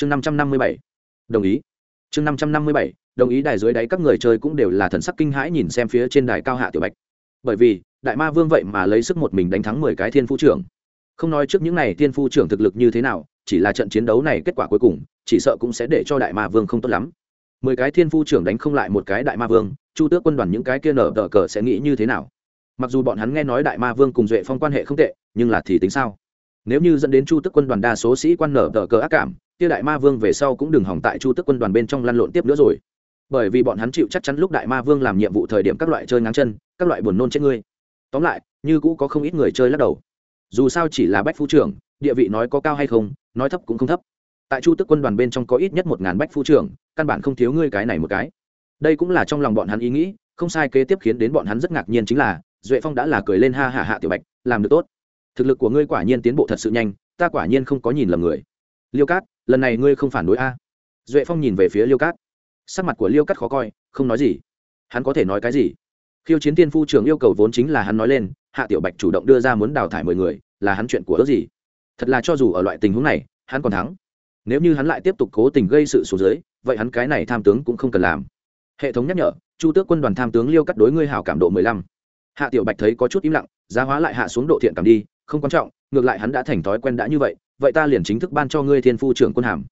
chương năm trăm năm mươi bảy. Đồng ý. Chương năm trăm năm mươi bảy, đồng ý đài dưới đáy các người chơi cũng đều là thần sắc kinh hãi nhìn xem phía trên đài cao hạ tiểu bạch. Bởi vì, đại ma vương vậy mà lấy sức một mình đánh thắng mười cái thiên phu trưởng. Không nói trước những n à y thiên phu trưởng thực lực như thế nào, chỉ là trận chiến đấu này kết quả cuối cùng, chỉ sợ cũng sẽ để cho đại ma vương không tốt lắm. Mười cái thiên phu trưởng đánh không lại một cái đại ma vương, chu tước quân đoàn những cái kia nở đỡ cờ sẽ nghĩ như thế nào? Mặc dù bọn hắn nghe nói đại ma vương cùng duệ phong quan hệ không tệ, nhưng là thì tính sao? Nếu như dẫn đến chu tước quân đoàn đa số sĩ quan nở tờ cờ ác cảm, kia đại ma vương về sau cũng đừng hỏng tại chu tước quân đoàn bên trong lăn lộn tiếp nữa rồi. Bởi vì bọn hắn chịu chắc chắn lúc đại ma vương làm nhiệm vụ thời điểm các loại chơi ngang chân, các loại buồn nôn chết ngươi. Tóm lại, như cũ có không ít người chơi lắc đầu. Dù sao chỉ là bách phu trưởng, địa vị nói có cao hay không, nói thấp cũng không thấp. Tại chu tức quân đoàn bên trong có ít nhất một ngàn bách phu trưởng, căn bản không thiếu ngươi cái này một cái. Đây cũng là trong lòng bọn hắn ý nghĩ, không sai kế tiếp khiến đến bọn hắn rất ngạc nhiên chính là, duệ phong đã là cười lên ha hạ hạ tiểu bạch, làm được tốt thực lực của ngươi quả nhiên tiến bộ thật sự nhanh, ta quả nhiên không có nhìn lầm người. Liêu cát, lần này ngươi không phản đối a? Duệ phong nhìn về phía liêu cát. Sắc mặt của liêu cát khó coi, không nói gì. Hắn có thể nói cái gì? Khiêu chiến tiên phu Trường yêu cầu vốn chính là hắn nói lên, hạ tiểu bạch chủ động đưa ra muốn đào thải mười người, là hắn chuyện của ước gì? Thật là cho dù ở loại tình huống này, hắn còn thắng. Nếu như hắn lại tiếp tục cố tình gây sự xuống dưới, vậy hắn cái này tham tướng cũng không cần làm. Hệ thống nhắc nhở, chu tước quân đoàn tham tướng liêu cắt đối ngươi hảo cảm độ mười lăm. Hạ tiểu bạch thấy có chút im lặng, giá hóa lại hạ xuống độ thiện cảm đi không quan trọng, ngược lại hắn đã thành thói quen đã như vậy vậy ta liền chính thức ban cho ngươi thiên phu trưởng quân hàm.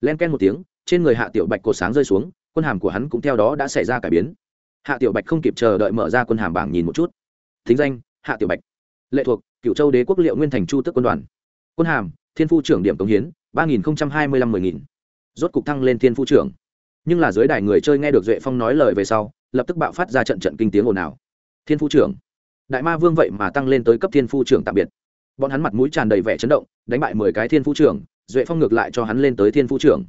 Len ken một tiếng, trên người hạ tiểu bạch cột sáng rơi xuống, quân hàm của hắn cũng theo đó đã xảy ra cải biến. Hạ tiểu bạch không kịp chờ đợi mở ra quân hàm bảng nhìn một chút. Thính danh, hạ tiểu bạch. Lệ thuộc cựu châu đế quốc liệu nguyên thành chu tước quân đoàn. Quân hàm, thiên phu trưởng điểm cống hiến, ba nghìn hai mươi lăm mười nghìn. Rốt cục thăng lên thiên phu trưởng. Nhưng là dưới đài người chơi nghe được duệ phong nói lời về sau, lập tức bạo phát ra trận trận kinh tiếng ồn ào. Thiên phu trưởng. Đại ma vương vậy mà tăng lên tới cấp thiên phu trưởng tạm biệt bọn hắn mặt mũi tràn đầy vẻ chấn động, đánh bại mười cái thiên phú trưởng, duệ phong ngược lại cho hắn lên tới thiên phú trưởng.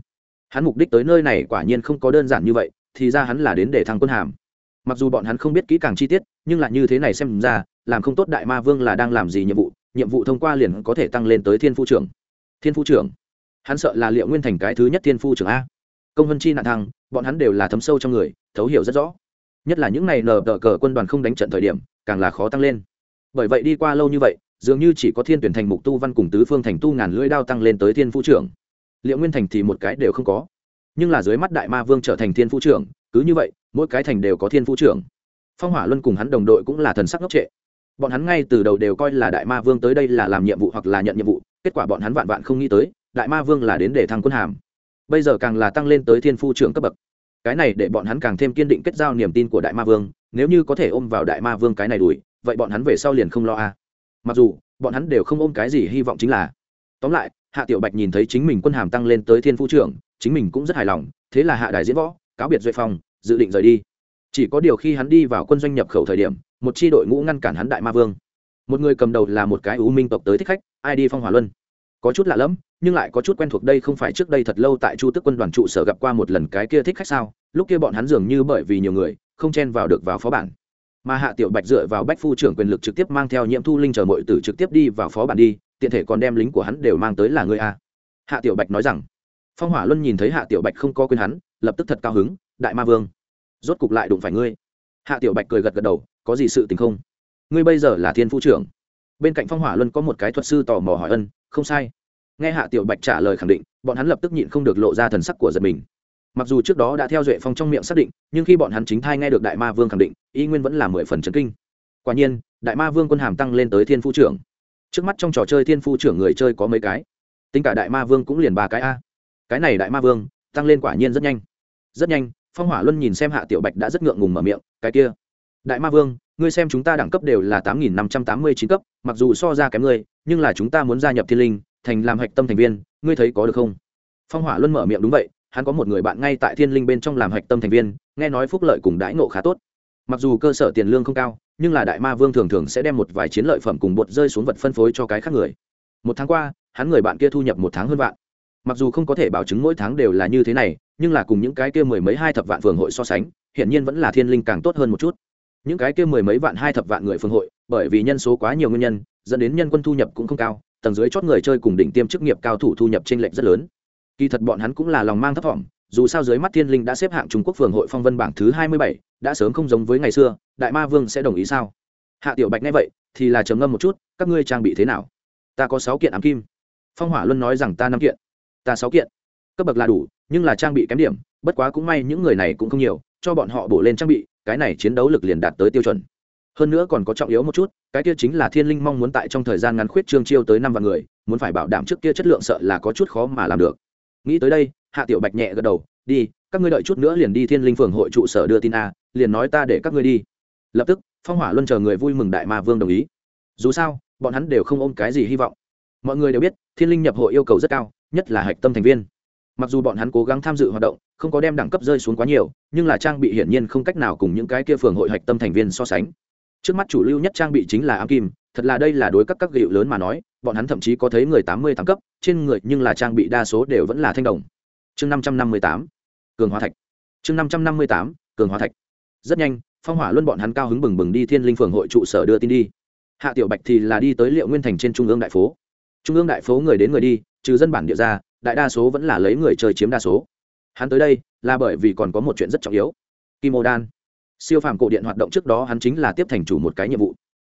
Hắn mục đích tới nơi này quả nhiên không có đơn giản như vậy, thì ra hắn là đến để thăng quân hàm. Mặc dù bọn hắn không biết kỹ càng chi tiết, nhưng lại như thế này xem ra, làm không tốt đại ma vương là đang làm gì nhiệm vụ nhiệm vụ thông qua liền có thể tăng lên tới thiên phu trưởng. Thiên phu trưởng? Hắn sợ là liệu nguyên thành cái thứ nhất thiên phu trưởng a. Công vân chi nạn thăng, bọn hắn đều là thấm sâu trong người, thấu hiểu rất rõ. Nhất là những ngày nờ tờ cờ quân đoàn không đánh trận thời điểm, càng là khó tăng lên. Bởi vậy đi qua lâu như vậy dường như chỉ có thiên tuyển thành mục tu văn cùng tứ phương thành tu ngàn lưỡi đao tăng lên tới thiên phu trưởng. Liệu nguyên thành thì một cái đều không có. Nhưng là dưới mắt đại ma vương trở thành thiên phu trưởng, cứ như vậy, mỗi cái thành đều có thiên phu trưởng. Phong hỏa luân cùng hắn đồng đội cũng là thần sắc ngốc trệ. Bọn hắn ngay từ đầu đều coi là đại ma vương tới đây là làm nhiệm vụ hoặc là nhận nhiệm vụ, kết quả bọn hắn vạn vạn không nghĩ tới, đại ma vương là đến để thăng quân hàm. Bây giờ càng là tăng lên tới thiên phu trưởng cấp bậc. Cái này để bọn hắn càng thêm kiên định kết giao niềm tin của đại ma vương, nếu như có thể ôm vào đại ma vương cái này đùi vậy bọn hắn về sau liền không lo a mặc dù, bọn hắn đều không ôm cái gì hy vọng chính là. Tóm lại, hạ tiểu bạch nhìn thấy chính mình quân hàm tăng lên tới thiên phu trưởng, chính mình cũng rất hài lòng, thế là hạ đài diễn võ, cáo biệt duệ phong, dự định rời đi. Chỉ có điều khi hắn đi vào quân doanh nhập khẩu thời điểm, một chi đội ngũ ngăn cản hắn đại ma vương. Một người cầm đầu là một cái ưu minh tộc tới thích khách, ai đi phong hỏa luân. Có chút lạ lẫm, nhưng lại có chút quen thuộc đây không phải trước đây thật lâu tại chu tức quân đoàn trụ sở gặp qua một lần cái kia thích khách sao? Lúc kia bọn hắn dường như bởi vì nhiều người, không chen vào được vào phó bản mà hạ tiểu bạch dựa vào bách phu trưởng quyền lực trực tiếp mang theo nhiễm thu linh chờ mọi tử trực tiếp đi vào phó bản đi, tiện thể còn đem lính của hắn đều mang tới là người a à. hạ tiểu bạch nói rằng. Phong hỏa luân nhìn thấy hạ tiểu bạch không có quyền hắn, lập tức thật cao hứng, đại ma vương, rốt cục lại đụng phải ngươi. Hạ tiểu bạch cười gật gật đầu, có gì sự tình không? Ngươi bây giờ là thiên phu trưởng. Bên cạnh phong hỏa luân có một cái thuật sư tò mò hỏi ân, không sai. Nghe hạ tiểu bạch trả lời khẳng định, bọn hắn lập tức nhịn không được lộ ra thần sắc của giật mình mặc dù trước đó đã theo duệ phong trong miệng xác định, nhưng khi bọn hắn chính thai nghe được đại ma vương khẳng định, y nguyên vẫn là mười phần chấn kinh. Quả nhiên, đại ma vương quân hàm tăng lên tới thiên phu trưởng. Trước mắt trong trò chơi thiên phu trưởng người chơi có mấy cái? Tính cả đại ma vương cũng liền ba cái a. Cái này đại ma vương, tăng lên quả nhiên rất nhanh. Rất nhanh, phong hỏa luân nhìn xem hạ tiểu bạch đã rất ngượng ngùng mở miệng, cái kia, đại ma vương, ngươi xem chúng ta đẳng cấp đều là tám nghìn năm trăm tám mươi chín cấp, mặc dù so ra kém ngươi, nhưng là chúng ta muốn gia nhập thiên linh, thành làm hạch tâm thành viên, ngươi thấy có được không? Phong hỏa luân mở miệng đúng vậy hắn có một người bạn ngay tại thiên linh bên trong làm hạch tâm thành viên, nghe nói phúc lợi cùng đãi ngộ khá tốt. Mặc dù cơ sở tiền lương không cao, nhưng là đại ma vương thường thường sẽ đem một vài chiến lợi phẩm cùng bột rơi xuống vật phân phối cho cái khác người. Một tháng qua, hắn người bạn kia thu nhập một tháng hơn vạn. Mặc dù không có thể bảo chứng mỗi tháng đều là như thế này, nhưng là cùng những cái kia mười mấy hai thập vạn phường hội so sánh, hiển nhiên vẫn là thiên linh càng tốt hơn một chút. Những cái kia mười mấy vạn hai thập vạn người phường hội, bởi vì nhân số quá nhiều nguyên nhân, dẫn đến nhân quân thu nhập cũng không cao, tầng dưới chót người chơi cùng đỉnh tiêm chức nghiệp cao thủ thu nhập t r ê n lệch rất lớn kỳ thật bọn hắn cũng là lòng mang thấp thỏm dù sao dưới mắt thiên linh đã xếp hạng trung quốc phường hội phong vân bảng thứ hai mươi bảy, đã sớm không giống với ngày xưa, đại ma vương sẽ đồng ý sao? Hạ tiểu bạch nghe vậy, thì là trầm ngâm một chút, các ngươi trang bị thế nào? Ta có sáu kiện ám kim. Phong hỏa luân nói rằng ta năm kiện. Ta sáu kiện. Cấp bậc là đủ, nhưng là trang bị kém điểm, bất quá cũng may những người này cũng không nhiều, cho bọn họ bổ lên trang bị, cái này chiến đấu lực liền đạt tới tiêu chuẩn. Hơn nữa còn có trọng yếu một chút, cái kia chính là thiên linh mong muốn tại trong thời gian ngắn khuyết trương chiêu tới năm vạn người, muốn phải bảo đảm trước kia chất lượng sợ là có chút khó mà làm được nghĩ tới đây, hạ tiểu bạch nhẹ gật đầu, đi, các ngươi đợi chút nữa liền đi thiên linh phường hội trụ sở đưa tin a, liền nói ta để các ngươi đi. Lập tức, phong hỏa luân chờ người vui mừng đại ma vương đồng ý. Dù sao, bọn hắn đều không ôm cái gì hy vọng. Mọi người đều biết, thiên linh nhập hội yêu cầu rất cao, nhất là hạch tâm thành viên. Mặc dù bọn hắn cố gắng tham dự hoạt động, không có đem đẳng cấp rơi xuống quá nhiều, nhưng là trang bị hiển nhiên không cách nào cùng những cái kia phường hội hạch tâm thành viên so sánh. Trước mắt chủ lưu nhất trang bị chính là ám kim thật là đây là đối các các gịu lớn mà nói, bọn hắn thậm chí có thấy người tám mươi tám cấp, trên người nhưng là trang bị đa số đều vẫn là thanh đồng. Chương năm trăm năm mươi tám, cường hóa thạch. Chương năm trăm năm mươi tám, cường hóa thạch. Rất nhanh, phong hỏa luân bọn hắn cao hứng bừng bừng đi thiên linh phường hội trụ sở đưa tin đi. Hạ tiểu bạch thì là đi tới liệu nguyên thành trên trung ương đại phố. Trung ương đại phố người đến người đi, trừ dân bản địa ra, đại đa số vẫn là lấy người chơi chiếm đa số. Hắn tới đây là bởi vì còn có một chuyện rất trọng yếu. Kim ô đan. Siêu phàm cổ điện hoạt động trước đó hắn chính là tiếp thành chủ một cái nhiệm vụ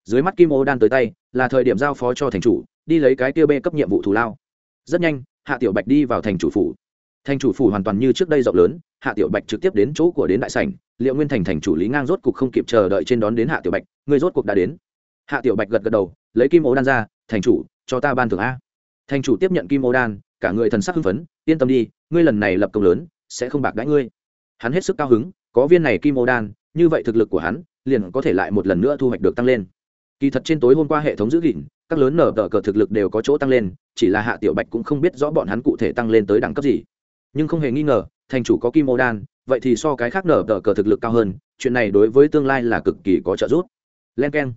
dưới mắt kim ô đan tới tay, là thời điểm giao phó cho thành chủ, đi lấy cái tiêu bê cấp nhiệm vụ thù lao. Rất nhanh, hạ tiểu bạch đi vào thành chủ phủ. Thành chủ phủ hoàn toàn như trước đây rộng lớn, hạ tiểu bạch trực tiếp đến chỗ của đến đại sảnh, liệu nguyên thành thành chủ lý ngang rốt cục không kịp chờ đợi trên đón đến hạ tiểu bạch, người rốt cuộc đã đến. Hạ tiểu bạch gật gật đầu, lấy kim ô đan ra, thành chủ, cho ta ban thưởng a. Thành chủ tiếp nhận kim ô đan, cả người thần sắc hưng phấn, yên tâm đi, ngươi lần này lập công lớn, sẽ không bạc đãi ngươi. Hắn hết sức cao hứng, có viên này kim ô đan, như vậy thực lực của hắn, liền có thể lại một lần nữa thu hoạch được tăng lên kỳ thật trên tối hôm qua hệ thống giữ gìn, các lớn nở tờ cờ thực lực đều có chỗ tăng lên, chỉ là hạ tiểu bạch cũng không biết rõ bọn hắn cụ thể tăng lên tới đẳng cấp gì. Nhưng không hề nghi ngờ, thành chủ có kim ô đan, vậy thì so cái khác nở tờ cờ thực lực cao hơn, chuyện này đối với tương lai là cực kỳ có trợ giúp. Len k e n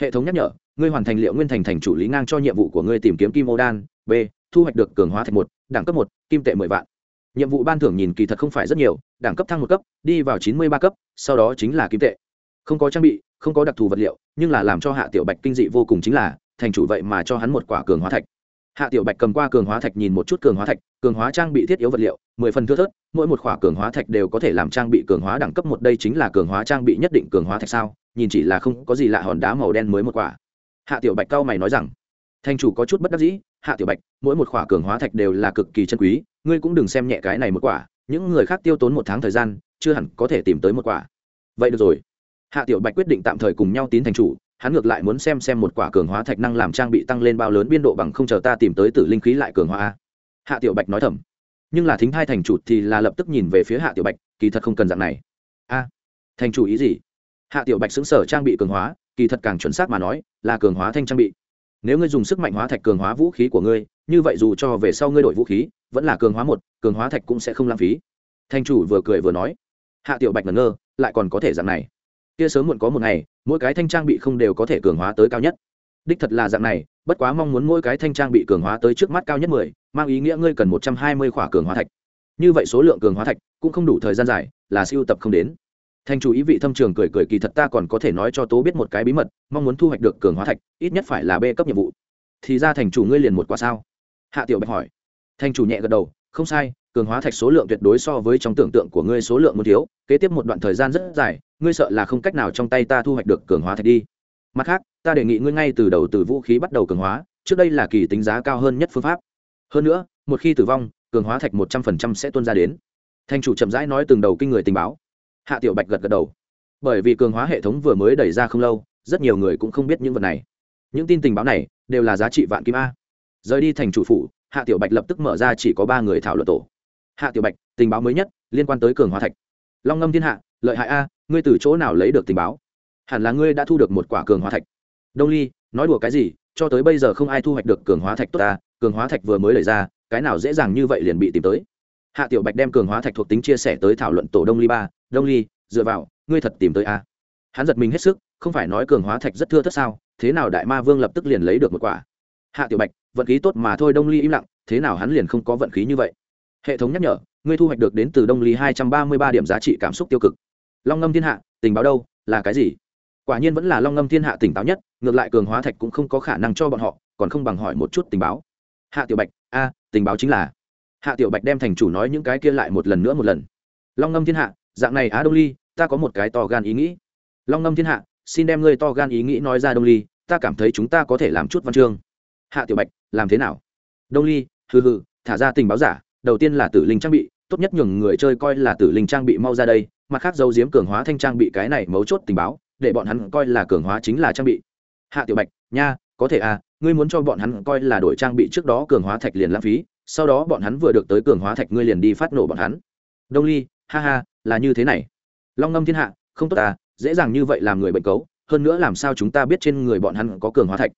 hệ thống nhắc nhở, ngươi hoàn thành liệu nguyên thành thành chủ lý ngang cho nhiệm vụ của ngươi tìm kiếm kim ô đan, b, thu hoạch được cường hóa thạch một, đẳng cấp một, kim tệ mười vạn. Nhiệm vụ ban thưởng nhìn kỳ thật không phải rất nhiều, đẳng cấp thăng một cấp, đi vào chín mươi ba cấp, sau đó chính là kim tệ không có trang bị, không có đặc thù vật liệu, nhưng là làm cho hạ tiểu bạch kinh dị vô cùng chính là, thành chủ vậy mà cho hắn một quả cường hóa thạch. Hạ tiểu bạch cầm qua cường hóa thạch nhìn một chút cường hóa thạch, cường hóa trang bị thiết yếu vật liệu, mười phần thưa thớt, mỗi một quả cường hóa thạch đều có thể làm trang bị cường hóa đẳng cấp một, đây chính là cường hóa trang bị nhất định cường hóa thạch sao? Nhìn chỉ là không có gì lạ hòn đá màu đen mới một quả. Hạ tiểu bạch cao mày nói rằng, thành chủ có chút bất đắc dĩ, hạ tiểu bạch, mỗi một quả cường hóa thạch đều là cực kỳ chân quý, ngươi cũng đừng xem nhẹ cái này một quả, những người khác tiêu tốn một tháng thời gian, chưa hẳn có thể tìm tới một quả. Vậy được rồi hạ tiểu bạch quyết định tạm thời cùng nhau tín thành chủ, hắn ngược lại muốn xem xem một quả cường hóa thạch năng làm trang bị tăng lên bao lớn biên độ bằng không chờ ta tìm tới tử linh khí lại cường hóa hạ tiểu bạch nói thầm. Nhưng là thính hai thành chủ thì là lập tức nhìn về phía hạ tiểu bạch, kỳ thật không cần dạng này. A, thành chủ ý gì? Hạ tiểu bạch xứng sở trang bị cường hóa, kỳ thật càng chuẩn xác mà nói, là cường hóa thanh trang bị. Nếu ngươi dùng sức mạnh hóa thạch cường hóa vũ khí của ngươi, như vậy dù cho về sau ngươi đổi vũ khí, vẫn là cường hóa một, cường hóa thạch cũng sẽ không lãng phí. Thanh chủ vừa cười vừa nói. Hạ tiểu bạch ngẩn ngơ, lại còn có thể dạng này kia sớm muộn có một ngày, mỗi cái thanh trang bị không đều có thể cường hóa tới cao nhất. Đích thật là dạng này, bất quá mong muốn mỗi cái thanh trang bị cường hóa tới trước mắt cao nhất mười, mang ý nghĩa ngươi cần một trăm hai mươi khỏa cường hóa thạch. Như vậy số lượng cường hóa thạch cũng không đủ thời gian dài, là siêu tập không đến. Thanh chủ ý vị thâm trường cười cười kỳ thật ta còn có thể nói cho tố biết một cái bí mật, mong muốn thu hoạch được cường hóa thạch, ít nhất phải là b cấp nhiệm vụ. Thì ra thành chủ ngươi liền một quả sao? Hạ tiểu bạch hỏi. Thanh chủ nhẹ gật đầu, không sai cường hóa thạch số lượng tuyệt đối so với trong tưởng tượng của ngươi số lượng muốn thiếu, kế tiếp một đoạn thời gian rất dài, ngươi sợ là không cách nào trong tay ta thu hoạch được cường hóa thạch đi. Mặt khác, ta đề nghị ngươi ngay từ đầu từ vũ khí bắt đầu cường hóa, trước đây là kỳ tính giá cao hơn nhất phương pháp. Hơn nữa, một khi tử vong, cường hóa thạch một trăm phần trăm sẽ tuân ra đến. Thành chủ chậm rãi nói từng đầu kinh người tình báo. Hạ tiểu bạch gật gật đầu. Bởi vì cường hóa hệ thống vừa mới đẩy ra không lâu, rất nhiều người cũng không biết những vật này. Những tin tình báo này đều là giá trị vạn kim a. Rời đi thành chủ phủ, hạ tiểu bạch lập tức mở ra chỉ có ba người thảo luận tổ hạ tiểu bạch, tình báo mới nhất, liên quan tới cường hóa thạch. Long ngâm thiên hạ, lợi hại a, ngươi từ chỗ nào lấy được tình báo? Hẳn là ngươi đã thu được một quả cường hóa thạch. Đông ly, nói đùa cái gì, cho tới bây giờ không ai thu hoạch được cường hóa thạch tốt ta, cường hóa thạch vừa mới lấy ra, cái nào dễ dàng như vậy liền bị tìm tới. Hạ tiểu bạch đem cường hóa thạch thuộc tính chia sẻ tới thảo luận tổ đông ly ba, đông ly, dựa vào, ngươi thật tìm tới a. Hắn giật mình hết sức, không phải nói cường hóa thạch rất thưa thất sao, thế nào đại ma vương lập tức liền lấy được một quả? Hạ tiểu bạch, vận khí tốt mà thôi. Đông ly im lặng, thế nào hắn liền không có vận khí như vậy? Hệ thống nhắc nhở, ngươi thu hoạch được đến từ đông ly hai trăm ba mươi ba điểm giá trị cảm xúc tiêu cực. Long ngâm thiên hạ, tình báo đâu, là cái gì? Quả nhiên vẫn là long ngâm thiên hạ tỉnh táo nhất, ngược lại cường hóa thạch cũng không có khả năng cho bọn họ, còn không bằng hỏi một chút tình báo. Hạ tiểu bạch, a, tình báo chính là. Hạ tiểu bạch đem thành chủ nói những cái kia lại một lần nữa một lần. Long ngâm thiên hạ, dạng này á đông ly, ta có một cái to gan ý nghĩ. Long ngâm thiên hạ, xin đem ngươi to gan ý nghĩ nói ra đông ly, ta cảm thấy chúng ta có thể làm chút văn chương. Hạ tiểu bạch, làm thế nào? Đông ly, hừ hừ, thả ra tình báo giả đầu tiên là tử linh trang bị, tốt nhất nhường người chơi coi là tử linh trang bị mau ra đây, mặt khác dấu diếm cường hóa thanh trang bị cái này mấu chốt tình báo, để bọn hắn coi là cường hóa chính là trang bị. Hạ tiểu bạch, nha, có thể à ngươi muốn cho bọn hắn coi là đổi trang bị trước đó cường hóa thạch liền lãng phí, sau đó bọn hắn vừa được tới cường hóa thạch ngươi liền đi phát nổ bọn hắn. Đông ly, ha ha, là như thế này. Long ngâm thiên hạ, không tốt à dễ dàng như vậy làm người bệnh cấu, hơn nữa làm sao chúng ta biết trên người bọn hắn có cường hóa thạch.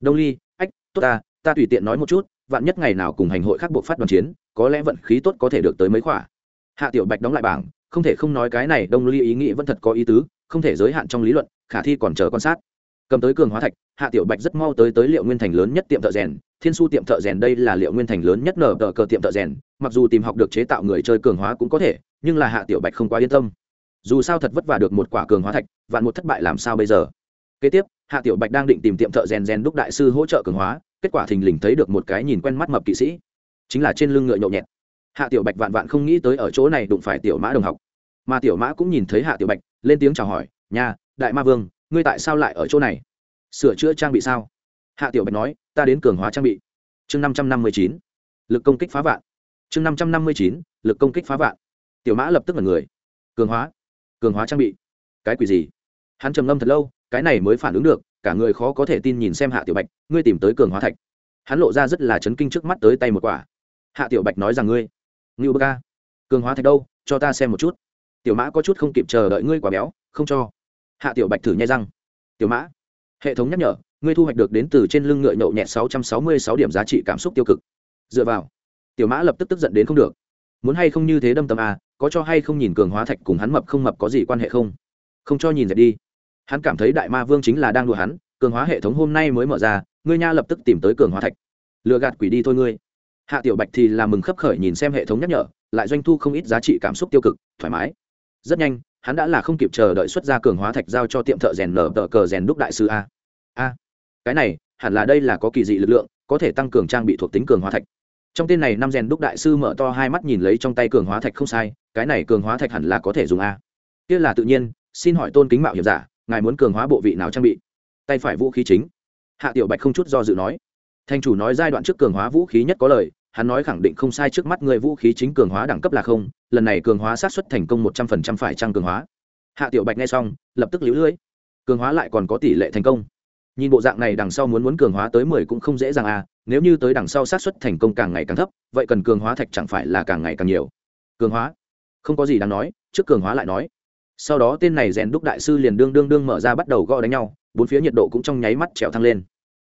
Đông ly, ách, tốt ta ta tùy tiện nói một chút vạn nhất ngày nào cùng hành hội khác buộc phát đoàn chiến, có lẽ vận khí tốt có thể được tới mấy khỏa. Hạ tiểu bạch đóng lại bảng, không thể không nói cái này đông ly ý nghĩ vẫn thật có ý tứ, không thể giới hạn trong lý luận, khả thi còn chờ quan sát. Cầm tới cường hóa thạch, hạ tiểu bạch rất mau tới tới liệu nguyên thành lớn nhất tiệm thợ rèn, thiên su tiệm thợ rèn đây là liệu nguyên thành lớn nhất nở đỡ cờ tiệm thợ rèn, mặc dù tìm học được chế tạo người chơi cường hóa cũng có thể, nhưng là hạ tiểu bạch không quá yên tâm. Dù sao thật vất vả được một quả cường hóa thạch, vạn một thất bại làm sao bây giờ? Kế tiếp hạ tiểu bạch đang định tìm tiệm thợ rèn rèn đúc đại sư hỗ trợ cường hóa, kết quả thình lình thấy được một cái nhìn quen mắt mập kỵ sĩ. Chính là trên lưng ngựa nhậu nhẹt. Hạ tiểu bạch vạn vạn không nghĩ tới ở chỗ này đụng phải tiểu mã đồng học. Mà tiểu mã cũng nhìn thấy hạ tiểu bạch, lên tiếng chào hỏi nhà đại ma vương, ngươi tại sao lại ở chỗ này? Sửa chữa trang bị sao? Hạ tiểu bạch nói, ta đến cường hóa trang bị. Chương năm trăm năm mươi chín. Lực công kích phá vạn. Chương năm trăm năm mươi chín. Lực công kích phá vạn. Tiểu mã lập tức là người. Cường hóa? Cường hóa trang bị? Cái quỷ gì? Hắn trầm ngâm thật lâu cái này mới phản ứng được, cả người khó có thể tin nhìn xem hạ tiểu bạch, ngươi tìm tới cường hóa thạch. Hắn lộ ra rất là chấn kinh trước mắt tới tay một quả. Hạ tiểu bạch nói rằng ngươi, ngưu bơ ca, cường hóa thạch đâu, cho ta xem một chút. Tiểu mã có chút không kịp chờ đợi ngươi quả béo, không cho. Hạ tiểu bạch thử nhai răng. Tiểu mã, hệ thống nhắc nhở, ngươi thu hoạch được đến từ trên lưng ngựa nhậu nhẹt sáu trăm sáu mươi sáu điểm giá trị cảm xúc tiêu cực. Dựa vào, tiểu mã lập tức tức giận đến không được. Muốn hay không như thế đâm tâm à có cho hay không nhìn cường hóa thạch cùng hắn mập không mập có gì quan hệ không? Không cho nhìn dẹp đi hắn cảm thấy đại ma vương chính là đang đùa hắn, cường hóa hệ thống hôm nay mới mở ra, ngươi nha lập tức tìm tới cường hóa thạch. Lựa gạt quỷ đi thôi ngươi. Hạ tiểu bạch thì là mừng khấp khởi nhìn xem hệ thống nhắc nhở, lại doanh thu không ít giá trị cảm xúc tiêu cực, thoải mái. Rất nhanh, hắn đã là không kịp chờ đợi xuất ra cường hóa thạch giao cho tiệm thợ rèn nở tờ cờ rèn đúc đại sư a. A. Cái này, hẳn là đây là có kỳ dị lực lượng, có thể tăng cường trang bị thuộc tính cường hóa thạch. Trong tên này năm rèn đúc đại sư mở to hai mắt nhìn lấy trong tay cường hóa thạch không sai, cái này cường hóa thạch hẳn là có thể dùng a. Kia là tự nhiên, xin hỏi tôn kính mạo hiểm giả ngài muốn cường hóa bộ vị nào trang bị? Tay phải vũ khí chính. Hạ tiểu bạch không chút do dự nói. Thanh chủ nói giai đoạn trước cường hóa vũ khí nhất có lời, hắn nói khẳng định không sai trước mắt người vũ khí chính cường hóa đẳng cấp là không, lần này cường hóa sát xuất thành công một trăm phần trăm phải trăng cường hóa? Hạ tiểu bạch nghe xong, lập tức lũ lưỡi. Cường hóa lại còn có tỷ lệ thành công. Nhìn bộ dạng này đằng sau muốn muốn cường hóa tới mười cũng không dễ dàng à nếu như tới đằng sau sát xuất thành công càng ngày càng thấp, vậy cần cường hóa thạch chẳng phải là càng ngày càng nhiều. Cường hóa? Không có gì đáng nói, trước cường hóa lại nói sau đó tên này rèn đúc đại sư liền đương đương đương mở ra bắt đầu gõ đánh nhau, bốn phía nhiệt độ cũng trong nháy mắt trèo thăng lên.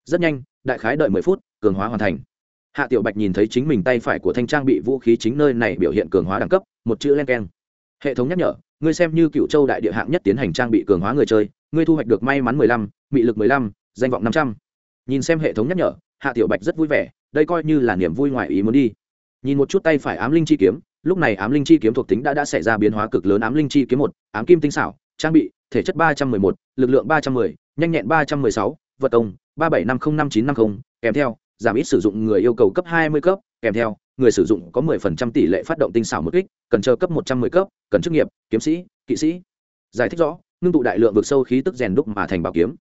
Rất nhanh, đại khái đợi mười phút, cường hóa hoàn thành. Hạ tiểu bạch nhìn thấy chính mình tay phải của thanh trang bị vũ khí chính nơi này biểu hiện cường hóa đẳng cấp, một chữ len keng. Hệ thống nhắc nhở, ngươi xem như cựu châu đại địa hạng nhất tiến hành trang bị cường hóa người chơi, ngươi thu hoạch được may mắn mười lăm, mị lực mười lăm, danh vọng năm trăm. Nhìn xem hệ thống nhắc nhở, hạ tiểu bạch rất vui vẻ, đây coi như là niềm vui ngoài ý muốn đi. Nhìn một chút tay phải ám linh chi kiếm lúc này ám linh chi kiếm thuộc tính đã đã xảy ra biến hóa cực lớn. Ám linh chi kiếm một, ám kim tinh xảo, trang bị, thể chất ba trăm mười một, lực lượng ba trăm mười, nhanh nhẹn ba trăm mười sáu, vật công ba bảy năm không năm chín năm không, kèm theo, giảm ít sử dụng người yêu cầu cấp hai mươi cấp, kèm theo, người sử dụng có mười phần trăm tỷ lệ phát động tinh xảo một kích, cần chờ cấp một trăm mười cấp, cần chức nghiệp, kiếm sĩ, kỵ sĩ. Giải thích rõ, ngưng tụ đại lượng vực sâu khí tức rèn đúc mà thành bảo kiếm.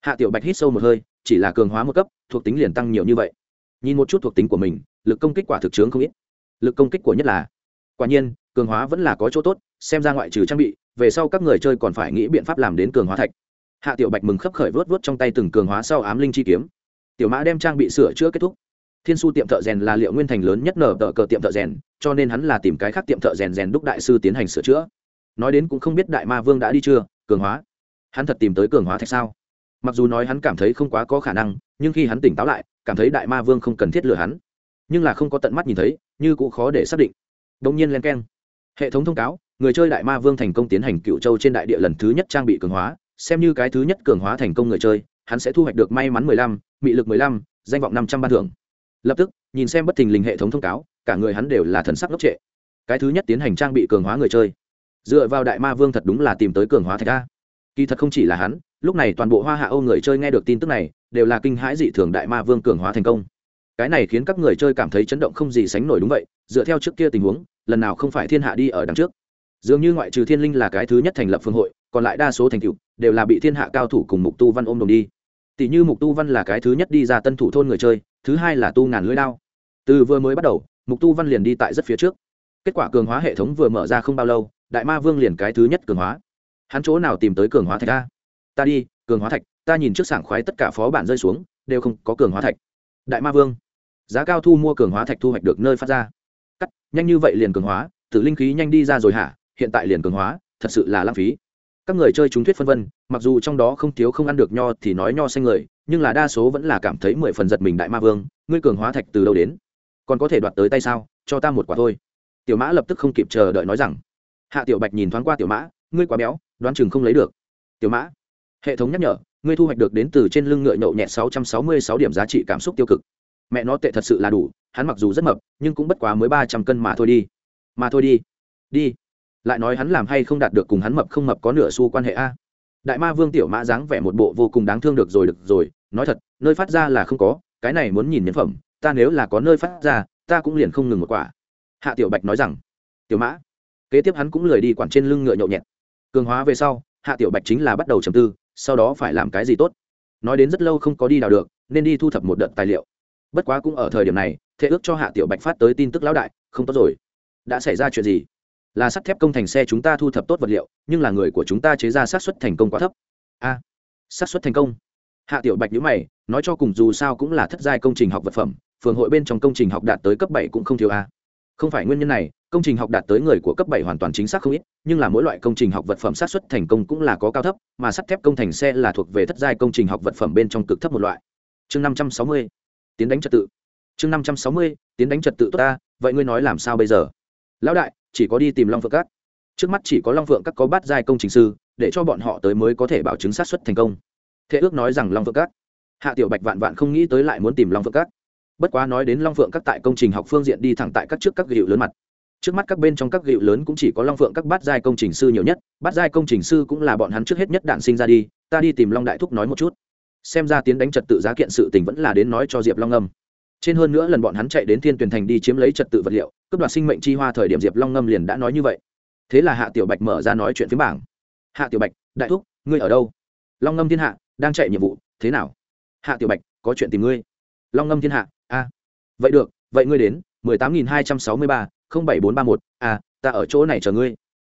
Hạ tiểu bạch hít sâu một hơi, chỉ là cường hóa một cấp, thuộc tính liền tăng nhiều như vậy. Nhìn một chút thuộc tính của mình, lực công kích quả thực chướng không ít. Lực công kích của nhất là quả nhiên, cường hóa vẫn là có chỗ tốt, xem ra ngoại trừ trang bị, về sau các người chơi còn phải nghĩ biện pháp làm đến cường hóa thạch. Hạ tiểu bạch mừng khấp khởi vớt vớt trong tay từng cường hóa sau ám linh chi kiếm. Tiểu mã đem trang bị sửa chữa kết thúc. Thiên su tiệm thợ rèn là liệu nguyên thành lớn nhất nở tờ cờ tiệm thợ rèn, cho nên hắn là tìm cái khác tiệm thợ rèn rèn đúc đại sư tiến hành sửa chữa. Nói đến cũng không biết đại ma vương đã đi chưa, cường hóa. Hắn thật tìm tới cường hóa thạch sao? Mặc dù nói hắn cảm thấy không quá có khả năng, nhưng khi hắn tỉnh táo lại, cảm thấy đại ma vương không cần thiết lừa hắn. Nhưng là không có tận mắt nhìn thấy, như cũng khó để xác định đông nhiên len keng. Hệ thống thông cáo, người chơi đại ma vương thành công tiến hành cựu châu trên đại địa lần thứ nhất trang bị cường hóa, xem như cái thứ nhất cường hóa thành công người chơi, hắn sẽ thu hoạch được may mắn mười lăm, mị lực mười lăm, danh vọng năm trăm ban thưởng. Lập tức, nhìn xem bất thình lình hệ thống thông cáo, cả người hắn đều là thần sắc ngốc trệ. Cái thứ nhất tiến hành trang bị cường hóa người chơi. Dựa vào đại ma vương thật đúng là tìm tới cường hóa thạch a. Kỳ thật không chỉ là hắn, lúc này toàn bộ hoa hạ âu người chơi nghe được tin tức này, đều là kinh hãi dị thường đại ma vương cường hóa thành công cái này khiến các người chơi cảm thấy chấn động không gì sánh nổi đúng vậy, dựa theo trước kia tình huống, lần nào không phải thiên hạ đi ở đằng trước. Dường như ngoại trừ thiên linh là cái thứ nhất thành lập phương hội, còn lại đa số thành tựu đều là bị thiên hạ cao thủ cùng mục tu văn ôm đồng đi. Tỷ như mục tu văn là cái thứ nhất đi ra tân thủ thôn người chơi, thứ hai là tu ngàn lưỡi đao. Từ vừa mới bắt đầu, mục tu văn liền đi tại rất phía trước. Kết quả cường hóa hệ thống vừa mở ra không bao lâu, đại ma vương liền cái thứ nhất cường hóa. Hắn chỗ nào tìm tới cường hóa thạch ta ta đi, cường hóa thạch, ta nhìn trước sảng khoái tất cả phó bản rơi xuống, đều không có cường hóa thạch. Đại ma vương giá cao thu mua cường hóa thạch thu hoạch được nơi phát ra. Cắt, nhanh như vậy liền cường hóa, tử linh khí nhanh đi ra rồi hả? Hiện tại liền cường hóa, thật sự là lãng phí. Các người chơi chúng thuyết phân vân, mặc dù trong đó không thiếu không ăn được nho thì nói nho xanh người, nhưng là đa số vẫn là cảm thấy mười phần giật mình đại ma vương, ngươi cường hóa thạch từ đâu đến? Còn có thể đoạt tới tay sao? Cho ta một quả thôi. Tiểu mã lập tức không kịp chờ đợi nói rằng, hạ tiểu bạch nhìn thoáng qua tiểu mã, ngươi quá béo, đoán chừng không lấy được. Tiểu mã, hệ thống nhắc nhở, ngươi thu hoạch được đến từ trên lưng ngựa nhậu nhẹ sáu trăm sáu mươi sáu điểm giá trị cảm xúc tiêu cực mẹ nó tệ thật sự là đủ, hắn mặc dù rất mập, nhưng cũng bất quá mới ba trăm cân mà thôi đi. Mà thôi đi. Đi. Lại nói hắn làm hay không đạt được cùng hắn mập không mập có nửa xu quan hệ a? Đại ma vương tiểu mã dáng vẻ một bộ vô cùng đáng thương được rồi được rồi. Nói thật, nơi phát ra là không có, cái này muốn nhìn nhân phẩm, ta nếu là có nơi phát ra, ta cũng liền không ngừng một quả. Hạ tiểu bạch nói rằng, tiểu mã. Kế tiếp hắn cũng lười đi quản trên lưng ngựa nhậu nhẹt. Cường hóa về sau, hạ tiểu bạch chính là bắt đầu trầm tư, sau đó phải làm cái gì tốt? Nói đến rất lâu không có đi đào được, nên đi thu thập một đợt tài liệu bất quá cũng ở thời điểm này thế ước cho hạ tiểu bạch phát tới tin tức lão đại không tốt rồi. Đã xảy ra chuyện gì? Là sắt thép công thành xe chúng ta thu thập tốt vật liệu nhưng là người của chúng ta chế ra xác suất thành công quá thấp. A à, xác suất thành công. Hạ tiểu bạch nhữ mày nói cho cùng dù sao cũng là thất giai công trình học vật phẩm phường hội bên trong công trình học đạt tới cấp bảy cũng không thiếu a. Không phải nguyên nhân này công trình học đạt tới người của cấp bảy hoàn toàn chính xác không ít nhưng là mỗi loại công trình học vật phẩm sát xuất thành công cũng là có cao thấp mà sắt thép công thành xe là thuộc về thất giai công trình học vật phẩm bên trong cực thấp một loại. Chương năm trăm sáu mươi tiến đánh trật tự. Chương năm trăm sáu mươi, tiến đánh trật tự tốt ta, vậy ngươi nói làm sao bây giờ? Lão đại, chỉ có đi tìm long phượng các trước mắt chỉ có long phượng các có bát giai công trình sư, để cho bọn họ tới mới có thể bảo chứng sát xuất thành công. Thế ước nói rằng long phượng các hạ tiểu bạch vạn vạn không nghĩ tới lại muốn tìm long phượng các bất quá nói đến long phượng các tại công trình học phương diện đi thẳng tại các trước các ghiệu lớn mặt. Trước mắt các bên trong các ghiệu lớn cũng chỉ có long phượng các bát giai công trình sư nhiều nhất, bát giai công trình sư cũng là bọn hắn trước hết nhất đạn sinh ra đi, ta đi tìm long đại thúc nói một chút xem ra tiến đánh trật tự giá kiện sự tình vẫn là đến nói cho diệp long ngâm. Trên hơn nữa lần bọn hắn chạy đến thiên tuyển thành đi chiếm lấy trật tự vật liệu, cướp đoạt sinh mệnh chi hoa thời điểm diệp long ngâm liền đã nói như vậy. Thế là hạ tiểu bạch mở ra nói chuyện phía bảng. Hạ tiểu bạch, đại thúc, ngươi ở đâu? Long ngâm thiên hạ, đang chạy nhiệm vụ, thế nào? Hạ tiểu bạch, có chuyện tìm ngươi. Long ngâm thiên hạ, a. Vậy được, vậy ngươi đến, mười tám nghìn hai trăm sáu mươi ba, không bảy bốn ba một a ta ở chỗ này chờ ngươi.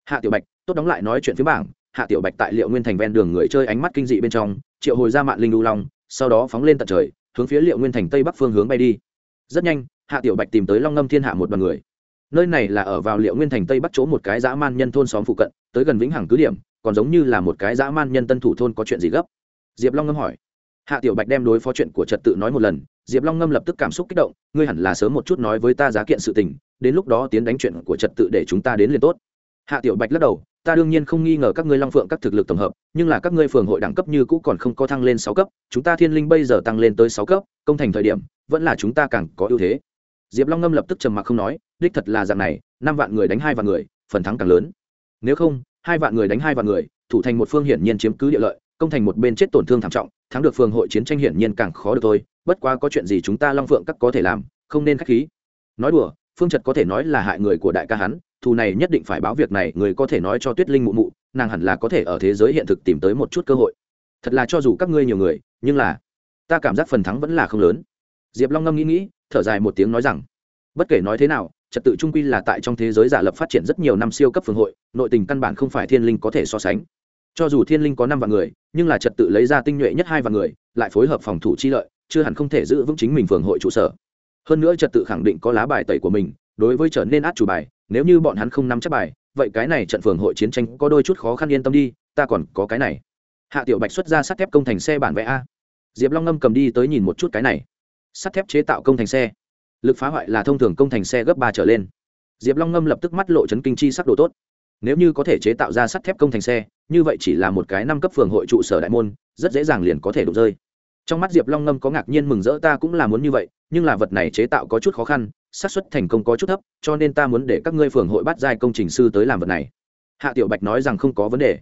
Hạ tiểu bạch, tốt đóng lại nói chuyện phía bảng. Hạ tiểu bạch tại liệu nguyên thành ven đường người chơi ánh mắt kinh dị bên trong triệu hồi ra mạng linh lưu long, sau đó phóng lên tận trời, hướng phía liệu nguyên thành tây bắc phương hướng bay đi. Rất nhanh, hạ tiểu bạch tìm tới long ngâm thiên hạ một đoàn người. Nơi này là ở vào liệu nguyên thành tây bắc chỗ một cái dã man nhân thôn xóm phụ cận, tới gần vĩnh hằng cứ điểm, còn giống như là một cái dã man nhân tân thủ thôn có chuyện gì gấp? Diệp long ngâm hỏi. Hạ tiểu bạch đem đối phó chuyện của trật tự nói một lần, diệp long ngâm lập tức cảm xúc kích động, ngươi hẳn là sớm một chút nói với ta giá kiện sự tình, đến lúc đó tiến đánh chuyện của trật tự để chúng ta đến liền tốt. Hạ tiểu bạch lắc đầu ta đương nhiên không nghi ngờ các ngươi long phượng các thực lực tổng hợp, nhưng là các ngươi phường hội đẳng cấp như cũ còn không có thăng lên sáu cấp, chúng ta thiên linh bây giờ tăng lên tới sáu cấp, công thành thời điểm, vẫn là chúng ta càng có ưu thế. Diệp long ngâm lập tức trầm mặc không nói, đích thật là dạng này, năm vạn người đánh hai vạn người, phần thắng càng lớn. Nếu không, hai vạn người đánh hai vạn người, thủ thành một phương hiển nhiên chiếm cứ địa lợi, công thành một bên chết tổn thương thảm trọng, thắng được phường hội chiến tranh hiển nhiên càng khó được thôi, bất quá có chuyện gì chúng ta long phượng các có thể làm, không nên k h á c h khí. Nói đùa, phương trật có thể nói là hại người của đại ca hắn thù này nhất định phải báo việc này, người có thể nói cho tuyết linh mụ mụ, nàng hẳn là có thể ở thế giới hiện thực tìm tới một chút cơ hội. Thật là cho dù các ngươi nhiều người, nhưng là, ta cảm giác phần thắng vẫn là không lớn. Diệp long ngâm nghĩ nghĩ, thở dài một tiếng nói rằng, bất kể nói thế nào, trật tự trung quy là tại trong thế giới giả lập phát triển rất nhiều năm siêu cấp phường hội, nội tình căn bản không phải thiên linh có thể so sánh. Cho dù thiên linh có năm vạn người, nhưng là trật tự lấy ra tinh nhuệ nhất hai vạn người, lại phối hợp phòng thủ chi lợi, chưa hẳn không thể giữ vững chính mình phường hội trụ sở. Hơn nữa trật tự khẳng định có lá bài tẩy của mình, đối với trở nên át chủ bài nếu như bọn hắn không nắm chắc bài, vậy cái này trận phường hội chiến tranh có đôi chút khó khăn yên tâm đi, ta còn có cái này. Hạ tiểu bạch xuất ra sắt thép công thành xe bản vẽ a. Diệp long ngâm cầm đi tới nhìn một chút cái này. Sắt thép chế tạo công thành xe. Lực phá hoại là thông thường công thành xe gấp ba trở lên. Diệp long ngâm lập tức mắt lộ chấn kinh chi sắc độ tốt. Nếu như có thể chế tạo ra sắt thép công thành xe, như vậy chỉ là một cái năm cấp phường hội trụ sở đại môn, rất dễ dàng liền có thể đụng rơi. Trong mắt diệp long ngâm có ngạc nhiên mừng rỡ ta cũng là muốn như vậy, nhưng là vật này chế tạo có chút khó khăn xác suất thành công có chút thấp, cho nên ta muốn để các ngươi phường hội bắt giai công trình sư tới làm vật này. Hạ tiểu bạch nói rằng không có vấn đề.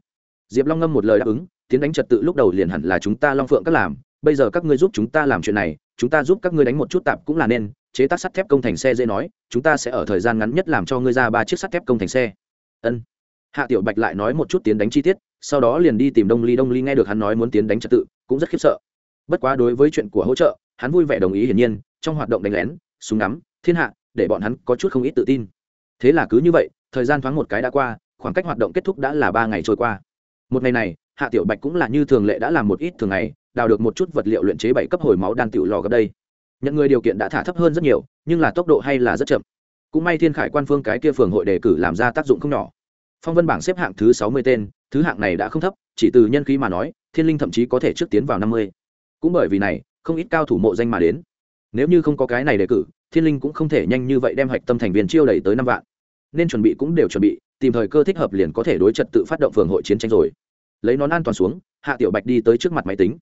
Diệp long ngâm một lời đáp ứng, tiến đánh trật tự lúc đầu liền hẳn là chúng ta long phượng các làm, bây giờ các ngươi giúp chúng ta làm chuyện này, chúng ta giúp các ngươi đánh một chút tạp cũng là nên, chế tác sắt thép công thành xe dễ nói, chúng ta sẽ ở thời gian ngắn nhất làm cho ngươi ra ba chiếc sắt thép công thành xe. Ân. Hạ tiểu bạch lại nói một chút tiến đánh chi tiết, sau đó liền đi tìm đông ly đông ly nghe được hắn nói muốn tiến đánh trật tự, cũng rất khiếp sợ. Bất quá đối với chuyện của hỗ trợ, hắn vui vẻ đồng ý hiển nhiên, trong hoạt động đánh lén, súng ngắm thiên hạ, để bọn hắn có chút không ít tự tin. Thế là cứ như vậy, thời gian thoáng một cái đã qua, khoảng cách hoạt động kết thúc đã là ba ngày trôi qua. Một ngày này, hạ tiểu bạch cũng là như thường lệ đã làm một ít thường ngày, đào được một chút vật liệu luyện chế bảy cấp hồi máu đan tiểu lò gấp đây. Nhận người điều kiện đã thả thấp hơn rất nhiều, nhưng là tốc độ hay là rất chậm. Cũng may thiên khải quan phương cái kia phường hội đề cử làm ra tác dụng không nhỏ. Phong vân bảng xếp hạng thứ sáu mươi tên, thứ hạng này đã không thấp, chỉ từ nhân khí mà nói, thiên linh thậm chí có thể trước tiến vào năm mươi. Cũng bởi vì này, không ít cao thủ mộ danh mà đến. Nếu như không có cái này đề cử thiên linh cũng không thể nhanh như vậy đem hạch tâm thành viên chiêu đẩy tới năm vạn. Nên chuẩn bị cũng đều chuẩn bị, tìm thời cơ thích hợp liền có thể đối trật tự phát động phường hội chiến tranh rồi. Lấy nón an toàn xuống, hạ tiểu bạch đi tới trước mặt máy tính.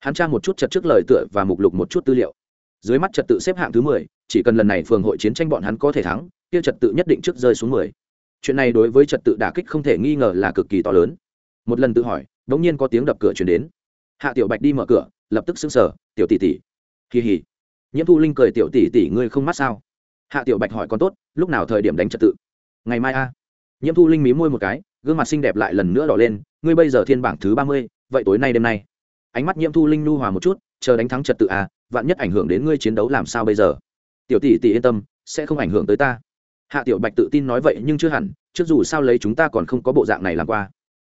Hắn tra một chút trật trước lời tựa và mục lục một chút tư liệu. Dưới mắt trật tự xếp hạng thứ mười, chỉ cần lần này phường hội chiến tranh bọn hắn có thể thắng, kia trật tự nhất định trước rơi xuống mười. Chuyện này đối với trật tự đả kích không thể nghi ngờ là cực kỳ to lớn. Một lần tự hỏi đ nhiên có tiếng đập cửa chuyển đến. Hạ tiểu bạch đi mở cửa, lập tức xứng sở tiểu tỷ tỷ. Kỳ hỉ nhiễm thu linh cười, tiểu tỷ tỷ, ngươi không mắt sao? Hạ tiểu bạch hỏi con tốt, lúc nào thời điểm đánh trật tự? Ngày mai a. Nhiễm thu linh mí môi một cái, gương mặt xinh đẹp lại lần nữa đỏ lên, ngươi bây giờ thiên bảng thứ ba mươi, vậy tối nay đêm nay? Ánh mắt nhiễm thu linh nu hòa một chút, chờ đánh thắng trật tự a vạn nhất ảnh hưởng đến ngươi chiến đấu làm sao bây giờ? Tiểu tỷ tỷ yên tâm, sẽ không ảnh hưởng tới ta. Hạ tiểu bạch tự tin nói, vậy nhưng chưa hẳn, trước dù sao lấy chúng ta còn không có bộ dạng này làm qua.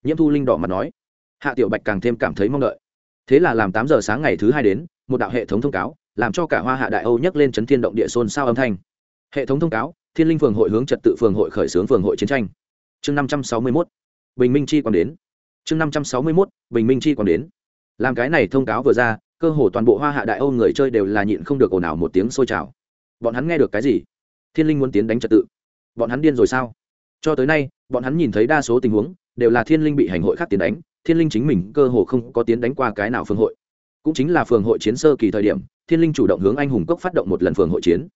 Nhiễm thu linh đỏ mặt nói. Hạ tiểu bạch càng thêm cảm thấy mong đợi. Thế là làm tám giờ sáng ngày thứ hai đến, một đạo hệ thống thông cáo làm cho cả hoa hạ đại âu nhấc lên chấn thiên động địa xôn xao âm thanh. Hệ thống thông cáo, thiên linh phường hội hướng trật tự phường hội khởi xướng phường hội chiến tranh. Chương năm trăm sáu mươi mốt, bình minh chi còn đến. Chương năm trăm sáu mươi mốt, bình minh chi còn đến. Làm cái này thông cáo vừa ra, cơ hồ toàn bộ hoa hạ đại âu người chơi đều là nhịn không được ồn ào một tiếng sôi trào. Bọn hắn nghe được cái gì? Thiên linh muốn tiến đánh trật tự. Bọn hắn điên rồi sao? Cho tới nay, bọn hắn nhìn thấy đa số tình huống, đều là thiên linh bị hành hội khác tiến đánh, thiên linh chính mình cơ hồ không có tiến đánh qua cái nào Phương hội cũng chính là phường hội chiến sơ kỳ thời điểm, thiên linh chủ động hướng anh hùng cốc phát động một lần phường hội chiến.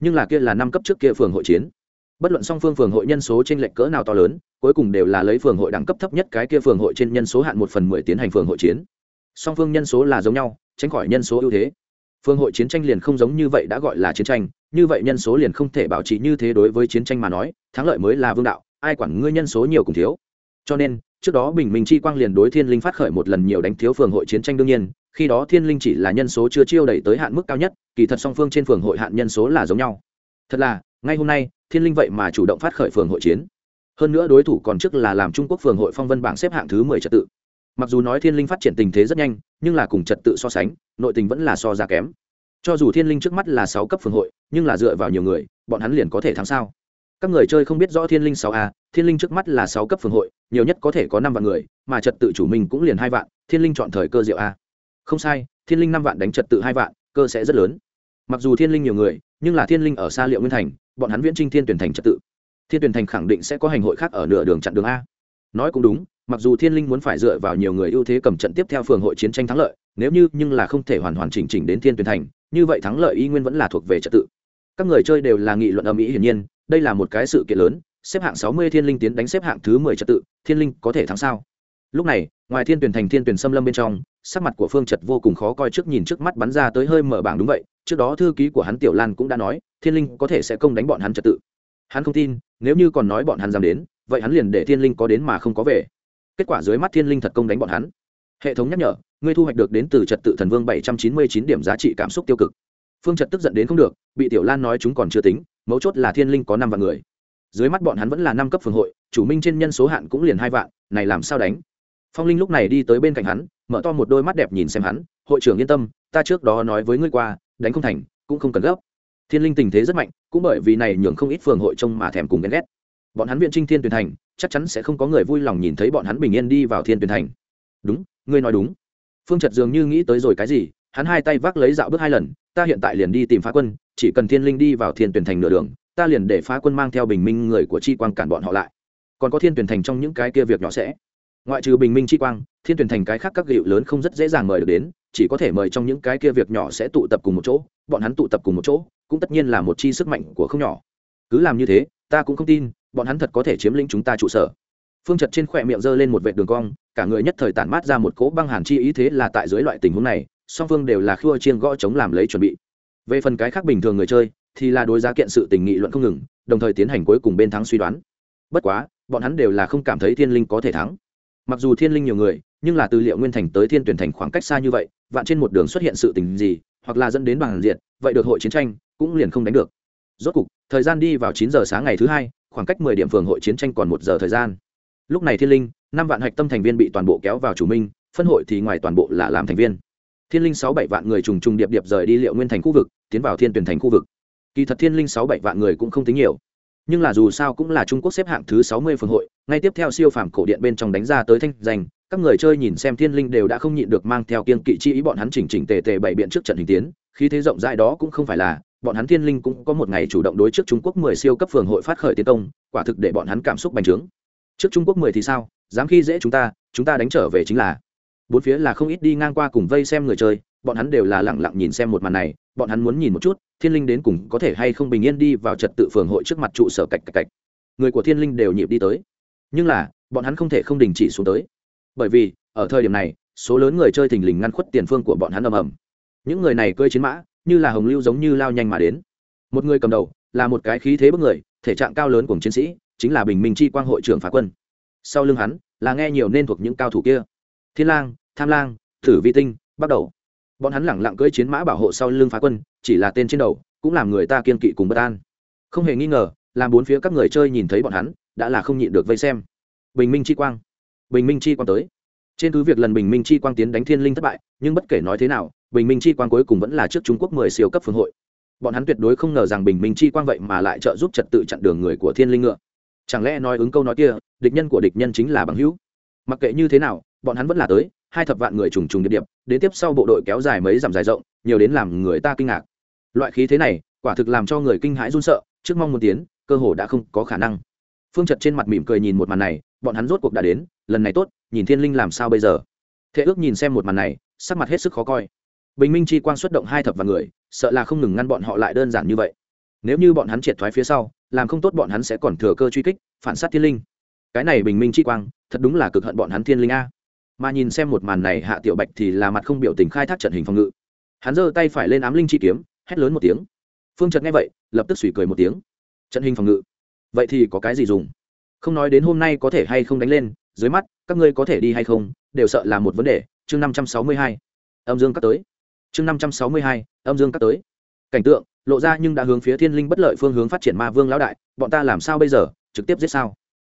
Nhưng là kia là năm cấp trước kia phường hội chiến. Bất luận song phương phường hội nhân số trên lệnh cỡ nào to lớn, cuối cùng đều là lấy phường hội đẳng cấp thấp nhất cái kia phường hội trên nhân số hạn một phần mười tiến hành phường hội chiến. Song phương nhân số là giống nhau, tránh khỏi nhân số ưu thế. Phương hội chiến tranh liền không giống như vậy đã gọi là chiến tranh, như vậy nhân số liền không thể bảo trì như thế đối với chiến tranh mà nói, thắng lợi mới là vương đạo, ai quản ngươi nhân số nhiều cùng thiếu. Cho nên trước đó bình minh chi quang liền đối thiên linh phát khởi một lần nhiều đánh thiếu phường hội chiến tranh đương nhiên, khi đó thiên linh chỉ là nhân số chưa chiêu đẩy tới hạn mức cao nhất, kỳ thật song phương trên phường hội hạn nhân số là giống nhau. Thật là, ngay hôm nay, thiên linh vậy mà chủ động phát khởi phường hội chiến. Hơn nữa đối thủ còn trước là làm trung quốc phường hội phong vân bảng xếp hạng thứ mười trật tự. Mặc dù nói thiên linh phát triển tình thế rất nhanh, nhưng là cùng trật tự so sánh, nội tình vẫn là so ra kém. Cho dù thiên linh trước mắt là sáu cấp phường hội, nhưng là dựa vào nhiều người, bọn hắn liền có thể thắng sao? Các người chơi không biết rõ thiên linh sáu a, thiên linh trước mắt là sáu cấp phường hội, nhiều nhất có thể có năm vạn người, mà trật tự chủ mình cũng liền hai vạn, thiên linh chọn thời cơ diệu a. Không sai, thiên linh năm vạn đánh trật tự hai vạn, cơ sẽ rất lớn. Mặc dù thiên linh nhiều người, nhưng là thiên linh ở xa liệu nguyên thành, bọn hắn viễn trinh thiên tuyển thành trật tự. Thiên tuyển thành khẳng định sẽ có hành hội khác ở nửa đường chặn đường a. Nói cũng đúng, mặc dù thiên linh muốn phải dựa vào nhiều người ưu thế cầm trận tiếp theo phường hội chiến tranh thắng lợi, nếu như, nhưng là không thể hoàn hoàn chỉnh chỉnh đến thiên tuyển thành, như vậy thắng lợi y nguyên vẫn là thuộc về trật tự. Các người chơi đều là nghị luận âm ý hiển nhiên đây là một cái sự kiện lớn, xếp hạng sáu mươi thiên linh tiến đánh xếp hạng thứ mười trật tự, thiên linh có thể thắng sao? Lúc này, ngoài thiên tuyển thành thiên tuyển xâm lâm bên trong, sắc mặt của phương trật vô cùng khó coi trước nhìn trước mắt bắn ra tới hơi mở bảng đúng vậy, trước đó thư ký của hắn tiểu lan cũng đã nói, thiên linh có thể sẽ công đánh bọn hắn trật tự. Hắn không tin, nếu như còn nói bọn hắn dám đến, vậy hắn liền để thiên linh có đến mà không có về. Kết quả dưới mắt thiên linh thật công đánh bọn hắn. Hệ thống nhắc nhở, ngươi thu hoạch được đến từ trật tự thần vương bảy trăm chín mươi chín điểm giá trị cảm xúc tiêu cực. Phương trật tức giận đến không được, bị tiểu lan nói chúng còn chưa tính mấu chốt là thiên linh có năm vạn người. Dưới mắt bọn hắn vẫn là năm cấp phường hội, chủ minh trên nhân số hạn cũng liền hai vạn, này làm sao đánh? Phong linh lúc này đi tới bên cạnh hắn, mở to một đôi mắt đẹp nhìn xem hắn, hội trưởng yên tâm, ta trước đó nói với ngươi qua, đánh không thành, cũng không cần gấp. Thiên linh tình thế rất mạnh, cũng bởi vì này nhường không ít phường hội trông mà thèm cùng ghen ghét. Bọn hắn viện trinh thiên tuyển thành, chắc chắn sẽ không có người vui lòng nhìn thấy bọn hắn bình yên đi vào thiên tuyển thành. Đúng, ngươi nói đúng. Phương trật dường như nghĩ tới rồi cái gì, hắn hai tay vác lấy dạo bước hai lần ta hiện tại liền đi tìm phá quân, chỉ cần thiên linh đi vào thiên tuyển thành nửa đường, ta liền để phá quân mang theo bình minh người của chi quang cản bọn họ lại. Còn có thiên tuyển thành trong những cái kia việc nhỏ sẽ. Ngoại trừ bình minh chi quang, thiên tuyển thành cái khác các hiệu lớn không rất dễ dàng mời được đến, chỉ có thể mời trong những cái kia việc nhỏ sẽ tụ tập cùng một chỗ, bọn hắn tụ tập cùng một chỗ, cũng tất nhiên là một chi sức mạnh của không nhỏ. Cứ làm như thế, ta cũng không tin, bọn hắn thật có thể chiếm lĩnh chúng ta trụ sở. Phương trật trên khỏe miệng giơ lên một vệt đường cong, cả người nhất thời tản mát ra một cỗ băng hàn chi ý thế là tại dưới loại tình huống này song phương đều là khua chiên gõ chống làm lấy chuẩn bị. Về phần cái khác bình thường người chơi, thì là đối giá kiện sự tình nghị luận không ngừng, đồng thời tiến hành cuối cùng bên thắng suy đoán. Bất quá, bọn hắn đều là không cảm thấy thiên linh có thể thắng. Mặc dù thiên linh nhiều người, nhưng là từ liệu nguyên thành tới thiên tuyển thành khoảng cách xa như vậy, vạn trên một đường xuất hiện sự tình gì, hoặc là dẫn đến bằng diện vậy được hội chiến tranh, cũng liền không đánh được. Rốt cục, thời gian đi vào chín giờ sáng ngày thứ hai, khoảng cách mười điểm phường hội chiến tranh còn một giờ thời gian. Lúc này thiên linh, năm vạn hạch tâm thành viên bị toàn bộ kéo vào chủ minh, phân hội thì ngoài toàn bộ là làm thành viên thiên linh sáu bảy vạn người trùng trùng điệp điệp rời đi liệu nguyên thành khu vực, tiến vào thiên tuyển thành khu vực. Kỳ thật thiên linh sáu bảy vạn người cũng không tính nhiều. Nhưng là dù sao cũng là trung quốc xếp hạng thứ sáu mươi phường hội, ngay tiếp theo siêu phàm cổ điện bên trong đánh ra tới thanh danh, các người chơi nhìn xem thiên linh đều đã không nhịn được mang theo kiên kỵ chi ý bọn hắn chỉnh chỉnh tề tề bảy biện trước trận hình tiến khi thế rộng rãi đó cũng không phải là, bọn hắn thiên linh cũng có một ngày chủ động đối trước trung quốc mười siêu cấp phường hội phát khởi tiến công, quả thực để bọn hắn cảm xúc bành trướng. Trước trung quốc mười thì sao? Dám khi dễ chúng ta chúng ta đánh trở về chính là bốn phía là không ít đi ngang qua cùng vây xem người chơi, bọn hắn đều là lẳng lặng nhìn xem một màn này, bọn hắn muốn nhìn một chút, thiên linh đến cùng có thể hay không bình yên đi vào trật tự phường hội trước mặt trụ sở cạch cạch cạch. Người của thiên linh đều nhịp đi tới. Nhưng là, bọn hắn không thể không đình chỉ xuống tới. Bởi vì, ở thời điểm này, số lớn người chơi thình lình ngăn khuất tiền phương của bọn hắn ầm ầm. Những người này cơi chiến mã, như là hồng lưu giống như lao nhanh mà đến. Một người cầm đầu, là một cái khí thế bức người, thể trạng cao lớn của chiến sĩ, chính là bình minh chi quang hội trưởng phá quân. Sau lưng hắn, là nghe nhiều nên thuộc những cao thủ kia. Thiên lang tham lang, thử vi tinh, bắt đầu. Bọn hắn lẳng lặng cưỡi chiến mã bảo hộ sau lưng phá quân, chỉ là tên trên đầu, cũng làm người ta kiên kỵ cùng bất an. Không hề nghi ngờ, làm bốn phía các người chơi nhìn thấy bọn hắn, đã là không nhịn được vây xem. Bình minh chi quang. Bình minh chi quang tới. Trên cứ việc lần bình minh chi quang tiến đánh thiên linh thất bại, nhưng bất kể nói thế nào, bình minh chi quang cuối cùng vẫn là trước trung quốc mười siêu cấp phương hội. Bọn hắn tuyệt đối không ngờ rằng bình minh chi quang vậy mà lại trợ giúp trật tự chặn đường người của thiên linh ngựa. Chẳng lẽ nói ứng câu nói kia, địch nhân của địch nhân chính là bằng hữu? Mặc kệ như thế nào, bọn hắn vẫn là tới hai thập vạn người trùng trùng điệp điệp, đến tiếp sau bộ đội kéo dài mấy dặm dài rộng, nhiều đến làm người ta kinh ngạc. Loại khí thế này, quả thực làm cho người kinh hãi run sợ, trước mong muốn tiến, cơ hồ đã không có khả năng. Phương trật trên mặt mỉm cười nhìn một màn này, bọn hắn rốt cuộc đã đến, lần này tốt, nhìn thiên linh làm sao bây giờ? Thế ước nhìn xem một màn này, sắc mặt hết sức khó coi. Bình minh chi quang xuất động hai thập vạn người, sợ là không ngừng ngăn bọn họ lại đơn giản như vậy. Nếu như bọn hắn triệt thoái phía sau, làm không tốt bọn hắn sẽ còn thừa cơ truy kích, phản sát thiên linh. Cái này bình minh chi quang, thật đúng là cực hận bọn hắn thiên linh a mà nhìn xem một màn này hạ tiểu bạch thì là mặt không biểu tình khai thác trận hình phòng ngự. Hắn giơ tay phải lên ám linh chi kiếm, hét lớn một tiếng. Phương trật nghe vậy, lập tức suy cười một tiếng. Trận hình phòng ngự? Vậy thì có cái gì dùng? Không nói đến hôm nay có thể hay không đánh lên, dưới mắt, các ngươi có thể đi hay không, đều sợ là một vấn đề. Chương năm trăm sáu mươi hai. Âm dương cắt tới. Chương năm trăm sáu mươi hai, âm dương cắt tới. Cảnh tượng, lộ ra nhưng đã hướng phía thiên linh bất lợi phương hướng phát triển ma vương lão đại, bọn ta làm sao bây giờ? Trực tiếp giết sao?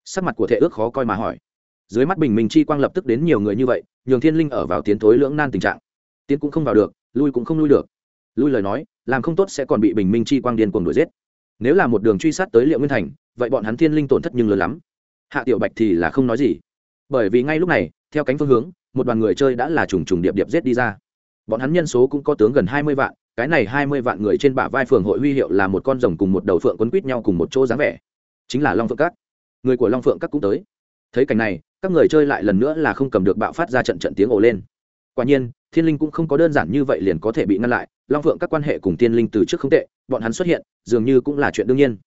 Sắc mặt của thệ ước khó coi mà hỏi dưới mắt bình minh chi quang lập tức đến nhiều người như vậy, nhường thiên linh ở vào tiến thối lưỡng nan tình trạng. Tiến cũng không vào được, lui cũng không lui được. Lui lời nói, làm không tốt sẽ còn bị bình minh chi quang điên cuồng đuổi giết. Nếu là một đường truy sát tới liệu nguyên thành, vậy bọn hắn thiên linh tổn thất nhưng lớn lắm. Hạ tiểu bạch thì là không nói gì. Bởi vì ngay lúc này, theo cánh phương hướng, một đoàn người chơi đã là trùng trùng điệp điệp giết đi ra. Bọn hắn nhân số cũng có tướng gần hai mươi vạn, cái này hai mươi vạn người trên bả vai phường hội huy hiệu là một con rồng cùng một đầu phượng quấn quýt nhau cùng một chỗ dáng vẻ. Chính là long phượng các. Người của long phượng các cũng tới. Thấy cảnh này các người chơi lại lần nữa là không cầm được bạo phát ra trận trận tiếng ồ lên. Quả nhiên, thiên linh cũng không có đơn giản như vậy liền có thể bị ngăn lại, long phượng các quan hệ cùng thiên linh từ trước không tệ, bọn hắn xuất hiện, dường như cũng là chuyện đương nhiên.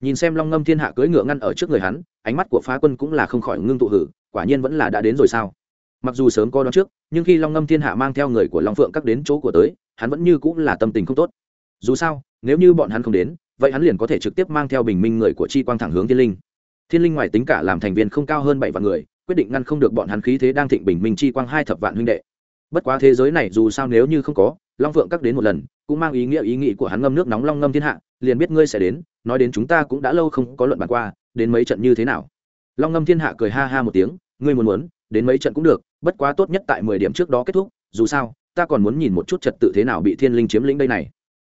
Nhìn xem long ngâm thiên hạ cưỡi ngựa ngăn ở trước người hắn, ánh mắt của phá quân cũng là không khỏi ngưng tụ hử, quả nhiên vẫn là đã đến rồi sao? Mặc dù sớm có đón trước, nhưng khi long ngâm thiên hạ mang theo người của long phượng các đến chỗ của tới, hắn vẫn như cũng là tâm tình không tốt. Dù sao, nếu như bọn hắn không đến, vậy hắn liền có thể trực tiếp mang theo bình minh người của chi quang thẳng hướng thiên linh. Thiên linh ngoài tính cả làm thành viên không cao hơn bảy vạn người quyết định ngăn không được bọn hắn khí thế đang thịnh bình minh chi quang hai thập vạn huynh đệ. Bất quá thế giới này dù sao nếu như không có, long phượng các đến một lần, cũng mang ý nghĩa ý nghĩ của hắn ngâm nước nóng long ngâm thiên hạ, liền biết ngươi sẽ đến, nói đến chúng ta cũng đã lâu không có luận bàn qua, đến mấy trận như thế nào? Long ngâm thiên hạ cười ha ha một tiếng, ngươi muốn muốn, đến mấy trận cũng được, bất quá tốt nhất tại mười điểm trước đó kết thúc, dù sao, ta còn muốn nhìn một chút trật tự thế nào bị thiên linh chiếm lĩnh đây này.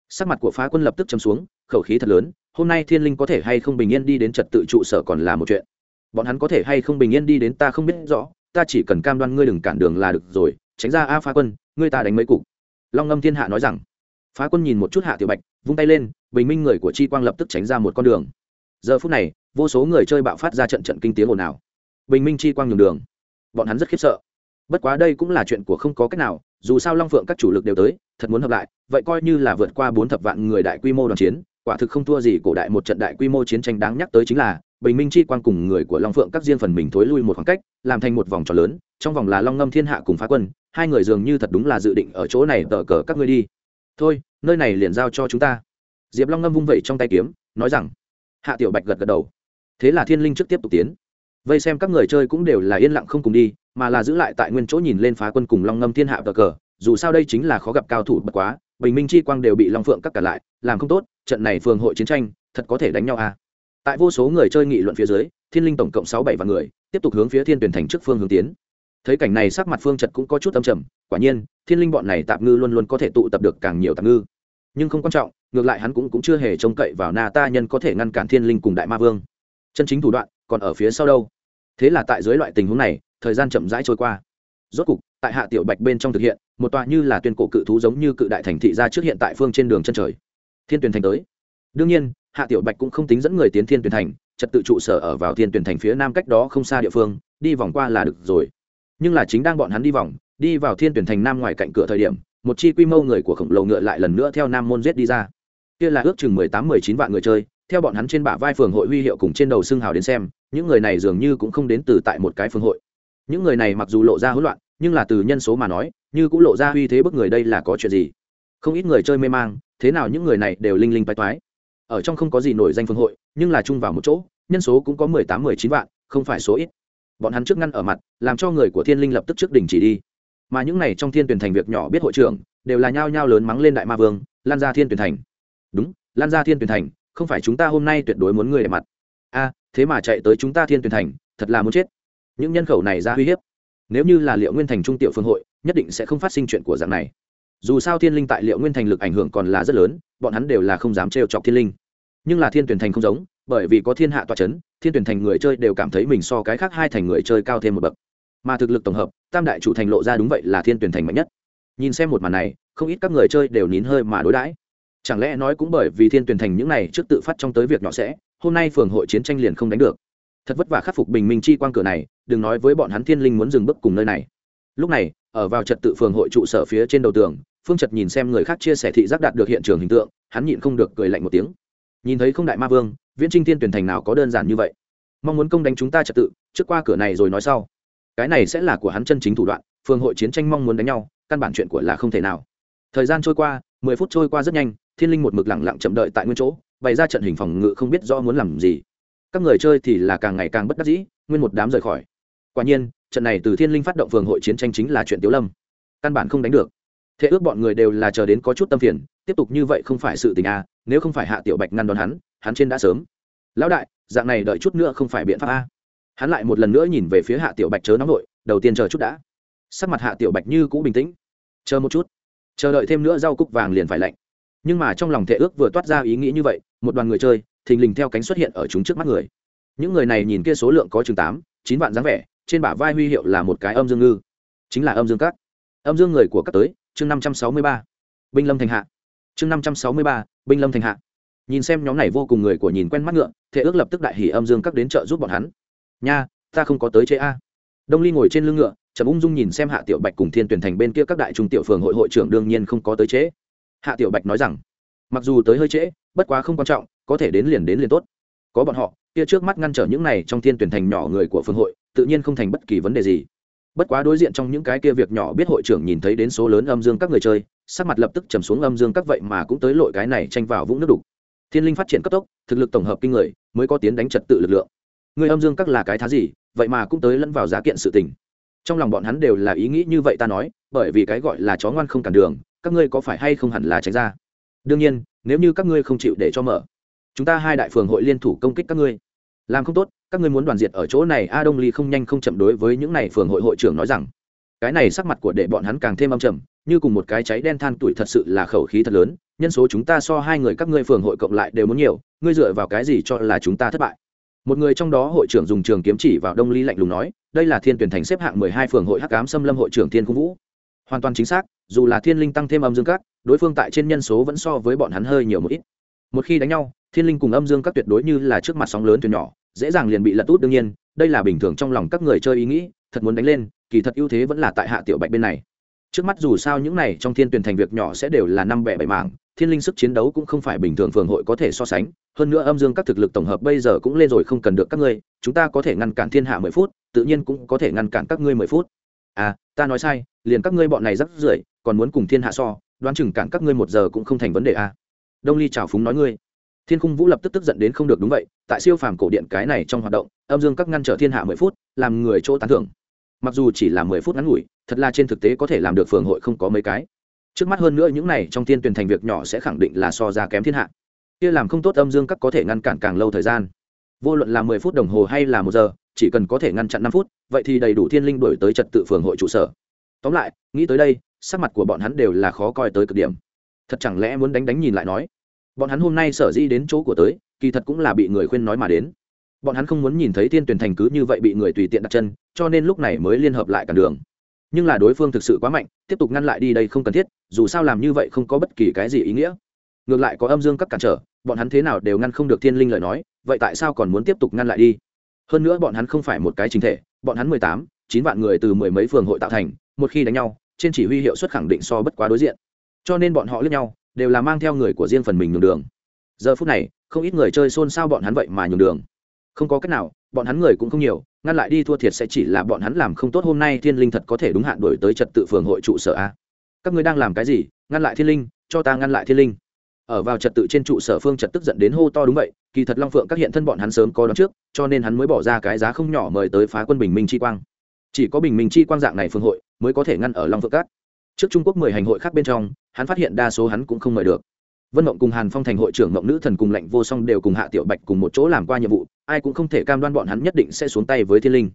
Sắc mặt của phá quân lập tức chấm xuống, khẩu khí thật lớn, hôm nay thiên linh có thể hay không bình yên đi đến trật tự trụ sở còn là một chuyện bọn hắn có thể hay không bình yên đi đến ta không biết rõ, ta chỉ cần cam đoan ngươi đừng cản đường là được rồi, tránh ra a phá quân, ngươi ta đánh mấy cục. Long ngâm thiên hạ nói rằng. Phá quân nhìn một chút hạ tiểu bạch, vung tay lên, bình minh người của chi quang lập tức tránh ra một con đường. Giờ phút này, vô số người chơi bạo phát ra trận trận kinh tiếng ồn ào. Bình minh chi quang nhường đường. Bọn hắn rất khiếp sợ. Bất quá đây cũng là chuyện của không có cách nào, dù sao long phượng các chủ lực đều tới, thật muốn hợp lại, vậy coi như là vượt qua bốn thập vạn người đại quy mô đoàn chiến, quả thực không thua gì cổ đại một trận đại quy mô chiến tranh đáng nhắc tới chính là bình minh chi quang cùng người của long phượng các riêng phần mình thối lui một khoảng cách, làm thành một vòng tròn lớn, trong vòng là long ngâm thiên hạ cùng phá quân, hai người dường như thật đúng là dự định ở chỗ này tờ cờ các ngươi đi. Thôi, nơi này liền giao cho chúng ta. Diệp long ngâm vung vẩy trong tay kiếm, nói rằng, hạ tiểu bạch gật gật đầu. Thế là thiên linh trước tiếp tục tiến. Vây xem các người chơi cũng đều là yên lặng không cùng đi, mà là giữ lại tại nguyên chỗ nhìn lên phá quân cùng long ngâm thiên hạ tờ cờ, dù sao đây chính là khó gặp cao thủ bật quá, bình minh chi quang đều bị long phượng cắt cả lại, làm không tốt, trận này phường hội chiến tranh, thật có thể đánh nhau à? Tại vô số người chơi nghị luận phía dưới thiên linh tổng cộng sáu bảy vạn người tiếp tục hướng phía thiên tuyển thành trước phương hướng tiến. Thấy cảnh này sắc mặt phương trật cũng có chút âm trầm quả nhiên thiên linh bọn này tạm ngư luôn luôn có thể tụ tập được càng nhiều tạm ngư. Nhưng không quan trọng ngược lại hắn cũng, cũng chưa hề trông cậy vào na ta nhân có thể ngăn cản thiên linh cùng đại ma vương. Chân chính thủ đoạn còn ở phía sau đâu? Thế là tại dưới loại tình huống này thời gian chậm rãi trôi qua. Rốt cục tại hạ tiểu bạch bên trong thực hiện một tòa như là tuyên cổ cự thú giống như cự đại thành thị ra trước hiện tại phương trên đường chân trời. Thiên tuyển thành tới. Đương nhiên hạ tiểu bạch cũng không tính dẫn người tiến thiên tuyển thành, trật tự trụ sở ở vào thiên tuyển thành phía nam cách đó không xa địa phương, đi vòng qua là được rồi. Nhưng là chính đang bọn hắn đi vòng, đi vào thiên tuyển thành nam ngoài cạnh cửa thời điểm, một chi quy mô người của khổng lồ ngựa lại lần nữa theo nam môn giết đi ra. Kia là ước chừng mười tám, mười chín vạn người chơi, theo bọn hắn trên bả vai phường hội huy hiệu cùng trên đầu xương hào đến xem, những người này dường như cũng không đến từ tại một cái phường hội. Những người này mặc dù lộ ra hỗn loạn, nhưng là từ nhân số mà nói, như cũng lộ ra uy thế bức người đây là có chuyện gì. Không ít người chơi mê mang, thế nào những người này đều linh linh toái toái ở trong không có gì nổi danh phương hội, nhưng là chung vào một chỗ, nhân số cũng có mười tám, mười chín vạn, không phải số ít. Bọn hắn trước ngăn ở mặt, làm cho người của thiên linh lập tức trước đình chỉ đi. Mà những này trong thiên tuyển thành việc nhỏ biết hội trưởng, đều là nhao nhao lớn mắng lên đại ma vương, lan ra thiên tuyển thành. Đúng, lan ra thiên tuyển thành, không phải chúng ta hôm nay tuyệt đối muốn người để mặt. A, thế mà chạy tới chúng ta thiên tuyển thành, thật là muốn chết. Những nhân khẩu này ra uy hiếp. Nếu như là liệu nguyên thành trung tiểu phương hội, nhất định sẽ không phát sinh chuyện của dạng này dù sao thiên linh tại liệu nguyên thành lực ảnh hưởng còn là rất lớn, bọn hắn đều là không dám trêu chọc thiên linh. Nhưng là thiên tuyển thành không giống, bởi vì có thiên hạ tọa c h ấ n thiên tuyển thành người chơi đều cảm thấy mình so cái khác hai thành người chơi cao thêm một bậc. Mà thực lực tổng hợp, tam đại chủ thành lộ ra đúng vậy là thiên tuyển thành mạnh nhất. Nhìn xem một màn này, không ít các người chơi đều nín hơi mà đối đãi. Chẳng lẽ nói cũng bởi vì thiên tuyển thành những này trước tự phát trong tới việc nhỏ sẽ, hôm nay phường hội chiến tranh liền không đánh được. Thật vất vả khắc phục bình minh chi quang cửa này, đừng nói với bọn hắn thiên linh muốn dừng bước cùng nơi này. Lúc này, ở vào trật tự phường hội trụ sở phía trên đầu tường phương trật nhìn xem người khác chia sẻ thị giác đạt được hiện trường hình tượng, hắn nhịn không được cười lạnh một tiếng. Nhìn thấy không đại ma vương, viễn trinh tiên tuyển thành nào có đơn giản như vậy? Mong muốn công đánh chúng ta trật tự, trước qua cửa này rồi nói sau. Cái này sẽ là của hắn chân chính thủ đoạn, phường hội chiến tranh mong muốn đánh nhau, căn bản chuyện của là không thể nào. Thời gian trôi qua, mười phút trôi qua rất nhanh, thiên linh một mực lẳng lặng chậm đợi tại nguyên chỗ, bày ra trận hình phòng ngự không biết do muốn làm gì. Các người chơi thì là càng ngày càng bất đắc dĩ, nguyên một đám rời khỏi. Quả nhiên, trận này từ thiên linh phát động phường hội chiến tranh chính là chuyện tiếu lâm. Căn bản không đánh được thế ước bọn người đều là chờ đến có chút tâm phiền, tiếp tục như vậy không phải sự tình a nếu không phải hạ tiểu bạch ngăn đón hắn hắn trên đã sớm. Lão đại, dạng này đợi chút nữa không phải biện pháp a hắn lại một lần nữa nhìn về phía hạ tiểu bạch chớ nóng nội đầu tiên chờ chút đã. Sắc mặt hạ tiểu bạch như cũ bình tĩnh. Chờ một chút. Chờ đợi thêm nữa rau cúc vàng liền phải lạnh. Nhưng mà trong lòng thệ ước vừa toát ra ý nghĩ như vậy, một đoàn người chơi, thình lình theo cánh xuất hiện ở chúng trước mắt người. Những người này nhìn kia số lượng có chừng tám, chín vạn dáng vẻ, trên bả vai huy hiệu là một cái âm dương ngư. Chính là âm dương các âm dương người của các tới chương năm trăm sáu mươi ba, binh lâm thành hạ. Chương năm trăm sáu mươi ba, binh lâm thành hạ. Nhìn xem nhóm này vô cùng người của nhìn quen mắt ngựa thế ước lập tức đại hỉ âm dương các đến chợ giúp bọn hắn. Nha, ta không có tới chế a. Đông ly ngồi trên lưng ngựa trầm ung dung nhìn xem hạ tiểu bạch cùng thiên tuyển thành bên kia các đại trung tiểu phường hội hội trưởng đương nhiên không có tới chế. Hạ tiểu bạch nói rằng, mặc dù tới hơi trễ, bất quá không quan trọng, có thể đến liền đến liền tốt. Có bọn họ, kia trước mắt ngăn trở những này trong thiên tuyển thành nhỏ người của phương hội, tự nhiên không thành bất kỳ vấn đề gì bất quá đối diện trong những cái kia việc nhỏ biết hội trưởng nhìn thấy đến số lớn âm dương các người chơi, sắc mặt lập tức trầm xuống âm dương các vậy mà cũng tới lội cái này tranh vào vũng nước đục. Thiên linh phát triển cấp tốc, thực lực tổng hợp kinh người, mới có tiến đánh trật tự lực lượng. Người âm dương các là cái thá gì, vậy mà cũng tới lẫn vào giá kiện sự tình. Trong lòng bọn hắn đều là ý nghĩ như vậy ta nói, bởi vì cái gọi là chó ngoan không cản đường, các ngươi có phải hay không hẳn là tránh ra? Đương nhiên, nếu như các ngươi không chịu để cho mở, chúng ta hai đại phường hội liên thủ công kích các ngươi. Làm không tốt các ngươi muốn đoàn diệt ở chỗ này, a đông ly không nhanh không chậm đối với những này phường hội hội trưởng nói rằng, cái này sắc mặt của để bọn hắn càng thêm âm trầm, như cùng một cái cháy đen than tuổi thật sự là khẩu khí thật lớn, nhân số chúng ta so hai người các ngươi phường hội cộng lại đều muốn nhiều, ngươi dựa vào cái gì cho là chúng ta thất bại? Một người trong đó hội trưởng dùng trường kiếm chỉ vào đông ly lạnh lùng nói, đây là thiên tuyển thành xếp hạng mười hai phường hội hắc ám xâm lâm hội trưởng thiên cung vũ. Hoàn toàn chính xác, dù là thiên linh tăng thêm âm dương các, đối phương tại trên nhân số vẫn so với bọn hắn hơi nhiều một ít. Một khi đánh nhau, thiên linh cùng âm dương các tuyệt đối như là trước mặt sóng lớn thuyền nhỏ dễ dàng liền bị lật út đương nhiên, đây là bình thường trong lòng các người chơi ý nghĩ, thật muốn đánh lên, kỳ thật ưu thế vẫn là tại hạ tiểu bạch bên này. Trước mắt dù sao những này trong thiên tuyển thành việc nhỏ sẽ đều là năm bẻ bảy mảng, thiên linh sức chiến đấu cũng không phải bình thường phường hội có thể so sánh, hơn nữa âm dương các thực lực tổng hợp bây giờ cũng lên rồi không cần được các ngươi, chúng ta có thể ngăn cản thiên hạ mười phút, tự nhiên cũng có thể ngăn cản các ngươi mười phút. À ta nói sai, liền các ngươi bọn này rắc rưởi, còn muốn cùng thiên hạ so, đoán chừng cản các ngươi một giờ cũng không thành vấn đề à. đông ly trào phúng nói ngươi thiên khung vũ lập tức tức giận đến không được đúng vậy, tại siêu phàm cổ điện cái này trong hoạt động, âm dương các ngăn trở thiên hạ mười phút, làm người chỗ tán thưởng. Mặc dù chỉ là mười phút ngắn ngủi, thật là trên thực tế có thể làm được phường hội không có mấy cái. Trước mắt hơn nữa những này trong thiên tuyển thành việc nhỏ sẽ khẳng định là so ra kém thiên hạ. Kia làm không tốt âm dương các có thể ngăn cản càng lâu thời gian. Vô luận là mười phút đồng hồ hay là một giờ, chỉ cần có thể ngăn chặn năm phút, vậy thì đầy đủ thiên linh đổi tới trật tự phường hội trụ sở. Tóm lại, nghĩ tới đây, sắc mặt của bọn hắn đều là khó coi tới cực điểm. Thật chẳng lẽ muốn đánh đánh nhìn lại nói? Bọn hắn hôm nay sở di đến chỗ của tới, kỳ thật cũng là bị người khuyên nói mà đến. Bọn hắn không muốn nhìn thấy thiên tuyển thành cứ như vậy bị người tùy tiện đặt chân, cho nên lúc này mới liên hợp lại cản đường. Nhưng là đối phương thực sự quá mạnh, tiếp tục ngăn lại đi đây không cần thiết, dù sao làm như vậy không có bất kỳ cái gì ý nghĩa. Ngược lại có âm dương các cản trở, bọn hắn thế nào đều ngăn không được thiên linh lời nói, vậy tại sao còn muốn tiếp tục ngăn lại đi? Hơn nữa bọn hắn không phải một cái chính thể, bọn hắn mười tám, chín vạn người từ mười mấy phường hội tạo thành, một khi đánh nhau, trên chỉ huy hiệu suất khẳng định so bất quá đối diện. Cho nên bọn họ lướt nhau đều là mang theo người của riêng phần mình nhường đường. Giờ phút này, không ít người chơi xôn xao bọn hắn vậy mà nhường đường. Không có cách nào, bọn hắn người cũng không nhiều, ngăn lại đi thua thiệt sẽ chỉ là bọn hắn làm không tốt hôm nay thiên linh thật có thể đúng hạn đổi tới trật tự phường hội trụ sở a. Các ngươi đang làm cái gì? Ngăn lại thiên linh, cho ta ngăn lại thiên linh. Ở vào trật tự trên trụ sở phương trật tức giận đến hô to đúng vậy, kỳ thật long phượng các hiện thân bọn hắn sớm có đón trước, cho nên hắn mới bỏ ra cái giá không nhỏ mời tới phá quân bình minh chi quang. Chỉ có bình minh chi quang dạng này phương hội, mới có thể ngăn ở long phượng các trước trung quốc mười hành hội khác bên trong, hắn phát hiện đa số hắn cũng không mời được. Vân mộng cùng hàn phong thành hội trưởng mộng nữ thần cùng lệnh vô song đều cùng hạ tiểu bạch cùng một chỗ làm qua nhiệm vụ, ai cũng không thể cam đoan bọn hắn nhất định sẽ xuống tay với thiên linh.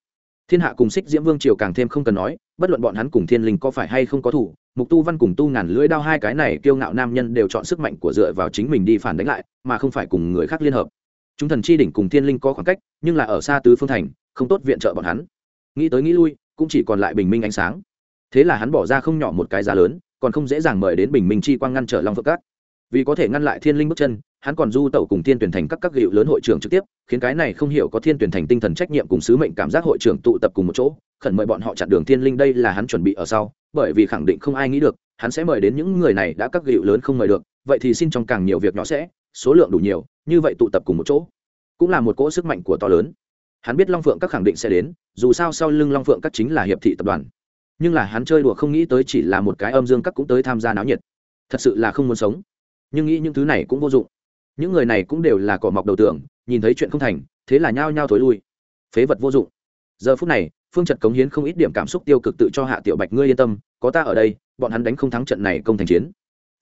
Thiên hạ cùng xích diễm vương triều càng thêm không cần nói, bất luận bọn hắn cùng thiên linh có phải hay không có thủ, mục tu văn cùng tu ngàn lưỡi đao hai cái này kiêu ngạo nam nhân đều chọn sức mạnh của dựa vào chính mình đi phản đánh lại, mà không phải cùng người khác liên hợp. Chúng thần chi đỉnh cùng thiên linh có khoảng cách, nhưng là ở xa tứ phương thành, không tốt viện trợ bọn hắn. Nghĩ tới nghĩ lui, cũng chỉ còn lại bình minh ánh sáng thế là hắn bỏ ra không nhỏ một cái giá lớn, còn không dễ dàng mời đến bình minh chi quang ngăn trở long phượng cát. Vì có thể ngăn lại thiên linh bước chân, hắn còn du tẩu cùng thiên tuyển thành các các hiệu lớn hội trưởng trực tiếp, khiến cái này không hiểu có thiên tuyển thành tinh thần trách nhiệm cùng sứ mệnh cảm giác hội trưởng tụ tập cùng một chỗ, khẩn mời bọn họ chặn đường thiên linh đây là hắn chuẩn bị ở sau, bởi vì khẳng định không ai nghĩ được, hắn sẽ mời đến những người này đã các hiệu lớn không mời được, vậy thì xin trong càng nhiều việc nhỏ sẽ, số lượng đủ nhiều, như vậy tụ tập cùng một chỗ, cũng là một cỗ sức mạnh của to lớn. Hắn biết long phượng các khẳng định sẽ đến, dù sao sau lưng long phượng các chính là hiệp thị tập đoàn nhưng là hắn chơi đùa không nghĩ tới chỉ là một cái âm dương các cũng tới tham gia náo nhiệt. Thật sự là không muốn sống. Nhưng nghĩ những thứ này cũng vô dụng. Những người này cũng đều là cỏ mọc đầu tưởng, nhìn thấy chuyện không thành, thế là nhao nhao thối lui. Phế vật vô dụng. Giờ phút này, phương trật cống hiến không ít điểm cảm xúc tiêu cực tự cho hạ tiểu bạch ngươi yên tâm, có ta ở đây, bọn hắn đánh không thắng trận này công thành chiến.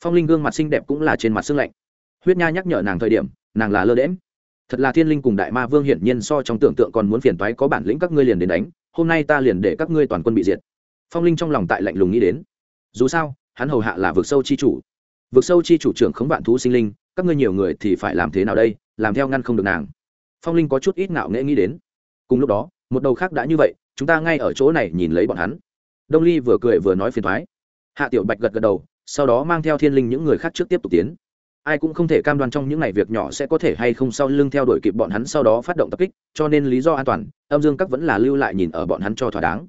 Phong linh gương mặt xinh đẹp cũng là trên mặt xương lạnh. Huyết nha nhắc nhở nàng thời điểm, nàng là lơ đễm thật là thiên linh cùng đại ma vương hiển nhiên so trong tưởng tượng còn muốn phiền toái có bản lĩnh các ngươi liền đến đánh, hôm nay ta liền để các ngươi toàn quân bị diệt phong linh trong lòng tại lạnh lùng nghĩ đến. Dù sao, hắn hầu hạ là vực sâu chi chủ. Vực sâu chi chủ trưởng khống vạn thú sinh linh, các ngươi nhiều người thì phải làm thế nào đây, làm theo ngăn không được nàng. Phong linh có chút ít ngạo nghễ nghĩ đến. Cùng lúc đó, một đầu khác đã như vậy, chúng ta ngay ở chỗ này nhìn lấy bọn hắn. Đông ly vừa cười vừa nói phiền thoái. Hạ tiểu bạch gật gật đầu, sau đó mang theo thiên linh những người khác trước tiếp tục tiến. Ai cũng không thể cam đoan trong những ngày việc nhỏ sẽ có thể hay không sau lưng theo đuổi kịp bọn hắn sau đó phát động tập kích, cho nên lý do an toàn, âm dương các vẫn là lưu lại nhìn ở bọn hắn cho thỏa đáng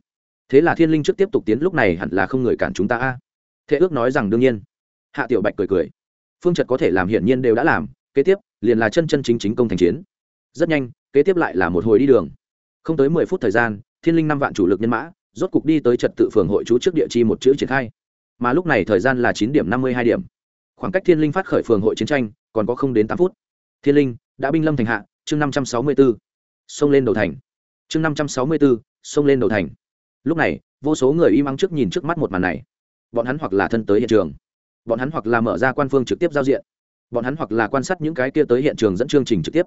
thế là thiên linh trước tiếp tục tiến, lúc này hẳn là không người cản chúng ta a. Thế ước nói rằng đương nhiên. Hạ tiểu bạch cười cười. Phương trật có thể làm hiển nhiên đều đã làm, kế tiếp, liền là chân chân chính chính công thành chiến. Rất nhanh, kế tiếp lại là một hồi đi đường. Không tới mười phút thời gian, thiên linh năm vạn chủ lực nhân mã, rốt cục đi tới trật tự phường hội chú trước địa chi một chữ triển khai. Mà lúc này thời gian là chín điểm năm mươi hai điểm. Khoảng cách thiên linh phát khởi phường hội chiến tranh, còn có không đến tám phút. Thiên linh, đã binh lâm thành hạ, chương năm trăm sáu mươi b ố xông lên đầu thành. Chương năm trăm sáu mươi b ố xông lên đầu thành lúc này, vô số người im ắng trước nhìn trước mắt một màn này. Bọn hắn hoặc là thân tới hiện trường, bọn hắn hoặc là mở ra quan phương trực tiếp giao diện, bọn hắn hoặc là quan sát những cái kia tới hiện trường dẫn chương trình trực tiếp.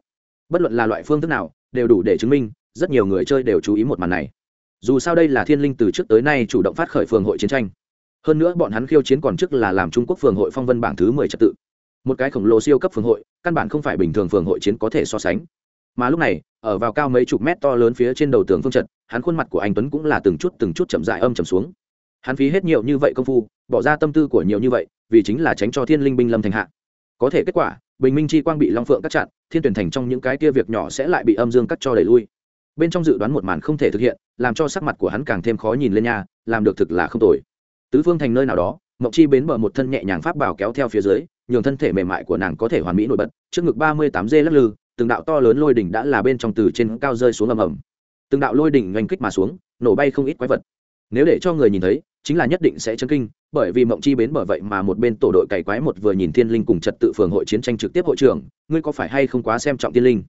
Bất luận là loại phương thức nào, đều đủ để chứng minh, rất nhiều người chơi đều chú ý một màn này. Dù sao đây là thiên linh từ trước tới nay chủ động phát khởi phường hội chiến tranh. Hơn nữa bọn hắn khiêu chiến còn trước là làm trung quốc phường hội phong vân bảng thứ mười trật tự. Một cái khổng lồ siêu cấp phường hội, căn bản không phải bình thường phường hội chiến có thể so sánh mà lúc này, ở vào cao mấy chục mét to lớn phía trên đầu tường phương trận, hắn khuôn mặt của anh tuấn cũng là từng chút từng chút chậm dại âm chầm xuống. Hắn phí hết nhiều như vậy công phu, bỏ ra tâm tư của nhiều như vậy, vì chính là tránh cho thiên linh binh lâm thành hạ. Có thể kết quả, bình minh chi quang bị long phượng cắt chặn, thiên tuyển thành trong những cái kia việc nhỏ sẽ lại bị âm dương cắt cho đẩy lui. Bên trong dự đoán một màn không thể thực hiện, làm cho sắc mặt của hắn càng thêm khó nhìn lên nha, làm được thực là không tồi. Tứ phương thành nơi nào đó mộng chi bến bờ một thân nhẹ nhàng pháp bảo kéo theo phía dưới, nhường thân thể mềm mại của nàng có thể hoàn mỹ nổi bật, trước ngực ba mươi tám dê lắc lư từng đạo to lớn lôi đỉnh đã là bên trong từ trên cao rơi xuống ầm ầm. Từng đạo lôi đỉnh oanh kích mà xuống, nổ bay không ít quái vật. Nếu để cho người nhìn thấy, chính là nhất định sẽ chấn kinh, bởi vì mộng chi bến bởi vậy mà một bên tổ đội cày quái một vừa nhìn thiên linh cùng trật tự phường hội chiến tranh trực tiếp hội trưởng, ngươi có phải hay không quá xem trọng thiên linh?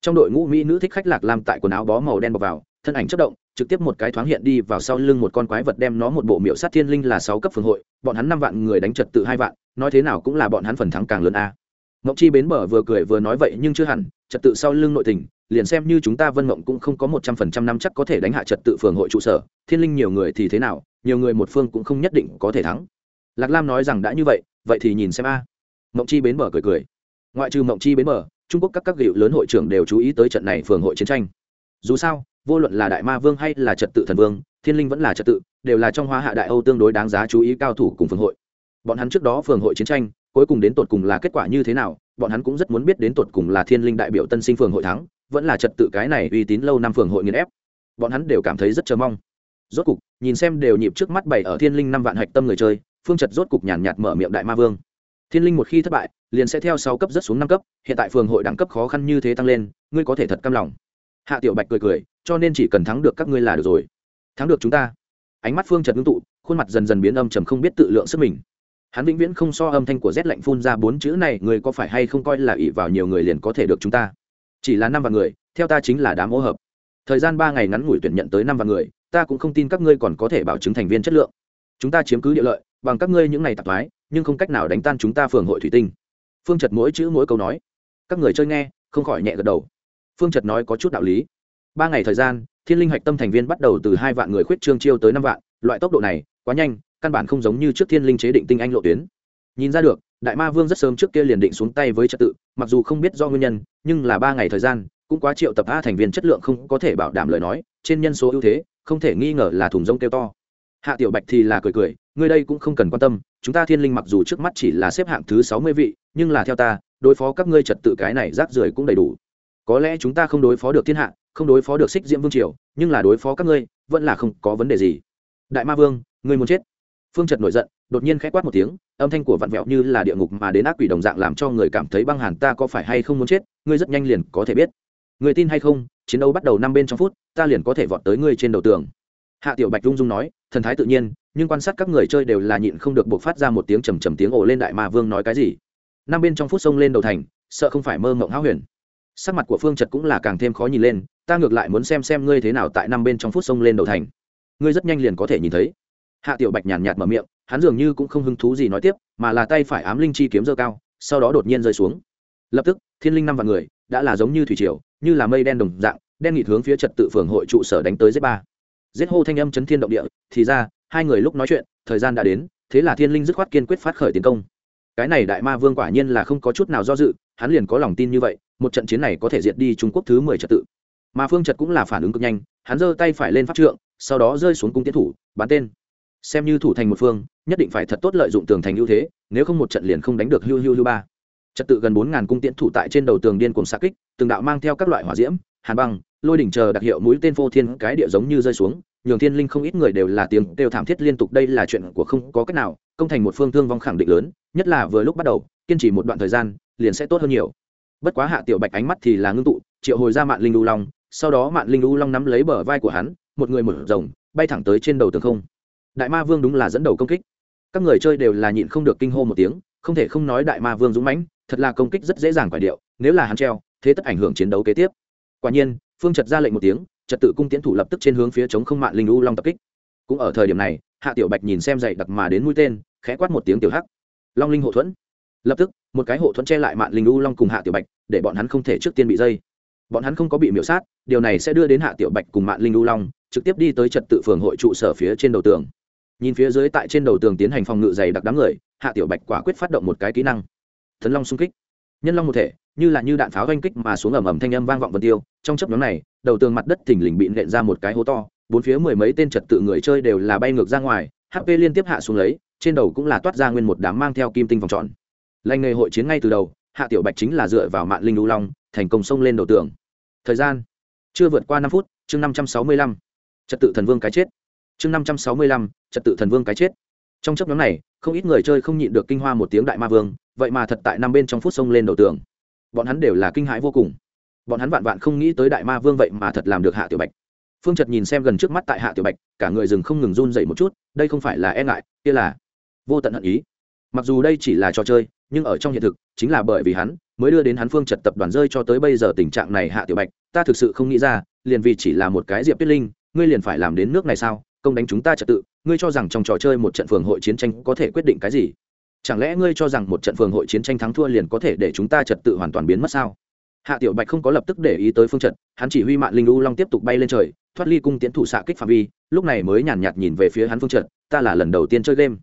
Trong đội ngũ mỹ nữ thích khách lạc lam tại quần áo bó màu đen bọc vào, thân ảnh chất động, trực tiếp một cái thoáng hiện đi vào sau lưng một con quái vật đem nó một bộ miệu sát thiên linh là sáu cấp phường hội, bọn hắn năm vạn người đánh trật tự hai vạn, nói thế nào cũng là bọn hắn phần thắng càng lớn a mộng chi bến bờ vừa cười vừa nói vậy nhưng chưa hẳn, trật tự sau lưng nội tình, liền xem như chúng ta vân mộng cũng không có một trăm phần trăm năm chắc có thể đánh hạ trật tự phường hội trụ sở, thiên linh nhiều người thì thế nào, nhiều người một phương cũng không nhất định có thể thắng. Lạc lam nói rằng đã như vậy vậy thì nhìn xem a. Mộng chi bến bờ cười cười. Ngoại trừ mộng chi bến bờ, trung quốc các các hiệu lớn hội trưởng đều chú ý tới trận này phường hội chiến tranh. Dù sao, vô luận là đại ma vương hay là trật tự thần vương, thiên linh vẫn là trật tự, đều là trong hóa hạ đại âu tương đối đáng giá chú ý cao thủ cùng phường hội. Bọn hắn trước đó phường hội chiến tranh cuối cùng đến tột cùng là kết quả như thế nào, bọn hắn cũng rất muốn biết đến tột cùng là thiên linh đại biểu tân sinh phường hội thắng, vẫn là trật tự cái này uy tín lâu năm phường hội nghiền ép. Bọn hắn đều cảm thấy rất chờ mong. Rốt cục, nhìn xem đều nhịp trước mắt bày ở thiên linh năm vạn hạch tâm người chơi, phương trật rốt cục nhàn nhạt mở miệng đại ma vương. Thiên linh một khi thất bại, liền sẽ theo sáu cấp rất xuống năm cấp, hiện tại phường hội đẳng cấp khó khăn như thế tăng lên, ngươi có thể thật căm lòng. Hạ tiểu bạch cười cười, cho nên chỉ cần thắng được các ngươi là được rồi. Thắng được chúng ta. Ánh mắt phương trật ngưng tụ, khuôn mặt dần dần biến âm trầm không biết tự lượng sức mình hắn vĩnh viễn không so âm thanh của rét lạnh phun ra bốn chữ này, người có phải hay không coi là ỷ vào nhiều người liền có thể được chúng ta? Chỉ là năm vạn người, theo ta chính là đám ô hợp. Thời gian ba ngày ngắn ngủi tuyển nhận tới năm vạn người, ta cũng không tin các ngươi còn có thể bảo chứng thành viên chất lượng. Chúng ta chiếm cứ địa lợi, bằng các ngươi những ngày tạp thoái, nhưng không cách nào đánh tan chúng ta phường hội thủy tinh. Phương trật mỗi chữ mỗi câu nói. Các người chơi nghe, không khỏi nhẹ gật đầu. Phương trật nói có chút đạo lý. Ba ngày thời gian, thiên linh hạch tâm thành viên bắt đầu từ hai vạn người khuyết trương chiêu tới năm vạn, loại tốc độ này, quá nhanh căn bản không giống như trước thiên linh chế định tinh anh lộ tuyến. Nhìn ra được, đại ma vương rất sớm trước kia liền định xuống tay với trật tự, mặc dù không biết do nguyên nhân, nhưng là ba ngày thời gian, cũng quá triệu tập a thành viên chất lượng không có thể bảo đảm lời nói, trên nhân số ưu thế, không thể nghi ngờ là thùng rông kêu to. Hạ tiểu bạch thì là cười cười người đây cũng không cần quan tâm, chúng ta thiên linh mặc dù trước mắt chỉ là xếp hạng thứ sáu mươi vị, nhưng là theo ta, đối phó các ngươi trật tự cái này rác rưởi cũng đầy đủ. Có lẽ chúng ta không đối phó được thiên hạ, không đối phó được xích diễm vương triều, nhưng là đối phó các ngươi, vẫn là không có vấn đề gì. Đại ma vương, ngươi muốn chết? Phương trật nổi giận, đột nhiên khẽ quát một tiếng, âm thanh của vặn vẹo như là địa ngục mà đến ác quỷ đồng dạng làm cho người cảm thấy băng hàn, ta có phải hay không muốn chết, ngươi rất nhanh liền có thể biết. Người tin hay không, chiến đấu bắt đầu năm bên trong phút, ta liền có thể vọt tới ngươi trên đầu tường. Hạ tiểu bạch rung rung nói, thần thái tự nhiên, nhưng quan sát các người chơi đều là nhịn không được buộc phát ra một tiếng trầm trầm tiếng ồ lên đại ma vương nói cái gì. Năm bên trong phút sông lên đầu thành, sợ không phải mơ mộng háo huyền. Sắc mặt của phương trật cũng là càng thêm khó nhìn lên, ta ngược lại muốn xem xem ngươi thế nào tại năm bên trong phút sông lên đầu thành. Ngươi rất nhanh liền có thể nhìn thấy hạ tiểu bạch nhàn nhạt mở miệng, hắn dường như cũng không hứng thú gì nói tiếp, mà là tay phải ám linh chi kiếm dơ cao, sau đó đột nhiên rơi xuống. Lập tức, thiên linh năm vạn người, đã là giống như thủy triều, như là mây đen đồng dạng, đen nghịt hướng phía trật tự phường hội trụ sở đánh tới z ba. Giết hô thanh âm chấn thiên động địa, thì ra, hai người lúc nói chuyện, thời gian đã đến, thế là thiên linh dứt khoát kiên quyết phát khởi tiến công. Cái này đại ma vương quả nhiên là không có chút nào do dự, hắn liền có lòng tin như vậy, một trận chiến này có thể diệt đi trung quốc thứ mười trật tự. Mà phương trật cũng là phản ứng cực nhanh, hắn giơ tay phải lên pháp trượng, sau đó rơi xuống cung tiến thủ, bắn tên xem như thủ thành một phương, nhất định phải thật tốt lợi dụng tường thành ưu thế, nếu không một trận liền không đánh được hưu hưu hưu ba. Trật tự gần bốn ngàn cung tiễn thủ tại trên đầu tường điên cùng xa kích, từng đạo mang theo các loại hỏa diễm, hàn băng, lôi đỉnh chờ đặc hiệu mũi tên phô thiên cái địa giống như rơi xuống, nhường thiên linh không ít người đều là tiếng đều thảm thiết liên tục, đây là chuyện của không có cách nào, công thành một phương thương vong khẳng định lớn, nhất là vừa lúc bắt đầu, kiên trì một đoạn thời gian, liền sẽ tốt hơn nhiều. Bất quá hạ tiểu bạch ánh mắt thì là ngưng tụ, triệu hồi ra mạng linh u long, sau đó mạng linh u long nắm lấy bờ vai của hắn, một người mở rồng bay thẳng tới trên đầu tường không đại ma vương đúng là dẫn đầu công kích. Các người chơi đều là nhịn không được kinh hô một tiếng, không thể không nói đại ma vương dũng mãnh, thật là công kích rất dễ dàng quả điệu, nếu là hắn treo, thế tất ảnh hưởng chiến đấu kế tiếp. Quả nhiên, phương trật ra lệnh một tiếng, trật tự cung tiến thủ lập tức trên hướng phía chống không mạng linh u long tập kích. Cũng ở thời điểm này, hạ tiểu bạch nhìn xem dậy đặc mà đến mũi tên, khẽ quát một tiếng tiểu hắc. Long linh hộ thuẫn. Lập tức, một cái hộ thuẫn che lại mạng linh u long cùng hạ tiểu bạch, để bọn hắn không thể trước tiên bị dây. Bọn hắn không có bị miễu sát, điều này sẽ đưa đến hạ tiểu bạch cùng mạng linh u long trực tiếp đi tới trật tự phường hội trụ sở phía trên đầu tường nhìn phía dưới tại trên đầu tường tiến hành phòng ngự dày đặc đám người, hạ tiểu bạch quả quyết phát động một cái kỹ năng. Thần long xung kích. Nhân long một thể, như là như đạn pháo oanh kích mà xuống ầm ầm thanh âm vang vọng vân tiêu, trong chấp nhóm này, đầu tường mặt đất thình lình bị nện ra một cái hố to, bốn phía mười mấy tên trật tự người chơi đều là bay ngược ra ngoài hp liên tiếp hạ xuống lấy, trên đầu cũng là toát ra nguyên một đám mang theo kim tinh vòng tròn. Lành nghề hội chiến ngay từ đầu, hạ tiểu bạch chính là dựa vào mạng linh lưu long, thành công xông lên đầu tường. Thời gian chưa vượt qua năm phút, chương năm trăm sáu mươi lăm. Trật tự thần vương cái chết chương năm trăm sáu mươi lăm, trật tự thần vương cái chết. Trong chấp nhóm này, không ít người chơi không nhịn được kinh hoa một tiếng đại ma vương, vậy mà thật tại năm bên trong phút sông lên đầu tường. Bọn hắn đều là kinh hãi vô cùng. Bọn hắn vạn vạn không nghĩ tới đại ma vương vậy mà thật làm được hạ tiểu bạch. Phương trật nhìn xem gần trước mắt tại hạ tiểu bạch, cả người rừng không ngừng run dậy một chút, đây không phải là e ngại, kia là vô tận hận ý. Mặc dù đây chỉ là trò chơi, nhưng ở trong hiện thực, chính là bởi vì hắn mới đưa đến hắn phương trật tập đoàn rơi cho tới bây giờ tình trạng này hạ tiểu bạch, ta thực sự không nghĩ ra, liền vì chỉ là một cái diệp tuyết linh, ngươi liền phải làm đến nước này sao? Công đánh chúng ta trật tự ngươi cho rằng trong trò chơi một trận phường hội chiến tranh có thể quyết định cái gì? Chẳng lẽ ngươi cho rằng một trận phường hội chiến tranh thắng thua liền có thể để chúng ta trật tự hoàn toàn biến mất sao? Hạ tiểu bạch không có lập tức để ý tới phương trận hắn chỉ huy mạng linh u long tiếp tục bay lên trời thoát ly cung tiến thủ xạ kích phạm vi lúc này mới nhàn nhạt, nhìn về phía hắn phương trận ta là lần đầu tiên chơi game.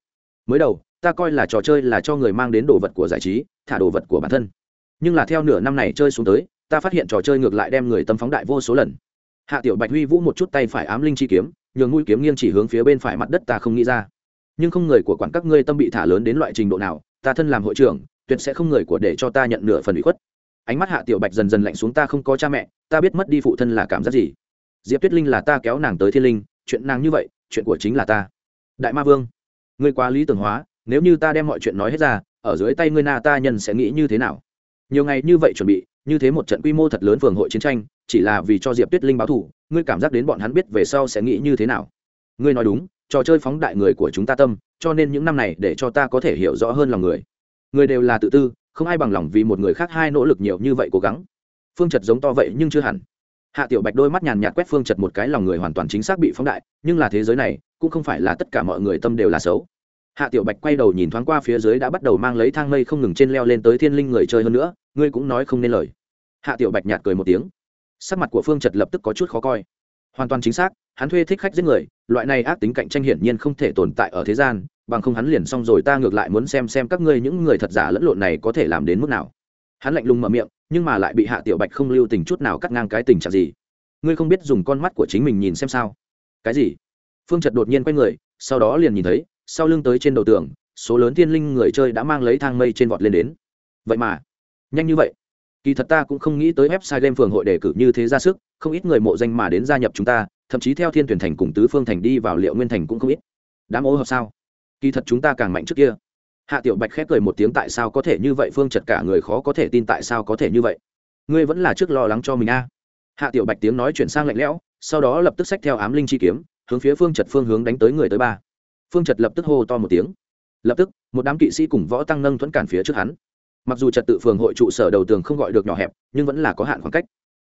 Mới đầu ta coi là trò chơi là cho người mang đến đồ vật của giải trí thả đồ vật của bản thân. Nhưng là theo nửa năm này chơi xuống tới ta phát hiện trò chơi ngược lại đem người tâm phóng đại vô số lần. Hạ tiểu bạch huy vũ một chút tay phải ám linh chi kiếm nhường mũi kiếm nghiêng chỉ hướng phía bên phải mặt đất ta không nghĩ ra. Nhưng không người của quản các ngươi tâm bị thả lớn đến loại trình độ nào, ta thân làm hội trưởng, tuyệt sẽ không người của để cho ta nhận nửa phần ủy khuất. Ánh mắt hạ tiểu bạch dần dần lạnh xuống ta không có cha mẹ, ta biết mất đi phụ thân là cảm giác gì. Diệp tuyết linh là ta kéo nàng tới thiên linh, chuyện nàng như vậy, chuyện của chính là ta. Đại ma vương, ngươi quá lý tưởng hóa, nếu như ta đem mọi chuyện nói hết ra, ở dưới tay ngươi na ta nhân sẽ nghĩ như thế nào? Nhiều ngày như vậy chuẩn bị, như thế một trận quy mô thật lớn phường hội chiến tranh chỉ là vì cho diệp tuyết linh báo thù, ngươi cảm giác đến bọn hắn biết về sau sẽ nghĩ như thế nào? Ngươi nói đúng, trò chơi phóng đại người của chúng ta tâm, cho nên những năm này để cho ta có thể hiểu rõ hơn lòng người. Người đều là tự tư, không ai bằng lòng vì một người khác hai nỗ lực nhiều như vậy cố gắng. Phương trật giống to vậy nhưng chưa hẳn. Hạ tiểu bạch đôi mắt nhàn nhạt quét phương trật một cái lòng người hoàn toàn chính xác bị phóng đại, nhưng là thế giới này, cũng không phải là tất cả mọi người tâm đều là xấu. Hạ tiểu bạch quay đầu nhìn thoáng qua phía dưới đã bắt đầu mang lấy thang mây không ngừng trên leo lên tới thiên linh người chơi hơn nữa, ngươi cũng nói không nên lời. Hạ tiểu bạch nhạt cười một tiếng sắc mặt của phương trật lập tức có chút khó coi. Hoàn toàn chính xác, hắn thuê thích khách giết người, loại này ác tính cạnh tranh hiển nhiên không thể tồn tại ở thế gian, bằng không hắn liền xong rồi, ta ngược lại muốn xem xem các ngươi những người thật giả lẫn lộn này có thể làm đến mức nào. Hắn lạnh lùng mở miệng, nhưng mà lại bị hạ tiểu bạch không lưu tình chút nào cắt ngang cái tình trạng gì. Ngươi không biết dùng con mắt của chính mình nhìn xem sao? Cái gì? Phương trật đột nhiên quay người, sau đó liền nhìn thấy, sau lưng tới trên đầu tường, số lớn thiên linh người chơi đã mang lấy thang mây trên vọt lên đến. Vậy mà, nhanh như vậy kỳ thật ta cũng không nghĩ tới website game phường hội đề cử như thế ra sức, không ít người mộ danh mà đến gia nhập chúng ta, thậm chí theo thiên tuyển thành cùng tứ phương thành đi vào liệu nguyên thành cũng không ít. Đám ô hợp sao? Kỳ thật chúng ta càng mạnh trước kia. Hạ tiểu bạch khép cười một tiếng tại sao có thể như vậy, phương chật cả người khó có thể tin tại sao có thể như vậy. Ngươi vẫn là trước lo lắng cho mình a. Hạ tiểu bạch tiếng nói chuyển sang lạnh lẽo, sau đó lập tức xách theo ám linh chi kiếm, hướng phía phương chật phương hướng đánh tới người tới ba. Phương chật lập tức hô to một tiếng. Lập tức, một đám kỵ sĩ cùng võ tăng nâng thuẫn cản phía trước hắn mặc dù trật tự phường hội trụ sở đầu tường không gọi được nhỏ hẹp, nhưng vẫn là có hạn khoảng cách.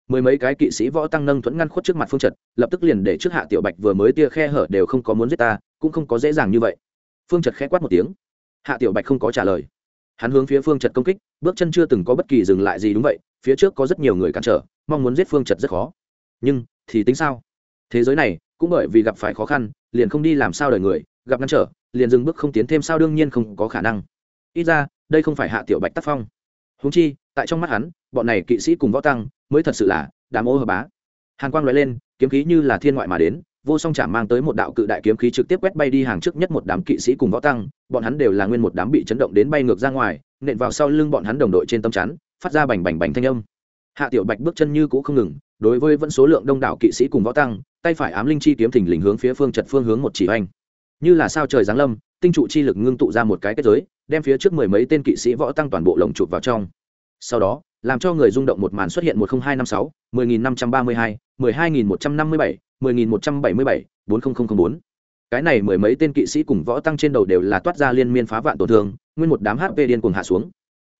Mười mấy cái kỵ sĩ võ tăng nâng thuẫn ngăn khuất trước mặt phương trật, lập tức liền để trước hạ tiểu bạch vừa mới tia khe hở đều không có muốn giết ta, cũng không có dễ dàng như vậy. Phương trật khẽ quát một tiếng. Hạ tiểu bạch không có trả lời. Hắn hướng phía phương trật công kích, bước chân chưa từng có bất kỳ dừng lại gì đúng vậy, phía trước có rất nhiều người cản trở, mong muốn giết phương trật rất khó. Nhưng, thì tính sao? Thế giới này, cũng bởi vì gặp phải khó khăn, liền không đi làm sao đời người, gặp ngăn trở, liền dừng bước không tiến thêm sao đương nhiên không có khả năng. Ít ra đây không phải hạ tiểu bạch tác phong. Húng chi, tại trong mắt hắn, bọn này kỵ sĩ cùng võ tăng mới thật sự là đám ô hợp bá. Hàn quang loại lên, kiếm khí như là thiên ngoại mà đến, vô song chạm mang tới một đạo cự đại kiếm khí trực tiếp quét bay đi hàng trước nhất một đám kỵ sĩ cùng võ tăng, bọn hắn đều là nguyên một đám bị chấn động đến bay ngược ra ngoài, nện vào sau lưng bọn hắn đồng đội trên tấm chắn, phát ra bành bành bành thanh âm. Hạ tiểu bạch bước chân như cũ không ngừng, đối với vẫn số lượng đông đảo kỵ sĩ cùng võ tăng, tay phải ám linh chi kiếm thình lình hướng phía phương trật phương hướng một chỉ oanh như là sao trời giáng lâm, tinh trụ chi lực ngưng tụ ra một cái kết giới đem phía trước mười mấy tên kỵ sĩ võ tăng toàn bộ lồng chụp vào trong. Sau đó, làm cho người rung động một màn xuất hiện một nghìn hai năm sáu, mười nghìn năm trăm ba mươi hai, mười hai nghìn một trăm năm mươi bảy, mười nghìn một trăm bảy mươi bảy, bốn nghìn bốn. Cái này mười mấy tên kỵ sĩ cùng võ tăng trên đầu đều là toát ra liên miên phá vạn tổn thương, nguyên một đám hp điên cuồng hạ xuống.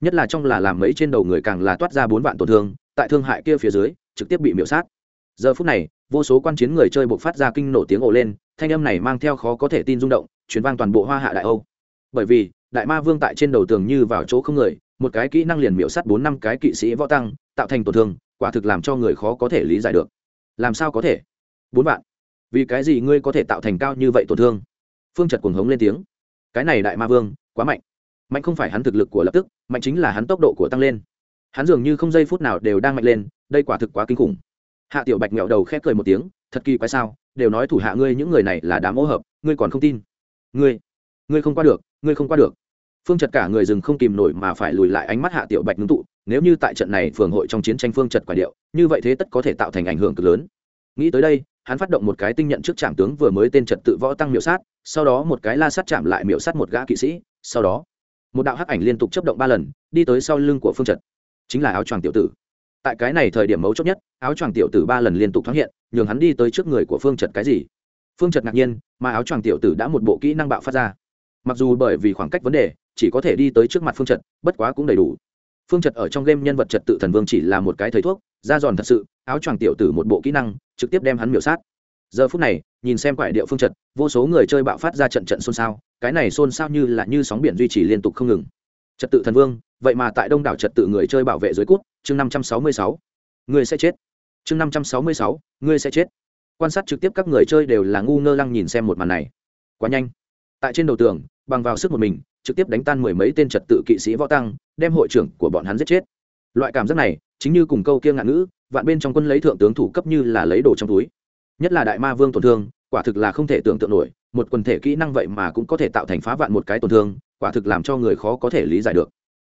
Nhất là trong là làm mấy trên đầu người càng là toát ra bốn vạn tổn thương, tại thương hại kia phía dưới, trực tiếp bị miễu sát. Giờ phút này, vô số quan chiến người chơi buộc phát ra kinh nổ tiếng ồ lên, thanh âm này mang theo khó có thể tin rung động chuyến vang toàn bộ hoa hạ đại âu. Bởi vì đại ma vương tại trên đầu tường như vào chỗ không người, một cái kỹ năng liền miễu sắt bốn năm cái kỵ sĩ võ tăng, tạo thành tổn thương, quả thực làm cho người khó có thể lý giải được. Làm sao có thể? Bốn bạn vì cái gì ngươi có thể tạo thành cao như vậy tổn thương? Phương trật cuồng hống lên tiếng. Cái này đại ma vương, quá mạnh. Mạnh không phải hắn thực lực của lập tức, mạnh chính là hắn tốc độ của tăng lên. Hắn dường như không giây phút nào đều đang mạnh lên, đây quả thực quá kinh khủng. Hạ tiểu bạch nghẹo đầu khép cười một tiếng, thật kỳ quái sao, đều nói thủ hạ ngươi những người này là đám ô hợp, ngươi còn không tin. Ngươi ngươi không qua được, ngươi không qua được phương trật cả người rừng không kìm nổi mà phải lùi lại ánh mắt hạ tiểu bạch ngưng tụ, nếu như tại trận này phường hội trong chiến tranh phương trật quả điệu, như vậy thế tất có thể tạo thành ảnh hưởng cực lớn. Nghĩ tới đây, hắn phát động một cái tinh nhận trước trạm tướng vừa mới tên trật tự võ tăng miểu sát, sau đó một cái la sát chạm lại miểu sát một gã kỵ sĩ, sau đó, một đạo hắc ảnh liên tục chấp động ba lần, đi tới sau lưng của phương trật. Chính là áo choàng tiểu tử. Tại cái này thời điểm mấu chốt nhất, áo choàng tiểu tử ba lần liên tục thoáng hiện, nhường hắn đi tới trước người của phương trật cái gì? Phương trật ngạc nhiên, mà áo choàng tiểu tử đã một bộ kỹ năng bạo phát ra mặc dù bởi vì khoảng cách vấn đề, chỉ có thể đi tới trước mặt phương trật, bất quá cũng đầy đủ. Phương trật ở trong game nhân vật trật tự thần vương chỉ là một cái thầy thuốc, da giòn thật sự, áo choàng tiểu tử một bộ kỹ năng, trực tiếp đem hắn miểu sát. Giờ phút này, nhìn xem quại điệu phương trật, vô số người chơi bạo phát ra trận trận xôn xao, cái này xôn xao như là như sóng biển duy trì liên tục không ngừng. Trật tự thần vương, vậy mà tại đông đảo trật tự người chơi bảo vệ dưới cút, chương năm trăm sáu mươi sáu. Ngươi sẽ chết. Chương năm trăm sáu mươi sáu, ngươi sẽ chết. Quan sát trực tiếp các người chơi đều là ngu ngơ lăng nhìn xem một màn này. Quá nhanh tại trên đầu tường, bằng vào sức một mình, trực tiếp đánh tan mười mấy tên trật tự kỵ sĩ võ tăng, đem hội trưởng của bọn hắn giết chết. Loại cảm giác này, chính như cùng câu kia ngạn ngữ, vạn bên trong quân lấy thượng tướng thủ cấp như là lấy đồ trong túi. Nhất là đại ma vương tổn thương, quả thực là không thể tưởng tượng nổi, một quần thể kỹ năng vậy mà cũng có thể tạo thành phá vạn một cái tổn thương, quả thực làm cho người khó có thể lý giải được.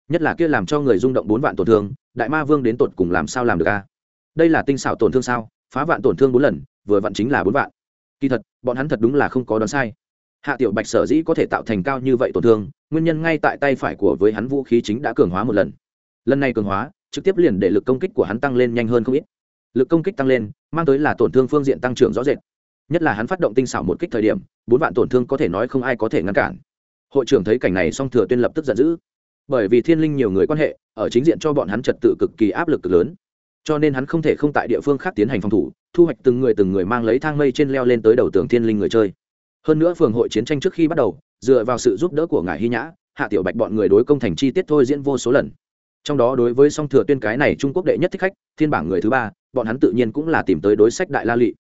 Nhất là kia làm cho người rung động bốn vạn tổn thương, đại ma vương đến tột cùng làm sao làm được a? Đây là tinh xảo tổn thương sao? Phá vạn tổn thương bốn lần, vừa vặn chính là bốn vạn. Kỳ thật, bọn hắn thật đúng là không có đoán sai hạ tiểu bạch sở dĩ có thể tạo thành cao như vậy tổn thương, nguyên nhân ngay tại tay phải của với hắn vũ khí chính đã cường hóa một lần. Lần này cường hóa, trực tiếp liền để lực công kích của hắn tăng lên nhanh hơn không ít. Lực công kích tăng lên, mang tới là tổn thương phương diện tăng trưởng rõ rệt. Nhất là hắn phát động tinh xảo một kích thời điểm, bốn vạn tổn thương có thể nói không ai có thể ngăn cản. Hội trưởng thấy cảnh này song thừa tuyên lập tức giận dữ. Bởi vì thiên linh nhiều người quan hệ, ở chính diện cho bọn hắn trật tự cực kỳ áp lực cực lớn. Cho nên hắn không thể không tại địa phương khác tiến hành phòng thủ, thu hoạch từng người từng người mang lấy thang mây trên leo lên tới đầu tường thiên linh người chơi hơn nữa phường hội chiến tranh trước khi bắt đầu, dựa vào sự giúp đỡ của ngài hy nhã, hạ tiểu bạch bọn người đối công thành chi tiết thôi diễn vô số lần. Trong đó đối với song thừa tuyên cái này trung quốc đệ nhất thích khách, thiên bảng người thứ ba, bọn hắn tự nhiên cũng là tìm tới đối sách đại la lị.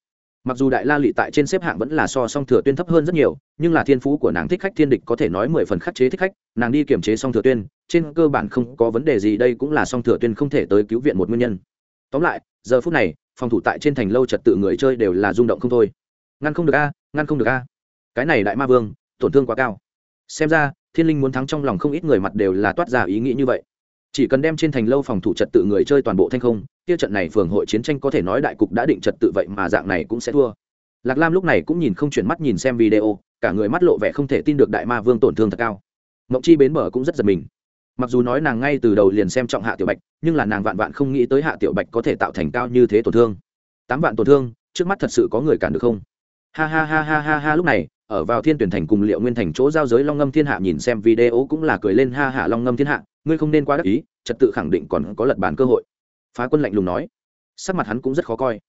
Mặc dù đại la lị tại trên xếp hạng vẫn là so song thừa tuyên thấp hơn rất nhiều, nhưng là thiên phú của nàng thích khách thiên địch có thể nói mười phần khắc chế thích khách, nàng đi kiểm chế song thừa tuyên, trên cơ bản không có vấn đề gì, đây cũng là song thừa tuyên không thể tới cứu viện một nguyên nhân. Tóm lại, giờ phút này, phòng thủ tại trên thành lâu trật tự người chơi đều là rung động không thôi. Ngăn không được a, ngăn không được a cái này đại ma vương, tổn thương quá cao. Xem ra, thiên linh muốn thắng trong lòng không ít người mặt đều là toát ra ý nghĩ như vậy. Chỉ cần đem trên thành lâu phòng thủ trật tự người chơi toàn bộ thanh không tiêu trận này phường hội chiến tranh có thể nói đại cục đã định trật tự vậy mà dạng này cũng sẽ thua. Lạc lam lúc này cũng nhìn không chuyển mắt nhìn xem video, cả người mắt lộ vẻ không thể tin được đại ma vương tổn thương thật cao. Mộng chi bến bờ cũng rất giật mình. Mặc dù nói nàng ngay từ đầu liền xem trọng hạ tiểu bạch, nhưng là nàng vạn vạn không nghĩ tới hạ tiểu bạch có thể tạo thành cao như thế tổn thương. Tám vạn tổn thương, trước mắt thật sự có người cản được không? Ha ha ha ha ha ha, lúc này ở vào thiên tuyển thành cùng liệu nguyên thành chỗ giao giới long ngâm thiên hạ nhìn xem video cũng là cười lên, ha hạ long ngâm thiên hạ, ngươi không nên quá đắc ý, trật tự khẳng định còn có lật bàn cơ hội. Phá quân lạnh lùng nói. Sắc mặt hắn cũng rất khó coi.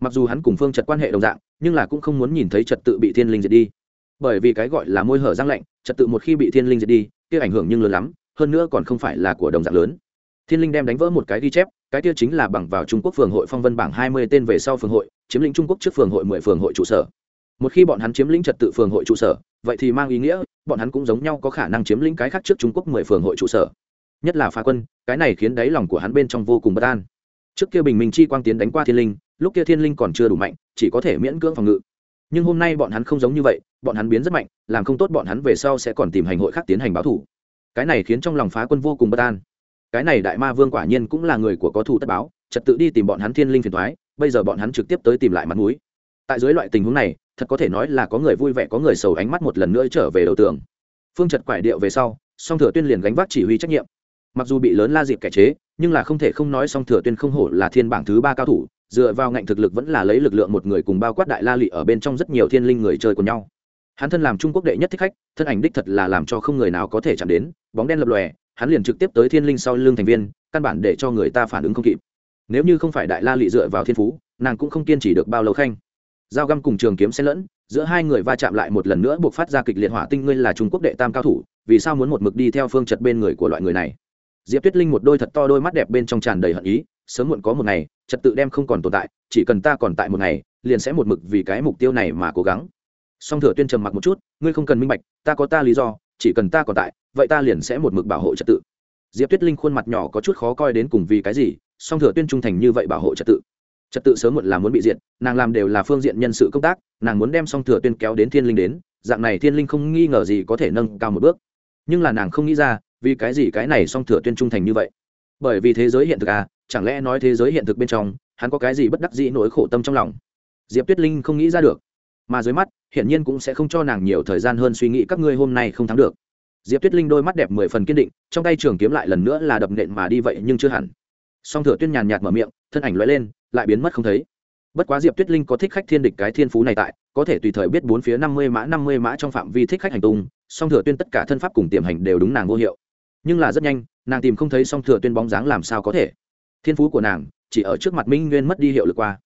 Mặc dù hắn cùng phương trật quan hệ đồng dạng, nhưng là cũng không muốn nhìn thấy trật tự bị thiên linh diệt đi. Bởi vì cái gọi là môi hở răng lạnh, trật tự một khi bị thiên linh diệt đi, kia ảnh hưởng nhưng lớn lắm, hơn nữa còn không phải là của đồng dạng lớn. Thiên linh đem đánh vỡ một cái ghi chép, cái kia chính là bằng vào trung quốc phường hội phong vân bảng hai mươi tên về sau phường hội, chiếm lĩnh trung quốc trước phường hội mười phường hội trụ sở một khi bọn hắn chiếm lĩnh trật tự phường hội trụ sở, vậy thì mang ý nghĩa, bọn hắn cũng giống nhau có khả năng chiếm lĩnh cái khác trước trung quốc mười phường hội trụ sở. Nhất là phá quân, cái này khiến đáy lòng của hắn bên trong vô cùng bất an. Trước kia bình minh chi quang tiến đánh qua thiên linh, lúc kia thiên linh còn chưa đủ mạnh, chỉ có thể miễn cưỡng phòng ngự. Nhưng hôm nay bọn hắn không giống như vậy, bọn hắn biến rất mạnh, làm không tốt bọn hắn về sau sẽ còn tìm hành hội khác tiến hành báo thủ. Cái này khiến trong lòng phá quân vô cùng bất an. Cái này đại ma vương quả nhiên cũng là người của có thủ tất báo, trật tự đi tìm bọn hắn thiên linh phiền thoái bây giờ bọn hắn trực tiếp tới tìm lại mặt mũi. Tại dưới loại tình huống này thật có thể nói là có người vui vẻ, có người sầu ánh mắt một lần nữa trở về đầu tường. Phương trật quải điệu về sau, song thừa tuyên liền gánh vác chỉ huy trách nhiệm. Mặc dù bị lớn la dịp cải chế, nhưng là không thể không nói song thừa tuyên không hổ là thiên bảng thứ ba cao thủ, dựa vào ngạnh thực lực vẫn là lấy lực lượng một người cùng bao quát đại la lị ở bên trong rất nhiều thiên linh người chơi của nhau. Hắn thân làm trung quốc đệ nhất thích khách, thân ảnh đích thật là làm cho không người nào có thể chạm đến, bóng đen lập lòe, hắn liền trực tiếp tới thiên linh sau lưng thành viên, căn bản để cho người ta phản ứng không kịp. Nếu như không phải đại la lị dựa vào thiên phú, nàng cũng không kiên trì được bao lâu khanh dao găm cùng trường kiếm xen lẫn, giữa hai người va chạm lại một lần nữa buộc phát ra kịch liệt hỏa tinh ngươi là trung quốc đệ tam cao thủ, vì sao muốn một mực đi theo phương trật bên người của loại người này? Diệp tuyết linh một đôi thật to đôi mắt đẹp bên trong tràn đầy hận ý, sớm muộn có một ngày, trật tự đem không còn tồn tại, chỉ cần ta còn tại một ngày, liền sẽ một mực vì cái mục tiêu này mà cố gắng. Song thừa tuyên trầm mặc một chút, ngươi không cần minh bạch, ta có ta lý do, chỉ cần ta còn tại, vậy ta liền sẽ một mực bảo hộ trật tự. Diệp tuyết linh khuôn mặt nhỏ có chút khó coi đến cùng vì cái gì, song thừa tuyên trung thành như vậy bảo hộ trật tự trật tự sớm muộn là muốn bị diện nàng làm đều là phương diện nhân sự công tác, nàng muốn đem song thừa tuyên kéo đến thiên linh đến, dạng này thiên linh không nghi ngờ gì có thể nâng cao một bước. Nhưng là nàng không nghĩ ra, vì cái gì cái này song thừa tuyên trung thành như vậy? Bởi vì thế giới hiện thực à chẳng lẽ nói thế giới hiện thực bên trong, hắn có cái gì bất đắc dĩ nỗi khổ tâm trong lòng? Diệp tuyết linh không nghĩ ra được. Mà dưới mắt, hiển nhiên cũng sẽ không cho nàng nhiều thời gian hơn suy nghĩ các ngươi hôm nay không thắng được. Diệp tuyết linh đôi mắt đẹp mười phần kiên định, trong tay trường kiếm lại lần nữa là đập nện mà đi vậy nhưng chưa hẳn. Song thừa tuyên nhàn nhạt mở miệng thân ảnh lóe lên, lại biến mất không thấy. Bất quá diệp tuyết linh có thích khách thiên địch cái thiên phú này tại, có thể tùy thời biết bốn phía năm mươi mã, năm mươi mã trong phạm vi thích khách hành tung, song thừa tuyên tất cả thân pháp cùng tiềm hành đều đúng nàng vô hiệu. Nhưng là rất nhanh, nàng tìm không thấy song thừa tuyên bóng dáng làm sao có thể. Thiên phú của nàng, chỉ ở trước mặt minh nguyên mất đi hiệu lực qua.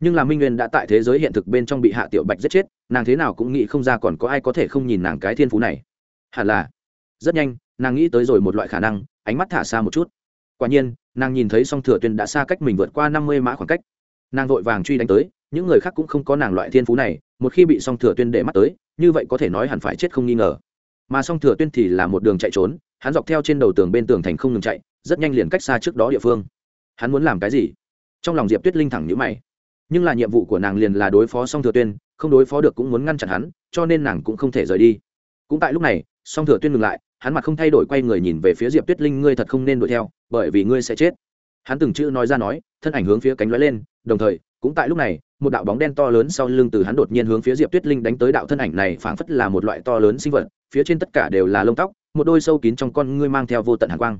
Nhưng là minh nguyên đã tại thế giới hiện thực bên trong bị hạ tiểu bạch giết chết, nàng thế nào cũng nghĩ không ra còn có ai có thể không nhìn nàng cái thiên phú này. Hẳn là, rất nhanh, nàng nghĩ tới rồi một loại khả năng, ánh mắt thả xa một chút. Quả nhiên nàng nhìn thấy song thừa tuyên đã xa cách mình vượt qua năm mươi mã khoảng cách. Nàng vội vàng truy đánh tới, những người khác cũng không có nàng loại thiên phú này, một khi bị song thừa tuyên để mắt tới, như vậy có thể nói hẳn phải chết không nghi ngờ. Mà song thừa tuyên thì là một đường chạy trốn, hắn dọc theo trên đầu tường bên tường thành không ngừng chạy, rất nhanh liền cách xa trước đó địa phương. Hắn muốn làm cái gì? Trong lòng diệp tuyết linh thẳng nhữ mày. Nhưng là nhiệm vụ của nàng liền là đối phó song thừa tuyên, không đối phó được cũng muốn ngăn chặn hắn, cho nên nàng cũng không thể rời đi. Cũng tại lúc này, song thừa tuyên ngừng lại hắn mặt không thay đổi quay người nhìn về phía diệp tuyết linh ngươi thật không nên đuổi theo bởi vì ngươi sẽ chết hắn từng chữ nói ra nói thân ảnh hướng phía cánh lóe lên đồng thời cũng tại lúc này một đạo bóng đen to lớn sau lưng từ hắn đột nhiên hướng phía diệp tuyết linh đánh tới đạo thân ảnh này phảng phất là một loại to lớn sinh vật phía trên tất cả đều là lông tóc một đôi sâu kín trong con ngươi mang theo vô tận hàn quang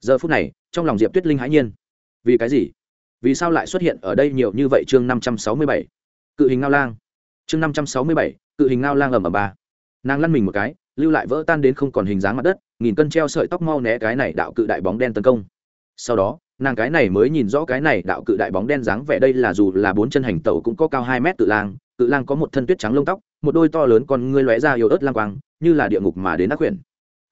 giờ phút này trong lòng diệp tuyết linh hãi nhiên vì cái gì vì sao lại xuất hiện ở đây nhiều như vậy chương năm trăm sáu mươi bảy cự hình ngao lang chương năm trăm sáu mươi bảy cự hình ngao lang ầm ầm ba nàng lăn mình một cái lưu lại vỡ tan đến không còn hình dáng mặt đất, nghìn cân treo sợi tóc mau né cái này đạo cự đại bóng đen tấn công. Sau đó, nàng cái này mới nhìn rõ cái này đạo cự đại bóng đen dáng vẻ đây là dù là bốn chân hành tẩu cũng có cao hai mét tự lang cự lang có một thân tuyết trắng lông tóc, một đôi to lớn con ngươi lóe ra yếu ớt lang quang, như là địa ngục mà đến ác quyển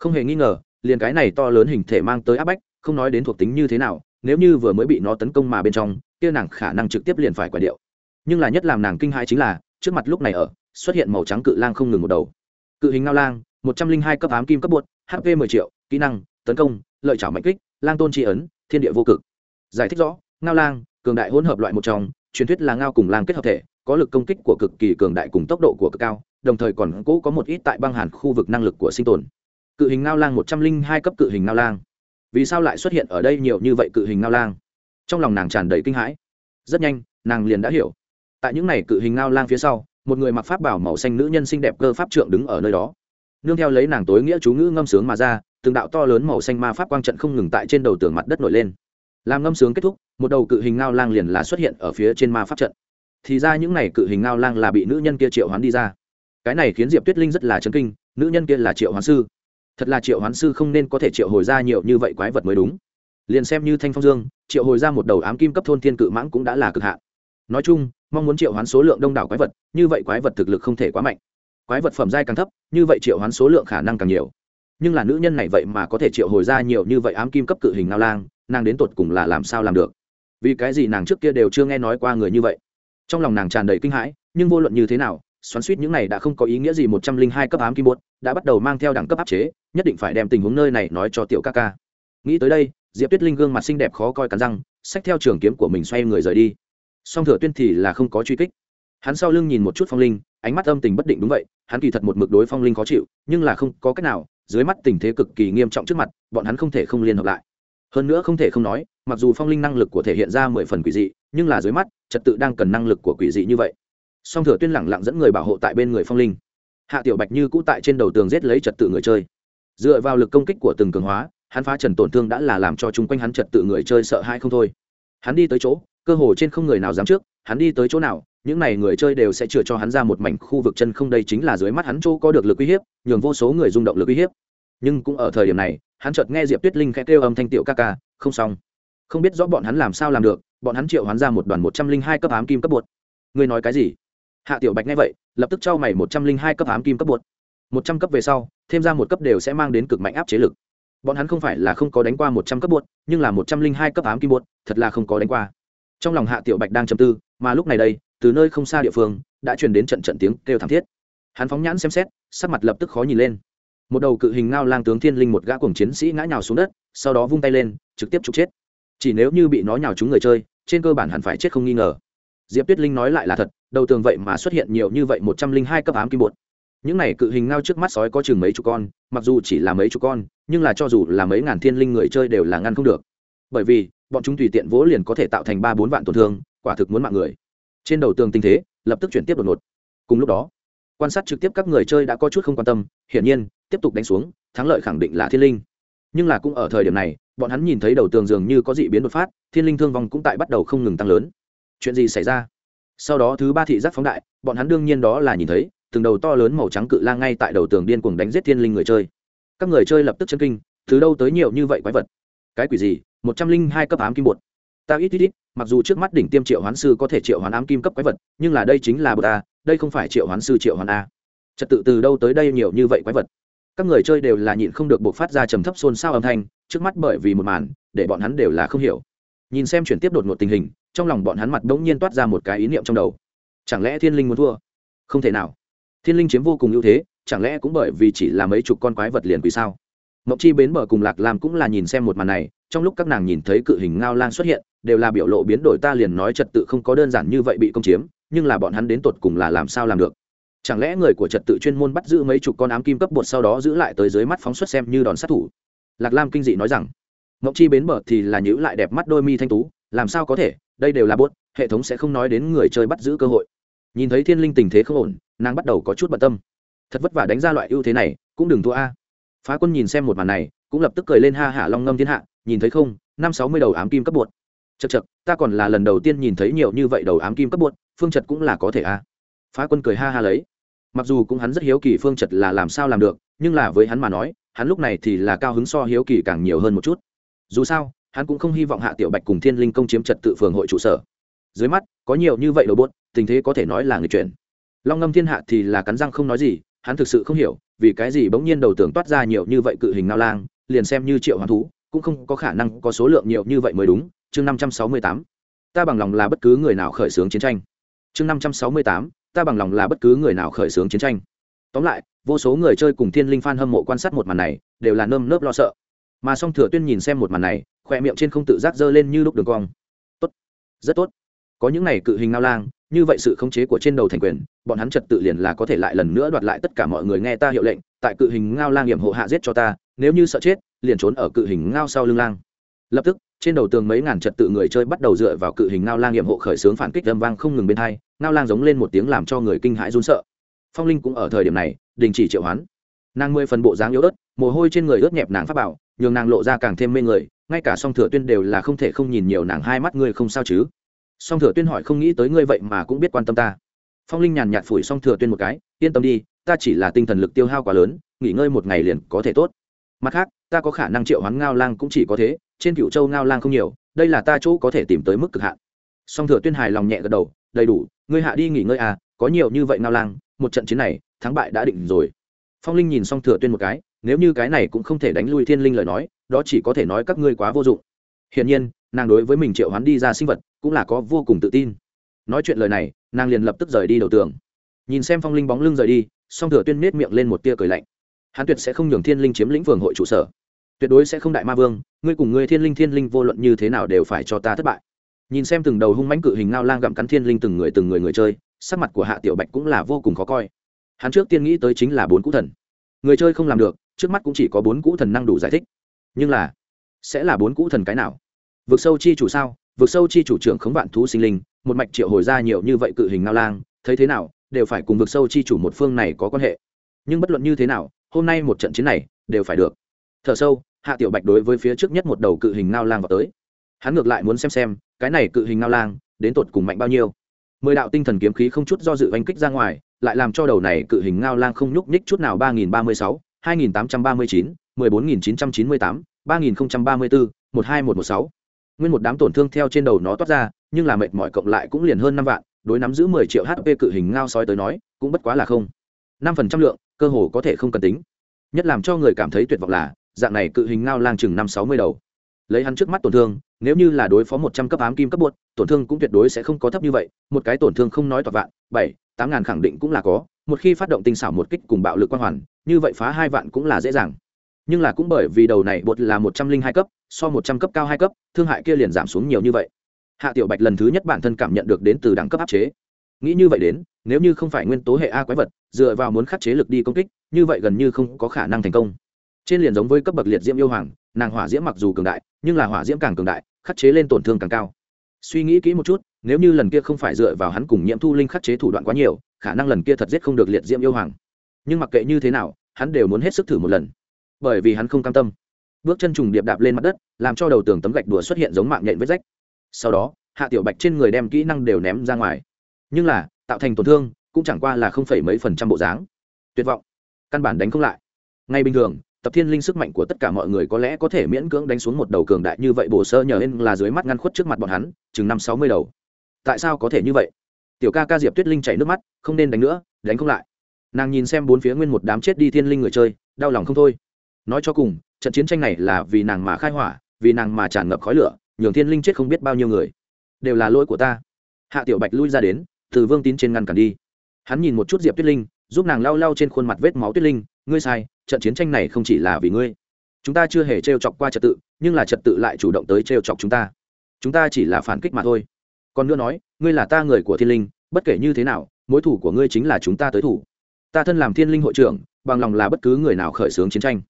không hề nghi ngờ, liền cái này to lớn hình thể mang tới áp bách, không nói đến thuộc tính như thế nào, nếu như vừa mới bị nó tấn công mà bên trong, kia nàng khả năng trực tiếp liền phải quả điệu. Nhưng là nhất làm nàng kinh hãi chính là, trước mặt lúc này ở, xuất hiện màu trắng cự lang không ngừng một đầu. Cự hình ngao lang một trăm linh hai cấp ám kim cấp bột hp mười triệu, kỹ năng, tấn công, lợi chảo mạnh kích, lang tôn tri ấn, thiên địa vô cực. Giải thích rõ, ngao lang, cường đại hỗn hợp loại một trong, truyền thuyết là ngao cùng lang kết hợp thể, có lực công kích của cực kỳ cường đại cùng tốc độ của cực cao, đồng thời còn cố có một ít tại băng hàn khu vực năng lực của sinh tồn. Cự hình ngao lang một trăm linh hai cấp cự hình ngao lang. Vì sao lại xuất hiện ở đây nhiều như vậy cự hình ngao lang? Trong lòng nàng tràn đầy kinh hãi. Rất nhanh, nàng liền đã hiểu. Tại những n à y cự hình ngao lang phía sau, một người mặc pháp bảo màu xanh nữ nhân xinh đẹp cơ pháp trượng đứng ở nơi đó nương theo lấy nàng tối nghĩa chú ngữ ngâm sướng mà ra, từng đạo to lớn màu xanh ma pháp quang trận không ngừng tại trên đầu tường mặt đất nổi lên. Làm ngâm sướng kết thúc, một đầu cự hình ngao lang liền là xuất hiện ở phía trên ma pháp trận. Thì ra những n à y cự hình ngao lang là bị nữ nhân kia triệu hoán đi ra. Cái này khiến diệp tuyết linh rất là chấn kinh, nữ nhân kia là triệu hoán sư. Thật là triệu hoán sư không nên có thể triệu hồi ra nhiều như vậy quái vật mới đúng. Liền xem như thanh phong dương, triệu hồi ra một đầu ám kim cấp thôn thiên cự mãng cũng đã là cực hạn. Nói chung, mong muốn triệu hoán số lượng đông đảo quái vật, như vậy quái vật thực lực không thể quá mạnh quái vật phẩm giai càng thấp, như vậy triệu hoán số lượng khả năng càng nhiều. Nhưng là nữ nhân này vậy mà có thể triệu hồi ra nhiều như vậy ám kim cấp cự hình ngao lang, nàng đến tột cùng là làm sao làm được? Vì cái gì nàng trước kia đều chưa nghe nói qua người như vậy? Trong lòng nàng tràn đầy kinh hãi, nhưng vô luận như thế nào, xoắn suýt những này đã không có ý nghĩa gì một trăm linh hai cấp ám kim bột, đã bắt đầu mang theo đẳng cấp áp chế, nhất định phải đem tình huống nơi này nói cho tiểu ca ca. Nghĩ tới đây, diệp tuyết linh gương mặt xinh đẹp khó coi cắn răng, xách theo trường kiếm của mình xoay người rời đi. Song thừa tuyên thì là không có truy kích hắn sau lưng nhìn một chút phong linh, ánh mắt âm tình bất định đúng vậy, hắn kỳ thật một mực đối phong linh khó chịu, nhưng là không có cách nào, dưới mắt tình thế cực kỳ nghiêm trọng trước mặt, bọn hắn không thể không liên hợp lại. Hơn nữa không thể không nói, mặc dù phong linh năng lực của thể hiện ra mười phần quỷ dị, nhưng là dưới mắt, trật tự đang cần năng lực của quỷ dị như vậy. Song thừa tuyên lẳng lặng dẫn người bảo hộ tại bên người phong linh. Hạ tiểu bạch như cũ tại trên đầu tường giết lấy trật tự người chơi. Dựa vào lực công kích của từng cường hóa, hắn phá trần tổn thương đã là làm cho chung quanh hắn trật tự người chơi sợ hãi không thôi. Hắn đi tới chỗ, cơ hồ trên không người nào dám trước, hắn đi tới chỗ nào những này người chơi đều sẽ chừa cho hắn ra một mảnh khu vực chân không, đây chính là dưới mắt hắn chỗ có được lực uy hiếp, nhường vô số người rung động lực uy hiếp. Nhưng cũng ở thời điểm này, hắn chợt nghe diệp tuyết linh khẽ kêu âm thanh tiểu ca ca, không xong. Không biết rõ bọn hắn làm sao làm được, bọn hắn triệu hắn ra một đoàn một trăm linh hai cấp ám kim cấp bột. Ngươi nói cái gì? Hạ tiểu bạch nghe vậy, lập tức trao mày một trăm linh hai cấp ám kim cấp bột. Một trăm cấp về sau, thêm ra một cấp đều sẽ mang đến cực mạnh áp chế lực. Bọn hắn không phải là không có đánh qua một trăm cấp bột, nhưng là một trăm linh hai cấp ám kim bột, thật là không có đánh qua. Trong lòng hạ tiểu bạch đang chầm tư, mà lúc này đây từ nơi không xa địa phương, đã truyền đến trận trận tiếng kêu thảm thiết. Hắn phóng nhãn xem xét, sắc mặt lập tức khó nhìn lên. Một đầu cự hình ngao lang tướng thiên linh một gã cùng chiến sĩ ngã nhào xuống đất, sau đó vung tay lên, trực tiếp trục chết. Chỉ nếu như bị nó nhào trúng người chơi, trên cơ bản hẳn phải chết không nghi ngờ. Diệp tuyết linh nói lại là thật, đầu tường vậy mà xuất hiện nhiều như vậy một trăm linh hai cấp ám kim bột. Những này cự hình ngao trước mắt sói có chừng mấy chục con, mặc dù chỉ là mấy chục con, nhưng là cho dù là mấy ngàn thiên linh người chơi đều là ngăn không được. Bởi vì, bọn chúng tùy tiện vỗ liền có thể tạo thành ba bốn vạn tổn thương, quả thực muốn mạng người trên đầu tường tình thế, lập tức chuyển tiếp đột ngột. Cùng lúc đó, quan sát trực tiếp các người chơi đã có chút không quan tâm, hiển nhiên, tiếp tục đánh xuống, thắng lợi khẳng định là thiên linh. Nhưng là cũng ở thời điểm này, bọn hắn nhìn thấy đầu tường dường như có dị biến đột phát, thiên linh thương vong cũng tại bắt đầu không ngừng tăng lớn. Chuyện gì xảy ra? Sau đó thứ ba thị giác phóng đại, bọn hắn đương nhiên đó là nhìn thấy, từng đầu to lớn màu trắng cự lang ngay tại đầu tường điên cuồng đánh giết thiên linh người chơi. Các người chơi lập tức chân kinh, từ đâu tới nhiều như vậy quái vật? Cái quỷ gì? Một trăm linh hai cấp ám kim bột. Ta ít ít ít mặc dù trước mắt đỉnh tiêm triệu hoán sư có thể triệu hoán ám kim cấp quái vật, nhưng là đây chính là bờ ta đây không phải triệu hoán sư triệu hoán a. Trật tự từ đâu tới đây nhiều như vậy quái vật? Các người chơi đều là nhịn không được buộc phát ra trầm thấp xôn xao âm thanh, trước mắt bởi vì một màn, để bọn hắn đều là không hiểu. Nhìn xem chuyển tiếp đột ngột tình hình, trong lòng bọn hắn mặt đ ố n g nhiên toát ra một cái ý niệm trong đầu. Chẳng lẽ thiên linh muốn thua? Không thể nào. Thiên linh chiếm vô cùng ưu thế, chẳng lẽ cũng bởi vì chỉ là mấy chục con quái vật liền vì sao? Mộng chi bến bờ cùng lạc lam cũng là nhìn xem một màn này, trong lúc các nàng nhìn thấy cự hình ngao lang xuất hiện, đều là biểu lộ biến đổi ta liền nói trật tự không có đơn giản như vậy bị công chiếm, nhưng là bọn hắn đến tột cùng là làm sao làm được? Chẳng lẽ người của trật tự chuyên môn bắt giữ mấy chục con ám kim cấp bột sau đó giữ lại tới dưới mắt phóng xuất xem như đòn sát thủ? Lạc lam kinh dị nói rằng mộng chi bến bờ thì là nhữ lại đẹp mắt đôi mi thanh tú, làm sao có thể, đây đều là bốt hệ thống sẽ không nói đến người chơi bắt giữ cơ hội. Nhìn thấy thiên linh tình thế không ổn, nàng bắt đầu có chút bận tâm. Thật vất vả đánh ra loại ưu thế này, cũng đừng thua a phá quân nhìn xem một màn này, cũng lập tức cười lên ha hả long ngâm thiên hạ, nhìn thấy không, năm sáu mươi đầu ám kim cấp bột. Chật chật ta còn là lần đầu tiên nhìn thấy nhiều như vậy đầu ám kim cấp bột, phương trật cũng là có thể a phá quân cười ha ha lấy. Mặc dù cũng hắn rất hiếu kỳ phương trật là làm sao làm được, nhưng là với hắn mà nói, hắn lúc này thì là cao hứng so hiếu kỳ càng nhiều hơn một chút. Dù sao, hắn cũng không hy vọng hạ tiểu bạch cùng thiên linh công chiếm trật tự phường hội trụ sở. Dưới mắt, có nhiều như vậy đầu bốt tình thế có thể nói là người chuyển. Long ngâm thiên hạ thì là cắn răng không nói gì, hắn thực sự không hiểu vì cái gì bỗng nhiên đầu tưởng toát ra nhiều như vậy cự hình ngao lang, liền xem như triệu hoàng thú, cũng không có khả năng có số lượng nhiều như vậy mới đúng, chương năm trăm sáu mươi tám. Ta bằng lòng là bất cứ người nào khởi xướng chiến tranh. Chương năm trăm sáu mươi tám, ta bằng lòng là bất cứ người nào khởi xướng chiến tranh. Tóm lại, vô số người chơi cùng thiên linh f hâm mộ quan sát một màn này, đều là nơm nớp lo sợ. Mà song thừa tuyên nhìn xem một màn này, khoe miệng trên không tự giác dơ lên như lúc đường cong. Tốt, rất tốt. Có những này cự hình ngao lang như vậy sự khống chế của trên đầu thành quyền, bọn hắn trật tự liền là có thể lại lần nữa đoạt lại tất cả mọi người nghe ta hiệu lệnh, tại cự hình ngao lang hiểm hộ hạ giết cho ta, nếu như sợ chết, liền trốn ở cự hình ngao sau lưng lang. Lập tức, trên đầu tường mấy ngàn trật tự người chơi bắt đầu dựa vào cự hình ngao lang hiểm hộ khởi xướng phản kích âm vang không ngừng bên hai, ngao lang giống lên một tiếng làm cho người kinh hãi run sợ. Phong linh cũng ở thời điểm này, đình chỉ triệu hoán. Nàng mười phần bộ dáng yếu ớt, mồ hôi trên người ướt nhẹp nàng pháp bảo, nhường nàng lộ ra càng thêm mê người, ngay cả song thừa tuyên đều là không thể không nhìn nhiều nàng hai mắt, ngươi không sao chứ? Song thừa tuyên hỏi không nghĩ tới ngươi vậy mà cũng biết quan tâm ta. Phong linh nhàn nhạt phủi song thừa tuyên một cái, yên tâm đi, ta chỉ là tinh thần lực tiêu hao quá lớn, nghỉ ngơi một ngày liền có thể tốt. Mặt khác, ta có khả năng triệu hoán ngao lang cũng chỉ có thế, trên cựu châu ngao lang không nhiều, đây là ta chỗ có thể tìm tới mức cực hạn. Song thừa tuyên hài lòng nhẹ gật đầu, đầy đủ, ngươi hạ đi nghỉ ngơi à có nhiều như vậy ngao lang, một trận chiến này, thắng bại đã định rồi. Phong linh nhìn song thừa tuyên một cái, nếu như cái này cũng không thể đánh lui thiên linh lời nói, đó chỉ có thể nói các ngươi quá vô dụng hiển nhiên, nàng đối với mình triệu hoán đi ra sinh vật cũng là có vô cùng tự tin. Nói chuyện lời này, nàng liền lập tức rời đi đầu tường. Nhìn xem phong linh bóng lưng rời đi, song thừa tuyên nết miệng lên một tia cười lạnh. Hắn tuyệt sẽ không nhường thiên linh chiếm lĩnh phường hội trụ sở. Tuyệt đối sẽ không đại ma vương, ngươi cùng ngươi thiên linh thiên linh vô luận như thế nào đều phải cho ta thất bại. Nhìn xem từng đầu hung mãnh cự hình ngao lang gặm cắn thiên linh từng người từng người người chơi, sắc mặt của hạ tiểu bạch cũng là vô cùng khó coi. Hắn trước tiên nghĩ tới chính là bốn cũ thần. Người chơi không làm được, trước mắt cũng chỉ có bốn cũ thần năng đủ giải thích. Nhưng là, sẽ là bốn cũ thần cái nào? Vực sâu chi chủ sao? Vực sâu chi chủ trưởng khống vạn thú sinh linh, một mạch triệu hồi ra nhiều như vậy cự hình ngao lang, thấy thế nào? Đều phải cùng vực sâu chi chủ một phương này có quan hệ. Nhưng bất luận như thế nào, hôm nay một trận chiến này, đều phải được. Thở sâu, hạ tiểu bạch đối với phía trước nhất một đầu cự hình ngao lang vào tới. Hắn ngược lại muốn xem xem, cái này cự hình ngao lang, đến tột cùng mạnh bao nhiêu. Mười đạo tinh thần kiếm khí không chút do dự oanh kích ra ngoài, lại làm cho đầu này cự hình ngao lang không nhúc nhích chút nào ba nghìn ba mươi sáu, hai nghìn tám trăm ba mươi chín, mười bốn nghìn chín trăm chín mươi tám, ba nghìn không trăm ba mươi bốn một hai một một sáu nguyên một đám tổn thương theo trên đầu nó toát ra, nhưng là mệt mỏi cộng lại cũng liền hơn năm vạn, đối nắm giữ mười triệu hp cự hình ngao sói tới nói, cũng bất quá là không. Năm phần trăm lượng, cơ hồ có thể không cần tính. Nhất làm cho người cảm thấy tuyệt vọng là, dạng này cự hình ngao lang chừng năm sáu mươi đầu. Lấy hắn trước mắt tổn thương, nếu như là đối phó một trăm cấp ám kim cấp bột, tổn thương cũng tuyệt đối sẽ không có thấp như vậy, một cái tổn thương không nói toạc vạn, bảy, tám ngàn khẳng định cũng là có, một khi phát động tinh xảo một kích cùng bạo lực quan hoàn, như vậy phá hai vạn cũng là dễ dàng nhưng là cũng bởi vì đầu này bột là một trăm linh hai cấp, so một trăm cấp cao hai cấp, thương hại kia liền giảm xuống nhiều như vậy. Hạ tiểu bạch lần thứ nhất bản thân cảm nhận được đến từ đẳng cấp áp chế. Nghĩ như vậy đến, nếu như không phải nguyên tố hệ a quái vật, dựa vào muốn khắc chế lực đi công kích, như vậy gần như không có khả năng thành công. Trên liền giống với cấp bậc liệt diễm yêu hoàng, nàng hỏa diễm mặc dù cường đại, nhưng là hỏa diễm càng cường đại, khắc chế lên tổn thương càng cao. Suy nghĩ kỹ một chút, nếu như lần kia không phải dựa vào hắn cùng nhiễm thu linh khắc chế thủ đoạn quá nhiều, khả năng lần kia thật giết không được liệt diễm yêu hoàng. Nhưng mặc kệ như thế nào, hắn đều muốn hết sức thử một lần bởi vì hắn không cam tâm. Bước chân trùng điệp đạp lên mặt đất, làm cho đầu tường tấm gạch đùa xuất hiện giống mạng nhện vết rách. Sau đó, hạ tiểu bạch trên người đem kỹ năng đều ném ra ngoài. Nhưng là, tạo thành tổn thương, cũng chẳng qua là không phải mấy phần trăm bộ dáng. Tuyệt vọng. Căn bản đánh không lại. Ngay bình thường, tập thiên linh sức mạnh của tất cả mọi người có lẽ có thể miễn cưỡng đánh xuống một đầu cường đại như vậy, bổ sơ nhờ lên là dưới mắt ngăn khuất trước mặt bọn hắn, chừng năm sáu mươi đầu. Tại sao có thể như vậy? Tiểu ca ca diệp tuyết linh chảy nước mắt, không nên đánh nữa, đánh không lại. Nàng nhìn xem bốn phía nguyên một đám chết đi thiên linh người chơi, đau lòng không thôi nói cho cùng, trận chiến tranh này là vì nàng mà khai hỏa, vì nàng mà tràn ngập khói lửa, nhường thiên linh chết không biết bao nhiêu người. Đều là lỗi của ta. Hạ tiểu bạch lui ra đến, từ vương tín trên ngăn cản đi. Hắn nhìn một chút diệp tuyết linh, giúp nàng lau lau trên khuôn mặt vết máu tuyết linh, ngươi sai, trận chiến tranh này không chỉ là vì ngươi. Chúng ta chưa hề t chọc qua trật tự, nhưng là trật tự lại chủ động tới t chọc chúng ta. Chúng ta chỉ là phản kích mà thôi. Còn nữa nói, ngươi là ta người của thiên linh, bất kể như thế nào, mối thủ của ngươi chính là chúng ta tới thủ. Ta thân làm thiên linh hội trưởng, bằng lòng là bất cứ người nào khởi xướng chiến tranh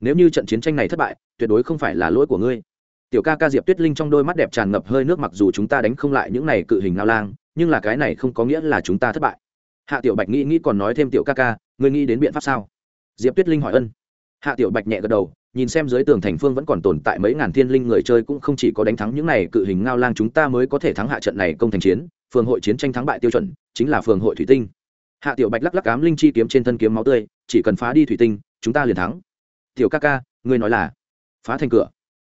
nếu như trận chiến tranh này thất bại, tuyệt đối không phải là lỗi của ngươi. Tiểu ca ca diệp tuyết linh trong đôi mắt đẹp tràn ngập hơi nước mặc dù chúng ta đánh không lại những này cự hình lao lang, nhưng là cái này không có nghĩa là chúng ta thất bại. Hạ tiểu bạch nghĩ nghĩ còn nói thêm tiểu ca ca, ngươi nghĩ đến biện pháp sao? Diệp tuyết linh hỏi ân. Hạ tiểu bạch nhẹ gật đầu, nhìn xem dưới tường thành phương vẫn còn tồn tại mấy ngàn thiên linh người chơi cũng không chỉ có đánh thắng những này cự hình ngao lang, chúng ta mới có thể thắng hạ trận này công thành chiến, phường hội chiến tranh thắng bại tiêu chuẩn, chính là phường hội thủy tinh. Hạ tiểu bạch lắc lắc cám linh chi kiếm trên thân kiếm máu tươi, chỉ cần phá đi thủy tinh, chúng ta liền thắng tiểu ca ca, ngươi nói là phá thành cửa.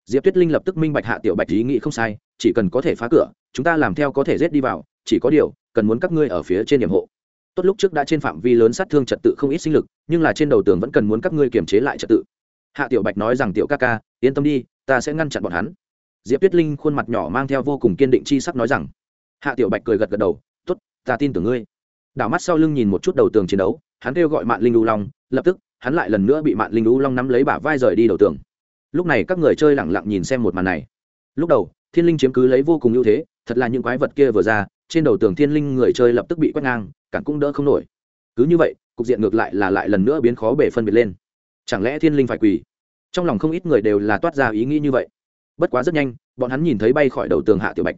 Diệp tuyết linh lập tức minh bạch hạ tiểu bạch ý nghĩ không sai, chỉ cần có thể phá cửa, chúng ta làm theo có thể rết đi vào, chỉ có điều, cần muốn các ngươi ở phía trên điểm hộ. Tốt lúc trước đã trên phạm vi lớn sát thương trật tự không ít sinh lực, nhưng là trên đầu tường vẫn cần muốn các ngươi kiềm chế lại trật tự. Hạ tiểu bạch nói rằng, tiểu ca ca, yên tâm đi, ta sẽ ngăn chặn bọn hắn. Diệp tuyết linh khuôn mặt nhỏ mang theo vô cùng kiên định chi sắc nói rằng. Hạ tiểu bạch cười gật gật đầu t ố t ta tin tưởng ngươi. Đảo mắt sau lưng nhìn một chút đầu tường chiến đấu, hắn kêu gọi mạng linh lưu long, lập tức hắn lại lần nữa bị mạng linh u long nắm lấy bả vai rời đi đầu tường. Lúc này các người chơi lẳng lặng nhìn xem một màn này. Lúc đầu, thiên linh chiếm cứ lấy vô cùng ưu thế, thật là những quái vật kia vừa ra, trên đầu tường thiên linh người chơi lập tức bị quét ngang, cản cũng đỡ không nổi. Cứ như vậy, cục diện ngược lại là lại lần nữa biến khó bể phân biệt lên. Chẳng lẽ thiên linh phải quỳ? Trong lòng không ít người đều là toát ra ý nghĩ như vậy. Bất quá rất nhanh, bọn hắn nhìn thấy bay khỏi đầu tường hạ tiểu bạch.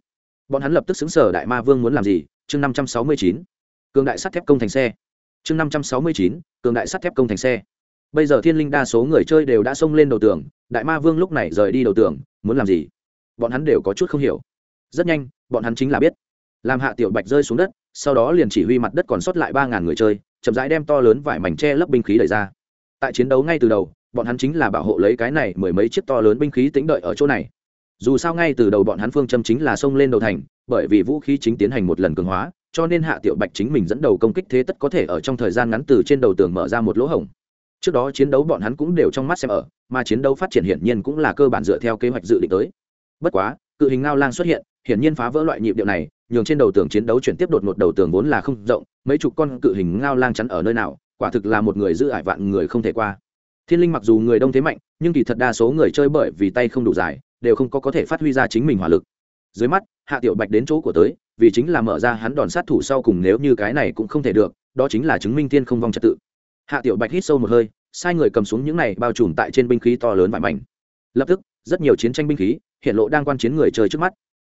Bọn hắn lập tức xứng sở đại ma vương muốn làm gì? Chương năm trăm sáu mươi chín. Cường đại sắt thép công thành xe. Chương năm trăm sáu mươi chín, cường đại sắt thép công thành xe bây giờ thiên linh đa số người chơi đều đã xông lên đầu tường, đại ma vương lúc này rời đi đầu tường, muốn làm gì? Bọn hắn đều có chút không hiểu. Rất nhanh, bọn hắn chính là biết. Làm hạ tiểu bạch rơi xuống đất, sau đó liền chỉ huy mặt đất còn sót lại ba ngàn người chơi, chậm rãi đem to lớn vải mảnh tre lấp binh khí đẩy ra. Tại chiến đấu ngay từ đầu, bọn hắn chính là bảo hộ lấy cái này mười mấy chiếc to lớn binh khí tính đợi ở chỗ này. Dù sao ngay từ đầu bọn hắn phương châm chính là xông lên đầu thành, bởi vì vũ khí chính tiến hành một lần cường hóa, cho nên hạ tiểu bạch chính mình dẫn đầu công kích thế tất có thể ở trong thời gian ngắn từ trên đầu tường mở ra một lỗ hổng trước đó chiến đấu bọn hắn cũng đều trong mắt xem ở, mà chiến đấu phát triển hiển nhiên cũng là cơ bản dựa theo kế hoạch dự định tới. Bất quá, cự hình ngao lang xuất hiện, hiển nhiên phá vỡ loại nhịp điệu này, nhường trên đầu tường chiến đấu chuyển tiếp đột ngột đầu tường vốn là không rộng, mấy chục con cự hình ngao lang chắn ở nơi nào, quả thực là một người giữ ải vạn người không thể qua. Thiên linh mặc dù người đông thế mạnh, nhưng kỳ thật đa số người chơi bởi vì tay không đủ dài, đều không có có thể phát huy ra chính mình hỏa lực. Dưới mắt, hạ tiểu bạch đến chỗ của tới, vì chính là mở ra hắn đòn sát thủ sau cùng nếu như cái này cũng không thể được, đó chính là chứng minh thiên không vong trật tự. Hạ tiểu bạch hít sâu một hơi sai người cầm xuống những này bao trùm tại trên binh khí to lớn vải mảnh. Lập tức, rất nhiều chiến tranh binh khí hiện lộ đang quan chiến người chơi trước mắt.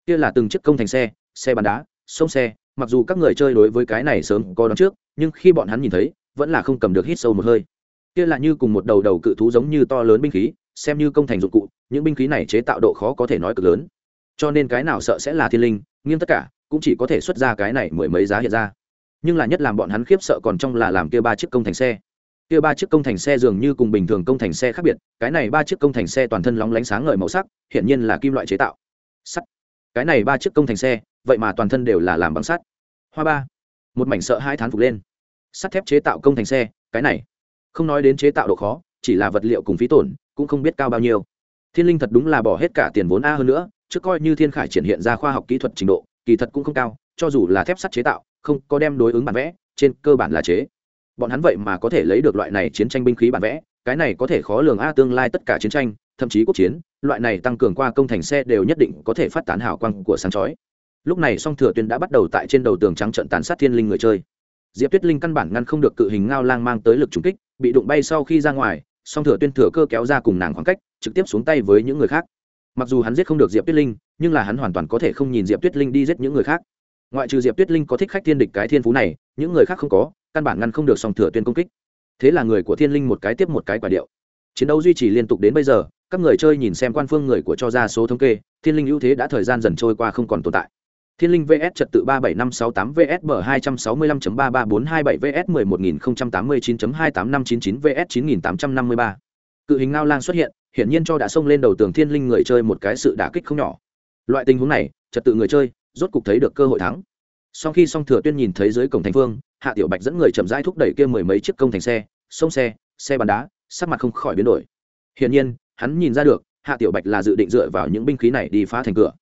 Kia là từng chiếc công thành xe xe bắn đá, sông xe, mặc dù các người chơi đối với cái này sớm có đón trước, nhưng khi bọn hắn nhìn thấy, vẫn là không cầm được hít sâu một hơi. Kia là như cùng một đầu đầu cự thú giống như to lớn binh khí, xem như công thành dụng cụ, những binh khí này chế tạo độ khó có thể nói cực lớn. Cho nên cái nào sợ sẽ là thiên linh, nghiêng tất cả, cũng chỉ có thể xuất ra cái này mười mấy giá hiện ra. Nhưng là nhất làm bọn hắn khiếp sợ còn trong là làm kia ba chiếc công thành xe kia ba chiếc công thành xe dường như cùng bình thường công thành xe khác biệt, cái này ba chiếc công thành xe toàn thân lóng lánh sáng ngời màu sắc, hiển nhiên là kim loại chế tạo. Sắt. Cái này ba chiếc công thành xe, vậy mà toàn thân đều là làm bằng sắt. Hoa ba. Một mảnh sợ hai thán phục lên. Sắt thép chế tạo công thành xe, cái này. Không nói đến chế tạo độ khó, chỉ là vật liệu cùng phí tổn, cũng không biết cao bao nhiêu. Thiên linh thật đúng là bỏ hết cả tiền vốn a hơn nữa chứ coi như thiên khải triển hiện ra khoa học kỹ thuật trình độ, kỳ thật cũng không cao, cho dù là thép sắt chế tạo, không có đem đối ứng bản vẽ, trên cơ bản là chế bọn hắn vậy mà có thể lấy được loại này chiến tranh binh khí bản vẽ, cái này có thể khó lường a tương lai tất cả chiến tranh, thậm chí quốc chiến, loại này tăng cường qua công thành xe đều nhất định có thể phát tán hào quang của sáng chói. Lúc này song thừa tuyên đã bắt đầu tại trên đầu tường trắng trận tàn sát thiên linh người chơi. Diệp tuyết linh căn bản ngăn không được cự hình ngao lang mang tới lực trùng kích, bị đụng bay sau khi ra ngoài, song thừa tuyên thừa cơ kéo ra cùng nàng khoảng cách, trực tiếp xuống tay với những người khác. Mặc dù hắn giết không được diệp tuyết linh, nhưng là hắn hoàn toàn có thể không nhìn diệp tuyết linh đi giết những người khác ngoại trừ diệp tuyết linh có thích khách thiên địch cái thiên phú này, những người khác không có, căn bản ngăn không được song thừa tuyên công kích. Thế là người của thiên linh một cái tiếp một cái quả điệu. Chiến đấu duy trì liên tục đến bây giờ, các người chơi nhìn xem quan phương người của cho ra số thống kê, thiên linh ưu thế đã thời gian dần trôi qua không còn tồn tại. Thiên linh vs trật tự ba bảy năm sáu tám, vs b hai trăm sáu mươi lăm ba ba bốn hai bảy, vs mười một nghìn tám mươi chín hai tám năm chín chín, vs chín nghìn tám trăm năm mươi ba. Cự hình ngao lang xuất hiện, hiển nhiên cho đã xông lên đầu tường thiên linh người chơi một cái sự đả kích không nhỏ. Loại tình huống này, trật tự người chơi rốt cục thấy được cơ hội thắng. Sau khi song thừa tuyên nhìn thấy dưới cổng thành phương, hạ tiểu bạch dẫn người chậm rãi thúc đẩy kia mười mấy chiếc công thành xe, sông xe xe bắn đá, sắc mặt không khỏi biến đổi. Hiển nhiên, hắn nhìn ra được, hạ tiểu bạch là dự định dựa vào những binh khí này đi phá thành cửa.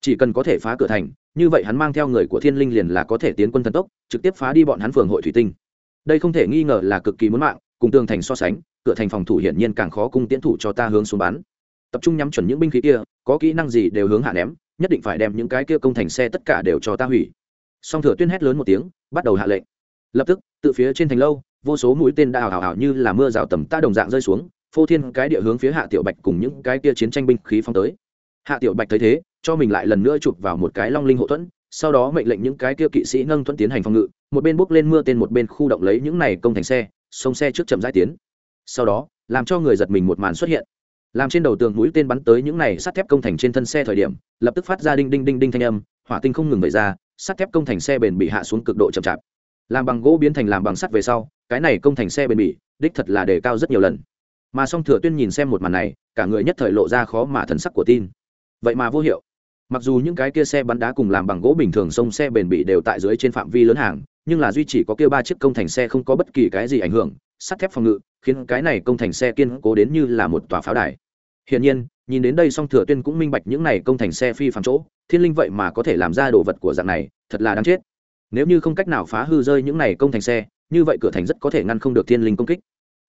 Chỉ cần có thể phá cửa thành, như vậy hắn mang theo người của thiên linh liền là có thể tiến quân thần tốc, trực tiếp phá đi bọn hắn phường hội thủy tinh. Đây không thể nghi ngờ là cực kỳ muốn mạng, cùng tường thành so sánh, cửa thành phòng thủ hiển nhiên càng khó cung tiến thủ cho ta hướng xuống bắn. Tập trung nhắm chuẩn những binh khí kia, có kỹ năng gì đều hướng hạ ném nhất định phải đem những cái kia công thành xe tất cả đều cho ta hủy. Song thừa tuyên hét lớn một tiếng, bắt đầu hạ lệnh. Lập tức, từ phía trên thành lâu, vô số mũi tên đã hào hào hào như là mưa rào tầm ta đồng dạng rơi xuống, phô thiên cái địa hướng phía hạ tiểu bạch cùng những cái kia chiến tranh binh khí phong tới. Hạ tiểu bạch thấy thế, cho mình lại lần nữa chụp vào một cái long linh hộ thuẫn, sau đó mệnh lệnh những cái kia kỵ sĩ nâng thuẫn tiến hành phòng ngự, một bên bốc lên mưa tên một bên khu động lấy những này công thành xe, sông xe trước chậm rãi tiến. Sau đó, làm cho người giật mình một màn xuất hiện làm trên đầu tường mũi tên bắn tới những này sắt thép công thành trên thân xe thời điểm, lập tức phát ra đinh đinh đinh đinh thanh âm, hỏa tinh không ngừng vẩy ra, sắt thép công thành xe bền bị hạ xuống cực độ chậm chạp. Làm bằng gỗ biến thành làm bằng sắt về sau, cái này công thành xe bền bỉ, đích thật là đề cao rất nhiều lần. Mà song thừa tuyên nhìn xem một màn này, cả người nhất thời lộ ra khó mà thần sắc của tin. Vậy mà vô hiệu. Mặc dù những cái kia xe bắn đá cùng làm bằng gỗ bình thường sông xe bền bỉ đều tại dưới trên phạm vi lớn hàng, nhưng là duy chỉ có kia ba chiếc công thành xe không có bất kỳ cái gì ảnh hưởng, sắt thép phòng ngự, khiến cái này công thành xe kiên cố đến như là một tòa pháo đài hiển nhiên, nhìn đến đây song thừa tuyên cũng minh bạch những này công thành xe phi phạm chỗ, thiên linh vậy mà có thể làm ra đồ vật của dạng này, thật là đáng chết. Nếu như không cách nào phá hư rơi những này công thành xe, như vậy cửa thành rất có thể ngăn không được thiên linh công kích.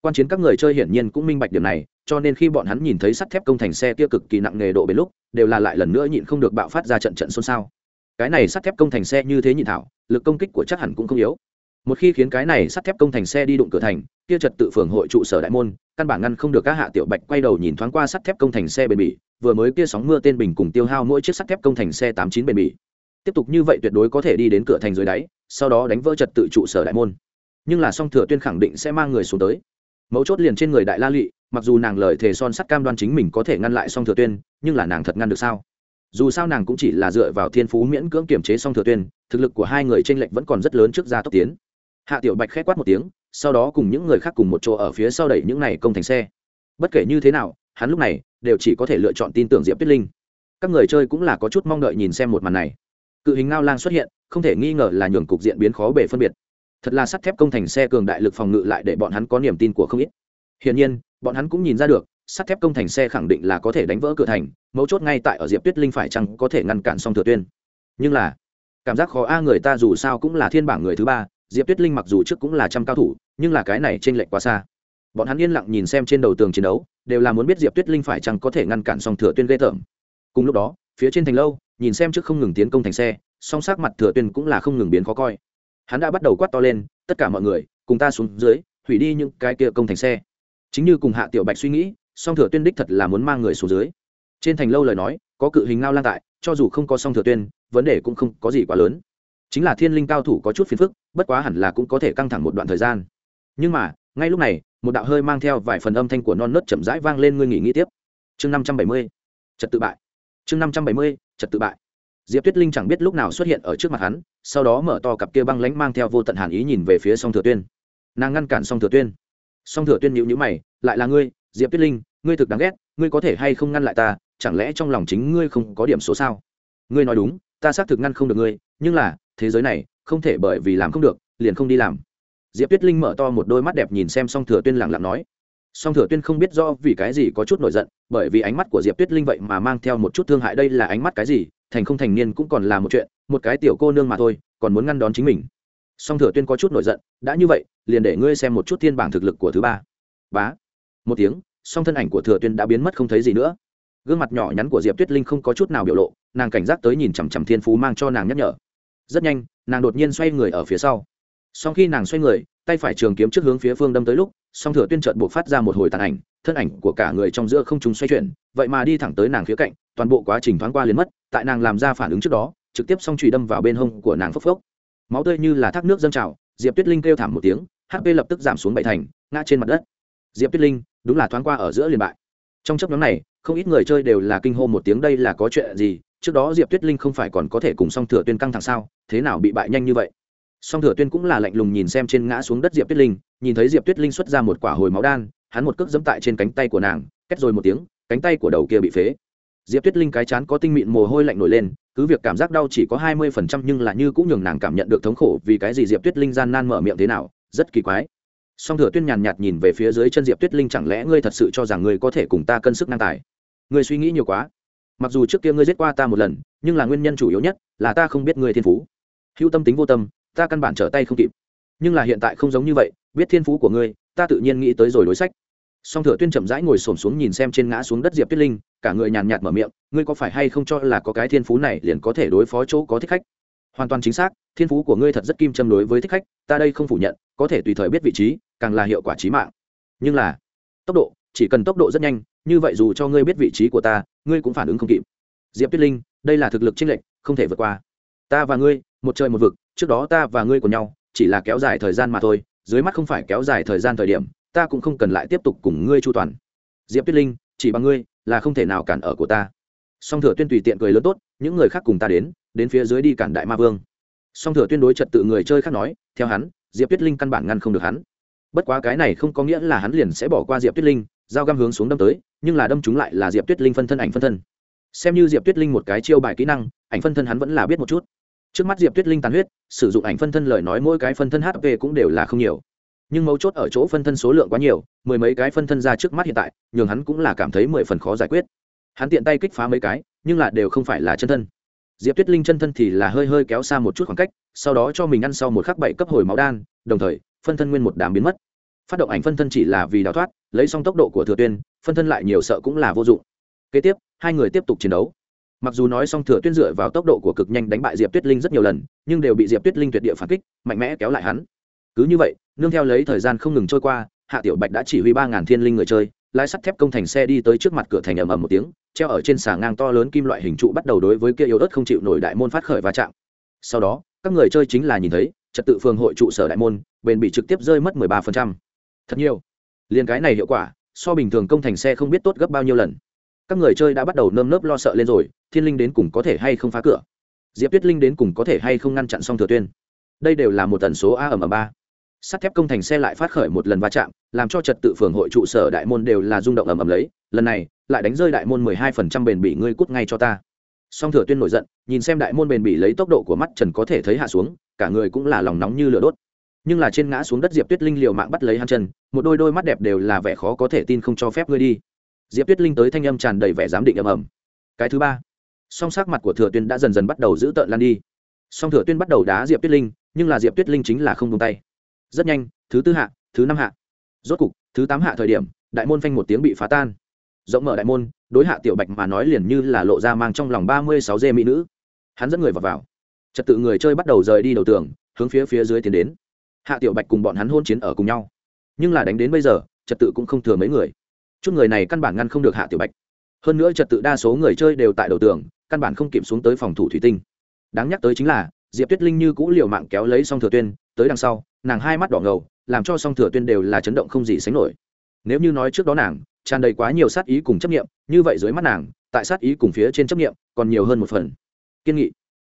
Quan chiến các người chơi hiển nhiên cũng minh bạch điểm này, cho nên khi bọn hắn nhìn thấy sắt thép công thành xe kia cực kỳ nặng nghề độ bền lúc, đều là lại lần nữa nhịn không được bạo phát ra trận trận xôn xao. Cái này sắt thép công thành xe như thế nhịn thảo, lực công kích của chắc hẳn cũng không yếu một khi khiến cái này sắt thép công thành xe đi đụng cửa thành, kia trật tự phường hội trụ sở đại môn, căn bản ngăn không được các hạ tiểu bạch quay đầu nhìn thoáng qua sắt thép công thành xe bền bỉ, vừa mới kia sóng mưa tên bình cùng tiêu hao mỗi chiếc sắt thép công thành xe tám chín bền bỉ. Tiếp tục như vậy tuyệt đối có thể đi đến cửa thành dưới đáy, sau đó đánh vỡ trật tự trụ sở đại môn. Nhưng là song thừa tuyên khẳng định sẽ mang người xuống tới. Mấu chốt liền trên người đại la lụy mặc dù nàng lời thề son sắt cam đoan chính mình có thể ngăn lại song thừa tuyên, nhưng là nàng thật ngăn được sao? Dù sao nàng cũng chỉ là dựa vào thiên phú miễn cưỡng kiểm chế song thừa tuyên, thực lực của hai người t r ê n lệch vẫn còn rất lớn trước gia tốc tiến hạ tiểu bạch khép quát một tiếng, sau đó cùng những người khác cùng một chỗ ở phía sau đẩy những này công thành xe. Bất kể như thế nào, hắn lúc này đều chỉ có thể lựa chọn tin tưởng diệp tuyết linh. Các người chơi cũng là có chút mong đợi nhìn xem một màn này. Cự hình ngao lang xuất hiện, không thể nghi ngờ là nhường cục diện biến khó bể phân biệt. Thật là sắt thép công thành xe cường đại lực phòng ngự lại để bọn hắn có niềm tin của không ít. Hiển nhiên, bọn hắn cũng nhìn ra được, sắt thép công thành xe khẳng định là có thể đánh vỡ cửa thành, mấu chốt ngay tại ở diệp tuyết linh phải chăng có thể ngăn cản xong thừa tuyên. Nhưng là, cảm giác khó a người ta dù sao cũng là thiên bảng người thứ ba diệp tuyết linh mặc dù trước cũng là trăm cao thủ, nhưng là cái này t r ê n lệch quá xa. Bọn hắn yên lặng nhìn xem trên đầu tường chiến đấu, đều là muốn biết diệp tuyết linh phải chăng có thể ngăn cản Song thừa tuyên ghê tởm. Cùng lúc đó, phía trên thành lâu, nhìn xem trước không ngừng tiến công thành xe, song sắc mặt thừa tuyên cũng là không ngừng biến khó coi. Hắn đã bắt đầu quát to lên, tất cả mọi người, cùng ta xuống dưới, hủy đi những cái kia công thành xe. Chính như cùng hạ tiểu bạch suy nghĩ, song thừa tuyên đích thật là muốn mang người xuống dưới. Trên thành lâu lời nói, có cự hình ngao lan tại, cho dù không có song thừa tuyên, vấn đề cũng không có gì quá lớn chính là thiên linh cao thủ có chút phiền phức, bất quá hẳn là cũng có thể căng thẳng một đoạn thời gian. Nhưng mà, ngay lúc này, một đạo hơi mang theo vài phần âm thanh của non nớt chậm rãi vang lên ngươi nghỉ nghĩ tiếp. Chương năm trăm bảy mươi, trật tự bại. Chương năm trăm bảy mươi, trật tự bại. Diệp tuyết linh chẳng biết lúc nào xuất hiện ở trước mặt hắn, sau đó mở to cặp kia băng lánh mang theo vô tận hàn ý nhìn về phía song thừa tuyên. Nàng ngăn cản song thừa tuyên. Song thừa tuyên nhịu nhữ mày, lại là ngươi, diệp tuyết linh, ngươi thực đáng ghét, ngươi có thể hay không ngăn lại ta, chẳng lẽ trong lòng chính ngươi không có điểm số sao? Ngươi nói đúng ta xác thực ngăn không được ngươi, nhưng là, thế giới này, không thể bởi vì làm không được, liền không đi làm. Diệp tuyết linh mở to một đôi mắt đẹp nhìn xem song thừa tuyên lặng lặng nói. Song thừa tuyên không biết do vì cái gì có chút nổi giận, bởi vì ánh mắt của diệp tuyết linh vậy mà mang theo một chút thương hại đây là ánh mắt cái gì, thành không thành niên cũng còn là một chuyện, một cái tiểu cô nương mà thôi, còn muốn ngăn đón chính mình. Song thừa tuyên có chút nổi giận, đã như vậy, liền để ngươi xem một chút thiên bảng thực lực của thứ ba. Bá. Một tiếng, song thân ảnh của thừa tuyên đã biến mất không thấy gì nữa gương mặt nhỏ nhắn của diệp tuyết linh không có chút nào biểu lộ nàng cảnh giác tới nhìn chằm chằm thiên phú mang cho nàng nhắc nhở rất nhanh nàng đột nhiên xoay người ở phía sau sau khi nàng xoay người tay phải trường kiếm trước hướng phía phương đâm tới lúc song thừa tuyên trợt buộc phát ra một hồi tàn ảnh thân ảnh của cả người trong giữa không chúng xoay chuyển vậy mà đi thẳng tới nàng phía cạnh toàn bộ quá trình thoáng qua liền mất tại nàng làm ra phản ứng trước đó trực tiếp song trùy đâm vào bên hông của nàng phốc phốc máu tươi như là thác nước dâng trào diệp tuyết linh kêu thảm một tiếng hp lập tức giảm xuống bảy thành ngã trên mặt đất diệp tuyết linh đúng là thoáng qua ở giữa liền bại trong chấp nhóm này không ít người chơi đều là kinh hô một tiếng đây là có chuyện gì, trước đó diệp tuyết linh không phải còn có thể cùng song thừa tuyên căng thẳng sao, thế nào bị bại nhanh như vậy? Song thừa tuyên cũng là lạnh lùng nhìn xem trên ngã xuống đất diệp tuyết linh, nhìn thấy diệp tuyết linh xuất ra một quả hồi máu đan, hắn một cước dẫm tại trên cánh tay của nàng cách rồi một tiếng, cánh tay của đầu kia bị phế. Diệp tuyết linh cái chán có tinh mịn mồ hôi lạnh nổi lên, cứ việc cảm giác đau chỉ có hai mươi phần trăm nhưng là như cũng nhường nàng cảm nhận được thống khổ vì cái gì diệp tuyết linh gian nan mở miệng thế nào, rất kỳ quái. Song thừa tuyên nhàn nhạt nhìn về phía dưới chân diệp tuyết linh, chẳng lẽ ngươi thật sự cho rằng ngươi có thể cùng ta cân sức năng tài? Ngươi suy nghĩ nhiều quá. Mặc dù trước kia ngươi giết qua ta một lần, nhưng là nguyên nhân chủ yếu nhất là ta không biết ngươi thiên phú. Hữu tâm tính vô tâm, ta căn bản trở tay không kịp. Nhưng là hiện tại không giống như vậy, biết thiên phú của ngươi, ta tự nhiên nghĩ tới rồi đối sách. Song thừa tuyên chậm rãi ngồi xổm xuống nhìn xem trên ngã xuống đất diệp tuyết linh, cả người nhàn nhạt mở miệng, ngươi có phải hay không cho là có cái thiên phú này liền có thể đối phó chỗ có thích khách? Hoàn toàn chính xác, thiên phú của ngươi thật rất kim châm đối với thích khách, ta đây không phủ nhận, có thể tùy thời biết vị trí, càng là hiệu quả trí mạng. Nhưng là, tốc độ, chỉ cần tốc độ rất nhanh như vậy dù cho ngươi biết vị trí của ta, ngươi cũng phản ứng không kịp. Diệp tuyết linh, đây là thực lực chênh lệch, không thể vượt qua. Ta và ngươi, một trời một vực, trước đó ta và ngươi của nhau, chỉ là kéo dài thời gian mà thôi, dưới mắt không phải kéo dài thời gian thời điểm, ta cũng không cần lại tiếp tục cùng ngươi chu toàn. Diệp tuyết linh, chỉ bằng ngươi, là không thể nào cản ở của ta. Song thừa tuyên tùy tiện cười lớn tốt, những người khác cùng ta đến đến phía dưới đi cản đại ma vương. Song thừa tuyên đối trật tự người chơi khác nói, theo hắn, diệp tuyết linh căn bản ngăn không được hắn. Bất quá cái này không có nghĩa là hắn liền sẽ bỏ qua diệp tuyết linh dao găm hướng xuống đâm tới, nhưng là đâm chúng lại là diệp tuyết linh phân thân ảnh phân thân. Xem như diệp tuyết linh một cái chiêu bài kỹ năng, ảnh phân thân hắn vẫn là biết một chút. Trước mắt diệp tuyết linh tàn huyết, sử dụng ảnh phân thân lời nói mỗi cái phân thân hp cũng đều là không nhiều. Nhưng mấu chốt ở chỗ phân thân số lượng quá nhiều, mười mấy cái phân thân ra trước mắt hiện tại, nhường hắn cũng là cảm thấy mười phần khó giải quyết. Hắn tiện tay kích phá mấy cái, nhưng là đều không phải là chân thân. Diệp tuyết linh chân thân thì là hơi hơi kéo xa một chút khoảng cách, sau đó cho mình ăn sau một khắc bảy cấp hồi máu đan, đồng thời, phân thân nguyên một đám biến mất. Phát động ảnh phân thân chỉ là vì đào thoát lấy xong tốc độ của thừa tuyên, phân thân lại nhiều sợ cũng là vô dụng. Kế tiếp, hai người tiếp tục chiến đấu. Mặc dù nói xong thừa tuyên dựa vào tốc độ của cực nhanh đánh bại diệp tuyết linh rất nhiều lần, nhưng đều bị diệp tuyết linh tuyệt địa phản kích, mạnh mẽ kéo lại hắn. Cứ như vậy, nương theo lấy thời gian không ngừng trôi qua, hạ tiểu bạch đã chỉ huy ba ngàn thiên linh người chơi, lái sắt thép công thành xe đi tới trước mặt cửa thành ầm ầm một tiếng, treo ở trên xà ngang to lớn kim loại hình trụ bắt đầu đối với kia yếu ớt không chịu nổi đại môn phát khởi va chạm. Sau đó, các người chơi chính là nhìn thấy, trật tự phường hội trụ sở đại môn, bền bị trực tiếp rơi mất mười ba phần trăm. Thật nhiều liền cái này hiệu quả, so bình thường công thành xe không biết tốt gấp bao nhiêu lần. Các người chơi đã bắt đầu nơm nớp lo sợ lên rồi, thiên linh đến cùng có thể hay không phá cửa? Diệp tuyết linh đến cùng có thể hay không ngăn chặn xong thừa tuyên? Đây đều là một tần số a ẩm ẩm ba. Sắt thép công thành xe lại phát khởi một lần va chạm, làm cho trật tự phường hội trụ sở đại môn đều là rung động ầm ầm lấy, lần này, lại đánh rơi đại môn mười hai phần trăm bền bỉ ngươi cút ngay cho ta. Song thừa tuyên nổi giận, nhìn xem đại môn bền bỉ lấy tốc độ của mắt trần có thể thấy hạ xuống, cả người cũng là lòng nóng như lửa đốt nhưng là trên ngã xuống đất diệp tuyết linh liều mạng bắt lấy hắn chân, một đôi đôi mắt đẹp đều là vẻ khó có thể tin không cho phép ngươi đi. Diệp tuyết linh tới thanh âm tràn đầy vẻ giám định ầm ầm. Cái thứ ba, song sắc mặt của thừa tuyên đã dần dần bắt đầu giữ tợn lan đi. Song thừa tuyên bắt đầu đá diệp tuyết linh, nhưng là diệp tuyết linh chính là không tung tay. Rất nhanh, thứ tư hạ, thứ năm hạ. Rốt cục, thứ tám hạ thời điểm, đại môn phanh một tiếng bị phá tan. Rộng mở đại môn, đối hạ tiểu bạch mà nói liền như là lộ ra mang trong lòng ba mươi sáu dê mỹ nữ. Hắn dẫn người vào vào. Trật tự người chơi bắt đầu rời đi đầu tường, hướng phía phía dưới tiến đến hạ tiểu bạch cùng bọn hắn hôn chiến ở cùng nhau. Nhưng là đánh đến bây giờ, trật tự cũng không thừa mấy người. Chút người này căn bản ngăn không được hạ tiểu bạch. Hơn nữa trật tự đa số người chơi đều tại đầu tường, căn bản không kịp xuống tới phòng thủ thủy tinh. Đáng nhắc tới chính là, diệp tuyết linh như cũ liều mạng kéo lấy Song thừa tuyên, tới đằng sau, nàng hai mắt đỏ ngầu, làm cho song thừa tuyên đều là chấn động không gì sánh nổi. Nếu như nói trước đó nàng, tràn đầy quá nhiều sát ý cùng chấp nghiệm như vậy dưới mắt nàng, tại sát ý cùng phía trên chấp nghiệm còn nhiều hơn một phần. Kiên nghị.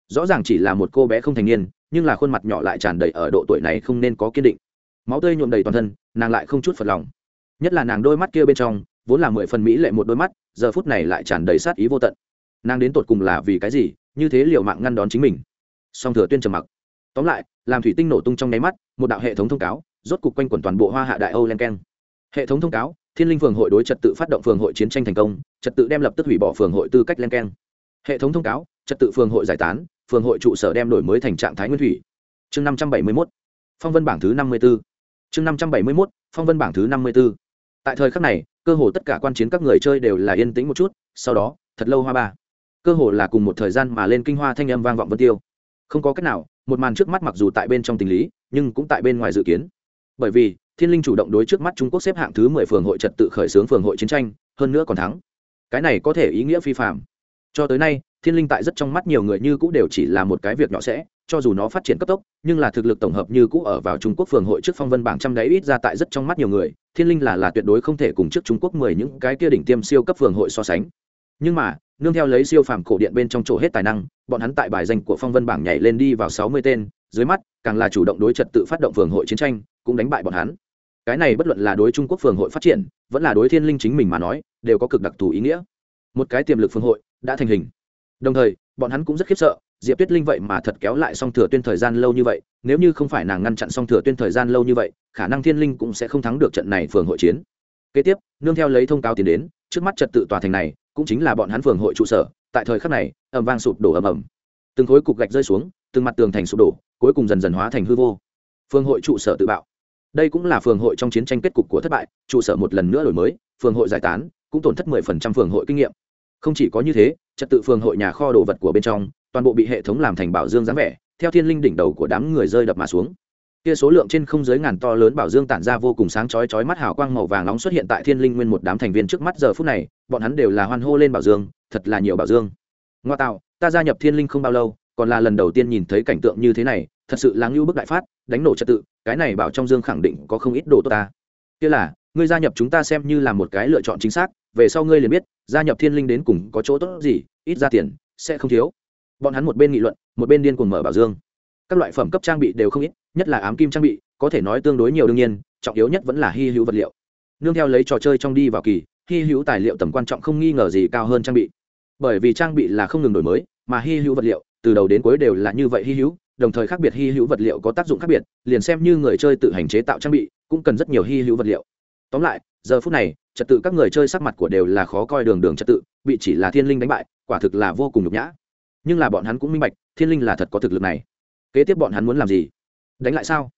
Rõ ràng chỉ là một cô bé không thành niên nhưng là khuôn mặt nhỏ lại tràn đầy ở độ tuổi này không nên có kiên định. Máu tươi nhuộm đầy toàn thân, nàng lại không chút phật lòng. Nhất là nàng đôi mắt kia bên trong, vốn là mười phần mỹ lệ một đôi mắt, giờ phút này lại tràn đầy sát ý vô tận. Nàng đến tột cùng là vì cái gì, như thế liệu mạng ngăn đón chính mình? Song thừa tuyên trầm mặc. Tóm lại, làm thủy tinh nổ tung trong nháy mắt, một đạo hệ thống thông cáo, rốt cục quanh quẩn toàn bộ hoa hạ đại âu len keng. Hệ thống thông cáo, thiên linh phường hội đối trật tự phát động phường hội chiến tranh thành công, trật tự đem lập tức hủy bỏ phường hội tư cách len keng. Hệ thống thông cáo, trật tự phường hội giải tán phường hội trụ sở đem đổi mới thành trạng thái nguyên thủy. Chương năm trăm bảy mươi mốt, phong vân bảng thứ năm mươi b ố chương năm trăm bảy mươi mốt, phong vân bảng thứ năm mươi b ố tại thời khắc này, cơ hồ tất cả quan chiến các người chơi đều là yên tĩnh một chút, sau đó, thật lâu hoa ba. Cơ hồ là cùng một thời gian mà lên kinh hoa thanh âm vang vọng vân tiêu. Không có cách nào, một màn trước mắt mặc dù tại bên trong tình lý, nhưng cũng tại bên ngoài dự kiến. Bởi vì, thiên linh chủ động đối trước mắt trung quốc xếp hạng thứ mười phường hội trật tự khởi xướng phường hội chiến tranh, hơn nữa còn thắng. Cái này có thể ý nghĩa phi phạm. Cho tới nay thiên linh tại rất trong mắt nhiều người như cũ đều chỉ là một cái việc nhỏ sẽ, cho dù nó phát triển cấp tốc, nhưng là thực lực tổng hợp như cũ ở vào trung quốc phường hội trước phong vân bảng trăm đấy ít ra tại rất trong mắt nhiều người, thiên linh là là tuyệt đối không thể cùng trước trung quốc mười những cái kia đỉnh tiêm siêu cấp phường hội so sánh. Nhưng mà, nương theo lấy siêu phàm cổ điện bên trong chỗ hết tài năng, bọn hắn tại bài danh của phong vân bảng nhảy lên đi vào sáu mươi tên, dưới mắt, càng là chủ động đối trật tự phát động phường hội chiến tranh, cũng đánh bại bọn hắn. Cái này bất luận là đối trung quốc phường hội phát triển, vẫn là đối thiên linh chính mình mà nói, đều có cực đặc thù ý nghĩa. Một cái tiềm lực phường hội đã thành hình đồng thời, bọn hắn cũng rất khiếp sợ, diệp tuyết linh vậy mà thật kéo lại song thừa tuyên thời gian lâu như vậy, nếu như không phải nàng ngăn chặn song thừa tuyên thời gian lâu như vậy, khả năng thiên linh cũng sẽ không thắng được trận này phường hội chiến. Kế tiếp, nương theo lấy thông cáo tiến đến, trước mắt trật tự tòa thành này, cũng chính là bọn hắn phường hội trụ sở, tại thời khắc này ẩm vang sụp đổ ầm ầm. Từng khối cục gạch rơi xuống, từng mặt tường thành sụp đổ, cuối cùng dần dần hóa thành hư vô. Phường hội trụ sở tự bạo. Đây cũng là phường hội trong chiến tranh kết cục của thất bại, trụ sở một lần nữa đổi mới, phường hội giải tán, cũng tổn thất mười phần trăm phường hội kinh nghiệm không chỉ có như thế, trật tự phường hội nhà kho đồ vật của bên trong, toàn bộ bị hệ thống làm thành bảo dương dáng vẻ, theo thiên linh đỉnh đầu của đám người rơi đập mà xuống. Kia số lượng trên không giới ngàn to lớn bảo dương tản ra vô cùng sáng chói chói mắt hào quang màu vàng nóng xuất hiện tại thiên linh nguyên một đám thành viên trước mắt giờ phút này, bọn hắn đều là hoan hô lên bảo dương, thật là nhiều bảo dương. Ngoa tạo, ta gia nhập thiên linh không bao lâu, còn là lần đầu tiên nhìn thấy cảnh tượng như thế này, thật sự là ngưu bức đại phát, đánh nổ trật tự, cái này bảo trong dương khẳng định có không ít đồ tốt ta. Kia là, ngươi gia nhập chúng ta xem như là một cái lựa chọn chính xác về sau ngươi liền biết, gia nhập thiên linh đến cùng có chỗ tốt gì, ít ra tiền, sẽ không thiếu. Bọn hắn một bên nghị luận, một bên điên cuồng mở bảo dương. Các loại phẩm cấp trang bị đều không ít, nhất là ám kim trang bị, có thể nói tương đối nhiều đương nhiên, trọng yếu nhất vẫn là hy hữu vật liệu. Nương theo lấy trò chơi trong đi vào kỳ, hy hữu tài liệu tầm quan trọng không nghi ngờ gì cao hơn trang bị. Bởi vì trang bị là không ngừng đổi mới, mà hy hữu vật liệu, từ đầu đến cuối đều là như vậy hy hữu, đồng thời khác biệt hy hữu vật liệu có tác dụng khác biệt, liền xem như người chơi tự hành chế tạo trang bị, cũng cần rất nhiều hy hữu vật liệu. Tóm lại, giờ phút này trật tự các người chơi sắc mặt của đều là khó coi đường đường trật tự, bị chỉ là thiên linh đánh bại, quả thực là vô cùng nhục nhã. Nhưng là bọn hắn cũng minh bạch, thiên linh là thật có thực lực này. Kế tiếp bọn hắn muốn làm gì? Đánh lại sao?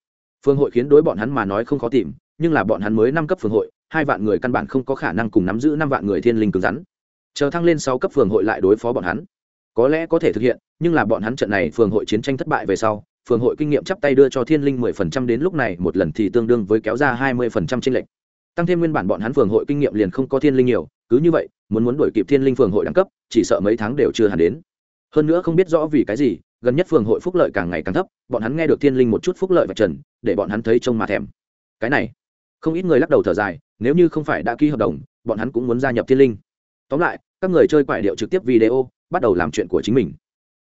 Phương hội khiến đối bọn hắn mà nói không khó tìm, nhưng là bọn hắn mới năm cấp phường hội, hai vạn người căn bản không có khả năng cùng nắm giữ năm vạn người thiên linh cứng rắn. Chờ thăng lên sáu cấp phường hội lại đối phó bọn hắn. Có lẽ có thể thực hiện, nhưng là bọn hắn trận này phường hội chiến tranh thất bại về sau phường hội kinh nghiệm chắp tay đưa cho thiên linh mười phần trăm đến lúc này, một lần thì tương đương với kéo ra hai mươi phần trăm tranh lệch tăng thêm nguyên bản bọn hắn phường hội kinh nghiệm liền không có thiên linh nhiều, cứ như vậy, muốn muốn đổi kịp thiên linh phường hội đẳng cấp, chỉ sợ mấy tháng đều chưa hẳn đến. Hơn nữa không biết rõ vì cái gì, gần nhất phường hội phúc lợi càng ngày càng thấp, bọn hắn nghe được thiên linh một chút phúc lợi và trần, để bọn hắn thấy trông mà thèm. Cái này, không ít người lắc đầu thở dài, nếu như không phải đã ký hợp đồng, bọn hắn cũng muốn gia nhập thiên linh. Tóm lại, các người chơi quại điệu trực tiếp video, bắt đầu làm chuyện của chính mình.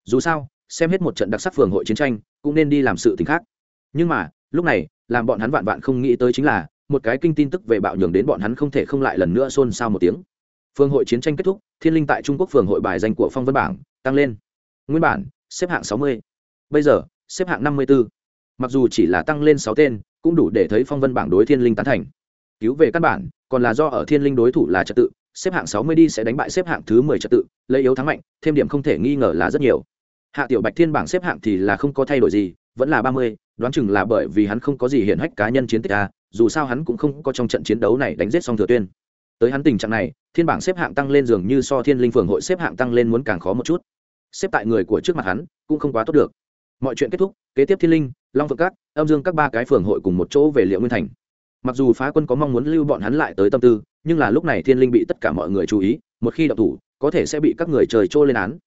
Dù sao, xem hết một trận đặc sắc phường hội chiến tranh, cũng nên đi làm sự t khác. Nhưng mà, lúc này, làm bọn hắn vạn vạn không nghĩ tới chính là một cái kinh tin tức về bạo nhường đến bọn hắn không thể không lại lần nữa xôn xao một tiếng. Phương hội chiến tranh kết thúc, thiên linh tại trung quốc phường hội bài danh của phong vân bảng tăng lên. Nguyên bản, xếp hạng sáu mươi, bây giờ, xếp hạng năm mươi b ố mặc dù chỉ là tăng lên sáu tên, cũng đủ để thấy phong vân bảng đối thiên linh tán thành. Cứu về căn bản, còn là do ở thiên linh đối thủ là trật tự, xếp hạng sáu mươi đi sẽ đánh bại xếp hạng thứ mười trật tự, lấy yếu thắng mạnh, thêm điểm không thể nghi ngờ là rất nhiều. Hạ tiểu bạch thiên bảng xếp hạng thì là không có thay đổi gì, vẫn là ba mươi đoán chừng là bởi vì hắn không có gì hiển hách cá nhân chiến tích a dù sao hắn cũng không có trong trận chiến đấu này đánh giết xong thừa tuyên. Tới hắn tình trạng này thiên bảng xếp hạng tăng lên dường như so thiên linh phường hội xếp hạng tăng lên muốn càng khó một chút. Xếp tại người của trước mặt hắn cũng không quá tốt được. Mọi chuyện kết thúc kế tiếp thiên linh long phượng các, âm dương các ba cái phường hội cùng một chỗ về liệu nguyên thành. Mặc dù phá quân có mong muốn lưu bọn hắn lại tới tâm tư nhưng là lúc này thiên linh bị tất cả mọi người chú ý một khi động thủ có thể sẽ bị các người trời trôi lên án.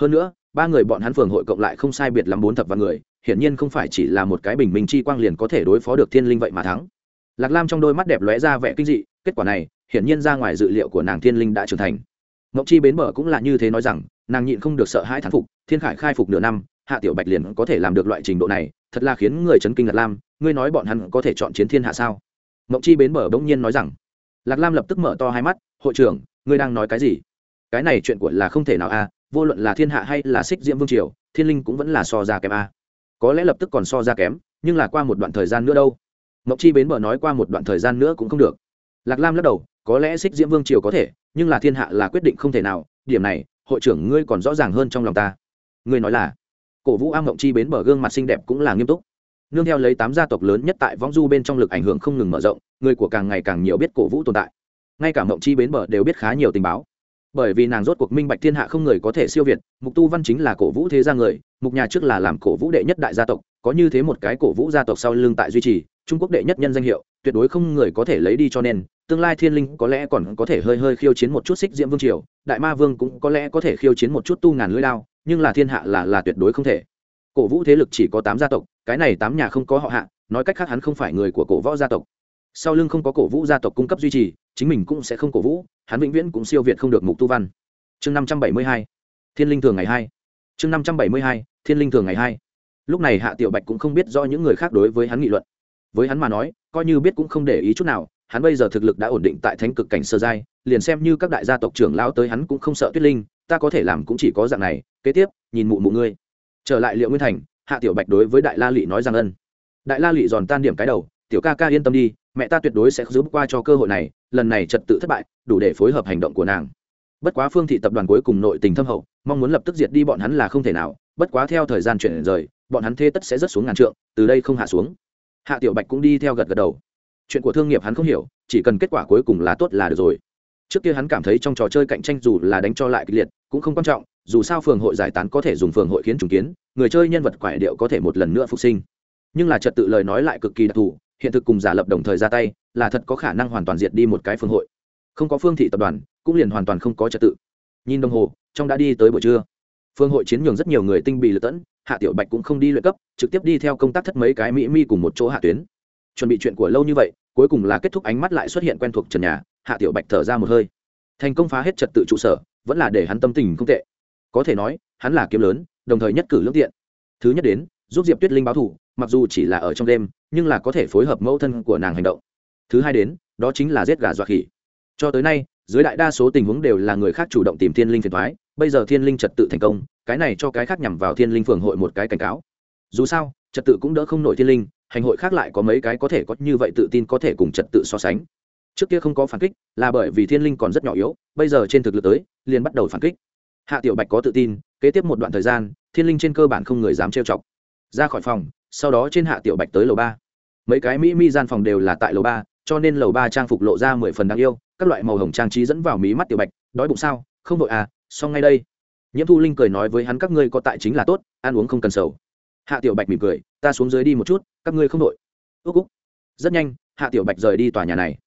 Hơn nữa ba người bọn hắn phường hội cộng lại không sai biệt lắm bốn thập và người hiển nhiên không phải chỉ là một cái bình minh chi quang liền có thể đối phó được thiên linh vậy mà thắng. Lạc lam trong đôi mắt đẹp lóe ra vẻ kinh dị, kết quả này, hiển nhiên ra ngoài dự liệu của nàng thiên linh đã trưởng thành. Ngọc chi bến bờ cũng là như thế nói rằng, nàng nhịn không được sợ hãi thán phục, thiên khải khai phục nửa năm, hạ tiểu bạch liền có thể làm được loại trình độ này, thật là khiến người chấn kinh lạc lam, ngươi nói bọn hắn có thể chọn chiến thiên hạ sao? Mộng chi bến bờ bỗng nhiên nói rằng, lạc lam lập tức mở to hai mắt, hội trưởng, ngươi đang nói cái gì? Cái này chuyện của là không thể nào a, vô luận là thiên hạ hay là xích diễm vương triều, thiên linh cũng vẫn là so ra kém a có lẽ lập tức còn so ra kém, nhưng là qua một đoạn thời gian nữa đâu. Mộc chi bến bờ nói qua một đoạn thời gian nữa cũng không được. Lạc lam lắc đầu, có lẽ xích diễm vương triều có thể, nhưng là thiên hạ là quyết định không thể nào, điểm này, hội trưởng ngươi còn rõ ràng hơn trong lòng ta. Ngươi nói là, cổ vũ am mộng chi bến bờ gương mặt xinh đẹp cũng là nghiêm túc. Nương theo lấy tám gia tộc lớn nhất tại võng du bên trong lực ảnh hưởng không ngừng mở rộng, người của càng ngày càng nhiều biết cổ vũ tồn tại. Ngay cả mộng chi bến bờ đều biết khá nhiều tình báo bởi vì nàng rốt cuộc minh bạch thiên hạ không người có thể siêu việt, mục tu văn chính là cổ vũ thế gia người, mục nhà trước là làm cổ vũ đệ nhất đại gia tộc, có như thế một cái cổ vũ gia tộc sau lưng tại duy trì, trung quốc đệ nhất nhân danh hiệu, tuyệt đối không người có thể lấy đi cho nên, tương lai thiên linh có lẽ còn có thể hơi hơi khiêu chiến một chút xích diễm vương triều, đại ma vương cũng có lẽ có thể khiêu chiến một chút tu ngàn lưỡi lao nhưng là thiên hạ là là tuyệt đối không thể. Cổ vũ thế lực chỉ có tám gia tộc, cái này tám nhà không có họ hạ, nói cách khác hắn không phải người của cổ võ gia tộc. Sau lưng không có cổ vũ gia tộc cung cấp duy trì, chính mình cũng sẽ không cổ vũ hắn vĩnh viễn cũng siêu việt không được mục tu văn. Chương năm trăm bảy mươi hai, thiên linh thường ngày hai. Chương năm trăm bảy mươi hai, thiên linh thường ngày hai. Lúc này hạ tiểu bạch cũng không biết do những người khác đối với hắn nghị luận. Với hắn mà nói, coi như biết cũng không để ý chút nào, hắn bây giờ thực lực đã ổn định tại thánh cực cảnh sơ giai, liền xem như các đại gia tộc trưởng lao tới hắn cũng không sợ tuyết linh, ta có thể làm cũng chỉ có dạng này, kế tiếp, nhìn mụ mụ ngươi. Trở lại liệu nguyên thành, hạ tiểu bạch đối với đại la lị nói rằng ân. Đại la lị giòn tan điểm cái đầu tiểu ca ca yên tâm đi, mẹ ta tuyệt đối sẽ giúp qua cho cơ hội này, lần này trật tự thất bại, đủ để phối hợp hành động của nàng. Bất quá phương thị tập đoàn cuối cùng nội tình thâm hậu, mong muốn lập tức diệt đi bọn hắn là không thể nào, bất quá theo thời gian chuyển rời, bọn hắn thê tất sẽ rất xuống ngàn trượng, từ đây không hạ xuống. Hạ tiểu bạch cũng đi theo gật gật đầu. Chuyện của thương nghiệp hắn không hiểu, chỉ cần kết quả cuối cùng là tốt là được rồi. Trước kia hắn cảm thấy trong trò chơi cạnh tranh dù là đánh cho lại kịch liệt, cũng không quan trọng, dù sao phường hội giải tán có thể dùng phường hội khiến trùng kiến, người chơi nhân vật quải điệu có thể một lần nữa phục sinh. Nhưng là trật tự lời nói lại cực kỳ đặc thù hiện thực cùng giả lập đồng thời ra tay, là thật có khả năng hoàn toàn diệt đi một cái phương hội. Không có phương thị tập đoàn, cũng liền hoàn toàn không có trật tự. Nhìn đồng hồ, trong đã đi tới buổi trưa. Phương hội chiến nhường rất nhiều người tinh bị lật tẫn, hạ tiểu bạch cũng không đi luyện cấp, trực tiếp đi theo công tác thất mấy cái mỹ mi cùng một chỗ hạ tuyến. Chuẩn bị chuyện của lâu như vậy, cuối cùng là kết thúc ánh mắt lại xuất hiện quen thuộc trần nhà, hạ tiểu bạch thở ra một hơi. Thành công phá hết trật tự trụ sở, vẫn là để hắn tâm tình không tệ. Có thể nói, hắn là kiếm lớn, đồng thời nhất cử lương tiện. Thứ nhất đến, giúp diệp tuyết linh báo thủ mặc dù chỉ là ở trong đêm, nhưng là có thể phối hợp mẫu thân của nàng hành động. Thứ hai đến, đó chính là giết gà dọa khỉ. Cho tới nay, dưới đại đa số tình huống đều là người khác chủ động tìm thiên linh phiền thoái bây giờ thiên linh trật tự thành công, cái này cho cái khác nhằm vào thiên linh phường hội một cái cảnh cáo. Dù sao, trật tự cũng đỡ không nổi thiên linh, hành hội khác lại có mấy cái có thể có như vậy tự tin có thể cùng trật tự so sánh. Trước kia không có phản kích, là bởi vì thiên linh còn rất nhỏ yếu, bây giờ trên thực lực tới, liền bắt đầu phản kích. Hạ tiểu bạch có tự tin, kế tiếp một đoạn thời gian, thiên linh trên cơ bản không người dám trêu chọc ra khỏi phòng, sau đó trên hạ tiểu bạch tới lầu ba. Mấy cái mỹ mi gian phòng đều là tại lầu ba, cho nên lầu ba trang phục lộ ra mười phần đáng yêu, các loại màu hồng trang trí dẫn vào mí mắt tiểu bạch, đói bụng sao, không vội à xong ngay đây. Nhiễm thu linh cười nói với hắn, các ngươi có tại chính là tốt, ăn uống không cần sầu. Hạ tiểu bạch mỉm cười, ta xuống dưới đi một chút, các ngươi không vội. Ước úc. Rất nhanh, hạ tiểu bạch rời đi tòa nhà này.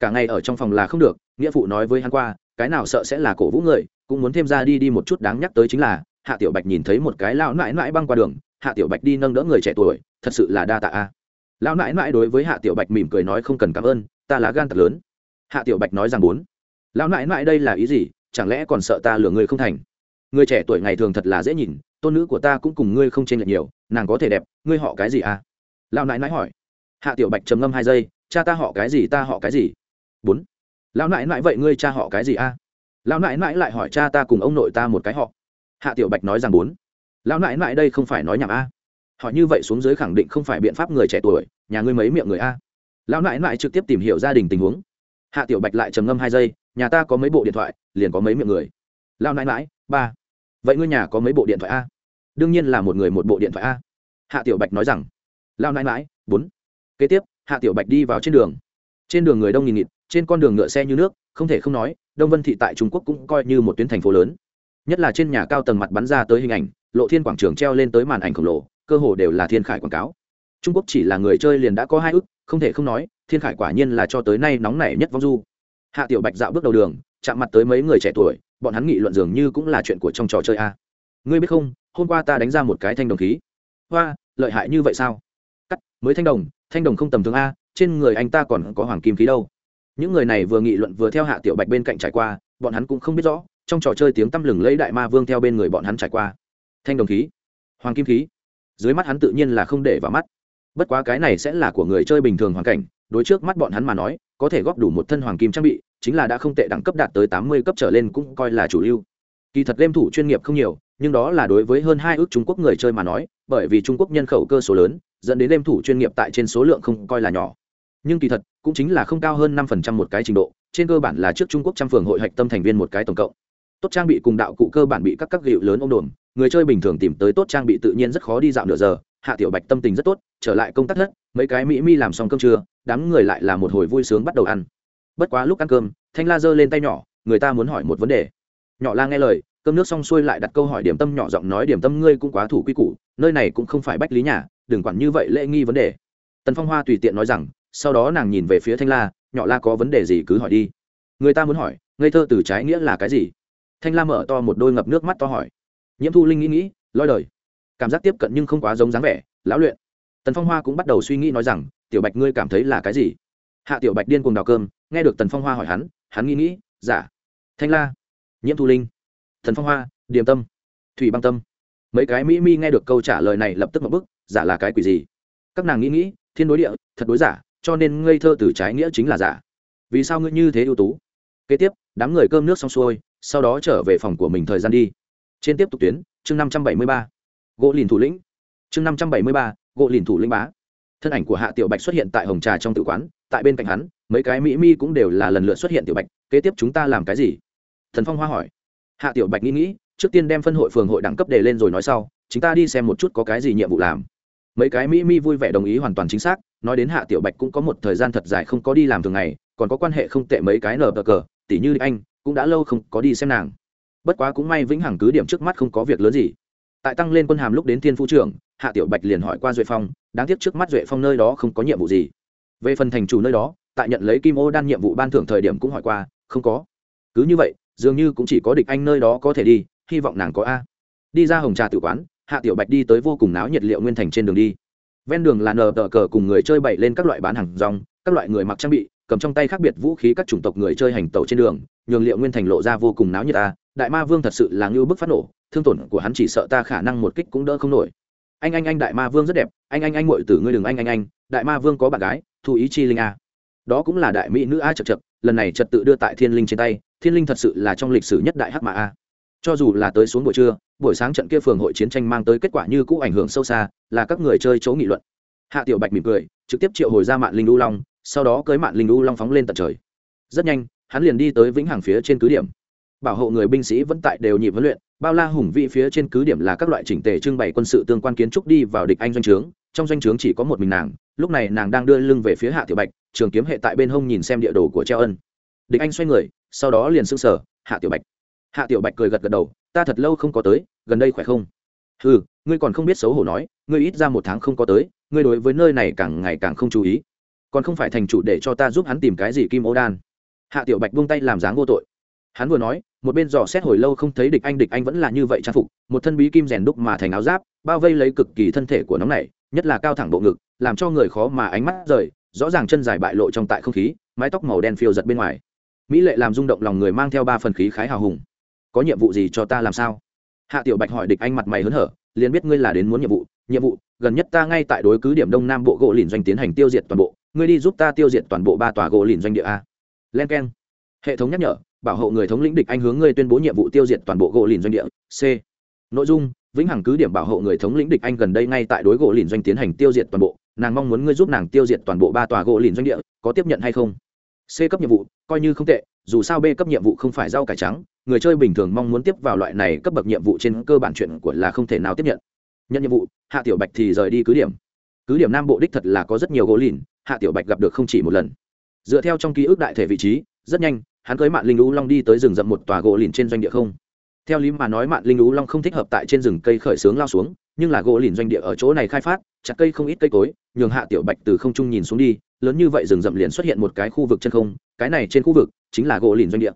Cả ngày ở trong phòng là không được, nghĩa phụ nói với hắn qua, cái nào sợ sẽ là cổ vũ người, cũng muốn thêm ra đi đi một chút, đáng nhắc tới chính là, hạ tiểu bạch nhìn thấy một cái lão nãi nãi băng qua đường hạ tiểu bạch đi nâng đỡ người trẻ tuổi, thật sự là đa tạ a. Lão nãi nãi đối với hạ tiểu bạch mỉm cười nói không cần cảm ơn, ta là gan thật lớn. Hạ tiểu bạch nói rằng bốn. Lão nãi nãi đây là ý gì, chẳng lẽ còn sợ ta lừa người không thành? Người trẻ tuổi ngày thường thật là dễ nhìn, tôn nữ của ta cũng cùng ngươi không chênh lệch nhiều, nàng có thể đẹp, ngươi họ cái gì à lão nãi nãi hỏi. Hạ tiểu bạch trầm ngâm hai giây, cha ta họ cái gì, ta họ cái gì? Bốn. Lão nãi nãi vậy ngươi cha họ cái gì a? À? lão nãi nãi lại hỏi cha ta cùng ông nội ta một cái họ. Hạ tiểu bạch nói rằng bốn lão nãi nãi đây không phải nói nhảm a. Họ như vậy xuống dưới khẳng định không phải biện pháp người trẻ tuổi, nhà ngươi mấy miệng người a. Lão nãi nãi trực tiếp tìm hiểu gia đình tình huống. Hạ tiểu bạch lại trầm ngâm hai giây, nhà ta có mấy bộ điện thoại, liền có mấy miệng người. Lão nãi nãi, ba. Vậy ngươi nhà có mấy bộ điện thoại a? Đương nhiên là một người một bộ điện thoại a. Hạ tiểu bạch nói rằng. Lão nãi nãi, bốn. Kế tiếp, hạ tiểu bạch đi vào trên đường. Trên đường người đông nghìn nghịt, trên con đường ngựa xe như nước, không thể không nói, đông vân thị tại trung quốc cũng coi như một tuyến thành phố lớn. Nhất là trên nhà cao tầng mặt bắn ra tới hình ảnh lộ thiên quảng trường treo lên tới màn ảnh khổng lồ, cơ hồ đều là thiên khải quảng cáo. Trung quốc chỉ là người chơi liền đã có hai ức không thể không nói, thiên khải quả nhiên là cho tới nay nóng nảy nhất vong du. Hạ tiểu bạch dạo bước đầu đường, chạm mặt tới mấy người trẻ tuổi, bọn hắn nghị luận dường như cũng là chuyện của trong trò chơi a. Ngươi biết không, hôm qua ta đánh ra một cái thanh đồng khí. Hoa, lợi hại như vậy sao? Cắt, mới thanh đồng thanh đồng không tầm thường a, trên người anh ta còn có hoàng kim khí đâu. Những người này vừa nghị luận vừa theo hạ tiểu bạch bên cạnh trải qua, bọn hắn cũng không biết rõ, trong trò chơi tiếng tăm lừng lấy đại ma vương theo bên người bọn hắn trải qua thanh đồng khí. Hoàng kim khí. Dưới mắt hắn tự nhiên là không để vào mắt. Bất quá cái này sẽ là của người chơi bình thường hoàn cảnh, đối trước mắt bọn hắn mà nói, có thể góp đủ một thân hoàng kim trang bị, chính là đã không tệ đẳng cấp đạt tới tám mươi cấp trở lên cũng coi là chủ lưu. Kỳ thật game thủ chuyên nghiệp không nhiều, nhưng đó là đối với hơn hai ước trung quốc người chơi mà nói, bởi vì trung quốc nhân khẩu cơ số lớn, dẫn đến game thủ chuyên nghiệp tại trên số lượng không coi là nhỏ. Nhưng kỳ thật, cũng chính là không cao hơn năm phần trăm một cái trình độ, trên cơ bản là trước trung quốc trăm phường hội hạch tâm thành viên một cái tổng cộng. Tốt trang bị cùng đạo cụ cơ bản bị các các hiệu lớn ôm đồn người chơi bình thường tìm tới tốt trang bị tự nhiên rất khó đi dạo nửa giờ. Hạ tiểu bạch tâm tình rất tốt, trở lại công tác thất, mấy cái mỹ mi làm xong cơm trưa, đám người lại là một hồi vui sướng bắt đầu ăn. Bất quá lúc ăn cơm, thanh la giơ lên tay nhỏ, người ta muốn hỏi một vấn đề. Nhỏ la nghe lời, cơm nước xong xuôi lại đặt câu hỏi điểm tâm nhỏ giọng nói, điểm tâm ngươi cũng quá thủ quy củ, nơi này cũng không phải bách lý nhà, đừng quản như vậy lễ nghi vấn đề. Tần phong hoa tùy tiện nói rằng, sau đó nàng nhìn về phía thanh la, nhỏ la có vấn đề gì cứ hỏi đi. Người ta muốn hỏi, ngây thơ từ trái nghĩa là cái gì? Thanh la mở to một đôi ngập nước mắt to hỏi nhiễm thu linh nghĩ nghĩ lôi đời. Cảm giác tiếp cận nhưng không quá giống dáng vẻ, lão luyện. Tần phong hoa cũng bắt đầu suy nghĩ nói rằng, tiểu bạch ngươi cảm thấy là cái gì? Hạ tiểu bạch điên cuồng đào cơm, nghe được tần phong hoa hỏi hắn hắn nghĩ nghĩ giả dạ. thanh la. Nhiễm thu linh. Thần phong hoa, điềm tâm. Thủy băng tâm. Mấy cái mỹ mi nghe được câu trả lời này lập tức một bức, giả là cái quỷ gì? Các nàng nghĩ nghĩ, thiên đối địa, thật đối giả, cho nên ngây thơ từ trái nghĩa chính là giả. Vì sao ngươi như thế ưu tú? Kế tiếp, đám người cơm nước xong xuôi, sau đó trở về phòng của mình thời gian đi trên tiếp tục tuyến, chương năm trăm bảy mươi ba, gỗ lìn thủ lĩnh. Chương năm trăm bảy mươi ba, gỗ lìn thủ lĩnh bá. Thân ảnh của hạ tiểu bạch xuất hiện tại hồng trà trong tự quán, tại bên cạnh hắn, mấy cái mỹ mi cũng đều là lần lượt xuất hiện tiểu bạch, kế tiếp chúng ta làm cái gì? Thần phong hoa hỏi. Hạ tiểu bạch nghĩ nghĩ, trước tiên đem phân hội phường hội đẳng cấp đề lên rồi nói sau, chúng ta đi xem một chút có cái gì nhiệm vụ làm. Mấy cái mỹ mi vui vẻ đồng ý hoàn toàn chính xác, nói đến hạ tiểu bạch cũng có một thời gian thật dài không có đi làm thường ngày, còn có quan hệ không tệ mấy cái nờ cờ, tỉ như anh, cũng đã lâu không có đi xem nàng bất quá cũng may vĩnh hằng cứ điểm trước mắt không có việc lớn gì. Tại tăng lên quân hàm lúc đến thiên phu trưởng hạ tiểu bạch liền hỏi qua duệ phong, đáng tiếc trước mắt duệ phong nơi đó không có nhiệm vụ gì. Về phần thành chủ nơi đó, tại nhận lấy kim ô đan nhiệm vụ ban thưởng thời điểm cũng hỏi qua, không có. Cứ như vậy, dường như cũng chỉ có địch anh nơi đó có thể đi, hy vọng nàng có a. Đi ra hồng trà tự quán, hạ tiểu bạch đi tới vô cùng náo nhiệt liệu nguyên thành trên đường đi. Ven đường là nờ tờ cờ cùng người chơi bậy lên các loại bán hàng rong, các loại người mặc trang bị cầm trong tay khác biệt vũ khí các chủng tộc người chơi hành tẩu trên đường, nhường liệu nguyên thành lộ ra vô cùng náo nhiệt ta. Đại ma vương thật sự là ngưu bức phát nổ, thương tổn của hắn chỉ sợ ta khả năng một kích cũng đỡ không nổi. Anh anh anh, đại ma vương rất đẹp. Anh anh anh ngội tử ngươi đừng anh anh anh. Đại ma vương có bạn gái, thu ý chi linh a. Đó cũng là đại mỹ nữ a chật chật lần này trật tự đưa tại thiên linh trên tay. Thiên linh thật sự là trong lịch sử nhất đại hắc mà a. Cho dù là tới xuống buổi trưa, buổi sáng trận kia phường hội chiến tranh mang tới kết quả như cũ ảnh hưởng sâu xa, là các người chơi chỗ nghị luận. Hạ tiểu bạch mỉm cười, trực tiếp triệu hồi ra mạng linh đu long sau đó cưới mạn linh u long phóng lên tận trời. Rất nhanh, hắn liền đi tới vĩnh hằng phía trên cứ điểm. Bảo hộ người binh sĩ vẫn tại đều nhịp huấn luyện, bao la hùng vị phía trên cứ điểm là các loại chỉnh tề trưng bày quân sự tương quan kiến trúc đi vào địch anh doanh trướng. Trong doanh trướng chỉ có một mình nàng, lúc này nàng đang đưa lưng về phía hạ tiểu bạch, trường kiếm hệ tại bên hông nhìn xem địa đồ của treo ân. Địch anh xoay người, sau đó liền s ư n g sở hạ tiểu bạch. Hạ tiểu bạch cười gật gật đầu, ta thật lâu không có tới, gần đây khỏe không? Ừ ngươi còn không biết xấu hổ nói, ngươi ít ra một tháng không có tới, ngươi đối với nơi này càng ngày càng không chú ý còn không phải thành chủ để cho ta giúp hắn tìm cái gì kim ô đan. Hạ tiểu bạch buông tay làm dáng vô tội. Hắn vừa nói, một bên dò xét hồi lâu không thấy địch anh địch anh vẫn là như vậy trang phục, một thân bí kim rèn đúc mà thành áo giáp, bao vây lấy cực kỳ thân thể của nóng này nhất là cao thẳng bộ ngực, làm cho người khó mà ánh mắt rời, rõ ràng chân dài bại lộ trong tại không khí, mái tóc màu đen phiêu giật bên ngoài. Mỹ lệ làm rung động lòng người mang theo ba phần khí khái hào hùng. Có nhiệm vụ gì cho ta làm sao? Hạ tiểu bạch hỏi địch anh mặt mày hớn hở liền biết ngươi là đến muốn nhiệm vụ nhiệm vụ, gần nhất ta ngay tại đối cứ điểm đông nam bộ gỗ lìn doanh tiến hành tiêu diệt toàn bộ, ngươi đi giúp ta tiêu diệt toàn bộ ba tòa gỗ lìn doanh địa a. Len k e n hệ thống nhắc nhở, bảo hộ người thống lĩnh địch anh hướng ngươi tuyên bố nhiệm vụ tiêu diệt toàn bộ gỗ lìn doanh địa. C. Nội dung, vĩnh hằng cứ điểm bảo hộ người thống lĩnh địch anh gần đây ngay tại đối gỗ lìn doanh tiến hành tiêu diệt toàn bộ, nàng mong muốn ngươi giúp nàng tiêu diệt toàn bộ ba tòa gỗ lìn doanh địa, có tiếp nhận hay không? C cấp nhiệm vụ, coi như không tệ, dù sao b cấp nhiệm vụ không phải rau cải trắng người chơi bình thường mong muốn tiếp vào loại này cấp bậc nhiệm vụ trên cơ bản chuyện của là không thể nào tiếp nhận. Nhận nhiệm vụ, hạ tiểu bạch thì rời đi cứ điểm. Cứ điểm nam bộ đích thật là có rất nhiều gỗ lìn, hạ tiểu bạch gặp được không chỉ một lần. Dựa theo trong ký ức đại thể vị trí, rất nhanh, hắn cưới mạng linh lũ long đi tới rừng rậm một tòa gỗ lìn trên doanh địa không. Theo lý mà nói mạng linh lũ long không thích hợp tại trên rừng cây khởi xướng lao xuống, nhưng là gỗ lìn doanh địa ở chỗ này khai phát, chặt cây không ít cây cối, nhường hạ tiểu bạch từ không trung nhìn xuống đi, lớn như vậy rừng rậm liền xuất hiện một cái khu vực chân không, cái này trên khu vực chính là gỗ lìn doanh địa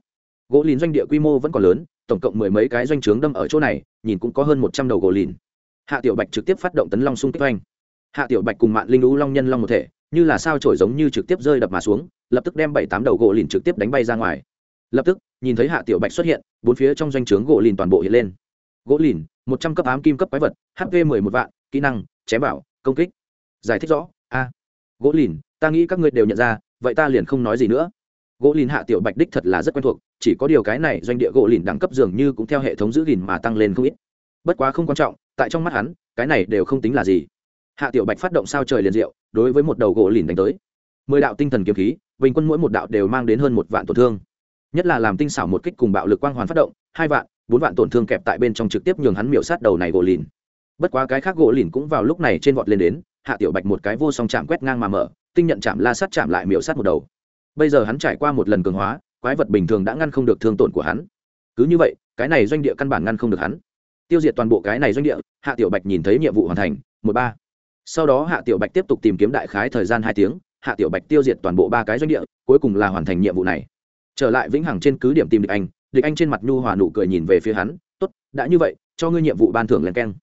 gỗ lìn doanh địa quy mô vẫn còn lớn, tổng cộng mười mấy cái doanh trướng đâm ở chỗ này, nhìn cũng có hơn một trăm đầu gỗ lìn. Hạ tiểu bạch trực tiếp phát động tấn long xung kích doanh hạ tiểu bạch cùng mạng linh lũ long nhân long một thể, như là sao trổi giống như trực tiếp rơi đập mà xuống, lập tức đem bảy tám đầu gỗ lìn trực tiếp đánh bay ra ngoài. Lập tức, nhìn thấy hạ tiểu bạch xuất hiện, bốn phía trong doanh trướng gỗ lìn toàn bộ hiện lên. Gỗ lìn, một trăm cấp ám kim cấp quái vật hp mười một vạn, kỹ năng, chém bảo, công kích. Giải thích rõ, a, gỗ lìn, ta nghĩ các ngươi đều nhận ra, vậy ta liền không nói gì nữa gỗ lìn hạ tiểu bạch đích thật là rất quen thuộc, chỉ có điều cái này doanh địa gỗ lìn đẳng cấp dường như cũng theo hệ thống giữ gìn mà tăng lên không ít. Bất quá không quan trọng, tại trong mắt hắn, cái này đều không tính là gì. Hạ tiểu bạch phát động sao trời liền diệu, đối với một đầu gỗ lìn đánh tới. Mười đạo tinh thần kiếm khí, bình quân mỗi một đạo đều mang đến hơn một vạn tổn thương. Nhất là làm tinh xảo một kích cùng bạo lực quang hoàn phát động, hai vạn, bốn vạn tổn thương kẹp tại bên trong trực tiếp nhường hắn miểu sát đầu này gỗ lìn. Bất quá cái khác gỗ lìn cũng vào lúc này trên vọt lên đến, hạ tiểu bạch một cái vô song chạm quét ngang mà mở, tinh nhận chạm la sát chạm lại miểu sát một đầu bây giờ hắn trải qua một lần cường hóa, quái vật bình thường đã ngăn không được thương tổn của hắn. Cứ như vậy, cái này doanh địa căn bản ngăn không được hắn. Tiêu diệt toàn bộ cái này doanh địa, hạ tiểu bạch nhìn thấy nhiệm vụ hoàn thành, một ba. Sau đó hạ tiểu bạch tiếp tục tìm kiếm đại khái thời gian hai tiếng, hạ tiểu bạch tiêu diệt toàn bộ ba cái doanh địa, cuối cùng là hoàn thành nhiệm vụ này. Trở lại vĩnh hằng trên cứ điểm tìm địch anh địch anh trên mặt nhu hòa nụ cười nhìn về phía hắn, tốt, đã như vậy, cho ngươi nhiệm vụ ban thưởng lên keng.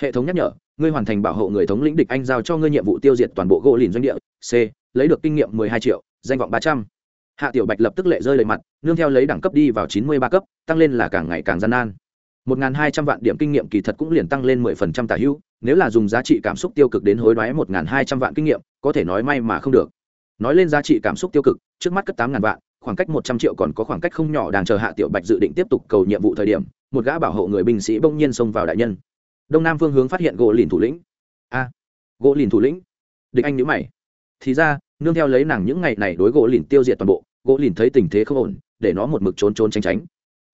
Hệ thống nhắc nhở, ngươi hoàn thành bảo hộ người thống lĩnh địch anh giao cho ngươi nhiệm vụ tiêu diệt toàn bộ gỗ lìn doanh địa, c, lấy được kinh nghiệm mười hai triệu danh vọng ba trăm. Hạ tiểu bạch lập tức lệ rơi lệ mặt, nương theo lấy đẳng cấp đi vào chín mươi ba cấp, tăng lên là càng ngày càng gian nan. Một n hai trăm vạn điểm kinh nghiệm kỳ thật cũng liền tăng lên mười phần trăm tả hữu, nếu là dùng giá trị cảm xúc tiêu cực đến hối đoái một n hai trăm vạn kinh nghiệm, có thể nói may mà không được. Nói lên giá trị cảm xúc tiêu cực, trước mắt cất tám ngàn vạn, khoảng cách một trăm triệu còn có khoảng cách không nhỏ, đang chờ hạ tiểu bạch dự định tiếp tục cầu nhiệm vụ thời điểm, một gã bảo hộ người binh sĩ bỗng nhiên xông vào đại nhân. Đông nam phương hướng phát hiện gỗ lìn thủ lĩnh. A, gỗ lìn thủ lĩnh. Địch anh nhữ mày. Thì ra nương theo lấy nàng những ngày này đối gỗ lìn tiêu diệt toàn bộ, gỗ lìn thấy tình thế không ổn, để nó một mực trốn trốn tránh tránh.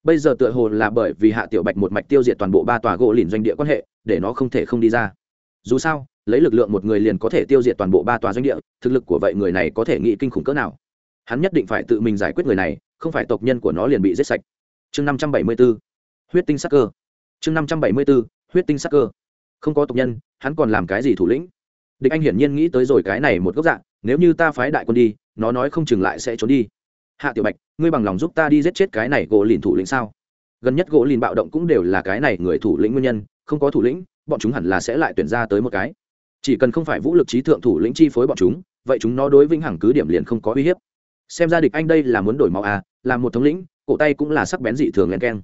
Bây giờ tựa hồ là bởi vì hạ tiểu bạch một mạch tiêu diệt toàn bộ ba tòa gỗ lìn doanh địa quan hệ, để nó không thể không đi ra. Dù sao, lấy lực lượng một người liền có thể tiêu diệt toàn bộ ba tòa doanh địa, thực lực của vậy người này có thể nghĩ kinh khủng cỡ nào? Hắn nhất định phải tự mình giải quyết người này, không phải tộc nhân của nó liền bị giết sạch. Chương năm trăm bảy mươi b ố huyết tinh sắc cơ. Chương năm trăm bảy mươi b ố huyết tinh sắc cơ. Không có tộc nhân, hắn còn làm cái gì thủ lĩnh? Địch anh hiển nhiên nghĩ tới rồi cái này một góc dạng nếu như ta phái đại quân đi, nó nói không chừng lại sẽ trốn đi. Hạ tiểu bạch, ngươi bằng lòng giúp ta đi giết chết cái này gỗ lìn thủ lĩnh sao? Gần nhất gỗ lìn bạo động cũng đều là cái này người thủ lĩnh nguyên nhân, không có thủ lĩnh, bọn chúng hẳn là sẽ lại tuyển ra tới một cái. Chỉ cần không phải vũ lực trí thượng thủ lĩnh chi phối bọn chúng, vậy chúng nó đối vĩnh hằng cứ điểm liền không có uy hiếp. Xem ra địch anh đây là muốn đổi màu à làm một thống lĩnh, cổ tay cũng là sắc bén dị thường len keng.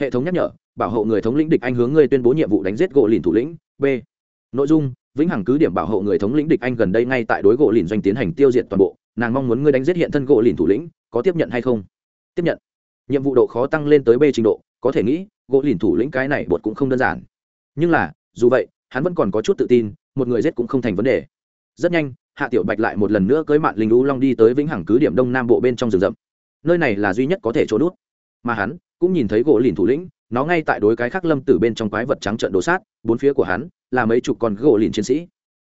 Hệ thống nhắc nhở, bảo hộ người thống lĩnh địch anh hướng ngươi tuyên bố nhiệm vụ đánh giết gỗ lìn thủ lĩnh, b. Nội dung vĩnh hằng cứ điểm bảo hộ người thống lĩnh địch anh gần đây ngay tại đối gỗ lìn doanh tiến hành tiêu diệt toàn bộ nàng mong muốn ngươi đánh giết hiện thân gỗ lìn thủ lĩnh có tiếp nhận hay không tiếp nhận nhiệm vụ độ khó tăng lên tới b trình độ có thể nghĩ gỗ lìn thủ lĩnh cái này bột cũng không đơn giản nhưng là dù vậy hắn vẫn còn có chút tự tin một người giết cũng không thành vấn đề rất nhanh hạ tiểu bạch lại một lần nữa cưới mạn linh lũ long đi tới vĩnh hằng cứ điểm đông nam bộ bên trong rừng rậm nơi này là duy nhất có thể trốn nút mà hắn cũng nhìn thấy gỗ lìn thủ lĩnh nó ngay tại đối cái khắc lâm tử bên trong quái vật trắng trợn đổ sát bốn phía của hắn là mấy chục con gỗ lìn chiến sĩ.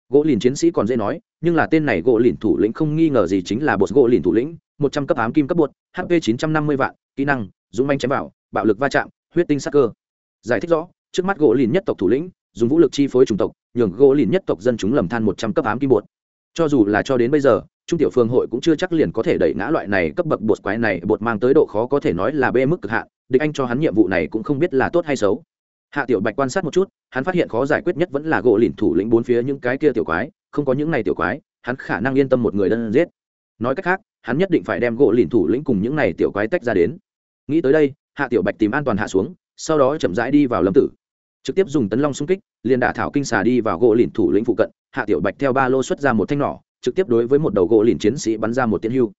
Gỗ lìn chiến sĩ còn dễ nói, nhưng là tên này gỗ lìn thủ lĩnh không nghi ngờ gì chính là bột gỗ lìn thủ lĩnh, một trăm cấp ám kim cấp bột hp chín trăm năm mươi vạn, kỹ năng, dũng manh chém vào, bạo lực va chạm, huyết tinh sắc cơ. Giải thích rõ, trước mắt gỗ lìn nhất tộc thủ lĩnh, dùng vũ lực chi phối chủng tộc, nhường gỗ lìn nhất tộc dân chúng lầm than một trăm cấp ám kim bột. Cho dù là cho đến bây giờ, trung tiểu phương hội cũng chưa chắc liền có thể đẩy ngã loại này cấp bậc bột quái này, bột mang tới độ khó có thể nói là bê mức cực hạn, địch anh cho hắn nhiệm vụ này cũng không biết là tốt hay xấu hạ tiểu bạch quan sát một chút, hắn phát hiện khó giải quyết nhất vẫn là gỗ lìn thủ lĩnh bốn phía những cái kia tiểu quái, không có những này tiểu quái, hắn khả năng yên tâm một người đơn giết. Nói cách khác, hắn nhất định phải đem gỗ lìn thủ lĩnh cùng những này tiểu quái tách ra đến. Nghĩ tới đây, hạ tiểu bạch tìm an toàn hạ xuống, sau đó chậm rãi đi vào lâm tử. Trực tiếp dùng tấn long xung kích, liền đả thảo kinh xà đi vào gỗ lìn thủ lĩnh phụ cận. Hạ tiểu bạch theo ba lô xuất ra một thanh nỏ, trực tiếp đối với một đầu gỗ lìn chiến sĩ bắn ra một tiến hưu.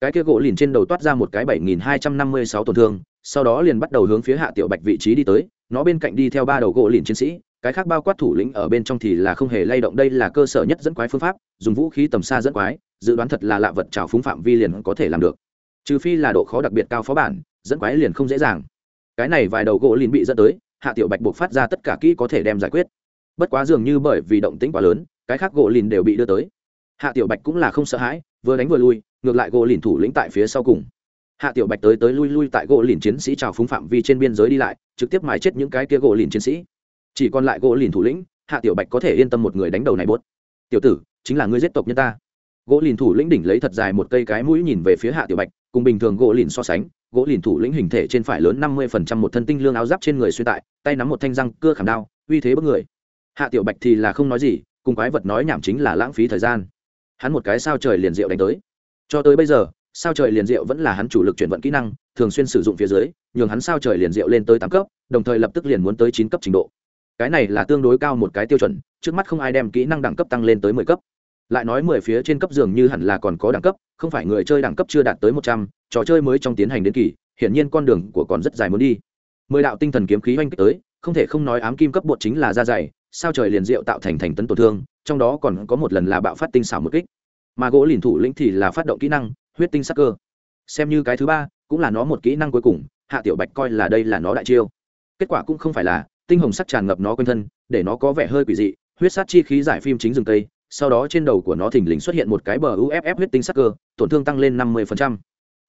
Cái kia gỗ lìn trên đầu toát ra một cái bảy nghìn hai trăm năm mươi sáu tổn thương, sau đó liền bắt đầu hướng phía hạ tiểu bạch vị trí đi tới nó bên cạnh đi theo ba đầu gỗ lìn chiến sĩ, cái khác bao quát thủ lĩnh ở bên trong thì là không hề lay động, đây là cơ sở nhất dẫn quái phương pháp, dùng vũ khí tầm xa dẫn quái, dự đoán thật là lạ vật trào phúng phạm vi liền có thể làm được. Trừ phi là độ khó đặc biệt cao phó bản, dẫn quái liền không dễ dàng. Cái này vài đầu gỗ lìn bị dẫn tới, hạ tiểu bạch buộc phát ra tất cả kỹ có thể đem giải quyết. Bất quá dường như bởi vì động tĩnh quá lớn, cái khác gỗ lìn đều bị đưa tới. Hạ tiểu bạch cũng là không sợ hãi, vừa đánh vừa lui, ngược lại gỗ lìn thủ lĩnh tại phía sau cùng hạ tiểu bạch tới tới lui lui tại gỗ lìn chiến sĩ trào phúng phạm vi trên biên giới đi lại, trực tiếp mái chết những cái kia gỗ lìn chiến sĩ. Chỉ còn lại gỗ lìn thủ lĩnh, hạ tiểu bạch có thể yên tâm một người đánh đầu này bốt tiểu tử, chính là ngươi giết tộc nhân ta. Gỗ lìn thủ lĩnh đỉnh lấy thật dài một cây cái mũi nhìn về phía hạ tiểu bạch, cùng bình thường gỗ lìn so sánh, gỗ lìn thủ lĩnh hình thể trên phải lớn năm mươi phần trăm một thân tinh lương áo giáp trên người xuyên tại, tay nắm một thanh răng, cưa khảm đao, uy thế bất người. Hạ tiểu bạch thì là không nói gì, cùng quái vật nói nhảm chính là lãng phí thời gian. Hắn một cái sao trời liền diệu đánh tới. Cho tới bây giờ sao trời liền diệu vẫn là hắn chủ lực chuyển vận kỹ năng, thường xuyên sử dụng phía dưới, nhường hắn sao trời liền diệu lên tới tám cấp, đồng thời lập tức liền muốn tới chín cấp trình độ. Cái này là tương đối cao một cái tiêu chuẩn, trước mắt không ai đem kỹ năng đẳng cấp tăng lên tới mười cấp. Lại nói mười phía trên cấp dường như hẳn là còn có đẳng cấp, không phải người chơi đẳng cấp chưa đạt tới một trăm, trò chơi mới trong tiến hành đến kỳ, hiển nhiên con đường của còn rất dài muốn đi. Mười đạo tinh thần kiếm khí oanh kích tới, không thể không nói ám kim cấp bột chính là da dày, sao trời liền diệu tạo thành thành tấn tổn thương, trong đó còn có một lần là bạo phát tinh xảo một kích. Mà gỗ liền thủ lĩnh thì là phát động kỹ năng huyết tinh sắc cơ. Xem như cái thứ ba, cũng là nó một kỹ năng cuối cùng, hạ tiểu bạch coi là đây là nó đại chiêu. Kết quả cũng không phải là, tinh hồng sắc tràn ngập nó quanh thân, để nó có vẻ hơi quỷ dị, huyết sát chi khí giải phim chính rừng tây, sau đó trên đầu của nó thình lình xuất hiện một cái bờ uff huyết tinh sắc cơ, tổn thương tăng lên năm mươi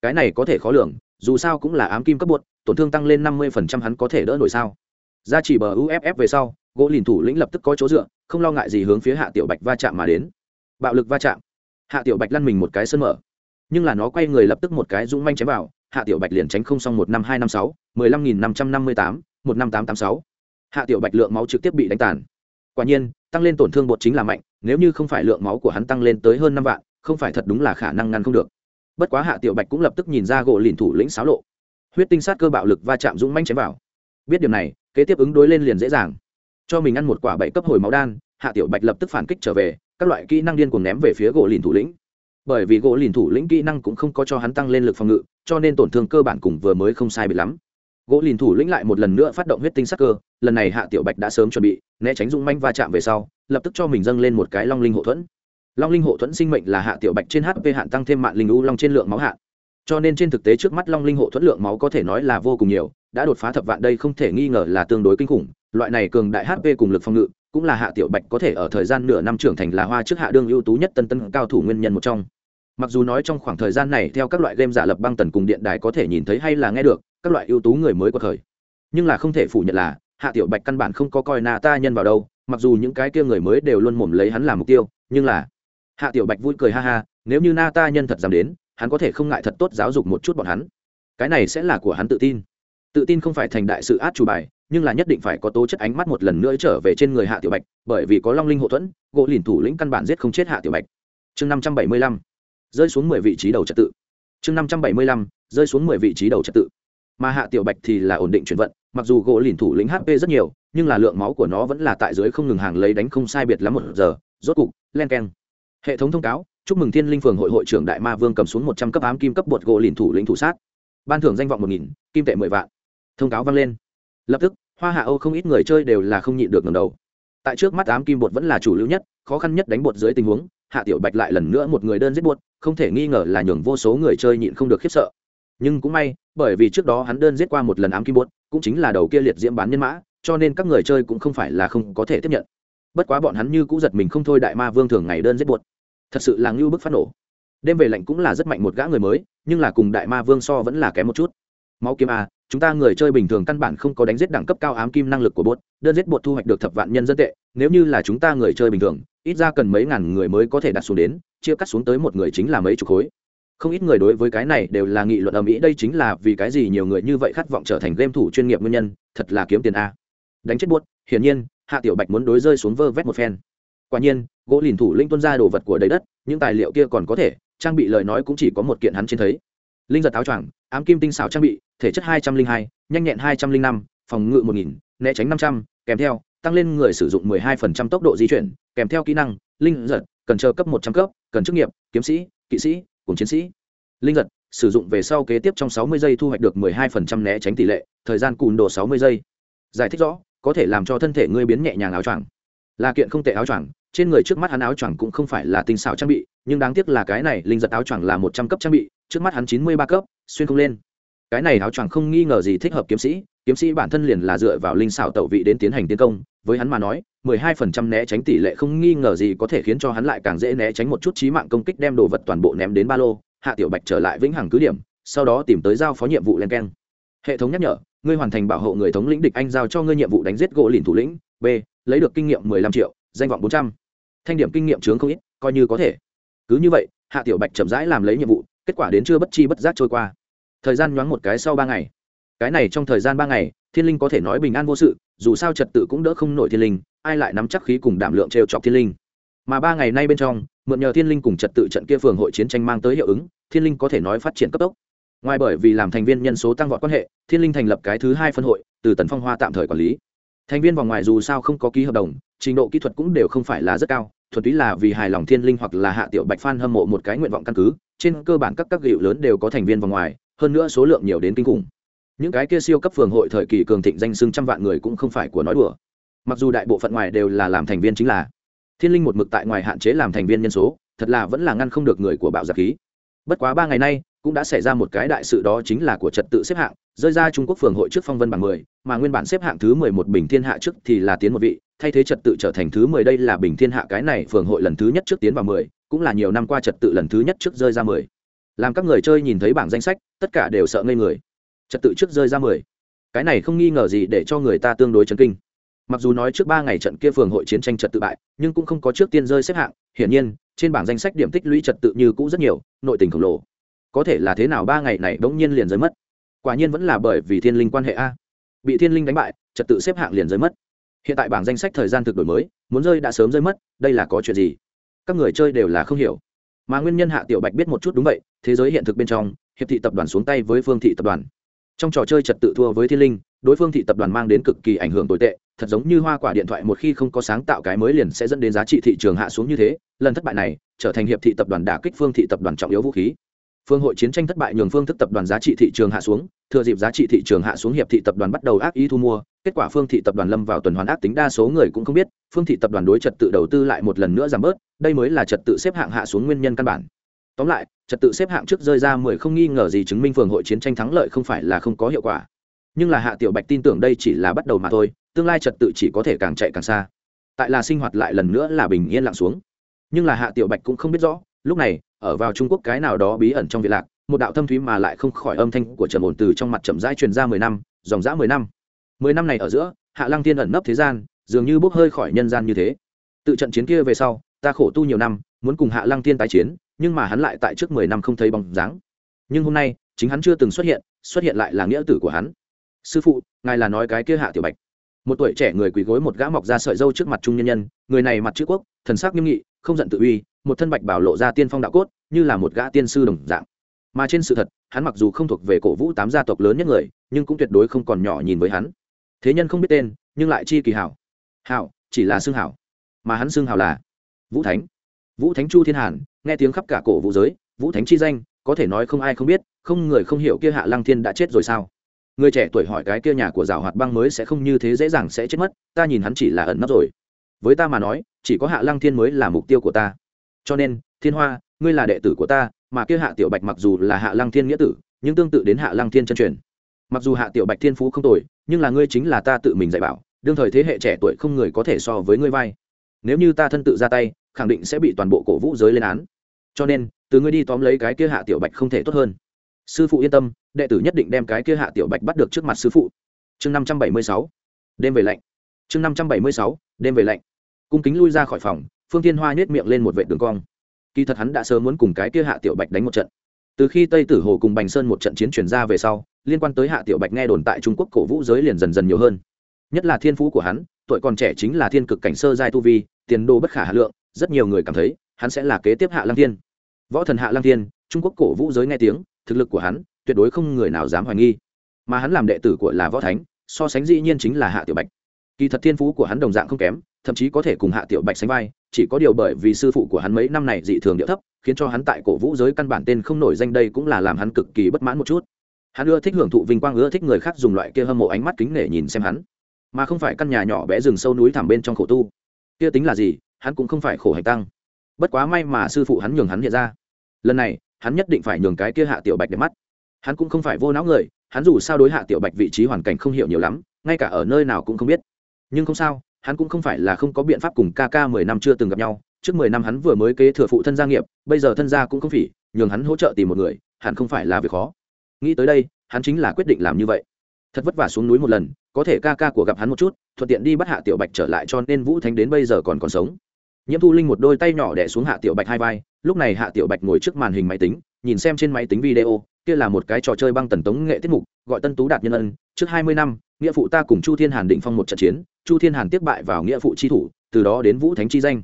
cái này có thể khó lường, dù sao cũng là ám kim cấp bột, tổn thương tăng lên năm mươi hắn có thể đỡ nổi sao? Ra chỉ bờ uff về sau, gỗ lìn thủ lĩnh lập tức có chỗ dựa, không lo ngại gì hướng phía hạ tiểu bạch va chạm mà đến. Bạo lực va chạm. Hạ tiểu bạch lăn mình một cái sân mở nhưng là nó quay người lập tức một cái dũng manh chém vào, hạ tiểu bạch liền tránh không xong một năm hai năm sáu, mười lăm nghìn năm trăm năm mươi tám, một năm tám tám sáu. Hạ tiểu bạch lượng máu trực tiếp bị đánh tàn. Quả nhiên, tăng lên tổn thương bột chính là mạnh, nếu như không phải lượng máu của hắn tăng lên tới hơn năm vạn, không phải thật đúng là khả năng ngăn không được. Bất quá hạ tiểu bạch cũng lập tức nhìn ra gỗ lìn thủ lĩnh xáo lộ. Huyết tinh sát cơ bạo lực va chạm dũng manh chém vào. Biết điều này, kế tiếp ứng đối lên liền dễ dàng. Cho mình ăn một quả bậy cấp hồi máu đan, hạ tiểu bạch lập tức phản kích trở về, các loại kỹ năng điên cuồng ném về phía gỗ lìn thủ lĩnh bởi vì gỗ lìn thủ lĩnh kỹ năng cũng không có cho hắn tăng lên lực phòng ngự, cho nên tổn thương cơ bản cùng vừa mới không sai bị lắm. Gỗ lìn thủ lĩnh lại một lần nữa phát động huyết tinh sắc cơ, lần này hạ tiểu bạch đã sớm chuẩn bị, né tránh dung manh va chạm về sau, lập tức cho mình dâng lên một cái long linh hộ thuẫn. Long linh hộ thuẫn sinh mệnh là hạ tiểu bạch trên hp hạn tăng thêm mạng linh u long trên lượng máu hạn. Cho nên trên thực tế trước mắt long linh hộ thuẫn lượng máu có thể nói là vô cùng nhiều, đã đột phá thập vạn đây không thể nghi ngờ là tương đối kinh khủng. Loại này cường đại hp cùng lực phòng ngự, cũng là hạ tiểu bạch có thể ở thời gian nửa năm trưởng thành là hoa trước hạ đương ưu tú nhất tân tân cao thủ nguyên nhân một trong mặc dù nói trong khoảng thời gian này theo các loại game giả lập băng tần cùng điện đài có thể nhìn thấy hay là nghe được, các loại ưu tú người mới có thời. Nhưng là không thể phủ nhận là, hạ tiểu bạch căn bản không có coi nà ta nhân vào đâu, mặc dù những cái kia người mới đều luôn mồm lấy hắn làm mục tiêu, nhưng là hạ tiểu bạch vui cười ha ha, nếu như na ta nhân thật dám đến, hắn có thể không ngại thật tốt giáo dục một chút bọn hắn. Cái này sẽ là của hắn tự tin. Tự tin không phải thành đại sự át chủ bài, nhưng là nhất định phải có tố chất ánh mắt một lần nữa trở về trên người hạ tiểu bạch, bởi vì có long linh hậu thuẫn, gỗ lìn thủ lĩnh căn bản giết không chết hạ tiểu bạch. Chương năm trăm bảy mươi lăm rơi xuống mười vị trí đầu trật tự. Chương năm trăm bảy mươi lăm, rơi xuống mười vị trí đầu trật tự. Mà hạ tiểu bạch thì là ổn định chuyển vận, mặc dù gỗ lìn thủ lĩnh hp rất nhiều, nhưng là lượng máu của nó vẫn là tại dưới không ngừng hàng lấy đánh không sai biệt lắm một giờ, rốt cục, len keng. Hệ thống thông cáo, chúc mừng thiên linh phường hội hội trưởng đại ma vương cầm xuống một trăm cấp ám kim cấp bột gỗ lìn thủ lĩnh thủ sát. Ban thưởng danh vọng một nghìn, kim tệ mười vạn. Thông cáo vang lên. Lập tức, hoa hạ âu không ít người chơi đều là không nhịn được ngầm đầu. Tại trước mắt ám kim bột vẫn là chủ lưu nhất, khó khăn nhất đánh bột dưới tình huống hạ tiểu bạch lại lần nữa một người đơn giết buốt, không thể nghi ngờ là nhường vô số người chơi nhịn không được khiếp sợ. Nhưng cũng may, bởi vì trước đó hắn đơn giết qua một lần ám kim buốt, cũng chính là đầu kia liệt diễm bán nhân mã, cho nên các người chơi cũng không phải là không có thể tiếp nhận. Bất quá bọn hắn như cũ giật mình không thôi đại ma vương thường ngày đơn giết buốt. Thật sự là ngưu bức phát nổ. Đêm về lạnh cũng là rất mạnh một gã người mới, nhưng là cùng đại ma vương so vẫn là kém một chút. Máu kiếm a chúng ta người chơi bình thường căn bản không có đánh giết đẳng cấp cao ám kim năng lực của bốt, đơn giết bột thu hoạch được thập vạn nhân dân tệ, nếu như là chúng ta người chơi bình thường, ít ra cần mấy ngàn người mới có thể đặt xuống đến, chia cắt xuống tới một người chính là mấy chục khối. Không ít người đối với cái này đều là nghị luận ở mỹ đây chính là vì cái gì nhiều người như vậy khát vọng trở thành game thủ chuyên nghiệp nguyên nhân, thật là kiếm tiền a. Đánh chết buốt hiển nhiên, hạ tiểu bạch muốn đối rơi xuống vơ vét một phen. Quả nhiên, gỗ lìn thủ linh tuân ra đồ vật của đầy đất, những tài liệu kia còn có thể, trang bị lời nói cũng chỉ có một kiện hắn trên thấy linh giật áo choàng, ám kim tinh xảo trang bị, thể chất hai trăm linh hai, nhanh nhẹn hai trăm linh năm, phòng ngự một nghìn, né tránh năm trăm, kèm theo, tăng lên người sử dụng mười hai phần trăm tốc độ di chuyển, kèm theo kỹ năng, linh giật, cần chờ cấp một trăm cấp, cần chức nghiệp, kiếm sĩ, kỵ sĩ, cùng chiến sĩ. Linh giật, sử dụng về sau kế tiếp trong sáu mươi giây thu hoạch được mười hai phần trăm né tránh tỷ lệ, thời gian cùn đồ sáu mươi giây. Giải thích rõ, có thể làm cho thân thể ngươi biến nhẹ nhàng áo choàng. Là kiện không tệ áo choàng, trên người trước mắt hắn áo choàng cũng không phải là tinh xảo trang bị, nhưng đáng tiếc là cái này, linh giật áo choàng là một trăm cấp trang bị trước mắt hắn chín mươi ba cấp, xuyên không lên. Cái này áo choàng không nghi ngờ gì thích hợp kiếm sĩ kiếm sĩ bản thân liền là dựa vào linh xảo tẩu vị đến tiến hành tiến công, với hắn mà nói, mười hai phần trăm né tránh tỷ lệ không nghi ngờ gì có thể khiến cho hắn lại càng dễ né tránh một chút trí mạng công kích đem đồ vật toàn bộ ném đến ba lô, hạ tiểu bạch trở lại vĩnh hằng cứ điểm, sau đó tìm tới giao phó nhiệm vụ len keng. Hệ thống nhắc nhở, ngươi hoàn thành bảo hộ người thống lĩnh địch anh giao cho ngươi nhiệm vụ đánh giết gỗ lìn thủ lĩnh, b, lấy được kinh nghiệm mười lăm triệu, danh vọng bốn trăm. Thanh điểm kinh nghiệm chướng không ít, coi như có thể. Cứ như vậy, hạ tiểu bạch chậm rãi làm lấy nhiệm vụ kết quả đến chưa bất chi bất giác trôi qua. Thời gian nhoáng một cái sau ba ngày. Cái này trong thời gian ba ngày, thiên linh có thể nói bình an vô sự, dù sao trật tự cũng đỡ không nổi thiên linh, ai lại nắm chắc khí cùng đảm lượng trêu chọc thiên linh. Mà ba ngày nay bên trong, mượn nhờ thiên linh cùng trật tự trận kia phường hội chiến tranh mang tới hiệu ứng, thiên linh có thể nói phát triển cấp tốc. Ngoài bởi vì làm thành viên nhân số tăng vọt quan hệ, thiên linh thành lập cái thứ hai phân hội, từ tần phong hoa tạm thời quản lý. Thành viên vòng ngoài dù sao không có ký hợp đồng, trình độ kỹ thuật cũng đều không phải là rất cao, thuần túy là vì hài lòng thiên linh hoặc là hạ tiểu bạch phan hâm mộ một cái nguyện vọng căn cứ trên cơ bản các các hiệu lớn đều có thành viên vào ngoài, hơn nữa số lượng nhiều đến kinh khủng. Những cái kia siêu cấp phường hội thời kỳ cường thịnh danh xưng trăm vạn người cũng không phải của nói đùa. Mặc dù đại bộ phận ngoài đều là làm thành viên chính là thiên linh một mực tại ngoài hạn chế làm thành viên nhân số, thật là vẫn là ngăn không được người của bạo giặc khí. Bất quá ba ngày nay, cũng đã xảy ra một cái đại sự đó chính là của trật tự xếp hạng, rơi ra trung quốc phường hội trước phong vân bảng mười, mà nguyên bản xếp hạng thứ mười một bình thiên hạ trước thì là tiến một vị, thay thế trật tự trở thành thứ mười đây là bình thiên hạ cái này phường hội lần thứ nhất trước tiến vào mười cũng là nhiều năm qua trật tự lần thứ nhất trước rơi ra mười. Làm các người chơi nhìn thấy bảng danh sách, tất cả đều sợ ngây người. Trật tự trước rơi ra mười. Cái này không nghi ngờ gì để cho người ta tương đối chấn kinh. Mặc dù nói trước ba ngày trận kia phường hội chiến tranh trật tự bại, nhưng cũng không có trước tiên rơi xếp hạng. Hiển nhiên, trên bảng danh sách điểm tích lũy trật tự như cũ rất nhiều, nội tình khổng lồ. Có thể là thế nào ba ngày này bỗng nhiên liền rơi mất? Quả nhiên vẫn là bởi vì thiên linh quan hệ a. Bị thiên linh đánh bại, trật tự xếp hạng liền rơi mất. Hiện tại bảng danh sách thời gian thực đổi mới, muốn rơi đã sớm rơi mất, đây là có chuyện gì? Các người chơi đều là không hiểu. Mà nguyên nhân hạ tiểu bạch biết một chút đúng vậy, thế giới hiện thực bên trong, hiệp thị tập đoàn xuống tay với phương thị tập đoàn. Trong trò chơi trật tự thua với thiên linh, đối phương thị tập đoàn mang đến cực kỳ ảnh hưởng tồi tệ, thật giống như hoa quả điện thoại một khi không có sáng tạo cái mới liền sẽ dẫn đến giá trị thị trường hạ xuống như thế, lần thất bại này, trở thành hiệp thị tập đoàn đả kích phương thị tập đoàn trọng yếu vũ khí. Phương hội chiến tranh thất bại nhường phương thức tập đoàn giá trị thị trường hạ xuống, thừa dịp giá trị thị trường hạ xuống hiệp thị tập đoàn bắt đầu ác ý thu mua kết quả phương thị tập đoàn lâm vào tuần hoàn ác tính đa số người cũng không biết, phương thị tập đoàn đối trật tự đầu tư lại một lần nữa giảm bớt, đây mới là trật tự xếp hạng hạ xuống nguyên nhân căn bản. Tóm lại, trật tự xếp hạng trước rơi ra mười không nghi ngờ gì chứng minh phường hội chiến tranh thắng lợi không phải là không có hiệu quả. Nhưng là hạ tiểu bạch tin tưởng đây chỉ là bắt đầu mà thôi, tương lai trật tự chỉ có thể càng chạy càng xa. Tại là sinh hoạt lại lần nữa là bình yên lặng xuống. Nhưng là hạ tiểu bạch cũng không biết rõ, lúc này, ở vào trung quốc cái nào đó bí ẩn trong viện lạc, một đạo thâm thúy mà lại không khỏi âm thanh của trần ổn từ trong mặt chậm rãi truyền ra mười năm, dòng dã mười năm mười năm này ở giữa, hạ lăng tiên ẩn nấp thế gian, dường như bốc hơi khỏi nhân gian như thế. Tự trận chiến kia về sau, ta khổ tu nhiều năm, muốn cùng hạ lăng tiên tái chiến, nhưng mà hắn lại tại trước mười năm không thấy bóng dáng. Nhưng hôm nay, chính hắn chưa từng xuất hiện xuất hiện lại là nghĩa tử của hắn. Sư phụ, ngài là nói cái kia hạ tiểu bạch. Một tuổi trẻ người quỳ gối một gã mọc ra sợi dâu trước mặt trung nhân nhân, người này mặt chữ quốc, thần sắc nghiêm nghị, không giận tự uy, một thân bạch bảo lộ ra tiên phong đạo cốt, như là một gã tiên sư đồng dạng. Mà trên sự thật, hắn mặc dù không thuộc về cổ vũ tám gia tộc lớn nhất người, nhưng cũng tuyệt đối không còn nhỏ nhìn với hắn thế nhân không biết tên, nhưng lại chi kỳ hảo. Hảo, chỉ là xương hảo. Mà hắn xương hảo là vũ thánh. Vũ thánh chu thiên hàn, nghe tiếng khắp cả cổ vũ giới, vũ thánh chi danh, có thể nói không ai không biết, không người không hiểu kia hạ lăng thiên đã chết rồi sao. Người trẻ tuổi hỏi cái kia nhà của rào hoạt băng mới sẽ không như thế dễ dàng sẽ chết mất, ta nhìn hắn chỉ là ẩn nấp rồi. Với ta mà nói, chỉ có hạ lăng thiên mới là mục tiêu của ta. Cho nên, thiên hoa, ngươi là đệ tử của ta, mà kia hạ tiểu bạch mặc dù là hạ lăng thiên nghĩa tử, nhưng tương tự đến hạ lăng thiên chân truyền. Mặc dù hạ tiểu bạch thiên phú không tồi nhưng là ngươi chính là ta tự mình dạy bảo, đương thời thế hệ trẻ tuổi không người có thể so với ngươi vai. Nếu như ta thân tự ra tay, khẳng định sẽ bị toàn bộ cổ vũ giới lên án. Cho nên, từ ngươi đi tóm lấy cái kia hạ tiểu bạch không thể tốt hơn. Sư phụ yên tâm, đệ tử nhất định đem cái kia hạ tiểu bạch bắt được trước mặt sư phụ. Chương năm trăm bảy mươi sáu. Đêm về lạnh. Chương năm trăm bảy mươi sáu. Đêm về lạnh. Cung kính lui ra khỏi phòng, phương tiên hoa nhét miệng lên một vệ đường cong. Kỳ thật hắn đã sớm muốn cùng cái kia hạ tiểu bạch đánh một trận. Từ khi tây tử hồ cùng bành sơn một trận chiến chuyển ra về sau liên quan tới hạ tiểu bạch nghe đồn tại trung quốc cổ vũ giới liền dần dần nhiều hơn. Nhất là thiên phú của hắn, tuổi còn trẻ chính là thiên cực cảnh sơ giai tu vi, tiền đô bất khả hà lượng, rất nhiều người cảm thấy, hắn sẽ là kế tiếp hạ lăng thiên. Võ thần hạ lăng thiên, trung quốc cổ vũ giới nghe tiếng, thực lực của hắn, tuyệt đối không người nào dám hoài nghi. Mà hắn làm đệ tử của là võ thánh, so sánh dĩ nhiên chính là hạ tiểu bạch. Kỳ thật thiên phú của hắn đồng dạng không kém, thậm chí có thể cùng hạ tiểu bạch sánh vai, chỉ có điều bởi vì sư phụ của hắn mấy năm này dị thường địa thấp, khiến cho hắn tại cổ vũ giới căn bản tên không nổi danh đây cũng là làm hắn cực kỳ bất mãn một chút hắn ưa thích hưởng thụ vinh quang, ưa thích người khác dùng loại kia hâm mộ ánh mắt kính nể nhìn xem hắn. Mà không phải căn nhà nhỏ bé rừng sâu núi thẳm bên trong khổ tu. Kia tính là gì, hắn cũng không phải khổ hành tăng. Bất quá may mà sư phụ hắn nhường hắn hiện ra. Lần này, hắn nhất định phải nhường cái kia hạ tiểu bạch để mắt. Hắn cũng không phải vô não người, hắn dù sao đối hạ tiểu bạch vị trí hoàn cảnh không hiểu nhiều lắm, ngay cả ở nơi nào cũng không biết. Nhưng không sao, hắn cũng không phải là không có biện pháp cùng ca ca mười năm chưa từng gặp nhau. Trước mười năm hắn vừa mới kế thừa phụ thân gia nghiệp, bây giờ thân gia cũng không phỉ, nhường hắn hỗ trợ tìm một người, hẳn không phải là việc khó nghĩ tới đây, hắn chính là quyết định làm như vậy. Thật vất vả xuống núi một lần, có thể ca ca của gặp hắn một chút, thuận tiện đi bắt hạ tiểu bạch trở lại cho nên vũ thánh đến bây giờ còn còn sống. Nhiễm thu linh một đôi tay nhỏ đẻ xuống hạ tiểu bạch hai vai, lúc này hạ tiểu bạch ngồi trước màn hình máy tính, nhìn xem trên máy tính video, kia là một cái trò chơi băng tần tống nghệ tiết mục, gọi tân tú đạt nhân ân, trước hai mươi năm, nghĩa phụ ta cùng chu thiên hàn định phong một trận chiến, chu thiên hàn tiếp bại vào nghĩa phụ chi thủ, từ đó đến vũ thánh chi danh.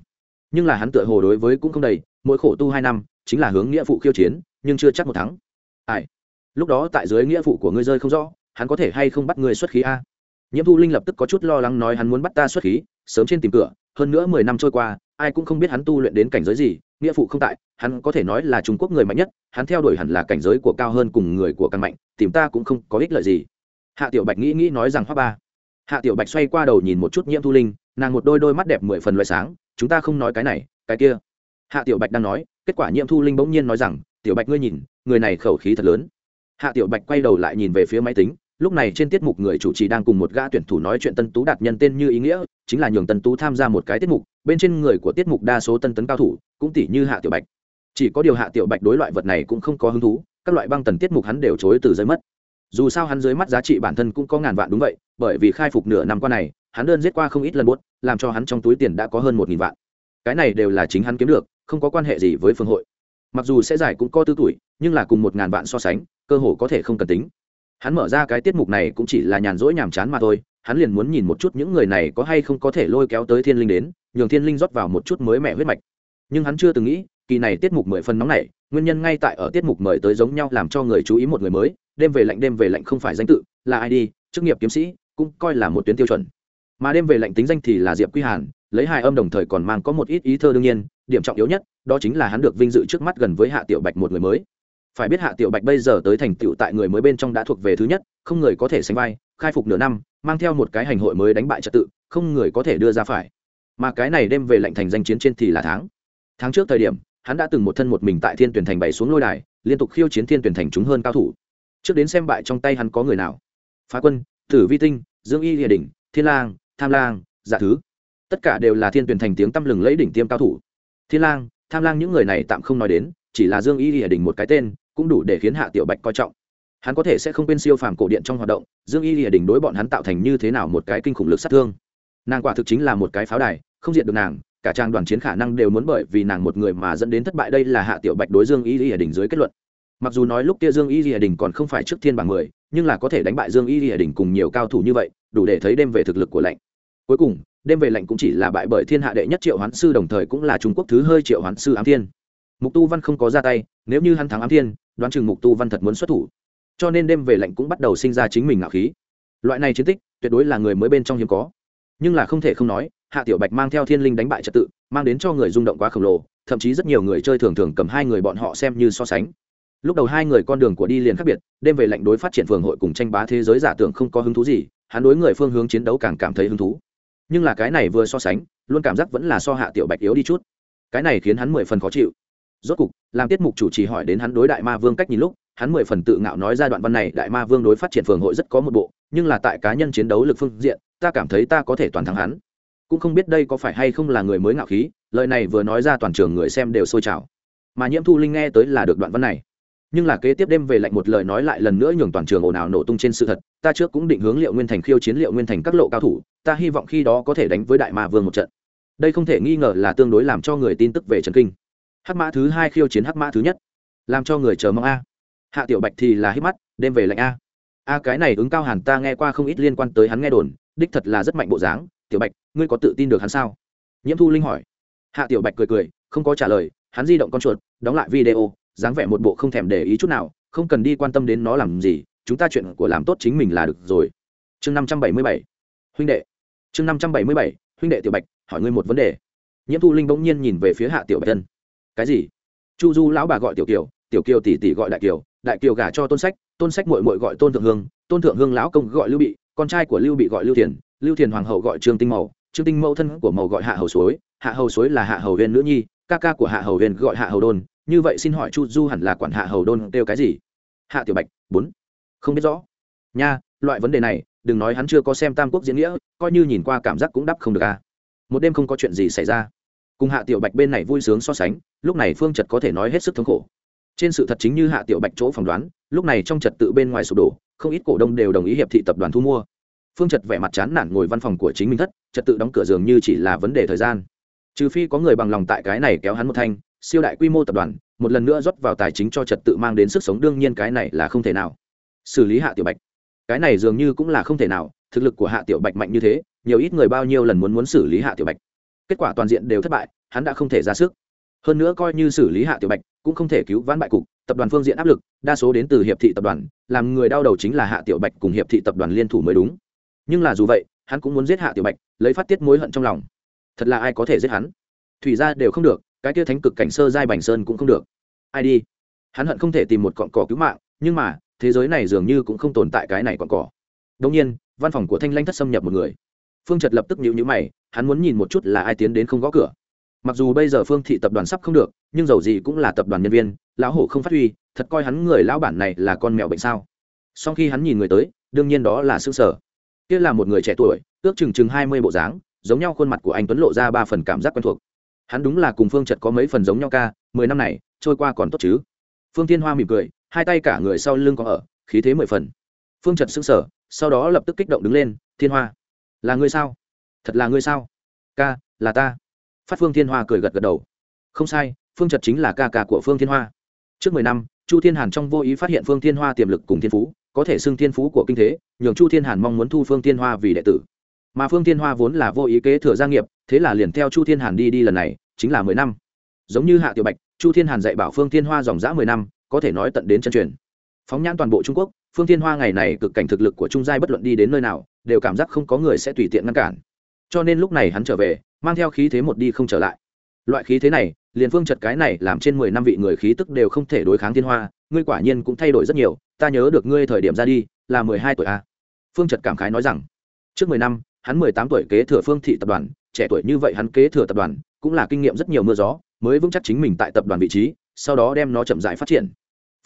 Nhưng là hắn tựa hồ đối với cũng không đầy, mỗi khổ tu hai năm, chính là hướng nghĩa phụ khiêu chiến, nhưng chưa chắc một thắng. Ai? Lúc đó tại dưới nghĩa phụ của ngươi rơi không rõ, hắn có thể hay không bắt ngươi xuất khí a? Nhiễm thu linh lập tức có chút lo lắng nói hắn muốn bắt ta xuất khí, sớm trên tìm cửa, hơn nữa mười năm trôi qua, ai cũng không biết hắn tu luyện đến cảnh giới gì, nghĩa phụ không tại, hắn có thể nói là trung quốc người mạnh nhất, hắn theo đuổi hẳn là cảnh giới của cao hơn cùng người của càng mạnh, tìm ta cũng không có ích lợi gì. Hạ tiểu bạch nghĩ nghĩ nói rằng hoa ba. Hạ tiểu bạch xoay qua đầu nhìn một chút nhiễm thu linh, nàng một đôi đôi mắt đẹp mười phần loại sáng, chúng ta không nói cái này, cái kia. Hạ tiểu bạch đang nói, kết quả nhiễm thu linh bỗng nhiên nói rằng, tiểu bạch ngươi nhìn, người này khẩu khí thật lớn hạ tiểu bạch quay đầu lại nhìn về phía máy tính, lúc này trên tiết mục người chủ trì đang cùng một gã tuyển thủ nói chuyện tân tú đạt nhân tên như ý nghĩa, chính là nhường tân tú tham gia một cái tiết mục, bên trên người của tiết mục đa số tân tấn cao thủ, cũng tỷ như hạ tiểu bạch. Chỉ có điều hạ tiểu bạch đối loại vật này cũng không có hứng thú, các loại băng tần tiết mục hắn đều chối từ giới mất. Dù sao hắn dưới mắt giá trị bản thân cũng có ngàn vạn đúng vậy, bởi vì khai phục nửa năm qua này, hắn đơn giết qua không ít lần buốt, làm cho hắn trong túi tiền đã có hơn một nghìn vạn. Cái này đều là chính hắn kiếm được, không có quan hệ gì với phương hội. Mặc dù sẽ giải cũng có tư tuổi, nhưng là cùng một ngàn vạn so sánh cơ hồ có thể không cần tính. Hắn mở ra cái tiết mục này cũng chỉ là nhàn rỗi nhàm chán mà thôi, hắn liền muốn nhìn một chút những người này có hay không có thể lôi kéo tới thiên linh đến, nhường thiên linh rót vào một chút mới mẻ huyết mạch. Nhưng hắn chưa từng nghĩ, kỳ này tiết mục mười phần nóng này nguyên nhân ngay tại ở tiết mục mời tới giống nhau làm cho người chú ý một người mới, đêm về lạnh đêm về lạnh không phải danh tự, là ai đi, chức nghiệp kiếm sĩ, cũng coi là một tuyến tiêu chuẩn. Mà đêm về lệnh tính danh thì là diệp quy hàn, lấy hai âm đồng thời còn mang có một ít ý thơ đương nhiên, điểm trọng yếu nhất, đó chính là hắn được vinh dự trước mắt gần với hạ tiểu bạch một người mới phải biết hạ tiểu bạch bây giờ tới thành tựu tại người mới bên trong đã thuộc về thứ nhất, không người có thể sánh vai, khai phục nửa năm, mang theo một cái hành hội mới đánh bại trật tự, không người có thể đưa ra phải. Mà cái này đem về lệnh thành danh chiến trên thì là tháng. Tháng trước thời điểm, hắn đã từng một thân một mình tại thiên tuyển thành bày xuống lôi đài, liên tục khiêu chiến thiên tuyển thành chúng hơn cao thủ. Trước đến xem bại trong tay hắn có người nào? Phá quân, tử vi tinh, dương y địa đình thiên lang, tham lang giả thứ. Tất cả đều là thiên tuyển thành tiếng tăm lừng lấy đỉnh tiêm cao thủ. Thiên lang, tham lang những người này tạm không nói đến, chỉ là dương y địa đình một cái tên cũng đủ để khiến hạ tiểu bạch coi trọng. Hắn có thể sẽ không quên siêu phàm cổ điện trong hoạt động, dương y Lìa đình đối bọn hắn tạo thành như thế nào một cái kinh khủng lực sát thương. Nàng quả thực chính là một cái pháo đài, không diện được nàng, cả trang đoàn chiến khả năng đều muốn bởi vì nàng một người mà dẫn đến thất bại, đây là hạ tiểu bạch đối dương y Lìa đình dưới kết luận. Mặc dù nói lúc kia dương y Lìa đình còn không phải trước thiên bảng mười, nhưng là có thể đánh bại dương y Lìa đình cùng nhiều cao thủ như vậy, đủ để thấy đêm về thực lực của lệnh cuối cùng, đêm về lệnh cũng chỉ là bại bởi thiên hạ đệ nhất triệu hoán sư, đồng thời cũng là trung quốc thứ hơi triệu hoán sư ám thiên. Mục tu văn không có ra tay, nếu như hắn thắng ám thiên đoán chừng mục tu văn thật muốn xuất thủ. Cho nên đêm về lệnh cũng bắt đầu sinh ra chính mình ngạo khí. Loại này chiến tích, tuyệt đối là người mới bên trong hiếm có. Nhưng là không thể không nói, hạ tiểu bạch mang theo thiên linh đánh bại trật tự, mang đến cho người rung động quá khổng lồ, thậm chí rất nhiều người chơi thường thường cầm hai người bọn họ xem như so sánh. Lúc đầu hai người con đường của đi liền khác biệt, đêm về lệnh đối phát triển phường hội cùng tranh bá thế giới giả tưởng không có hứng thú gì, hắn đối người phương hướng chiến đấu càng cảm thấy hứng thú. Nhưng là cái này vừa so sánh, luôn cảm giác vẫn là so hạ tiểu bạch yếu đi chút. Cái này khiến hắn mười phần khó chịu rốt cục, làm tiết mục chủ trì hỏi đến hắn đối đại ma vương cách nhìn lúc, hắn mười phần tự ngạo nói ra đoạn văn này, đại ma vương đối phát triển phường hội rất có một bộ, nhưng là tại cá nhân chiến đấu lực phương diện, ta cảm thấy ta có thể toàn thắng hắn. Cũng không biết đây có phải hay không là người mới ngạo khí, lời này vừa nói ra toàn trường người xem đều sôi trào. Mà nhiễm thu linh nghe tới là được đoạn văn này. Nhưng là kế tiếp đêm về lạnh một lời nói lại lần nữa nhường toàn trường ồn ào nổ tung trên sự thật, ta trước cũng định hướng liệu nguyên thành khiêu chiến liệu nguyên thành các lộ cao thủ, ta hy vọng khi đó có thể đánh với đại ma vương một trận. Đây không thể nghi ngờ là tương đối làm cho người tin tức về trần kinh hắc mã thứ hai khiêu chiến hắc mã thứ nhất. Làm cho người chờ mong a. Hạ tiểu bạch thì là hít mắt, đêm về lạnh a. A cái này ứng cao hàn ta nghe qua không ít liên quan tới hắn nghe đồn, đích thật là rất mạnh bộ dáng. Tiểu bạch, ngươi có tự tin được hắn sao? Nhiễm thu linh hỏi. Hạ tiểu bạch cười cười, không có trả lời, hắn di động con chuột, đóng lại video, dáng vẻ một bộ không thèm để ý chút nào, không cần đi quan tâm đến nó làm gì, chúng ta chuyện của làm tốt chính mình là được rồi. Chương năm trăm bảy mươi bảy. Huynh đệ. Chương năm trăm bảy mươi bảy, huynh đệ tiểu bạch, hỏi ngươi một vấn đề. Nhiễm thu linh bỗng nhiên nhìn về phía hạ tiểu bạch thân cái gì? Chu du lão bà gọi tiểu kiều tiểu kiều tỷ tỷ gọi đại kiều đại kiều gả cho tôn sách tôn sách mội mội gọi tôn thượng hương, tôn thượng hương lão công gọi lưu bị, con trai của lưu bị gọi lưu thiền lưu thiền hoàng hậu gọi trương tinh màu trương tinh mẫu thân của màu gọi hạ hầu suối, hạ hầu suối là hạ hầu huyền nữ nhi, ca ca của hạ hầu huyền gọi hạ hầu đôn, như vậy xin hỏi chu du hẳn là quản hạ hầu đôn kêu cái gì? Hạ tiểu bạch, bốn. Không biết rõ. Nha, loại vấn đề này, đừng nói hắn chưa có xem tam quốc diễn nghĩa, coi như nhìn qua cảm giác cũng đắp không được à một đêm không có chuyện gì xảy ra. Cùng hạ tiểu bạch bên này vui sướng so sánh lúc này phương trật có thể nói hết sức thống khổ. Trên sự thật chính như hạ tiểu bạch chỗ phỏng đoán, lúc này trong trật tự bên ngoài sụp đổ, không ít cổ đông đều đồng ý hiệp thị tập đoàn thu mua. Phương trật vẻ mặt chán nản ngồi văn phòng của chính mình thất, trật tự đóng cửa giường như chỉ là vấn đề thời gian. Trừ phi có người bằng lòng tại cái này kéo hắn một thanh, siêu đại quy mô tập đoàn, một lần nữa rót vào tài chính cho trật tự mang đến sức sống đương nhiên cái này là không thể nào. Xử lý hạ tiểu bạch. Cái này dường như cũng là không thể nào, thực lực của hạ tiểu bạch mạnh như thế, nhiều ít người bao nhiêu lần muốn muốn xử lý hạ tiểu bạch. Kết quả toàn diện đều thất bại, hắn đã không thể ra sức hơn nữa coi như xử lý hạ tiểu bạch, cũng không thể cứu vãn bại cục, tập đoàn phương diện áp lực, đa số đến từ hiệp thị tập đoàn, làm người đau đầu chính là hạ tiểu bạch cùng hiệp thị tập đoàn liên thủ mới đúng. Nhưng là dù vậy, hắn cũng muốn giết hạ tiểu bạch, lấy phát tiết mối hận trong lòng. Thật là ai có thể giết hắn? Thủy ra đều không được, cái kia thánh cực cảnh sơ giai bành sơn cũng không được. Ai đi? Hắn hận không thể tìm một cọn cỏ cứu mạng, nhưng mà, thế giới này dường như cũng không tồn tại cái này cọn cỏ. Đông nhiên, văn phòng của thanh lanh thất xâm nhập một người. Phương trật lập tức nhịu nhữ mày, hắn muốn nhìn một chút là ai tiến đến không gõ cửa mặc dù bây giờ phương thị tập đoàn sắp không được, nhưng dầu gì cũng là tập đoàn nhân viên, lão hổ không phát huy, thật coi hắn người lão bản này là con mèo bệnh sao. Sau khi hắn nhìn người tới, đương nhiên đó là xương sở kia là một người trẻ tuổi, ước chừng chừng hai mươi bộ dáng, giống nhau khuôn mặt của anh tuấn lộ ra ba phần cảm giác quen thuộc. Hắn đúng là cùng phương trật có mấy phần giống nhau ca, mười năm này, trôi qua còn tốt chứ. Phương thiên hoa mỉm cười, hai tay cả người sau lưng có ở, khí thế mười phần. Phương trật xứng sở sau đó lập tức kích động đứng lên, thiên hoa, là ngươi sao? Thật là ngươi sao? Ca, là ta phát phương thiên hoa cười gật gật đầu. Không sai, phương trật chính là ca ca của phương thiên hoa. Trước mười năm, chu thiên hàn trong vô ý phát hiện phương thiên hoa tiềm lực cùng thiên phú, có thể xưng thiên phú của kinh thế, nhường chu thiên hàn mong muốn thu phương thiên hoa vì đệ tử. Mà phương thiên hoa vốn là vô ý kế thừa gia nghiệp, thế là liền theo chu thiên hàn đi đi lần này, chính là mười năm. Giống như hạ tiểu bạch, chu thiên hàn dạy bảo phương thiên hoa dòng dã mười năm, có thể nói tận đến chân truyền. Phóng nhãn toàn bộ trung quốc, phương thiên hoa ngày này cực cảnh thực lực của trung giai bất luận đi đến nơi nào, đều cảm giác không có người sẽ tùy tiện ngăn cản cho nên lúc này hắn trở về, mang theo khí thế một đi không trở lại. Loại khí thế này, liền phương trật cái này làm trên mười năm vị người khí tức đều không thể đối kháng thiên hoa, ngươi quả nhiên cũng thay đổi rất nhiều, ta nhớ được ngươi thời điểm ra đi, là mười hai tuổi a phương trật cảm khái nói rằng, trước mười năm, hắn mười tám tuổi kế thừa phương thị tập đoàn, trẻ tuổi như vậy hắn kế thừa tập đoàn, cũng là kinh nghiệm rất nhiều mưa gió, mới vững chắc chính mình tại tập đoàn vị trí, sau đó đem nó chậm dại phát triển.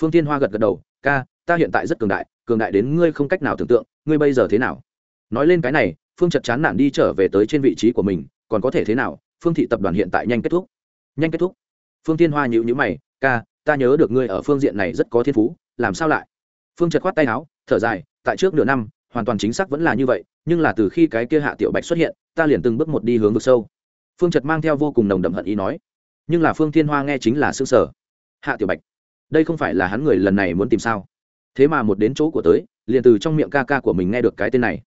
Phương tiên hoa gật gật đầu, ca, ta hiện tại rất cường đại cường đại đến ngươi không cách nào tưởng tượng, ngươi bây giờ thế nào? Nói lên cái này phương chật chán nản đi trở về tới trên vị trí của mình, còn có thể thế nào? Phương thị tập đoàn hiện tại nhanh kết thúc. Nhanh kết thúc. Phương tiên hoa nhịu nhữ mày, ca, ta nhớ được ngươi ở phương diện này rất có thiên phú, làm sao lại? Phương chật khoát tay áo, thở dài, tại trước nửa năm, hoàn toàn chính xác vẫn là như vậy, nhưng là từ khi cái kia hạ tiểu bạch xuất hiện, ta liền từng bước một đi hướng vực sâu. Phương trật mang theo vô cùng nồng đậm hận ý nói, nhưng là phương thiên hoa nghe chính là xương sở hạ tiểu bạch, đây không phải là hắn người lần này muốn tìm sao? Thế mà một đến chỗ của tới, liền từ trong miệng ca ca của mình nghe được cái tên này.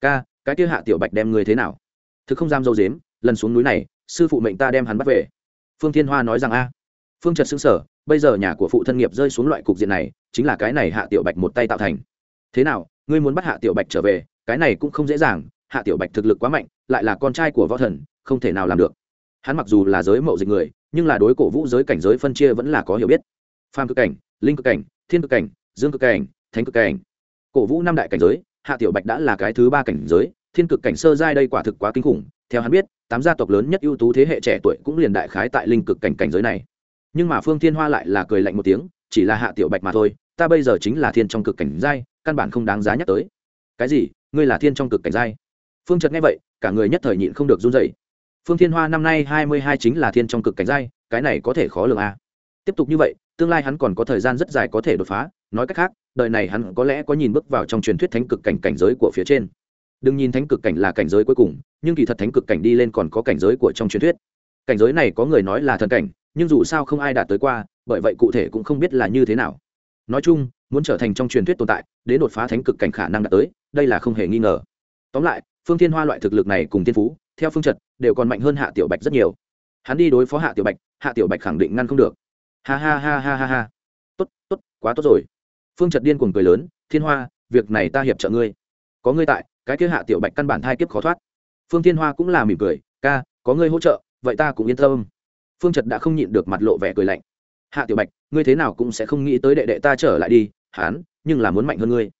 Ca cái kia hạ tiểu bạch đem ngươi thế nào? Thực không dám dâu dếm, lần xuống núi này, sư phụ mệnh ta đem hắn bắt về. Phương thiên hoa nói rằng a. Phương trật xứng sở bây giờ nhà của phụ thân nghiệp rơi xuống loại cục diện này, chính là cái này hạ tiểu bạch một tay tạo thành. Thế nào, ngươi muốn bắt hạ tiểu bạch trở về, cái này cũng không dễ dàng, hạ tiểu bạch thực lực quá mạnh, lại là con trai của võ thần, không thể nào làm được. Hắn mặc dù là giới mậu dịch người, nhưng là đối cổ vũ giới cảnh giới phân chia vẫn là có hiểu biết. Phàm cực cảnh, linh cực cảnh, thiên cực cảnh, dương cực cảnh, thánh cực cảnh. Cổ vũ năm đại cảnh giới hạ tiểu bạch đã là cái thứ ba cảnh giới, thiên cực cảnh sơ giai đây quả thực quá kinh khủng. Theo hắn biết, tám gia tộc lớn nhất ưu tú thế hệ trẻ tuổi cũng liền đại khái tại linh cực cảnh cảnh giới này. Nhưng mà phương thiên hoa lại là cười lạnh một tiếng, chỉ là hạ tiểu bạch mà thôi, ta bây giờ chính là thiên trong cực cảnh giai, căn bản không đáng giá nhắc tới. Cái gì? Ngươi là thiên trong cực cảnh giai? Phương trật nghe vậy, cả người nhất thời nhịn không được run dậy phương thiên hoa năm nay hai mươi hai chính là thiên trong cực cảnh giai, cái này có thể khó lường a à. tiếp tục như vậy tương lai hắn còn có thời gian rất dài có thể đột phá, nói cách khác, đời này hắn có lẽ có nhìn bước vào trong truyền thuyết thánh cực cảnh cảnh giới của phía trên. Đừng nhìn thánh cực cảnh là cảnh giới cuối cùng, nhưng kỳ thật thánh cực cảnh đi lên còn có cảnh giới của trong truyền thuyết. Cảnh giới này có người nói là thần cảnh, nhưng dù sao không ai đạt tới qua, bởi vậy cụ thể cũng không biết là như thế nào. Nói chung, muốn trở thành trong truyền thuyết tồn tại, đến đột phá thánh cực cảnh khả năng đạt tới, đây là không hề nghi ngờ. Tóm lại, phương thiên hoa loại thực lực này cùng tiên phú, theo phương trật đều còn mạnh hơn hạ tiểu bạch rất nhiều. Hắn đi đối phó hạ tiểu bạch, hạ tiểu bạch khẳng định ngăn không được ha ha ha ha ha ha. Tốt tốt, quá tốt rồi. Phương trật điên cuồng cười lớn, thiên hoa, việc này ta hiệp trợ ngươi. Có ngươi tại, cái kia hạ tiểu bạch căn bản thai kiếp khó thoát. Phương thiên hoa cũng là mỉm cười, ca, có ngươi hỗ trợ, vậy ta cũng yên tâm. Phương trật đã không nhịn được mặt lộ vẻ cười lạnh. Hạ tiểu bạch, ngươi thế nào cũng sẽ không nghĩ tới đệ đệ ta trở lại đi hán nhưng là muốn mạnh hơn ngươi.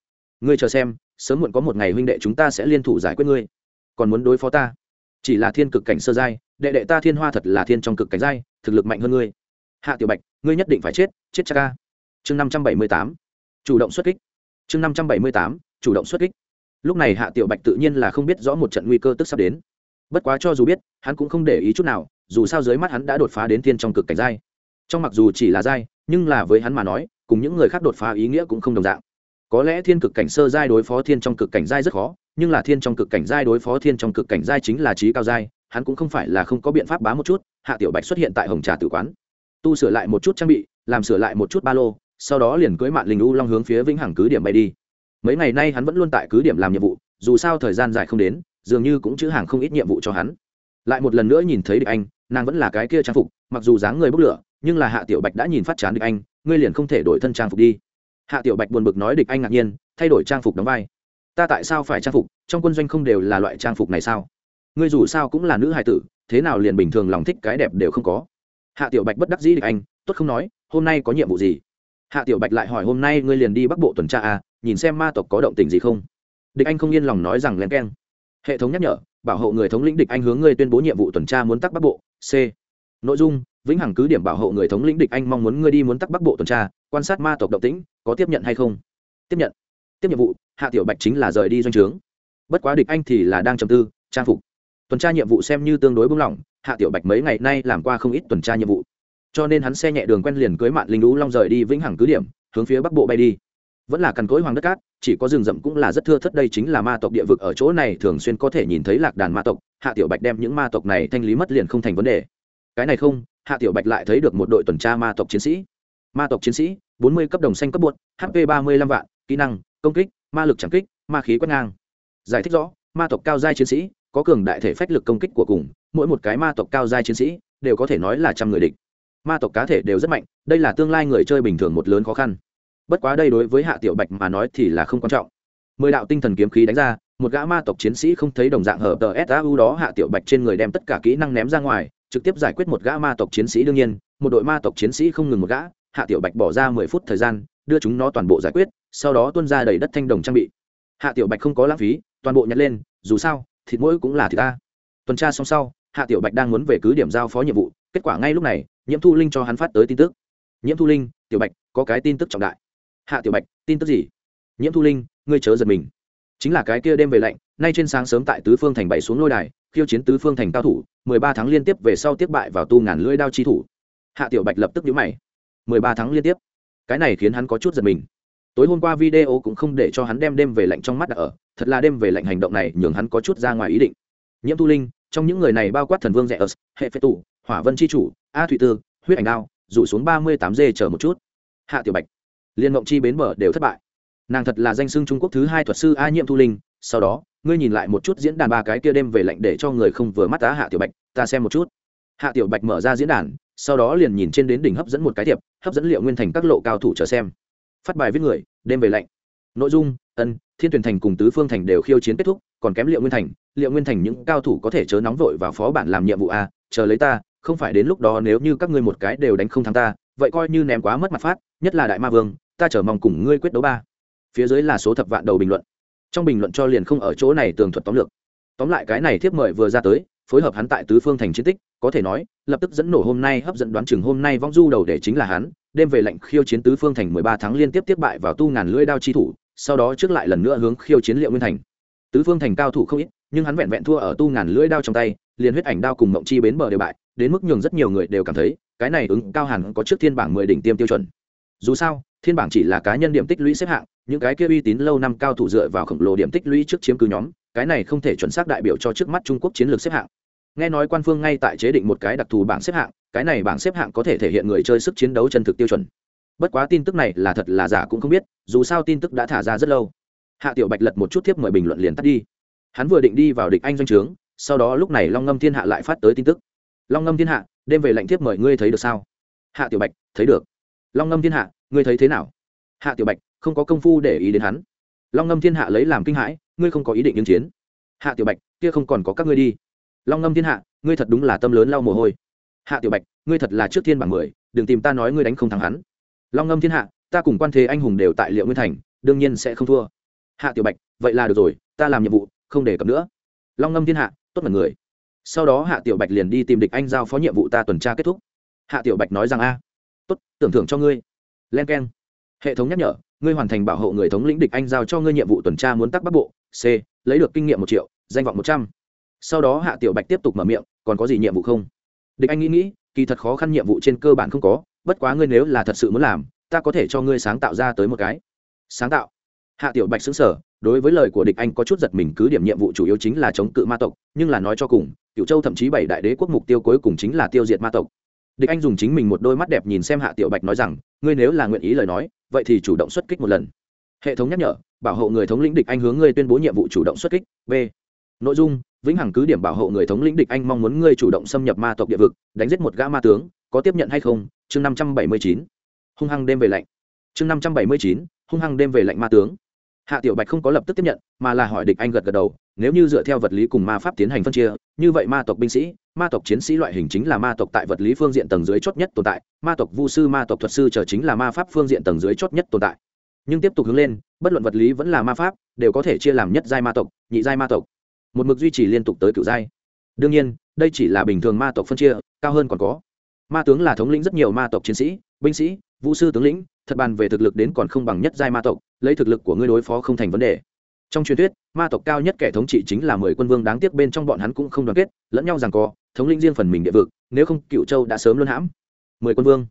Ngươi chờ xem, sớm muộn có một ngày huynh đệ chúng ta sẽ liên thủ giải quyết ngươi. Còn muốn đối phó ta. Chỉ là thiên cực cảnh sơ giai, đệ đệ ta thiên hoa thật là thiên trong cực cảnh giai, thực lực mạnh hơn ngươi hạ tiểu bạch, ngươi nhất định phải chết chết cha ca chương năm trăm bảy mươi tám, chủ động xuất kích. Chương năm trăm bảy mươi tám, chủ động xuất kích. Lúc này hạ tiểu bạch tự nhiên là không biết rõ một trận nguy cơ tức sắp đến. Bất quá cho dù biết, hắn cũng không để ý chút nào, dù sao dưới mắt hắn đã đột phá đến thiên trong cực cảnh giai. Trong mặc dù chỉ là giai, nhưng là với hắn mà nói, cùng những người khác đột phá ý nghĩa cũng không đồng dạng. Có lẽ thiên cực cảnh sơ giai đối phó thiên trong cực cảnh giai rất khó, nhưng là thiên trong cực cảnh giai đối phó thiên trong cực cảnh giai chính là trí cao giai, hắn cũng không phải là không có biện pháp bá một chút. Hạ tiểu bạch xuất hiện tại hồng trà tử quán tu sửa lại một chút trang bị, làm sửa lại một chút ba lô, sau đó liền cưới mạng linh u long hướng phía vĩnh hằng cứ điểm bay đi. Mấy ngày nay hắn vẫn luôn tại cứ điểm làm nhiệm vụ, dù sao thời gian dài không đến, dường như cũng chữ hàng không ít nhiệm vụ cho hắn. Lại một lần nữa nhìn thấy địch anh, nàng vẫn là cái kia trang phục, mặc dù dáng người bốc lửa, nhưng là hạ tiểu bạch đã nhìn phát chán địch anh, ngươi liền không thể đổi thân trang phục đi. Hạ tiểu bạch buồn bực nói địch anh ngạc nhiên, thay đổi trang phục đóng vai. Ta tại sao phải trang phục, trong quân doanh không đều là loại trang phục này sao? Ngươi dù sao cũng là nữ hài tử, thế nào liền bình thường lòng thích cái đẹp đều không có hạ tiểu bạch bất đắc dĩ địch anh, tốt không nói, hôm nay có nhiệm vụ gì? Hạ tiểu bạch lại hỏi hôm nay ngươi liền đi bắc bộ tuần tra à nhìn xem ma tộc có động tình gì không? Địch anh không yên lòng nói rằng len keng. Hệ thống nhắc nhở, bảo hộ người thống lĩnh địch anh hướng ngươi tuyên bố nhiệm vụ tuần tra muốn tắc bắc bộ, c. Nội dung, vĩnh hằng cứ điểm bảo hộ người thống lĩnh địch anh mong muốn ngươi đi muốn tắc bắc bộ tuần tra, quan sát ma tộc động tĩnh, có tiếp nhận hay không? Tiếp nhận. Tiếp nhiệm vụ, hạ tiểu bạch chính là rời đi doanh trướng. Bất quá địch anh thì là đang trầm tư, trang phục tuần tra nhiệm vụ xem như tương đối bung lỏng, hạ tiểu bạch mấy ngày nay làm qua không ít tuần tra nhiệm vụ. Cho nên hắn xe nhẹ đường quen liền cưới mạn linh lũ long rời đi vĩnh hằng cứ điểm, hướng phía bắc bộ bay đi. Vẫn là cằn cối hoàng đất cát, chỉ có rừng rậm cũng là rất thưa thất đây chính là ma tộc địa vực ở chỗ này thường xuyên có thể nhìn thấy lạc đàn ma tộc. Hạ tiểu bạch đem những ma tộc này thanh lý mất liền không thành vấn đề. Cái này không, hạ tiểu bạch lại thấy được một đội tuần tra ma tộc chiến sĩ. Ma tộc chiến sĩ, bốn mươi cấp đồng xanh cấp bột hp ba mươi lăm vạn, kỹ năng, công kích, ma lực chẳng kích, ma khí quét ngang. Giải thích rõ, ma tộc cao giai chiến sĩ có cường đại thể phách lực công kích của cùng, mỗi một cái ma tộc cao giai chiến sĩ đều có thể nói là trăm người địch. Ma tộc cá thể đều rất mạnh, đây là tương lai người chơi bình thường một lớn khó khăn. Bất quá đây đối với hạ tiểu bạch mà nói thì là không quan trọng. Mười đạo tinh thần kiếm khí đánh ra, một gã ma tộc chiến sĩ không thấy đồng dạng hợp tờ sau đó hạ tiểu bạch trên người đem tất cả kỹ năng ném ra ngoài, trực tiếp giải quyết một gã ma tộc chiến sĩ đương nhiên, một đội ma tộc chiến sĩ không ngừng một gã, hạ tiểu bạch bỏ ra mười phút thời gian, đưa chúng nó toàn bộ giải quyết, sau đó tuôn ra đầy đất thanh đồng trang bị. Hạ tiểu bạch không có lãng phí, toàn bộ nhặt lên, dù sao thịt mũi cũng là thịt ta. Tuần tra xong sau, hạ tiểu bạch đang muốn về cứ điểm giao phó nhiệm vụ, kết quả ngay lúc này, nhiễm thu linh cho hắn phát tới tin tức. Nhiễm thu linh, tiểu bạch, có cái tin tức trọng đại. Hạ tiểu bạch, tin tức gì? Nhiễm thu linh, ngươi chớ giật mình. Chính là cái kia đêm về lạnh, nay trên sáng sớm tại tứ phương thành bảy xuống lôi đài, khiêu chiến tứ phương thành cao thủ, mười ba tháng liên tiếp về sau tiếp bại vào tu ngàn lưỡi đao chi thủ. Hạ tiểu bạch lập tức nhíu mày. Mười ba tháng liên tiếp? Cái này khiến hắn có chút giật mình tối hôm qua video cũng không để cho hắn đem đêm về lạnh trong mắt đã ở, thật là đêm về lạnh hành động này nhường hắn có chút ra ngoài ý định. Nhiễm thu linh, trong những người này bao quát thần vương rẻ ớt hệ phế tủ hỏa vân chi chủ, a thụy tư, huyết ảnh đao, rủ xuống ba mươi tám g chờ một chút. Hạ tiểu bạch, liên mộng chi bến bờ đều thất bại. Nàng thật là danh xưng trung quốc thứ hai thuật sư a nhiễm thu linh, sau đó, ngươi nhìn lại một chút diễn đàn ba cái kia đêm về lạnh để cho người không vừa mắt ta hạ tiểu bạch, ta xem một chút. Hạ tiểu bạch mở ra diễn đàn, sau đó liền nhìn trên đến đỉnh hấp dẫn một cái thiệp, hấp dẫn liệu nguyên thành các lộ cao thủ chờ xem phát bài viết người, đêm về lạnh. Nội dung, ân, thiên tuyển thành cùng tứ phương thành đều khiêu chiến kết thúc, còn kém liệu nguyên thành. Liệu nguyên thành những cao thủ có thể chớ nóng vội vào phó bản làm nhiệm vụ a, chờ lấy ta, không phải đến lúc đó nếu như các ngươi một cái đều đánh không thắng ta, vậy coi như ném quá mất mặt phát, nhất là đại ma vương, ta chờ mong cùng ngươi quyết đấu ba. Phía dưới là số thập vạn đầu bình luận. Trong bình luận cho liền không ở chỗ này tường thuật tóm lược. Tóm lại cái này thiếp mời vừa ra tới, phối hợp hắn tại tứ phương thành chiến tích, có thể nói, lập tức dẫn nổ hôm nay hấp dẫn đoán chừng hôm nay vong du đầu để chính là hắn đêm về lệnh khiêu chiến tứ phương thành mười ba tháng liên tiếp tiếp bại vào tu ngàn lưỡi đao chi thủ, sau đó trước lại lần nữa hướng khiêu chiến liệu nguyên thành. Tứ phương thành cao thủ không ít, nhưng hắn vẹn vẹn thua ở tu ngàn lưỡi đao trong tay, liền huyết ảnh đao cùng mộng chi bến bờ đều bại, đến mức nhường rất nhiều người đều cảm thấy, cái này ứng cao hẳn có trước thiên bảng mười đỉnh tiêm tiêu chuẩn. Dù sao, thiên bảng chỉ là cá nhân điểm tích lũy xếp hạng, những cái kia uy tín lâu năm cao thủ dựa vào khổng lồ điểm tích lũy trước chiếm cứ nhóm, cái này không thể chuẩn xác đại biểu cho trước mắt trung quốc chiến lược xếp hạng nghe nói quan phương ngay tại chế định một cái đặc thù bảng xếp hạng, cái này bảng xếp hạng có thể thể hiện người chơi sức chiến đấu chân thực tiêu chuẩn. Bất quá tin tức này là thật là giả cũng không biết, dù sao tin tức đã thả ra rất lâu. Hạ tiểu bạch lật một chút tiếp mời bình luận liền tắt đi. Hắn vừa định đi vào địch anh doanh trướng, sau đó lúc này long ngâm thiên hạ lại phát tới tin tức. Long ngâm thiên hạ, đêm về lệnh tiếp mời ngươi thấy được sao? Hạ tiểu bạch, thấy được. Long ngâm thiên hạ, ngươi thấy thế nào? Hạ tiểu bạch, không có công phu để ý đến hắn. Long ngâm thiên hạ lấy làm kinh hãi, ngươi không có ý định ứng chiến. Hạ tiểu bạch, kia không còn có các ngươi đi long ngâm thiên hạ, ngươi thật đúng là tâm lớn lau mồ hôi. Hạ tiểu bạch, ngươi thật là trước thiên bảng mười, đừng tìm ta nói ngươi đánh không thắng hắn. Long ngâm thiên hạ, ta cùng quan thế anh hùng đều tại liệu nguyên thành, đương nhiên sẽ không thua. Hạ tiểu bạch, vậy là được rồi, ta làm nhiệm vụ, không để cập nữa. Long ngâm thiên hạ, tốt mật người. Sau đó hạ tiểu bạch liền đi tìm địch anh giao phó nhiệm vụ ta tuần tra kết thúc. Hạ tiểu bạch nói rằng a, tốt, tưởng thưởng cho ngươi. Len k e n hệ thống nhắc nhở, ngươi hoàn thành bảo hộ người thống lĩnh địch anh giao cho ngươi nhiệm vụ tuần tra muốn tắc bắc bộ, c, lấy được kinh nghiệm một triệu, danh vọng một trăm sau đó hạ tiểu bạch tiếp tục mở miệng, còn có gì nhiệm vụ không? Địch anh nghĩ nghĩ, kỳ thật khó khăn nhiệm vụ trên cơ bản không có, bất quá ngươi nếu là thật sự muốn làm, ta có thể cho ngươi sáng tạo ra tới một cái. Sáng tạo. Hạ tiểu bạch xứng sở đối với lời của địch anh có chút giật mình, cứ điểm nhiệm vụ chủ yếu chính là chống cự ma tộc, nhưng là nói cho cùng cựu châu thậm chí bảy đại đế quốc mục tiêu cuối cùng chính là tiêu diệt ma tộc. Địch anh dùng chính mình một đôi mắt đẹp nhìn xem hạ tiểu bạch nói rằng, ngươi nếu là nguyện ý lời nói, vậy thì chủ động xuất kích một lần. Hệ thống nhắc nhở, bảo hộ người thống lĩnh địch anh hướng ngươi tuyên bố nhiệm vụ chủ động xuất kích. B. Nội dung vĩnh hằng cứ điểm bảo hộ người thống lĩnh địch anh mong muốn ngươi chủ động xâm nhập ma tộc địa vực, đánh giết một gã ma tướng, có tiếp nhận hay không? Chương năm trăm bảy mươi chín. Hung hăng đêm về lạnh. Chương năm trăm bảy mươi chín, hung hăng đêm về lạnh ma tướng. Hạ tiểu bạch không có lập tức tiếp nhận, mà là hỏi địch anh gật gật đầu, nếu như dựa theo vật lý cùng ma pháp tiến hành phân chia, như vậy ma tộc binh sĩ, ma tộc chiến sĩ loại hình chính là ma tộc tại vật lý phương diện tầng dưới chót nhất tồn tại, ma tộc vu sư, ma tộc thuật sư chờ chính là ma pháp phương diện tầng dưới chót nhất tồn tại. Nhưng tiếp tục hướng lên, bất luận vật lý vẫn là ma pháp, đều có thể chia làm nhất giai ma tộc, nhị giai ma tộc một mực duy trì liên tục tới cựu giai. Đương nhiên, đây chỉ là bình thường ma tộc phân chia, cao hơn còn có. Ma tướng là thống lĩnh rất nhiều ma tộc chiến sĩ, binh sĩ, vũ sư tướng lĩnh, thật bàn về thực lực đến còn không bằng nhất giai ma tộc, lấy thực lực của ngươi đối phó không thành vấn đề. Trong truyền thuyết, ma tộc cao nhất kẻ thống trị chính là mười quân vương đáng tiếc bên trong bọn hắn cũng không đoàn kết, lẫn nhau rằng co thống lĩnh riêng phần mình địa vực, nếu không cựu châu đã sớm luân hãm. Mười quân vương?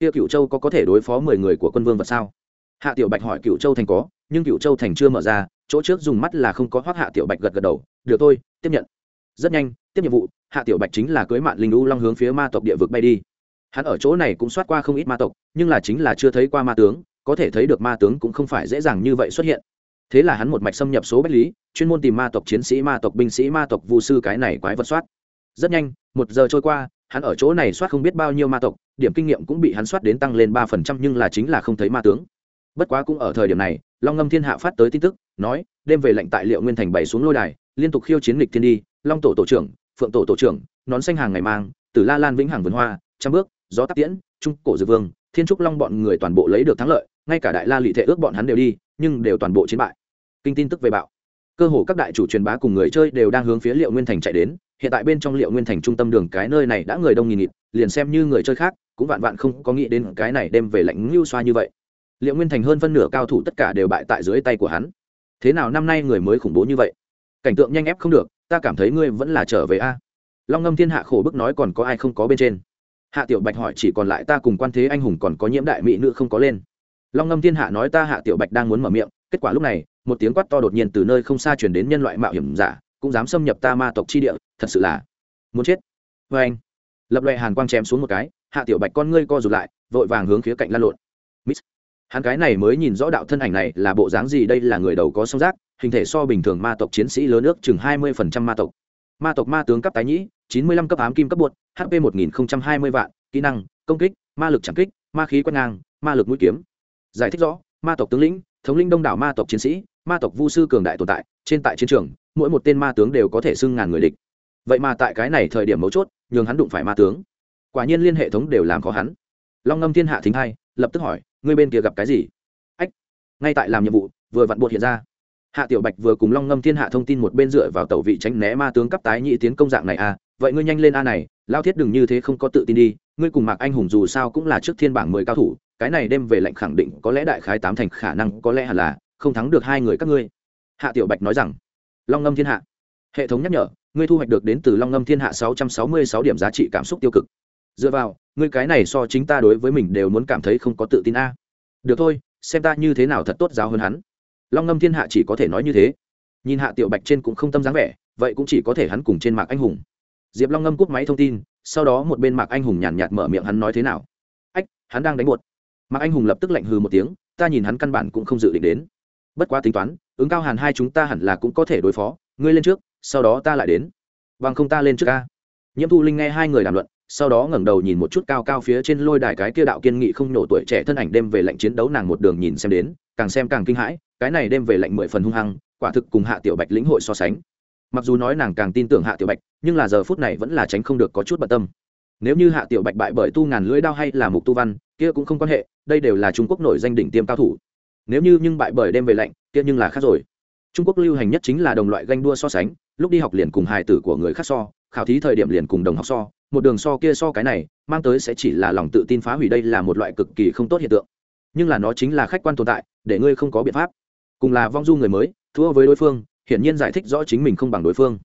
Kia cựu châu có có thể đối phó mười người của quân vương vật sao? Hạ tiểu bạch hỏi cựu châu thành có, nhưng cựu châu thành chưa mở ra chỗ trước dùng mắt là không có hoác hạ tiểu bạch gật gật đầu, được tôi tiếp nhận. Rất nhanh, tiếp nhiệm vụ, hạ tiểu bạch chính là cưới mạn linh u long hướng phía ma tộc địa vực bay đi. Hắn ở chỗ này cũng soát qua không ít ma tộc, nhưng là chính là chưa thấy qua ma tướng, có thể thấy được ma tướng cũng không phải dễ dàng như vậy xuất hiện. Thế là hắn một mạch xâm nhập số bách lý, chuyên môn tìm ma tộc chiến sĩ, ma tộc binh sĩ, ma tộc vu sư cái này quái vật soát. Rất nhanh, một giờ trôi qua, hắn ở chỗ này soát không biết bao nhiêu ma tộc, điểm kinh nghiệm cũng bị hắn soát đến tăng lên ba phần trăm, nhưng là chính là không thấy ma tướng. Bất quá cũng ở thời điểm này, long ngâm thiên hạ phát tới tin tức nói, đêm về lệnh tại liệu nguyên thành bày xuống lôi đài, liên tục khiêu chiến lịch thiên đi, long tổ tổ trưởng, phượng tổ tổ trưởng, nón xanh hàng ngày mang, từ la lan vĩnh hàng vườn hoa, trăm bước, gió tắc tiễn, trung cổ dự vương, thiên trúc long bọn người toàn bộ lấy được thắng lợi, ngay cả đại la lị thệ ước bọn hắn đều đi, nhưng đều toàn bộ chiến bại. Kinh tin tức về bạo. Cơ hồ các đại chủ truyền bá cùng người chơi đều đang hướng phía liệu nguyên thành chạy đến, hiện tại bên trong liệu nguyên thành trung tâm đường cái nơi này đã người đông nghìn nghịt, liền xem như người chơi khác, cũng vạn vạn không có nghĩ đến cái này đem về lạnh ngưu xoa như vậy. Liệu nguyên thành hơn phân nửa cao thủ tất cả đều bại tại dưới tay của hắn thế nào năm nay người mới khủng bố như vậy? Cảnh tượng nhanh ép không được, ta cảm thấy ngươi vẫn là trở về a. Long ngâm thiên hạ khổ bức nói còn có ai không có bên trên? Hạ tiểu bạch hỏi chỉ còn lại ta cùng quan thế anh hùng còn có nhiễm đại mỹ nữ không có lên. Long ngâm thiên hạ nói ta hạ tiểu bạch đang muốn mở miệng, kết quả lúc này, một tiếng quát to đột nhiên từ nơi không xa chuyển đến nhân loại mạo hiểm giả, cũng dám xâm nhập ta ma tộc chi địa, thật sự là muốn chết. Vê anh, lập loại hàn quang chém xuống một cái, hạ tiểu bạch con ngươi co rụt lại, vội vàng hướng khía cạnh lan lộn. Miss hắn cái này mới nhìn rõ đạo thân ảnh này là bộ dáng gì, đây là người đầu có song giác, hình thể so bình thường ma tộc chiến sĩ lớn ước chừng hai mươi phần trăm ma tộc. Ma tộc ma tướng cấp tái nhĩ, chín mươi lăm cấp ám kim cấp bột hp một nghìn không trăm hai mươi vạn, kỹ năng, công kích, ma lực trảm kích, ma khí quét ngang, ma lực mũi kiếm. Giải thích rõ, ma tộc tướng lĩnh, thống linh đông đảo ma tộc chiến sĩ, ma tộc vu sư cường đại tồn tại, trên tại chiến trường, mỗi một tên ma tướng đều có thể xưng ngàn người địch. Vậy mà tại cái này thời điểm mấu chốt, nhường hắn đụng phải ma tướng. Quả nhiên liên hệ thống đều làm khó hắn. Long ngâm thiên hạ thính hai lập tức hỏi, ngươi bên kia gặp cái gì? Ách, ngay tại làm nhiệm vụ, vừa vặn bột hiện ra. Hạ tiểu bạch vừa cùng long ngâm thiên hạ thông tin một bên dựa vào tàu vị tránh né ma tướng cấp tái nhị tiến công dạng này à vậy ngươi nhanh lên a này lao thiết đừng như thế không có tự tin đi, ngươi cùng mạc anh hùng dù sao cũng là trước thiên bảng mười cao thủ, cái này đem về lệnh khẳng định có lẽ đại khái tám thành khả năng, có lẽ hẳn là không thắng được hai người các ngươi. Hạ tiểu bạch nói rằng. Long ngâm thiên hạ, hệ thống nhắc nhở, ngươi thu hoạch được đến từ long ngâm thiên hạ sáu trăm sáu mươi sáu điểm giá trị cảm xúc tiêu cực dựa vào ngươi cái này so chính ta đối với mình đều muốn cảm thấy không có tự tin a. Được thôi xem ta như thế nào thật tốt giáo hơn hắn. Long ngâm thiên hạ chỉ có thể nói như thế. Nhìn hạ tiểu bạch trên cũng không tâm dáng vẻ vậy cũng chỉ có thể hắn cùng trên mạc anh hùng. Diệp long ngâm cúp máy thông tin sau đó một bên mạc anh hùng nhàn nhạt, mở miệng hắn nói thế nào. Ách hắn đang đánh bột mạc anh hùng lập tức lạnh hừ một tiếng ta nhìn hắn căn bản cũng không dự định đến. Bất quá tính toán ứng cao hàn hai chúng ta hẳn là cũng có thể đối phó ngươi lên trước sau đó ta lại đến. Bằng không ta lên trước ca. Nhiễm thu linh nghe hai người đàm luận sau đó ngẩng đầu nhìn một chút cao cao phía trên lôi đài cái kia đạo kiên nghị không nổ tuổi trẻ thân ảnh đêm về lệnh chiến đấu nàng một đường nhìn xem đến, càng xem càng kinh hãi, cái này đêm về lệnh mười phần hung hăng, quả thực cùng hạ tiểu bạch lĩnh hội so sánh. Mặc dù nói nàng càng tin tưởng hạ tiểu bạch, nhưng là giờ phút này vẫn là tránh không được có chút bận tâm. Nếu như hạ tiểu bạch bại bởi tu ngàn lưỡi đao hay là mục tu văn, kia cũng không quan hệ, đây đều là trung quốc nổi danh đỉnh tiêm cao thủ. Nếu như nhưng bại bởi đêm về lạnh, kia nhưng là khác rồi. Trung quốc lưu hành nhất chính là đồng loại ganh đua so sánh, lúc đi học liền cùng hài tử của người khác so, khảo thí thời điểm liền cùng đồng học so một đường so kia so cái này, mang tới sẽ chỉ là lòng tự tin phá hủy đây là một loại cực kỳ không tốt hiện tượng. Nhưng là nó chính là khách quan tồn tại, để ngươi không có biện pháp. Cùng là vong du người mới, thua với đối phương, hiển nhiên giải thích rõ chính mình không bằng đối phương.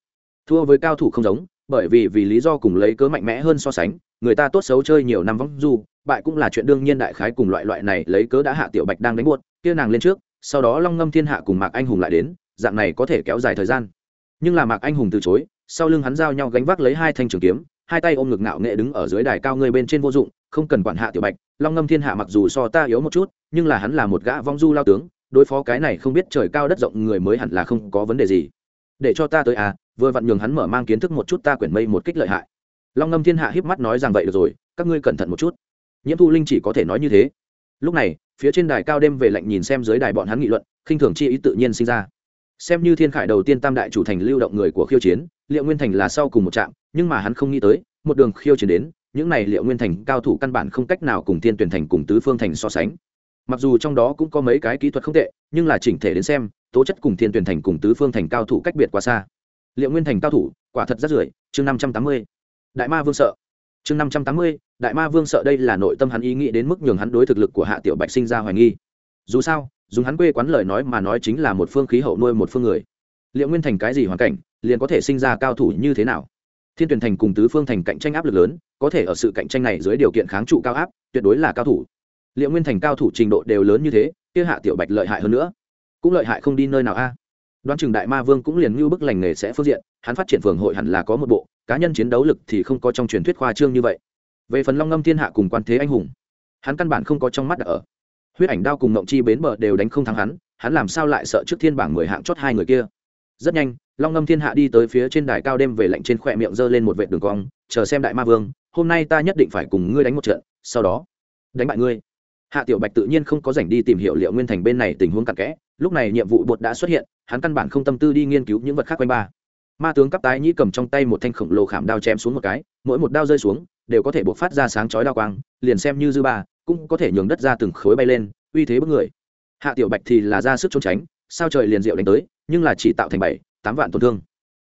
Thua với cao thủ không giống, bởi vì vì lý do cùng lấy cớ mạnh mẽ hơn so sánh, người ta tốt xấu chơi nhiều năm vong du, bại cũng là chuyện đương nhiên đại khái cùng loại loại này lấy cớ đã hạ tiểu bạch đang đánh buốt kia nàng lên trước, sau đó long ngâm thiên hạ cùng mạc anh hùng lại đến, dạng này có thể kéo dài thời gian. Nhưng là mạc anh hùng từ chối, sau lưng hắn giao nhau gánh vác lấy hai thanh trường kiếm hai tay ôm ngực ngạo nghệ đứng ở dưới đài cao người bên trên vô dụng, không cần quản hạ tiểu bạch, long ngâm thiên hạ mặc dù so ta yếu một chút, nhưng là hắn là một gã vong du lao tướng, đối phó cái này không biết trời cao đất rộng người mới hẳn là không có vấn đề gì. Để cho ta tới à vừa vặn nhường hắn mở mang kiến thức một chút ta quyển mây một kích lợi hại. Long ngâm thiên hạ híp mắt nói rằng vậy được rồi, các ngươi cẩn thận một chút. Nhiễm thu linh chỉ có thể nói như thế. Lúc này, phía trên đài cao đêm về lạnh nhìn xem dưới đài bọn hắn nghị luận, khinh thường chi ý tự nhiên sinh ra xem như thiên khải đầu tiên tam đại chủ thành lưu động người của khiêu chiến, liệu nguyên thành là sau cùng một trạm, nhưng mà hắn không nghĩ tới, một đường khiêu chiến đến, những này liệu nguyên thành cao thủ căn bản không cách nào cùng thiên tuyển thành cùng tứ phương thành so sánh. Mặc dù trong đó cũng có mấy cái kỹ thuật không tệ, nhưng là chỉnh thể đến xem, tố chất cùng thiên tuyển thành cùng tứ phương thành cao thủ cách biệt quá xa. Liệu nguyên thành cao thủ, quả thật rất rưỡi, chương năm trăm tám mươi. Đại ma vương sợ. Chương năm trăm tám mươi, đại ma vương sợ đây là nội tâm hắn ý nghĩ đến mức nhường hắn đối thực lực của hạ tiểu bạch sinh ra hoài nghi. Dù sao dùng hắn quê quán lời nói mà nói chính là một phương khí hậu nuôi một phương người. Liệu nguyên thành cái gì hoàn cảnh, liền có thể sinh ra cao thủ như thế nào? Thiên tuyển thành cùng tứ phương thành cạnh tranh áp lực lớn, có thể ở sự cạnh tranh này dưới điều kiện kháng trụ cao áp, tuyệt đối là cao thủ. Liệu nguyên thành cao thủ trình độ đều lớn như thế, kia hạ tiểu bạch lợi hại hơn nữa. Cũng lợi hại không đi nơi nào a. Đoán chừng đại ma vương cũng liền như bức lành nghề sẽ phương diện, hắn phát triển phường hội hẳn là có một bộ, cá nhân chiến đấu lực thì không có trong truyền thuyết khoa trương như vậy. Về phần long ngâm thiên hạ cùng quan thế anh hùng, hắn căn bản không có trong mắt ở huyết ảnh đao cùng ngộng chi bến bờ đều đánh không thắng hắn hắn làm sao lại sợ trước thiên bảng mười hạng chót hai người kia? Rất nhanh, long ngâm thiên hạ đi tới phía trên đài cao đêm về lạnh trên khỏe miệng giơ lên một vệ đường cong, chờ xem đại ma vương, hôm nay ta nhất định phải cùng ngươi đánh một trận, sau đó đánh bại ngươi. Hạ tiểu bạch tự nhiên không có rảnh đi tìm hiểu liệu nguyên thành bên này tình huống cặn kẽ, lúc này nhiệm vụ bột đã xuất hiện, hắn căn bản không tâm tư đi nghiên cứu những vật khác quanh ba. Ma tướng cấp tái nhĩ cầm trong tay một thanh khổng lồ khảm đao chém xuống một cái, mỗi một đao rơi xuống, đều có thể buộc phát ra sáng chói đao quang, liền xem như dư ba cũng có thể nhường đất ra từng khối bay lên, uy thế bức người. Hạ tiểu bạch thì là ra sức trốn tránh, sao trời liền diệu đánh tới, nhưng là chỉ tạo thành bảy, tám vạn tổn thương.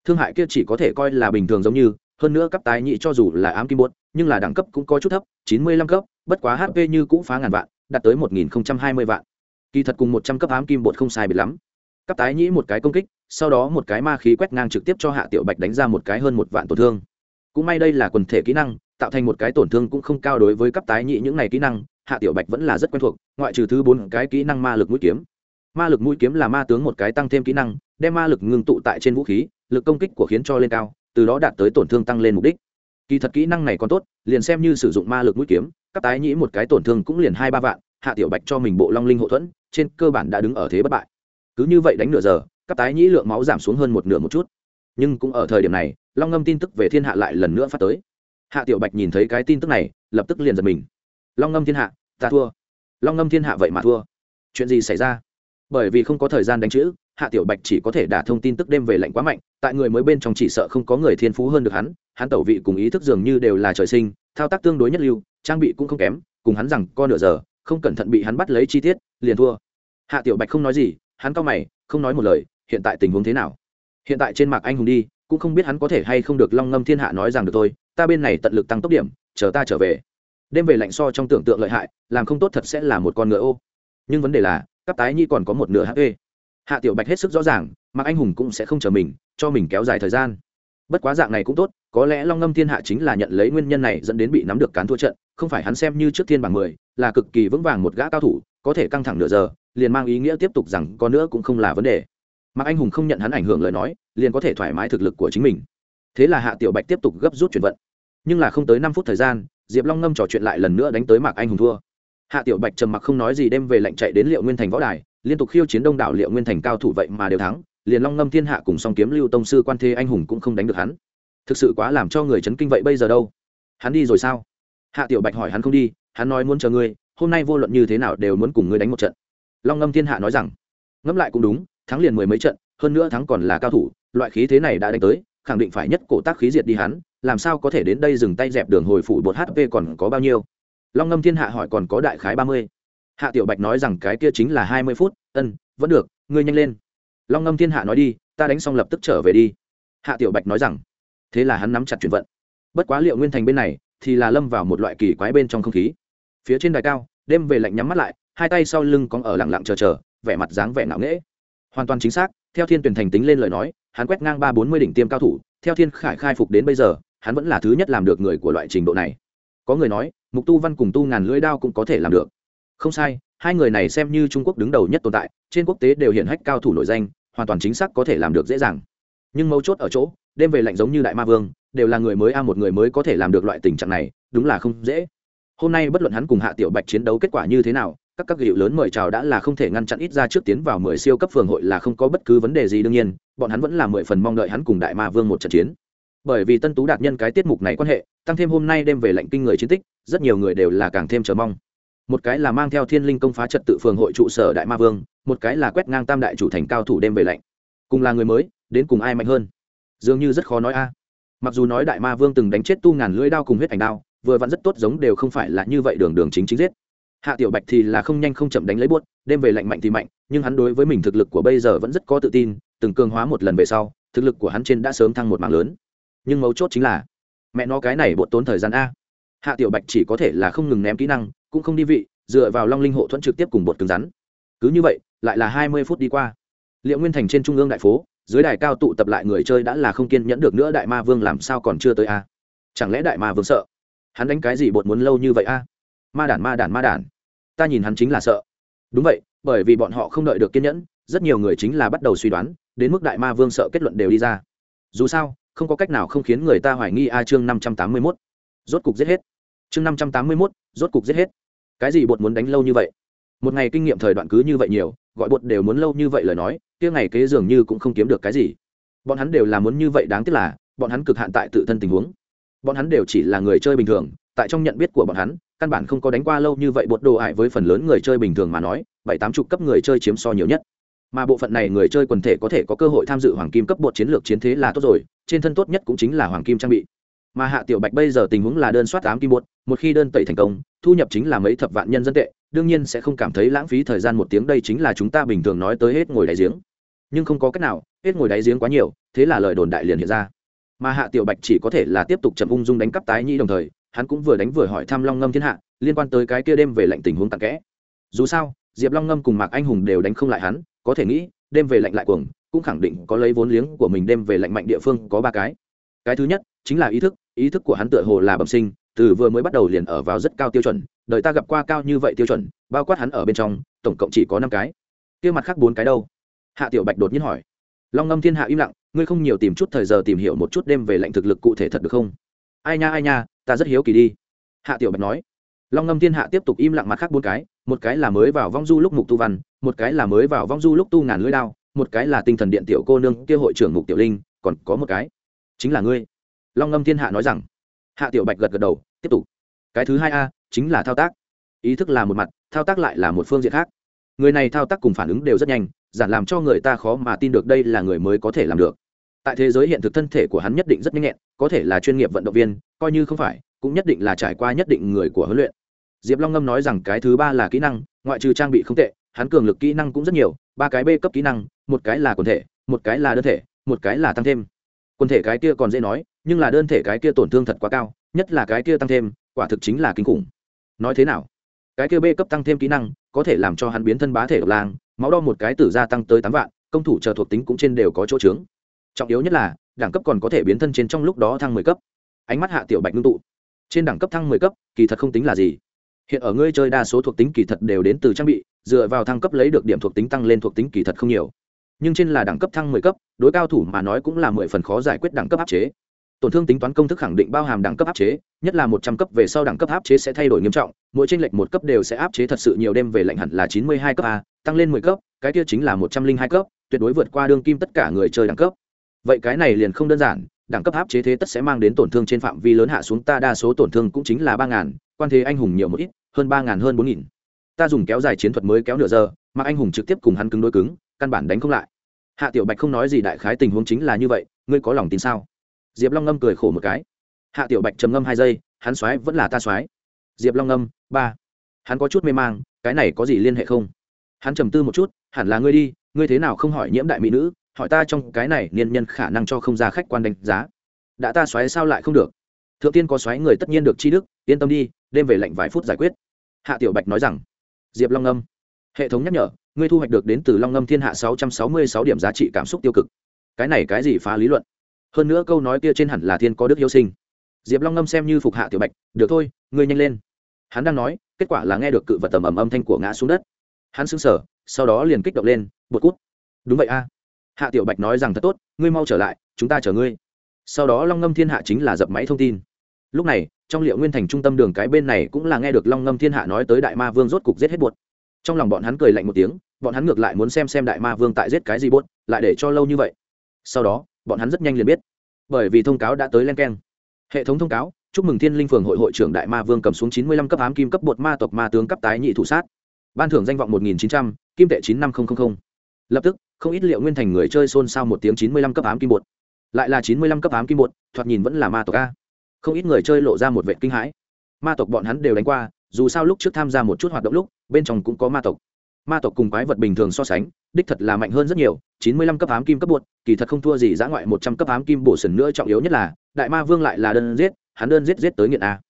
Thương hại kia chỉ có thể coi là bình thường giống như, hơn nữa cấp tái nhị cho dù là ám kim bột, nhưng là đẳng cấp cũng có chút thấp, chín mươi lăm cấp, bất quá hp như cũng phá ngàn vạn, đạt tới một nghìn hai mươi vạn. Kỳ thật cùng một trăm cấp ám kim bột không sai biệt lắm. Cấp tái nhĩ một cái công kích, sau đó một cái ma khí quét ngang trực tiếp cho hạ tiểu bạch đánh ra một cái hơn một vạn tổn thương. Cũng may đây là quần thể kỹ năng tạo thành một cái tổn thương cũng không cao đối với cấp tái nhị những này kỹ năng, hạ tiểu bạch vẫn là rất quen thuộc, ngoại trừ thứ bốn cái kỹ năng ma lực mũi kiếm. Ma lực mũi kiếm là ma tướng một cái tăng thêm kỹ năng, đem ma lực ngưng tụ tại trên vũ khí, lực công kích của khiến cho lên cao, từ đó đạt tới tổn thương tăng lên mục đích. Kỳ thật kỹ năng này còn tốt, liền xem như sử dụng ma lực mũi kiếm các tái nhĩ một cái tổn thương cũng liền hai ba vạn, hạ tiểu bạch cho mình bộ long linh hậu thuẫn, trên cơ bản đã đứng ở thế bất bại. Cứ như vậy đánh nửa giờ các tái nhĩ lượng máu giảm xuống hơn một nửa một chút. Nhưng cũng ở thời điểm này, long ngâm tin tức về thiên hạ lại lần nữa phát tới hạ tiểu bạch nhìn thấy cái tin tức này, lập tức liền giật mình. Long ngâm thiên hạ, ta thua. Long ngâm thiên hạ vậy mà thua. Chuyện gì xảy ra? Bởi vì không có thời gian đánh chữ, hạ tiểu bạch chỉ có thể đả thông tin tức đêm về lạnh quá mạnh, tại người mới bên trong chỉ sợ không có người thiên phú hơn được hắn hắn tẩu vị cùng ý thức dường như đều là trời sinh, thao tác tương đối nhất lưu, trang bị cũng không kém, cùng hắn rằng co nửa giờ, không cẩn thận bị hắn bắt lấy chi tiết, liền thua. Hạ tiểu bạch không nói gì, hắn cao mày, không nói một lời, hiện tại tình huống thế nào? Hiện tại trên mạc anh hùng đi cũng không biết hắn có thể hay không được long ngâm thiên hạ nói rằng được thôi, ta bên này tận lực tăng tốc điểm, chờ ta trở về. Đêm về lạnh so trong tưởng tượng lợi hại, làm không tốt thật sẽ là một con ngựa ô. Nhưng vấn đề là các tái nhi còn có một nửa hp hạ tiểu bạch hết sức rõ ràng mặc anh hùng cũng sẽ không chờ mình, cho mình kéo dài thời gian. Bất quá dạng này cũng tốt, có lẽ long ngâm thiên hạ chính là nhận lấy nguyên nhân này dẫn đến bị nắm được cán thua trận, không phải hắn xem như trước thiên bảng mười, là cực kỳ vững vàng một gã cao thủ, có thể căng thẳng nửa giờ, liền mang ý nghĩa tiếp tục rằng có nữa cũng không là vấn đề mạc anh hùng không nhận hắn ảnh hưởng lời nói, liền có thể thoải mái thực lực của chính mình. Thế là hạ tiểu bạch tiếp tục gấp rút chuyển vận. Nhưng là không tới năm phút thời gian, diệp long ngâm trò chuyện lại lần nữa đánh tới mạc anh hùng thua. Hạ tiểu bạch trầm mặc không nói gì đem về lệnh chạy đến liệu nguyên thành võ đài, liên tục khiêu chiến đông đảo liệu nguyên thành cao thủ vậy mà đều thắng, liền long ngâm thiên hạ cùng song kiếm lưu tông sư quan thế anh hùng cũng không đánh được hắn. Thực sự quá làm cho người chấn kinh vậy bây giờ đâu? Hắn đi rồi sao? Hạ tiểu bạch hỏi hắn không đi, hắn nói muốn chờ ngươi, hôm nay vô luận như thế nào đều muốn cùng ngươi đánh một trận. Long ngâm thiên hạ nói rằng, ngẫm lại cũng đúng thắng liền mười mấy trận, hơn nữa thắng còn là cao thủ, loại khí thế này đã đánh tới, khẳng định phải nhất cổ tác khí diệt đi hắn, làm sao có thể đến đây dừng tay dẹp đường hồi phủ bột hp còn có bao nhiêu? Long ngâm thiên hạ hỏi còn có đại khái ba mươi. Hạ tiểu bạch nói rằng cái kia chính là hai mươi phút, ân, vẫn được, ngươi nhanh lên. Long ngâm thiên hạ nói đi, ta đánh xong lập tức trở về đi. Hạ tiểu bạch nói rằng, thế là hắn nắm chặt chuyển vận. Bất quá liệu nguyên thành bên này thì là lâm vào một loại kỳ quái bên trong không khí. Phía trên đài cao, đêm về lạnh nhắm mắt lại, hai tay sau lưng cóng ở lặng lặng chờ chờ, vẻ mặt dáng vẻ ngạo nghễ hoàn toàn chính xác, theo thiên tuyển thành tính lên lời nói, hắn quét ngang ba bốn mươi đỉnh tiêm cao thủ, theo thiên khải khai phục đến bây giờ, hắn vẫn là thứ nhất làm được người của loại trình độ này. Có người nói, mục tu văn cùng tu ngàn lưỡi đao cũng có thể làm được. Không sai, hai người này xem như trung quốc đứng đầu nhất tồn tại, trên quốc tế đều hiện hách cao thủ nổi danh, hoàn toàn chính xác có thể làm được dễ dàng. Nhưng mấu chốt ở chỗ, đêm về lạnh giống như đại ma vương, đều là người mới a, một người mới có thể làm được loại tình trạng này, đúng là không dễ. Hôm nay bất luận hắn cùng hạ tiểu bạch chiến đấu kết quả như thế nào các các hiệu lớn mời chào đã là không thể ngăn chặn ít ra trước tiến vào mười siêu cấp phường hội là không có bất cứ vấn đề gì đương nhiên, bọn hắn vẫn là mười phần mong đợi hắn cùng đại ma vương một trận chiến. Bởi vì tân tú đạt nhân cái tiết mục này quan hệ, tăng thêm hôm nay đem về lệnh kinh người chiến tích, rất nhiều người đều là càng thêm chờ mong. Một cái là mang theo thiên linh công phá trật tự phường hội trụ sở đại ma vương, một cái là quét ngang tam đại chủ thành cao thủ đem về lệnh cùng là người mới, đến cùng ai mạnh hơn? Dường như rất khó nói a. Mặc dù nói đại ma vương từng đánh chết tu ngàn lưỡi đao cùng huyết ảnh đao, vừa vặn rất tốt giống đều không phải là như vậy đường đường chính chính giết hạ tiểu bạch thì là không nhanh không chậm đánh lấy buốt, đêm về lạnh mạnh thì mạnh, nhưng hắn đối với mình thực lực của bây giờ vẫn rất có tự tin, từng cường hóa một lần về sau, thực lực của hắn trên đã sớm thăng một mạng lớn. Nhưng mấu chốt chính là, mẹ nó cái này bột tốn thời gian a. Hạ tiểu bạch chỉ có thể là không ngừng ném kỹ năng, cũng không đi vị, dựa vào long linh hộ thuẫn trực tiếp cùng bột cứng rắn. Cứ như vậy, lại là hai mươi phút đi qua. Liệu nguyên thành trên trung ương đại phố, dưới đài cao tụ tập lại người chơi đã là không kiên nhẫn được nữa, đại ma vương làm sao còn chưa tới a? Chẳng lẽ đại ma vương sợ? Hắn đánh cái gì bột muốn lâu như vậy a? Ma đản ma đản ma đản. Ta nhìn hắn chính là sợ. Đúng vậy, bởi vì bọn họ không đợi được kiên nhẫn, rất nhiều người chính là bắt đầu suy đoán, đến mức đại ma vương sợ kết luận đều đi ra. Dù sao, không có cách nào không khiến người ta hoài nghi a chương năm trăm tám mươi mốt. Rốt cục giết hết. Chương năm trăm tám mươi mốt, rốt cục giết hết. Cái gì bột muốn đánh lâu như vậy? Một ngày kinh nghiệm thời đoạn cứ như vậy nhiều, gọi bột đều muốn lâu như vậy lời nói, kia ngày kế dường như cũng không kiếm được cái gì. Bọn hắn đều là muốn như vậy đáng tiếc là, bọn hắn cực hạn tại tự thân tình huống. Bọn hắn đều chỉ là người chơi bình thường tại trong nhận biết của bọn hắn, căn bản không có đánh qua lâu như vậy bột đồ ải với phần lớn người chơi bình thường mà nói, bảy tám chục cấp người chơi chiếm so nhiều nhất. Mà bộ phận này người chơi quần thể có thể có cơ hội tham dự hoàng kim cấp bột chiến lược chiến thế là tốt rồi, trên thân tốt nhất cũng chính là hoàng kim trang bị. Mà hạ tiểu bạch bây giờ tình huống là đơn soát tám kim bột, một khi đơn tẩy thành công, thu nhập chính là mấy thập vạn nhân dân tệ, đương nhiên sẽ không cảm thấy lãng phí thời gian một tiếng đây chính là chúng ta bình thường nói tới hết ngồi đáy giếng. Nhưng không có cách nào, hết ngồi đáy giếng quá nhiều, thế là lời đồn đại liền hiện ra. Mà hạ tiểu bạch chỉ có thể là tiếp tục chậm ung dung đánh cắp tái nhĩ đồng thời hắn cũng vừa đánh vừa hỏi thăm long ngâm thiên hạ, liên quan tới cái kia đêm về lệnh tình huống tặng kẽ. Dù sao, diệp long ngâm cùng mạc anh hùng đều đánh không lại hắn, có thể nghĩ, đêm về lệnh lại cuồng, cũng khẳng định có lấy vốn liếng của mình đêm về lệnh mạnh địa phương có ba cái. Cái thứ nhất, chính là ý thức ý thức của hắn tựa hồ là bẩm sinh, từ vừa mới bắt đầu liền ở vào rất cao tiêu chuẩn, đời ta gặp qua cao như vậy tiêu chuẩn, bao quát hắn ở bên trong, tổng cộng chỉ có năm cái. Kia mặt khác bốn cái đâu? Hạ tiểu bạch đột nhiên hỏi. Long ngâm thiên hạ im lặng, ngươi không nhiều tìm chút thời giờ tìm hiểu một chút đêm về lệnh thực lực cụ thể thật được không? Ai nha ai nha ta rất hiếu kỳ đi. Hạ tiểu bạch nói. Long ngâm thiên hạ tiếp tục im lặng mặt khác bốn cái, một cái là mới vào vong du lúc mục tu văn, một cái là mới vào vong du lúc tu ngàn lưỡi đao, một cái là tinh thần điện tiểu cô nương kia hội trưởng mục tiểu linh, còn có một cái chính là ngươi. Long ngâm thiên hạ nói rằng. Hạ tiểu bạch gật gật đầu, tiếp tục. Cái thứ hai a, chính là thao tác. Ý thức là một mặt, thao tác lại là một phương diện khác. Người này thao tác cùng phản ứng đều rất nhanh, giản làm cho người ta khó mà tin được đây là người mới có thể làm được. Tại thế giới hiện thực thân thể của hắn nhất định rất nhanh nhẹn, có thể là chuyên nghiệp vận động viên coi như không phải, cũng nhất định là trải qua nhất định người của huấn luyện. Diệp long ngâm nói rằng cái thứ ba là kỹ năng, ngoại trừ trang bị không tệ, hắn cường lực kỹ năng cũng rất nhiều, ba cái b cấp kỹ năng, một cái là quần thể, một cái là đơn thể, một cái là tăng thêm. Quần thể cái kia còn dễ nói, nhưng là đơn thể cái kia tổn thương thật quá cao, nhất là cái kia tăng thêm, quả thực chính là kinh khủng. Nói thế nào? Cái kia b cấp tăng thêm kỹ năng, có thể làm cho hắn biến thân bá thể độc lang, máu đo một cái tử gia tăng tới tám vạn, công thủ chờ thuộc tính cũng trên đều có chỗ trướng trọng yếu nhất là, đẳng cấp còn có thể biến thân trên trong lúc đó thăng mười cấp ánh mắt hạ tiểu bạch ngưng tụ. Trên đẳng cấp thăng mười cấp, kỳ thật không tính là gì. Hiện ở ngươi chơi đa số thuộc tính kỳ thật đều đến từ trang bị, dựa vào thăng cấp lấy được điểm thuộc tính tăng lên thuộc tính kỳ thật không nhiều. Nhưng trên là đẳng cấp thăng mười cấp, đối cao thủ mà nói cũng là mười phần khó giải quyết đẳng cấp áp chế. Tổn thương tính toán công thức khẳng định bao hàm đẳng cấp áp chế, nhất là một trăm cấp về sau đẳng cấp áp chế sẽ thay đổi nghiêm trọng, mỗi tranh lệch một cấp đều sẽ áp chế thật sự nhiều đêm về lệnh hẳn là chín mươi hai cấp a, tăng lên mười cấp, cái kia chính là một trăm linh hai cấp, tuyệt đối vượt qua đương kim tất cả người chơi đẳng cấp. Vậy cái này liền không đơn giản đẳng cấp áp chế thế tất sẽ mang đến tổn thương trên phạm vi lớn hạ xuống, ta đa số tổn thương cũng chính là ba ngàn, quan thế anh hùng nhiều một ít, hơn ba ngàn, hơn bốn nghìn. Ta dùng kéo dài chiến thuật mới kéo nửa giờ, mà anh hùng trực tiếp cùng hắn cứng đối cứng, căn bản đánh không lại. Hạ tiểu bạch không nói gì, đại khái tình huống chính là như vậy, ngươi có lòng tin sao? Diệp long ngâm cười khổ một cái. Hạ tiểu bạch trầm ngâm hai giây, hắn xoáy vẫn là ta xoáy. Diệp long ngâm, ba. Hắn có chút mê mang, cái này có gì liên hệ không? Hắn trầm tư một chút, hẳn là ngươi đi, ngươi thế nào không hỏi nhiễm đại mỹ nữ hỏi ta trong cái này niên nhân khả năng cho không ra khách quan đánh giá. Đã ta xoáy sao lại không được? Thượng tiên có xoáy người tất nhiên được chi đức, yên tâm đi, đêm về lệnh vài phút giải quyết. Hạ tiểu bạch nói rằng. Diệp long ngâm hệ thống nhắc nhở, ngươi thu hoạch được đến từ long ngâm thiên hạ sáu trăm sáu mươi sáu điểm giá trị cảm xúc tiêu cực. Cái này cái gì phá lý luận? Hơn nữa câu nói kia trên hẳn là thiên có đức yêu sinh. Diệp long ngâm xem như phục hạ tiểu bạch, được thôi, ngươi nhanh lên. Hắn đang nói, kết quả là nghe được cự vật tầm ầm âm thanh của ngã xuống đất. Hắn sững sờ, sau đó liền kích động lên, bột cút. Đúng vậy a hạ tiểu bạch nói rằng thật tốt, ngươi mau trở lại, chúng ta chờ ngươi. Sau đó long ngâm thiên hạ chính là dập máy thông tin. Lúc này, trong liệu nguyên thành trung tâm đường cái bên này cũng là nghe được long ngâm thiên hạ nói tới đại ma vương rốt cục giết hết buột trong lòng bọn hắn cười lạnh một tiếng, bọn hắn ngược lại muốn xem xem đại ma vương tại giết cái gì buốt, lại để cho lâu như vậy. Sau đó, bọn hắn rất nhanh liền biết. Bởi vì thông cáo đã tới len keng. Hệ thống thông cáo, chúc mừng thiên linh phường hội hội trưởng đại ma vương cầm xuống chín mươi lăm cấp ám kim cấp bột ma tộc ma tướng cấp tái nhị thủ sát. Ban thưởng danh vọng một nghìn chín trăm, kim tệ chín năm nghìn lập tức, không ít liệu nguyên thành người chơi xôn xao một tiếng chín mươi lăm cấp ám kim bột. Lại là chín mươi lăm cấp ám kim bột, thoạt nhìn vẫn là ma tộc a. Không ít người chơi lộ ra một vệ kinh hãi. Ma tộc bọn hắn đều đánh qua, dù sao lúc trước tham gia một chút hoạt động lúc, bên trong cũng có ma tộc. Ma tộc cùng quái vật bình thường so sánh, đích thật là mạnh hơn rất nhiều, chín mươi lăm cấp ám kim cấp bột, kỳ thật không thua gì giã ngoại một trăm cấp ám kim bổ sần nữa trọng yếu nhất là, đại ma vương lại là đơn giết, hắn đơn giết giết tới nghiện a.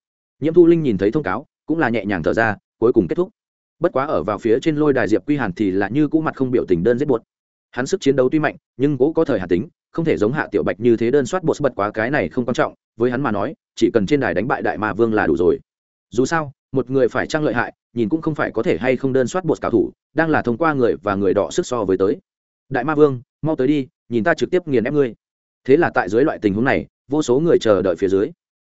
Nhiễm thu linh nhìn thấy thông cáo, cũng là nhẹ nhàng thở ra, cuối cùng kết thúc bất quá ở vào phía trên lôi đài diệp quy hàn thì là như cũ mặt không biểu tình đơn giết bột hắn sức chiến đấu tuy mạnh, nhưng cố có thời hà tính, không thể giống hạ tiểu bạch như thế đơn soát bột bật quá cái này không quan trọng, với hắn mà nói, chỉ cần trên đài đánh bại đại ma vương là đủ rồi. Dù sao, một người phải trang lợi hại, nhìn cũng không phải có thể hay không đơn soát bột cao thủ, đang là thông qua người và người đỏ sức so với tới. Đại ma vương, mau tới đi, nhìn ta trực tiếp nghiền ép ngươi. Thế là tại dưới loại tình huống này, vô số người chờ đợi phía dưới.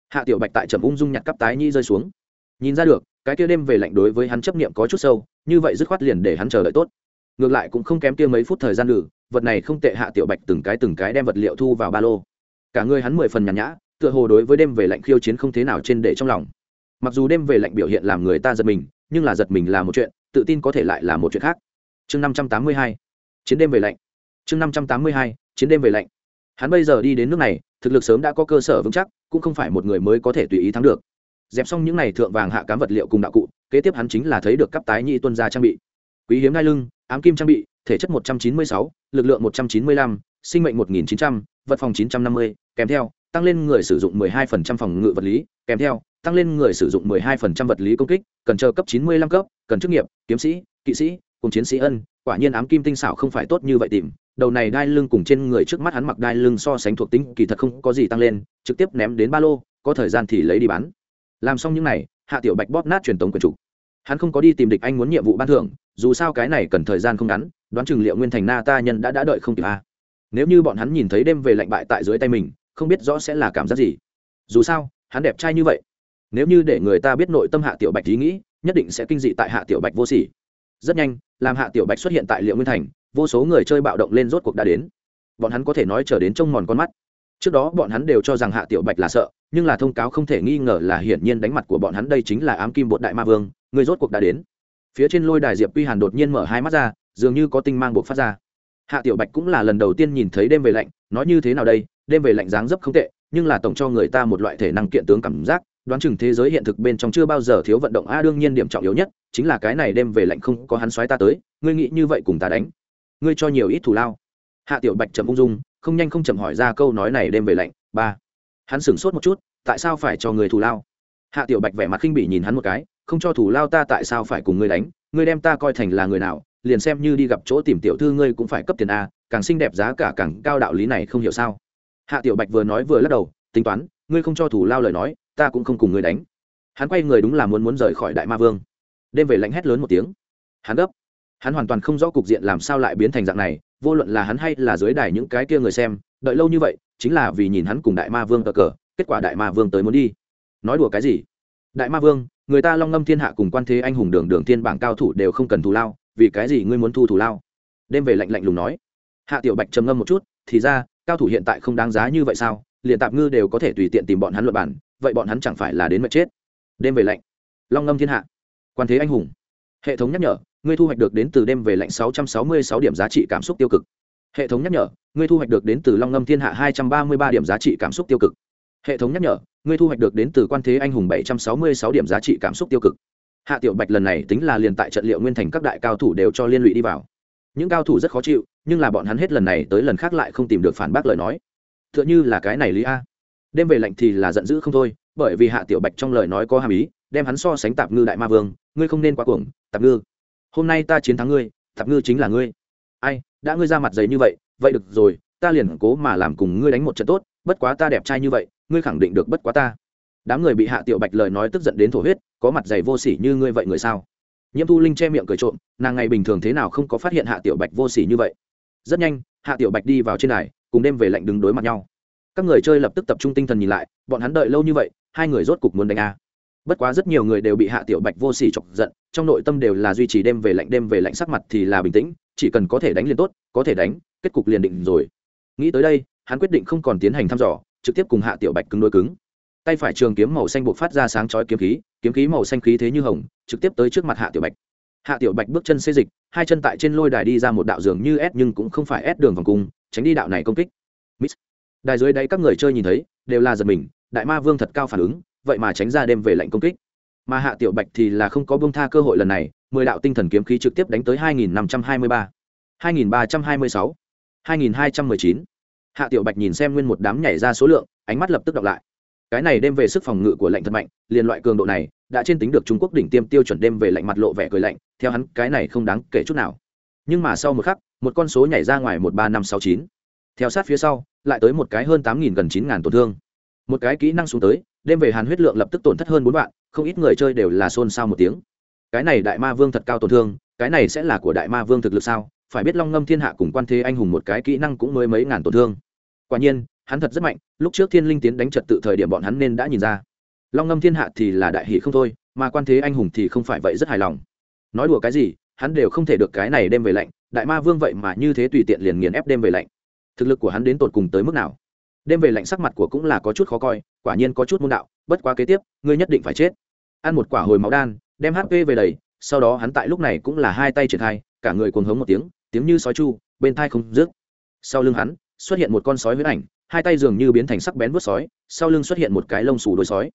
Hạ tiểu bạch tại trầm ung dung nhặt cắp tái nhi rơi xuống. Nhìn ra được cái kia đêm về lạnh đối với hắn chấp niệm có chút sâu, như vậy dứt khoát liền để hắn chờ đợi tốt. Ngược lại cũng không kém kia mấy phút thời gian lử, vật này không tệ hạ tiểu bạch từng cái từng cái đem vật liệu thu vào ba lô. Cả người hắn mười phần nhàn nhã, tựa hồ đối với đêm về lạnh khiêu chiến không thế nào trên để trong lòng. Mặc dù đêm về lạnh biểu hiện làm người ta giật mình, nhưng là giật mình là một chuyện, tự tin có thể lại là một chuyện khác. Chương năm trăm tám mươi hai, chiến đêm về lạnh. Chương năm trăm tám mươi hai, chiến đêm về lạnh. Hắn bây giờ đi đến nước này, thực lực sớm đã có cơ sở vững chắc, cũng không phải một người mới có thể tùy ý thắng được dẹp xong những n à y thượng vàng hạ cám vật liệu cùng đạo cụ, kế tiếp hắn chính là thấy được cấp tái nhị tuân gia trang bị. Quý hiếm ngai lưng, ám kim trang bị, thể chất một trăm chín mươi sáu, lực lượng một trăm chín mươi lăm, sinh mệnh một nghìn chín trăm, vật phòng chín trăm năm mươi, kèm theo, tăng lên người sử dụng 12% phòng ngự vật lý, kèm theo, tăng lên người sử dụng 12% vật lý công kích, cần chờ cấp 95 cấp, cần chức nghiệp, kiếm sĩ, kỵ sĩ, cùng chiến sĩ ân, quả nhiên ám kim tinh xảo không phải tốt như vậy tìm. Đầu này đai lưng cùng trên người trước mắt hắn mặc đai lưng so sánh thuộc tính kỳ thật không có gì tăng lên, trực tiếp ném đến ba lô, có thời gian thì lấy đi bán làm xong những này, hạ tiểu bạch bóp nát truyền tống quyền chủ. Hắn không có đi tìm địch anh muốn nhiệm vụ ban thưởng, dù sao cái này cần thời gian không ngắn, đoán chừng liệu nguyên thành na ta nhân đã đã đợi không kịp a nếu như bọn hắn nhìn thấy đêm về lạnh bại tại dưới tay mình, không biết rõ sẽ là cảm giác gì. Dù sao, hắn đẹp trai như vậy. Nếu như để người ta biết nội tâm hạ tiểu bạch ý nghĩ, nhất định sẽ kinh dị tại hạ tiểu bạch vô sỉ. Rất nhanh, làm hạ tiểu bạch xuất hiện tại liệu nguyên thành, vô số người chơi bạo động lên rốt cuộc đã đến. Bọn hắn có thể nói chờ đến trông mòn con mắt trước đó bọn hắn đều cho rằng hạ tiểu bạch là sợ, nhưng là thông cáo không thể nghi ngờ là hiển nhiên đánh mặt của bọn hắn đây chính là ám kim bột đại ma vương, người rốt cuộc đã đến. Phía trên lôi đài diệp quy hàn đột nhiên mở hai mắt ra, dường như có tinh mang buộc phát ra. Hạ tiểu bạch cũng là lần đầu tiên nhìn thấy đêm về lạnh, nói như thế nào đây, đêm về lạnh dáng dấp không tệ, nhưng là tổng cho người ta một loại thể năng kiện tướng cảm giác, đoán chừng thế giới hiện thực bên trong chưa bao giờ thiếu vận động a đương nhiên điểm trọng yếu nhất, chính là cái này đêm về lạnh không có hắn xoáy ta tới, ngươi nghĩ như vậy cùng ta đánh. Ngươi cho nhiều ít thù lao. Hạ tiểu bạch trầm ung dung không nhanh không chậm hỏi ra câu nói này đêm về lạnh, ba. Hắn sửng sốt một chút, tại sao phải cho người thủ lao? Hạ tiểu bạch vẻ mặt khinh bỉ nhìn hắn một cái, không cho thủ lao ta tại sao phải cùng ngươi đánh, ngươi đem ta coi thành là người nào, liền xem như đi gặp chỗ tìm tiểu thư ngươi cũng phải cấp tiền a, càng xinh đẹp giá cả càng cao đạo lý này không hiểu sao. Hạ tiểu bạch vừa nói vừa lắc đầu, tính toán, ngươi không cho thủ lao lời nói, ta cũng không cùng ngươi đánh. Hắn quay người đúng là muốn muốn rời khỏi đại ma vương. Đêm về lạnh hét lớn một tiếng. Hắn gấp. Hắn hoàn toàn không rõ cục diện làm sao lại biến thành dạng này vô luận là hắn hay là dưới đài những cái kia người xem, đợi lâu như vậy, chính là vì nhìn hắn cùng đại ma vương cờ cờ, kết quả đại ma vương tới muốn đi. Nói đùa cái gì? Đại ma vương, người ta long ngâm thiên hạ cùng quan thế anh hùng đường đường thiên bảng cao thủ đều không cần thù lao, vì cái gì ngươi muốn thu thù lao? Đêm về lạnh lạnh lùng nói. Hạ tiểu bạch trầm ngâm một chút, thì ra, cao thủ hiện tại không đáng giá như vậy sao? Liền tạp ngư đều có thể tùy tiện tìm bọn hắn luật bản vậy bọn hắn chẳng phải là đến mệt chết? Đêm về lạnh. Long ngâm thiên hạ, quan thế anh hùng. Hệ thống nhắc nhở ngươi thu hoạch được đến từ đêm về lạnh 666 điểm giá trị cảm xúc tiêu cực. Hệ thống nhắc nhở, ngươi thu hoạch được đến từ long ngâm thiên hạ 233 điểm giá trị cảm xúc tiêu cực. Hệ thống nhắc nhở, ngươi thu hoạch được đến từ quan thế anh hùng 766 điểm giá trị cảm xúc tiêu cực. Hạ tiểu bạch lần này tính là liền tại trận liệu nguyên thành các đại cao thủ đều cho liên lụy đi vào. Những cao thủ rất khó chịu, nhưng là bọn hắn hết lần này tới lần khác lại không tìm được phản bác lời nói. T h ư ợ n h ư là cái này lý a. Đêm về lạnh thì là giận dữ không thôi, bởi vì hạ tiểu bạch trong lời nói có hàm ý, đem hắn so sánh tạp ngư đại ma vương, ngươi không nên quá cuồng, tạp ngư hôm nay ta chiến thắng ngươi tạp ngư chính là ngươi. Ai, đã ngươi ra mặt giấy như vậy vậy được rồi, ta liền cố mà làm cùng ngươi đánh một trận tốt, bất quá ta đẹp trai như vậy, ngươi khẳng định được bất quá ta. Đám người bị hạ tiểu bạch lời nói tức giận đến thổ huyết, có mặt giày vô sỉ như ngươi vậy người sao? Nhiễm thu linh che miệng cười trộm, nàng ngày bình thường thế nào không có phát hiện hạ tiểu bạch vô sỉ như vậy? Rất nhanh, hạ tiểu bạch đi vào trên này cùng đêm về lạnh đứng đối mặt nhau. Các người chơi lập tức tập trung tinh thần nhìn lại, bọn hắn đợi lâu như vậy, hai người rốt cục muốn đánh a bất quá rất nhiều người đều bị hạ tiểu bạch vô sỉ chọc giận, trong nội tâm đều là duy trì đêm về lạnh, đêm về lạnh sắc mặt thì là bình tĩnh, chỉ cần có thể đánh liền tốt, có thể đánh, kết cục liền định rồi. Nghĩ tới đây, hắn quyết định không còn tiến hành thăm dò, trực tiếp cùng hạ tiểu bạch cứng đôi cứng. Tay phải trường kiếm màu xanh buộc phát ra sáng chói kiếm khí kiếm khí màu xanh khí thế như hồng, trực tiếp tới trước mặt hạ tiểu bạch. Hạ tiểu bạch bước chân xê dịch, hai chân tại trên lôi đài đi ra một đạo dường như s nhưng cũng không phải s đường vòng cung, tránh đi đạo này công kích. Miss. đài dưới đây các người chơi nhìn thấy, đều là giật mình, đại ma vương thật cao phản ứng vậy mà tránh ra đêm về lệnh công kích. Mà hạ tiểu bạch thì là không có bông tha cơ hội lần này mười đạo tinh thần kiếm khí trực tiếp đánh tới 2523, 2326, 2219. hạ tiểu bạch nhìn xem nguyên một đám nhảy ra số lượng ánh mắt lập tức đọc lại. Cái này đem về sức phòng ngự của lệnh thật mạnh liền loại cường độ này đã trên tính được trung quốc đỉnh tiêm tiêu chuẩn đêm về lạnh mặt lộ vẻ cười lạnh theo hắn cái này không đáng kể chút nào. Nhưng mà sau một khắc một con số nhảy ra ngoài một ba năm sáu chín. Theo sát phía sau lại tới một cái hơn tám nghìn gần chín ngàn tổn thương. Một cái kỹ năng xuống tới đêm về hàn huyết lượng lập tức tổn thất hơn bốn vạn, không ít người chơi đều là xôn xao một tiếng. Cái này đại ma vương thật cao tổn thương, cái này sẽ là của đại ma vương thực lực sao? Phải biết long ngâm thiên hạ cùng quan thế anh hùng một cái kỹ năng cũng mới mấy ngàn tổn thương. Quả nhiên, hắn thật rất mạnh, lúc trước thiên linh tiến đánh trật tự thời điểm bọn hắn nên đã nhìn ra. Long ngâm thiên hạ thì là đại hỷ không thôi, mà quan thế anh hùng thì không phải vậy rất hài lòng. Nói đùa cái gì, hắn đều không thể được cái này đem về lạnh, đại ma vương vậy mà như thế tùy tiện liền nghiền ép đem về lạnh. Thực lực của hắn đến tột cùng tới mức nào? Đêm về lạnh sắc mặt của cũng là có chút khó coi, quả nhiên có chút môn đạo, bất quá kế tiếp, ngươi nhất định phải chết. Ăn một quả hồi máu đan, đem hp về đầy, sau đó hắn tại lúc này cũng là hai tay triển khai, cả người cuồng hống một tiếng tiếng như sói chu, bên thai không rước sau lưng hắn, xuất hiện một con sói huyết ảnh, hai tay dường như biến thành sắc bén vớt sói, sau lưng xuất hiện một cái lông xù đôi sói.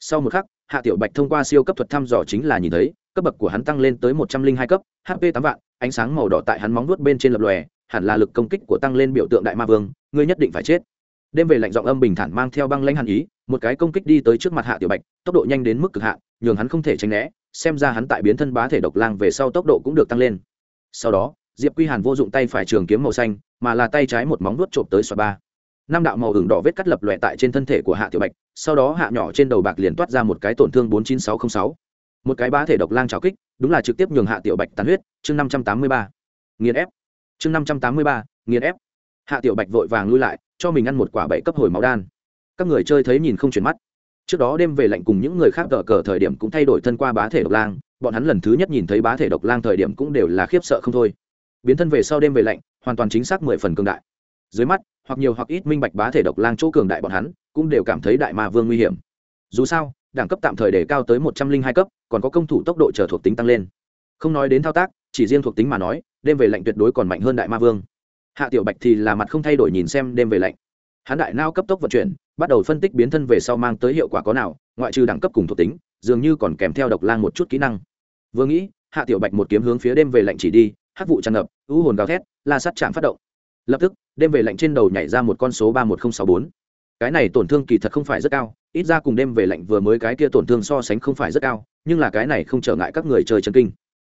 Sau một khắc, hạ tiểu bạch thông qua siêu cấp thuật thăm dò chính là nhìn thấy, cấp bậc của hắn tăng lên tới một trăm linh hai cấp hp tám vạn, ánh sáng màu đỏ tại hắn móng nuốt bên trên lập lòe, hẳn là lực công kích của tăng lên biểu tượng đại ma vương, ngươi nhất định phải chết đêm về lạnh giọng âm bình thản mang theo băng lãnh hàn ý, một cái công kích đi tới trước mặt hạ tiểu bạch, tốc độ nhanh đến mức cực hạn, nhường hắn không thể tránh né, xem ra hắn tại biến thân bá thể độc lang về sau tốc độ cũng được tăng lên. Sau đó, diệp quy hàn vô dụng tay phải trường kiếm màu xanh, mà là tay trái một móng vuốt trộm tới xoa ba. Năm đạo màu hưởng đỏ vết cắt lập lòe tại trên thân thể của hạ tiểu bạch, sau đó hạ nhỏ trên đầu bạc liền toát ra một cái tổn thương bốn chín sáu t r ă n h sáu. Một cái bá thể độc lang trào kích, đúng là trực tiếp nhường hạ tiểu bạch tàn huyết, chương năm trăm tám mươi ba. Nghiền ép. Chương năm trăm tám mươi ba, nghiền ép hạ tiểu bạch vội vàng lui lại, cho mình ăn một quả bảy cấp hồi máu đan. Các người chơi thấy nhìn không chuyển mắt. Trước đó đêm về lạnh cùng những người khác cờ cờ thời điểm cũng thay đổi thân qua bá thể độc lang, bọn hắn lần thứ nhất nhìn thấy bá thể độc lang thời điểm cũng đều là khiếp sợ không thôi. Biến thân về sau đêm về lạnh, hoàn toàn chính xác mười phần cường đại. Dưới mắt, hoặc nhiều hoặc ít minh bạch bá thể độc lang chỗ cường đại bọn hắn, cũng đều cảm thấy đại ma vương nguy hiểm. Dù sao, đẳng cấp tạm thời để cao tới một trăm linh hai cấp, còn có công thủ tốc độ chờ thuộc tính tăng lên. Không nói đến thao tác, chỉ riêng thuộc tính mà nói, đêm về lạnh tuyệt đối còn mạnh hơn đại ma vương hạ tiểu bạch thì là mặt không thay đổi nhìn xem đêm về lạnh. Hắn đại nao cấp tốc vận chuyển, bắt đầu phân tích biến thân về sau mang tới hiệu quả có nào, ngoại trừ đẳng cấp cùng thuộc tính, dường như còn kèm theo độc lang một chút kỹ năng. Vừa nghĩ, hạ tiểu bạch một kiếm hướng phía đêm về lạnh chỉ đi hát vụ tràn ngập, u hồn gào thét, la sát chạm phát động. Lập tức, đêm về lạnh trên đầu nhảy ra một con số ba một nghìn sáu bốn. Cái này tổn thương kỳ thật không phải rất cao, ít ra cùng đêm về lạnh vừa mới cái kia tổn thương so sánh không phải rất cao, nhưng là cái này không trở ngại các người chơi chân kinh.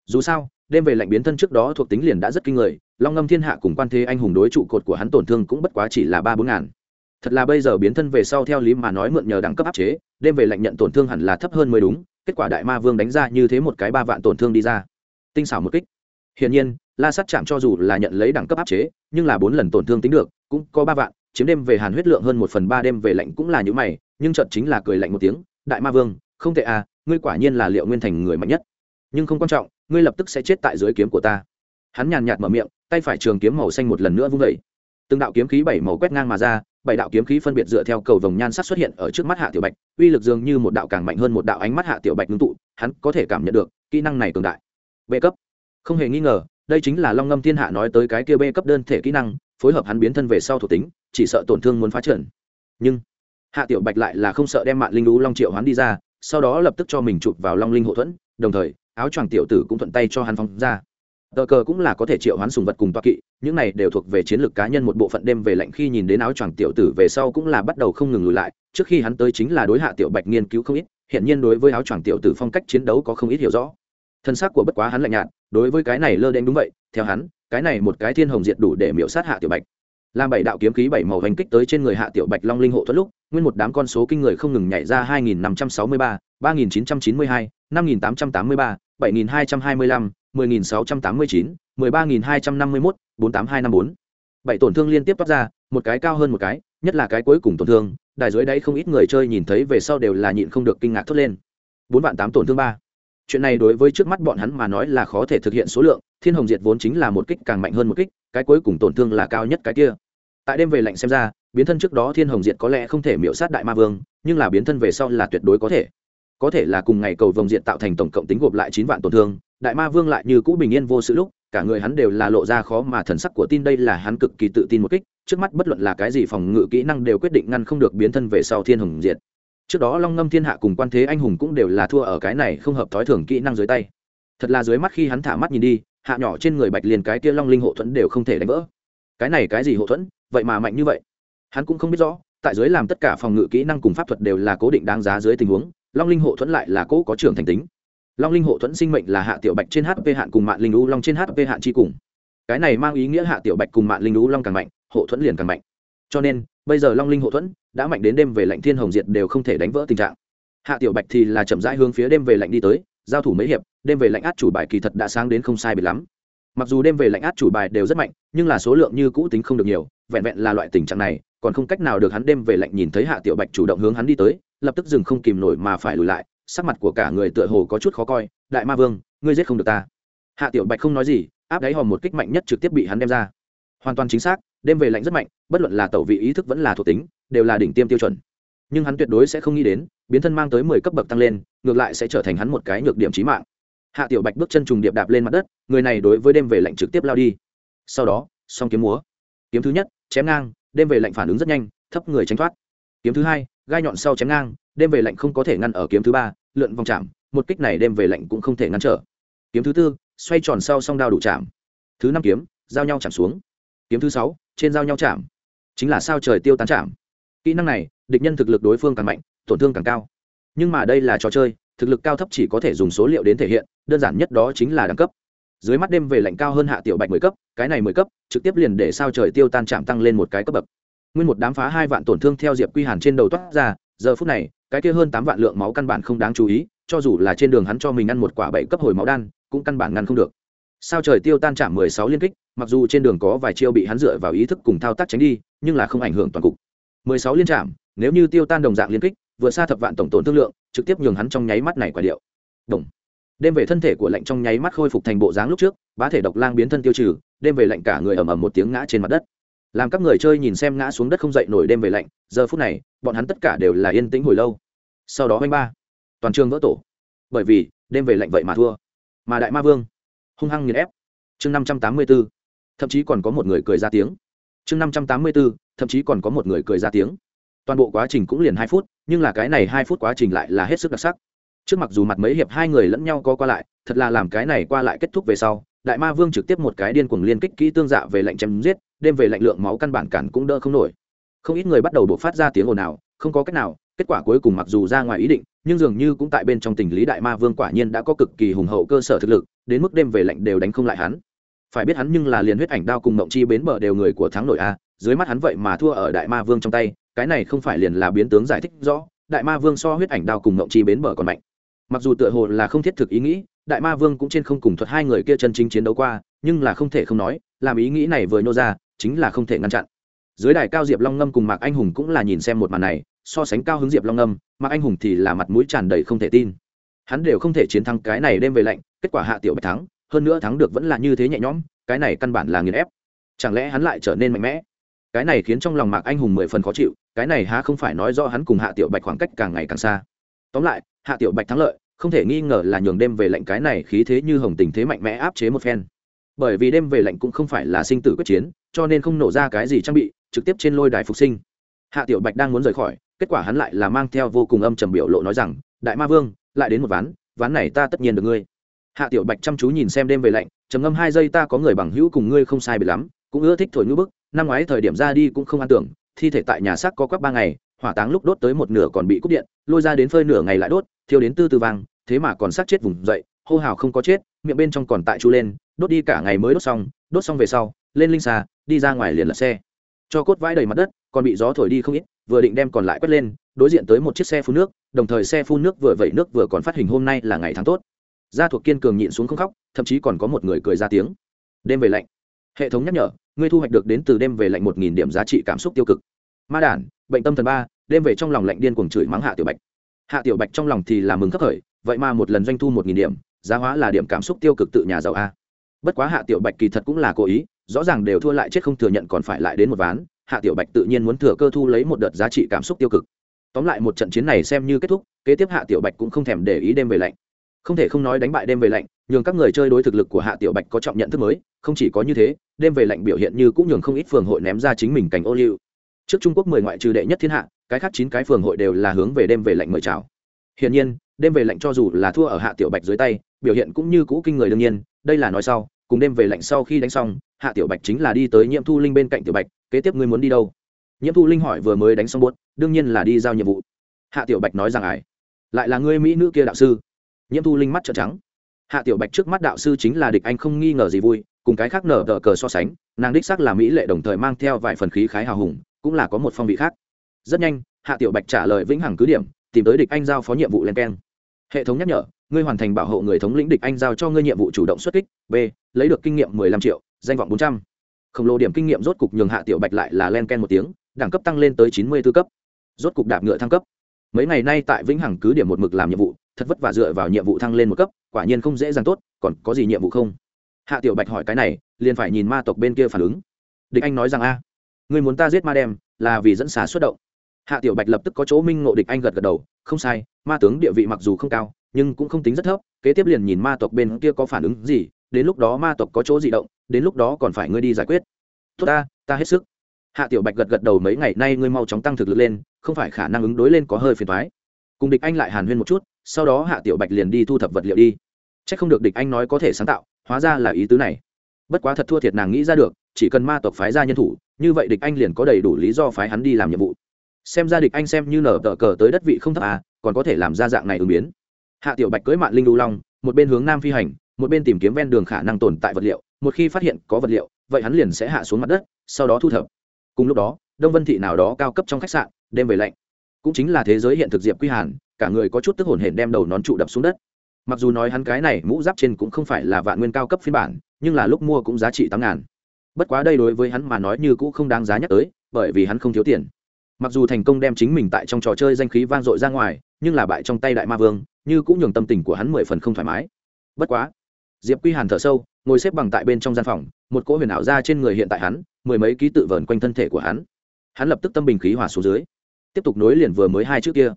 Dù sao đêm về lạnh biến thân trước đó thuộc tính liền đã rất kinh người, long ngâm thiên hạ cùng quan thế anh hùng đối trụ cột của hắn tổn thương cũng bất quá chỉ là ba bốn ngàn. Thật là bây giờ biến thân về sau theo lý mà nói mượn nhờ đẳng cấp áp chế, đêm về lạnh nhận tổn thương hẳn là thấp hơn mới đúng, kết quả đại ma vương đánh ra như thế một cái ba vạn tổn thương đi ra. Tinh xảo một kích. Hiển nhiên, la sắt chạm cho dù là nhận lấy đẳng cấp áp chế, nhưng là bốn lần tổn thương tính được, cũng có ba vạn, chiếm đêm về hàn huyết lượng hơn một phần ba, đêm về lạnh cũng là những mày, nhưng trận chính là cười lạnh một tiếng, đại ma vương, không thể à ngươi quả nhiên là liệu nguyên thành người mạnh nhất. Nhưng không quan trọng ngươi lập tức sẽ chết tại dưới kiếm của ta. Hắn nhàn nhạt mở miệng, tay phải trường kiếm màu xanh một lần nữa vung vẩy từng đạo kiếm khí bảy màu quét ngang mà ra, bảy đạo kiếm khí phân biệt dựa theo cầu vồng nhan sắc xuất hiện ở trước mắt hạ tiểu bạch, uy lực dường như một đạo càng mạnh hơn một đạo ánh mắt hạ tiểu bạch ngưng tụ, hắn có thể cảm nhận được, kỹ năng này cường đại. B cấp. Không hề nghi ngờ, đây chính là long ngâm thiên hạ nói tới cái kia b cấp đơn thể kỹ năng, phối hợp hắn biến thân về sau thuộc tính, chỉ sợ tổn thương muốn phá trần nhưng, hạ tiểu bạch lại là không sợ đem mạng linh lũ long triệu hắn đi ra, sau đó lập tức cho mình chụp vào long linh hộ thuẫn, đồng thời áo choàng tiểu tử cũng thuận tay cho hắn phóng ra. Tờ cờ cũng là có thể triệu hoán sùng vật cùng toa kỵ, những này đều thuộc về chiến lược cá nhân một bộ phận đêm về lạnh khi nhìn đến áo choàng tiểu tử về sau cũng là bắt đầu không ngừng lùi lại. Trước khi hắn tới chính là đối hạ tiểu bạch nghiên cứu không ít, hiện nhiên đối với áo choàng tiểu tử phong cách chiến đấu có không ít hiểu rõ. Thân xác của bất quá hắn lạnh nhạt, đối với cái này lơ đen đúng vậy, theo hắn, cái này một cái thiên hồng diệt đủ để miễu sát hạ tiểu bạch. Làm bảy đạo kiếm khí bảy màu hành kích tới trên người hạ tiểu bạch long linh hộ Thoát lúc, nguyên một đám con số kinh người không ngừng nhảy ra hai nghìn năm 7225, 10689, 13251, 48254. bảy tổn thương liên tiếp toát ra một cái cao hơn một cái nhất là cái cuối cùng tổn thương đài dưới đấy không ít người chơi nhìn thấy về sau đều là nhịn không được kinh ngạc thốt lên. Bốn vạn tám tổn thương ba. Chuyện này đối với trước mắt bọn hắn mà nói là khó thể thực hiện số lượng thiên hồng diệt vốn chính là một kích càng mạnh hơn một kích cái cuối cùng tổn thương là cao nhất cái kia. Tại đêm về lạnh xem ra biến thân trước đó thiên hồng diệt có lẽ không thể miễu sát đại ma vương nhưng là biến thân về sau là tuyệt đối có thể có thể là cùng ngày cầu vồng diện tạo thành tổng cộng tính gộp lại chín vạn tổn thương, đại ma vương lại như cũ bình yên vô sự lúc, cả người hắn đều là lộ ra khó mà thần sắc của tin đây là hắn cực kỳ tự tin một kích, trước mắt bất luận là cái gì phòng ngự kỹ năng đều quyết định ngăn không được biến thân về sau thiên hùng diệt. Trước đó long ngâm thiên hạ cùng quan thế anh hùng cũng đều là thua ở cái này không hợp thói thường kỹ năng dưới tay. Thật là dưới mắt khi hắn thả mắt nhìn đi, hạ nhỏ trên người bạch liền cái kia long linh hộ thuẫn đều không thể đánh vỡ. Cái này cái gì hộ thuẫn? Vậy mà mạnh như vậy. Hắn cũng không biết rõ, tại dưới làm tất cả phòng ngự kỹ năng cùng pháp thuật đều là cố định đáng giá dưới tình huống long linh hộ thuẫn lại là cỗ có trưởng thành tính. Long linh hộ thuẫn sinh mệnh là hạ tiểu bạch trên hp hạn cùng mạng linh u long trên hp hạn chi cùng. Cái này mang ý nghĩa hạ tiểu bạch cùng mạng linh u long càng mạnh, hộ thuẫn liền càng mạnh. Cho nên, bây giờ long linh hộ thuẫn đã mạnh đến đêm về lạnh thiên hồng diệt đều không thể đánh vỡ tình trạng. Hạ tiểu bạch thì là chậm rãi hướng phía đêm về lạnh đi tới, giao thủ mấy hiệp, đêm về lạnh át chủ bài kỳ thật đã sáng đến không sai biệt lắm. Mặc dù đêm về lạnh át chủ bài đều rất mạnh, nhưng là số lượng như cũ tính không được nhiều, vẹn vẹn là loại tình trạng này còn không cách nào được hắn đêm về lạnh nhìn thấy hạ tiểu bạch chủ động hướng hắn đi tới, lập tức dừng không kìm nổi mà phải lùi lại, sắc mặt của cả người tựa hồ có chút khó coi, đại ma vương, ngươi giết không được ta. Hạ tiểu bạch không nói gì, áp đáy hòm một kích mạnh nhất trực tiếp bị hắn đem ra. Hoàn toàn chính xác, đêm về lạnh rất mạnh, bất luận là tẩu vị ý thức vẫn là thuộc tính, đều là đỉnh tiêm tiêu chuẩn. Nhưng hắn tuyệt đối sẽ không nghĩ đến, biến thân mang tới mười cấp bậc tăng lên, ngược lại sẽ trở thành hắn một cái nhược điểm trí mạng. Hạ tiểu bạch bước chân trùng điệp đạp lên mặt đất, người này đối với đêm về lạnh trực tiếp lao đi. Sau đó, song kiếm múa. Kiếm thứ nhất, chém ngang đêm về lạnh phản ứng rất nhanh, thấp người tránh thoát. Kiếm thứ hai, gai nhọn sau chém ngang, đêm về lạnh không có thể ngăn ở kiếm thứ ba, lượn vòng chạm, một kích này đêm về lạnh cũng không thể ngăn trở. Kiếm thứ tư, xoay tròn sau song đao đủ chạm. Thứ năm kiếm, giao nhau chạm xuống. Kiếm thứ sáu, trên giao nhau chạm. Chính là sao trời tiêu tán chạm. Kỹ năng này, địch nhân thực lực đối phương càng mạnh, tổn thương càng cao. Nhưng mà đây là trò chơi, thực lực cao thấp chỉ có thể dùng số liệu đến thể hiện, đơn giản nhất đó chính là đẳng cấp dưới mắt đêm về lạnh cao hơn hạ tiểu bạch mười cấp, cái này mười cấp, trực tiếp liền để sao trời tiêu tan chạm tăng lên một cái cấp bậc. Nguyên một đám phá hai vạn tổn thương theo diệp quy hàn trên đầu toát ra, giờ phút này, cái kia hơn tám vạn lượng máu căn bản không đáng chú ý, cho dù là trên đường hắn cho mình ăn một quả bảy cấp hồi máu đan, cũng căn bản ngăn không được. Sao trời tiêu tan chạm mười sáu liên kích, mặc dù trên đường có vài chiêu bị hắn dựa vào ý thức cùng thao tác tránh đi, nhưng là không ảnh hưởng toàn cục. mười sáu liên chạm, nếu như tiêu tan đồng dạng liên kích, vượt xa thập vạn tổng tổn thương lượng, trực tiếp nhường hắn trong nháy mắt này quả điệu. Đồng đêm về thân thể của lạnh trong nháy mắt khôi phục thành bộ dáng lúc trước, bá thể độc lang biến thân tiêu trừ, đêm về lạnh cả người ầm ầm một tiếng ngã trên mặt đất. Làm các người chơi nhìn xem ngã xuống đất không dậy nổi đêm về lạnh, giờ phút này, bọn hắn tất cả đều là yên tĩnh hồi lâu. Sau đó anh ba, toàn trường vỡ tổ. Bởi vì, đêm về lạnh vậy mà thua. Mà đại ma vương, hung hăng nghiền ép. Chương năm trăm tám mươi b ố thậm chí còn có một người cười ra tiếng. Chương năm trăm tám mươi b ố thậm chí còn có một người cười ra tiếng. Toàn bộ quá trình cũng liền hai phút, nhưng là cái này hai phút quá trình lại là hết sức đặc sắc trước mặc dù mặt mấy hiệp hai người lẫn nhau có qua lại, thật là làm cái này qua lại kết thúc về sau, đại ma vương trực tiếp một cái điên cuồng liên kích kỹ tương dạ về lệnh chém giết, đêm về lệnh lượng máu căn bản cản cũng đỡ không nổi. Không ít người bắt đầu buộc phát ra tiếng ồn ào, không có cách nào, kết quả cuối cùng mặc dù ra ngoài ý định, nhưng dường như cũng tại bên trong tình lý đại ma vương quả nhiên đã có cực kỳ hùng hậu cơ sở thực lực, đến mức đêm về lệnh đều đánh không lại hắn. Phải biết hắn nhưng là liền huyết ảnh đao cùng mộng chi bến bờ đều người của thắng nội a, dưới mắt hắn vậy mà thua ở đại ma vương trong tay, cái này không phải liền là biến tướng giải thích rõ, đại ma vương so huyết ảnh đao cùng mộng chi bến bờ còn mạnh mặc dù tựa hồ là không thiết thực ý nghĩ, đại ma vương cũng trên không cùng thuật hai người kia chân chính chiến đấu qua, nhưng là không thể không nói, làm ý nghĩ này vừa nhô ra, chính là không thể ngăn chặn. Dưới đài cao diệp long ngâm cùng mạc anh hùng cũng là nhìn xem một màn này, so sánh cao hứng diệp long ngâm, mạc anh hùng thì là mặt mũi tràn đầy không thể tin. Hắn đều không thể chiến thắng cái này đêm về lạnh, kết quả hạ tiểu bạch thắng, hơn nữa thắng được vẫn là như thế nhẹ nhõm, cái này căn bản là nghiền ép. Chẳng lẽ hắn lại trở nên mạnh mẽ? Cái này khiến trong lòng mạc anh hùng mười phần khó chịu, cái này há không phải nói do hắn cùng hạ tiểu bạch khoảng cách càng ngày càng xa. Tóm lại hạ tiểu bạch thắng lợi, không thể nghi ngờ là nhường đêm về lạnh cái này khí thế như hồng tình thế mạnh mẽ áp chế một phen. Bởi vì đêm về lạnh cũng không phải là sinh tử quyết chiến, cho nên không nổ ra cái gì trang bị, trực tiếp trên lôi đài phục sinh. Hạ tiểu bạch đang muốn rời khỏi, kết quả hắn lại là mang theo vô cùng âm trầm biểu lộ nói rằng, đại ma vương, lại đến một ván ván này ta tất nhiên được ngươi. Hạ tiểu bạch chăm chú nhìn xem đêm về lạnh, trầm ngâm hai giây ta có người bằng hữu cùng ngươi không sai bị lắm, cũng ưa thích thổi ngữ bức, năm ngoái thời điểm ra đi cũng không an tưởng, thi thể tại nhà xác có quắc ba ngày hỏa táng lúc đốt tới một nửa còn bị cúp điện, lôi ra đến phơi nửa ngày lại đốt, thiêu đến tư tư vang, thế mà còn sát chết vùng dậy, hô hào không có chết, miệng bên trong còn tại chu lên, đốt đi cả ngày mới đốt xong đốt xong về sau, lên linh xà đi ra ngoài liền lật xe. Cho cốt vãi đầy mặt đất, còn bị gió thổi đi không ít, vừa định đem còn lại quét lên, đối diện tới một chiếc xe phun nước, đồng thời xe phun nước vừa vẩy nước vừa còn phát hình hôm nay là ngày tháng tốt. Gia thuộc kiên cường nhịn xuống không khóc, thậm chí còn có một người cười ra tiếng. Đêm về lạnh. Hệ thống nhắc nhở, ngươi thu hoạch được đến từ đêm về lạnh một nghìn điểm giá trị cảm xúc tiêu cực ma đản, bệnh tâm thần ba, đêm về trong lòng lạnh điên cuồng chửi mắng hạ tiểu bạch. Hạ tiểu bạch trong lòng thì là mừng khắc khởi, vậy mà một lần doanh thu một nghìn điểm, giá hóa là điểm cảm xúc tiêu cực tự nhà giàu a. Bất quá hạ tiểu bạch kỳ thật cũng là cố ý, rõ ràng đều thua lại chết không thừa nhận còn phải lại đến một ván, hạ tiểu bạch tự nhiên muốn thừa cơ thu lấy một đợt giá trị cảm xúc tiêu cực. Tóm lại một trận chiến này xem như kết thúc, kế tiếp hạ tiểu bạch cũng không thèm để ý đêm về lạnh. Không thể không nói đánh bại đêm về lạnh, nhường các người chơi đối thực lực của hạ tiểu bạch có trọng nhận thức mới, không chỉ có như thế, đêm về lạnh biểu hiện như cũng nhường không ít phường hội ném ra chính mình cảnh ô liu trước trung quốc mười ngoại trừ đệ nhất thiên hạ, cái khác chín cái phường hội đều là hướng về đêm về lạnh mời chào. Hiển nhiên, đêm về lạnh cho dù là thua ở hạ tiểu bạch dưới tay, biểu hiện cũng như cũ kinh người đương nhiên, đây là nói sau, cùng đêm về lạnh sau khi đánh xong, hạ tiểu bạch chính là đi tới nhiễm thu linh bên cạnh tiểu bạch, kế tiếp ngươi muốn đi đâu? Nhiễm thu linh hỏi vừa mới đánh xong buốt, đương nhiên là đi giao nhiệm vụ. Hạ tiểu bạch nói rằng ải lại là ngươi mỹ nữ kia đạo sư. Nhiễm thu linh mắt trợn trắng. Hạ tiểu bạch trước mắt đạo sư chính là địch anh không nghi ngờ gì vui, cùng cái khác nở tờ cờ so sánh, nàng đích xác là mỹ lệ đồng thời mang theo vài phần khí khái hào hùng cũng là có một phong vị khác. Rất nhanh, hạ tiểu bạch trả lời vĩnh hằng cứ điểm, tìm tới địch anh giao phó nhiệm vụ len keng. Hệ thống nhắc nhở, ngươi hoàn thành bảo hộ người thống lĩnh địch anh giao cho ngươi nhiệm vụ chủ động xuất kích, b, lấy được kinh nghiệm mười lăm triệu, danh vọng bốn trăm. Khổng lồ điểm kinh nghiệm rốt cục nhường hạ tiểu bạch lại là len ken một tiếng, đẳng cấp tăng lên tới chín mươi b ố cấp. Rốt cục đạp ngựa thăng cấp. Mấy ngày nay tại vĩnh hằng cứ điểm một mực làm nhiệm vụ, thật vất vả dựa vào nhiệm vụ thăng lên một cấp, quả nhiên không dễ dàng tốt, còn có gì nhiệm vụ không? Hạ tiểu bạch hỏi cái này, liền phải nhìn ma tộc bên kia phản ứng. Địch anh nói rằng a ngươi muốn ta giết ma đem, là vì dẫn xà xuất động. Hạ tiểu bạch lập tức có chỗ minh ngộ địch anh gật gật đầu, không sai, ma tướng địa vị mặc dù không cao, nhưng cũng không tính rất thấp, kế tiếp liền nhìn ma tộc bên kia có phản ứng gì, đến lúc đó ma tộc có chỗ di động, đến lúc đó còn phải ngươi đi giải quyết. Tốt ta ta hết sức. Hạ tiểu bạch gật gật đầu mấy ngày nay ngươi mau chóng tăng thực lực lên, không phải khả năng ứng đối lên có hơi phiền thoái cùng địch anh lại hàn huyên một chút, sau đó hạ tiểu bạch liền đi thu thập vật liệu đi. C h ắ c không được địch anh nói có thể sáng tạo, hóa ra là ý tứ này bất quá thật thua thiệt nàng nghĩ ra được, chỉ cần ma tộc phái ra nhân thủ, như vậy địch anh liền có đầy đủ lý do phái hắn đi làm nhiệm vụ. Xem ra địch anh xem như nở tờ cờ tới đất vị không thấp à còn có thể làm ra dạng này ứng biến. Hạ tiểu bạch cưới mạng linh đu long, một bên hướng nam phi hành, một bên tìm kiếm ven đường khả năng tồn tại vật liệu, một khi phát hiện có vật liệu, vậy hắn liền sẽ hạ xuống mặt đất, sau đó thu thập. Cùng lúc đó, đông vân thị nào đó cao cấp trong khách sạn, đêm về lạnh. Cũng chính là thế giới hiện thực diệp quy hàn, cả người có chút tức hồn hển đem đầu nón trụ đập xuống đất mặc dù nói hắn cái này mũ giáp trên cũng không phải là vạn nguyên cao cấp phiên bản, nhưng là lúc mua cũng giá trị tám ngàn. Bất quá đây đối với hắn mà nói như cũng không đáng giá nhắc tới, bởi vì hắn không thiếu tiền. Mặc dù thành công đem chính mình tại trong trò chơi danh khí vang dội ra ngoài, nhưng là bại trong tay đại ma vương, như cũng nhường tâm tình của hắn mười phần không thoải mái. Bất quá, diệp quy hàn thở sâu, ngồi xếp bằng tại bên trong gian phòng, một cỗ huyền ảo ra trên người hiện tại hắn, mười mấy ký tự vờn quanh thân thể của hắn. Hắn lập tức tâm bình khí hòa xuống dưới. Tiếp tục nối liền vừa mới hai trước kia.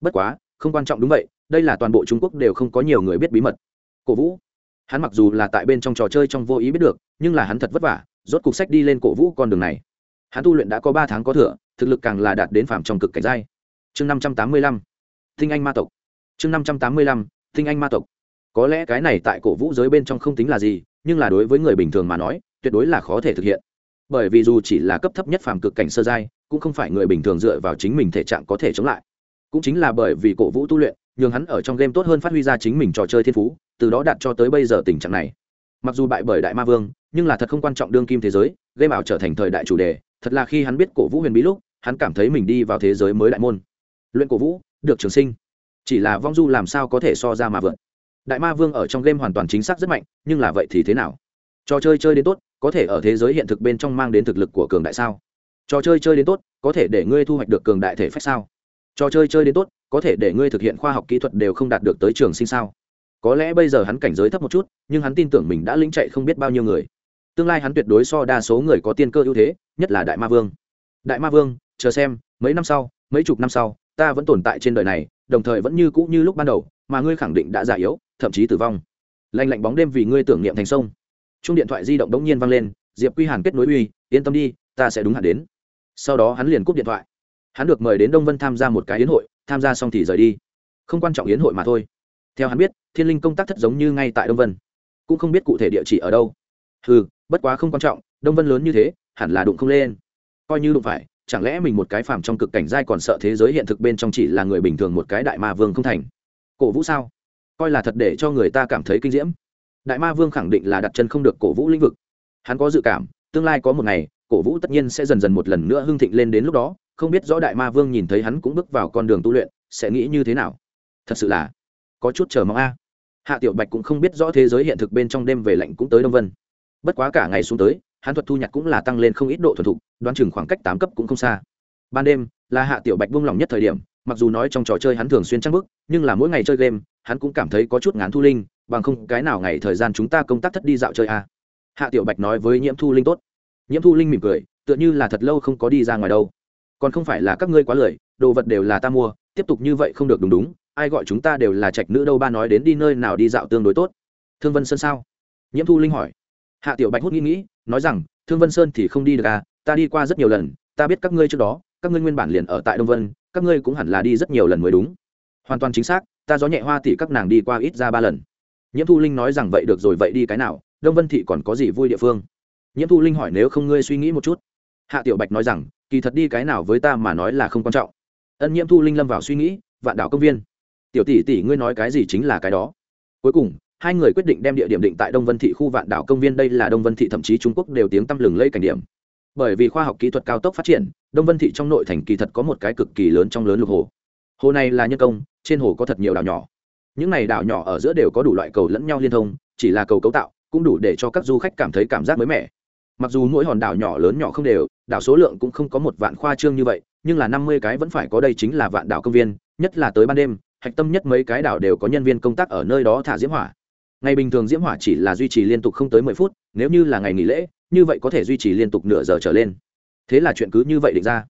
Bất quá không quan trọng đúng vậy, đây là toàn bộ trung quốc đều không có nhiều người biết bí mật. Cổ vũ, hắn mặc dù là tại bên trong trò chơi trong vô ý biết được, nhưng là hắn thật vất vả, rốt cục sách đi lên cổ vũ con đường này. Hắn tu luyện đã có ba tháng có thừa, thực lực càng là đạt đến phạm trong cực cảnh giai. Chương năm trăm tám mươi lăm thinh anh ma tộc. Chương năm trăm tám mươi lăm thinh anh ma tộc. Có lẽ cái này tại cổ vũ giới bên trong không tính là gì, nhưng là đối với người bình thường mà nói, tuyệt đối là khó thể thực hiện. Bởi vì dù chỉ là cấp thấp nhất phàm cực cảnh sơ giai, cũng không phải người bình thường dựa vào chính mình thể trạng có thể chống lại cũng chính là bởi vì cổ vũ tu luyện, nhường hắn ở trong game tốt hơn phát huy ra chính mình trò chơi thiên phú, từ đó đạt cho tới bây giờ tình trạng này. Mặc dù bại bởi đại ma vương, nhưng là thật không quan trọng đương kim thế giới, game ảo trở thành thời đại chủ đề, thật là khi hắn biết cổ vũ huyền bí lúc, hắn cảm thấy mình đi vào thế giới mới đại môn. Luyện cổ vũ, được trường sinh. Chỉ là vong du làm sao có thể so ra mà vượt. Đại ma vương ở trong game hoàn toàn chính xác rất mạnh, nhưng là vậy thì thế nào? Trò chơi chơi đến tốt, có thể ở thế giới hiện thực bên trong mang đến thực lực của cường đại sao? Trò chơi chơi đến tốt, có thể để ngươi thu hoạch được cường đại thể phách sao? Trò chơi chơi đến tốt, có thể để ngươi thực hiện khoa học kỹ thuật đều không đạt được tới trường sinh sao? Có lẽ bây giờ hắn cảnh giới thấp một chút, nhưng hắn tin tưởng mình đã lĩnh chạy không biết bao nhiêu người. Tương lai hắn tuyệt đối so đa số người có tiên cơ ưu thế, nhất là đại ma vương. Đại ma vương, chờ xem, mấy năm sau, mấy chục năm sau, ta vẫn tồn tại trên đời này, đồng thời vẫn như cũ như lúc ban đầu, mà ngươi khẳng định đã già yếu, thậm chí tử vong. Lạnh lạnh bóng đêm vì ngươi tưởng niệm thành sông. Chung điện thoại di động đống nhiên vang lên, diệp quy hàn kết nối uy, yên tâm đi, ta sẽ đúng hạn đến. Sau đó hắn liền cúp điện thoại hắn được mời đến đông vân tham gia một cái yến hội, tham gia xong thì rời đi. Không quan trọng yến hội mà thôi. Theo hắn biết, thiên linh công tác thất giống như ngay tại đông vân. Cũng không biết cụ thể địa chỉ ở đâu. Ừ bất quá không quan trọng, đông vân lớn như thế, hẳn là đụng không lên. Coi như đụng phải, chẳng lẽ mình một cái phàm trong cực cảnh giai còn sợ thế giới hiện thực bên trong chỉ là người bình thường một cái đại ma vương không thành? Cổ vũ sao? Coi là thật để cho người ta cảm thấy kinh diễm. Đại ma vương khẳng định là đặt chân không được cổ vũ lĩnh vực. Hắn có dự cảm, tương lai có một ngày, cổ vũ tất nhiên sẽ dần dần một lần nữa hưng thịnh lên đến lúc đó không biết rõ đại ma vương nhìn thấy hắn cũng bước vào con đường tu luyện, sẽ nghĩ như thế nào? Thật sự là có chút chờ mong a. Hạ tiểu bạch cũng không biết rõ thế giới hiện thực bên trong đêm về lạnh cũng tới đông vân. Bất quá cả ngày xuống tới, hắn thuật thu nhặt cũng là tăng lên không ít độ thuần thục, đoán chừng khoảng cách tám cấp cũng không xa. Ban đêm, là hạ tiểu bạch buông lỏng nhất thời điểm, mặc dù nói trong trò chơi hắn thường xuyên trăng bức nhưng là mỗi ngày chơi game, hắn cũng cảm thấy có chút ngán thu linh, bằng không cái nào ngày thời gian chúng ta công tác thất đi dạo chơi à. hạ tiểu bạch nói với nhiễm thu linh tốt. Nhiễm thu linh mỉm cười, tựa như là thật lâu không có đi ra ngoài đâu còn không phải là các ngươi quá lười, đồ vật đều là ta mua, tiếp tục như vậy không được đúng đúng, ai gọi chúng ta đều là trạch nữ đâu ba nói đến đi nơi nào đi dạo tương đối tốt. Thương vân sơn sao? Nhiễm thu linh hỏi. Hạ tiểu bạch hút nghĩ nghĩ, nói rằng, thương vân sơn thì không đi được à ta đi qua rất nhiều lần, ta biết các ngươi trước đó, các ngươi nguyên bản liền ở tại đông vân, các ngươi cũng hẳn là đi rất nhiều lần mới đúng. Hoàn toàn chính xác, ta gió nhẹ hoa thì các nàng đi qua ít ra ba lần. Nhiễm thu linh nói rằng vậy được rồi, vậy đi cái nào, đông vân thị còn có gì vui địa phương? Nhiễm thu linh hỏi nếu không ngươi suy nghĩ một chút. Hạ tiểu bạch nói rằng kỳ thật đi cái nào với ta mà nói là không quan trọng. Ân nhiễm thu linh lâm vào suy nghĩ, vạn đảo công viên. Tiểu tỷ tỷ ngươi nói cái gì chính là cái đó. Cuối cùng, hai người quyết định đem địa điểm định tại đông vân thị khu vạn đảo công viên, đây là đông vân thị thậm chí trung quốc đều tiếng tăm lừng lây cảnh điểm. Bởi vì khoa học kỹ thuật cao tốc phát triển, đông vân thị trong nội thành kỳ thật có một cái cực kỳ lớn trong lớn lục hồ. Hồ này là nhân công, trên hồ có thật nhiều đảo nhỏ. Những này đảo nhỏ ở giữa đều có đủ loại cầu lẫn nhau liên thông, chỉ là cầu cấu tạo cũng đủ để cho các du khách cảm thấy cảm giác mới mẻ mặc dù mỗi hòn đảo nhỏ lớn nhỏ không đều, đảo số lượng cũng không có một vạn khoa trương như vậy, nhưng là năm mươi cái vẫn phải có đây chính là vạn đảo công viên, nhất là tới ban đêm, hạch tâm nhất mấy cái đảo đều có nhân viên công tác ở nơi đó thả diễm hỏa. Ngày bình thường diễm hỏa chỉ là duy trì liên tục không tới mười phút, nếu như là ngày nghỉ lễ, như vậy có thể duy trì liên tục nửa giờ trở lên. Thế là chuyện cứ như vậy định ra.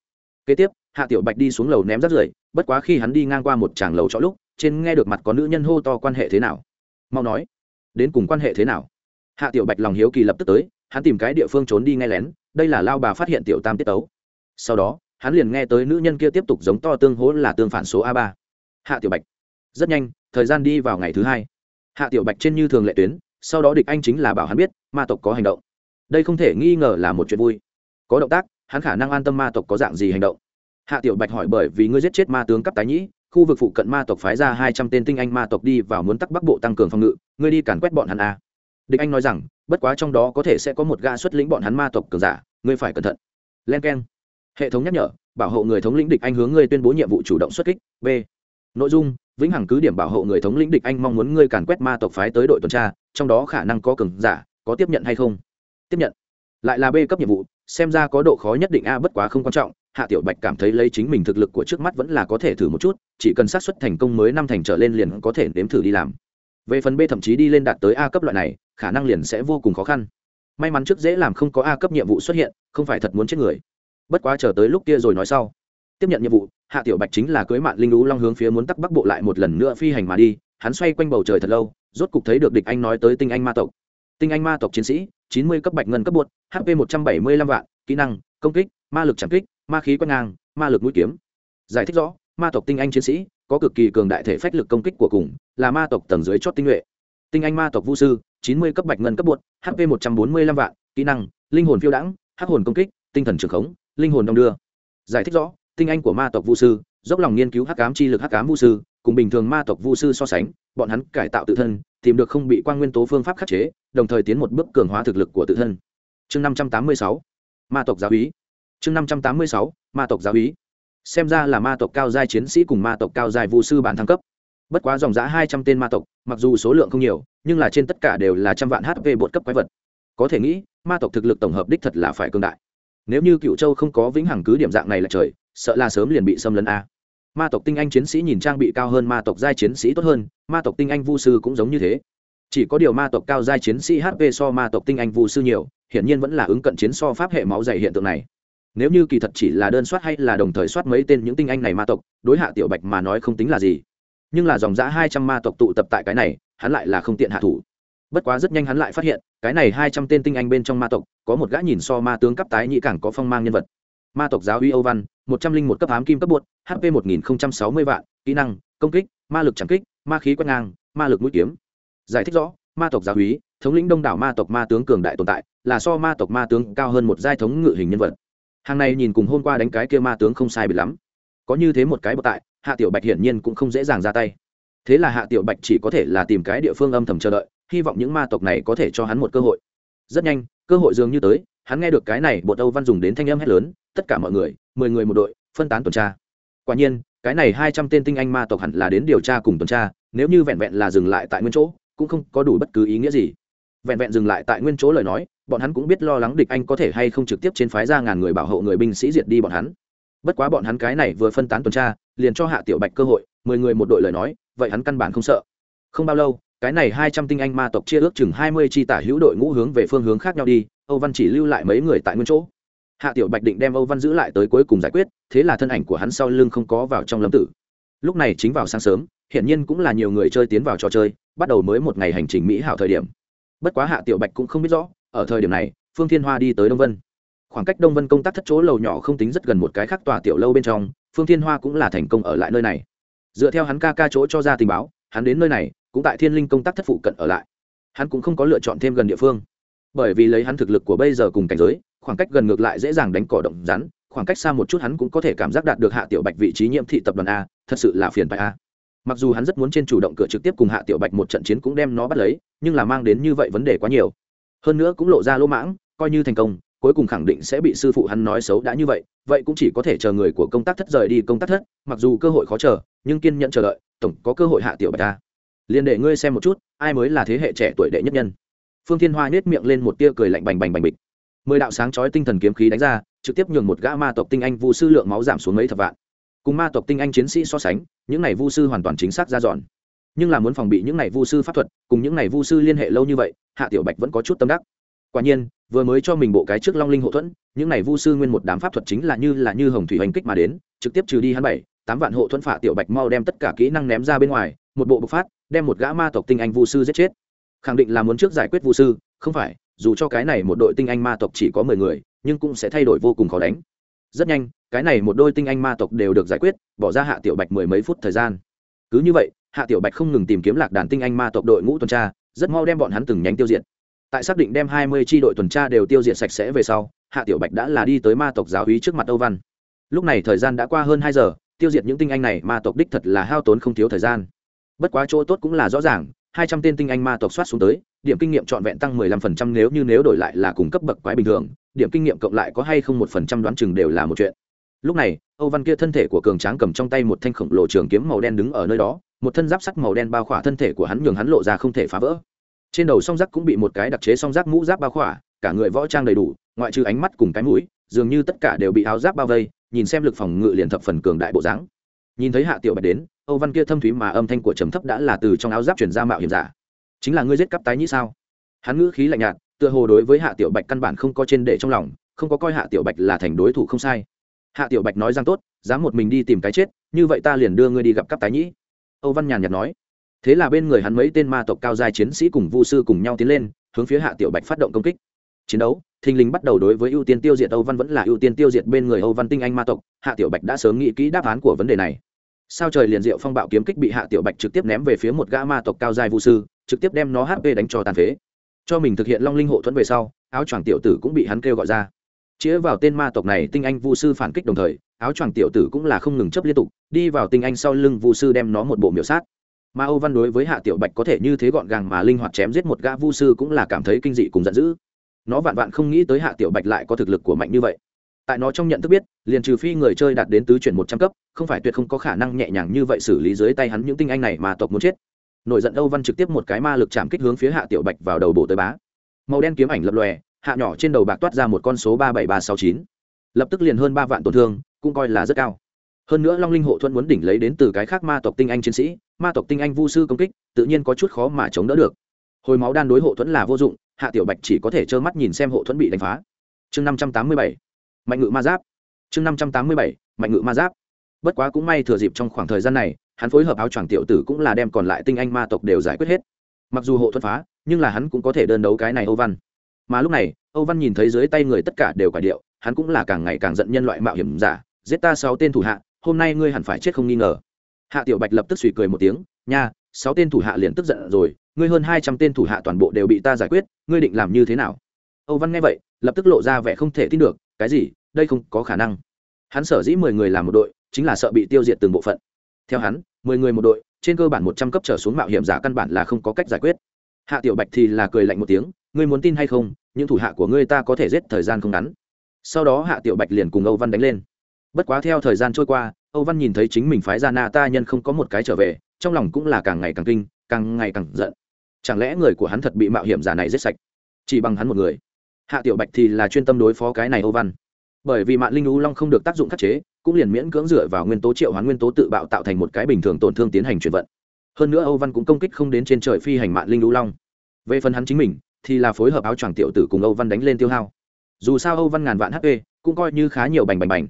Kế tiếp, hạ tiểu bạch đi xuống lầu ném rác rưởi, bất quá khi hắn đi ngang qua một tràng lầu trọ lúc, trên nghe được mặt có nữ nhân hô to quan hệ thế nào. Mau nói, đến cùng quan hệ thế nào? Hạ tiểu bạch lòng hiếu kỳ lập tức tới hắn tìm cái địa phương trốn đi nghe lén, đây là lao bà phát hiện tiểu tam tiết tấu. Sau đó, hắn liền nghe tới nữ nhân kia tiếp tục giống to tương hỗ là tương phản số a ba. Hạ tiểu bạch. Rất nhanh, thời gian đi vào ngày thứ hai. Hạ tiểu bạch trên như thường lệ tuyến, sau đó địch anh chính là bảo hắn biết, ma tộc có hành động. Đây không thể nghi ngờ là một chuyện vui. Có động tác, hắn khả năng an tâm ma tộc có dạng gì hành động. Hạ tiểu bạch hỏi bởi vì ngươi giết chết ma tướng cấp tái nhĩ, khu vực phụ cận ma tộc phái ra hai trăm tên tinh anh ma tộc đi vào muốn tắc bắc bộ tăng cường phòng ngự, ngươi đi càn quét bọn hắn a à địch anh nói rằng, bất quá trong đó có thể sẽ có một ga xuất lĩnh bọn hắn ma tộc cường giả, ngươi phải cẩn thận. Len k e n hệ thống nhắc nhở, bảo hộ người thống lĩnh địch anh hướng ngươi tuyên bố nhiệm vụ chủ động xuất kích. B. Nội dung, vĩnh hằng cứ điểm bảo hộ người thống lĩnh địch anh mong muốn ngươi càn quét ma tộc phái tới đội tuần tra, trong đó khả năng có cường giả, có tiếp nhận hay không? Tiếp nhận. Lại là b cấp nhiệm vụ, xem ra có độ khó nhất định a bất quá không quan trọng, hạ tiểu bạch cảm thấy lấy chính mình thực lực của trước mắt vẫn là có thể thử một chút, chỉ cần xác suất thành công mới năm thành trở lên liền có thể nếm thử đi làm. Về phần b thậm chí đi lên đạt tới a cấp loại này khả năng liền sẽ vô cùng khó khăn. May mắn trước dễ làm không có a cấp nhiệm vụ xuất hiện, không phải thật muốn chết người. Bất quá chờ tới lúc kia rồi nói sau. Tiếp nhận nhiệm vụ, hạ tiểu bạch chính là cưới mạng linh lũ long hướng phía muốn tắc bắc bộ lại một lần nữa phi hành mà đi, hắn xoay quanh bầu trời thật lâu, rốt cục thấy được địch anh nói tới tinh anh ma tộc. Tinh anh ma tộc chiến sĩ, chín mươi cấp bạch ngân cấp bột hp một trăm bảy mươi lăm vạn, kỹ năng, công kích, ma lực trảm kích, ma khí quét ngang, ma lực mũi kiếm. Giải thích rõ, ma tộc tinh anh chiến sĩ, có cực kỳ cường đại thể phách lực công kích của cùng, là ma tộc tầng dưới chót tinh nhuệ. Tinh anh ma tộc vũ sư chín mươi cấp bạch ngân cấp bột hp một trăm bốn mươi lăm vạn, kỹ năng, linh hồn phiêu đãng, hắc hồn công kích, tinh thần trường khống, linh hồn đong đưa. Giải thích rõ, tinh anh của ma tộc vũ sư, dốc lòng nghiên cứu hắc ám chi lực hắc ám vũ sư, cùng bình thường ma tộc vũ sư so sánh, bọn hắn cải tạo tự thân, tìm được không bị quan nguyên tố phương pháp khắc chế, đồng thời tiến một bước cường hóa thực lực của tự thân. Chương năm trăm tám mươi sáu, ma tộc giáo úy. Chương năm trăm tám mươi sáu, ma tộc giáo úy. Xem ra là ma tộc cao giai chiến sĩ cùng ma tộc cao giai vũ sư bản thăng cấp bất quá dòng giã hai trăm tên ma tộc, mặc dù số lượng không nhiều, nhưng là trên tất cả đều là trăm vạn hp bột cấp quái vật. Có thể nghĩ, ma tộc thực lực tổng hợp đích thật là phải cương đại. Nếu như cựu châu không có vĩnh hằng cứ điểm dạng này là trời, sợ là sớm liền bị xâm lấn a. Ma tộc tinh anh chiến sĩ nhìn trang bị cao hơn ma tộc giai chiến sĩ tốt hơn, ma tộc tinh anh vu sư cũng giống như thế. Chỉ có điều ma tộc cao giai chiến sĩ hp so ma tộc tinh anh vu sư nhiều, hiển nhiên vẫn là ứng cận chiến so pháp hệ máu dày hiện tượng này. Nếu như kỳ thật chỉ là đơn soát hay là đồng thời soát mấy tên những tinh anh này ma tộc, đối hạ tiểu bạch mà nói không tính là gì nhưng là dòng giã hai trăm ma tộc tụ tập tại cái này, hắn lại là không tiện hạ thủ. Bất quá rất nhanh hắn lại phát hiện, cái này hai trăm tên tinh anh bên trong ma tộc, có một gã nhìn so ma tướng cấp tái nhị càng có phong mang nhân vật. Ma tộc giáo uy âu văn, một trăm linh một cấp ám kim cấp bột hp một nghìn sáu mươi vạn, kỹ năng, công kích, ma lực chẳng kích, ma khí quét ngang, ma lực mũi kiếm. Giải thích rõ, ma tộc giáo úy thống lĩnh đông đảo ma tộc ma tướng cường đại tồn tại, là so ma tộc ma tướng cao hơn một giai thống ngự hình nhân vật. Hàng này nhìn cùng hôm qua đánh cái kia ma tướng không sai bị lắm. Có như thế một cái bậc tại hạ tiểu bạch hiển nhiên cũng không dễ dàng ra tay. Thế là hạ tiểu bạch chỉ có thể là tìm cái địa phương âm thầm chờ đợi, hy vọng những ma tộc này có thể cho hắn một cơ hội. Rất nhanh, cơ hội dường như tới, hắn nghe được cái này bột âu văn dùng đến thanh âm hét lớn, tất cả mọi người, mười người một đội, phân tán tuần tra. Quả nhiên, cái này hai trăm tên tinh anh ma tộc hẳn là đến điều tra cùng tuần tra, nếu như vẹn vẹn là dừng lại tại nguyên chỗ, cũng không có đủ bất cứ ý nghĩa gì. Vẹn vẹn dừng lại tại nguyên chỗ lời nói, bọn hắn cũng biết lo lắng địch anh có thể hay không trực tiếp trên phái ra ngàn người bảo hộ người binh sĩ diệt đi bọn hắn. Bất quá bọn hắn cái này vừa phân tán tuần tra liền cho hạ tiểu bạch cơ hội, mười người một đội lời nói, vậy hắn căn bản không sợ. Không bao lâu, cái này hai trăm tinh anh ma tộc chia ước chừng hai mươi chi tả hữu đội ngũ hướng về phương hướng khác nhau đi, âu văn chỉ lưu lại mấy người tại nguyên chỗ. Hạ tiểu bạch định đem âu văn giữ lại tới cuối cùng giải quyết, thế là thân ảnh của hắn sau lưng không có vào trong lâm tử. Lúc này chính vào sáng sớm hiện nhiên cũng là nhiều người chơi tiến vào trò chơi, bắt đầu mới một ngày hành trình mỹ hảo thời điểm. Bất quá hạ tiểu bạch cũng không biết rõ, ở thời điểm này, phương thiên hoa đi tới đông vân. Khoảng cách đông vân công tác thất chỗ lầu nhỏ không tính rất gần một cái khác tòa tiểu lâu bên trong phương thiên hoa cũng là thành công ở lại nơi này. Dựa theo hắn ca ca chỗ cho ra tình báo, hắn đến nơi này, cũng tại thiên linh công tác thất phụ cận ở lại. Hắn cũng không có lựa chọn thêm gần địa phương. Bởi vì lấy hắn thực lực của bây giờ cùng cảnh giới, khoảng cách gần ngược lại dễ dàng đánh cỏ động rắn, khoảng cách xa một chút hắn cũng có thể cảm giác đạt được hạ tiểu bạch vị trí nhiễm thị tập đoàn a, thật sự là phiền bạch a. Mặc dù hắn rất muốn trên chủ động cửa trực tiếp cùng hạ tiểu bạch một trận chiến cũng đem nó bắt lấy, nhưng là mang đến như vậy vấn đề quá nhiều. Hơn nữa cũng lộ ra lỗ mãng, coi như thành công cuối cùng khẳng định sẽ bị sư phụ hắn nói xấu đã như vậy vậy cũng chỉ có thể chờ người của công tác thất rời đi công tác thất, mặc dù cơ hội khó chờ, nhưng kiên nhẫn chờ đợi, tổng có cơ hội hạ tiểu bạch ta. Liền để ngươi xem một chút, ai mới là thế hệ trẻ tuổi đệ nhất nhân. Phương thiên hoa nết miệng lên một tia cười lạnh bành bành bành bịch. Mười đạo sáng chói tinh thần kiếm khí đánh ra, trực tiếp nhường một gã ma tộc tinh anh vu sư lượng máu giảm xuống mấy thập vạn. Cùng ma tộc tinh anh chiến sĩ so sánh, những này vu sư hoàn toàn chính xác ra dọn. Nhưng là muốn phòng bị những này vu sư pháp thuật, cùng những này vu sư liên hệ lâu như vậy, hạ tiểu bạch vẫn có chút tâm đắc. Quả nhiên vừa mới cho mình bộ cái trước long linh Hộ thuẫn, những này vu sư nguyên một đám pháp thuật chính là như là như hồng thủy hành kích mà đến, trực tiếp trừ đi hắn bảy, tám vạn hộ thuẫn phả tiểu bạch mau đem tất cả kỹ năng ném ra bên ngoài, một bộ bộc phát, đem một gã ma tộc tinh anh vu sư giết chết. Khẳng định là muốn trước giải quyết vu sư, không phải, dù cho cái này một đội tinh anh ma tộc chỉ có mười người, nhưng cũng sẽ thay đổi vô cùng khó đánh. Rất nhanh, cái này một đôi tinh anh ma tộc đều được giải quyết, bỏ ra hạ tiểu bạch mười mấy phút thời gian. Cứ như vậy, hạ tiểu bạch không ngừng tìm kiếm lạc đàn tinh anh ma tộc đội ngũ tuần tra, rất mau đem bọn hắn từng nhánh tiêu diệt tại xác định đem hai mươi tri đội tuần tra đều tiêu diệt sạch sẽ về sau, hạ tiểu bạch đã là đi tới ma tộc giáo hí trước mặt âu văn. Lúc này thời gian đã qua hơn hai giờ, tiêu diệt những tinh anh này, ma tộc đích thật là hao tốn không thiếu thời gian. Bất quá chỗ tốt cũng là rõ ràng, hai trăm tên tinh anh ma tộc soát xuống tới, điểm kinh nghiệm trọn vẹn tăng mười lăm phần trăm nếu như nếu đổi lại là cùng cấp bậc quái bình thường, điểm kinh nghiệm cộng lại có hay không một phần trăm đoán chừng đều là một chuyện. Lúc này, âu văn kia thân thể của cường tráng cầm trong tay một thanh khổng lồ trường kiếm màu đen đứng ở nơi đó, một thân giáp sắt màu đen bao khỏa thân thể của hắn nhường hắn lộ ra không thể phá vỡ trên đầu song giác cũng bị một cái đặc chế song giác mũ giáp bao khỏa, cả người võ trang đầy đủ, ngoại trừ ánh mắt cùng cái mũi, dường như tất cả đều bị áo giáp bao vây, nhìn xem lực phòng ngự liền thập phần cường đại bộ dáng. Nhìn thấy hạ tiểu bạch đến, âu văn kia thâm thúy mà âm thanh của trầm thấp đã là từ trong áo giáp chuyển ra mạo hiểm giả. Chính là ngươi giết cắp tái nhĩ sao? Hắn ngữ khí lạnh nhạt, tựa hồ đối với hạ tiểu bạch căn bản không có trên để trong lòng, không có coi hạ tiểu bạch là thành đối thủ không sai. Hạ tiểu bạch nói rằng tốt, dám một mình đi tìm cái chết, như vậy ta liền đưa ngươi đi gặp cắp tái nhĩ. Âu văn nhàn nhạt nói thế là bên người hắn mấy tên ma tộc cao giai chiến sĩ cùng vu sư cùng nhau tiến lên, hướng phía hạ tiểu bạch phát động công kích. Chiến đấu, thình lình bắt đầu đối với ưu tiên tiêu diệt âu văn vẫn là ưu tiên tiêu diệt bên người âu văn tinh anh ma tộc, hạ tiểu bạch đã sớm nghĩ kỹ đáp án của vấn đề này. Sao trời liền diệu phong bạo kiếm kích bị hạ tiểu bạch trực tiếp ném về phía một gã ma tộc cao giai vu sư, trực tiếp đem nó hp đánh cho tàn phế. Cho mình thực hiện long linh hộ thuẫn về sau, áo choàng tiểu tử cũng bị hắn kêu gọi ra. Chĩa vào tên ma tộc này, tinh anh vu sư phản kích đồng thời, áo choàng tiểu tử cũng là không ngừng chấp liên tục, đi vào tinh anh sau lưng vu sư đem nó một bộ miểu sát mà âu văn đối với hạ tiểu bạch có thể như thế gọn gàng mà linh hoạt chém giết một gã vu sư cũng là cảm thấy kinh dị cùng giận dữ. Nó vạn vạn không nghĩ tới hạ tiểu bạch lại có thực lực của mạnh như vậy. Tại nó trong nhận thức biết, liền trừ phi người chơi đạt đến tứ chuyển một trăm cấp, không phải tuyệt không có khả năng nhẹ nhàng như vậy xử lý dưới tay hắn những tinh anh này mà tộc muốn chết. Nổi giận âu văn trực tiếp một cái ma lực chạm kích hướng phía hạ tiểu bạch vào đầu bộ tới bá. Màu đen kiếm ảnh lập lòe, hạ nhỏ trên đầu bạc toát ra một con số ba bảy ba sáu chín. Lập tức liền hơn ba vạn tổn thương, cũng coi là rất cao hơn nữa long linh hộ thuẫn muốn đỉnh lấy đến từ cái khác ma tộc tinh anh chiến sĩ, ma tộc tinh anh vu sư công kích, tự nhiên có chút khó mà chống đỡ được. Hồi máu đan đối hộ thuẫn là vô dụng, hạ tiểu bạch chỉ có thể trơ mắt nhìn xem hộ thuẫn bị đánh phá. Chương năm trăm tám mươi bảy, mạnh ngự ma giáp. Chương năm trăm tám mươi bảy, mạnh ngự ma giáp. Bất quá cũng may thừa dịp trong khoảng thời gian này, hắn phối hợp áo choàng tiểu tử cũng là đem còn lại tinh anh ma tộc đều giải quyết hết. Mặc dù hộ thuẫn phá, nhưng là hắn cũng có thể đơn đấu cái này âu văn. Mà lúc này, âu văn nhìn thấy dưới tay người tất cả đều quả điệu, hắn cũng là càng ngày càng giận nhân loại mạo hiểm giả, giết ta sáu tên thủ hạ hôm nay ngươi hẳn phải chết không nghi ngờ. Hạ tiểu bạch lập tức suy cười một tiếng, nha, sáu tên thủ hạ liền tức giận rồi, ngươi hơn hai trăm tên thủ hạ toàn bộ đều bị ta giải quyết, ngươi định làm như thế nào? Âu văn nghe vậy, lập tức lộ ra vẻ không thể tin được, cái gì? Đây không có khả năng. Hắn sở dĩ mười người làm một đội, chính là sợ bị tiêu diệt từng bộ phận. Theo hắn, mười người một đội, trên cơ bản một trăm cấp trở xuống mạo hiểm giả căn bản là không có cách giải quyết. Hạ tiểu bạch thì là cười lạnh một tiếng, ngươi muốn tin hay không, những thủ hạ của ngươi ta có thể giết thời gian không ngắn. Sau đó hạ tiểu bạch liền cùng âu văn đánh lên bất quá theo thời gian trôi qua, âu văn nhìn thấy chính mình phái ra na ta nhân không có một cái trở về, trong lòng cũng là càng ngày càng kinh, càng ngày càng giận. Chẳng lẽ người của hắn thật bị mạo hiểm giả này giết sạch? Chỉ bằng hắn một người. Hạ tiểu bạch thì là chuyên tâm đối phó cái này âu văn. Bởi vì mạng linh lũ long không được tác dụng khắc chế, cũng liền miễn cưỡng dựa vào nguyên tố triệu hoán nguyên tố tự bạo tạo thành một cái bình thường tổn thương tiến hành chuyển vận. Hơn nữa âu văn cũng công kích không đến trên trời phi hành mạng linh lũ long. Về phần hắn chính mình, thì là phối hợp áo choàng tiểu tử cùng âu văn đánh lên tiêu hao. Dù sao âu văn ngàn vạn hp cũng coi như khá nhiều bành bành bành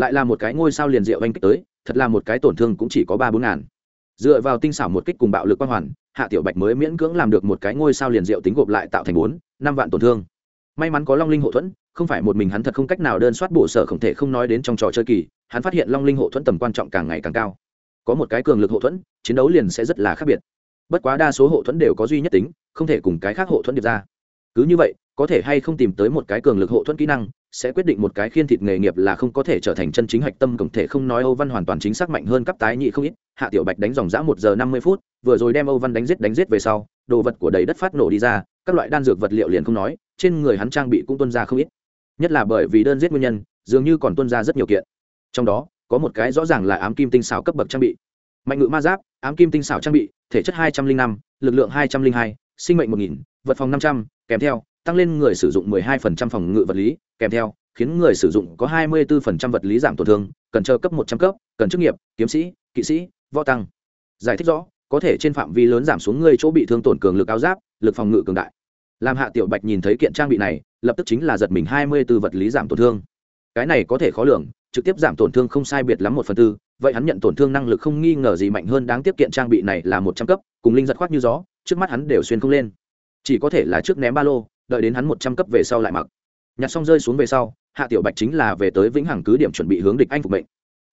lại là một cái ngôi sao liền diệu anh kích tới, thật là một cái tổn thương cũng chỉ có ba bốn ngàn. Dựa vào tinh xảo một kích cùng bạo lực quang hoàn, hạ tiểu bạch mới miễn cưỡng làm được một cái ngôi sao liền diệu tính gộp lại tạo thành bốn, năm vạn tổn thương. May mắn có long linh hộ thuẫn, không phải một mình hắn thật không cách nào đơn soát bộ sở không thể không nói đến trong trò chơi kỳ, hắn phát hiện long linh hộ thuẫn tầm quan trọng càng ngày càng cao. Có một cái cường lực hộ thuẫn, chiến đấu liền sẽ rất là khác biệt. Bất quá đa số hộ thuẫn đều có duy nhất tính, không thể cùng cái khác hộ thuẫn điệp ra. Cứ như vậy, có thể hay không tìm tới một cái cường lực hộ thuẫn kỹ năng sẽ quyết định một cái khiên thịt nghề nghiệp là không có thể trở thành chân chính hạch tâm tổng thể không nói Âu Văn hoàn toàn chính xác mạnh hơn cấp tái nhị không ít, Hạ Tiểu Bạch đánh dòng dã một giờ năm mươi phút, vừa rồi đem Âu Văn đánh giết đánh giết về sau, đồ vật của đầy đất phát nổ đi ra, các loại đan dược vật liệu liền không nói, trên người hắn trang bị cũng tuân ra không ít. Nhất là bởi vì đơn giết nguyên nhân, dường như còn tuân ra rất nhiều kiện. Trong đó, có một cái rõ ràng là ám kim tinh xảo cấp bậc trang bị. Mạnh ngự ma giáp, ám kim tinh xảo trang bị, thể chất hai trăm linh năm, lực lượng hai trăm linh hai, sinh mệnh một nghìn, vật phòng năm trăm, kèm theo tăng lên người sử dụng 12% phòng ngự vật lý, kèm theo, khiến người sử dụng có 24% vật lý giảm tổn thương, cần chờ cấp 100 cấp, cần chức nghiệp, kiếm sĩ, kỵ sĩ, võ tăng. Giải thích rõ, có thể trên phạm vi lớn giảm xuống người chỗ bị thương tổn cường lực áo giáp, lực phòng ngự cường đại. Làm Hạ Tiểu Bạch nhìn thấy kiện trang bị này, lập tức chính là giật mình 24 vật lý giảm tổn thương. Cái này có thể khó lường, trực tiếp giảm tổn thương không sai biệt lắm một phần tư vậy hắn nhận tổn thương năng lực không nghi ngờ gì mạnh hơn đáng tiếp kiện trang bị này là một trăm cấp cùng linh giật khoát như gió trước mắt hắn đều xuyên không lên chỉ có thể là trước ném ba lô đợi đến hắn một trăm cấp về sau lại mặc. Nhặt xong rơi xuống về sau, hạ tiểu bạch chính là về tới vĩnh hằng cứ điểm chuẩn bị hướng địch anh phục mệnh.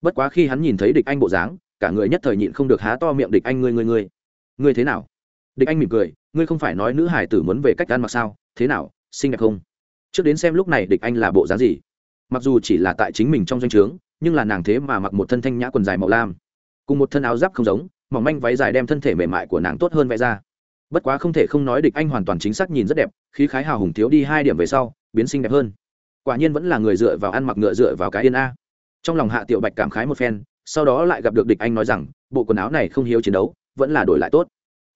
Bất quá khi hắn nhìn thấy địch anh bộ dáng, cả người nhất thời nhịn không được há to miệng địch anh ngươi ngươi ngươi. Ngươi thế nào? Địch anh mỉm cười, ngươi không phải nói nữ hải tử muốn về cách ăn mặc sao? Thế nào? Xinh đẹp không? Trước đến xem lúc này địch anh là bộ dáng gì? Mặc dù chỉ là tại chính mình trong doanh trướng, nhưng là nàng thế mà mặc một thân thanh nhã quần dài màu lam. Cùng một thân áo giáp không giống, mỏng manh váy dài đem thân thể mềm mại của nàng tốt hơn vẽ ra bất quá không thể không nói địch anh hoàn toàn chính xác nhìn rất đẹp, khí khái hào hùng thiếu đi hai điểm về sau, biến xinh đẹp hơn. Quả nhiên vẫn là người dựa vào ăn mặc ngựa dựa vào cái yên a. Trong lòng hạ tiểu bạch cảm khái một phen, sau đó lại gặp được địch anh nói rằng, bộ quần áo này không hiếu chiến đấu, vẫn là đổi lại tốt.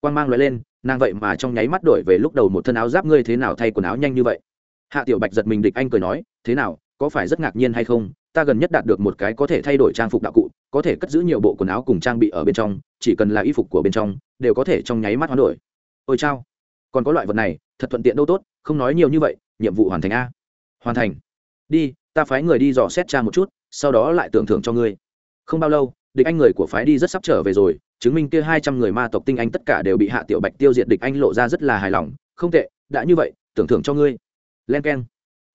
Quan mang loại lên, nàng vậy mà trong nháy mắt đổi về lúc đầu một thân áo giáp, ngươi thế nào thay quần áo nhanh như vậy? Hạ tiểu bạch giật mình địch anh cười nói, thế nào, có phải rất ngạc nhiên hay không? Ta gần nhất đạt được một cái có thể thay đổi trang phục đạo cụ, có thể cất giữ nhiều bộ quần áo cùng trang bị ở bên trong, chỉ cần là y phục của bên trong, đều có thể trong nháy mắt hoán đổi ôi chao. Còn có loại vật này, thật thuận tiện đâu tốt, không nói nhiều như vậy, nhiệm vụ hoàn thành a. Hoàn thành. Đi, ta phái người đi dò xét cha một chút, sau đó lại tưởng thưởng cho ngươi. Không bao lâu, địch anh người của phái đi rất sắp trở về rồi, chứng minh kia hai trăm người ma tộc tinh anh tất cả đều bị hạ tiểu bạch tiêu diệt, địch anh lộ ra rất là hài lòng. Không tệ, đã như vậy, tưởng thưởng cho ngươi. Len k e n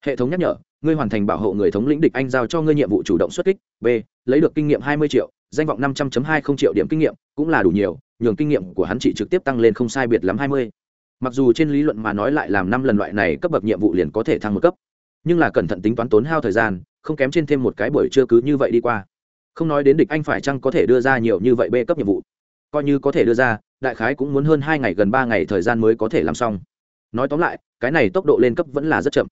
hệ thống nhắc nhở, ngươi hoàn thành bảo hộ người thống lĩnh địch anh giao cho ngươi nhiệm vụ chủ động xuất kích. B, lấy được kinh nghiệm hai mươi triệu, danh vọng năm trăm linh hai không triệu điểm kinh nghiệm, cũng là đủ nhiều nhường kinh nghiệm của hắn chỉ trực tiếp tăng lên không sai biệt lắm hai mươi. Mặc dù trên lý luận mà nói lại làm năm lần loại này cấp bậc nhiệm vụ liền có thể thăng một cấp. Nhưng là cẩn thận tính toán tốn hao thời gian, không kém trên thêm một cái buổi trưa cứ như vậy đi qua. Không nói đến địch anh phải chăng có thể đưa ra nhiều như vậy bê cấp nhiệm vụ. Coi như có thể đưa ra, đại khái cũng muốn hơn hai ngày gần ba ngày thời gian mới có thể làm xong. Nói tóm lại, cái này tốc độ lên cấp vẫn là rất chậm.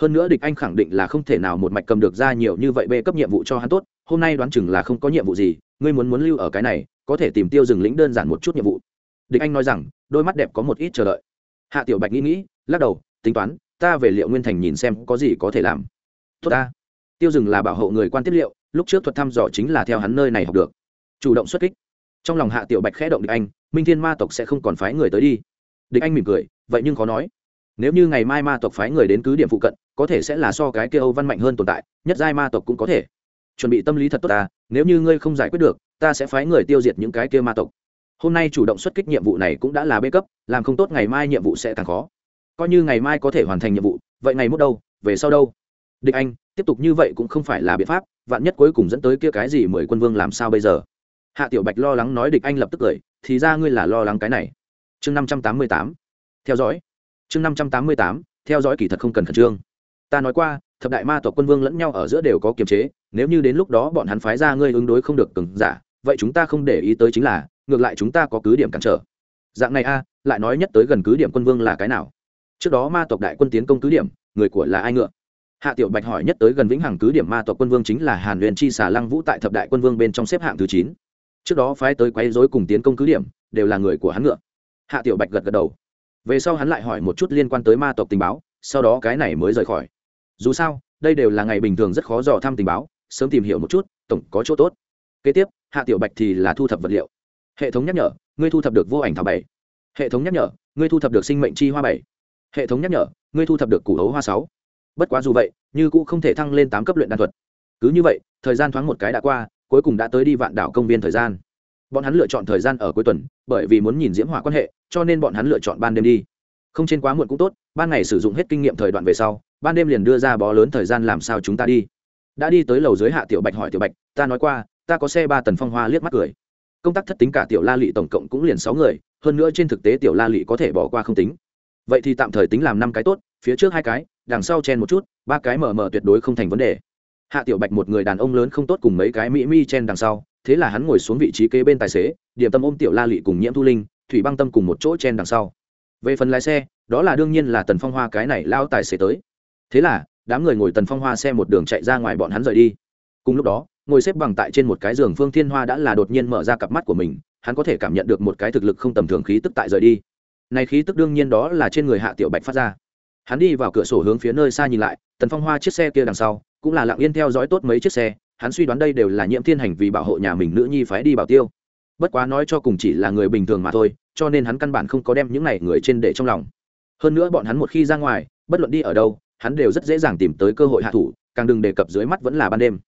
Hơn nữa địch anh khẳng định là không thể nào một mạch cầm được ra nhiều như vậy bê cấp nhiệm vụ cho hắn tốt, hôm nay đoán chừng là không có nhiệm vụ gì, ngươi muốn muốn lưu ở cái này có thể tìm tiêu rừng lĩnh đơn giản một chút nhiệm vụ. Địch anh nói rằng, đôi mắt đẹp có một ít chờ đợi. Hạ tiểu bạch nghĩ nghĩ, lắc đầu, tính toán, ta về liệu nguyên thành nhìn xem có gì có thể làm. Tốt ta. Tiêu rừng là bảo hộ người quan tiết liệu, lúc trước thuật thăm dò chính là theo hắn nơi này học được. Chủ động xuất kích. Trong lòng hạ tiểu bạch khẽ động địch anh, minh thiên ma tộc sẽ không còn phái người tới đi. Địch anh mỉm cười, vậy nhưng khó nói. Nếu như ngày mai ma tộc phái người đến cứ điểm phụ cận, có thể sẽ là so cái kia âu văn mạnh hơn tồn tại, nhất giai ma tộc cũng có thể. Chuẩn bị tâm lý thật tốt ta, nếu như ngươi không giải quyết được ta sẽ phái người tiêu diệt những cái kia ma tộc. Hôm nay chủ động xuất kích nhiệm vụ này cũng đã là bê cấp, làm không tốt ngày mai nhiệm vụ sẽ càng khó. Coi như ngày mai có thể hoàn thành nhiệm vụ, vậy ngày mốt đâu, về sau đâu? Địch anh, tiếp tục như vậy cũng không phải là biện pháp, vạn nhất cuối cùng dẫn tới kia cái gì mười quân vương làm sao bây giờ? Hạ tiểu bạch lo lắng nói địch anh lập tức cười, thì ra ngươi là lo lắng cái này. Chương năm trăm tám mươi tám. Theo dõi. Chương năm trăm tám mươi tám, theo dõi kỳ thật không cần khẩn trương. Ta nói qua, thập đại ma tộc quân vương lẫn nhau ở giữa đều có kiềm chế, nếu như đến lúc đó bọn hắn phái ra ngươi ứng đối không được cứng giả vậy chúng ta không để ý tới chính là, ngược lại chúng ta có cứ điểm cản trở. Dạng này a, lại nói nhất tới gần cứ điểm quân vương là cái nào? Trước đó ma tộc đại quân tiến công cứ điểm, người của là ai ngựa? Hạ tiểu bạch hỏi nhất tới gần vĩnh hằng cứ điểm ma tộc quân vương chính là hàn huyền chi xà lăng vũ tại thập đại quân vương bên trong xếp hạng thứ chín. Trước đó phái tới quấy rối cùng tiến công cứ điểm, đều là người của hắn ngựa. Hạ tiểu bạch gật gật đầu. Về sau hắn lại hỏi một chút liên quan tới ma tộc tình báo, sau đó cái này mới rời khỏi. Dù sao, đây đều là ngày bình thường rất khó dò thăm tình báo, sớm tìm hiểu một chút, tổng có chỗ tốt kế tiếp, hạ tiểu bạch thì là thu thập vật liệu. Hệ thống nhắc nhở, ngươi thu thập được vô ảnh thảo bảy. Hệ thống nhắc nhở, ngươi thu thập được sinh mệnh chi hoa bảy. Hệ thống nhắc nhở, ngươi thu thập được củ hấu hoa sáu. Bất quá dù vậy, như cũng không thể thăng lên tám cấp luyện đan thuật. Cứ như vậy, thời gian thoáng một cái đã qua, cuối cùng đã tới đi vạn đảo công viên thời gian. Bọn hắn lựa chọn thời gian ở cuối tuần, bởi vì muốn nhìn diễm hỏa quan hệ, cho nên bọn hắn lựa chọn ban đêm đi. Không trên quá muộn cũng tốt, ban ngày sử dụng hết kinh nghiệm thời đoạn về sau, ban đêm liền đưa ra bó lớn thời gian làm sao chúng ta đi. Đã đi tới lầu dưới hạ tiểu bạch hỏi tiểu bạch, ta nói qua ta có xe ba tần phong hoa liếc mắt cười. Công tác thất tính cả tiểu la lị tổng cộng cũng liền sáu người, hơn nữa trên thực tế tiểu la lị có thể bỏ qua không tính. Vậy thì tạm thời tính làm năm cái tốt, phía trước hai cái, đằng sau chen một chút, ba cái mờ mờ tuyệt đối không thành vấn đề. Hạ tiểu bạch một người đàn ông lớn không tốt cùng mấy cái mỹ mi chen đằng sau, thế là hắn ngồi xuống vị trí kế bên tài xế, điểm tâm ôm tiểu la lị cùng nhiễm thu linh, thủy băng tâm cùng một chỗ chen đằng sau. Về phần lái xe, đó là đương nhiên là tần phong hoa cái này lao tài xế tới. Thế là, đám người ngồi tần phong hoa xe một đường chạy ra ngoài bọn hắn rời đi. Cùng lúc đó ngồi xếp bằng tại trên một cái giường, phương thiên hoa đã là đột nhiên mở ra cặp mắt của mình, hắn có thể cảm nhận được một cái thực lực không tầm thường khí tức tại rời đi. Này khí tức đương nhiên đó là trên người hạ tiểu bạch phát ra. Hắn đi vào cửa sổ hướng phía nơi xa nhìn lại, tần phong hoa chiếc xe kia đằng sau, cũng là lặng yên theo dõi tốt mấy chiếc xe, hắn suy đoán đây đều là nhiễm thiên hành vì bảo hộ nhà mình nữ nhi phái đi bảo tiêu. Bất quá nói cho cùng chỉ là người bình thường mà thôi, cho nên hắn căn bản không có đem những này người trên để trong lòng. Hơn nữa bọn hắn một khi ra ngoài, bất luận đi ở đâu, hắn đều rất dễ dàng tìm tới cơ hội hạ thủ, càng đừng đề cập dưới mắt vẫn là ban đêm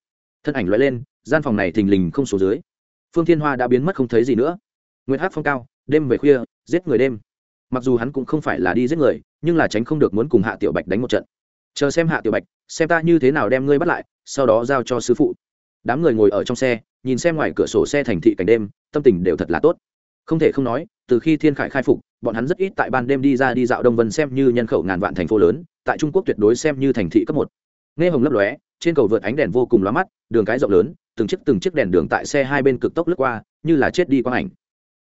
thân ảnh loại lên, gian phòng này thình lình không số dưới. Phương thiên hoa đã biến mất không thấy gì nữa. Nguyễn hát phong cao, đêm về khuya, giết người đêm. Mặc dù hắn cũng không phải là đi giết người, nhưng là tránh không được muốn cùng hạ tiểu bạch đánh một trận. Chờ xem hạ tiểu bạch, xem ta như thế nào đem ngươi bắt lại, sau đó giao cho sư phụ. Đám người ngồi ở trong xe, nhìn xem ngoài cửa sổ xe thành thị cảnh đêm, tâm tình đều thật là tốt. Không thể không nói, từ khi thiên khải khai phục, bọn hắn rất ít tại ban đêm đi ra đi dạo đông vân xem như nhân khẩu ngàn vạn thành phố lớn, tại trung quốc tuyệt đối xem như thành thị cấp một. Nghe hồng lấp lóe trên cầu vượt ánh đèn vô cùng lóa mắt đường cái rộng lớn từng chiếc từng chiếc đèn đường tại xe hai bên cực tốc lướt qua như là chết đi quang ảnh.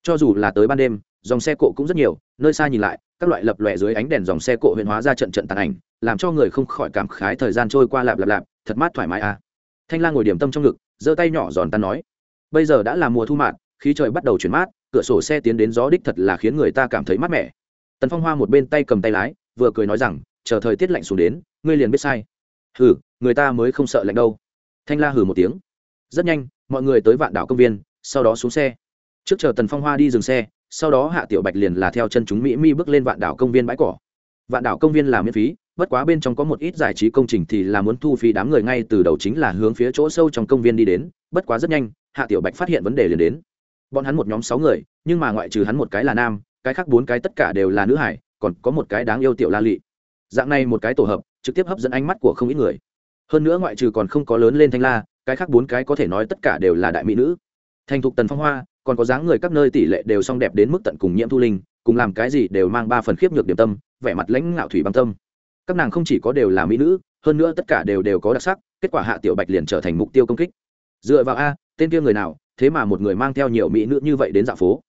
Cho dù là tới ban đêm dòng xe cộ cũng rất nhiều nơi xa nhìn lại các loại lập lòe dưới ánh đèn dòng xe cộ huyện hóa ra trận trận tàn ảnh làm cho người không khỏi cảm khái thời gian trôi qua lạp lạp lạp thật mát thoải mái à. Thanh lang ngồi điểm tâm trong ngực giơ tay nhỏ giòn tan nói bây giờ đã là mùa thu mạt, khí trời bắt đầu chuyển mát cửa sổ xe tiến đến gió đích thật là khiến người ta cảm thấy mát mẻ. Tần phong hoa một bên tay cầm tay lái vừa cười nói rằng chờ thời tiết lạnh xuống đến ngươi liền biết sai hừ, người ta mới không sợ lạnh đâu. Thanh la hừ một tiếng. Rất nhanh, mọi người tới vạn đảo công viên, sau đó xuống xe. Trước chờ tần phong hoa đi dừng xe, sau đó hạ tiểu bạch liền là theo chân chúng mỹ mi bước lên vạn đảo công viên bãi cỏ. Vạn đảo công viên là miễn phí, bất quá bên trong có một ít giải trí công trình thì là muốn thu phí đám người ngay từ đầu chính là hướng phía chỗ sâu trong công viên đi đến, bất quá rất nhanh, hạ tiểu bạch phát hiện vấn đề liền đến. Bọn hắn một nhóm sáu người, nhưng mà ngoại trừ hắn một cái là nam, cái khác bốn cái tất cả đều là nữ hải, còn có một cái đáng yêu tiểu la lị dạng này một cái tổ hợp, trực tiếp hấp dẫn ánh mắt của không ít người. Hơn nữa ngoại trừ còn không có lớn lên thanh la, cái khác bốn cái có thể nói tất cả đều là đại mỹ nữ. Thành thục tần phong hoa, còn có dáng người các nơi tỷ lệ đều song đẹp đến mức tận cùng nhiễm thu linh, cùng làm cái gì đều mang ba phần khiếp nhược điểm tâm, vẻ mặt lãnh ngạo thủy băng tâm. Các nàng không chỉ có đều là mỹ nữ, hơn nữa tất cả đều đều có đặc sắc, kết quả hạ tiểu bạch liền trở thành mục tiêu công kích. Dựa vào a, tên kia người nào, thế mà một người mang theo nhiều mỹ nữ như vậy đến dạo phố.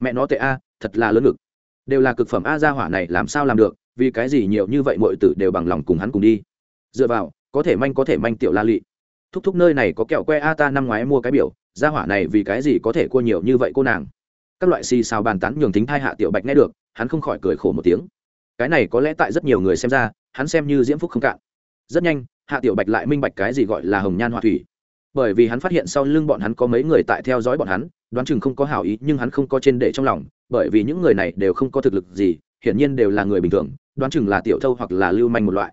Mẹ nó tệ a, thật là lớn ngực. Đều là cực phẩm a gia hỏa này làm sao làm được? Vì cái gì nhiều như vậy mọi tử đều bằng lòng cùng hắn cùng đi? Dựa vào, có thể manh có thể manh tiểu la lị. Thúc thúc nơi này có kẹo que a ta năm ngoái mua cái biểu, gia hỏa này vì cái gì có thể cua nhiều như vậy cô nàng? Các loại xì xào bàn tán nhường thính thai hạ tiểu bạch nghe được, hắn không khỏi cười khổ một tiếng. Cái này có lẽ tại rất nhiều người xem ra, hắn xem như diễm phúc không cạn. Rất nhanh, hạ tiểu bạch lại minh bạch cái gì gọi là hồng nhan họa thủy. Bởi vì hắn phát hiện sau lưng bọn hắn có mấy người tại theo dõi bọn hắn, đoán chừng không có hảo ý nhưng hắn không có trên để trong lòng, bởi vì những người này đều không có thực lực gì hiển nhiên đều là người bình thường, đoán chừng là tiểu thâu hoặc là lưu manh một loại.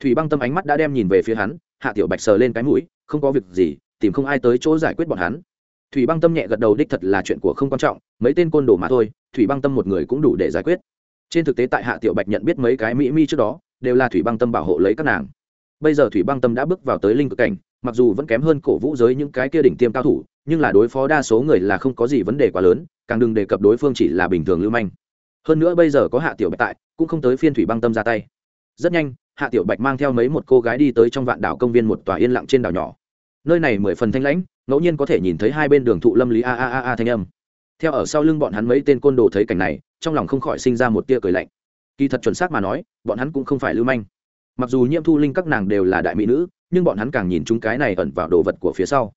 Thủy băng tâm ánh mắt đã đem nhìn về phía hắn, hạ tiểu bạch sờ lên cái mũi, không có việc gì, tìm không ai tới chỗ giải quyết bọn hắn. Thủy băng tâm nhẹ gật đầu đích thật là chuyện của không quan trọng, mấy tên côn đồ mà thôi, thủy băng tâm một người cũng đủ để giải quyết. Trên thực tế tại hạ tiểu bạch nhận biết mấy cái mỹ mi trước đó, đều là thủy băng tâm bảo hộ lấy các nàng. Bây giờ thủy băng tâm đã bước vào tới linh cực cảnh, mặc dù vẫn kém hơn cổ vũ giới những cái kia đỉnh tiêm cao thủ, nhưng là đối phó đa số người là không có gì vấn đề quá lớn, càng đừng đề cập đối phương chỉ là bình thường lưu manh hơn nữa bây giờ có hạ tiểu bạch tại, cũng không tới phiên thủy băng tâm ra tay. Rất nhanh, hạ tiểu bạch mang theo mấy một cô gái đi tới trong vạn đảo công viên một tòa yên lặng trên đảo nhỏ. Nơi này mười phần thanh lãnh, ngẫu nhiên có thể nhìn thấy hai bên đường thụ lâm lý a a a a thanh âm. Theo ở sau lưng bọn hắn mấy tên côn đồ thấy cảnh này, trong lòng không khỏi sinh ra một tia cười lạnh. Kỳ thật chuẩn xác mà nói, bọn hắn cũng không phải lưu manh. Mặc dù nhiễm thu linh các nàng đều là đại mỹ nữ, nhưng bọn hắn càng nhìn chúng cái này ẩn vào đồ vật của phía sau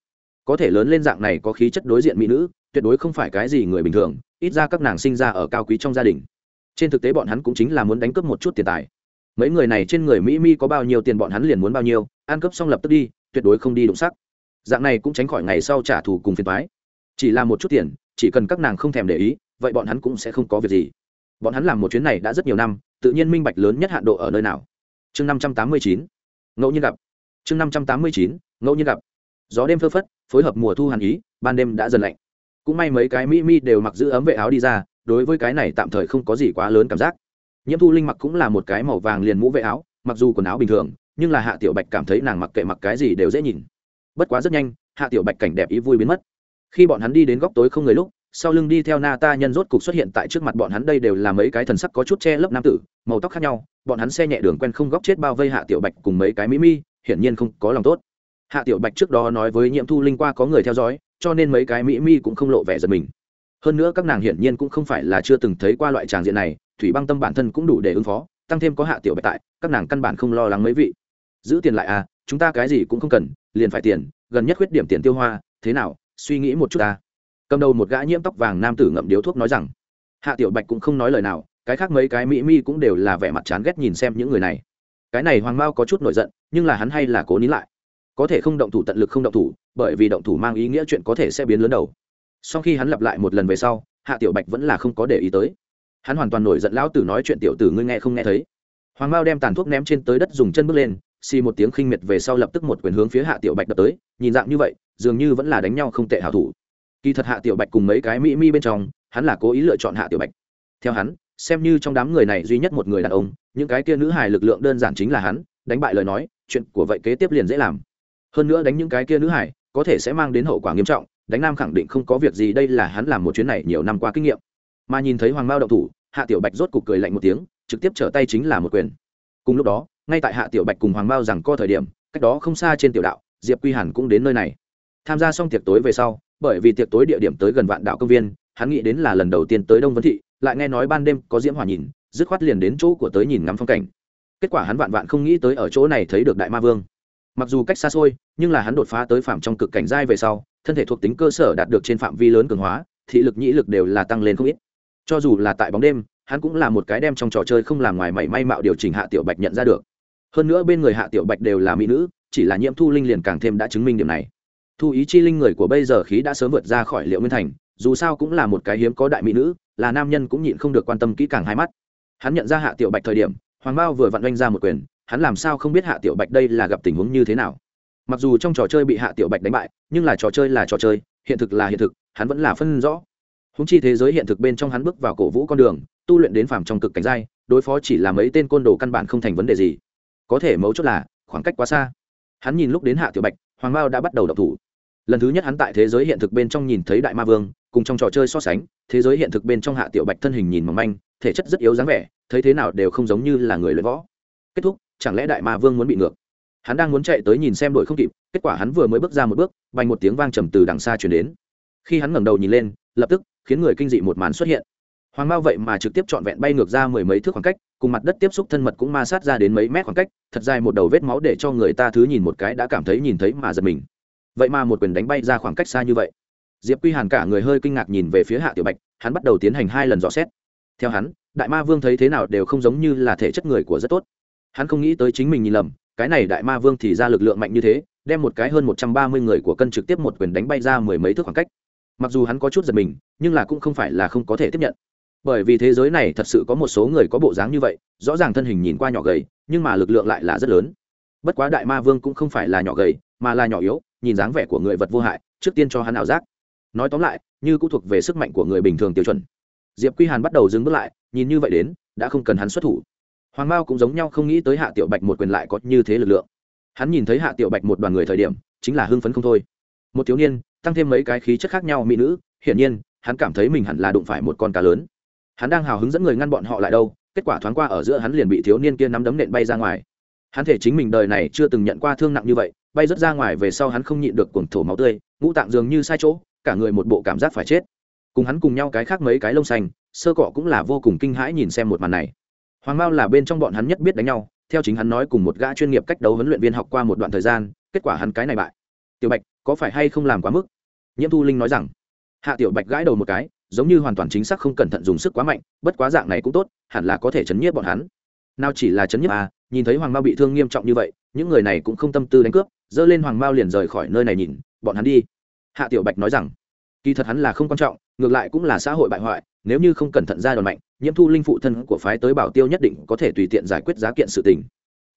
có thể lớn lên dạng này có khí chất đối diện mỹ nữ, tuyệt đối không phải cái gì người bình thường, ít ra các nàng sinh ra ở cao quý trong gia đình. Trên thực tế bọn hắn cũng chính là muốn đánh cướp một chút tiền tài. Mấy người này trên người mỹ mi có bao nhiêu tiền bọn hắn liền muốn bao nhiêu, ăn cướp xong lập tức đi, tuyệt đối không đi đụng sắc. Dạng này cũng tránh khỏi ngày sau trả thù cùng phiền thoái chỉ là một chút tiền, chỉ cần các nàng không thèm để ý, vậy bọn hắn cũng sẽ không có việc gì. Bọn hắn làm một chuyến này đã rất nhiều năm, tự nhiên minh bạch lớn nhất hạn độ ở nơi nào. Chương năm trăm tám mươi chín. Ngẫu nhiên gặp. Chương năm trăm tám mươi chín. Ngẫu nhiên gặp. Gió đêm phơ phất phối hợp mùa thu hàn ý, ban đêm đã dần lạnh. Cũng may mấy cái mỹ mi đều mặc giữ ấm vệ áo đi ra, đối với cái này tạm thời không có gì quá lớn cảm giác. Nhiễm thu linh mặc cũng là một cái màu vàng liền mũ vệ áo, mặc dù quần áo bình thường, nhưng là hạ tiểu bạch cảm thấy nàng mặc kệ mặc cái gì đều dễ nhìn. Bất quá rất nhanh, hạ tiểu bạch cảnh đẹp ý vui biến mất. Khi bọn hắn đi đến góc tối không người lúc, sau lưng đi theo na ta nhân rốt cục xuất hiện tại trước mặt bọn hắn đây đều là mấy cái thần sắc có chút che lấp nam tử, màu tóc khác nhau, bọn hắn xe nhẹ đường quen không góc chết bao vây hạ tiểu bạch cùng mấy cái mỹ mi, hiển nhiên không có lòng tốt hạ tiểu bạch trước đó nói với nhiễm thu linh qua có người theo dõi, cho nên mấy cái mỹ mi cũng không lộ vẻ giật mình. Hơn nữa các nàng hiển nhiên cũng không phải là chưa từng thấy qua loại tràng diện này, thủy băng tâm bản thân cũng đủ để ứng phó, tăng thêm có hạ tiểu bạch tại, các nàng căn bản không lo lắng mấy vị. Giữ tiền lại à chúng ta cái gì cũng không cần, liền phải tiền, gần nhất khuyết điểm tiền tiêu hoa, thế nào, suy nghĩ một chút ta. Cầm đầu một gã nhiễm tóc vàng nam tử ngậm điếu thuốc nói rằng, hạ tiểu bạch cũng không nói lời nào, cái khác mấy cái mỹ mi cũng đều là vẻ mặt chán ghét nhìn xem những người này. Cái này hoàng mao có chút nổi giận, nhưng là hắn hay là cố nín lại có thể không động thủ tận lực không động thủ, bởi vì động thủ mang ý nghĩa chuyện có thể sẽ biến lớn đầu. Sau khi hắn lặp lại một lần về sau, hạ tiểu bạch vẫn là không có để ý tới. Hắn hoàn toàn nổi giận lão tử nói chuyện tiểu tử ngươi nghe không nghe thấy. Hoàng mao đem tàn thuốc ném trên tới đất dùng chân bước lên, xì một tiếng khinh miệt về sau lập tức một quyền hướng phía hạ tiểu bạch đập tới, nhìn dạng như vậy, dường như vẫn là đánh nhau không tệ hảo thủ. Kỳ thật hạ tiểu bạch cùng mấy cái mỹ mi bên trong, hắn là cố ý lựa chọn hạ tiểu bạch. Theo hắn, xem như trong đám người này duy nhất một người đàn ông, những cái kia nữ hài lực lượng đơn giản chính là hắn, đánh bại lời nói, chuyện của vậy kế tiếp liền dễ làm hơn nữa đánh những cái kia nữ hải, có thể sẽ mang đến hậu quả nghiêm trọng, đánh nam khẳng định không có việc gì, đây là hắn làm một chuyến này nhiều năm qua kinh nghiệm. Mà nhìn thấy hoàng mao động thủ, hạ tiểu bạch rốt cục cười lạnh một tiếng, trực tiếp trở tay chính là một quyền. Cùng lúc đó, ngay tại hạ tiểu bạch cùng hoàng mao rằng co thời điểm, cách đó không xa trên tiểu đạo, diệp quy hàn cũng đến nơi này. Tham gia xong tiệc tối về sau, bởi vì tiệc tối địa điểm tới gần vạn đạo công viên, hắn nghĩ đến là lần đầu tiên tới đông vân thị, lại nghe nói ban đêm có diễm hòa nhìn, dứt khoát liền đến chỗ của tới nhìn ngắm phong cảnh. Kết quả hắn vạn vạn không nghĩ tới ở chỗ này thấy được đại ma vương mặc dù cách xa xôi, nhưng là hắn đột phá tới phạm trong cực cảnh giai về sau, thân thể thuộc tính cơ sở đạt được trên phạm vi lớn cường hóa, thị lực, nhĩ lực đều là tăng lên không ít. Cho dù là tại bóng đêm, hắn cũng là một cái đem trong trò chơi không làm ngoài mảy may mạo điều chỉnh hạ tiểu bạch nhận ra được. Hơn nữa bên người hạ tiểu bạch đều là mỹ nữ, chỉ là nhiễm thu linh liền càng thêm đã chứng minh điểm này. Thu ý chi linh người của bây giờ khí đã sớm vượt ra khỏi liệu nguyên thành, dù sao cũng là một cái hiếm có đại mỹ nữ, là nam nhân cũng nhịn không được quan tâm kỹ càng hai mắt. Hắn nhận ra hạ tiểu bạch thời điểm, hoàng bao vừa vặn oanh ra một quyền hắn làm sao không biết hạ tiểu bạch đây là gặp tình huống như thế nào? Mặc dù trong trò chơi bị hạ tiểu bạch đánh bại, nhưng là trò chơi là trò chơi, hiện thực là hiện thực, hắn vẫn là phân rõ. Húng chi thế giới hiện thực bên trong hắn bước vào cổ vũ con đường, tu luyện đến phàm trong cực cảnh giai, đối phó chỉ là mấy tên côn đồ căn bản không thành vấn đề gì. Có thể mấu chốt là, khoảng cách quá xa. Hắn nhìn lúc đến hạ tiểu bạch, hoàng mao đã bắt đầu đập thủ. Lần thứ nhất hắn tại thế giới hiện thực bên trong nhìn thấy đại ma vương, cùng trong trò chơi so sánh, thế giới hiện thực bên trong hạ tiểu bạch thân hình nhìn mỏng manh, thể chất rất yếu dáng vẻ, thấy thế nào đều không giống như là người luyện võ. Kết thúc chẳng lẽ đại ma vương muốn bị ngược? Hắn đang muốn chạy tới nhìn xem đội không kịp, kết quả hắn vừa mới bước ra một bước vành một tiếng vang trầm từ đằng xa chuyển đến. Khi hắn ngẩng đầu nhìn lên, lập tức khiến người kinh dị một màn xuất hiện. Hoàng mao vậy mà trực tiếp trọn vẹn bay ngược ra mười mấy thước khoảng cách, cùng mặt đất tiếp xúc thân mật cũng ma sát ra đến mấy mét khoảng cách, thật dài một đầu vết máu để cho người ta thứ nhìn một cái đã cảm thấy nhìn thấy mà giật mình. Vậy mà một quyền đánh bay ra khoảng cách xa như vậy. Diệp quy hàn cả người hơi kinh ngạc nhìn về phía hạ tiểu bạch, hắn bắt đầu tiến hành hai lần dò xét. Theo hắn, đại ma vương thấy thế nào đều không giống như là thể chất người của rất tốt hắn không nghĩ tới chính mình nhìn lầm, cái này đại ma vương thì ra lực lượng mạnh như thế, đem một cái hơn một trăm ba mươi người của cân trực tiếp một quyền đánh bay ra mười mấy thước khoảng cách. Mặc dù hắn có chút giật mình, nhưng là cũng không phải là không có thể tiếp nhận. Bởi vì thế giới này thật sự có một số người có bộ dáng như vậy, rõ ràng thân hình nhìn qua nhỏ gầy, nhưng mà lực lượng lại là rất lớn. Bất quá đại ma vương cũng không phải là nhỏ gầy, mà là nhỏ yếu, nhìn dáng vẻ của người vật vô hại, trước tiên cho hắn ảo giác. Nói tóm lại, như cũng thuộc về sức mạnh của người bình thường tiêu chuẩn. Diệp quy hàn bắt đầu dừng bước lại, nhìn như vậy đến, đã không cần hắn xuất thủ hoàng mao cũng giống nhau không nghĩ tới hạ tiểu bạch một quyền lại có như thế lực lượng. Hắn nhìn thấy hạ tiểu bạch một đoàn người thời điểm, chính là hưng phấn không thôi. Một thiếu niên, tăng thêm mấy cái khí chất khác nhau mỹ nữ, hiển nhiên, hắn cảm thấy mình hẳn là đụng phải một con cá lớn. Hắn đang hào hứng dẫn người ngăn bọn họ lại đâu, kết quả thoáng qua ở giữa hắn liền bị thiếu niên kia nắm đấm nện bay ra ngoài. Hắn thể chính mình đời này chưa từng nhận qua thương nặng như vậy, bay rớt ra ngoài về sau hắn không nhịn được cuồng thổ máu tươi, ngũ tạng dường như sai chỗ, cả người một bộ cảm giác phải chết. Cùng hắn cùng nhau cái khác mấy cái lông xanh, sơ cọ cũng là vô cùng kinh hãi nhìn xem một màn này hoàng mao là bên trong bọn hắn nhất biết đánh nhau, theo chính hắn nói cùng một gã chuyên nghiệp cách đấu huấn luyện viên học qua một đoạn thời gian, kết quả hắn cái này bại. Tiểu bạch, có phải hay không làm quá mức? Nhiễm thu linh nói rằng. Hạ tiểu bạch gãi đầu một cái, giống như hoàn toàn chính xác không cẩn thận dùng sức quá mạnh, bất quá dạng này cũng tốt, hẳn là có thể chấn nhiếp bọn hắn. Nào chỉ là chấn nhiếp à nhìn thấy hoàng mao bị thương nghiêm trọng như vậy, những người này cũng không tâm tư đánh cướp, dơ lên hoàng mao liền rời khỏi nơi này nhìn, bọn hắn đi. Hạ tiểu bạch nói rằng, kỳ thật hắn là không quan trọng, ngược lại cũng là xã hội bại hoại nếu như không cẩn thận ra đòn mạnh, nhiễm thu linh phụ thân của phái tới bảo tiêu nhất định có thể tùy tiện giải quyết giá kiện sự tình.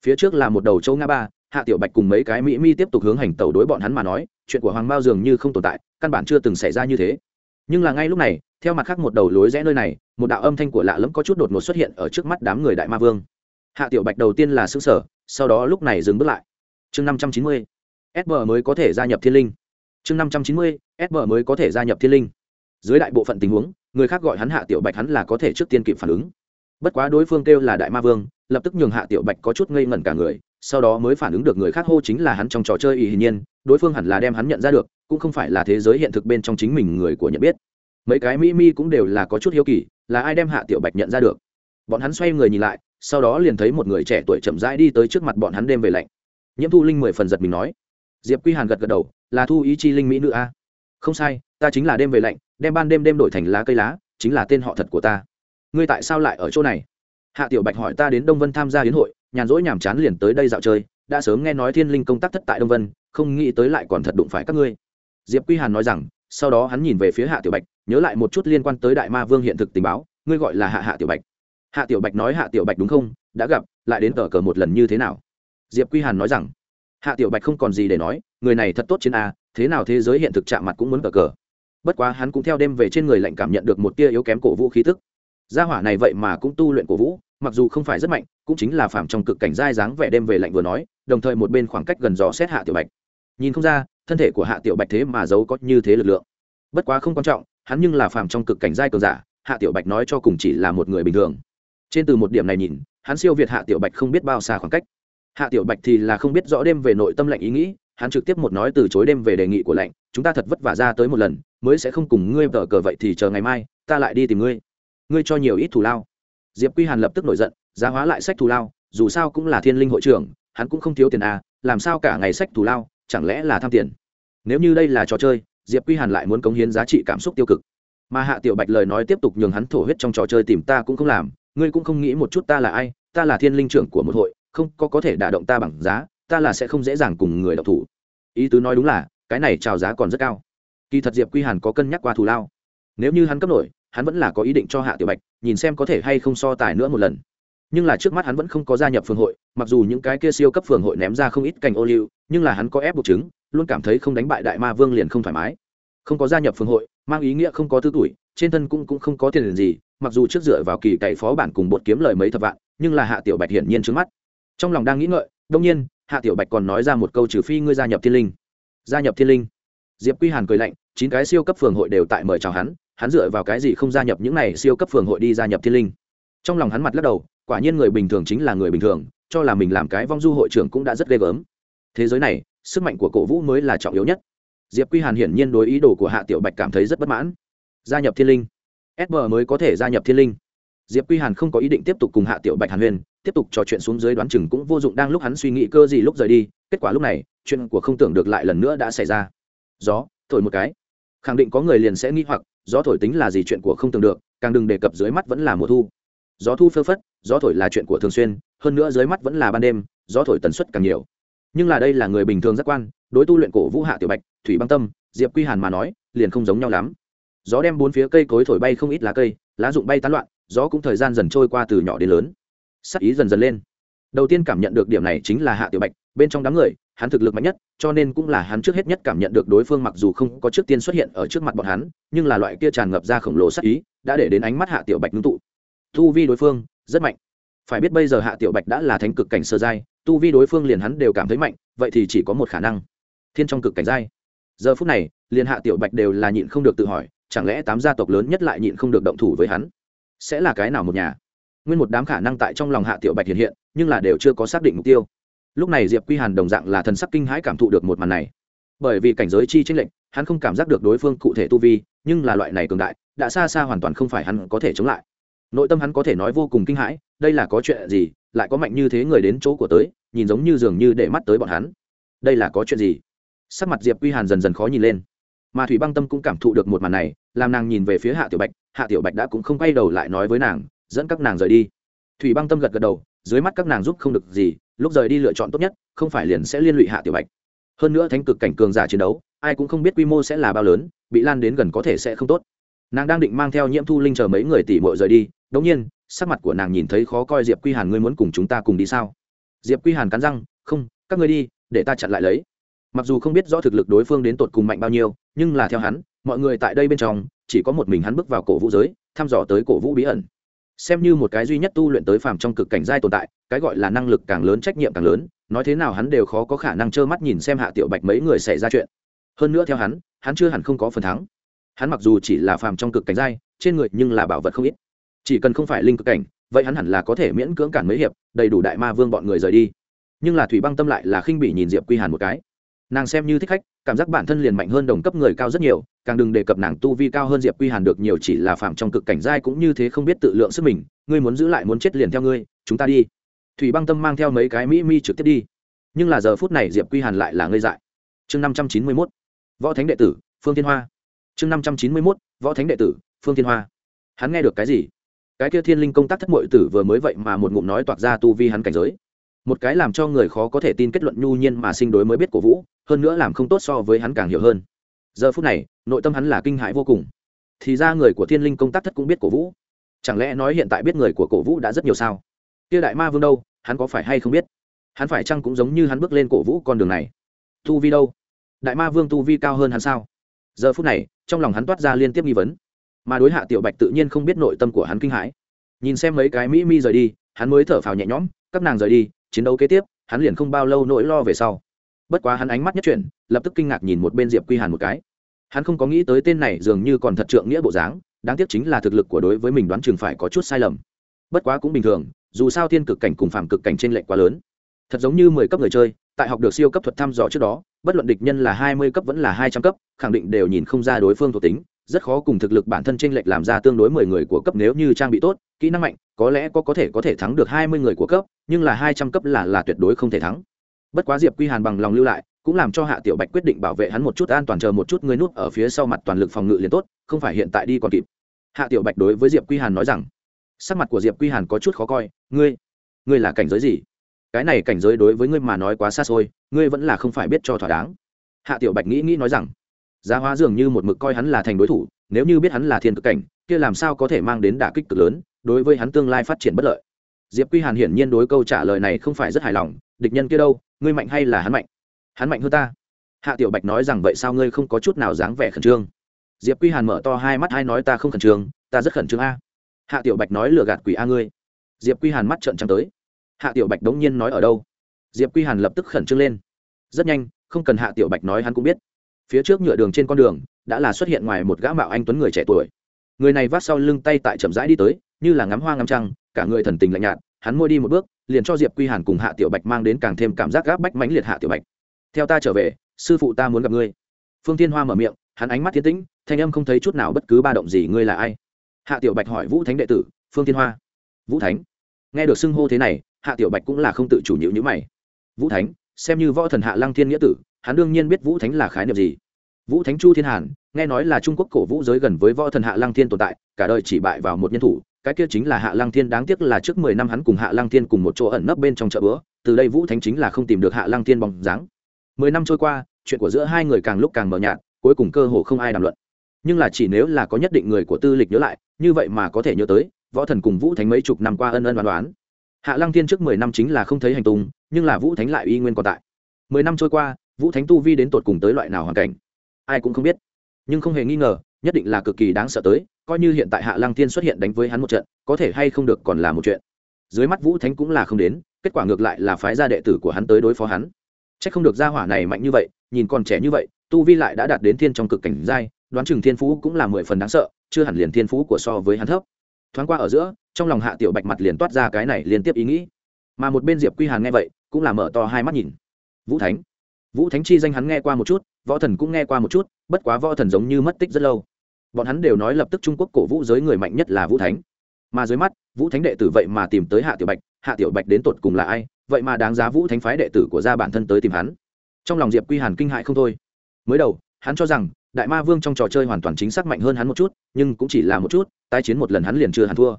Phía trước là một đầu châu nga ba, hạ tiểu bạch cùng mấy cái mỹ mi tiếp tục hướng hành tàu đối bọn hắn mà nói, chuyện của hoàng mao dường như không tồn tại, căn bản chưa từng xảy ra như thế. Nhưng là ngay lúc này, theo mặt khác một đầu lối rẽ nơi này, một đạo âm thanh của lạ lẫm có chút đột ngột xuất hiện ở trước mắt đám người đại ma vương. Hạ tiểu bạch đầu tiên là xứ sở sau đó lúc này dừng bước lại. Chương năm trăm chín mươi sb mới có thể gia nhập thiên linh. Chương năm trăm chín mươi sb mới có thể gia nhập thiên linh dưới đại bộ phận tình huống, người khác gọi hắn hạ tiểu bạch hắn là có thể trước tiên kịp phản ứng. Bất quá đối phương kêu là đại ma vương, lập tức nhường hạ tiểu bạch có chút ngây ngẩn cả người, sau đó mới phản ứng được người khác hô chính là hắn trong trò chơi ý hiển nhiên, đối phương hẳn là đem hắn nhận ra được, cũng không phải là thế giới hiện thực bên trong chính mình người của nhận biết. Mấy cái mỹ mi cũng đều là có chút hiếu kỳ, là ai đem hạ tiểu bạch nhận ra được? Bọn hắn xoay người nhìn lại, sau đó liền thấy một người trẻ tuổi chậm rãi đi tới trước mặt bọn hắn đêm về lạnh. Nhiễm thu linh mười phần giật mình nói. Diệp quy hàn gật gật đầu, là thu ý chi linh mỹ nữ a? Không sai, ta chính là đêm về lạnh đem ban đêm đêm đổi thành lá cây lá, chính là tên họ thật của ta. Ngươi tại sao lại ở chỗ này? Hạ tiểu bạch hỏi ta đến đông vân tham gia hiến hội, nhàn rỗi nhàm chán liền tới đây dạo chơi, đã sớm nghe nói thiên linh công tác thất tại đông vân, không nghĩ tới lại còn thật đụng phải các ngươi. Diệp quy hàn nói rằng, sau đó hắn nhìn về phía hạ tiểu bạch, nhớ lại một chút liên quan tới đại ma vương hiện thực tình báo, ngươi gọi là hạ hạ tiểu bạch. Hạ tiểu bạch nói hạ tiểu bạch đúng không? Đã gặp, lại đến tờ cờ một lần như thế nào? Diệp quy hàn nói rằng, hạ tiểu bạch không còn gì để nói, người này thật tốt trên a, thế nào thế giới hiện thực chạm mặt cũng muốn cờ cờ bất quá hắn cũng theo đêm về trên người lạnh cảm nhận được một tia yếu kém cổ vũ khí thức gia hỏa này vậy mà cũng tu luyện cổ vũ, mặc dù không phải rất mạnh, cũng chính là phạm trong cực cảnh dai dáng vẻ đêm về lạnh vừa nói, đồng thời một bên khoảng cách gần dò xét hạ tiểu bạch. Nhìn không ra, thân thể của hạ tiểu bạch thế mà giấu có như thế lực lượng. Bất quá không quan trọng, hắn nhưng là phạm trong cực cảnh giai cường giả, hạ tiểu bạch nói cho cùng chỉ là một người bình thường. Trên từ một điểm này nhìn, hắn siêu việt hạ tiểu bạch không biết bao xa khoảng cách. Hạ tiểu bạch thì là không biết rõ đêm về nội tâm lạnh ý nghĩ, hắn trực tiếp một nói từ chối đêm về đề nghị của lạnh, chúng ta thật vất vả ra tới một lần mới sẽ không cùng ngươi vợ cờ vậy thì chờ ngày mai, ta lại đi tìm ngươi. Ngươi cho nhiều ít thù lao. Diệp quy hàn lập tức nổi giận, giá hóa lại sách thù lao, dù sao cũng là thiên linh hội trưởng, hắn cũng không thiếu tiền à làm sao cả ngày sách thù lao, chẳng lẽ là tham tiền? Nếu như đây là trò chơi, diệp quy hàn lại muốn cống hiến giá trị cảm xúc tiêu cực. Mà hạ tiểu bạch lời nói tiếp tục nhường hắn thổ huyết trong trò chơi tìm ta cũng không làm, ngươi cũng không nghĩ một chút ta là ai, ta là thiên linh trưởng của một hội, không, có có thể đả động ta bằng giá, ta là sẽ không dễ dàng cùng người đọc thủ. Ý tứ nói đúng là, cái này trào giá còn rất cao kỳ thật diệp quy hàn có cân nhắc qua thù lao. Nếu như hắn cấp nổi, hắn vẫn là có ý định cho hạ tiểu bạch, nhìn xem có thể hay không so tài nữa một lần. Nhưng là trước mắt hắn vẫn không có gia nhập phường hội, mặc dù những cái kia siêu cấp phường hội ném ra không ít cành ô liu, nhưng là hắn có ép buộc chứng, luôn cảm thấy không đánh bại đại ma vương liền không thoải mái. Không có gia nhập phường hội, mang ý nghĩa không có tư tuổi, trên thân cũng cũng không có tiền liền gì, mặc dù trước dựa vào kỳ cậy phó bản cùng bột kiếm lời mấy thập vạn, nhưng là hạ tiểu bạch hiển nhiên trước mắt. Trong lòng đang nghĩ ngợi đông nhiên, hạ tiểu bạch còn nói ra một câu trừ phi ngươi gia nhập thiên linh. Gia nhập thiên linh. Diệp quy hàn cười lạnh chín cái siêu cấp phường hội đều tại mời chào hắn hắn dựa vào cái gì không gia nhập những này siêu cấp phường hội đi gia nhập thiên linh? Trong lòng hắn mặt lắc đầu, quả nhiên người bình thường chính là người bình thường, cho là mình làm cái vong du hội trưởng cũng đã rất ghê gớm. Thế giới này, sức mạnh của cổ vũ mới là trọng yếu nhất. Diệp quy hàn hiển nhiên đối ý đồ của hạ tiểu bạch cảm thấy rất bất mãn. Gia nhập thiên linh? Sb mới có thể gia nhập thiên linh. Diệp quy hàn không có ý định tiếp tục cùng hạ tiểu bạch hàn huyền tiếp tục trò chuyện xuống dưới đoán chừng cũng vô dụng đang lúc hắn suy nghĩ cơ gì lúc rời đi. Kết quả lúc này, chuyện của không tưởng được lại lần nữa đã xảy ra. Gió, thổi một cái khẳng định có người liền sẽ nghĩ hoặc, gió thổi tính là gì chuyện của không tưởng được, càng đừng đề cập dưới mắt vẫn là mùa thu. Gió thu phơ phất, gió thổi là chuyện của thường xuyên, hơn nữa dưới mắt vẫn là ban đêm, gió thổi tần suất càng nhiều. Nhưng là đây là người bình thường giác quan, đối tu luyện cổ vũ hạ tiểu bạch, thủy băng tâm, diệp quy hàn mà nói, liền không giống nhau lắm. Gió đem bốn phía cây cối thổi bay không ít lá cây, lá rụng bay tán loạn, gió cũng thời gian dần trôi qua từ nhỏ đến lớn. Sắc ý dần dần lên. Đầu tiên cảm nhận được điểm này chính là hạ tiểu bạch bên trong đám người, hắn thực lực mạnh nhất, cho nên cũng là hắn trước hết nhất cảm nhận được đối phương mặc dù không có trước tiên xuất hiện ở trước mặt bọn hắn, nhưng là loại kia tràn ngập ra khổng lồ sắc ý, đã để đến ánh mắt hạ tiểu bạch ngưng tụ. Tu vi đối phương, rất mạnh. Phải biết bây giờ hạ tiểu bạch đã là thánh cực cảnh sơ giai, tu vi đối phương liền hắn đều cảm thấy mạnh, vậy thì chỉ có một khả năng. Thiên trong cực cảnh giai. Giờ phút này, liền hạ tiểu bạch đều là nhịn không được tự hỏi, chẳng lẽ tám gia tộc lớn nhất lại nhịn không được động thủ với hắn? Sẽ là cái nào một nhà? Nguyên một đám khả năng tại trong lòng hạ tiểu bạch hiện hiện, nhưng là đều chưa có xác định mục tiêu lúc này diệp quy hàn đồng dạng là thần sắc kinh hãi cảm thụ được một màn này. Bởi vì cảnh giới chi tranh lệnh hắn không cảm giác được đối phương cụ thể tu vi, nhưng là loại này cường đại, đã xa xa hoàn toàn không phải hắn có thể chống lại. Nội tâm hắn có thể nói vô cùng kinh hãi, đây là có chuyện gì, lại có mạnh như thế người đến chỗ của tới, nhìn giống như dường như để mắt tới bọn hắn. Đây là có chuyện gì? Sắc mặt diệp quy hàn dần dần khó nhìn lên. Mà thủy băng tâm cũng cảm thụ được một màn này, làm nàng nhìn về phía hạ tiểu bạch, hạ tiểu bạch đã cũng không quay đầu lại nói với nàng, dẫn các nàng rời đi. Thủy băng tâm gật gật đầu, dưới mắt các nàng giúp không được gì lúc rời đi lựa chọn tốt nhất, không phải liền sẽ liên lụy hạ tiểu bạch. Hơn nữa thánh cực cảnh cường giả chiến đấu, ai cũng không biết quy mô sẽ là bao lớn, bị lan đến gần có thể sẽ không tốt. Nàng đang định mang theo nhiễm thu linh chờ mấy người tỷ mội rời đi, đống nhiên, sắc mặt của nàng nhìn thấy khó coi diệp quy hàn, ngươi muốn cùng chúng ta cùng đi sao? Diệp quy hàn cắn răng, không, các ngươi đi, để ta chặn lại lấy. Mặc dù không biết rõ thực lực đối phương đến tột cùng mạnh bao nhiêu, nhưng là theo hắn, mọi người tại đây bên trong, chỉ có một mình hắn bước vào cổ vũ giới, thăm dò tới cổ vũ bí ẩn xem như một cái duy nhất tu luyện tới phàm trong cực cảnh giai tồn tại, cái gọi là năng lực càng lớn trách nhiệm càng lớn, nói thế nào hắn đều khó có khả năng trơ mắt nhìn xem hạ tiểu bạch mấy người xảy ra chuyện. Hơn nữa theo hắn hắn chưa hẳn không có phần thắng. Hắn mặc dù chỉ là phàm trong cực cảnh giai, trên người nhưng là bảo vật không ít. Chỉ cần không phải linh cực cảnh, vậy hắn hẳn là có thể miễn cưỡng cản mấy hiệp, đầy đủ đại ma vương bọn người rời đi. Nhưng là thủy băng tâm lại là khinh bỉ nhìn diệp quy hàn một cái nàng xem như thích khách, cảm giác bản thân liền mạnh hơn đồng cấp người cao rất nhiều, càng đừng đề cập nàng tu vi cao hơn diệp quy hàn được nhiều chỉ là phạm trong cực cảnh giai cũng như thế không biết tự lượng sức mình, ngươi muốn giữ lại muốn chết liền theo ngươi, chúng ta đi. Thủy băng tâm mang theo mấy cái mỹ mi trực tiếp đi. Nhưng là giờ phút này diệp quy hàn lại là ngây dại. Chương năm trăm chín mươi mốt, võ thánh đệ tử, phương thiên hoa. Chương năm trăm chín mươi mốt, võ thánh đệ tử, phương thiên hoa. Hắn nghe được cái gì? Cái kia thiên linh công tác thất mội tử vừa mới vậy mà một ngụm nói toạc ra tu vi hắn cảnh giới một cái làm cho người khó có thể tin kết luận nhu nhiên mà sinh đối mới biết cổ vũ, hơn nữa làm không tốt so với hắn càng hiểu hơn. Giờ phút này, nội tâm hắn là kinh hãi vô cùng. Thì ra người của thiên linh công tác thất cũng biết cổ vũ. Chẳng lẽ nói hiện tại biết người của cổ vũ đã rất nhiều sao? Kia đại ma vương đâu, hắn có phải hay không biết? Hắn phải chăng cũng giống như hắn bước lên cổ vũ con đường này? Tu vi đâu? Đại ma vương tu vi cao hơn hắn sao? Giờ phút này, trong lòng hắn toát ra liên tiếp nghi vấn. Mà đối hạ tiểu bạch tự nhiên không biết nội tâm của hắn kinh hãi. Nhìn xem mấy cái mỹ mi rời đi, hắn mới thở phào nhẹ nhõm, các nàng rời đi chiến đấu kế tiếp, hắn liền không bao lâu nỗi lo về sau. Bất quá hắn ánh mắt nhất chuyển, lập tức kinh ngạc nhìn một bên diệp quy hàn một cái. Hắn không có nghĩ tới tên này dường như còn thật trượng nghĩa bộ dáng, đáng tiếc chính là thực lực của đối với mình đoán chừng phải có chút sai lầm. Bất quá cũng bình thường, dù sao thiên cực cảnh cùng phàm cực cảnh trên lệnh quá lớn. Thật giống như mười cấp người chơi, tại học được siêu cấp thuật thăm dò trước đó, bất luận địch nhân là hai mươi cấp vẫn là hai trăm cấp, khẳng định đều nhìn không ra đối phương thuộc tính, rất khó cùng thực lực bản thân chênh lệch làm ra tương đối mười người của cấp nếu như trang bị tốt, kỹ năng mạnh, có lẽ có có thể có thể thắng được hai mươi người của cấp nhưng là hai trăm cấp là là tuyệt đối không thể thắng. Bất quá diệp quy hàn bằng lòng lưu lại, cũng làm cho hạ tiểu bạch quyết định bảo vệ hắn một chút an toàn chờ một chút ngươi nút ở phía sau mặt toàn lực phòng ngự liền tốt, không phải hiện tại đi còn kịp. Hạ tiểu bạch đối với diệp quy hàn nói rằng, sắc mặt của diệp quy hàn có chút khó coi, ngươi ngươi là cảnh giới gì? Cái này cảnh giới đối với ngươi mà nói quá xa xôi, ngươi vẫn là không phải biết cho thỏa đáng. Hạ tiểu bạch nghĩ nghĩ nói rằng, giá hóa dường như một mực coi hắn là thành đối thủ, nếu như biết hắn là thiên cực cảnh, kia làm sao có thể mang đến đả kích cực lớn, đối với hắn tương lai phát triển bất lợi diệp quy hàn hiển nhiên đối câu trả lời này không phải rất hài lòng, địch nhân kia đâu, ngươi mạnh hay là hắn mạnh? Hắn mạnh hơn ta. Hạ tiểu bạch nói rằng vậy sao ngươi không có chút nào dáng vẻ khẩn trương? Diệp quy hàn mở to hai mắt hai nói ta không khẩn trương, ta rất khẩn trương a. Hạ tiểu bạch nói lừa gạt quỷ a ngươi. Diệp quy hàn mắt trợn trắng tới. Hạ tiểu bạch đống nhiên nói ở đâu? Diệp quy hàn lập tức khẩn trương lên. Rất nhanh, không cần hạ tiểu bạch nói hắn cũng biết. Phía trước nhựa đường trên con đường, đã là xuất hiện ngoài một gã mạo anh tuấn người trẻ tuổi. Người này vác sau lưng tay tại chậm rãi đi tới như là ngắm hoa ngắm trăng, cả người thần tình lạnh nhạt, hắn môi đi một bước, liền cho diệp quy hàn cùng hạ tiểu bạch mang đến càng thêm cảm giác gáp bách mãnh liệt hạ tiểu bạch. Theo ta trở về, sư phụ ta muốn gặp ngươi. Phương tiên hoa mở miệng, hắn ánh mắt thiên tĩnh, thanh âm không thấy chút nào bất cứ ba động gì, ngươi là ai? Hạ tiểu bạch hỏi vũ thánh đệ tử, phương tiên hoa. Vũ thánh. Nghe được xưng hô thế này, hạ tiểu bạch cũng là không tự chủ nhịu nhữ mày. Vũ thánh, xem như võ thần hạ lăng thiên nghĩa tử, hắn đương nhiên biết vũ thánh là khái niệm gì. Vũ thánh chu thiên hàn, nghe nói là trung quốc cổ vũ giới gần với võ thần hạ lăng thiên tồn tại, cả đời chỉ bại vào một nhân thủ cái kia chính là hạ lăng thiên, đáng tiếc là trước mười năm hắn cùng hạ lăng thiên cùng một chỗ ẩn nấp bên trong chợ bữa, từ đây vũ thánh chính là không tìm được hạ lăng thiên bóng dáng. Mười năm trôi qua, chuyện của giữa hai người càng lúc càng mờ nhạt, cuối cùng cơ hồ không ai đàm luận. Nhưng là chỉ nếu là có nhất định người của tư lịch nhớ lại, như vậy mà có thể nhớ tới, võ thần cùng vũ thánh mấy chục năm qua ân ân đoán đoán hạ lăng thiên trước mười năm chính là không thấy hành tung, nhưng là vũ thánh lại y nguyên còn tại. Mười năm trôi qua, vũ thánh tu vi đến tột cùng tới loại nào hoàn cảnh? Ai cũng không biết. Nhưng không hề nghi ngờ nhất định là cực kỳ đáng sợ tới, coi như hiện tại hạ lăng thiên xuất hiện đánh với hắn một trận, có thể hay không được còn là một chuyện. Dưới mắt vũ thánh cũng là không đến, kết quả ngược lại là phái gia đệ tử của hắn tới đối phó hắn. C h ắ c không được gia hỏa này mạnh như vậy, nhìn còn trẻ như vậy, tu vi lại đã đạt đến thiên trong cực cảnh giai, đoán chừng thiên phú cũng là mười phần đáng sợ, chưa hẳn liền thiên phú của so với hắn thấp. Thoáng qua ở giữa, trong lòng hạ tiểu bạch mặt liền toát ra cái này liên tiếp ý nghĩ. Mà một bên diệp quy hàn nghe vậy, cũng là mở to hai mắt nhìn. Vũ thánh. Vũ thánh chi danh hắn nghe qua một chút, võ thần cũng nghe qua một chút, bất quá võ thần giống như mất tích rất lâu bọn hắn đều nói lập tức trung quốc cổ vũ giới người mạnh nhất là vũ thánh. Mà dưới mắt, vũ thánh đệ tử vậy mà tìm tới hạ tiểu bạch, hạ tiểu bạch đến tột cùng là ai, vậy mà đáng giá vũ thánh phái đệ tử của gia bản thân tới tìm hắn. Trong lòng diệp quy hàn kinh hại không thôi. Mới đầu, hắn cho rằng, đại ma vương trong trò chơi hoàn toàn chính xác mạnh hơn hắn một chút, nhưng cũng chỉ là một chút, tái chiến một lần hắn liền chưa hắn thua.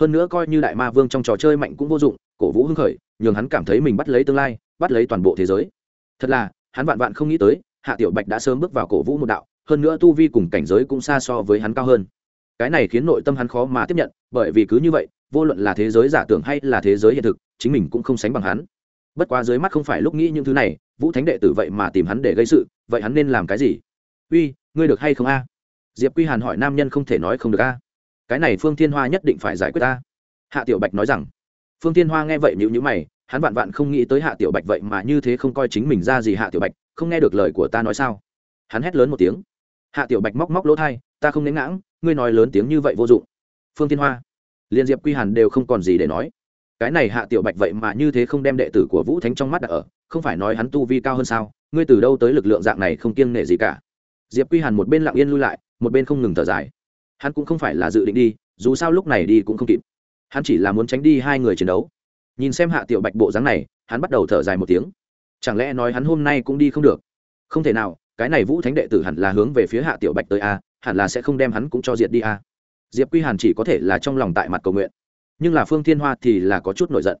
Hơn nữa coi như đại ma vương trong trò chơi mạnh cũng vô dụng, cổ vũ hưng khởi, nhường hắn cảm thấy mình bắt lấy tương lai, bắt lấy toàn bộ thế giới. Thật là, hắn vạn vạn không nghĩ tới, hạ tiểu bạch đã sớm bước vào cổ vũ một đạo hơn nữa tu vi cùng cảnh giới cũng xa so với hắn cao hơn. Cái này khiến nội tâm hắn khó mà tiếp nhận, bởi vì cứ như vậy, vô luận là thế giới giả tưởng hay là thế giới hiện thực, chính mình cũng không sánh bằng hắn. Bất quá dưới mắt không phải lúc nghĩ những thứ này, vũ thánh đệ tử vậy mà tìm hắn để gây sự, vậy hắn nên làm cái gì? Uy, ngươi được hay không a? Diệp quy hàn hỏi nam nhân không thể nói không được a. Cái này phương thiên hoa nhất định phải giải quyết ta hạ tiểu bạch nói rằng. Phương thiên hoa nghe vậy nhữ nhữ mày, hắn vạn vạn không nghĩ tới hạ tiểu bạch vậy mà như thế không coi chính mình ra gì hạ tiểu bạch, không nghe được lời của ta nói sao? Hắn hét lớn một tiếng hạ tiểu bạch móc móc lỗ thai, ta không nén ngãng, ngươi nói lớn tiếng như vậy vô dụng. Phương tiên hoa, liên diệp quy hàn đều không còn gì để nói. Cái này hạ tiểu bạch vậy mà như thế không đem đệ tử của vũ thánh trong mắt đặt ở, không phải nói hắn tu vi cao hơn sao, ngươi từ đâu tới lực lượng dạng này không kiêng nể gì cả. Diệp quy hàn một bên lặng yên lui lại, một bên không ngừng thở dài. Hắn cũng không phải là dự định đi, dù sao lúc này đi cũng không kịp. Hắn chỉ là muốn tránh đi hai người chiến đấu. Nhìn xem hạ tiểu bạch bộ dáng này, hắn bắt đầu thở dài một tiếng. Chẳng lẽ nói hắn hôm nay cũng đi không được? Không thể nào cái này vũ thánh đệ tử hẳn là hướng về phía hạ tiểu bạch tới a, hẳn là sẽ không đem hắn cũng cho diệt đi a. Diệp quy hàn chỉ có thể là trong lòng tại mặt cầu nguyện. Nhưng là phương thiên hoa thì là có chút nổi giận.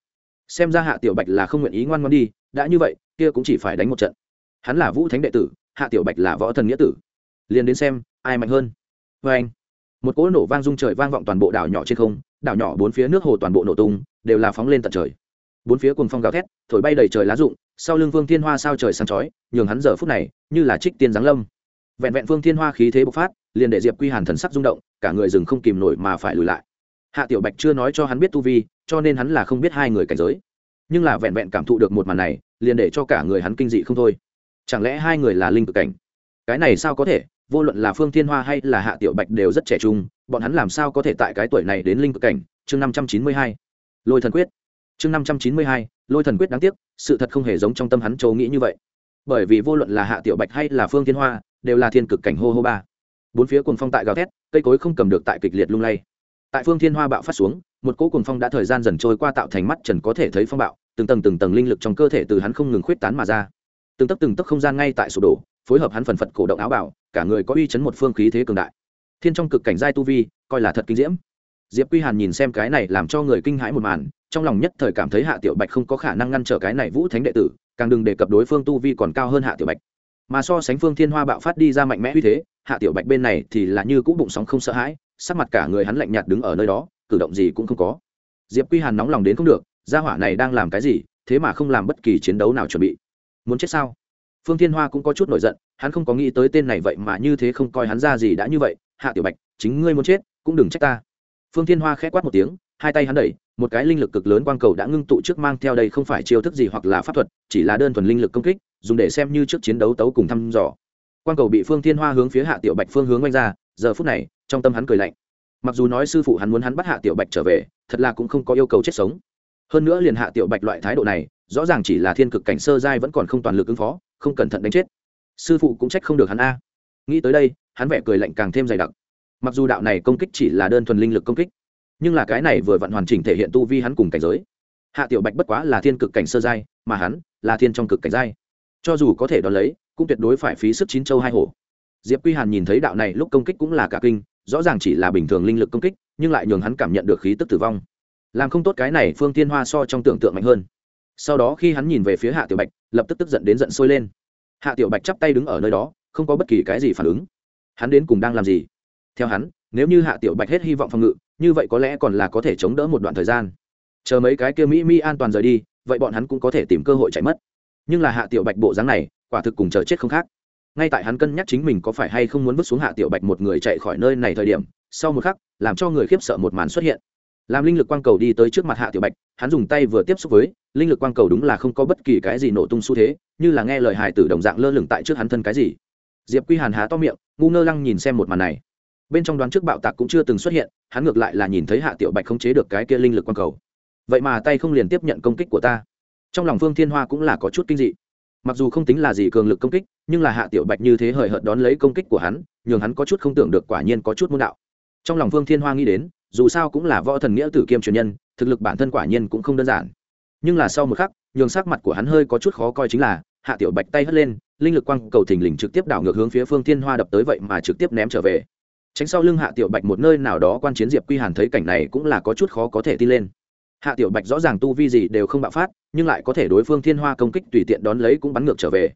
Xem ra hạ tiểu bạch là không nguyện ý ngoan ngoan đi, đã như vậy, kia cũng chỉ phải đánh một trận. Hắn là vũ thánh đệ tử, hạ tiểu bạch là võ thần nghĩa tử. Liền đến xem, ai mạnh hơn. Vê anh, một cỗ nổ vang rung trời vang vọng toàn bộ đảo nhỏ trên không, đảo nhỏ bốn phía nước hồ toàn bộ nổ tung, đều là phóng lên tận trời. Bốn phía cùng phong gào thét, thổi bay đầy trời lá rụng sau lưng vương thiên hoa sao trời sáng chói, nhường hắn giờ phút này, như là trích tiên giáng lâm. Vẹn vẹn vương thiên hoa khí thế bộc phát, liền để diệp quy hàn thần sắc rung động, cả người rừng không kìm nổi mà phải lùi lại. Hạ tiểu bạch chưa nói cho hắn biết tu vi, cho nên hắn là không biết hai người cảnh giới. Nhưng là vẹn vẹn cảm thụ được một màn này, liền để cho cả người hắn kinh dị không thôi. Chẳng lẽ hai người là linh cực cảnh? Cái này sao có thể? Vô luận là phương thiên hoa hay là hạ tiểu bạch đều rất trẻ trung, bọn hắn làm sao có thể tại cái tuổi này đến linh cực cảnh? Chương năm trăm chín mươi hai. Lôi thần quyết. Chương năm trăm chín mươi hai lôi thần quyết đáng tiếc, sự thật không hề giống trong tâm hắn châu nghĩ như vậy. Bởi vì vô luận là hạ tiểu bạch hay là phương thiên hoa, đều là thiên cực cảnh hô hô ba. Bốn phía cùng phong tại gào thét, cây cối không cầm được tại kịch liệt lung lay. Tại phương thiên hoa bạo phát xuống, một cỗ cùng phong đã thời gian dần trôi qua tạo thành mắt trần có thể thấy phong bạo, từng tầng từng tầng linh lực trong cơ thể từ hắn không ngừng khuyết tán mà ra. Từng tấc từng tấc không gian ngay tại sụp đổ, phối hợp hắn phần phật cổ động áo bảo cả người có uy chấn một phương khí thế cường đại. Thiên trong cực cảnh giai tu vi, coi là thật kinh diễm diệp quy hàn nhìn xem cái này làm cho người kinh hãi một màn, trong lòng nhất thời cảm thấy hạ tiểu bạch không có khả năng ngăn trở cái này vũ thánh đệ tử, càng đừng đề cập đối phương tu vi còn cao hơn hạ tiểu bạch. Mà so sánh phương thiên hoa bạo phát đi ra mạnh mẽ uy thế, hạ tiểu bạch bên này thì là như cũ bụng sóng không sợ hãi, sắc mặt cả người hắn lạnh nhạt đứng ở nơi đó, cử động gì cũng không có. Diệp quy hàn nóng lòng đến không được, gia hỏa này đang làm cái gì, thế mà không làm bất kỳ chiến đấu nào chuẩn bị. Muốn chết sao? Phương thiên hoa cũng có chút nổi giận, hắn không có nghĩ tới tên này vậy mà như thế không coi hắn ra gì đã như vậy. Hạ tiểu bạch, chính ngươi muốn chết, cũng đừng trách ta phương thiên hoa khẽ quát một tiếng, hai tay hắn đẩy, một cái linh lực cực lớn quang cầu đã ngưng tụ trước mang theo đây không phải chiêu thức gì hoặc là pháp thuật, chỉ là đơn thuần linh lực công kích, dùng để xem như trước chiến đấu tấu cùng thăm dò. Quang cầu bị phương thiên hoa hướng phía hạ tiểu bạch phương hướng oanh ra, giờ phút này, trong tâm hắn cười lạnh. Mặc dù nói sư phụ hắn muốn hắn bắt hạ tiểu bạch trở về, thật là cũng không có yêu cầu chết sống. Hơn nữa liền hạ tiểu bạch loại thái độ này, rõ ràng chỉ là thiên cực cảnh sơ giai vẫn còn không toàn lực ứng phó, không cẩn thận đánh chết. Sư phụ cũng trách không được hắn a. Nghĩ tới đây, hắn vẻ cười lạnh càng thêm dày đặc mặc dù đạo này công kích chỉ là đơn thuần linh lực công kích, nhưng là cái này vừa vặn hoàn chỉnh thể hiện tu vi hắn cùng cảnh giới. Hạ tiểu bạch bất quá là thiên cực cảnh sơ giai, mà hắn là thiên trong cực cảnh giai. Cho dù có thể đón lấy, cũng tuyệt đối phải phí sức chín châu hai hổ. Diệp quy hàn nhìn thấy đạo này lúc công kích cũng là cả kinh, rõ ràng chỉ là bình thường linh lực công kích, nhưng lại nhường hắn cảm nhận được khí tức tử vong. Làm không tốt cái này phương tiên hoa so trong tưởng tượng mạnh hơn. Sau đó khi hắn nhìn về phía hạ tiểu bạch, lập tức tức giận đến giận sôi lên. Hạ tiểu bạch chắp tay đứng ở nơi đó, không có bất kỳ cái gì phản ứng. Hắn đến cùng đang làm gì? Theo hắn, nếu như hạ tiểu bạch hết hy vọng phòng ngự, như vậy có lẽ còn là có thể chống đỡ một đoạn thời gian. Chờ mấy cái kia mỹ mi an toàn rời đi, vậy bọn hắn cũng có thể tìm cơ hội chạy mất. Nhưng là hạ tiểu bạch bộ dáng này, quả thực cùng chờ chết không khác. Ngay tại hắn cân nhắc chính mình có phải hay không muốn vứt xuống hạ tiểu bạch một người chạy khỏi nơi này thời điểm, sau một khắc, làm cho người khiếp sợ một màn xuất hiện. Làm linh lực quang cầu đi tới trước mặt hạ tiểu bạch, hắn dùng tay vừa tiếp xúc với, linh lực quang cầu đúng là không có bất kỳ cái gì nổ tung xu thế, như là nghe lời hài tử đồng dạng lơ lửng tại trước hắn thân cái gì. Diệp quy hàn há to miệng, ngu ngơ lăng nhìn xem một màn này bên trong đoán trước bạo tạc cũng chưa từng xuất hiện, hắn ngược lại là nhìn thấy hạ tiểu bạch không chế được cái kia linh lực quang cầu. Vậy mà tay không liền tiếp nhận công kích của ta. Trong lòng phương thiên hoa cũng là có chút kinh dị. Mặc dù không tính là gì cường lực công kích, nhưng là hạ tiểu bạch như thế hời hợt đón lấy công kích của hắn, nhường hắn có chút không tưởng được quả nhiên có chút môn đạo. Trong lòng phương thiên hoa nghĩ đến, dù sao cũng là võ thần nghĩa tử kiêm truyền nhân, thực lực bản thân quả nhiên cũng không đơn giản. Nhưng là sau một khắc, nhường sắc mặt của hắn hơi có chút khó coi chính là, hạ tiểu bạch tay hất lên, linh lực quang cầu thình lình trực tiếp đảo ngược hướng phía phương thiên hoa đập tới vậy mà trực tiếp ném trở về tránh sau lưng hạ tiểu bạch một nơi nào đó quan chiến diệp quy hàn thấy cảnh này cũng là có chút khó có thể tin lên. Hạ tiểu bạch rõ ràng tu vi gì đều không bạo phát, nhưng lại có thể đối phương thiên hoa công kích tùy tiện đón lấy cũng bắn ngược trở về.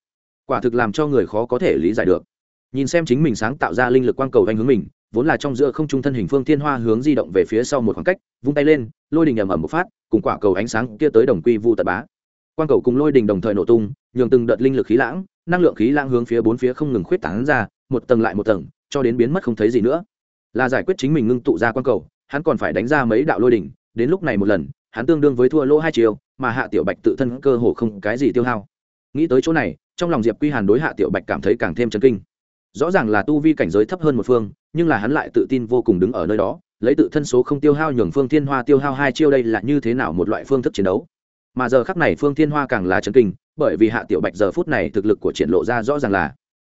Quả thực làm cho người khó có thể lý giải được. Nhìn xem chính mình sáng tạo ra linh lực quang cầu anh hướng mình, vốn là trong giữa không trung thân hình phương thiên hoa hướng di động về phía sau một khoảng cách, vung tay lên, lôi đình ầm ầm một phát, cùng quả cầu ánh sáng kia tới đồng quy vu tật bá. Quang cầu cùng lôi đình đồng thời nổ tung, nhường từng đợt linh lực khí lãng, năng lượng khí lãng hướng phía bốn phía không ngừng khuyết tán ra, một tầng lại một tầng cho đến biến mất không thấy gì nữa. Là giải quyết chính mình ngưng tụ ra quan cầu, hắn còn phải đánh ra mấy đạo lôi đỉnh, đến lúc này một lần, hắn tương đương với thua lỗ hai chiều, mà hạ tiểu bạch tự thân cơ hồ không cái gì tiêu hao. Nghĩ tới chỗ này, trong lòng diệp quy hàn đối hạ tiểu bạch cảm thấy càng thêm chấn kinh. Rõ ràng là tu vi cảnh giới thấp hơn một phương, nhưng là hắn lại tự tin vô cùng đứng ở nơi đó, lấy tự thân số không tiêu hao nhường phương thiên hoa tiêu hao hai chiêu đây là như thế nào một loại phương thức chiến đấu. Mà giờ khắc này phương thiên hoa càng là chấn kinh, bởi vì hạ tiểu bạch giờ phút này thực lực của triển lộ ra rõ ràng là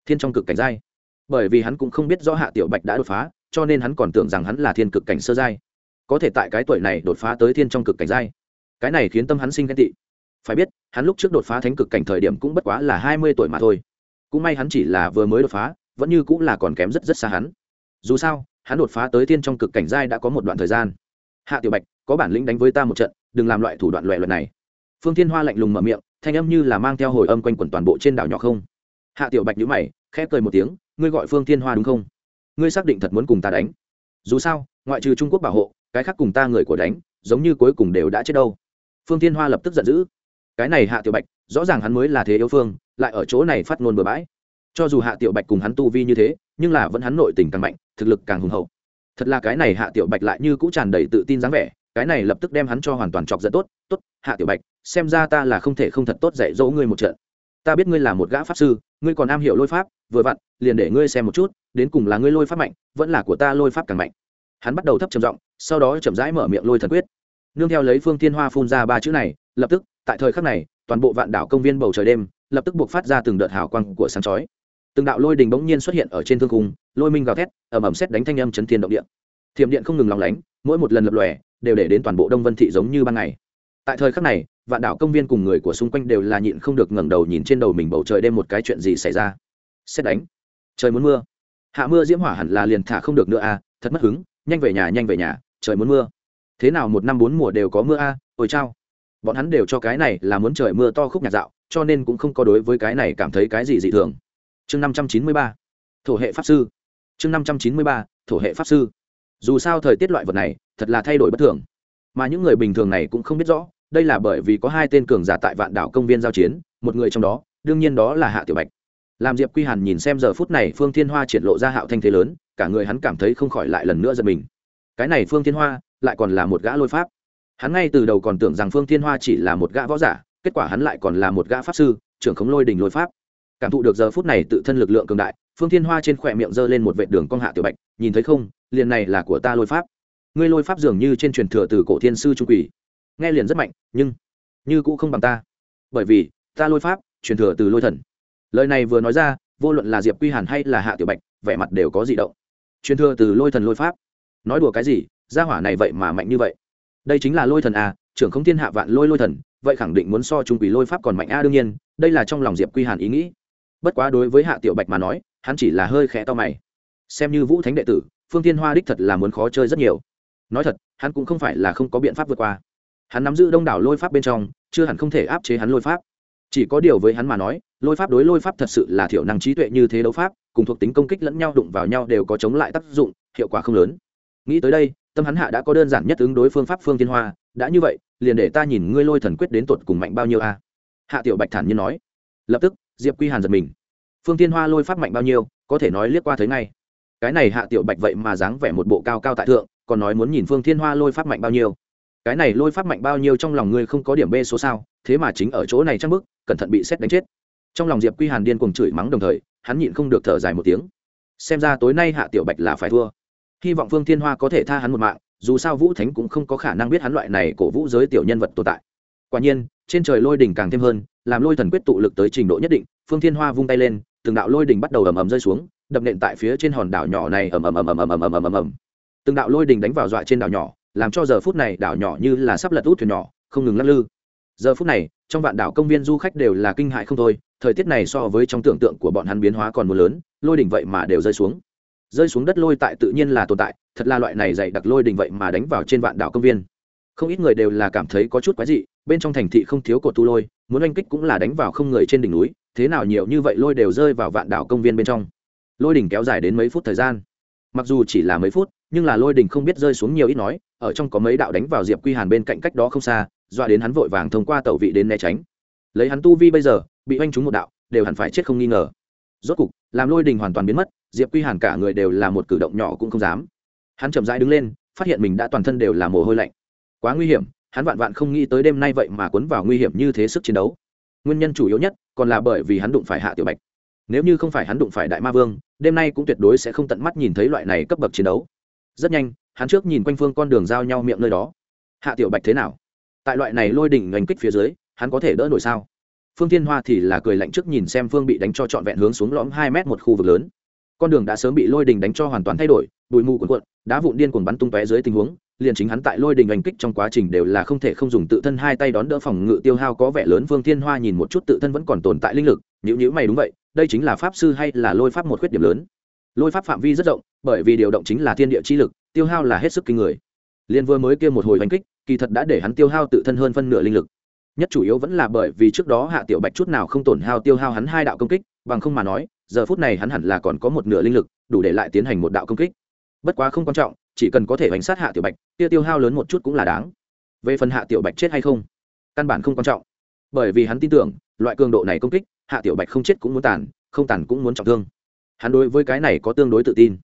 thiên trong cực cảnh giai bởi vì hắn cũng không biết rõ hạ tiểu bạch đã đột phá, cho nên hắn còn tưởng rằng hắn là thiên cực cảnh sơ giai. Có thể tại cái tuổi này đột phá tới thiên trong cực cảnh giai. Cái này khiến tâm hắn sinh ghen tị. Phải biết, hắn lúc trước đột phá thánh cực cảnh thời điểm cũng bất quá là hai mươi tuổi mà thôi. Cũng may hắn chỉ là vừa mới đột phá, vẫn như cũng là còn kém rất rất xa hắn. Dù sao, hắn đột phá tới thiên trong cực cảnh giai đã có một đoạn thời gian. Hạ tiểu bạch, có bản lĩnh đánh với ta một trận, đừng làm loại thủ đoạn loại luật này. Phương thiên hoa lạnh lùng mở miệng, thanh âm như là mang theo hồi âm quanh quẩn toàn bộ trên đảo nhỏ không. Hạ tiểu bạch nhíu mày khép cười một tiếng ngươi gọi phương thiên hoa đúng không? Ngươi xác định thật muốn cùng ta đánh. Dù sao, ngoại trừ trung quốc bảo hộ, cái khác cùng ta người của đánh, giống như cuối cùng đều đã chết đâu. Phương Thiên hoa lập tức giận dữ. Cái này hạ tiểu bạch, rõ ràng hắn mới là thế yêu phương, lại ở chỗ này phát ngôn bừa bãi. Cho dù hạ tiểu bạch cùng hắn tu vi như thế, nhưng là vẫn hắn nội tình càng mạnh, thực lực càng hùng hậu. Thật là cái này hạ tiểu bạch lại như cũng tràn đầy tự tin dáng vẻ, cái này lập tức đem hắn cho hoàn toàn chọc giận tốt. Tốt, hạ tiểu bạch, xem ra ta là không thể không thật tốt dạy dỗ ngươi một trận. Ta biết ngươi là một gã pháp sư ngươi còn am hiểu lôi pháp, vừa vặn, liền để ngươi xem một chút, đến cùng là ngươi lôi pháp mạnh, vẫn là của ta lôi pháp càng mạnh. Hắn bắt đầu thấp trầm giọng, sau đó chậm rãi mở miệng lôi thần quyết. Nương theo lấy phương thiên hoa phun ra ba chữ này, lập tức, tại thời khắc này, toàn bộ vạn đảo công viên bầu trời đêm, lập tức buộc phát ra từng đợt hào quang của sáng chói. Từng đạo lôi đình bỗng nhiên xuất hiện ở trên thương cung lôi minh gào thét ẩm ẩm xét đánh thanh âm chấn thiên động địa. Thiểm điện không ngừng lòng lánh, mỗi một lần lập lòe, đều để đến toàn bộ đông vân thị giống như ban ngày. Tại thời khắc này vạn đảo công viên cùng người của xung quanh đều là nhịn không được ngẩng đầu nhìn trên đầu mình bầu trời đêm một cái chuyện gì xảy ra. Xét đánh. Trời muốn mưa. Hạ mưa diễm hỏa hẳn là liền thả không được nữa à thật mất hứng, nhanh về nhà, nhanh về nhà, trời muốn mưa. Thế nào một năm bốn mùa đều có mưa a à? ôi chao. Bọn hắn đều cho cái này là muốn trời mưa to khúc nhạc dạo, cho nên cũng không có đối với cái này cảm thấy cái gì dị thường. Chương năm trăm chín mươi ba. Thổ hệ pháp sư. Chương năm trăm chín mươi ba. Thổ hệ pháp sư. Dù sao thời tiết loại vật này, thật là thay đổi bất thường. Mà những người bình thường này cũng không biết rõ đây là bởi vì có hai tên cường giả tại vạn đảo công viên giao chiến, một người trong đó, đương nhiên đó là hạ tiểu bạch. Làm diệp quy hàn nhìn xem giờ phút này phương thiên hoa triển lộ ra hạo thanh thế lớn, cả người hắn cảm thấy không khỏi lại lần nữa giật mình. Cái này phương thiên hoa, lại còn là một gã lôi pháp. Hắn ngay từ đầu còn tưởng rằng phương thiên hoa chỉ là một gã võ giả, kết quả hắn lại còn là một gã pháp sư, trưởng khống lôi đình lôi pháp. Cảm thụ được giờ phút này tự thân lực lượng cường đại, phương thiên hoa trên khỏe miệng giơ lên một vệ đường cong hạ tiểu bạch, nhìn thấy không, liền này là của ta lôi pháp. Ngươi lôi pháp dường như trên truyền thừa từ cổ thiên sư trung quỷ nghe liền rất mạnh, nhưng như cũng không bằng ta. Bởi vì, ta lôi pháp, truyền thừa từ lôi thần. Lời này vừa nói ra, vô luận là diệp quy hàn hay là hạ tiểu bạch, vẻ mặt đều có dị động. Truyền thừa từ lôi thần lôi pháp. Nói đùa cái gì, gia hỏa này vậy mà mạnh như vậy. Đây chính là lôi thần a trưởng không thiên hạ vạn lôi lôi thần, vậy khẳng định muốn so trung quỷ lôi pháp còn mạnh a, đương nhiên, đây là trong lòng diệp quy hàn ý nghĩ. Bất quá đối với hạ tiểu bạch mà nói, hắn chỉ là hơi khẽ to mày. Xem như vũ thánh đệ tử, phương tiên hoa đích thật là muốn khó chơi rất nhiều. Nói thật, hắn cũng không phải là không có biện pháp vượt qua hắn nắm giữ đông đảo lôi pháp bên trong, chưa hẳn không thể áp chế hắn lôi pháp. Chỉ có điều với hắn mà nói, lôi pháp đối lôi pháp thật sự là thiểu năng trí tuệ như thế đấu pháp, cùng thuộc tính công kích lẫn nhau đụng vào nhau đều có chống lại tác dụng, hiệu quả không lớn. Nghĩ tới đây, tâm hắn hạ đã có đơn giản nhất ứng đối phương pháp phương tiên hoa, đã như vậy, liền để ta nhìn ngươi lôi thần quyết đến tột cùng mạnh bao nhiêu a? Hạ tiểu bạch thản nhiên nói. Lập tức, diệp quy hàn giật mình. Phương tiên hoa lôi pháp mạnh bao nhiêu, có thể nói liếc qua thấy ngay. Cái này hạ tiểu bạch vậy mà dáng vẻ một bộ cao cao tại thượng, còn nói muốn nhìn phương thiên hoa lôi pháp mạnh bao nhiêu cái này lôi pháp mạnh bao nhiêu trong lòng ngươi không có điểm b số sao? Thế mà chính ở chỗ này chắc bức, cẩn thận bị xét đánh chết. Trong lòng diệp quy hàn điên cuồng chửi mắng đồng thời, hắn nhịn không được thở dài một tiếng. Xem ra tối nay hạ tiểu bạch là phải thua. Hy vọng phương thiên hoa có thể tha hắn một mạng, dù sao vũ thánh cũng không có khả năng biết hắn loại này cổ vũ giới tiểu nhân vật tồn tại. Quả nhiên, trên trời lôi đỉnh càng thêm hơn, làm lôi thần quyết tụ lực tới trình độ nhất định, phương thiên hoa vung tay lên, từng đạo lôi đỉnh bắt đầu ầm ầm rơi xuống, đập nện tại phía trên hòn đảo nhỏ này ầm ầm ầm ầm ầm ầm ầm ầm ầm ầm. Từng đạo lôi đỉnh đánh vào dọa trên đảo nhỏ làm cho giờ phút này đảo nhỏ như là sắp lật út thuyền nhỏ, không ngừng lắc lư. Giờ phút này, trong vạn đảo công viên du khách đều là kinh hại không thôi, thời tiết này so với trong tưởng tượng của bọn hắn biến hóa còn mưa lớn, lôi đỉnh vậy mà đều rơi xuống. Rơi xuống đất lôi tại tự nhiên là tồn tại, thật là loại này dày đặc lôi đỉnh vậy mà đánh vào trên vạn đảo công viên. Không ít người đều là cảm thấy có chút quái dị, bên trong thành thị không thiếu cột tu lôi, muốn oanh kích cũng là đánh vào không người trên đỉnh núi, thế nào nhiều như vậy lôi đều rơi vào vạn đảo công viên bên trong. Lôi đỉnh kéo dài đến mấy phút thời gian. Mặc dù chỉ là mấy phút, nhưng là lôi đỉnh không biết rơi xuống nhiều ít nói ở trong có mấy đạo đánh vào diệp quy hàn bên cạnh cách đó không xa, dọa đến hắn vội vàng thông qua tàu vị đến né tránh. Lấy hắn tu vi bây giờ, bị oanh trúng một đạo, đều hẳn phải chết không nghi ngờ. Rốt cục, làm lôi đình hoàn toàn biến mất, diệp quy hàn cả người đều là một cử động nhỏ cũng không dám. Hắn chậm rãi đứng lên, phát hiện mình đã toàn thân đều là mồ hôi lạnh. Quá nguy hiểm, hắn vạn vạn không nghĩ tới đêm nay vậy mà cuốn vào nguy hiểm như thế sức chiến đấu. Nguyên nhân chủ yếu nhất, còn là bởi vì hắn đụng phải hạ tiểu bạch. Nếu như không phải hắn đụng phải đại ma vương, đêm nay cũng tuyệt đối sẽ không tận mắt nhìn thấy loại này cấp bậc chiến đấu. Rất nhanh hắn trước nhìn quanh phương con đường giao nhau miệng nơi đó. Hạ tiểu bạch thế nào? Tại loại này lôi đỉnh ngành kích phía dưới, hắn có thể đỡ nổi sao? Phương thiên hoa thì là cười lạnh trước nhìn xem phương bị đánh cho trọn vẹn hướng xuống lõm hai mét một khu vực lớn. Con đường đã sớm bị lôi đình đánh cho hoàn toàn thay đổi, bụi mù cuộn cuộn, đá vụn điên cuồng bắn tung tóe dưới tình huống, liền chính hắn tại lôi đình oanh kích trong quá trình đều là không thể không dùng tự thân hai tay đón đỡ phòng ngự tiêu hao có vẻ lớn. Phương thiên hoa nhìn một chút tự thân vẫn còn tồn tại linh lực nhữ nhữ mày đúng vậy, đây chính là pháp sư hay là lôi pháp một khuyết điểm lớn? Lôi pháp phạm vi rất rộng, bởi vì điều động chính là thiên địa chi lực tiêu hao là hết sức kinh người. Liên vừa mới kia một hồi hành kích, kỳ thật đã để hắn tiêu hao tự thân hơn phân nửa linh lực. Nhất chủ yếu vẫn là bởi vì trước đó hạ tiểu bạch chút nào không tổn hao tiêu hao hắn hai đạo công kích, bằng không mà nói, giờ phút này hắn hẳn là còn có một nửa linh lực, đủ để lại tiến hành một đạo công kích. Bất quá không quan trọng, chỉ cần có thể bánh sát hạ tiểu bạch, kia tiêu hao lớn một chút cũng là đáng. Về phần hạ tiểu bạch chết hay không, căn bản không quan trọng. Bởi vì hắn tin tưởng, loại cường độ này công kích, hạ tiểu bạch không chết cũng muốn tàn, không tàn cũng muốn trọng thương. Hắn đối với cái này có tương đối tự tin.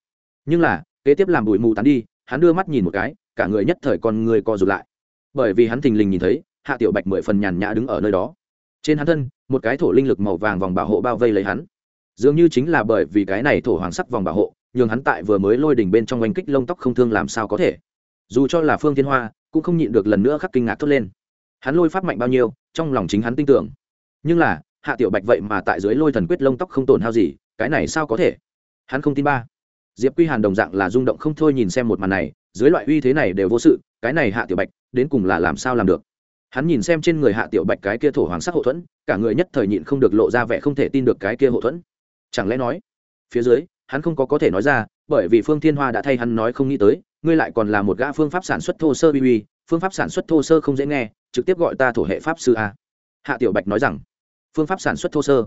Nhưng là kế tiếp làm bụi mù tán đi, hắn đưa mắt nhìn một cái, cả người nhất thời con người co rụt lại. Bởi vì hắn thình lình nhìn thấy, hạ tiểu bạch mười phần nhàn nhã đứng ở nơi đó. Trên hắn thân, một cái thổ linh lực màu vàng vòng bảo hộ bao vây lấy hắn. Dường như chính là bởi vì cái này thổ hoàng sắc vòng bảo hộ, nhường hắn tại vừa mới lôi đỉnh bên trong oanh kích lông tóc không thương làm sao có thể. Dù cho là phương thiên hoa, cũng không nhịn được lần nữa khắc kinh ngạc thốt lên. Hắn lôi phát mạnh bao nhiêu, trong lòng chính hắn tin tưởng. Nhưng là, hạ tiểu bạch vậy mà tại dưới lôi thần quyết lông tóc không tổn hao gì, cái này sao có thể? Hắn không tin ba diệp quy hàn đồng dạng là rung động không thôi nhìn xem một màn này, dưới loại uy thế này đều vô sự, cái này hạ tiểu bạch, đến cùng là làm sao làm được? Hắn nhìn xem trên người hạ tiểu bạch cái kia thổ hoàng sắc hậu thuẫn, cả người nhất thời nhịn không được lộ ra vẻ không thể tin được cái kia hậu thuẫn. Chẳng lẽ nói, phía dưới, hắn không có có thể nói ra, bởi vì phương thiên hoa đã thay hắn nói không nghĩ tới, ngươi lại còn là một gã phương pháp sản xuất thô sơ bi bi phương pháp sản xuất thô sơ không dễ nghe, trực tiếp gọi ta thổ hệ pháp sư a. Hạ tiểu bạch nói rằng, phương pháp sản xuất thô sơ.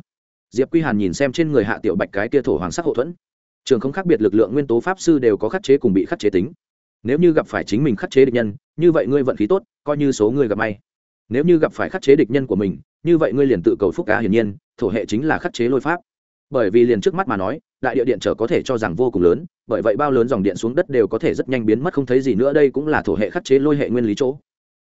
Diệp quy hàn nhìn xem trên người hạ tiểu bạch cái kia thổ hoàng sắc hậu thuẫn trường không khác biệt lực lượng nguyên tố pháp sư đều có khắc chế cùng bị khắc chế tính. Nếu như gặp phải chính mình khắc chế địch nhân, như vậy ngươi vận khí tốt, coi như số ngươi gặp may. Nếu như gặp phải khắc chế địch nhân của mình, như vậy ngươi liền tự cầu phúc cá hiển nhiên, thổ hệ chính là khắc chế lôi pháp. Bởi vì liền trước mắt mà nói, đại địa điện trở có thể cho rằng vô cùng lớn, bởi vậy bao lớn dòng điện xuống đất đều có thể rất nhanh biến mất, không thấy gì nữa, đây cũng là thổ hệ khắc chế lôi hệ nguyên lý chỗ.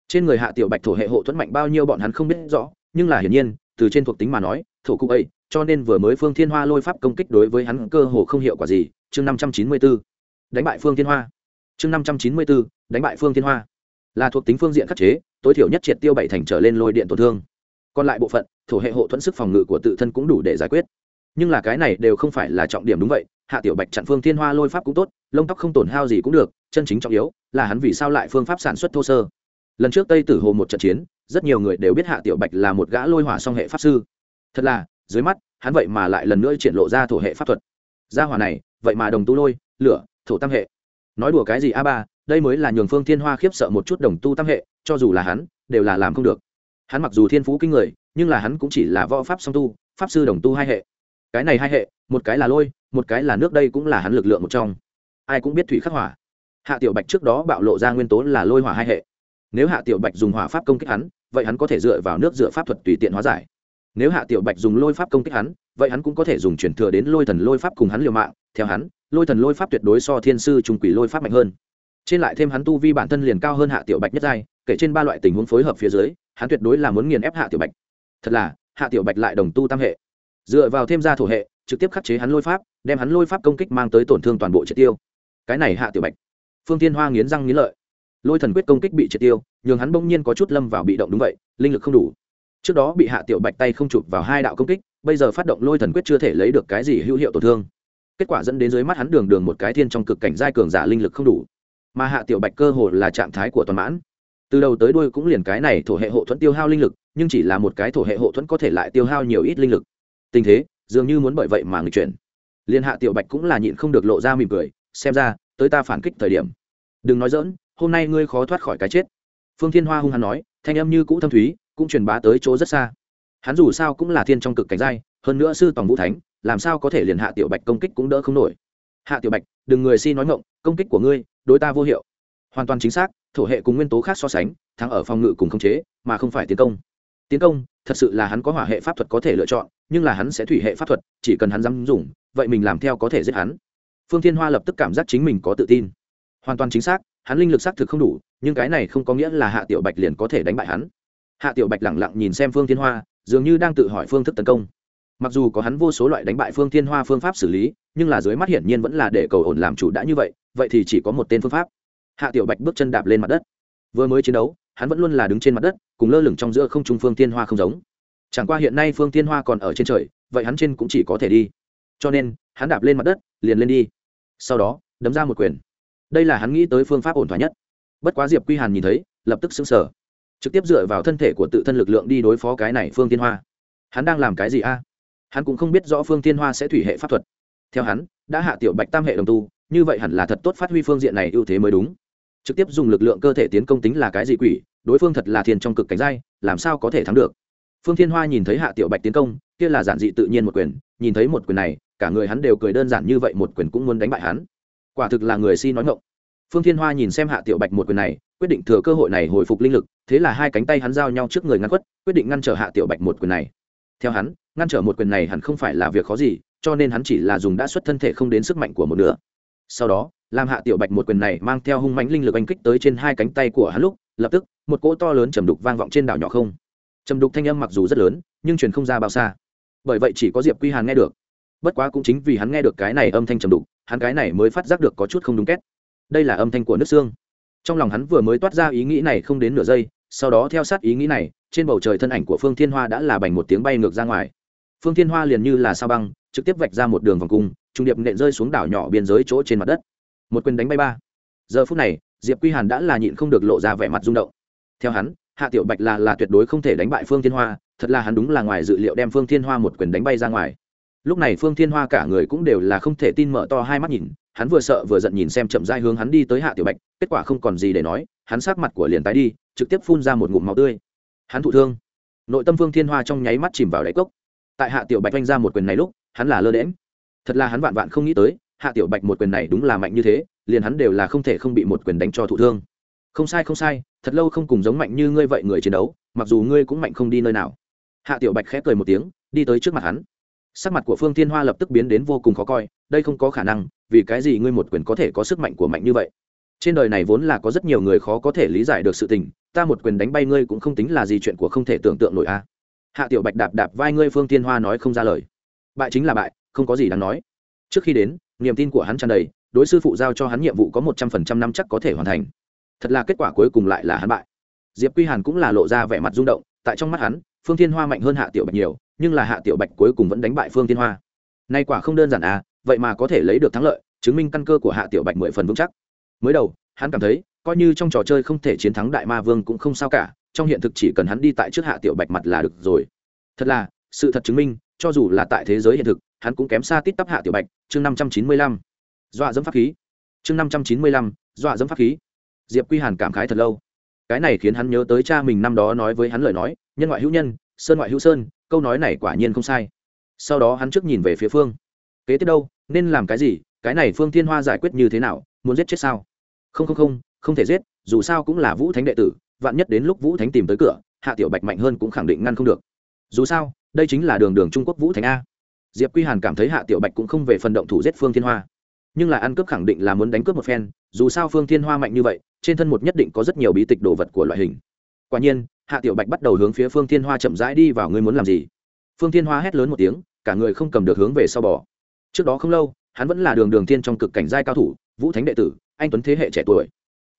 Trên người hạ tiểu bạch thổ hệ hộ thuẫn mạnh bao nhiêu bọn hắn không biết rõ, nhưng là hiển nhiên, từ trên thuộc tính mà nói, thổ cụ ấy cho nên vừa mới phương thiên hoa lôi pháp công kích đối với hắn cơ hồ không hiệu quả gì. Chương năm trăm chín mươi b ố đánh bại phương thiên hoa. Chương năm trăm chín mươi b ố đánh bại phương thiên hoa. Là thuộc tính phương diện khắc chế, tối thiểu nhất triệt tiêu bảy thành trở lên lôi điện tổn thương. Còn lại bộ phận, thổ hệ hộ thuẫn sức phòng ngự của tự thân cũng đủ để giải quyết. Nhưng là cái này đều không phải là trọng điểm đúng vậy, hạ tiểu bạch chặn phương thiên hoa lôi pháp cũng tốt, lông tóc không tổn hao gì cũng được, chân chính trọng yếu là hắn vì sao lại phương pháp sản xuất thô sơ. Lần trước tây tử hồ một trận chiến, rất nhiều người đều biết hạ tiểu bạch là một gã lôi hỏa song hệ pháp sư. Thật là dưới mắt, hắn vậy mà lại lần nữa triển lộ ra thổ hệ pháp thuật. Gia hỏa này, vậy mà đồng tu lôi, lửa, thổ tam hệ. Nói đùa cái gì a ba, đây mới là nhường phương thiên hoa khiếp sợ một chút đồng tu tam hệ, cho dù là hắn, đều là làm không được. Hắn mặc dù thiên phú kinh người, nhưng là hắn cũng chỉ là võ pháp song tu, pháp sư đồng tu hai hệ. Cái này hai hệ, một cái là lôi, một cái là nước đây cũng là hắn lực lượng một trong. Ai cũng biết thủy khắc hỏa. Hạ tiểu bạch trước đó bạo lộ ra nguyên tố là lôi hỏa hai hệ. Nếu hạ tiểu bạch dùng hỏa pháp công kích hắn, vậy hắn có thể dựa vào nước dựa pháp thuật tùy tiện hóa giải nếu hạ tiểu bạch dùng lôi pháp công kích hắn, vậy hắn cũng có thể dùng chuyển thừa đến lôi thần lôi pháp cùng hắn liều mạng. Theo hắn, lôi thần lôi pháp tuyệt đối so thiên sư trùng quỷ lôi pháp mạnh hơn. Trên lại thêm hắn tu vi bản thân liền cao hơn hạ tiểu bạch nhất giai, kể trên ba loại tình huống phối hợp phía dưới, hắn tuyệt đối là muốn nghiền ép hạ tiểu bạch. Thật là, hạ tiểu bạch lại đồng tu tam hệ. Dựa vào thêm ra thổ hệ, trực tiếp khắc chế hắn lôi pháp, đem hắn lôi pháp công kích mang tới tổn thương toàn bộ triệt tiêu. Cái này hạ tiểu bạch. Phương tiên hoa nghiến răng nghiến lợi. Lôi thần quyết công kích bị triệt tiêu, nhường hắn bỗng nhiên có chút lâm vào bị động đúng vậy, linh lực không đủ trước đó bị hạ tiểu bạch tay không chụp vào hai đạo công kích, bây giờ phát động lôi thần quyết chưa thể lấy được cái gì hữu hiệu tổn thương. Kết quả dẫn đến dưới mắt hắn đường đường một cái thiên trong cực cảnh giai cường giả linh lực không đủ. Mà hạ tiểu bạch cơ hồ là trạng thái của toàn mãn. Từ đầu tới đuôi cũng liền cái này thổ hệ hộ thuẫn tiêu hao linh lực, nhưng chỉ là một cái thổ hệ hộ thuẫn có thể lại tiêu hao nhiều ít linh lực. Tình thế, dường như muốn bởi vậy mà người chuyển. Liên hạ tiểu bạch cũng là nhịn không được lộ ra mỉm cười, xem ra, tới ta phản kích thời điểm. Đừng nói dỡn hôm nay ngươi khó thoát khỏi cái chết. Phương thiên hoa hung hăng nói, thanh âm như cũ thâm thúy cũng truyền bá tới chỗ rất xa. Hắn dù sao cũng là thiên trong cực cảnh giai, hơn nữa sư tòng vũ thánh, làm sao có thể liền hạ tiểu bạch công kích cũng đỡ không nổi. Hạ tiểu bạch, đừng người si nói ngộng công kích của ngươi, đối ta vô hiệu. Hoàn toàn chính xác, thổ hệ cùng nguyên tố khác so sánh, thắng ở phòng ngự cùng khống chế, mà không phải tiến công. Tiến công, thật sự là hắn có hỏa hệ pháp thuật có thể lựa chọn, nhưng là hắn sẽ thủy hệ pháp thuật, chỉ cần hắn dám dùng, vậy mình làm theo có thể giết hắn. Phương thiên hoa lập tức cảm giác chính mình có tự tin. Hoàn toàn chính xác, hắn linh lực xác thực không đủ, nhưng cái này không có nghĩa là hạ tiểu bạch liền có thể đánh bại hắn hạ tiểu bạch lẳng lặng nhìn xem phương thiên hoa, dường như đang tự hỏi phương thức tấn công. Mặc dù có hắn vô số loại đánh bại phương thiên hoa phương pháp xử lý, nhưng là dưới mắt hiển nhiên vẫn là để cầu ổn làm chủ đã như vậy vậy thì chỉ có một tên phương pháp. Hạ tiểu bạch bước chân đạp lên mặt đất. Vừa mới chiến đấu, hắn vẫn luôn là đứng trên mặt đất, cùng lơ lửng trong giữa không trung phương thiên hoa không giống. Chẳng qua hiện nay phương thiên hoa còn ở trên trời, vậy hắn trên cũng chỉ có thể đi. Cho nên, hắn đạp lên mặt đất, liền lên đi. Sau đó, đấm ra một quyền. Đây là hắn nghĩ tới phương pháp ổn thỏa nhất. Bất quá diệp quy hàn nhìn thấy, lập tức xứng sở trực tiếp dựa vào thân thể của tự thân lực lượng đi đối phó cái này phương tiên hoa. Hắn đang làm cái gì a? Hắn cũng không biết rõ phương tiên hoa sẽ thủy hệ pháp thuật. Theo hắn, đã hạ tiểu bạch tam hệ đồng tu, như vậy hẳn là thật tốt phát huy phương diện này ưu thế mới đúng. Trực tiếp dùng lực lượng cơ thể tiến công tính là cái gì quỷ, đối phương thật là thiền trong cực cảnh giai, làm sao có thể thắng được? Phương thiên hoa nhìn thấy hạ tiểu bạch tiến công, kia là giản dị tự nhiên một quyền, nhìn thấy một quyền này, cả người hắn đều cười đơn giản như vậy một quyền cũng muốn đánh bại hắn. Quả thực là người si nói ngộng phương thiên hoa nhìn xem hạ tiểu bạch một quyền này, quyết định thừa cơ hội này hồi phục linh lực thế là hai cánh tay hắn giao nhau trước người ngăn quất, quyết định ngăn trở hạ tiểu bạch một quyền này. Theo hắn, ngăn trở một quyền này hẳn không phải là việc khó gì, cho nên hắn chỉ là dùng đã xuất thân thể không đến sức mạnh của một nửa. Sau đó, làm hạ tiểu bạch một quyền này mang theo hung mãnh linh lực anh kích tới trên hai cánh tay của hắn lúc, lập tức, một cỗ to lớn trầm đục vang vọng trên đảo nhỏ không. Trầm đục thanh âm mặc dù rất lớn, nhưng truyền không ra bao xa. Bởi vậy chỉ có diệp quy hàn nghe được. Bất quá cũng chính vì hắn nghe được cái này âm thanh trầm đục, hắn cái này mới phát giác được có chút không đúng két. Đây là âm thanh của nước xương. Trong lòng hắn vừa mới toát ra ý nghĩ này không đến nửa giây sau đó theo sát ý nghĩ này, trên bầu trời thân ảnh của phương thiên hoa đã là bành một tiếng bay ngược ra ngoài. Phương thiên hoa liền như là sao băng, trực tiếp vạch ra một đường vòng cung, trung điệp nện rơi xuống đảo nhỏ biên giới chỗ trên mặt đất. Một quyền đánh bay ba. Giờ phút này, diệp quy hàn đã là nhịn không được lộ ra vẻ mặt rung động. Theo hắn, hạ tiểu bạch là là tuyệt đối không thể đánh bại phương thiên hoa, thật là hắn đúng là ngoài dự liệu đem phương thiên hoa một quyền đánh bay ra ngoài. Lúc này phương thiên hoa cả người cũng đều là không thể tin mở to hai mắt nhìn, hắn vừa sợ vừa giận nhìn xem chậm dai hướng hắn đi tới hạ tiểu bạch, kết quả không còn gì để nói, hắn sát mặt của liền tái đi trực tiếp phun ra một ngụm máu tươi. Hắn thụ thương. Nội tâm phương thiên hoa trong nháy mắt chìm vào đáy cốc. Tại hạ tiểu bạch oanh ra một quyền này lúc, hắn là lơ đễm thật là hắn vạn vạn không nghĩ tới, hạ tiểu bạch một quyền này đúng là mạnh như thế, liền hắn đều là không thể không bị một quyền đánh cho thụ thương. Không sai không sai, thật lâu không cùng giống mạnh như ngươi vậy người chiến đấu, mặc dù ngươi cũng mạnh không đi nơi nào. Hạ tiểu bạch khẽ cười một tiếng, đi tới trước mặt hắn. Sắc mặt của phương thiên hoa lập tức biến đến vô cùng khó coi, đây không có khả năng, vì cái gì ngươi một quyền có thể có sức mạnh của mạnh như vậy? Trên đời này vốn là có rất nhiều người khó có thể lý giải được sự tình, ta một quyền đánh bay ngươi cũng không tính là gì chuyện của không thể tưởng tượng nổi a. Hạ tiểu bạch đạp đạp vai ngươi phương thiên hoa nói không ra lời. Bại chính là bại, không có gì đáng nói. Trước khi đến, niềm tin của hắn tràn đầy, đối sư phụ giao cho hắn nhiệm vụ có một trăm phần trăm năm chắc có thể hoàn thành. Thật là kết quả cuối cùng lại là hắn bại. Diệp quy hàn cũng là lộ ra vẻ mặt rung động, tại trong mắt hắn, phương thiên hoa mạnh hơn hạ tiểu bạch nhiều, nhưng là hạ tiểu bạch cuối cùng vẫn đánh bại phương thiên hoa. Nay quả không đơn giản à vậy mà có thể lấy được thắng lợi, chứng minh căn cơ của hạ tiểu bạch mười phần vững chắc mới đầu, hắn cảm thấy, coi như trong trò chơi không thể chiến thắng đại ma vương cũng không sao cả, trong hiện thực chỉ cần hắn đi tại trước hạ tiểu bạch mặt là được rồi. Thật là, sự thật chứng minh, cho dù là tại thế giới hiện thực, hắn cũng kém xa tít tắp hạ tiểu bạch, chương năm trăm chín mươi lăm. Dọa dẫm pháp khí. Chương năm trăm chín mươi lăm, dọa dẫm pháp khí. Diệp quy hàn cảm khái thật lâu. Cái này khiến hắn nhớ tới cha mình năm đó nói với hắn lời nói, nhân ngoại hữu nhân, sơn ngoại hữu sơn, câu nói này quả nhiên không sai. Sau đó hắn trước nhìn về phía phương. Kế tiếp đâu, nên làm cái gì? Cái này phương thiên hoa giải quyết như thế nào? Muốn giết chết sao? Không không không không thể giết, dù sao cũng là vũ thánh đệ tử, vạn nhất đến lúc vũ thánh tìm tới cửa, hạ tiểu bạch mạnh hơn cũng khẳng định ngăn không được. Dù sao, đây chính là đường đường trung quốc vũ thánh a. Diệp quy hàn cảm thấy hạ tiểu bạch cũng không về phần động thủ giết phương thiên hoa. Nhưng là ăn cướp khẳng định là muốn đánh cướp một phen, dù sao phương thiên hoa mạnh như vậy, trên thân một nhất định có rất nhiều bí tịch đồ vật của loại hình. Quả nhiên, hạ tiểu bạch bắt đầu hướng phía phương thiên hoa chậm rãi đi vào, ngươi muốn làm gì? Phương thiên hoa hét lớn một tiếng, cả người không cầm được hướng về sau bò. Trước đó không lâu, hắn vẫn là đường đường tiên trong cực cảnh giai cao thủ vũ thánh đệ tử, anh tuấn thế hệ trẻ tuổi.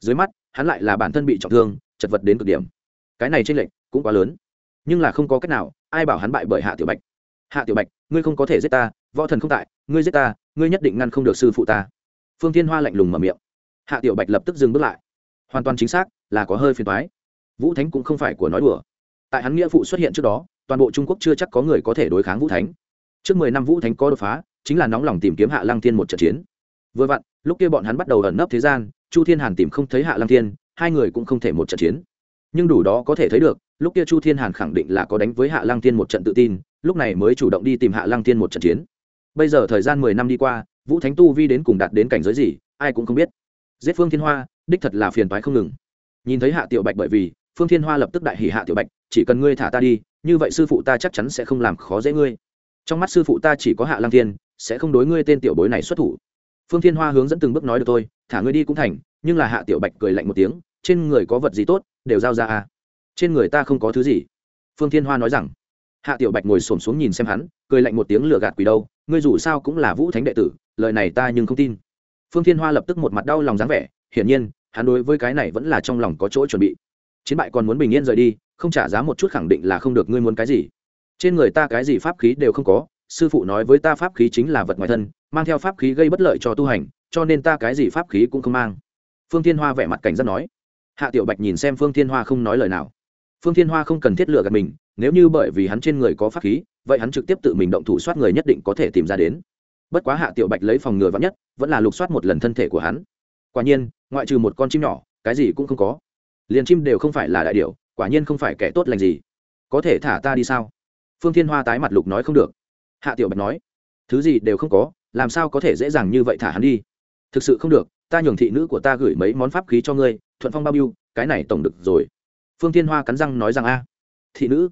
Dưới mắt, hắn lại là bản thân bị trọng thương, chật vật đến cực điểm. Cái này tranh lệch cũng quá lớn. Nhưng là không có cách nào, ai bảo hắn bại bởi hạ tiểu bạch? Hạ tiểu bạch, ngươi không có thể giết ta, võ thần không tại, ngươi giết ta, ngươi nhất định ngăn không được sư phụ ta. Phương thiên hoa lạnh lùng mở miệng. Hạ tiểu bạch lập tức dừng bước lại. Hoàn toàn chính xác, là có hơi phiền thoái vũ thánh cũng không phải của nói đùa. Tại hắn nghĩa phụ xuất hiện trước đó, toàn bộ trung quốc chưa chắc có người có thể đối kháng vũ thánh. Trước mười năm vũ thánh có đột phá, chính là nóng lòng tìm kiếm hạ lăng thiên một trận chiến vừa vặn, lúc kia bọn hắn bắt đầu ẩn nấp thế gian, chu thiên hàn tìm không thấy hạ lăng thiên, hai người cũng không thể một trận chiến. Nhưng đủ đó có thể thấy được, lúc kia chu thiên hàn khẳng định là có đánh với hạ lăng thiên một trận tự tin, lúc này mới chủ động đi tìm hạ lăng thiên một trận chiến. Bây giờ thời gian mười năm đi qua, vũ thánh tu vi đến cùng đạt đến cảnh giới gì, ai cũng không biết. Giết phương thiên hoa, đích thật là phiền toái không ngừng. Nhìn thấy hạ tiểu bạch bởi vì, phương thiên hoa lập tức đại hỉ hạ tiểu bạch, chỉ cần ngươi thả ta đi, như vậy sư phụ ta chắc chắn sẽ không làm khó dễ ngươi. Trong mắt sư phụ ta chỉ có hạ lăng thiên, sẽ không đối ngươi tên tiểu bối này xuất thủ phương thiên hoa hướng dẫn từng bước nói được tôi thả ngươi đi cũng thành, nhưng là hạ tiểu bạch cười lạnh một tiếng, trên người có vật gì tốt, đều giao ra à. Trên người ta không có thứ gì. Phương thiên hoa nói rằng. Hạ tiểu bạch ngồi xổm xuống nhìn xem hắn, cười lạnh một tiếng lừa gạt quỷ đâu, ngươi dù sao cũng là vũ thánh đệ tử, lời này ta nhưng không tin. Phương thiên hoa lập tức một mặt đau lòng dáng vẻ, hiển nhiên, hắn đối với cái này vẫn là trong lòng có chỗ chuẩn bị. Chiến bại còn muốn bình yên rời đi, không trả giá một chút khẳng định là không được, ngươi muốn cái gì? Trên người ta cái gì pháp khí đều không có, sư phụ nói với ta pháp khí chính là vật ngoài thân mang theo pháp khí gây bất lợi cho tu hành, cho nên ta cái gì pháp khí cũng không mang. Phương thiên hoa vẻ mặt cảnh giác nói. Hạ tiểu bạch nhìn xem phương thiên hoa không nói lời nào. Phương thiên hoa không cần thiết lựa gạt mình, nếu như bởi vì hắn trên người có pháp khí, vậy hắn trực tiếp tự mình động thủ soát người nhất định có thể tìm ra đến. Bất quá hạ tiểu bạch lấy phòng ngừa vắn nhất, vẫn là lục soát một lần thân thể của hắn. Quả nhiên, ngoại trừ một con chim nhỏ, cái gì cũng không có. Liền chim đều không phải là đại điệu quả nhiên không phải kẻ tốt lành gì. Có thể thả ta đi sao? Phương thiên hoa tái mặt lục nói không được. Hạ tiểu bạch nói. Thứ gì đều không có làm sao có thể dễ dàng như vậy thả hắn đi? Thực sự không được, ta nhường thị nữ của ta gửi mấy món pháp khí cho ngươi, thuận phong bao biêu, cái này tổng được rồi. Phương thiên hoa cắn răng nói rằng a. Thị nữ,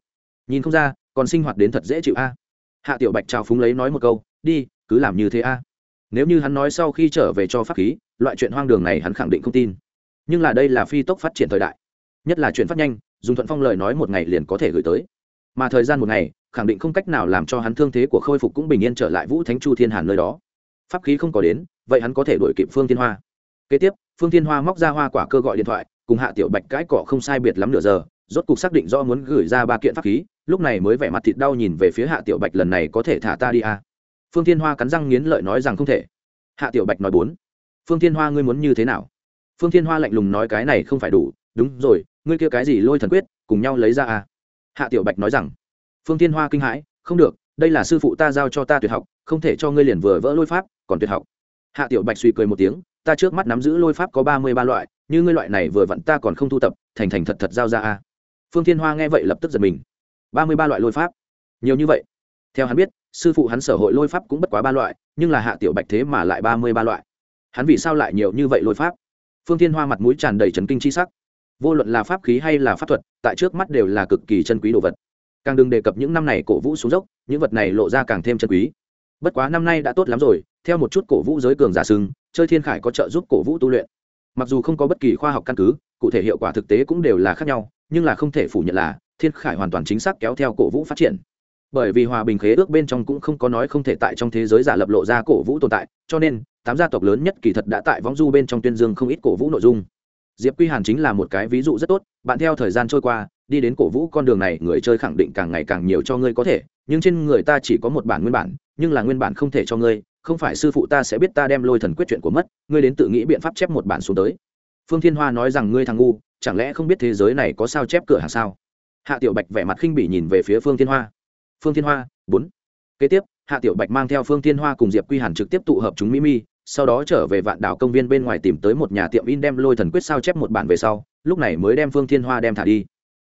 nhìn không ra, còn sinh hoạt đến thật dễ chịu a. Hạ tiểu bạch trào phúng lấy nói một câu, đi, cứ làm như thế a. Nếu như hắn nói sau khi trở về cho pháp khí, loại chuyện hoang đường này hắn khẳng định không tin. Nhưng là đây là phi tốc phát triển thời đại. Nhất là chuyện phát nhanh, dùng thuận phong lời nói một ngày liền có thể gửi tới mà thời gian một ngày, khẳng định không cách nào làm cho hắn thương thế của khôi phục cũng bình yên trở lại vũ thánh chu thiên hàn nơi đó. Pháp khí không có đến, vậy hắn có thể đổi kịp phương thiên hoa. Kế tiếp, phương thiên hoa móc ra hoa quả cơ gọi điện thoại, cùng hạ tiểu bạch cãi cọ không sai biệt lắm nửa giờ, rốt cục xác định do muốn gửi ra ba kiện pháp khí, lúc này mới vẻ mặt thịt đau nhìn về phía hạ tiểu bạch lần này có thể thả ta đi à. phương thiên hoa cắn răng nghiến lợi nói rằng không thể. Hạ tiểu bạch nói bốn. Phương thiên hoa ngươi muốn như thế nào? Phương thiên hoa lạnh lùng nói cái này không phải đủ. Đúng rồi, ngươi kia cái gì lôi thần quyết, cùng nhau lấy ra à hạ tiểu bạch nói rằng, phương thiên hoa kinh hãi, không được, đây là sư phụ ta giao cho ta tuyệt học, không thể cho ngươi liền vừa vỡ lôi pháp, còn tuyệt học. Hạ tiểu bạch suy cười một tiếng, ta trước mắt nắm giữ lôi pháp có ba mươi ba loại, như ngươi loại này vừa vặn ta còn không thu tập, thành thành thật thật giao ra a. Phương thiên hoa nghe vậy lập tức giật mình. Ba mươi ba loại lôi pháp? Nhiều như vậy? Theo hắn biết, sư phụ hắn sở hội lôi pháp cũng bất quá ba loại, nhưng là hạ tiểu bạch thế mà lại ba mươi ba loại. Hắn vì sao lại nhiều như vậy lôi pháp? Phương thiên hoa mặt mũi tràn đầy trấn kinh c h i sắc vô luận là pháp khí hay là pháp thuật, tại trước mắt đều là cực kỳ chân quý đồ vật. Càng đừng đề cập những năm này cổ vũ xuống dốc, những vật này lộ ra càng thêm chân quý. Bất quá năm nay đã tốt lắm rồi, theo một chút cổ vũ giới cường giả sưng chơi thiên khải có trợ giúp cổ vũ tu luyện. Mặc dù không có bất kỳ khoa học căn cứ, cụ thể hiệu quả thực tế cũng đều là khác nhau, nhưng là không thể phủ nhận là, thiên khải hoàn toàn chính xác kéo theo cổ vũ phát triển. Bởi vì hòa bình khế ước bên trong cũng không có nói không thể tại trong thế giới giả lập lộ ra cổ vũ tồn tại, cho nên, tám gia tộc lớn nhất kỳ thật đã tại võng du bên trong tuyên dương không ít cổ vũ nội dung diệp quy hàn chính là một cái ví dụ rất tốt, bạn theo thời gian trôi qua, đi đến cổ vũ con đường này, người chơi khẳng định càng ngày càng nhiều cho ngươi có thể, nhưng trên người ta chỉ có một bản nguyên bản, nhưng là nguyên bản không thể cho ngươi, không phải sư phụ ta sẽ biết ta đem lôi thần quyết chuyện của mất, ngươi đến tự nghĩ biện pháp chép một bản xuống tới. Phương thiên hoa nói rằng ngươi thằng ngu, chẳng lẽ không biết thế giới này có sao chép cửa hàng sao? Hạ tiểu bạch vẻ mặt khinh bỉ nhìn về phía phương thiên hoa. Phương thiên hoa, bốn. Kế tiếp, hạ tiểu bạch mang theo phương thiên hoa cùng diệp quy hàn trực tiếp tụ hợp chúng mỹ mi sau đó trở về vạn đảo công viên bên ngoài tìm tới một nhà tiệm in đem lôi thần quyết sao chép một bản về sau, lúc này mới đem phương thiên hoa đem thả đi.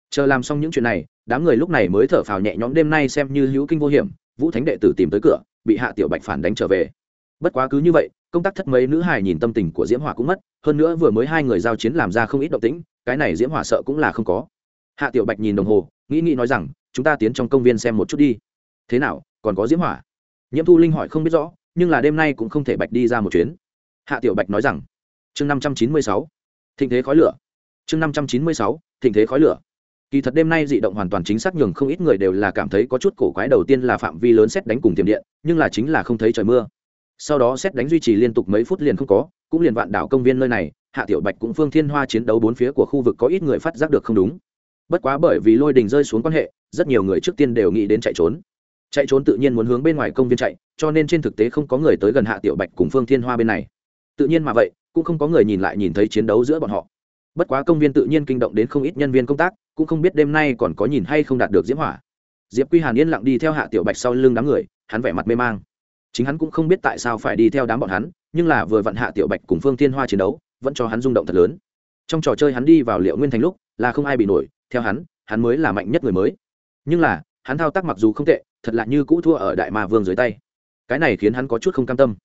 Chờ làm xong những chuyện này, đám người lúc này mới thở phào nhẹ nhõm đêm nay xem như hữu kinh vô hiểm, vũ thánh đệ tử tìm tới cửa, bị hạ tiểu bạch phản đánh trở về. Bất quá cứ như vậy, công tác thất mấy nữ hài nhìn tâm tình của diễm hỏa cũng mất, hơn nữa vừa mới hai người giao chiến làm ra không ít động tĩnh, cái này diễm hỏa sợ cũng là không có. Hạ tiểu bạch nhìn đồng hồ, nghĩ nghĩ nói rằng, chúng ta tiến trong công viên xem một chút đi. Thế nào, còn có diễm hỏa? Nhiễm thu linh hỏi không biết rõ nhưng là đêm nay cũng không thể bạch đi ra một chuyến. Hạ tiểu bạch nói rằng, chương năm trăm chín mươi sáu, thịnh thế khói lửa. Chương năm trăm chín mươi sáu, thịnh thế khói lửa. Kỳ thật đêm nay dị động hoàn toàn chính xác nhường không ít người đều là cảm thấy có chút cổ quái đầu tiên là phạm vi lớn xét đánh cùng tiềm điện, nhưng là chính là không thấy trời mưa. Sau đó xét đánh duy trì liên tục mấy phút liền không có, cũng liền vạn đảo công viên nơi này, hạ tiểu bạch cũng phương thiên hoa chiến đấu bốn phía của khu vực có ít người phát giác được không đúng. Bất quá bởi vì lôi đình rơi xuống quan hệ, rất nhiều người trước tiên đều nghĩ đến chạy trốn chạy trốn tự nhiên muốn hướng bên ngoài công viên chạy, cho nên trên thực tế không có người tới gần hạ tiểu bạch cùng phương thiên hoa bên này. Tự nhiên mà vậy, cũng không có người nhìn lại nhìn thấy chiến đấu giữa bọn họ. Bất quá công viên tự nhiên kinh động đến không ít nhân viên công tác, cũng không biết đêm nay còn có nhìn hay không đạt được diễm hỏa. Diệp quy hàn yên lặng đi theo hạ tiểu bạch sau lưng đám người, hắn vẻ mặt mê mang. Chính hắn cũng không biết tại sao phải đi theo đám bọn hắn, nhưng là vừa vặn hạ tiểu bạch cùng phương thiên hoa chiến đấu, vẫn cho hắn rung động thật lớn. Trong trò chơi hắn đi vào liệu nguyên thành lúc, là không ai bị nổi, theo hắn hắn mới là mạnh nhất người mới. Nhưng là hắn thao tác mặc dù không tệ, thật lạ như cũ thua ở đại ma vương dưới tay. Cái này khiến hắn có chút không cam tâm.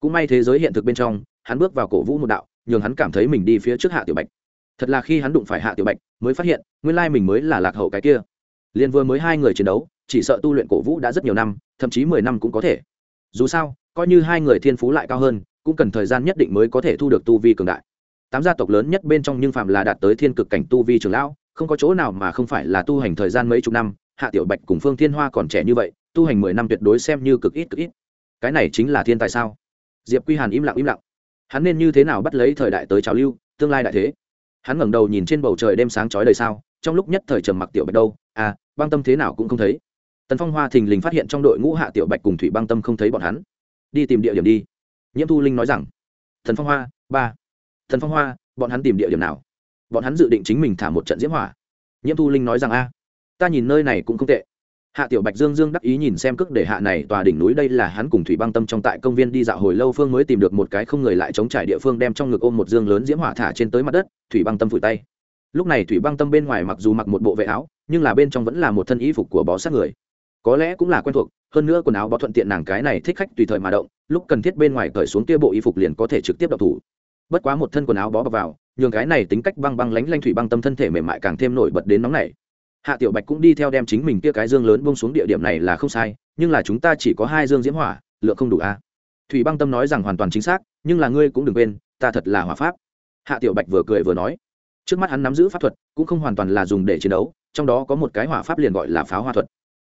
Cũng may thế giới hiện thực bên trong, hắn bước vào cổ vũ một đạo, nhường hắn cảm thấy mình đi phía trước hạ tiểu bạch. Thật là khi hắn đụng phải hạ tiểu bạch, mới phát hiện, nguyên lai mình mới là lạc hậu cái kia. Liền vừa mới hai người chiến đấu, chỉ sợ tu luyện cổ vũ đã rất nhiều năm, thậm chí mười năm cũng có thể. Dù sao, coi như hai người thiên phú lại cao hơn, cũng cần thời gian nhất định mới có thể thu được tu vi cường đại. Tám gia tộc lớn nhất bên trong nhưng phạm là đạt tới thiên cực cảnh tu vi trường lão, không có chỗ nào mà không phải là tu hành thời gian mấy chục năm hạ tiểu bạch cùng phương thiên hoa còn trẻ như vậy, tu hành mười năm tuyệt đối xem như cực ít cực ít. Cái này chính là thiên tài sao? Diệp quy hàn im lặng im lặng. Hắn nên như thế nào bắt lấy thời đại tới trào lưu, tương lai đại thế? Hắn ngẩng đầu nhìn trên bầu trời đêm sáng chói đời sao, trong lúc nhất thời trầm mặc tiểu bạch đâu? À băng tâm thế nào cũng không thấy. Tần phong hoa thình lình phát hiện trong đội ngũ hạ tiểu bạch cùng thủy băng tâm không thấy bọn hắn. Đi tìm địa điểm đi. Nhiễm thu linh nói rằng thần phong hoa, ba. Thần phong hoa, bọn hắn tìm địa điểm nào? Bọn hắn dự định chính mình thả một trận diễm hỏa. Nhiễm thu linh nói rằng, a ta nhìn nơi này cũng không tệ. Hạ tiểu bạch dương dương đắc ý nhìn xem cước để hạ này tòa đỉnh núi đây là hắn cùng thủy băng tâm trong tại công viên đi dạo hồi lâu phương mới tìm được một cái không người lại chống trải địa phương đem trong ngực ôm một dương lớn diễm hỏa thả trên tới mặt đất, thủy băng tâm phủi tay. Lúc này thủy băng tâm bên ngoài mặc dù mặc một bộ vệ áo, nhưng là bên trong vẫn là một thân y phục của bó sát người. Có lẽ cũng là quen thuộc, hơn nữa quần áo bó thuận tiện nàng cái này thích khách tùy thời mà động, lúc cần thiết bên ngoài cởi xuống kia bộ y phục liền có thể trực tiếp đập thủ. Bất quá một thân quần áo bó bọc vào, nhường cái này tính cách băng băng lánh lanh thủy băng tâm thân thể mềm mại càng thêm nổi bật đến nóng này hạ tiểu bạch cũng đi theo đem chính mình kia cái dương lớn bông xuống địa điểm này là không sai, nhưng là chúng ta chỉ có hai dương diễm hỏa, lượng không đủ a. Thủy băng tâm nói rằng hoàn toàn chính xác, nhưng là ngươi cũng đừng quên, ta thật là hỏa pháp. Hạ tiểu bạch vừa cười vừa nói. Trước mắt hắn nắm giữ pháp thuật, cũng không hoàn toàn là dùng để chiến đấu, trong đó có một cái hỏa pháp liền gọi là pháo hoa thuật.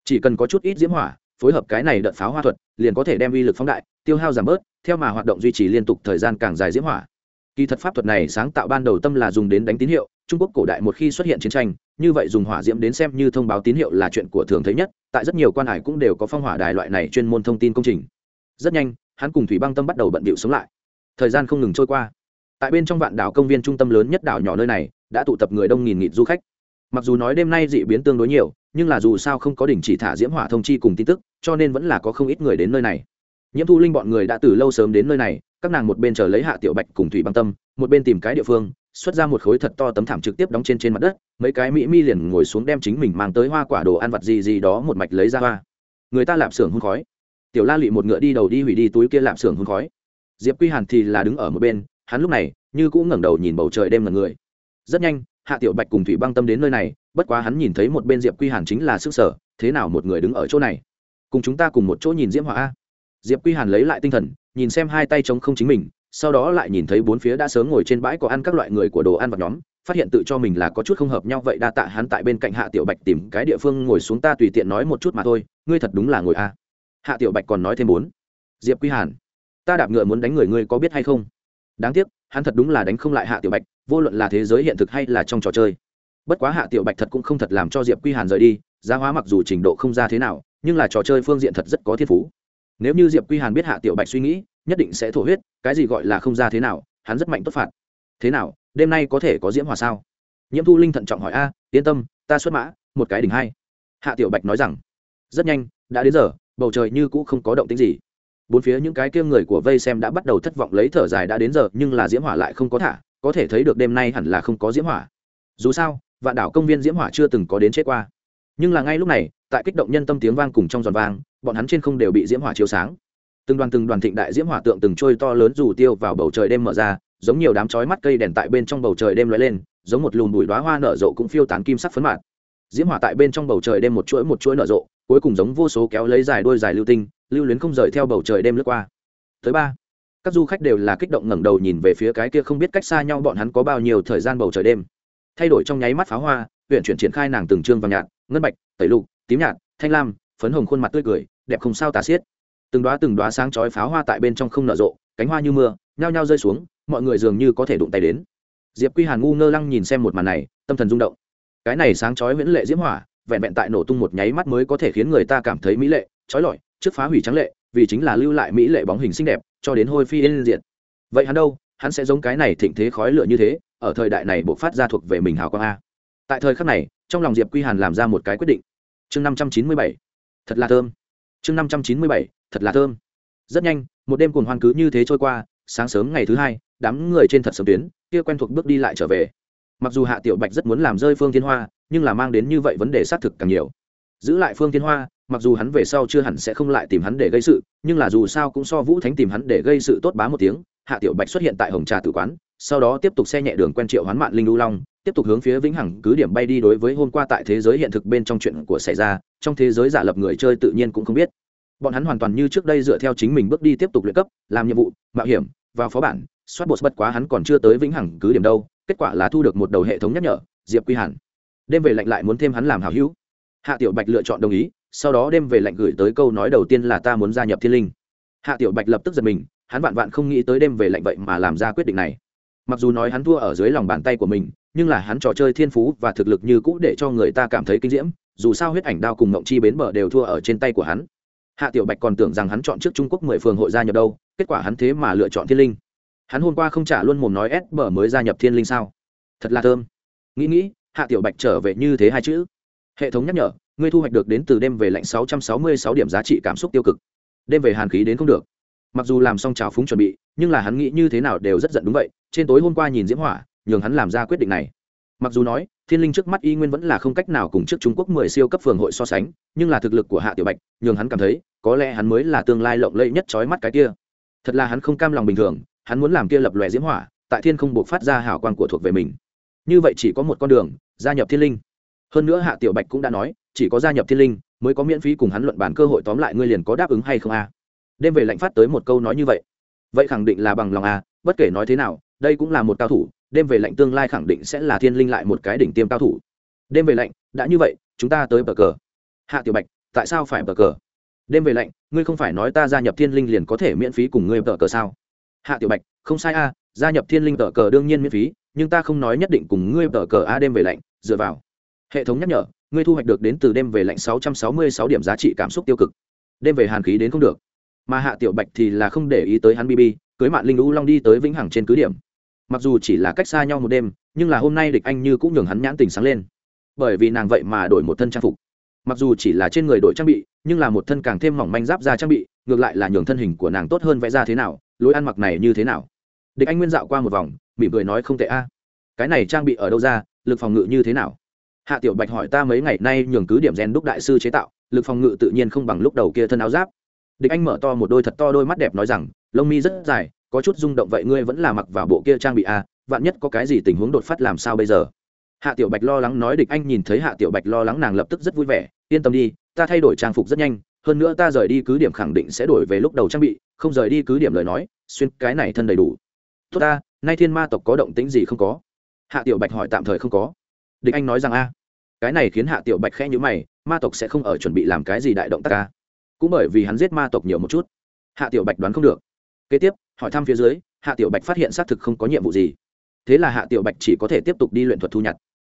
Chỉ cần có chút ít diễm hỏa, phối hợp cái này đợt pháo hoa thuật, liền có thể đem uy lực phóng đại, tiêu hao giảm bớt, theo mà hoạt động duy trì liên tục thời gian càng dài diễm hỏa. Kỳ thật pháp thuật này sáng tạo ban đầu tâm là dùng đến đánh tín hiệu, trung quốc cổ đại một khi xuất hiện chiến tranh như vậy dùng hỏa diễm đến xem như thông báo tín hiệu là chuyện của thường thấy nhất, tại rất nhiều quan hải cũng đều có phong hỏa đài loại này chuyên môn thông tin công trình. Rất nhanh, hắn cùng thủy băng tâm bắt đầu bận bịu sống lại. Thời gian không ngừng trôi qua. Tại bên trong vạn đảo công viên trung tâm lớn nhất đảo nhỏ nơi này, đã tụ tập người đông nghìn nghịt du khách. Mặc dù nói đêm nay dị biến tương đối nhiều, nhưng là dù sao không có đỉnh chỉ thả diễm hỏa thông chi cùng tin tức, cho nên vẫn là có không ít người đến nơi này. Nhiễm thu linh bọn người đã từ lâu sớm đến nơi này, các nàng một bên chờ lấy hạ tiểu bạch cùng thủy băng tâm, một bên tìm cái địa phương xuất ra một khối thật to tấm thảm trực tiếp đóng trên trên mặt đất, mấy cái mỹ mi liền ngồi xuống đem chính mình mang tới hoa quả đồ ăn vặt gì gì đó một mạch lấy ra hoa. Người ta lạp xưởng hôn khói. Tiểu la lị một ngựa đi đầu đi hủy đi túi kia lạp xưởng hôn khói. Diệp quy hàn thì là đứng ở một bên, hắn lúc này như cũng ngẩng đầu nhìn bầu trời đêm là người. Rất nhanh, hạ tiểu bạch cùng thủy băng tâm đến nơi này, bất quá hắn nhìn thấy một bên diệp quy hàn chính là sức sở, thế nào một người đứng ở chỗ này? Cùng chúng ta cùng một chỗ nhìn diễm hỏa a. Diệp quy hàn lấy lại tinh thần, nhìn xem hai tay trống không chính mình sau đó lại nhìn thấy bốn phía đã sớm ngồi trên bãi có ăn các loại người của đồ ăn vật nhóm, phát hiện tự cho mình là có chút không hợp nhau vậy đa tạ hắn tại bên cạnh hạ tiểu bạch tìm cái địa phương ngồi xuống ta tùy tiện nói một chút mà thôi, ngươi thật đúng là ngồi a. Hạ tiểu bạch còn nói thêm bốn. Diệp quy hàn, ta đạp ngựa muốn đánh người ngươi có biết hay không? Đáng tiếc, hắn thật đúng là đánh không lại hạ tiểu bạch, vô luận là thế giới hiện thực hay là trong trò chơi. Bất quá hạ tiểu bạch thật cũng không thật làm cho diệp quy hàn rời đi, giá hóa mặc dù trình độ không ra thế nào, nhưng là trò chơi phương diện thật rất có thiên phú. Nếu như diệp quy hàn biết hạ tiểu bạch suy nghĩ nhất định sẽ thổ huyết, cái gì gọi là không ra thế nào, hắn rất mạnh tốt phạt. Thế nào, đêm nay có thể có diễm hòa sao? Nhiễm thu linh thận trọng hỏi, a, yên tâm, ta xuất mã, một cái đỉnh hai. Hạ tiểu bạch nói rằng, rất nhanh, đã đến giờ, bầu trời như cũ không có động tính gì. Bốn phía những cái kia người của vây xem đã bắt đầu thất vọng lấy thở dài, đã đến giờ, nhưng là diễm hỏa lại không có thả, có thể thấy được đêm nay hẳn là không có diễm hỏa dù sao, vạn đảo công viên diễm hỏa chưa từng có đến chết qua. Nhưng là ngay lúc này, tại kích động nhân tâm tiếng vang cùng trong giòn vang, bọn hắn trên không đều bị diễm hỏa chiếu sáng từng đoàn từng đoàn thịnh đại diễm hỏa tượng từng trôi to lớn dù tiêu vào bầu trời đêm mở ra, giống nhiều đám chói mắt cây đèn tại bên trong bầu trời đêm lóe lên, giống một lùm bụi đoá hoa nở rộ cũng phiêu tán kim sắc phấn mạt. Diễm hỏa tại bên trong bầu trời đêm một chuỗi một chuỗi nở rộ, cuối cùng giống vô số kéo lấy dài đôi dài lưu tinh, lưu luyến không rời theo bầu trời đêm lướt qua. Thứ ba, các du khách đều là kích động ngẩng đầu nhìn về phía cái kia không biết cách xa nhau bọn hắn có bao nhiêu thời gian bầu trời đêm. Thay đổi trong nháy mắt pháo hoa huyện chuyển triển khai nàng từng trương vàng nhạt, ngân bạch, tẩy lục, tím nhạt, thanh lam, phấn hồng khuôn mặt tươi cười, đẹp không sao tà xiết từng đoá từng đoá sáng chói pháo hoa tại bên trong không nở rộ, cánh hoa như mưa, nhao nhao rơi xuống, mọi người dường như có thể đụng tay đến. Diệp quy hàn ngu ngơ lăng nhìn xem một màn này, tâm thần rung động. Cái này sáng chói miễn lệ diễm hỏa, vẹn vẹn tại nổ tung một nháy mắt mới có thể khiến người ta cảm thấy mỹ lệ trói lọi, trước phá hủy trắng lệ, vì chính là lưu lại mỹ lệ bóng hình xinh đẹp, cho đến hôi phi yên diện vậy hắn đâu? Hắn sẽ giống cái này thịnh thế khói lửa như thế, ở thời đại này bộ phát ra thuộc về mình hào quang a. Tại thời khắc này, trong lòng diệp quy hàn làm ra một cái quyết định. Chương năm trăm chín mươi bảy. Thật là thơm. Chương năm trăm chín mươi bảy thật là thơm. Rất nhanh, một đêm cuồng hoan cứ như thế trôi qua, sáng sớm ngày thứ hai, đám người trên thật sớm tuyến, kia quen thuộc bước đi lại trở về. Mặc dù hạ tiểu bạch rất muốn làm rơi phương thiên hoa, nhưng là mang đến như vậy vấn đề xác thực càng nhiều. Giữ lại phương thiên hoa, mặc dù hắn về sau chưa hẳn sẽ không lại tìm hắn để gây sự, nhưng là dù sao cũng so vũ thánh tìm hắn để gây sự tốt bá một tiếng, hạ tiểu bạch xuất hiện tại hồng trà tử quán, sau đó tiếp tục xe nhẹ đường quen triệu hoán mạn linh lưu long, tiếp tục hướng phía vĩnh hằng cứ điểm bay đi đối với hôm qua tại thế giới hiện thực bên trong chuyện của xảy ra, trong thế giới giả lập người chơi tự nhiên cũng không biết bọn hắn hoàn toàn như trước đây dựa theo chính mình bước đi tiếp tục luyện cấp, làm nhiệm vụ, mạo hiểm, vào phó bản, soát bột bất quá hắn còn chưa tới vĩnh hằng cứ điểm đâu, kết quả là thu được một đầu hệ thống nhắc nhở, diệp quy hẳn đêm về lạnh lại muốn thêm hắn làm hảo hữu. Hạ tiểu bạch lựa chọn đồng ý, sau đó đêm về lạnh gửi tới câu nói đầu tiên là ta muốn gia nhập thiên linh. Hạ tiểu bạch lập tức giật mình, hắn vạn vạn không nghĩ tới đêm về lạnh vậy mà làm ra quyết định này. Mặc dù nói hắn thua ở dưới lòng bàn tay của mình, nhưng là hắn trò chơi thiên phú và thực lực như cũ để cho người ta cảm thấy kinh diễm, dù sao huyết ảnh đao cùng ngộng chi bến bờ đều thua ở trên tay của hắn hạ tiểu bạch còn tưởng rằng hắn chọn trước trung quốc mười phường hội gia nhập đâu, kết quả hắn thế mà lựa chọn thiên linh. Hắn hôm qua không trả luôn mồm nói SB mới gia nhập thiên linh sao? Thật là thơm. Nghĩ nghĩ, hạ tiểu bạch trở về như thế hai chữ. Hệ thống nhắc nhở, ngươi thu hoạch được đến từ đêm về lạnh 666 điểm giá trị cảm xúc tiêu cực. Đêm về hàn khí đến không được. Mặc dù làm xong trào phúng chuẩn bị, nhưng là hắn nghĩ như thế nào đều rất giận đúng vậy, trên tối hôm qua nhìn diễm hỏa, nhường hắn làm ra quyết định này mặc dù nói, thiên linh trước mắt y nguyên vẫn là không cách nào cùng trước trung quốc mười siêu cấp phường hội so sánh, nhưng là thực lực của hạ tiểu bạch, nhường hắn cảm thấy, có lẽ hắn mới là tương lai lộng lẫy nhất trói mắt cái kia. Thật là hắn không cam lòng bình thường, hắn muốn làm kia lập lòe diễm hỏa, tại thiên không buộc phát ra hào quang của thuộc về mình. Như vậy chỉ có một con đường, gia nhập thiên linh. Hơn nữa hạ tiểu bạch cũng đã nói, chỉ có gia nhập thiên linh, mới có miễn phí cùng hắn luận bàn cơ hội tóm lại ngươi liền có đáp ứng hay không a? Đêm về lạnh phát tới một câu nói như vậy. Vậy khẳng định là bằng lòng a, bất kể nói thế nào, đây cũng là một cao thủ đêm về lạnh tương lai khẳng định sẽ là thiên linh lại một cái đỉnh tiêm cao thủ. Đêm về lạnh, đã như vậy, chúng ta tới bờ cờ. Hạ tiểu bạch, tại sao phải bờ cờ? Đêm về lạnh, ngươi không phải nói ta gia nhập thiên linh liền có thể miễn phí cùng ngươi bờ cờ sao? Hạ tiểu bạch, không sai a, gia nhập thiên linh bờ cờ đương nhiên miễn phí, nhưng ta không nói nhất định cùng ngươi bờ cờ a đêm về lạnh, dựa vào. Hệ thống nhắc nhở, ngươi thu hoạch được đến từ đêm về lạnh 666 điểm giá trị cảm xúc tiêu cực. Đêm về hàn khí đến không được. Mà hạ tiểu bạch thì là không để ý tới hắn bb cưới mạng linh lũ long đi tới vĩnh hằng trên cứ điểm mặc dù chỉ là cách xa nhau một đêm, nhưng là hôm nay địch anh như cũng nhường hắn nhãn tình sáng lên. Bởi vì nàng vậy mà đổi một thân trang phục. Mặc dù chỉ là trên người đổi trang bị, nhưng là một thân càng thêm mỏng manh giáp ra trang bị, ngược lại là nhường thân hình của nàng tốt hơn vẽ ra thế nào, lối ăn mặc này như thế nào. Địch anh nguyên dạo qua một vòng, mỉm cười nói không tệ a. Cái này trang bị ở đâu ra, lực phòng ngự như thế nào? Hạ tiểu bạch hỏi ta mấy ngày nay nhường cứ điểm rèn đúc đại sư chế tạo, lực phòng ngự tự nhiên không bằng lúc đầu kia thân áo giáp. Địch anh mở to một đôi thật to đôi mắt đẹp nói rằng, lông mi rất dài có chút rung động vậy ngươi vẫn là mặc vào bộ kia trang bị a vạn nhất có cái gì tình huống đột phát làm sao bây giờ? Hạ tiểu bạch lo lắng nói địch anh nhìn thấy hạ tiểu bạch lo lắng nàng lập tức rất vui vẻ, yên tâm đi, ta thay đổi trang phục rất nhanh, hơn nữa ta rời đi cứ điểm khẳng định sẽ đổi về lúc đầu trang bị, không rời đi cứ điểm lời nói, xuyên cái này thân đầy đủ. Tốt ta, nay thiên ma tộc có động tĩnh gì không có? Hạ tiểu bạch hỏi tạm thời không có. Địch anh nói rằng a. Cái này khiến hạ tiểu bạch khẽ nhữ mày, ma tộc sẽ không ở chuẩn bị làm cái gì đại động tác ca cũng bởi vì hắn giết ma tộc nhiều một chút, hạ tiểu bạch đoán không được. Kế tiếp hỏi thăm phía dưới, hạ tiểu bạch phát hiện xác thực không có nhiệm vụ gì. Thế là hạ tiểu bạch chỉ có thể tiếp tục đi luyện thuật thu nhặt.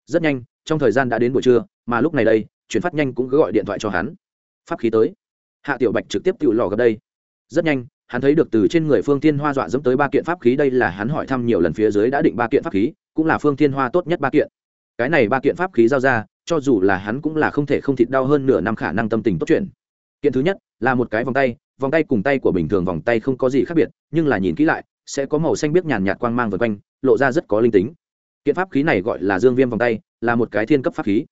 Rất nhanh, trong thời gian đã đến buổi trưa, mà lúc này đây, chuyển phát nhanh cũng cứ gọi điện thoại cho hắn. Pháp khí tới. Hạ tiểu bạch trực tiếp tự lò gặp đây. Rất nhanh, hắn thấy được từ trên người phương tiên hoa dọa dẫm tới ba kiện pháp khí, đây là hắn hỏi thăm nhiều lần phía dưới đã định ba kiện pháp khí, cũng là phương tiên hoa tốt nhất ba kiện. Cái này ba kiện pháp khí giao ra, cho dù là hắn cũng là không thể không thịt đau hơn nửa năm khả năng tâm tình tốt chuyện kiện thứ nhất là một cái vòng tay vòng tay cùng tay của bình thường vòng tay không có gì khác biệt, nhưng là nhìn kỹ lại, sẽ có màu xanh biếc nhàn nhạt quang mang vượt quanh, lộ ra rất có linh tính. Kiện pháp khí này gọi là dương viêm vòng tay, là một cái thiên cấp pháp khí.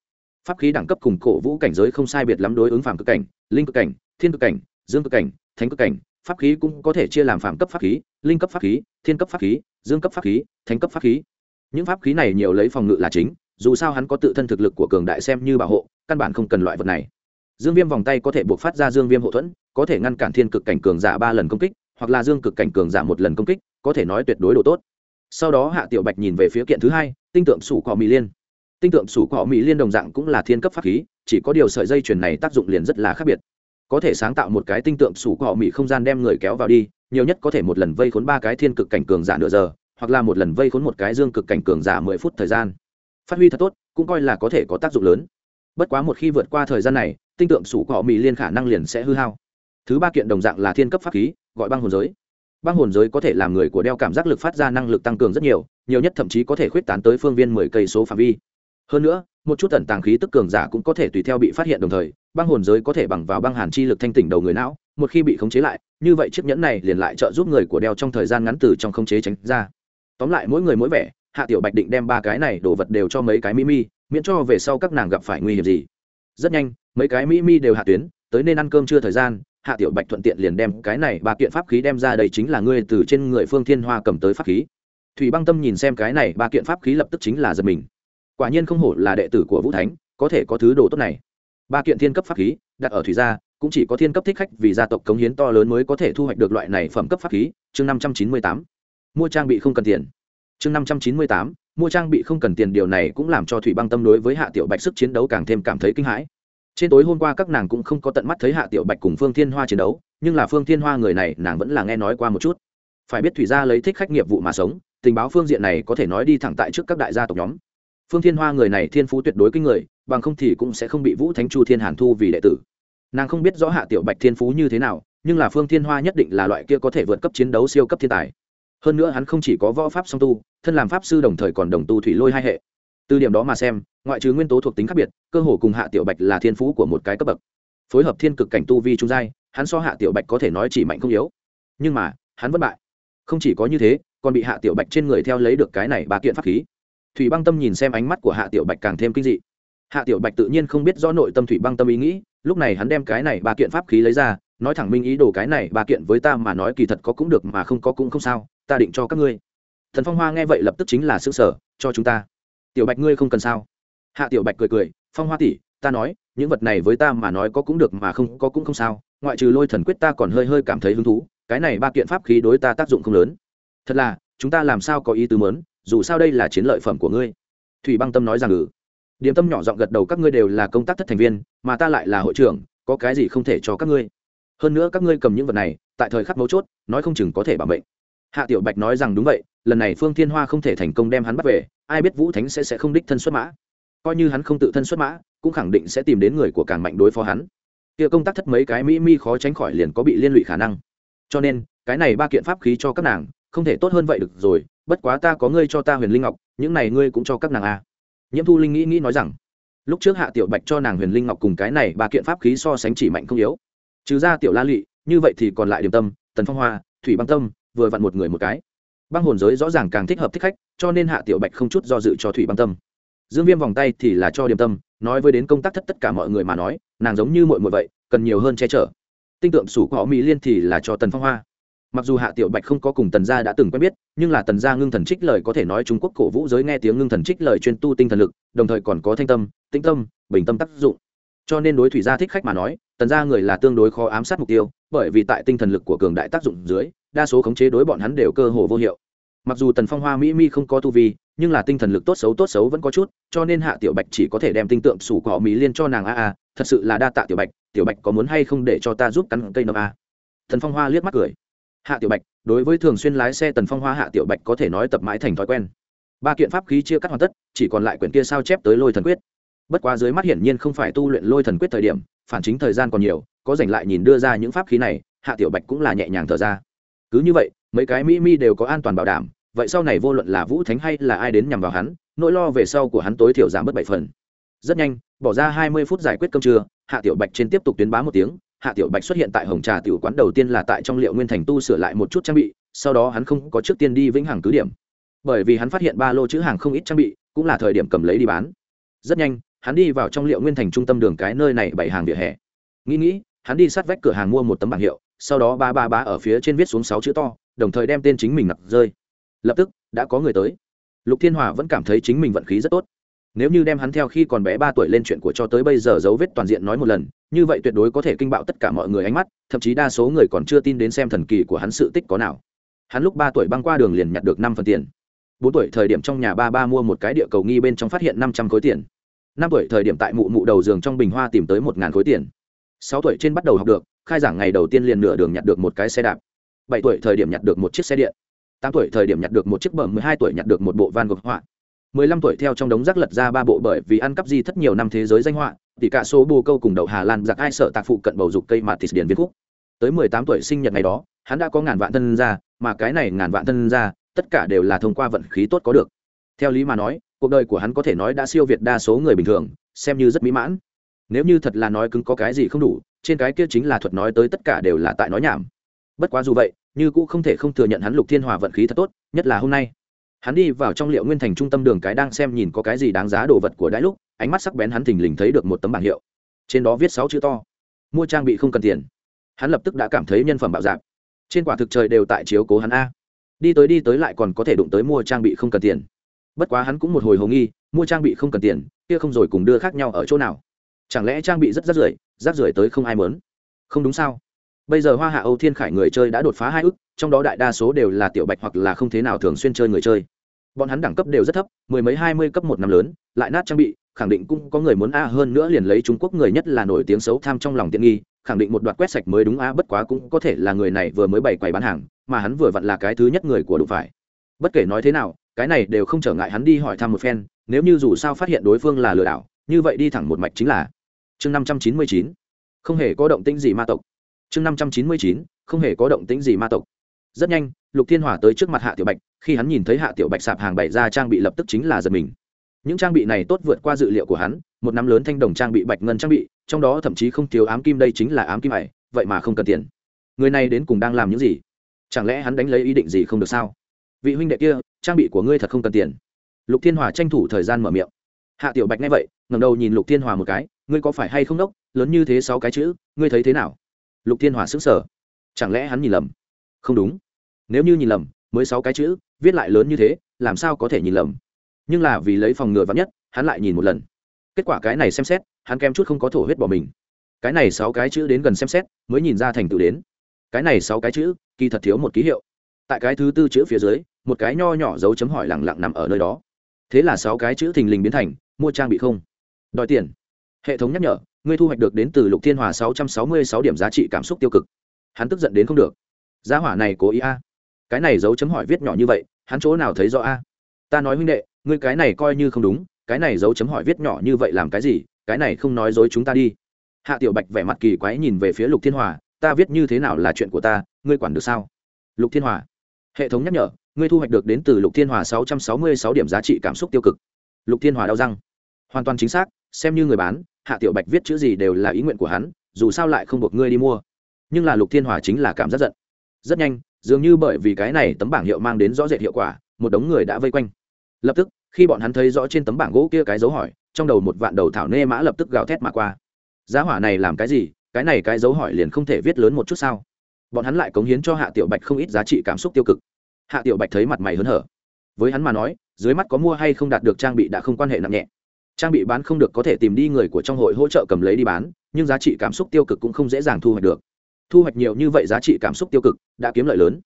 Pháp khí đẳng cấp cùng cổ vũ cảnh giới không sai biệt lắm đối ứng phàm cực cảnh, linh cực cảnh, thiên cực cảnh, dương cực cảnh, thánh cực cảnh. Pháp khí cũng có thể chia làm phàm cấp pháp khí, linh cấp pháp khí, thiên cấp pháp khí, dương cấp pháp khí, thánh cấp pháp khí. Những pháp khí này nhiều lấy phòng ngự là chính, dù sao hắn có tự thân thực lực của cường đại xem như bảo hộ, căn bản không cần loại vật này dương viêm vòng tay có thể buộc phát ra dương viêm hậu thuẫn, có thể ngăn cản thiên cực cảnh cường giả ba lần công kích, hoặc là dương cực cảnh cường giả một lần công kích, có thể nói tuyệt đối độ tốt. Sau đó hạ tiểu bạch nhìn về phía kiện thứ hai, tinh tượng sủ cọ mỹ liên. Tinh tượng sủ cọ mỹ liên đồng dạng cũng là thiên cấp pháp khí, chỉ có điều sợi dây chuyền này tác dụng liền rất là khác biệt. Có thể sáng tạo một cái tinh tượng sủ cọ mỹ không gian đem người kéo vào đi, nhiều nhất có thể một lần vây khốn ba cái thiên cực cảnh cường giả nửa giờ, hoặc là một lần vây khốn một cái dương cực cảnh cường giả mười phút thời gian. Phát huy thật tốt, cũng coi là có thể có tác dụng lớn. Bất quá một khi vượt qua thời gian này tinh tượng sủ cọ mỹ liên khả năng liền sẽ hư hao. Thứ ba kiện đồng dạng là thiên cấp pháp khí, gọi băng hồn giới. Băng hồn giới có thể làm người của đeo cảm giác lực phát ra năng lực tăng cường rất nhiều nhiều nhất thậm chí có thể khuyết tán tới phương viên mười cây số phạm vi. Hơn nữa, một chút tẩn tàng khí tức cường giả cũng có thể tùy theo bị phát hiện đồng thời, băng hồn giới có thể bằng vào băng hàn chi lực thanh tỉnh đầu người não, một khi bị khống chế lại, như vậy chiếc nhẫn này liền lại trợ giúp người của đeo trong thời gian ngắn từ trong khống chế tránh ra. Tóm lại mỗi người mỗi vẻ, hạ tiểu bạch định đem ba cái này đồ vật đều cho mấy cái mimi miễn cho về sau các nàng gặp phải nguy hiểm gì rất nhanh, mấy cái mỹ mi đều hạ tuyến, tới nên ăn cơm chưa thời gian, hạ tiểu bạch thuận tiện liền đem cái này ba kiện pháp khí đem ra đây chính là ngươi từ trên người phương thiên hoa cầm tới pháp khí. Thủy băng tâm nhìn xem cái này ba kiện pháp khí lập tức chính là giật mình. Quả nhiên không hổ là đệ tử của vũ thánh, có thể có thứ đồ tốt này. Ba kiện thiên cấp pháp khí, đặt ở thủy gia, cũng chỉ có thiên cấp thích khách vì gia tộc cống hiến to lớn mới có thể thu hoạch được loại này phẩm cấp pháp khí. Chương năm trăm chín mươi tám. Mua trang bị không cần tiền. Chương năm trăm chín mươi tám mua trang bị không cần tiền, điều này cũng làm cho thủy băng tâm đối với hạ tiểu bạch sức chiến đấu càng thêm cảm thấy kinh hãi. Trên tối hôm qua các nàng cũng không có tận mắt thấy hạ tiểu bạch cùng phương thiên hoa chiến đấu, nhưng là phương thiên hoa người này, nàng vẫn là nghe nói qua một chút. Phải biết thủy gia lấy thích khách nghiệp vụ mà sống, tình báo phương diện này có thể nói đi thẳng tại trước các đại gia tộc nhóm. Phương thiên hoa người này thiên phú tuyệt đối kinh người, bằng không thì cũng sẽ không bị vũ thánh chu thiên hàn thu vì đệ tử. Nàng không biết rõ hạ tiểu bạch thiên phú như thế nào, nhưng là phương thiên hoa nhất định là loại kia có thể vượt cấp chiến đấu siêu cấp thiên tài hơn nữa hắn không chỉ có võ pháp song tu, thân làm pháp sư đồng thời còn đồng tu thủy lôi hai hệ. Từ điểm đó mà xem, ngoại trừ nguyên tố thuộc tính khác biệt, cơ hồ cùng hạ tiểu bạch là thiên phú của một cái cấp bậc. Phối hợp thiên cực cảnh tu vi trung giai, hắn so hạ tiểu bạch có thể nói chỉ mạnh không yếu. Nhưng mà, hắn vẫn bại. Không chỉ có như thế, còn bị hạ tiểu bạch trên người theo lấy được cái này ba kiện pháp khí. Thủy băng tâm nhìn xem ánh mắt của hạ tiểu bạch càng thêm kinh dị. Hạ tiểu bạch tự nhiên không biết rõ nội tâm thủy băng tâm ý nghĩ, lúc này hắn đem cái này ba kiện pháp khí lấy ra, nói thẳng minh ý đồ cái này ba kiện với ta mà nói kỳ thật có cũng được mà không có cũng không sao ta định cho các ngươi. Thần phong hoa nghe vậy lập tức chính là xương sở cho chúng ta. Tiểu bạch ngươi không cần sao? Hạ tiểu bạch cười cười, phong hoa tỷ, ta nói, những vật này với ta mà nói có cũng được mà không có cũng không sao, ngoại trừ lôi thần quyết ta còn hơi hơi cảm thấy hứng thú, cái này ba kiện pháp khí đối ta tác dụng không lớn. Thật là, chúng ta làm sao có ý tứ mớn dù sao đây là chiến lợi phẩm của ngươi. Thủy băng tâm nói rằng ừ. Điểm tâm nhỏ giọng gật đầu, các ngươi đều là công tác thất thành viên, mà ta lại là hội trưởng, có cái gì không thể cho các ngươi. Hơn nữa các ngươi cầm những vật này, tại thời khắc mấu chốt, nói không chừng có thể bảo mệnh hạ tiểu bạch nói rằng đúng vậy, lần này phương thiên hoa không thể thành công đem hắn bắt về, ai biết vũ thánh sẽ sẽ không đích thân xuất mã. Coi như hắn không tự thân xuất mã, cũng khẳng định sẽ tìm đến người của càng mạnh đối phó hắn. Kia công tác thất mấy cái mỹ mi khó tránh khỏi liền có bị liên lụy khả năng. Cho nên, cái này ba kiện pháp khí cho các nàng, không thể tốt hơn vậy được rồi, bất quá ta có ngươi cho ta huyền linh ngọc, những này ngươi cũng cho các nàng a à. nhiễm thu linh nghĩ nghĩ nói rằng, lúc trước hạ tiểu bạch cho nàng huyền linh ngọc cùng cái này ba kiện pháp khí so sánh chỉ mạnh không yếu. Trừ ra tiểu la lụy, như vậy thì còn lại điểm tâm, tần phong hoa, thủy băng tâm vừa vặn một người một cái. Băng hồn giới rõ ràng càng thích hợp thích khách, cho nên hạ tiểu bạch không chút do dự cho thủy băng tâm. Dương viêm vòng tay thì là cho điểm tâm, nói với đến công tác thất tất cả mọi người mà nói, nàng giống như mội mội vậy, cần nhiều hơn che chở. Tinh tượng sủ của họ mỹ liên thì là cho tần phong hoa. Mặc dù hạ tiểu bạch không có cùng tần gia đã từng quen biết, nhưng là tần gia ngưng thần trích lời có thể nói trung quốc cổ vũ giới nghe tiếng ngưng thần trích lời chuyên tu tinh thần lực, đồng thời còn có thanh tâm, tĩnh tâm, bình tâm tác dụng. Cho nên đối thủy gia thích khách mà nói tần gia người là tương đối khó ám sát mục tiêu, bởi vì tại tinh thần lực của cường đại tác dụng dưới, đa số khống chế đối bọn hắn đều cơ hồ vô hiệu. Mặc dù tần phong hoa mỹ mi không có tu vi, nhưng là tinh thần lực tốt xấu tốt xấu vẫn có chút, cho nên hạ tiểu bạch chỉ có thể đem tinh tượng sủ cỏ mỹ liên cho nàng a a, thật sự là đa tạ tiểu bạch tiểu bạch có muốn hay không để cho ta giúp cắn cây nấm a? Tần phong hoa liếc mắt cười. Hạ tiểu bạch, đối với thường xuyên lái xe tần phong hoa hạ tiểu bạch có thể nói tập mãi thành thói quen. Ba kiện pháp khí chia cắt hoàn tất, chỉ còn lại quyển kia sao chép tới lôi thần quyết. Bất quá dưới mắt hiển nhiên không phải tu luyện lôi thần quyết thời điểm phản chính thời gian còn nhiều, có dành lại nhìn đưa ra những pháp khí này, hạ tiểu bạch cũng là nhẹ nhàng thở ra. Cứ như vậy, mấy cái mỹ mi đều có an toàn bảo đảm, vậy sau này vô luận là vũ thánh hay là ai đến nhằm vào hắn, nỗi lo về sau của hắn tối thiểu giảm bớt bảy phần. Rất nhanh, bỏ ra hai mươi phút giải quyết cơm trưa, hạ tiểu bạch trên tiếp tục tuyến bá một tiếng. Hạ tiểu bạch xuất hiện tại hồng trà tiểu quán đầu tiên là tại trong liệu nguyên thành tu sửa lại một chút trang bị, sau đó hắn không có trước tiên đi vĩnh hằng cứ điểm. Bởi vì hắn phát hiện ba lô chữ hàng không ít trang bị, cũng là thời điểm cầm lấy đi bán. Rất nhanh hắn đi vào trong liệu nguyên thành trung tâm đường cái nơi này bảy hàng vỉa hè. Nghĩ nghĩ, hắn đi sát vách cửa hàng mua một tấm bảng hiệu, sau đó ba ba ba ở phía trên viết xuống sáu chữ to, đồng thời đem tên chính mình nặc rơi. Lập tức, đã có người tới. Lục thiên hòa vẫn cảm thấy chính mình vận khí rất tốt. Nếu như đem hắn theo khi còn bé ba tuổi lên chuyện của cho tới bây giờ dấu vết toàn diện nói một lần, như vậy tuyệt đối có thể kinh bạo tất cả mọi người ánh mắt, thậm chí đa số người còn chưa tin đến xem thần kỳ của hắn sự tích có nào. Hắn lúc ba tuổi băng qua đường liền nhặt được năm phần tiền. Bốn tuổi thời điểm trong nhà ba ba mua một cái địa cầu nghi bên trong phát hiện năm trăm khối tiền năm tuổi thời điểm tại mụ mụ đầu giường trong bình hoa tìm tới một ngàn khối tiền. Sáu tuổi trên bắt đầu học được, khai giảng ngày đầu tiên liền nửa đường nhặt được một cái xe đạp. Bảy tuổi thời điểm nhặt được một chiếc xe điện. Tám tuổi thời điểm nhặt được một chiếc bờ mười hai tuổi nhặt được một bộ van gogh họa. Mười lăm tuổi theo trong đống rác lật ra ba bộ bởi vì ăn cắp di thất nhiều năm thế giới danh họa tỷ cả số bồ câu cùng đầu hà lan giặc ai sợ tạc phụ cận bầu dục cây matis điền viết khúc. Tới mười tám tuổi sinh nhật ngày đó, hắn đã có ngàn vạn thân ra, mà cái này ngàn vạn thân ra, tất cả đều là thông qua vận khí tốt có được. Theo lý mà nói cuộc đời của hắn có thể nói đã siêu việt đa số người bình thường, xem như rất mỹ mãn. Nếu như thật là nói cứng có cái gì không đủ, trên cái kia chính là thuật nói tới tất cả đều là tại nói nhảm. Bất quá dù vậy, như cũng không thể không thừa nhận hắn lục thiên hòa vận khí thật tốt, nhất là hôm nay. Hắn đi vào trong liệu nguyên thành trung tâm đường cái đang xem nhìn có cái gì đáng giá đồ vật của đãi lúc, ánh mắt sắc bén hắn thình lình thấy được một tấm bảng hiệu. Trên đó viết sáu chữ to. Mua trang bị không cần tiền. Hắn lập tức đã cảm thấy nhân phẩm bạo dạp trên quả thực trời đều tại chiếu cố hắn a. Đi tới đi tới lại còn có thể đụng tới mua trang bị không cần tiền bất quá hắn cũng một hồi hồ nghi, mua trang bị không cần tiền, kia không rồi cùng đưa khác nhau ở chỗ nào? Chẳng lẽ trang bị rất rác rưởi rác rưởi tới không ai mớn không đúng sao? Bây giờ hoa hạ âu thiên khải người chơi đã đột phá hai ức, trong đó đại đa số đều là tiểu bạch hoặc là không thế nào thường xuyên chơi người chơi. Bọn hắn đẳng cấp đều rất thấp, mười mấy hai mươi cấp một năm lớn, lại nát trang bị, khẳng định cũng có người muốn a hơn nữa liền lấy trung quốc người nhất là nổi tiếng xấu tham trong lòng tiện nghi, khẳng định một đoạt quét sạch mới đúng a, bất quá cũng có thể là người này vừa mới bày quầy bán hàng, mà hắn vừa vặn là cái thứ nhất người của đụng phải. Bất kể nói thế nào cái này đều không trở ngại hắn đi hỏi thăm một phen, nếu như dù sao phát hiện đối phương là lừa đảo, như vậy đi thẳng một mạch chính là. Chương năm trăm chín mươi chín, không hề có động tĩnh gì ma tộc. Chương năm trăm chín mươi chín, không hề có động tĩnh gì ma tộc. Rất nhanh, lục thiên hỏa tới trước mặt hạ tiểu bạch, khi hắn nhìn thấy hạ tiểu bạch sạp hàng bày ra trang bị lập tức chính là giật mình. Những trang bị này tốt vượt qua dự liệu của hắn, một năm lớn thanh đồng trang bị bạch ngân trang bị, trong đó thậm chí không thiếu ám kim đây chính là ám kim ải, vậy mà không cần tiền. Người này đến cùng đang làm những gì? Chẳng lẽ hắn đánh lấy ý định gì không được sao? Vị huynh đệ kia, trang bị của ngươi thật không cần tiền. Lục thiên hòa tranh thủ thời gian mở miệng. Hạ tiểu bạch nghe vậy ngầm đầu nhìn lục thiên hòa một cái, ngươi có phải hay không đốc, lớn như thế sáu cái chữ, ngươi thấy thế nào? Lục thiên hòa xứng sở chẳng lẽ hắn nhìn lầm? Không đúng. Nếu như nhìn lầm, mới sáu cái chữ, viết lại lớn như thế, làm sao có thể nhìn lầm? Nhưng là vì lấy phòng ngừa vắn nhất, hắn lại nhìn một lần. Kết quả cái này xem xét, hắn kem chút không có thổ huyết bỏ mình. Cái này sáu cái chữ đến gần xem xét, mới nhìn ra thành tựu đến. Cái này sáu cái chữ, kỳ thật thiếu một ký hiệu tại cái thứ tư chữ phía dưới, một cái nho nhỏ dấu chấm hỏi lẳng lặng nằm ở nơi đó. Thế là sáu cái chữ thình lình biến thành, mua trang bị không. Đòi tiền. Hệ thống nhắc nhở, ngươi thu hoạch được đến từ lục thiên hòa sáu trăm sáu mươi sáu điểm giá trị cảm xúc tiêu cực. Hắn tức giận đến không được. Giá hỏa này cố ý a. Cái này dấu chấm hỏi viết nhỏ như vậy, hắn chỗ nào thấy rõ a? Ta nói huynh đệ, ngươi cái này coi như không đúng, cái này dấu chấm hỏi viết nhỏ như vậy làm cái gì, cái này không nói dối chúng ta đi. Hạ tiểu bạch vẻ mặt kỳ quái nhìn về phía lục thiên hòa, ta viết như thế nào là chuyện của ta, ngươi quản được sao? Lục thiên hòa hệ thống nhắc nhở, ngươi thu hoạch được đến từ lục thiên hòa sáu trăm sáu mươi sáu điểm giá trị cảm xúc tiêu cực. Lục thiên hòa đau răng. Hoàn toàn chính xác, xem như người bán, hạ tiểu bạch viết chữ gì đều là ý nguyện của hắn, dù sao lại không buộc ngươi đi mua. Nhưng là lục thiên hòa chính là cảm giác giận. Rất nhanh, dường như bởi vì cái này tấm bảng hiệu mang đến rõ rệt hiệu quả, một đống người đã vây quanh. Lập tức, khi bọn hắn thấy rõ trên tấm bảng gỗ kia cái dấu hỏi, trong đầu một vạn đầu thảo nê mã lập tức gào thét mà qua. Giá hỏa này làm cái gì? Cái này cái dấu hỏi liền không thể viết lớn một chút sao? Bọn hắn lại cống hiến cho hạ tiểu bạch không ít giá trị cảm xúc tiêu cực hạ tiểu bạch thấy mặt mày hớn hở. Với hắn mà nói, dưới mắt có mua hay không đạt được trang bị đã không quan hệ nặng nhẹ. Trang bị bán không được có thể tìm đi người của trong hội hỗ trợ cầm lấy đi bán, nhưng giá trị cảm xúc tiêu cực cũng không dễ dàng thu hoạch được. Thu hoạch nhiều như vậy giá trị cảm xúc tiêu cực, đã kiếm lợi lớn.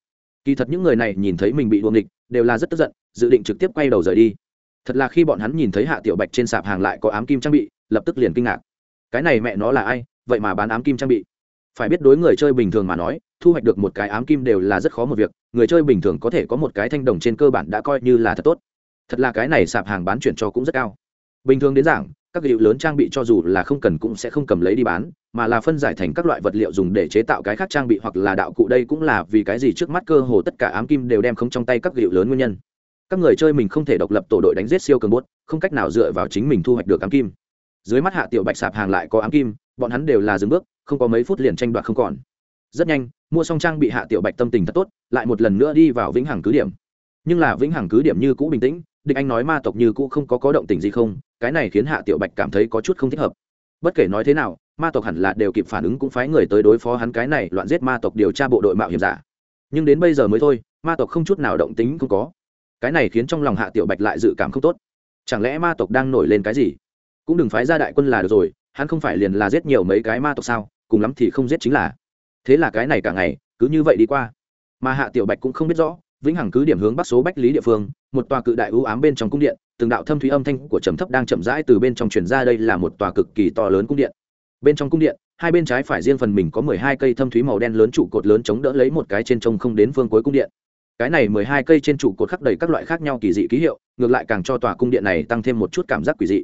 Kỳ thật những người này nhìn thấy mình bị đuồng địch đều là rất tức giận, dự định trực tiếp quay đầu rời đi. Thật là khi bọn hắn nhìn thấy hạ tiểu bạch trên sạp hàng lại có ám kim trang bị, lập tức liền kinh ngạc. Cái này mẹ nó là ai? Vậy mà bán ám kim trang bị. Phải biết đối người chơi bình thường mà nói thu hoạch được một cái ám kim đều là rất khó một việc, người chơi bình thường có thể có một cái thanh đồng trên cơ bản đã coi như là thật tốt. Thật là cái này sạp hàng bán chuyển cho cũng rất cao. Bình thường đến giảng, các liệu lớn trang bị cho dù là không cần cũng sẽ không cầm lấy đi bán, mà là phân giải thành các loại vật liệu dùng để chế tạo cái khác trang bị hoặc là đạo cụ đây cũng là vì cái gì trước mắt cơ hồ tất cả ám kim đều đem không trong tay các liệu lớn nguyên nhân. Các người chơi mình không thể độc lập tổ đội đánh giết siêu cường bốt, không cách nào dựa vào chính mình thu hoạch được ám kim. Dưới mắt hạ tiểu bạch sạp hàng lại có ám kim, bọn hắn đều là dừng bước, không có mấy phút liền tranh đoạt không còn rất nhanh, mua xong trang bị hạ tiểu bạch tâm tình thật tốt, lại một lần nữa đi vào vĩnh hằng cứ điểm. Nhưng là vĩnh hằng cứ điểm như cũ bình tĩnh, địch anh nói ma tộc như cũ không có có động tình gì không, cái này khiến hạ tiểu bạch cảm thấy có chút không thích hợp. Bất kể nói thế nào, ma tộc hẳn là đều kịp phản ứng cũng phái người tới đối phó hắn cái này loạn giết ma tộc điều tra bộ đội mạo hiểm giả. Nhưng đến bây giờ mới thôi, ma tộc không chút nào động tính không có. Cái này khiến trong lòng hạ tiểu bạch lại dự cảm không tốt. Chẳng lẽ ma tộc đang nổi lên cái gì? Cũng đừng phái ra đại quân là được rồi, hắn không phải liền là giết nhiều mấy cái ma tộc sao, cùng lắm thì không giết chính là thế là cái này cả ngày, cứ như vậy đi qua. Mà hạ tiểu bạch cũng không biết rõ, vĩnh hằng cứ điểm hướng bắc số bách lý địa phương, một tòa cự đại ưu ám bên trong cung điện, từng đạo thâm thúy âm thanh của trầm thấp đang chậm rãi từ bên trong truyền ra đây là một tòa cực kỳ to lớn cung điện. Bên trong cung điện, hai bên trái phải riêng phần mình có mười hai cây thâm thúy màu đen lớn trụ cột lớn chống đỡ lấy một cái trên trông không đến phương cuối cung điện. Cái này mười hai cây trên trụ cột khắc đầy các loại khác nhau kỳ dị ký hiệu, ngược lại càng cho tòa cung điện này tăng thêm một chút cảm giác quỷ dị.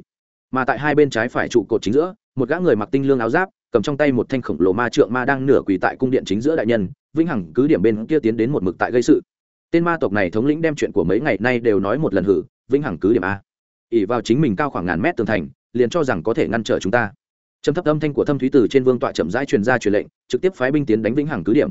Mà tại hai bên trái phải trụ cột chính giữa, một gã người mặc tinh lương áo giáp cầm trong tay một thanh khổng lồ ma trượng ma đang nửa quỳ tại cung điện chính giữa đại nhân, vĩnh hằng cứ điểm bên kia tiến đến một mực tại gây sự. Tên ma tộc này thống lĩnh đem chuyện của mấy ngày nay đều nói một lần hử, vĩnh hằng cứ điểm a. Ỉ vào chính mình cao khoảng ngàn mét tường thành, liền cho rằng có thể ngăn trở chúng ta. Trầm thấp âm thanh của thâm thúy từ trên vương tọa chậm rãi truyền ra truyền lệnh, trực tiếp phái binh tiến đánh vĩnh hằng cứ điểm.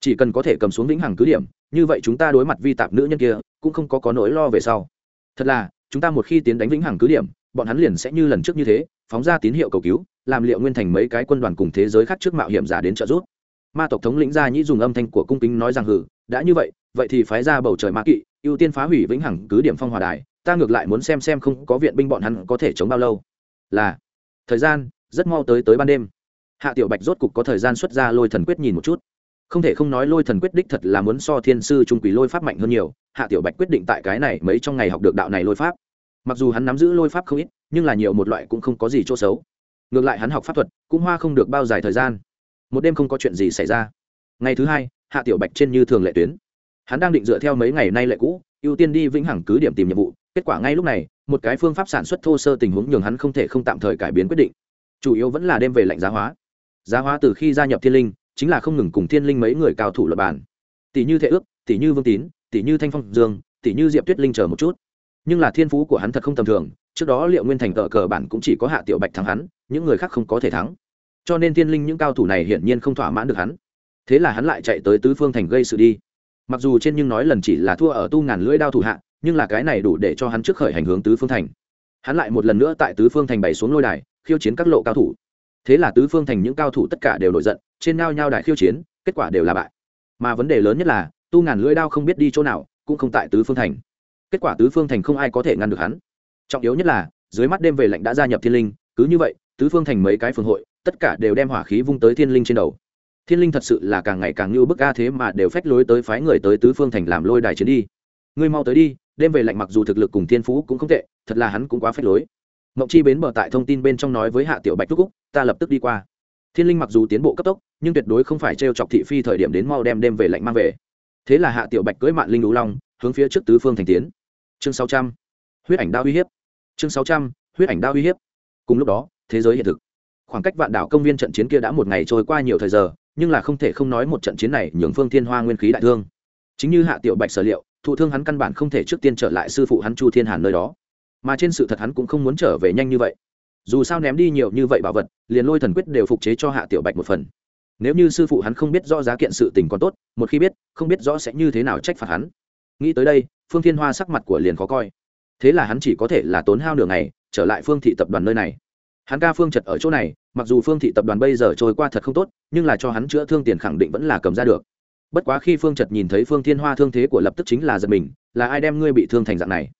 Chỉ cần có thể cầm xuống vĩnh hằng cứ điểm, như vậy chúng ta đối mặt vi tạp nữ nhân kia, cũng không có có nỗi lo về sau. Thật là, chúng ta một khi tiến đánh vĩnh hằng cứ điểm, bọn hắn liền sẽ như lần trước như thế phóng ra tín hiệu cầu cứu, làm liệu nguyên thành mấy cái quân đoàn cùng thế giới khác trước mạo hiểm giả đến trợ giúp. Ma tộc thống lĩnh gia nhĩ dùng âm thanh của cung kính nói rằng hử đã như vậy vậy thì phái ra bầu trời ma kỵ, ưu tiên phá hủy vĩnh hằng cứ điểm phong hòa đài, ta ngược lại muốn xem xem không có viện binh bọn hắn có thể chống bao lâu. Là, thời gian, rất mau tới tới ban đêm. Hạ tiểu bạch rốt cục có thời gian xuất ra lôi thần quyết nhìn một chút. Không thể không nói lôi thần quyết đích thật là muốn so thiên sư trung quỷ lôi pháp mạnh hơn nhiều. Hạ tiểu bạch quyết định tại cái này mấy trong ngày học được đạo này lôi pháp mặc dù hắn nắm giữ lôi pháp không ít, nhưng là nhiều một loại cũng không có gì chỗ xấu. Ngược lại hắn học pháp thuật, cũng hoa không được bao dài thời gian. Một đêm không có chuyện gì xảy ra. Ngày thứ hai, hạ tiểu bạch trên như thường lệ tuyến. Hắn đang định dựa theo mấy ngày nay lệ cũ, ưu tiên đi vĩnh hằng cứ điểm tìm nhiệm vụ. Kết quả ngay lúc này, một cái phương pháp sản xuất thô sơ tình huống nhường hắn không thể không tạm thời cải biến quyết định. Chủ yếu vẫn là đem về lạnh giá hóa. Giá hóa từ khi gia nhập thiên linh, chính là không ngừng cùng thiên linh mấy người cao thủ lập bản tỷ như thệ ước, tỷ như vương tín, tỷ như thanh phong dương, tỷ như diệp tuyết linh chờ một chút nhưng là thiên phú của hắn thật không tầm thường, trước đó liệu nguyên thành tờ cờ bản cũng chỉ có hạ tiểu bạch thắng hắn, những người khác không có thể thắng. Cho nên thiên linh những cao thủ này hiển nhiên không thỏa mãn được hắn. Thế là hắn lại chạy tới tứ phương thành gây sự đi. Mặc dù trên nhưng nói lần chỉ là thua ở tu ngàn lưỡi đao thủ hạ, nhưng là cái này đủ để cho hắn trước khởi hành hướng tứ phương thành. Hắn lại một lần nữa tại tứ phương thành bày xuống lôi đài, khiêu chiến các lộ cao thủ. Thế là tứ phương thành những cao thủ tất cả đều nổi giận, trên nao nhao đài khiêu chiến, kết quả đều là bại. Mà vấn đề lớn nhất là, tu ngàn lưỡi đao không biết đi chỗ nào, cũng không tại tứ phương thành kết quả tứ phương thành không ai có thể ngăn được hắn. Trọng yếu nhất là, dưới mắt đêm về lệnh đã gia nhập thiên linh, cứ như vậy, tứ phương thành mấy cái phường hội, tất cả đều đem hỏa khí vung tới thiên linh trên đầu. Thiên linh thật sự là càng ngày càng như bức a thế mà đều phách lối tới phái người tới tứ phương thành làm lôi đài chiến đi. Ngươi mau tới đi, đêm về lạnh mặc dù thực lực cùng thiên phú cũng không tệ, thật là hắn cũng quá phách lối. Mộng chi bến bờ tại thông tin bên trong nói với hạ tiểu bạch thúc cúc ta lập tức đi qua. Thiên linh mặc dù tiến bộ cấp tốc, nhưng tuyệt đối không phải t r e o chọc thị phi thời điểm đến mau đem đêm về lạnh mang về. Thế là hạ tiểu bạch cưỡi mạng linh lũ long, hướng phía trước tứ phương thành tiến chương sáu trăm. Huyết ảnh đao uy hiếp. Chương sáu trăm, huyết ảnh đao uy hiếp. Cùng lúc đó, thế giới hiện thực. Khoảng cách vạn đảo công viên trận chiến kia đã một ngày trôi qua nhiều thời giờ, nhưng là không thể không nói một trận chiến này nhường phương thiên hoa nguyên khí đại thương. Chính như hạ tiểu bạch sở liệu, thụ thương hắn căn bản không thể trước tiên trở lại sư phụ hắn chu thiên hàn nơi đó. Mà trên sự thật hắn cũng không muốn trở về nhanh như vậy. Dù sao ném đi nhiều như vậy bảo vật, liền lôi thần quyết đều phục chế cho hạ tiểu bạch một phần. Nếu như sư phụ hắn không biết rõ giá kiện sự tình còn tốt, một khi biết, không biết rõ sẽ như thế nào trách phạt hắn nghĩ tới đây, phương thiên hoa sắc mặt của liền khó coi. Thế là hắn chỉ có thể là tốn hao nửa ngày, trở lại phương thị tập đoàn nơi này. Hắn ca phương trật ở chỗ này, mặc dù phương thị tập đoàn bây giờ trôi qua thật không tốt, nhưng là cho hắn chữa thương tiền khẳng định vẫn là cầm ra được. Bất quá khi phương trật nhìn thấy phương thiên hoa thương thế của lập tức chính là giật mình, là ai đem ngươi bị thương thành dạng này?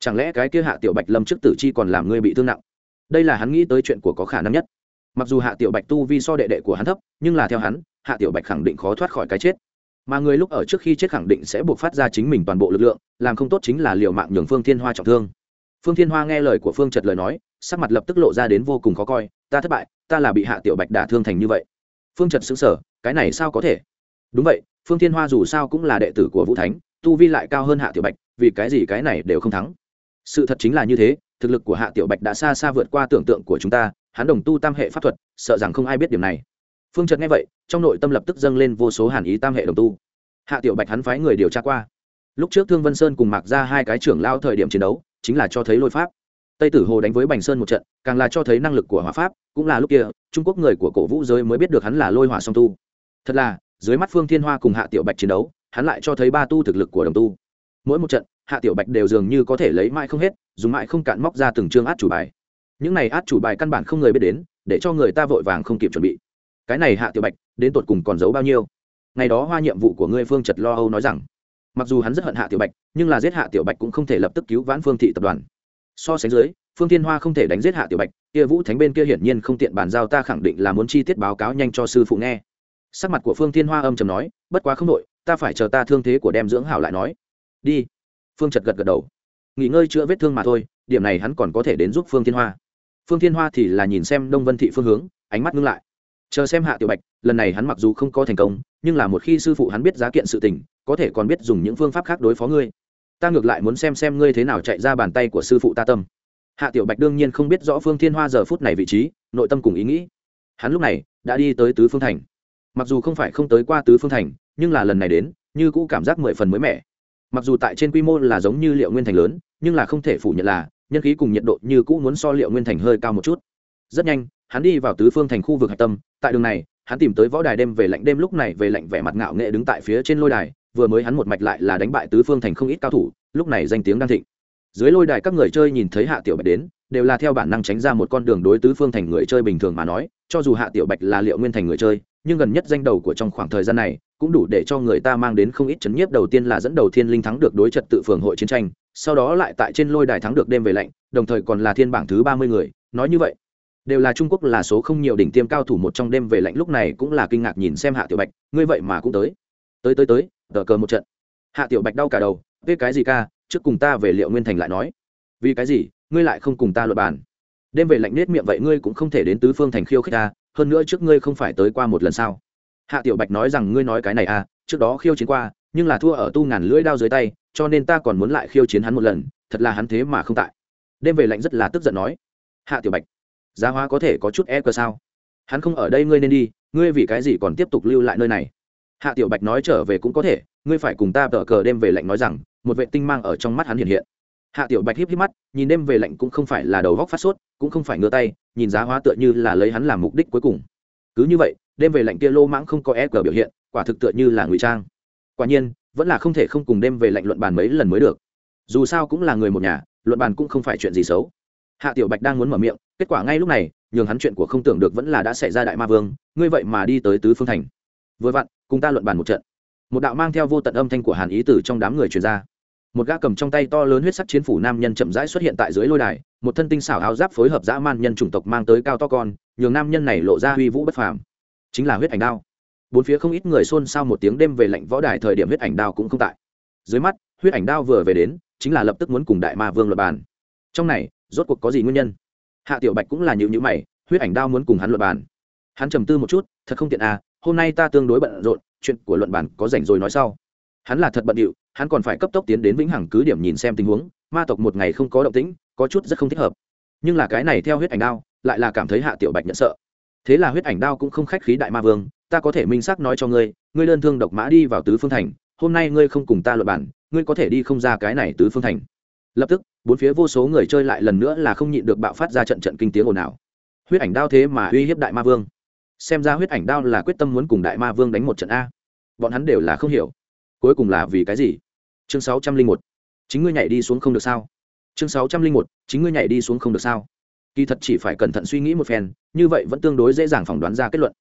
Chẳng lẽ cái kia hạ tiểu bạch lâm trước tử chi còn làm ngươi bị thương nặng? Đây là hắn nghĩ tới chuyện của có khả năng nhất. Mặc dù hạ tiểu bạch tu vi so đệ đệ của hắn thấp, nhưng là theo hắn, hạ tiểu bạch khẳng định khó thoát khỏi cái chết mà người lúc ở trước khi chết khẳng định sẽ buộc phát ra chính mình toàn bộ lực lượng, làm không tốt chính là liều mạng nhường phương thiên hoa trọng thương. Phương thiên hoa nghe lời của phương trật lời nói, sắc mặt lập tức lộ ra đến vô cùng khó coi, ta thất bại, ta là bị hạ tiểu bạch đả thương thành như vậy. Phương trật xứng sở cái này sao có thể? Đúng vậy, phương thiên hoa dù sao cũng là đệ tử của vũ thánh, tu vi lại cao hơn hạ tiểu bạch, vì cái gì cái này đều không thắng? Sự thật chính là như thế, thực lực của hạ tiểu bạch đã xa xa vượt qua tưởng tượng của chúng ta, hắn đồng tu tam hệ pháp thuật, sợ rằng không ai biết điểm này phương trật nghe vậy, trong nội tâm lập tức dâng lên vô số hàn ý tam hệ đồng tu. Hạ tiểu bạch hắn phái người điều tra qua. Lúc trước thương vân sơn cùng mạc ra hai cái trưởng lao thời điểm chiến đấu, chính là cho thấy lôi pháp. Tây tử hồ đánh với bành sơn một trận, càng là cho thấy năng lực của hỏa pháp, cũng là lúc kia, trung quốc người của cổ vũ giới mới biết được hắn là lôi hỏa song tu. Thật là, dưới mắt phương thiên hoa cùng hạ tiểu bạch chiến đấu, hắn lại cho thấy ba tu thực lực của đồng tu. Mỗi một trận, hạ tiểu bạch đều dường như có thể lấy mãi không hết, dùng mãi không cạn móc ra từng chương át chủ bài. Những này át chủ bài căn bản không người biết đến, để cho người ta vội vàng không kịp chuẩn bị cái này hạ tiểu bạch, đến tột cùng còn giấu bao nhiêu? Ngày đó hoa nhiệm vụ của ngươi phương trật lo âu nói rằng, mặc dù hắn rất hận hạ tiểu bạch, nhưng là giết hạ tiểu bạch cũng không thể lập tức cứu vãn phương thị tập đoàn. So sánh dưới, phương thiên hoa không thể đánh giết hạ tiểu bạch, kia vũ thánh bên kia hiển nhiên không tiện bàn giao ta khẳng định là muốn chi tiết báo cáo nhanh cho sư phụ nghe. Sắc mặt của phương thiên hoa âm trầm nói, bất quá không đội ta phải chờ ta thương thế của đem dưỡng hảo lại nói. Đi. Phương trật gật gật đầu. Nghỉ ngơi chữa vết thương mà thôi, điểm này hắn còn có thể đến giúp phương thiên hoa. Phương thiên hoa thì là nhìn xem đông vân thị phương hướng, ánh mắt ngưng lại chờ xem hạ tiểu bạch, lần này hắn mặc dù không có thành công, nhưng là một khi sư phụ hắn biết giá kiện sự tình, có thể còn biết dùng những phương pháp khác đối phó ngươi. Ta ngược lại muốn xem xem ngươi thế nào chạy ra bàn tay của sư phụ ta tâm. Hạ tiểu bạch đương nhiên không biết rõ phương thiên hoa giờ phút này vị trí, nội tâm cùng ý nghĩ. Hắn lúc này đã đi tới tứ phương thành. Mặc dù không phải không tới qua tứ phương thành, nhưng là lần này đến, như cũ cảm giác mười phần mới mẻ. Mặc dù tại trên quy mô là giống như liệu nguyên thành lớn, nhưng là không thể phủ nhận là, nhân khí cùng nhiệt độ như cũ muốn so liệu nguyên thành hơi cao một chút. Rất nhanh hắn đi vào tứ phương thành khu vực hạch tâm, tại đường này, hắn tìm tới võ đài đêm về lạnh đêm lúc này về lạnh vẻ mặt ngạo nghệ đứng tại phía trên lôi đài, vừa mới hắn một mạch lại là đánh bại tứ phương thành không ít cao thủ, lúc này danh tiếng đang thịnh. Dưới lôi đài các người chơi nhìn thấy hạ tiểu bạch đến, đều là theo bản năng tránh ra một con đường đối tứ phương thành người chơi bình thường mà nói, cho dù hạ tiểu bạch là liệu nguyên thành người chơi, nhưng gần nhất danh đầu của trong khoảng thời gian này, cũng đủ để cho người ta mang đến không ít chấn nhiếp, đầu tiên là dẫn đầu thiên linh thắng được đối trật tự phường hội chiến tranh, sau đó lại tại trên lôi đài thắng được đêm về lạnh, đồng thời còn là thiên bảng thứ ba mươi người, nói như vậy đều là trung quốc là số không nhiều đỉnh tiêm cao thủ một trong đêm về lạnh lúc này cũng là kinh ngạc nhìn xem hạ tiểu bạch, ngươi vậy mà cũng tới. Tới tới tới, tờ cờ một trận. Hạ tiểu bạch đau cả đầu biết cái gì ca, trước cùng ta về liệu nguyên thành lại nói. Vì cái gì, ngươi lại không cùng ta luật bàn? Đêm về lạnh nết miệng vậy ngươi cũng không thể đến tứ phương thành khiêu khích ta, hơn nữa trước ngươi không phải tới qua một lần sao? Hạ tiểu bạch nói rằng, ngươi nói cái này à trước đó khiêu chiến qua, nhưng là thua ở tu ngàn lưỡi đao dưới tay, cho nên ta còn muốn lại khiêu chiến hắn một lần, thật là hắn thế mà không tại. Đêm về lạnh rất là tức giận nói. Hạ tiểu bạch giá hóa có thể có chút e cơ sao? Hắn không ở đây, ngươi nên đi, ngươi vì cái gì còn tiếp tục lưu lại nơi này? Hạ tiểu bạch nói trở về cũng có thể, ngươi phải cùng ta tờ cờ đêm về lạnh nói rằng, một vệ tinh mang ở trong mắt hắn hiện hiện. Hạ tiểu bạch híp híp mắt, nhìn đêm về lạnh cũng không phải là đầu góc phát sốt, cũng không phải ngửa tay, nhìn giá hóa tựa như là lấy hắn làm mục đích cuối cùng. Cứ như vậy, đêm về lạnh kia lô mãng không có e cờ biểu hiện, quả thực tựa như là ngụy trang. Quả nhiên, vẫn là không thể không cùng đêm về lạnh luận bàn mấy lần mới được. Dù sao cũng là người một nhà, luận bàn cũng không phải chuyện gì xấu hạ tiểu bạch đang muốn mở miệng, kết quả ngay lúc này, nhường hắn chuyện của không tưởng được vẫn là đã xảy ra đại ma vương, ngươi vậy mà đi tới tứ phương thành. Vừa vặn, cùng ta luận bàn một trận. Một đạo mang theo vô tận âm thanh của hàn ý tử trong đám người truyền ra. Một gã cầm trong tay to lớn huyết sắc chiến phủ nam nhân chậm rãi xuất hiện tại dưới lôi đài, một thân tinh xảo áo giáp phối hợp dã man nhân chủng tộc mang tới cao to con, nhường nam nhân này lộ ra uy vũ bất phàm. Chính là huyết ảnh đao. Bốn phía không ít người xôn xao một tiếng đêm về lệnh võ đài thời điểm huyết ảnh đao cũng không tại. Dưới mắt, huyết ảnh đao vừa về đến, chính là lập tức muốn cùng đại ma vương luật bàn. Trong này rốt cuộc có gì nguyên nhân? Hạ tiểu bạch cũng là nhịu nhữ mày, huyết ảnh đao muốn cùng hắn luật bàn. Hắn trầm tư một chút, thật không tiện à hôm nay ta tương đối bận rộn, chuyện của luận bản có rảnh rồi nói sau. Hắn là thật bận điệu, hắn còn phải cấp tốc tiến đến vĩnh hằng cứ điểm nhìn xem tình huống, ma tộc một ngày không có động tĩnh, có chút rất không thích hợp. Nhưng là cái này theo huyết ảnh đao, lại là cảm thấy hạ tiểu bạch nhận sợ. Thế là huyết ảnh đao cũng không khách khí đại ma vương, ta có thể minh xác nói cho ngươi ngươi đơn thương độc mã đi vào tứ phương thành, hôm nay ngươi không cùng ta luận bản ngươi có thể đi không ra cái này tứ phương thành lập tức, bốn phía vô số người chơi lại lần nữa là không nhịn được bạo phát ra trận trận kinh tiếng ồn ào. Huyết ảnh đao thế mà uy hiếp đại ma vương. Xem ra huyết ảnh đao là quyết tâm muốn cùng đại ma vương đánh một trận a. Bọn hắn đều là không hiểu. Cuối cùng là vì cái gì? Chương sáu trăm linh một. Chính ngươi nhảy đi xuống không được sao? Chương sáu trăm linh một. Chính ngươi nhảy đi xuống không được sao? Kỳ thật chỉ phải cẩn thận suy nghĩ một phen, như vậy vẫn tương đối dễ dàng phỏng đoán ra kết luận.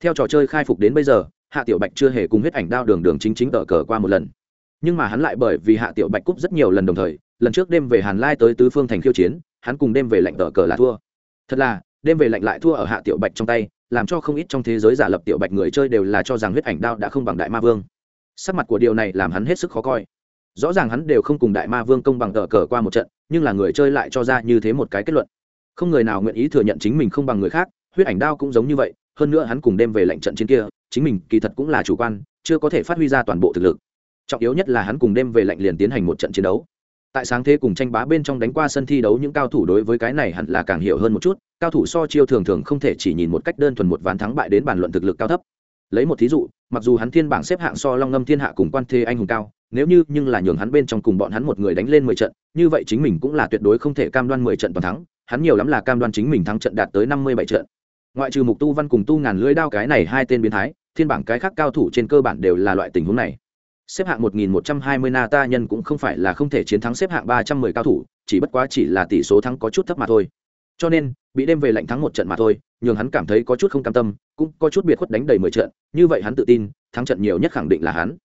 Theo trò chơi khai phục đến bây giờ, hạ tiểu bạch chưa hề cùng huyết ảnh đao đường đường chính chính ở cờ qua một lần. Nhưng mà hắn lại bởi vì hạ tiểu bạch cúp rất nhiều lần đồng thời lần trước đêm về hàn lai tới tứ phương thành khiêu chiến, hắn cùng đêm về lệnh tờ cờ là thua. Thật là, đêm về lệnh lại thua ở hạ tiểu bạch trong tay, làm cho không ít trong thế giới giả lập tiểu bạch người chơi đều là cho rằng huyết ảnh đao đã không bằng đại ma vương. Sắc mặt của điều này làm hắn hết sức khó coi. Rõ ràng hắn đều không cùng đại ma vương công bằng tờ cờ qua một trận, nhưng là người chơi lại cho ra như thế một cái kết luận. Không người nào nguyện ý thừa nhận chính mình không bằng người khác, huyết ảnh đao cũng giống như vậy, hơn nữa hắn cùng đem về lệnh trận trên kia, chính mình kỳ thật cũng là chủ quan, chưa có thể phát huy ra toàn bộ thực lực. Trọng yếu nhất là hắn cùng đem về lệnh liền tiến hành một trận chiến đấu tại sáng thế cùng tranh bá bên trong đánh qua sân thi đấu những cao thủ đối với cái này hẳn là càng hiểu hơn một chút, cao thủ so chiêu thường thường không thể chỉ nhìn một cách đơn thuần một ván thắng bại đến bàn luận thực lực cao thấp. Lấy một thí dụ, mặc dù hắn thiên bảng xếp hạng so long ngâm thiên hạ cùng quan thê anh hùng cao, nếu như nhưng là nhường hắn bên trong cùng bọn hắn một người đánh lên mười trận, như vậy chính mình cũng là tuyệt đối không thể cam đoan mười trận toàn thắng, hắn nhiều lắm là cam đoan chính mình thắng trận đạt tới năm mươi bảy trận. Ngoại trừ mục tu văn cùng tu ngàn lưỡi đao cái này hai tên biến thái, thiên bảng cái khác cao thủ trên cơ bản đều là loại tình huống này xếp hạng 1120 Nata nhân cũng không phải là không thể chiến thắng xếp hạng 310 cao thủ, chỉ bất quá chỉ là tỷ số thắng có chút thấp mà thôi. Cho nên, bị đem về lạnh thắng một trận mà thôi, nhường hắn cảm thấy có chút không cam tâm, cũng có chút biệt khuất đánh đầy 10 trận, như vậy hắn tự tin, thắng trận nhiều nhất khẳng định là hắn.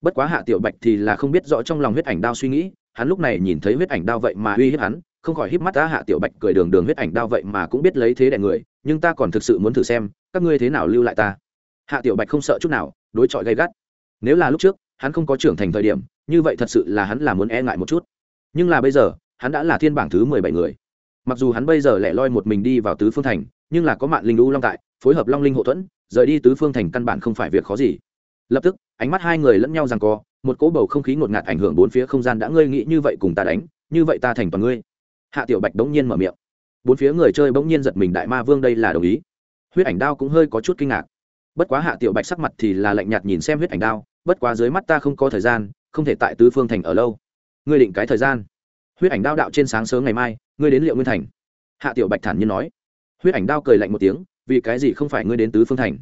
Bất quá Hạ Tiểu Bạch thì là không biết rõ trong lòng huyết ảnh đao suy nghĩ, hắn lúc này nhìn thấy huyết ảnh đao vậy mà uy hiếp hắn, không khỏi híp mắt ta Hạ Tiểu Bạch cười đường đường huyết ảnh đao vậy mà cũng biết lấy thế đè người, nhưng ta còn thực sự muốn thử xem, các ngươi thế nào lưu lại ta. Hạ Tiểu Bạch không sợ chút nào, đối chọi gay gắt. Nếu là lúc trước, hắn không có trưởng thành thời điểm, như vậy thật sự là hắn là muốn e ngại một chút. Nhưng là bây giờ, hắn đã là thiên bảng thứ mười bảy người. Mặc dù hắn bây giờ lẻ loi một mình đi vào tứ phương thành, nhưng là có mạng linh lũ long tại, phối hợp long linh hậu thuẫn, rời đi tứ phương thành căn bản không phải việc khó gì. Lập tức, ánh mắt hai người lẫn nhau rằng co, một cỗ bầu không khí ngột ngạt ảnh hưởng bốn phía không gian đã ngơi nghĩ như vậy cùng ta đánh, như vậy ta thành toàn ngươi. Hạ tiểu bạch bỗng nhiên mở miệng. Bốn phía người chơi bỗng nhiên giật mình, đại ma vương đây là đồng ý. Huyết ảnh đao cũng hơi có chút kinh ngạc. Bất quá hạ tiểu bạch sắc mặt thì là lạnh nhạt nhìn xem huyết ảnh đao bất quá dưới mắt ta không có thời gian, không thể tại tứ phương thành ở lâu. Ngươi định cái thời gian? Huyết ảnh đao đạo trên sáng sớm ngày mai, ngươi đến liệu nguyên thành. Hạ tiểu bạch thản nhiên nói. Huyết ảnh đao cười lạnh một tiếng, vì cái gì không phải ngươi đến tứ phương thành?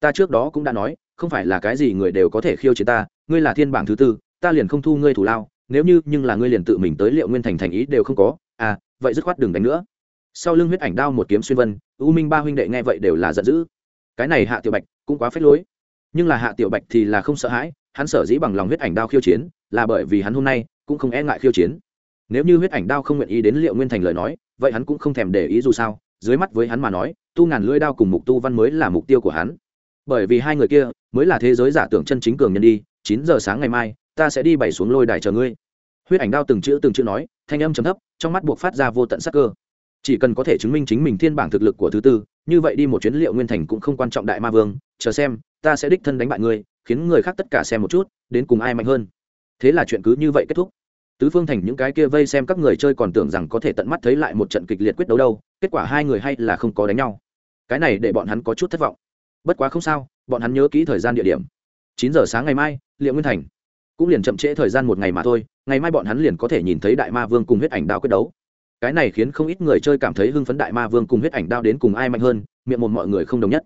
Ta trước đó cũng đã nói, không phải là cái gì người đều có thể khiêu chiến ta, ngươi là thiên bảng thứ tư, ta liền không thu ngươi thủ lao, nếu như, nhưng là ngươi liền tự mình tới liệu nguyên thành thành ý đều không có. À vậy dứt khoát đừng đánh nữa. Sau lưng huyết ảnh đao một kiếm xuyên vân, u minh ba huynh đệ nghe vậy đều là giận dữ. Cái này hạ tiểu bạch cũng quá phết lối nhưng là hạ tiểu bạch thì là không sợ hãi, hắn sở dĩ bằng lòng huyết ảnh đao khiêu chiến, là bởi vì hắn hôm nay cũng không e ngại khiêu chiến. Nếu như huyết ảnh đao không nguyện ý đến liệu nguyên thành lời nói, vậy hắn cũng không thèm để ý dù sao, dưới mắt với hắn mà nói, tu ngàn lưỡi đao cùng mục tu văn mới là mục tiêu của hắn. Bởi vì hai người kia mới là thế giới giả tưởng chân chính cường nhân đi, chín giờ sáng ngày mai, ta sẽ đi bảy xuống lôi đài chờ ngươi. Huyết ảnh đao từng chữ từng chữ nói, thanh âm chấm thấp, trong mắt buộc phát ra vô tận sắc cơ. Chỉ cần có thể chứng minh chính mình thiên bảng thực lực của thứ tư, như vậy đi một chuyến liệu nguyên thành cũng không quan trọng đại ma vương, chờ xem ta sẽ đích thân đánh bại ngươi, khiến người khác tất cả xem một chút, đến cùng ai mạnh hơn. Thế là chuyện cứ như vậy kết thúc. Tứ phương thành những cái kia vây xem các người chơi còn tưởng rằng có thể tận mắt thấy lại một trận kịch liệt quyết đấu đâu, kết quả hai người hay là không có đánh nhau. Cái này để bọn hắn có chút thất vọng. Bất quá không sao, bọn hắn nhớ kỹ thời gian địa điểm. Chín giờ sáng ngày mai liệu nguyên thành. Cũng liền chậm trễ thời gian một ngày mà thôi, ngày mai bọn hắn liền có thể nhìn thấy đại ma vương cùng huyết ảnh đao quyết đấu. Cái này khiến không ít người chơi cảm thấy hưng phấn đại ma vương cùng huyết ảnh đao đến cùng ai mạnh hơn, miệng một mọi người không đồng nhất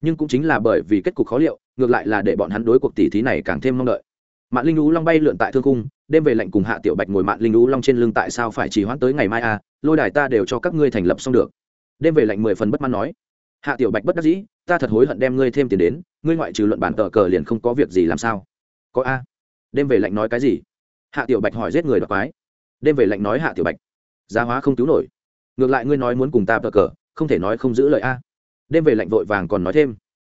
nhưng cũng chính là bởi vì kết cục khó liệu, ngược lại là để bọn hắn đối cuộc tỷ thí này càng thêm mong đợi. Mạng linh lũ long bay lượn tại thương cung đêm về lệnh cùng hạ tiểu bạch ngồi mạng linh lũ long trên lưng tại sao phải chỉ hoãn tới ngày mai à lôi đài ta đều cho các ngươi thành lập xong được. Đêm về lệnh mười phần bất mãn nói. Hạ tiểu bạch bất đắc dĩ, ta thật hối hận đem ngươi thêm tiền đến, ngươi ngoại trừ luận bản tờ cờ liền không có việc gì làm sao. Có a? Đêm về lệnh nói cái gì? Hạ tiểu bạch hỏi giết người đặc quái. Đêm về lạnh nói hạ tiểu bạch. Giá hóa không cứu nổi. Ngược lại ngươi nói muốn cùng ta tờ cờ, không thể nói không giữ lời a đêm về lạnh vội vàng còn nói thêm.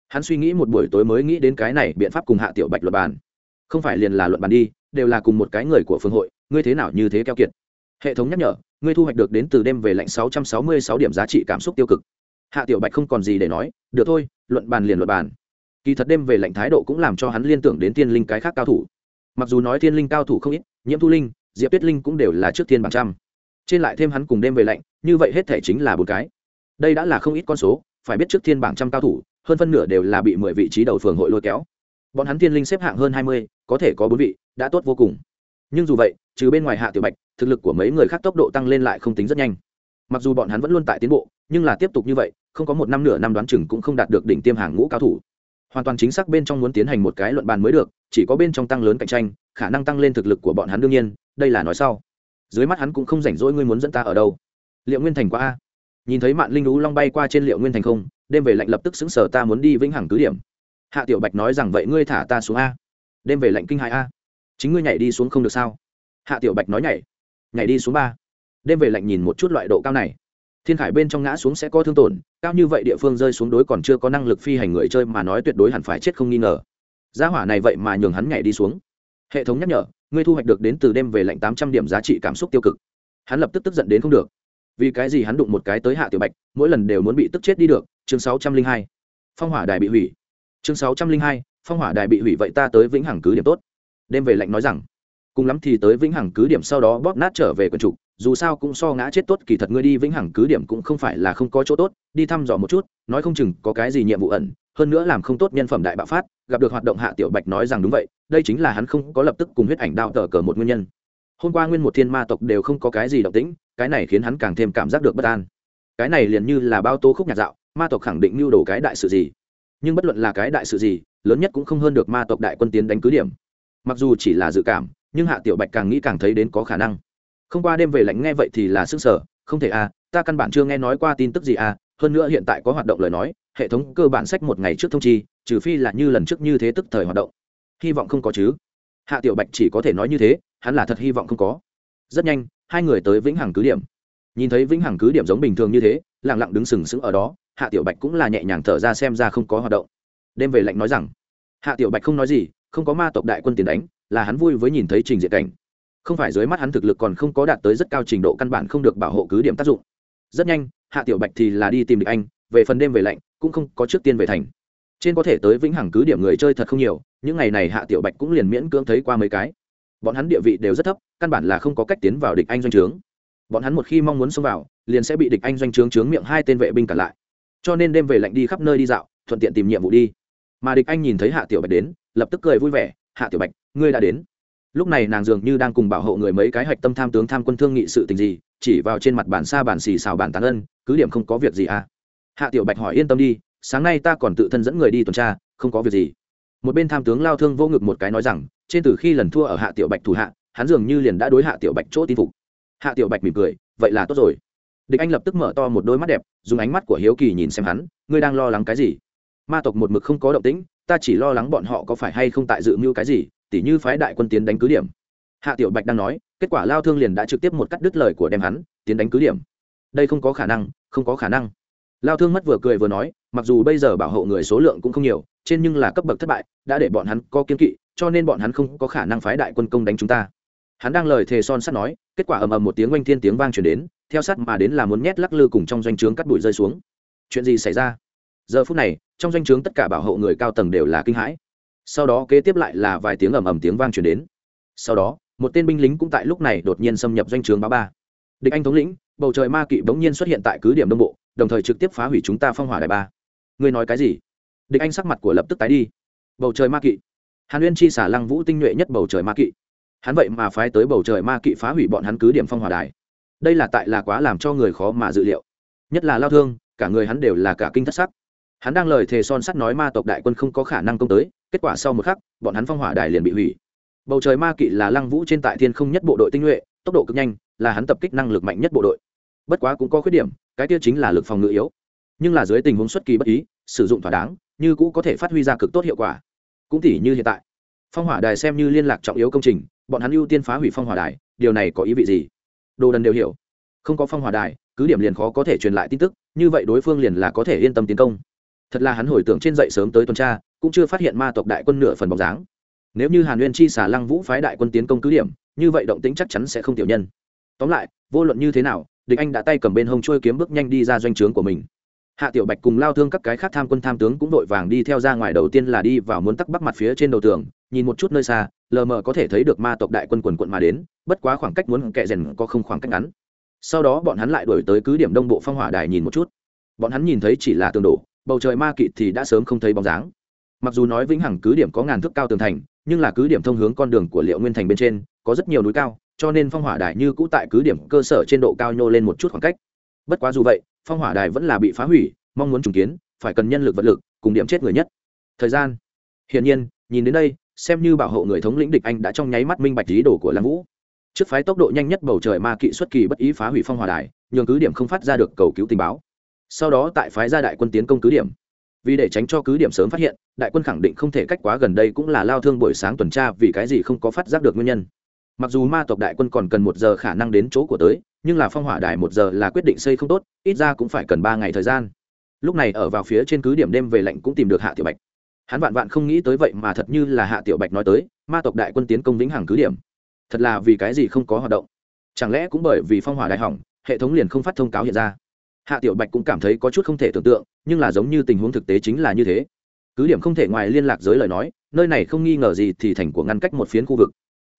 Hắn suy nghĩ một buổi tối mới nghĩ đến cái này biện pháp cùng hạ tiểu bạch luật bàn. Không phải liền là luận bàn đi, đều là cùng một cái người của phương hội, ngươi thế nào như thế keo kiệt. Hệ thống nhắc nhở, ngươi thu hoạch được đến từ đêm về lạnh 666 điểm giá trị cảm xúc tiêu cực. Hạ tiểu bạch không còn gì để nói, được thôi, luận bàn liền luận bàn. Kỳ thật đêm về lạnh thái độ cũng làm cho hắn liên tưởng đến tiên linh cái khác cao thủ. Mặc dù nói thiên linh cao thủ không ít, nhiễm thu linh, diệp tuyết linh cũng đều là trước thiên bằng trăm. Trên lại thêm hắn cùng đêm về lạnh, như vậy hết thể chính là một cái. Đây đã là không ít con số phải biết trước thiên bảng trăm cao thủ, hơn phân nửa đều là bị mười vị trí đầu phường hội lôi kéo. Bọn hắn thiên linh xếp hạng hơn hai mươi, có thể có bốn vị, đã tốt vô cùng. Nhưng dù vậy, trừ bên ngoài hạ tiểu bạch, thực lực của mấy người khác tốc độ tăng lên lại không tính rất nhanh. Mặc dù bọn hắn vẫn luôn tại tiến bộ, nhưng là tiếp tục như vậy, không có một năm nửa năm đoán chừng cũng không đạt được đỉnh tiêm hàng ngũ cao thủ. Hoàn toàn chính xác bên trong muốn tiến hành một cái luận bàn mới được, chỉ có bên trong tăng lớn cạnh tranh, khả năng tăng lên thực lực của bọn hắn đương nhiên, đây là nói sau. Dưới mắt hắn cũng không rảnh rỗi ngươi muốn dẫn ta ở đâu. Liệu nguyên thành qua a nhìn thấy mạn linh lũ long bay qua trên liệu nguyên thành không, đêm về lạnh lập tức xứng sở ta muốn đi vĩnh hằng cứ điểm. Hạ tiểu bạch nói rằng, vậy ngươi thả ta xuống a. Đêm về lạnh kinh hại a. Chính ngươi nhảy đi xuống không được sao? Hạ tiểu bạch nói, nhảy. Nhảy đi xuống ba. Đêm về lạnh nhìn một chút loại độ cao này. Thiên khải bên trong ngã xuống sẽ có thương tổn, cao như vậy địa phương rơi xuống đối còn chưa có năng lực phi hành người chơi mà nói tuyệt đối hẳn phải chết không nghi ngờ. Gia hỏa này vậy mà nhường hắn nhảy đi xuống. Hệ thống nhắc nhở, ngươi thu hoạch được đến từ đêm về lạnh tám trăm điểm giá trị cảm xúc tiêu cực. Hắn lập tức tức giận đến không được vì cái gì hắn đụng một cái tới hạ tiểu bạch, mỗi lần đều muốn bị tức chết đi được, chương sáu trăm linh hai, phong hỏa đài bị hủy. Chương sáu trăm linh hai, phong hỏa đài bị hủy vậy ta tới vĩnh hằng cứ điểm tốt. Đêm về lạnh nói rằng, cùng lắm thì tới vĩnh hằng cứ điểm sau đó bóp nát trở về quần trục dù sao cũng so ngã chết tốt, kỳ thật ngươi đi vĩnh hằng cứ điểm cũng không phải là không có chỗ tốt, đi thăm dò một chút, nói không chừng có cái gì nhiệm vụ ẩn, hơn nữa làm không tốt nhân phẩm đại bạo phát, gặp được hoạt động hạ tiểu bạch nói rằng đúng vậy, đây chính là hắn không có lập tức cùng huyết ảnh đao tờ cờ một nguyên nhân. Hôm qua nguyên một thiên ma tộc đều không có cái gì động tĩnh cái này khiến hắn càng thêm cảm giác được bất an. Cái này liền như là bao tô khúc nhạc dạo, ma tộc khẳng định mưu đồ cái đại sự gì. Nhưng bất luận là cái đại sự gì, lớn nhất cũng không hơn được ma tộc đại quân tiến đánh cứ điểm. Mặc dù chỉ là dự cảm, nhưng hạ tiểu bạch càng nghĩ càng thấy đến có khả năng. Không qua đêm về lạnh nghe vậy thì là sức sở, không thể à ta căn bản chưa nghe nói qua tin tức gì à hơn nữa hiện tại có hoạt động lời nói, hệ thống cơ bản sách một ngày trước thông chi, trừ phi là như lần trước như thế tức thời hoạt động. Hy vọng không có chứ. Hạ tiểu bạch chỉ có thể nói như thế, hắn là thật hy vọng không có rất nhanh, hai người tới vĩnh hằng cứ điểm. Nhìn thấy vĩnh hằng cứ điểm giống bình thường như thế lẳng lặng đứng sừng sững ở đó, hạ tiểu bạch cũng là nhẹ nhàng thở ra xem ra không có hoạt động. Đêm về lạnh nói rằng, hạ tiểu bạch không nói gì, không có ma tộc đại quân tiền đánh, là hắn vui với nhìn thấy trình diện cảnh. Không phải dưới mắt hắn thực lực còn không có đạt tới rất cao trình độ căn bản không được bảo hộ cứ điểm tác dụng. Rất nhanh, hạ tiểu bạch thì là đi tìm địch anh, về phần đêm về lạnh, cũng không có trước tiên về thành. Trên có thể tới vĩnh hằng cứ điểm người chơi thật không nhiều, những ngày này hạ tiểu bạch cũng liền miễn cưỡng thấy qua mấy cái bọn hắn địa vị đều rất thấp, căn bản là không có cách tiến vào địch anh doanh trướng. Bọn hắn một khi mong muốn xông vào, liền sẽ bị địch anh doanh trướng trướng miệng hai tên vệ binh cản lại. Cho nên đêm về lạnh đi khắp nơi đi dạo, thuận tiện tìm nhiệm vụ đi. Mà địch anh nhìn thấy hạ tiểu bạch đến, lập tức cười vui vẻ, hạ tiểu bạch, ngươi đã đến. Lúc này nàng dường như đang cùng bảo hộ người mấy cái hạch tâm tham tướng tham quân thương nghị sự tình gì, chỉ vào trên mặt bản xa bản xì xào bản tán ân, cứ điểm không có việc gì à? Hạ tiểu bạch hỏi, yên tâm đi, sáng nay ta còn tự thân dẫn người đi tuần tra, không có việc gì một bên tham tướng lao thương vô ngực một cái nói rằng, trên từ khi lần thua ở hạ tiểu bạch thủ hạ, hắn dường như liền đã đối hạ tiểu bạch chỗ tin phục. Hạ tiểu bạch mỉm cười, vậy là tốt rồi. Địch anh lập tức mở to một đôi mắt đẹp, dùng ánh mắt của hiếu kỳ nhìn xem hắn, ngươi đang lo lắng cái gì? Ma tộc một mực không có động tĩnh, ta chỉ lo lắng bọn họ có phải hay không tại dự mưu cái gì, tỉ như phái đại quân tiến đánh cứ điểm. Hạ tiểu bạch đang nói, kết quả lao thương liền đã trực tiếp một cắt đứt lời của đem hắn, tiến đánh cứ điểm. Đây không có khả năng, không có khả năng lao thương mất vừa cười vừa nói, mặc dù bây giờ bảo hộ người số lượng cũng không nhiều, trên nhưng là cấp bậc thất bại, đã để bọn hắn có kiên kỵ, cho nên bọn hắn không có khả năng phái đại quân công đánh chúng ta. Hắn đang lời thề son sắt nói, kết quả ầm ầm một tiếng oanh thiên tiếng vang chuyển đến, theo sắt mà đến là muốn nhét lắc lư cùng trong doanh trướng cắt bụi rơi xuống. Chuyện gì xảy ra? Giờ phút này, trong doanh trướng tất cả bảo hộ người cao tầng đều là kinh hãi. Sau đó kế tiếp lại là vài tiếng ầm ầm tiếng vang chuyển đến. Sau đó, một tên binh lính cũng tại lúc này đột nhiên xâm nhập doanh trướng ba ba. Địch anh thống lĩnh, bầu trời ma kỵ bỗng nhiên xuất hiện tại cứ điểm đông bộ đồng thời trực tiếp phá hủy chúng ta phong hỏa đại ba. Ngươi nói cái gì? Địch anh sắc mặt của lập tức tái đi. Bầu trời ma kỵ. Hàn uyên chi xả lăng vũ tinh nhuệ nhất bầu trời ma kỵ. Hắn vậy mà phái tới bầu trời ma kỵ phá hủy bọn hắn cứ điểm phong hỏa đài. Đây là tại là quá làm cho người khó mà dự liệu. Nhất là lao thương, cả người hắn đều là cả kinh thất sắc. Hắn đang lời thề son sắt nói ma tộc đại quân không có khả năng công tới, kết quả sau một khắc, bọn hắn phong hỏa đài liền bị hủy. Bầu trời ma kỵ là lăng vũ trên tại thiên không nhất bộ đội tinh nhuệ, tốc độ cực nhanh, là hắn tập kích năng lực mạnh nhất bộ đội. Bất quá cũng có khuyết điểm cái kia chính là lực phòng ngự yếu. Nhưng là dưới tình huống xuất kỳ bất ý, sử dụng thỏa đáng, như cũ có thể phát huy ra cực tốt hiệu quả. Cũng tỉ như hiện tại, phong hỏa đài xem như liên lạc trọng yếu công trình, bọn hắn ưu tiên phá hủy phong hỏa đài, điều này có ý vị gì? Đồ đần đều hiểu. Không có phong hỏa đài, cứ điểm liền khó có thể truyền lại tin tức, như vậy đối phương liền là có thể yên tâm tiến công. Thật là hắn hồi tưởng trên dậy sớm tới tuần tra, cũng chưa phát hiện ma tộc đại quân nửa phần bóng dáng. Nếu như hàn nguyên chi xả lăng vũ phái đại quân tiến công cứ điểm, như vậy động tính chắc chắn sẽ không tiểu nhân. Tóm lại, vô luận như thế nào địch anh đã tay cầm bên hông trôi kiếm bước nhanh đi ra doanh trướng của mình. Hạ tiểu bạch cùng lao thương các cái khác tham quân tham tướng cũng vội vàng đi theo ra ngoài đầu tiên là đi vào muốn tắc bắc mặt phía trên đầu tường, nhìn một chút nơi xa, lờ mờ có thể thấy được ma tộc đại quân quần quận mà đến, bất quá khoảng cách muốn kệ rèn có không khoảng cách ngắn. Sau đó bọn hắn lại đổi tới cứ điểm đông bộ phong hỏa đài nhìn một chút. Bọn hắn nhìn thấy chỉ là tường đổ, bầu trời ma kỵ thì đã sớm không thấy bóng dáng. Mặc dù nói vĩnh hằng cứ điểm có ngàn thước cao tường thành, nhưng là cứ điểm thông hướng con đường của liệu nguyên thành bên trên, có rất nhiều núi cao cho nên phong hỏa đài như cũ tại cứ điểm cơ sở trên độ cao nhô lên một chút khoảng cách. Bất quá dù vậy, phong hỏa đài vẫn là bị phá hủy, mong muốn trùng kiến, phải cần nhân lực vật lực, cùng điểm chết người nhất. Thời gian. Hiển nhiên, nhìn đến đây, xem như bảo hộ người thống lĩnh địch anh đã trong nháy mắt minh bạch lý đồ của lam vũ. Trước phái tốc độ nhanh nhất bầu trời ma kỵ xuất kỳ bất ý phá hủy phong hỏa đài, nhường cứ điểm không phát ra được cầu cứu tình báo. Sau đó tại phái gia đại quân tiến công cứ điểm. Vì để tránh cho cứ điểm sớm phát hiện, đại quân khẳng định không thể cách quá gần đây cũng là lao thương buổi sáng tuần tra vì cái gì không có phát giác được nguyên nhân mặc dù ma tộc đại quân còn cần một giờ khả năng đến chỗ của tới, nhưng là phong hỏa đài một giờ là quyết định xây không tốt, ít ra cũng phải cần ba ngày thời gian. Lúc này ở vào phía trên cứ điểm đêm về lạnh cũng tìm được hạ tiểu bạch. Hắn vạn vạn không nghĩ tới vậy mà thật như là hạ tiểu bạch nói tới, ma tộc đại quân tiến công vĩnh hằng cứ điểm. Thật là vì cái gì không có hoạt động? Chẳng lẽ cũng bởi vì phong hỏa đại hỏng, hệ thống liền không phát thông cáo hiện ra? Hạ tiểu bạch cũng cảm thấy có chút không thể tưởng tượng, nhưng là giống như tình huống thực tế chính là như thế. Cứ điểm không thể ngoài liên lạc giới lời nói, nơi này không nghi ngờ gì thì thành của ngăn cách một phiến khu vực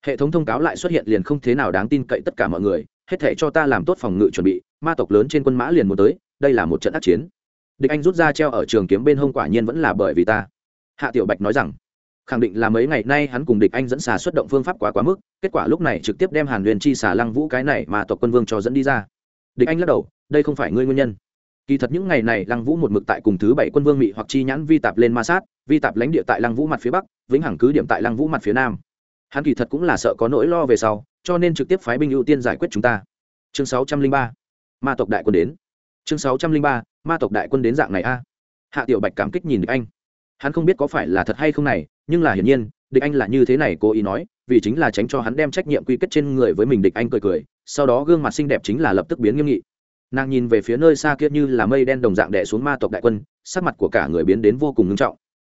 hệ thống thông cáo lại xuất hiện liền không thế nào đáng tin cậy tất cả mọi người, hết thể cho ta làm tốt phòng ngự chuẩn bị, ma tộc lớn trên quân mã liền muốn tới, đây là một trận ác chiến. Địch anh rút ra treo ở trường kiếm bên hông quả nhiên vẫn là bởi vì ta. Hạ tiểu bạch nói rằng, khẳng định là mấy ngày nay hắn cùng địch anh dẫn xà xuất động phương pháp quá quá mức, kết quả lúc này trực tiếp đem hàn huyền chi xà lăng vũ cái này mà tộc quân vương cho dẫn đi ra. Địch anh lắc đầu, đây không phải ngươi nguyên nhân. Kỳ thật những ngày này lăng vũ một mực tại cùng thứ bảy quân vương mỹ hoặc chi nhãn vi tạp lên ma sát, vi tạp lãnh địa tại lăng vũ mặt phía bắc, vĩnh hằng cứ điểm tại lăng vũ mặt phía nam hắn kỳ thật cũng là sợ có nỗi lo về sau, cho nên trực tiếp phái binh ưu tiên giải quyết chúng ta. Chương sáu trăm linh ba, ma tộc đại quân đến. Chương sáu trăm linh ba, ma tộc đại quân đến dạng này a. Hạ tiểu bạch cảm kích nhìn địch anh. Hắn không biết có phải là thật hay không này, nhưng là hiển nhiên, địch anh là như thế này cố ý nói, vì chính là tránh cho hắn đem trách nhiệm quy kết trên người với mình địch anh cười cười, sau đó gương mặt xinh đẹp chính là lập tức biến nghiêm nghị. Nàng nhìn về phía nơi xa kia như là mây đen đồng dạng đẻ xuống ma tộc đại quân, sắc mặt của cả người biến đến vô cùng ngưng trọng.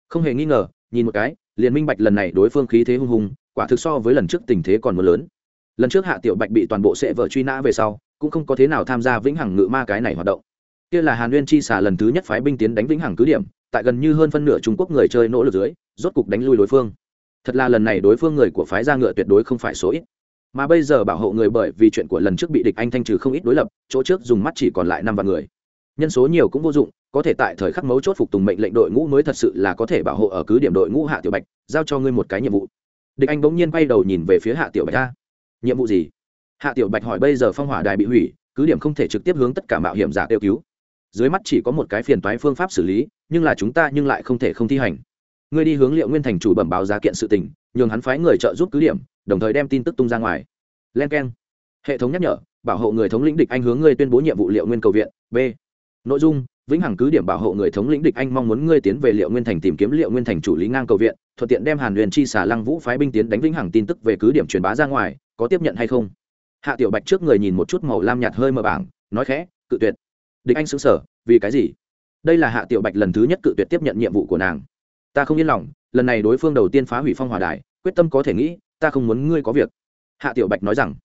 Không hề nghi ngờ, nhìn một cái, liền minh bạch lần này đối phương khí thế hung hùng quả thực so với lần trước tình thế còn mưa lớn. Lần trước hạ tiểu bạch bị toàn bộ sệ vợ truy nã về sau, cũng không có thế nào tham gia vĩnh hằng ngự ma cái này hoạt động. Kia là hàn nguyên chi xả lần thứ nhất phái binh tiến đánh vĩnh hằng cứ điểm, tại gần như hơn phân nửa trung quốc người chơi nỗ lực dưới, rốt cục đánh lui đối phương. Thật là lần này đối phương người của phái gia ngựa tuyệt đối không phải số ít. Mà bây giờ bảo hộ người bởi vì chuyện của lần trước bị địch anh thanh trừ không ít đối lập, chỗ trước dùng mắt chỉ còn lại năm vạn người. Nhân số nhiều cũng vô dụng, có thể tại thời khắc mấu chốt phục tùng mệnh lệnh đội ngũ mới thật sự là có thể bảo hộ ở cứ điểm đội ngũ hạ tiểu bạch, giao cho ngươi một cái nhiệm vụ địch anh bỗng nhiên quay đầu nhìn về phía hạ tiểu bạch ta nhiệm vụ gì? Hạ tiểu bạch hỏi, bây giờ phong hỏa đài bị hủy, cứ điểm không thể trực tiếp hướng tất cả mạo hiểm giả kêu cứu. Dưới mắt chỉ có một cái phiền toái phương pháp xử lý, nhưng là chúng ta nhưng lại không thể không thi hành. Ngươi đi hướng liệu nguyên thành chủ bẩm báo giá kiện sự tình, nhường hắn phái người trợ giúp cứ điểm, đồng thời đem tin tức tung ra ngoài. Len k e n hệ thống nhắc nhở, bảo hộ người thống lĩnh địch anh hướng ngươi tuyên bố nhiệm vụ liệu nguyên cầu viện. B. Nội dung vĩnh hằng cứ điểm bảo hộ người thống lĩnh địch, anh mong muốn ngươi tiến về liệu nguyên thành tìm kiếm liệu nguyên thành chủ lý ngang cầu viện, thuận tiện đem hàn huyền chi xả lăng vũ phái binh tiến đánh vĩnh hằng tin tức về cứ điểm truyền bá ra ngoài, có tiếp nhận hay không? Hạ tiểu bạch trước người nhìn một chút màu lam nhạt hơi mờ bảng, nói khẽ, cự tuyệt. Địch anh xứng sở vì cái gì? Đây là hạ tiểu bạch lần thứ nhất cự tuyệt tiếp nhận nhiệm vụ của nàng. Ta không yên lòng, lần này đối phương đầu tiên phá hủy phong hòa đài, quyết tâm có thể nghĩ, ta không muốn ngươi có việc. Hạ tiểu bạch nói rằng.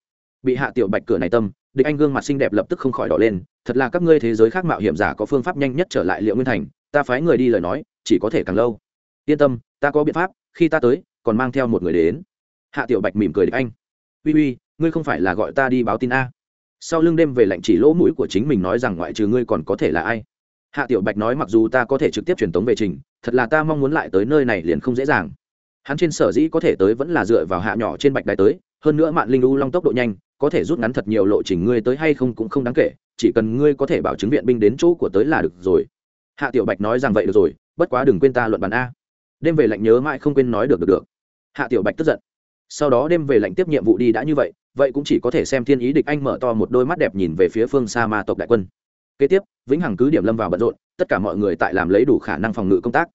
Bị hạ tiểu bạch cửa này tâm địch anh gương mặt xinh đẹp lập tức không khỏi đỏ lên, thật là các ngươi thế giới khác mạo hiểm giả có phương pháp nhanh nhất trở lại liệu nguyên thành, ta phái người đi lời nói, chỉ có thể càng lâu. Yên tâm, ta có biện pháp, khi ta tới, còn mang theo một người đến. Hạ tiểu bạch mỉm cười địch anh. Uy uy, ngươi không phải là gọi ta đi báo tin a? Sau lưng đêm về lạnh chỉ lỗ mũi của chính mình nói rằng ngoại trừ ngươi còn có thể là ai? Hạ tiểu bạch nói mặc dù ta có thể trực tiếp truyền tống về trình, thật là ta mong muốn lại tới nơi này liền không dễ dàng. Hắn trên sở dĩ có thể tới vẫn là dựa vào hạ nhỏ trên bạch đài tới hơn nữa mạng linh u long tốc độ nhanh, có thể rút ngắn thật nhiều lộ trình ngươi tới hay không cũng không đáng kể, chỉ cần ngươi có thể bảo chứng viện binh đến chỗ của tới là được rồi. Hạ tiểu bạch nói rằng vậy được rồi, bất quá đừng quên ta luận bàn a. Đêm về lệnh nhớ mãi không quên nói được được được. Hạ tiểu bạch tức giận. Sau đó đêm về lệnh tiếp nhiệm vụ đi đã như vậy vậy cũng chỉ có thể xem thiên ý địch anh mở to một đôi mắt đẹp nhìn về phía phương xa ma tộc đại quân. Kế tiếp, vĩnh hằng cứ điểm lâm vào bận rộn, tất cả mọi người tại làm lấy đủ khả năng phòng ngự công tác.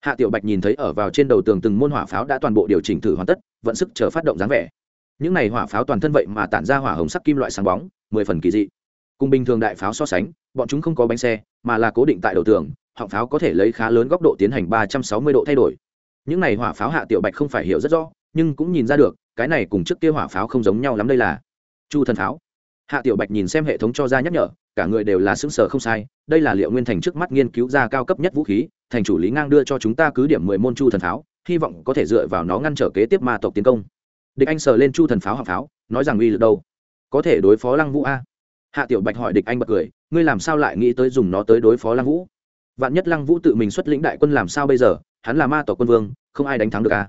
Hạ tiểu bạch nhìn thấy ở vào trên đầu tường từng môn hỏa pháo đã toàn bộ điều chỉnh thử hoàn tất, vận sức chờ phát động dáng vẻ những này hỏa pháo toàn thân vậy mà tản ra hỏa hồng sắc kim loại sáng bóng, mười phần kỳ dị. Cùng bình thường đại pháo so sánh, bọn chúng không có bánh xe, mà là cố định tại đầu tường, họng pháo có thể lấy khá lớn góc độ tiến hành ba trăm sáu mươi độ thay đổi. Những này hỏa pháo hạ tiểu bạch không phải hiểu rất rõ, nhưng cũng nhìn ra được, cái này cùng trước kia hỏa pháo không giống nhau lắm đây là. Chu thần pháo. Hạ tiểu bạch nhìn xem hệ thống cho ra nhắc nhở, cả người đều là xứng sở không sai, đây là liệu nguyên thành trước mắt nghiên cứu ra cao cấp nhất vũ khí, thành chủ lý ngang đưa cho chúng ta cứ điểm mười môn chu thần pháo, hy vọng có thể dựa vào nó ngăn trở kế tiếp ma tộc tiến công địch anh sờ lên chu thần pháo hạng pháo, nói rằng uy lực đâu? Có thể đối phó lăng vũ a? Hạ tiểu bạch hỏi địch anh bật cười, ngươi làm sao lại nghĩ tới dùng nó tới đối phó lăng vũ? Vạn nhất lăng vũ tự mình xuất lĩnh đại quân làm sao bây giờ? Hắn là ma tổ quân vương, không ai đánh thắng được a?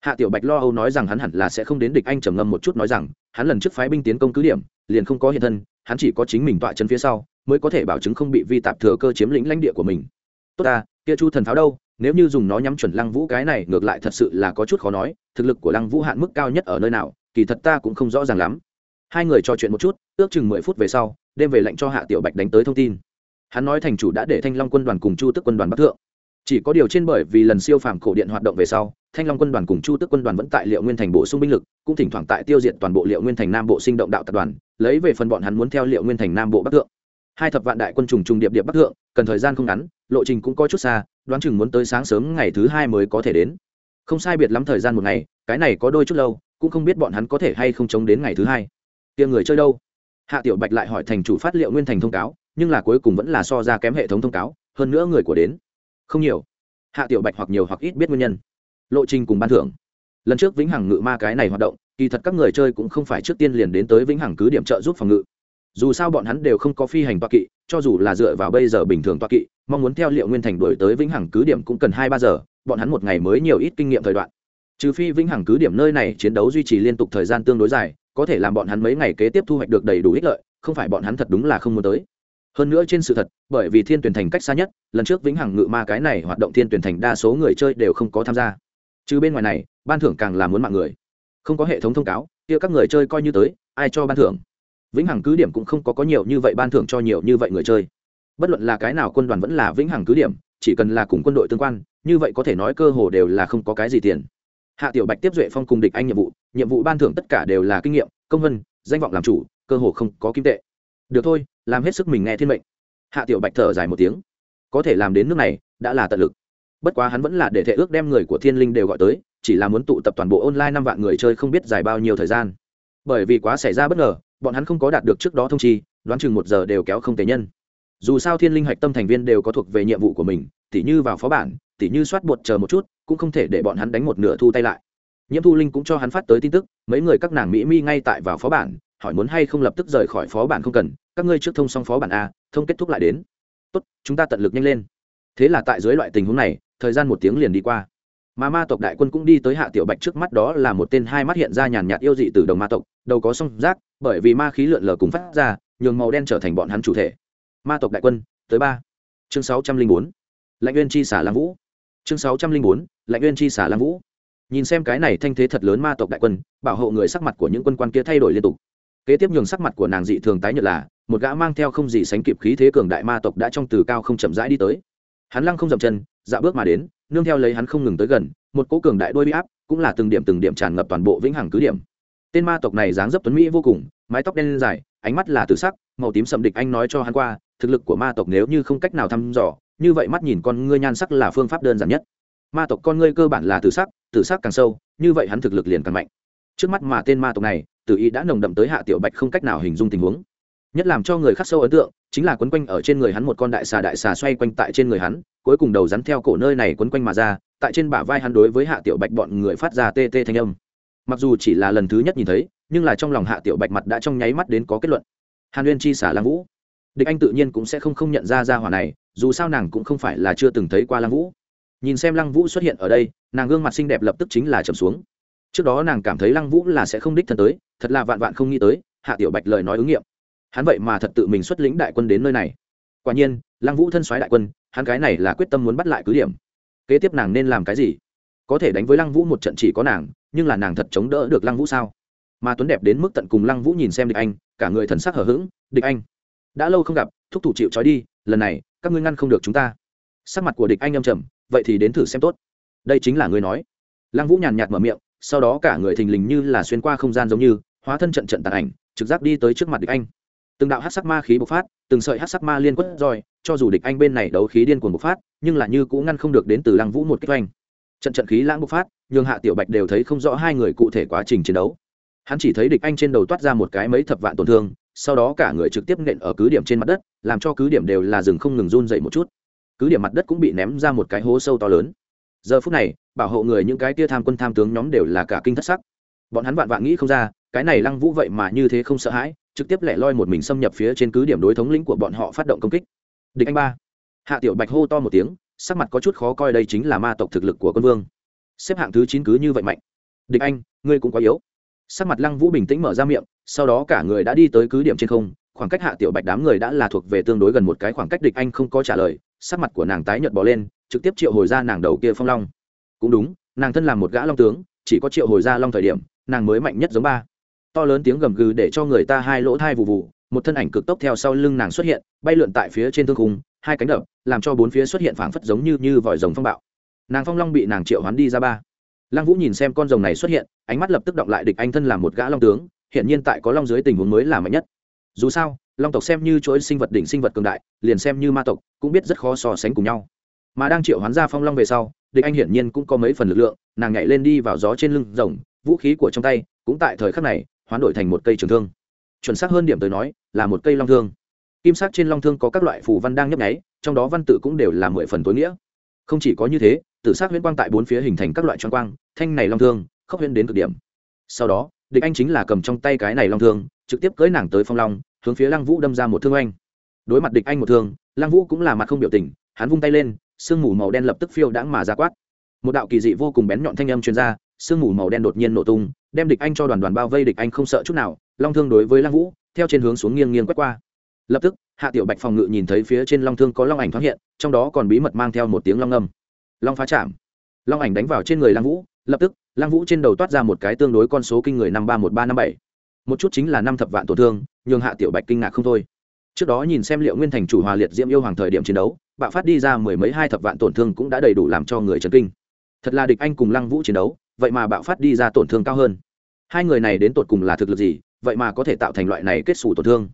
Hạ tiểu bạch lo âu nói rằng hắn hẳn là sẽ không đến địch anh trầm ngâm một chút nói rằng, hắn lần trước phái binh tiến công cứ điểm, liền không có hiện thân, hắn chỉ có chính mình tọa chân phía sau, mới có thể bảo chứng không bị vi tạp thừa cơ chiếm lĩnh lãnh địa của mình. Tốt ta, kia chu thần pháo đâu? Nếu như dùng nó nhắm chuẩn lăng vũ cái này, ngược lại thật sự là có chút khó nói, thực lực của lăng vũ hạn mức cao nhất ở nơi nào, kỳ thật ta cũng không rõ ràng lắm. Hai người trò chuyện một chút, ước chừng mười phút về sau, đêm về lệnh cho hạ tiểu bạch đánh tới thông tin. Hắn nói thành chủ đã để thanh long quân đoàn cùng chu tức quân đoàn bắc thượng. Chỉ có điều trên bởi vì lần siêu phàm cổ điện hoạt động về sau, thanh long quân đoàn cùng chu tức quân đoàn vẫn tại liệu nguyên thành bổ sung binh lực, cũng thỉnh thoảng tại tiêu diệt toàn bộ liệu nguyên thành nam bộ sinh động đạo tập đoàn, lấy về phần bọn hắn muốn theo liệu nguyên thành nam bộ bắc thượng. Hai thập vạn đại quân trùng trùng điệp điệp bắc thượng, cần thời gian không ngắn, lộ trình cũng có chút xa đoán chừng muốn tới sáng sớm ngày thứ hai mới có thể đến. Không sai biệt lắm thời gian một ngày, cái này có đôi chút lâu, cũng không biết bọn hắn có thể hay không chống đến ngày thứ hai. Tiêm người chơi đâu? Hạ tiểu bạch lại hỏi thành chủ phát liệu nguyên thành thông cáo, nhưng là cuối cùng vẫn là so ra kém hệ thống thông cáo, hơn nữa người của đến. Không nhiều. Hạ tiểu bạch hoặc nhiều hoặc ít biết nguyên nhân. Lộ trình cùng ban thưởng. Lần trước vĩnh hằng ngự ma cái này hoạt động, kỳ thật các người chơi cũng không phải trước tiên liền đến tới vĩnh hằng cứ điểm trợ giúp phòng ngự dù sao bọn hắn đều không có phi hành toa kỵ, cho dù là dựa vào bây giờ bình thường toa kỵ, mong muốn theo liệu nguyên thành đổi tới vĩnh hằng cứ điểm cũng cần hai ba giờ, bọn hắn một ngày mới nhiều ít kinh nghiệm thời đoạn. Trừ phi vĩnh hằng cứ điểm nơi này chiến đấu duy trì liên tục thời gian tương đối dài, có thể làm bọn hắn mấy ngày kế tiếp thu hoạch được đầy đủ ích lợi, không phải bọn hắn thật đúng là không muốn tới. Hơn nữa trên sự thật, bởi vì thiên tuyển thành cách xa nhất, lần trước vĩnh hằng ngự ma cái này hoạt động thiên tuyển thành đa số người chơi đều không có tham gia. Chứ bên ngoài này, ban thưởng càng là muốn mạng người. Không có hệ thống thông cáo, kia các người chơi coi như tới, ai cho ban thưởng? Vĩnh hằng cứ điểm cũng không có có nhiều như vậy ban thưởng cho nhiều như vậy người chơi. Bất luận là cái nào quân đoàn vẫn là vĩnh hằng cứ điểm, chỉ cần là cùng quân đội tương quan, như vậy có thể nói cơ hồ đều là không có cái gì tiền. Hạ tiểu bạch, tiếp duệ phong cùng địch anh nhiệm vụ nhiệm vụ ban thưởng tất cả đều là kinh nghiệm, công vân, danh vọng làm chủ, cơ hồ không có kim tệ. Được thôi, làm hết sức mình nghe thiên mệnh. Hạ tiểu bạch thở dài một tiếng. Có thể làm đến nước này, đã là tận lực. Bất quá hắn vẫn là để thể ước đem người của thiên linh đều gọi tới, chỉ là muốn tụ tập toàn bộ online năm vạn người chơi không biết dài bao nhiêu thời gian. Bởi vì quá xảy ra bất ngờ bọn hắn không có đạt được trước đó thông chi, đoán chừng một giờ đều kéo không thể nhân. Dù sao thiên linh hạch tâm thành viên đều có thuộc về nhiệm vụ của mình, tỉ như vào phó bản, tỉ như soát bột chờ một chút, cũng không thể để bọn hắn đánh một nửa thu tay lại. Nhiễm thu linh cũng cho hắn phát tới tin tức, mấy người các nàng mỹ mi ngay tại vào phó bản, hỏi muốn hay không lập tức rời khỏi phó bản không cần, các ngươi trước thông xong phó bản a, thông kết thúc lại đến. Tốt, chúng ta tận lực nhanh lên. Thế là tại dưới loại tình huống này, thời gian một tiếng liền đi qua mà ma tộc đại quân cũng đi tới hạ tiểu bạch trước mắt đó là một tên hai mắt hiện ra nhàn nhạt yêu dị từ đồng ma tộc, đầu có song rác, bởi vì ma khí lượn lờ cùng phát ra, nhường màu đen trở thành bọn hắn chủ thể. Ma tộc đại quân, tới ba. Chương sáu trăm linh bốn. Lạnh nguyên chi xả lam vũ. Chương sáu trăm linh bốn. Lạnh nguyên chi xả lam vũ. Nhìn xem cái này thanh thế thật lớn ma tộc đại quân, bảo hộ người sắc mặt của những quân quan kia thay đổi liên tục. Kế tiếp nhường sắc mặt của nàng dị thường tái nhật là, một gã mang theo không gì sánh kịp khí thế cường đại ma tộc đã trong từ cao không chậm rãi đi tới. Hắn lăng không dậm chân dạ bước mà đến nương theo lấy hắn không ngừng tới gần, một cỗ cường đại đôi bị áp cũng là từng điểm từng điểm tràn ngập toàn bộ vĩnh hằng cứ điểm. Tên ma tộc này dáng dấp tuấn mỹ vô cùng, mái tóc đen dài, ánh mắt là tự sắc, màu tím sậm địch anh nói cho hắn qua, thực lực của ma tộc nếu như không cách nào thăm dò, như vậy mắt nhìn con ngươi nhan sắc là phương pháp đơn giản nhất. Ma tộc con ngươi cơ bản là tự sắc tự sắc càng sâu, như vậy hắn thực lực liền càng mạnh. Trước mắt mà tên ma tộc này tự ý đã nồng đậm tới hạ tiểu bạch không cách nào hình dung tình huống. Nhất làm cho người khắc sâu ấn tượng, chính là quấn quanh ở trên người hắn một con đại xà đại xà xoay quanh tại trên người hắn cuối cùng đầu rắn theo cổ nơi này quấn quanh mà ra, tại trên bả vai hắn đối với hạ tiểu bạch bọn người phát ra tê tê thanh âm. Mặc dù chỉ là lần thứ nhất nhìn thấy, nhưng là trong lòng hạ tiểu bạch mặt đã trong nháy mắt đến có kết luận. Hàn uyên chi xả lang vũ. Địch anh tự nhiên cũng sẽ không không nhận ra ra hỏa này, dù sao nàng cũng không phải là chưa từng thấy qua lăng vũ. Nhìn xem lăng vũ xuất hiện ở đây, nàng gương mặt xinh đẹp lập tức chính là trầm xuống. Trước đó nàng cảm thấy lăng vũ là sẽ không đích thân tới, thật là vạn vạn không nghĩ tới, hạ tiểu bạch lời nói ứng nghiệm. Hắn vậy mà thật tự mình xuất lĩnh đại quân đến nơi này. Quả nhiên lăng vũ thân xoáy đại quân hắn cái này là quyết tâm muốn bắt lại cứ điểm. Kế tiếp nàng nên làm cái gì? Có thể đánh với lăng vũ một trận chỉ có nàng, nhưng là nàng thật chống đỡ được lăng vũ sao? Mà tuấn đẹp đến mức tận cùng lăng vũ nhìn xem địch anh, cả người thần sắc hở h ữ g địch anh, đã lâu không gặp, thúc thủ chịu trói đi, lần này, các ngươi ngăn không được chúng ta. Sắc mặt của địch anh âm trầm, vậy thì đến thử xem tốt. Đây chính là ngươi nói. Lăng vũ nhàn nhạt mở miệng, sau đó cả người thình lình như là xuyên qua không gian giống như, hóa thân trận trận tàn ảnh, trực giác đi tới trước mặt địch anh. Từng đạo hát sắc ma khí bộc phát, từng sợi hát sắc ma liên quất roi cho dù địch anh bên này đấu khí điên cuồng bộc phát, nhưng là như cũng ngăn không được đến từ lăng vũ một kích oanh. Trận trận khí lãng bộc phát, nhường hạ tiểu bạch đều thấy không rõ hai người cụ thể quá trình chiến đấu. Hắn chỉ thấy địch anh trên đầu toát ra một cái mấy thập vạn tổn thương, sau đó cả người trực tiếp nện ở cứ điểm trên mặt đất, làm cho cứ điểm đều là rừng không ngừng run dậy một chút. Cứ điểm mặt đất cũng bị ném ra một cái hố sâu to lớn. Giờ phút này, bảo hộ người những cái tia tham quân tham tướng nhóm đều là cả kinh thất sắc. Bọn hắn vạn vạn nghĩ không ra, cái này lăng vũ vậy mà như thế không sợ hãi, trực tiếp lẻ loi một mình xâm nhập phía trên cứ điểm đối thống lĩnh của bọn họ phát động công kích địch anh ba. Hạ tiểu bạch hô to một tiếng, sắc mặt có chút khó coi đây chính là ma tộc thực lực của quân vương. Xếp hạng thứ chín cứ như vậy mạnh. Địch anh, ngươi cũng quá yếu. Sắc mặt lăng vũ bình tĩnh mở ra miệng, sau đó cả người đã đi tới cứ điểm trên không, khoảng cách hạ tiểu bạch đám người đã là thuộc về tương đối gần một cái khoảng cách địch anh không có trả lời, sắc mặt của nàng tái nhợt bỏ lên, trực tiếp triệu hồi ra nàng đầu kia phong long. Cũng đúng, nàng thân làm một gã long tướng, chỉ có triệu hồi ra long thời điểm, nàng mới mạnh nhất giống ba. To lớn tiếng gầm gừ để cho người ta hai lỗ thai vụ vụ một thân ảnh cực tốc theo sau lưng nàng xuất hiện, bay lượn tại phía trên thương khung, hai cánh đập, làm cho bốn phía xuất hiện phảng phất giống như như vòi rồng phong bạo. Nàng phong long bị nàng triệu hoán đi ra ba. Lăng vũ nhìn xem con rồng này xuất hiện, ánh mắt lập tức động lại địch anh thân làm một gã long tướng hiện nhiên tại có long dưới tình huống mới là mạnh nhất. Dù sao, long tộc xem như chuỗi sinh vật đỉnh sinh vật cường đại, liền xem như ma tộc, cũng biết rất khó so sánh cùng nhau. Mà đang triệu hoán ra phong long về sau, địch anh hiển nhiên cũng có mấy phần lực lượng, nàng nhảy lên đi vào gió trên lưng rồng, vũ khí của trong tay cũng tại thời khắc này, hoán đổi thành một cây trường thương chuẩn xác hơn điểm tới nói, là một cây long thương. Kim sắc trên long thương có các loại phù văn đang nhấp nháy, trong đó văn tự cũng đều là mười phần tối nghĩa. Không chỉ có như thế, tử sắc huyễn quang tại bốn phía hình thành các loại choáng quang, thanh này long thương, khốc huyễn đến cực điểm. Sau đó, địch anh chính là cầm trong tay cái này long thương, trực tiếp cưỡi nàng tới phong long, hướng phía lăng vũ đâm ra một thương anh. đối mặt địch anh một thương, lăng vũ cũng là mặt không biểu tình, hắn vung tay lên, sương mù màu đen lập tức phiêu đãng mà ra quát. Một đạo kỳ dị vô cùng bén nhọn thanh âm truyền ra, sương mù màu đen đột nhiên nổ tung, đem địch anh cho đoàn đoàn bao vây, địch anh không sợ chút nào long thương đối với lăng vũ, theo trên hướng xuống nghiêng nghiêng quét qua. Lập tức, hạ tiểu bạch phòng ngự nhìn thấy phía trên long thương có long ảnh thoáng hiện, trong đó còn bí mật mang theo một tiếng long âm long phá chạm. Long ảnh đánh vào trên người lăng vũ, lập tức, lăng vũ trên đầu toát ra một cái tương đối con số kinh người năm ba một ba năm bảy. Một chút chính là năm thập vạn tổn thương, nhường hạ tiểu bạch kinh ngạc không thôi. Trước đó nhìn xem liệu nguyên thành chủ hòa liệt diễm yêu hoàng thời điểm chiến đấu, bạo phát đi ra mười mấy hai thập vạn tổn thương cũng đã đầy đủ làm cho người chấn kinh. Thật là địch anh cùng lăng vũ chiến đấu, vậy mà bạo phát đi ra tổn thương cao hơn. Hai người này đến tột cùng là thực lực gì vậy mà có thể tạo thành loại này kết xù tổn thương.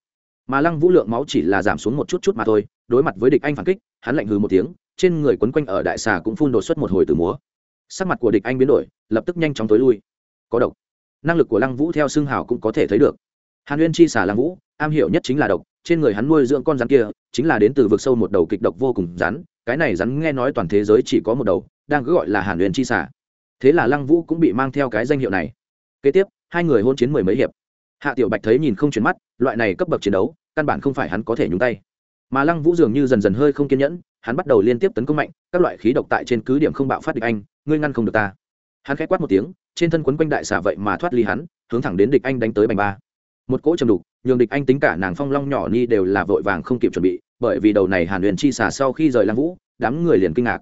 Mà lăng vũ lượng máu chỉ là giảm xuống một chút chút mà thôi, đối mặt với địch anh phản kích, hắn lạnh hừ một tiếng, trên người quấn quanh ở đại xà cũng phun đột xuất một hồi từ múa. Sắc mặt của địch anh biến đổi, lập tức nhanh chóng tối lui. Có độc. Năng lực của lăng vũ theo xương hào cũng có thể thấy được. Hàn uyên chi xả lăng vũ, am hiểu nhất chính là độc, trên người hắn nuôi dưỡng con rắn kia, chính là đến từ vực sâu một đầu kịch độc vô cùng rắn, cái này rắn nghe nói toàn thế giới chỉ có một đầu, đang cứ gọi là hàn uyên chi xả thế là lăng vũ cũng bị mang theo cái danh hiệu này. Kế tiếp, hai người hôn chiến mười mấy hiệp hạ tiểu bạch thấy nhìn không chuyển mắt, loại này cấp bậc chiến đấu, căn bản không phải hắn có thể nhúng tay. Mà lăng vũ dường như dần dần hơi không kiên nhẫn, hắn bắt đầu liên tiếp tấn công mạnh, các loại khí độc tại trên cứ điểm không bạo phát địch anh, ngươi ngăn không được ta. Hắn k h á quát một tiếng, trên thân quấn quanh đại xả vậy mà thoát ly hắn, hướng thẳng đến địch anh đánh tới bành ba. Một cỗ trầm đục, nhường địch anh tính cả nàng phong long nhỏ ni đều là vội vàng không kịp chuẩn bị, bởi vì đầu này hàn huyền chi xả sau khi rời lăng vũ, đám người liền kinh ngạc.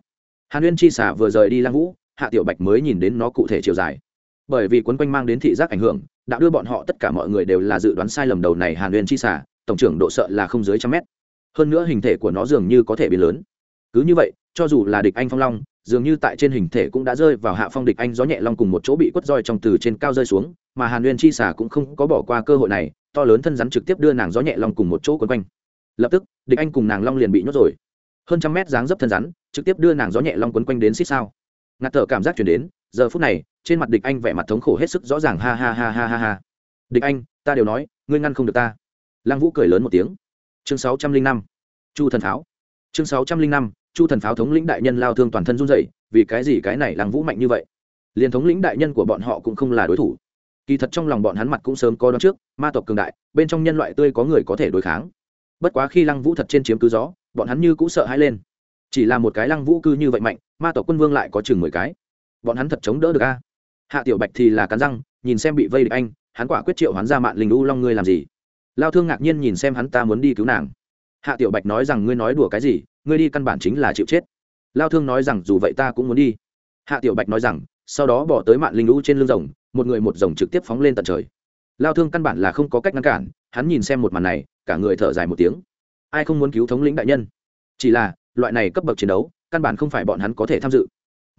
Hàn huyền chi xả vừa rời đi lăng vũ, hạ tiểu bạch mới nhìn đến nó cụ thể chiều dài. Bởi vì quấn quanh mang đến thị giác ảnh hưởng đã đưa bọn họ tất cả mọi người đều là dự đoán sai lầm đầu này hàn huyền chi xả, tổng trưởng độ sợ là không dưới trăm mét. Hơn nữa hình thể của nó dường như có thể biến lớn. Cứ như vậy, cho dù là địch anh phong long, dường như tại trên hình thể cũng đã rơi vào hạ phong địch anh gió nhẹ long cùng một chỗ bị quất roi trong từ trên cao rơi xuống, mà hàn nguyên chi xả cũng không có bỏ qua cơ hội này, to lớn thân rắn trực tiếp đưa nàng gió nhẹ long cùng một chỗ quấn quanh. Lập tức, địch anh cùng nàng long liền bị nhốt rồi. Hơn trăm mét dáng dấp thân rắn, trực tiếp đưa nàng gió nhẹ long quấn quanh đến xích sao. Ngạt thở cảm giác chuyển đến giờ phút này, trên mặt địch anh vẻ mặt thống khổ hết sức rõ ràng, ha ha ha ha ha ha. Địch anh, ta đều nói, ngươi ngăn không được ta. Lăng vũ cười lớn một tiếng. Chương sáu trăm linh năm. Chu thần pháo. Chương sáu trăm linh năm, chu thần pháo thống lĩnh đại nhân lao thương toàn thân run dậy vì cái gì cái này lăng vũ mạnh như vậy? Liền thống lĩnh đại nhân của bọn họ cũng không là đối thủ. Kỳ thật trong lòng bọn hắn mặt cũng sớm có đón trước, ma tộc cường đại, bên trong nhân loại tươi có người có thể đối kháng. Bất quá khi lăng vũ thật trên chiếm cứ gió, bọn hắn như cũng sợ hãi lên. Chỉ là một cái lăng vũ cư như vậy mạnh, ma tộc quân vương lại có chừng mười cái bọn hắn thật chống đỡ được a. Hạ tiểu bạch thì là cắn răng, nhìn xem bị vây địch anh, hắn quả quyết triệu hắn ra mạng linh u long ngươi làm gì? Lao thương ngạc nhiên nhìn xem hắn ta muốn đi cứu nàng. Hạ tiểu bạch nói rằng ngươi nói đùa cái gì, ngươi đi căn bản chính là chịu chết. Lao thương nói rằng dù vậy ta cũng muốn đi. Hạ tiểu bạch nói rằng, sau đó bỏ tới mạng linh u trên lưng rồng, một người một rồng trực tiếp phóng lên tận trời. Lao thương căn bản là không có cách ngăn cản, hắn nhìn xem một màn này, cả người thở dài một tiếng. Ai không muốn cứu thống lĩnh đại nhân? Chỉ là, loại này cấp bậc chiến đấu, căn bản không phải bọn hắn có thể tham dự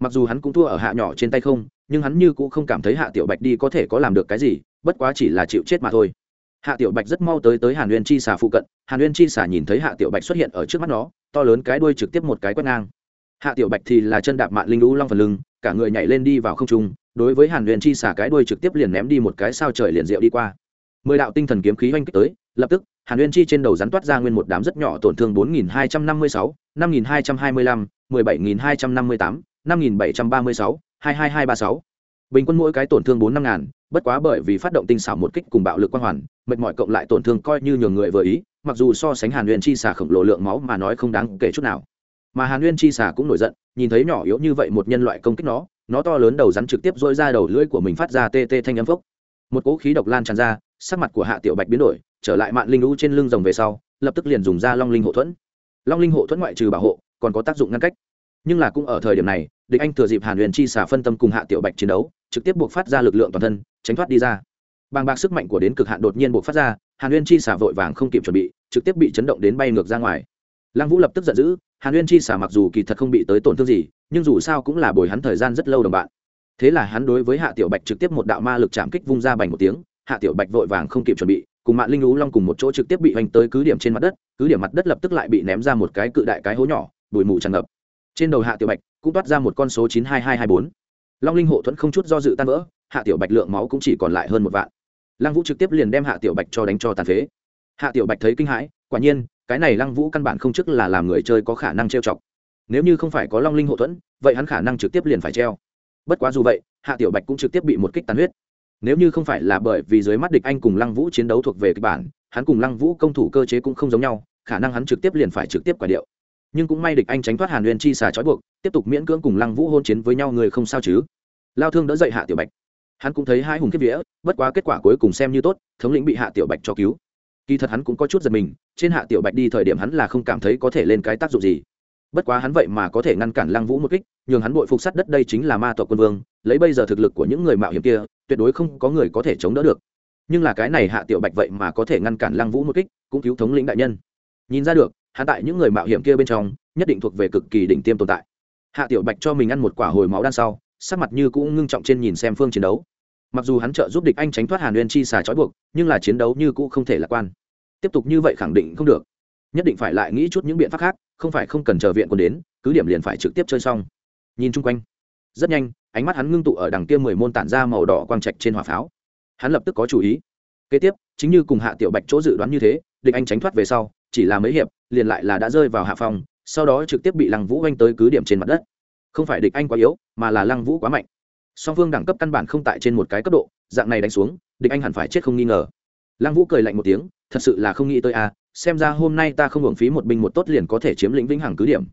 mặc dù hắn cũng thua ở hạ nhỏ trên tay không, nhưng hắn như cũng không cảm thấy hạ tiểu bạch đi có thể có làm được cái gì, bất quá chỉ là chịu chết mà thôi. Hạ tiểu bạch rất mau tới tới hàn uyên chi xà phụ cận, hàn uyên chi xà nhìn thấy hạ tiểu bạch xuất hiện ở trước mắt nó, to lớn cái đuôi trực tiếp một cái quét ngang. Hạ tiểu bạch thì là chân đạp mạng linh lũ long phần lưng, cả người nhảy lên đi vào không trung, đối với hàn uyên chi xà cái đuôi trực tiếp liền ném đi một cái sao trời liền rượu đi qua. Mười đạo tinh thần kiếm khí oanh kích tới, lập tức, hàn uyên chi trên đầu rắn toát ra nguyên một đám rất nhỏ tổn thương bốn nghìn hai trăm năm mươi sáu, năm nghìn hai trăm hai mươi lăm, mười bảy nghìn hai trăm năm mươi tám năm nghìn bảy trăm ba mươi sáu, hai hai hai ba sáu. Bình quân mỗi cái tổn thương bốn năm ngàn, bất quá bởi vì phát động tinh xảo một kích cùng bạo lực quang hoàn, mệt mỏi cộng lại tổn thương coi như nhường người vừa ý, mặc dù so sánh hàn uyên chi xà khổng lồ lượng máu mà nói không đáng kể chút nào. Mà hàn uyên chi xà cũng nổi giận, nhìn thấy nhỏ yếu như vậy một nhân loại công kích nó nó to lớn đầu rắn trực tiếp dỗi ra đầu lưỡi của mình phát ra tê tê thanh âm phốc. Một cỗ khí độc lan tràn ra, sắc mặt của hạ tiểu bạch biến đổi, trở lại mạn linh lũ trên lưng rồng về sau, lập tức liền dùng ra long linh hộ thuẫn. Long linh hộ thuẫn ngoại trừ bảo hộ, còn có tác dụng ngăn cách. Nhưng là cũng ở thời điểm này địch anh thừa dịp hàn huyền chi xả phân tâm cùng hạ tiểu bạch chiến đấu, trực tiếp buộc phát ra lực lượng toàn thân, tránh thoát đi ra. Bàng bạc sức mạnh của đến cực hạn đột nhiên buộc phát ra, hàn huyền chi xả vội vàng không kịp chuẩn bị, trực tiếp bị chấn động đến bay ngược ra ngoài. Lăng vũ lập tức giận dữ, hàn huyền chi xả mặc dù kỳ thật không bị tới tổn thương gì, nhưng dù sao cũng là bồi hắn thời gian rất lâu đồng bạn. Thế là hắn đối với hạ tiểu bạch trực tiếp một đạo ma lực chạm kích vung ra bành một tiếng, hạ tiểu bạch vội vàng không kịp chuẩn bị, cùng mạng linh lũ long cùng một chỗ trực tiếp bị hoành tới cứ điểm trên mặt đất, cứ điểm mặt đất lập tức lại bị ném ra một cái cự đại cái hố nhỏ, bụi mù tràn ngập trên đầu hạ tiểu bạch cũng toát ra một con số chín hai hai hai bốn. Long linh hộ thuẫn không chút do dự tan vỡ, hạ tiểu bạch lượng máu cũng chỉ còn lại hơn một vạn. Lăng vũ trực tiếp liền đem hạ tiểu bạch cho đánh cho tàn phế. Hạ tiểu bạch thấy kinh hãi, quả nhiên, cái này lăng vũ căn bản không chức là làm người chơi có khả năng trêu chọc. Nếu như không phải có long linh hộ thuẫn, vậy hắn khả năng trực tiếp liền phải treo. Bất quá dù vậy, hạ tiểu bạch cũng trực tiếp bị một kích tàn huyết. Nếu như không phải là bởi vì dưới mắt địch anh cùng lăng vũ chiến đấu thuộc về kịch bản, hắn cùng lăng vũ công thủ cơ chế cũng không giống nhau, khả năng hắn trực tiếp liền phải trực tiếp quả điệu nhưng cũng may địch anh tránh thoát hàn nguyên chi xà trói buộc, tiếp tục miễn cưỡng cùng lăng vũ hôn chiến với nhau, người không sao chứ? Lao thương đỡ dậy hạ tiểu bạch. Hắn cũng thấy hai hùng kiếp vía, bất quá kết quả cuối cùng xem như tốt, thống lĩnh bị hạ tiểu bạch cho cứu. Kỳ thật hắn cũng có chút giật mình, trên hạ tiểu bạch đi thời điểm hắn là không cảm thấy có thể lên cái tác dụng gì. Bất quá hắn vậy mà có thể ngăn cản lăng vũ một kích, nhường hắn bội phục sát đất đây chính là ma tộc quân vương, lấy bây giờ thực lực của những người mạo hiểm kia, tuyệt đối không có người có thể chống đỡ được. Nhưng là cái này hạ tiểu bạch vậy mà có thể ngăn cản lăng vũ một kích, cũng cứu thống lĩnh đại nhân. Nhìn ra được hạ tại những người mạo hiểm kia bên trong, nhất định thuộc về cực kỳ đỉnh tiêm tồn tại. Hạ tiểu bạch cho mình ăn một quả hồi máu đan sau, sắc mặt như cũng ngưng trọng trên nhìn xem phương chiến đấu. Mặc dù hắn trợ giúp địch anh tránh thoát hàn nguyên chi xà trói buộc, nhưng là chiến đấu như cũ không thể lạc quan. Tiếp tục như vậy khẳng định không được. Nhất định phải lại nghĩ chút những biện pháp khác, không phải không cần chờ viện quân đến, cứ điểm liền phải trực tiếp chơi xong. Nhìn chung quanh, rất nhanh, ánh mắt hắn ngưng tụ ở đằng kia mười môn tản ra màu đỏ quang trạch trên hỏa pháo. Hắn lập tức có chủ ý. Kế tiếp, chính như cùng hạ tiểu bạch chỗ dự đoán như thế, địch anh tránh thoát về sau chỉ là mấy hiệp, liền lại là đã rơi vào hạ phòng sau đó trực tiếp bị lăng vũ oanh tới cứ điểm trên mặt đất. Không phải địch anh quá yếu, mà là lăng vũ quá mạnh. Song phương đẳng cấp căn bản không tại trên một cái cấp độ, dạng này đánh xuống, địch anh hẳn phải chết không nghi ngờ. Lăng vũ cười lạnh một tiếng, thật sự là không nghĩ tới a, xem ra hôm nay ta không hưởng phí một binh một tốt liền có thể chiếm lĩnh vĩnh hằng cứ điểm.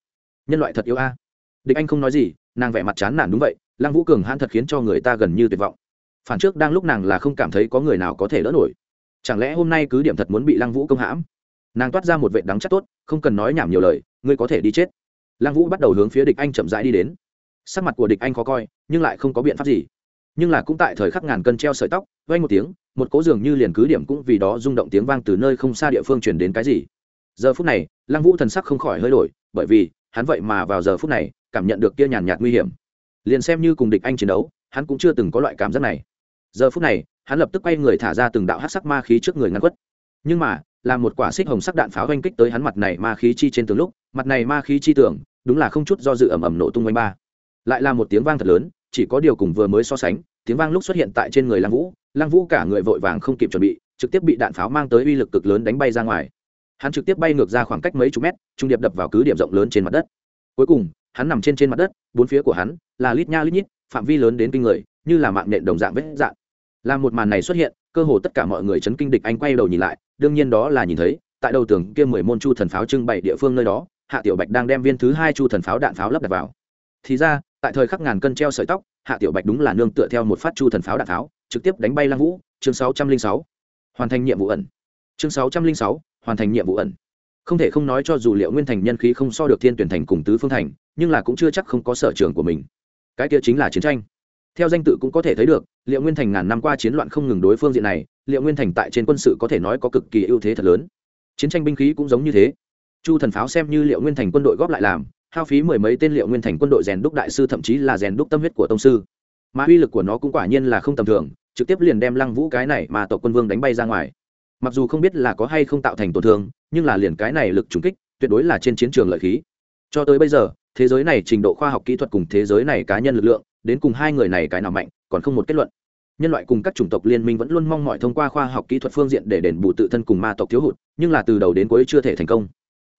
Nhân loại thật yếu a. Địch anh không nói gì, nàng vẻ mặt chán nản đúng vậy, lăng vũ cường hãn thật khiến cho người ta gần như tuyệt vọng. Phản trước đang lúc nàng là không cảm thấy có người nào có thể đỡ nổi. Chẳng lẽ hôm nay cứ điểm thật muốn bị lăng vũ công hãm? Nàng toát ra một vệ đắng chắc tốt, không cần nói nhảm nhiều lời, ngươi có thể đi chết. Lăng vũ bắt đầu hướng phía địch anh chậm rãi đi đến. Sắc mặt của địch anh khó coi, nhưng lại không có biện pháp gì. Nhưng là cũng tại thời khắc ngàn cân treo sợi tóc vay một tiếng, một cố dường như liền cứ điểm cũng vì đó rung động tiếng vang từ nơi không xa địa phương chuyển đến cái gì. Giờ phút này, lăng vũ thần sắc không khỏi hơi đổi, bởi vì, hắn vậy mà vào giờ phút này, cảm nhận được kia nhàn nhạt nguy hiểm. Liền xem như cùng địch anh chiến đấu, hắn cũng chưa từng có loại cảm giác này. Giờ phút này, hắn lập tức quay người thả ra từng đạo hát sắc ma khí trước người ngăn quất. Nhưng mà là một quả xích hồng sắc đạn pháo oanh kích tới hắn mặt này ma khí chi trên tường lúc, mặt này ma khí chi tưởng đúng là không chút do dự ẩm ẩm nổ tung oanh ba. Lại là một tiếng vang thật lớn, chỉ có điều cùng vừa mới so sánh, tiếng vang lúc xuất hiện tại trên người lăng vũ lăng vũ cả người vội vàng không kịp chuẩn bị, trực tiếp bị đạn pháo mang tới uy lực cực lớn đánh bay ra ngoài. Hắn trực tiếp bay ngược ra khoảng cách mấy chục mét, trung điệp đập vào cứ điểm rộng lớn trên mặt đất. Cuối cùng, hắn nằm trên trên mặt đất, bốn phía của hắn là lít nha lít nhít, phạm vi lớn đến kinh người, như là mạng nện đồng dạng vết dạng làm một màn này xuất hiện cơ hồ tất cả mọi người chấn kinh địch anh quay đầu nhìn lại, đương nhiên đó là nhìn thấy, tại đầu tường kia mười môn chu thần pháo trưng bày địa phương nơi đó, hạ tiểu bạch đang đem viên thứ hai chu thần pháo đạn pháo lắp đặt vào. Thì ra, tại thời khắc ngàn cân treo sợi tóc, hạ tiểu bạch đúng là nương tựa theo một phát chu thần pháo đạn pháo, trực tiếp đánh bay lăng vũ, chương sáu trăm linh sáu. Hoàn thành nhiệm vụ ẩn. Chương sáu trăm linh sáu, hoàn thành nhiệm vụ ẩn. Không thể không nói cho dù liệu nguyên thành nhân khí không so được thiên tuyển thành cùng tứ phương thành, nhưng là cũng chưa chắc không có sở trường của mình. Cái kia chính là chiến tranh theo danh tự cũng có thể thấy được, liệu nguyên thành ngàn năm qua chiến loạn không ngừng đối phương diện này, liệu nguyên thành tại trên quân sự có thể nói có cực kỳ ưu thế thật lớn. Chiến tranh binh khí cũng giống như thế. Chu thần pháo xem như liệu nguyên thành quân đội góp lại làm, hao phí mười mấy tên liệu nguyên thành quân đội rèn đúc đại sư thậm chí là rèn đúc tâm huyết của tông sư. Mà uy lực của nó cũng quả nhiên là không tầm thường, trực tiếp liền đem lăng vũ cái này mà tộc quân vương đánh bay ra ngoài. Mặc dù không biết là có hay không tạo thành tổn thương, nhưng là liền cái này lực trúng kích, tuyệt đối là trên chiến trường lợi khí. Cho tới bây giờ, thế giới này trình độ khoa học kỹ thuật cùng thế giới này cá nhân lực lượng đến cùng hai người này cái nào mạnh, còn không một kết luận. Nhân loại cùng các chủng tộc liên minh vẫn luôn mong mọi thông qua khoa học kỹ thuật phương diện để đền bù tự thân cùng ma tộc thiếu hụt, nhưng là từ đầu đến cuối chưa thể thành công.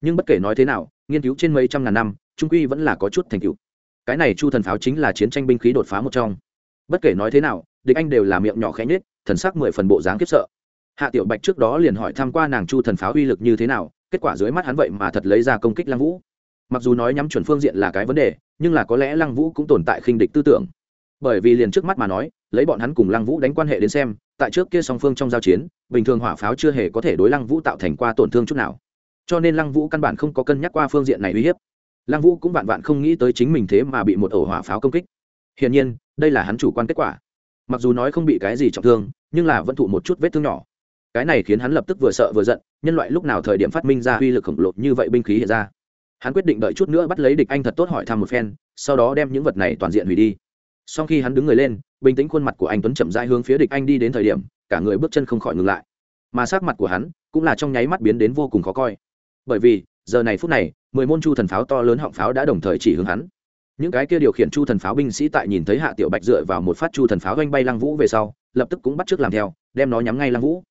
Nhưng bất kể nói thế nào, nghiên cứu trên mấy trăm ngàn năm, trung quy vẫn là có chút thành tựu. Cái này chu thần pháo chính là chiến tranh binh khí đột phá một trong. Bất kể nói thế nào, địch anh đều là miệng nhỏ khẽ nhết thần sắc mười phần bộ dáng kiếp sợ. Hạ tiểu bạch trước đó liền hỏi tham q u a nàng chu thần pháo uy lực như thế nào, kết quả dưới mắt hắn vậy mà thật lấy ra công kích lăng vũ mặc dù nói nhắm chuẩn phương diện là cái vấn đề, nhưng là có lẽ lăng vũ cũng tồn tại khinh địch tư tưởng. Bởi vì liền trước mắt mà nói, lấy bọn hắn cùng lăng vũ đánh quan hệ đến xem, tại trước kia song phương trong giao chiến, bình thường hỏa pháo chưa hề có thể đối lăng vũ tạo thành qua tổn thương chút nào. Cho nên lăng vũ căn bản không có cân nhắc qua phương diện này uy hiếp. Lăng vũ cũng vạn vạn không nghĩ tới chính mình thế mà bị một ổ hỏa pháo công kích. Hiển nhiên, đây là hắn chủ quan kết quả. Mặc dù nói không bị cái gì trọng thương, nhưng là vẫn thụ một chút vết thương nhỏ. Cái này khiến hắn lập tức vừa sợ vừa giận, nhân loại lúc nào thời điểm phát minh ra uy lực khổng lồ như vậy binh khí hiện ra hắn quyết định đợi chút nữa bắt lấy địch anh thật tốt hỏi thăm một phen, sau đó đem những vật này toàn diện hủy đi. Sau khi hắn đứng người lên, bình tĩnh khuôn mặt của anh tuấn chậm rãi hướng phía địch anh đi đến thời điểm, cả người bước chân không khỏi ngừng lại. Mà sắc mặt của hắn cũng là trong nháy mắt biến đến vô cùng khó coi. Bởi vì, giờ này phút này, mười môn chu thần pháo to lớn họng pháo đã đồng thời chỉ hướng hắn. Những cái kia điều khiển chu thần pháo binh sĩ tại nhìn thấy hạ tiểu bạch dựa vào một phát chu thần pháo oanh bay lăng vũ về sau, lập tức cũng bắt t làm theo, đem nó nhắm ngay lăng vũ.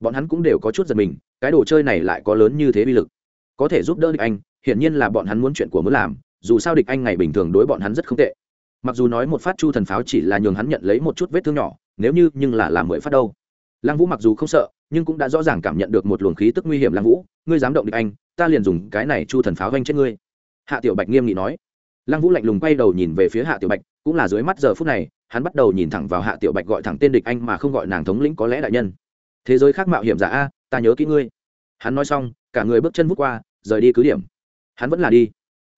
Bọn hắn cũng đều có chút giật mình, cái đồ chơi này lại có lớn như thế bi lực. Có thể giúp đỡ địch anh hiển nhiên là bọn hắn muốn chuyện của muốn làm, dù sao địch anh ngày bình thường đối bọn hắn rất không tệ. Mặc dù nói một phát chu thần pháo chỉ là nhường hắn nhận lấy một chút vết thương nhỏ, nếu như nhưng là làm mười phát đâu. Lăng vũ mặc dù không sợ, nhưng cũng đã rõ ràng cảm nhận được một luồng khí tức nguy hiểm lăng vũ, ngươi dám động địch anh, ta liền dùng cái này chu thần pháo vanh chết ngươi. Hạ tiểu bạch nghiêm nghị nói. Lăng vũ lạnh lùng quay đầu nhìn về phía hạ tiểu bạch, cũng là dưới mắt giờ phút này, hắn bắt đầu nhìn thẳng vào hạ tiểu bạch gọi thẳng tên địch anh mà không gọi nàng thống lĩnh có lẽ đại nhân. Thế giới khác mạo hiểm giả a, ta nhớ kỹ ngươi. Hắn nói xong, cả người bước chân vút qua, rời đi cứ điểm hắn vẫn là đi.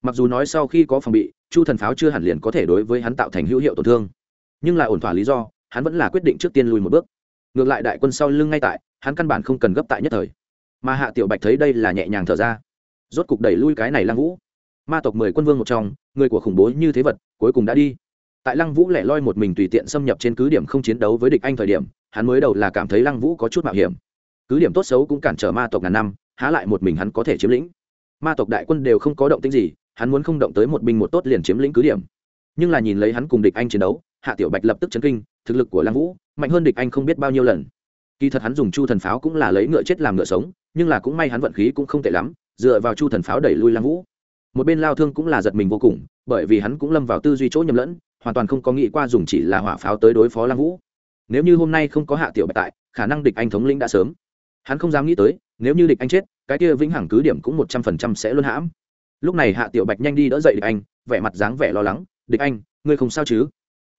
Mặc dù nói sau khi có phòng bị, chu thần pháo chưa hẳn liền có thể đối với hắn tạo thành hữu hiệu tổn thương. Nhưng là ổn thỏa lý do, hắn vẫn là quyết định trước tiên lùi một bước. Ngược lại đại quân sau lưng ngay tại, hắn căn bản không cần gấp tại nhất thời. Mà hạ tiểu bạch thấy đây là nhẹ nhàng thở ra. Rốt cục đẩy lui cái này lăng vũ. Ma tộc mười quân vương một trong, người của khủng bố như thế vật, cuối cùng đã đi. Tại lăng vũ lẻ loi một mình tùy tiện xâm nhập trên cứ điểm không chiến đấu với địch anh thời điểm, hắn mới đầu là cảm thấy lăng vũ có chút mạo hiểm. Cứ điểm tốt xấu cũng cản trở ma tộc ngàn năm, há lại một mình hắn có thể chiếm lĩnh ma tộc đại quân đều không có động tĩnh gì, hắn muốn không động tới một binh một tốt liền chiếm lĩnh cứ điểm. Nhưng là nhìn lấy hắn cùng địch anh chiến đấu, hạ tiểu bạch lập tức chấn kinh, thực lực của lăng vũ, mạnh hơn địch anh không biết bao nhiêu lần. Kỳ thật hắn dùng chu thần pháo cũng là lấy ngựa chết làm ngựa sống, nhưng là cũng may hắn vận khí cũng không tệ lắm, dựa vào chu thần pháo đẩy lui lăng vũ. Một bên lao thương cũng là giật mình vô cùng, bởi vì hắn cũng lâm vào tư duy chỗ nhầm lẫn, hoàn toàn không có nghĩ qua dùng chỉ là hỏa pháo tới đối phó lăng vũ. Nếu như hôm nay không có hạ tiểu bạch tại, khả năng địch anh thống lĩnh đã sớm. Hắn không dám nghĩ tới, nếu như địch anh chết cái kia vĩnh hằng cứ điểm cũng một trăm phần trăm sẽ luôn hãm. Lúc này hạ tiểu bạch nhanh đi đỡ dậy địch anh, vẻ mặt dáng vẻ lo lắng, địch anh, ngươi không sao chứ?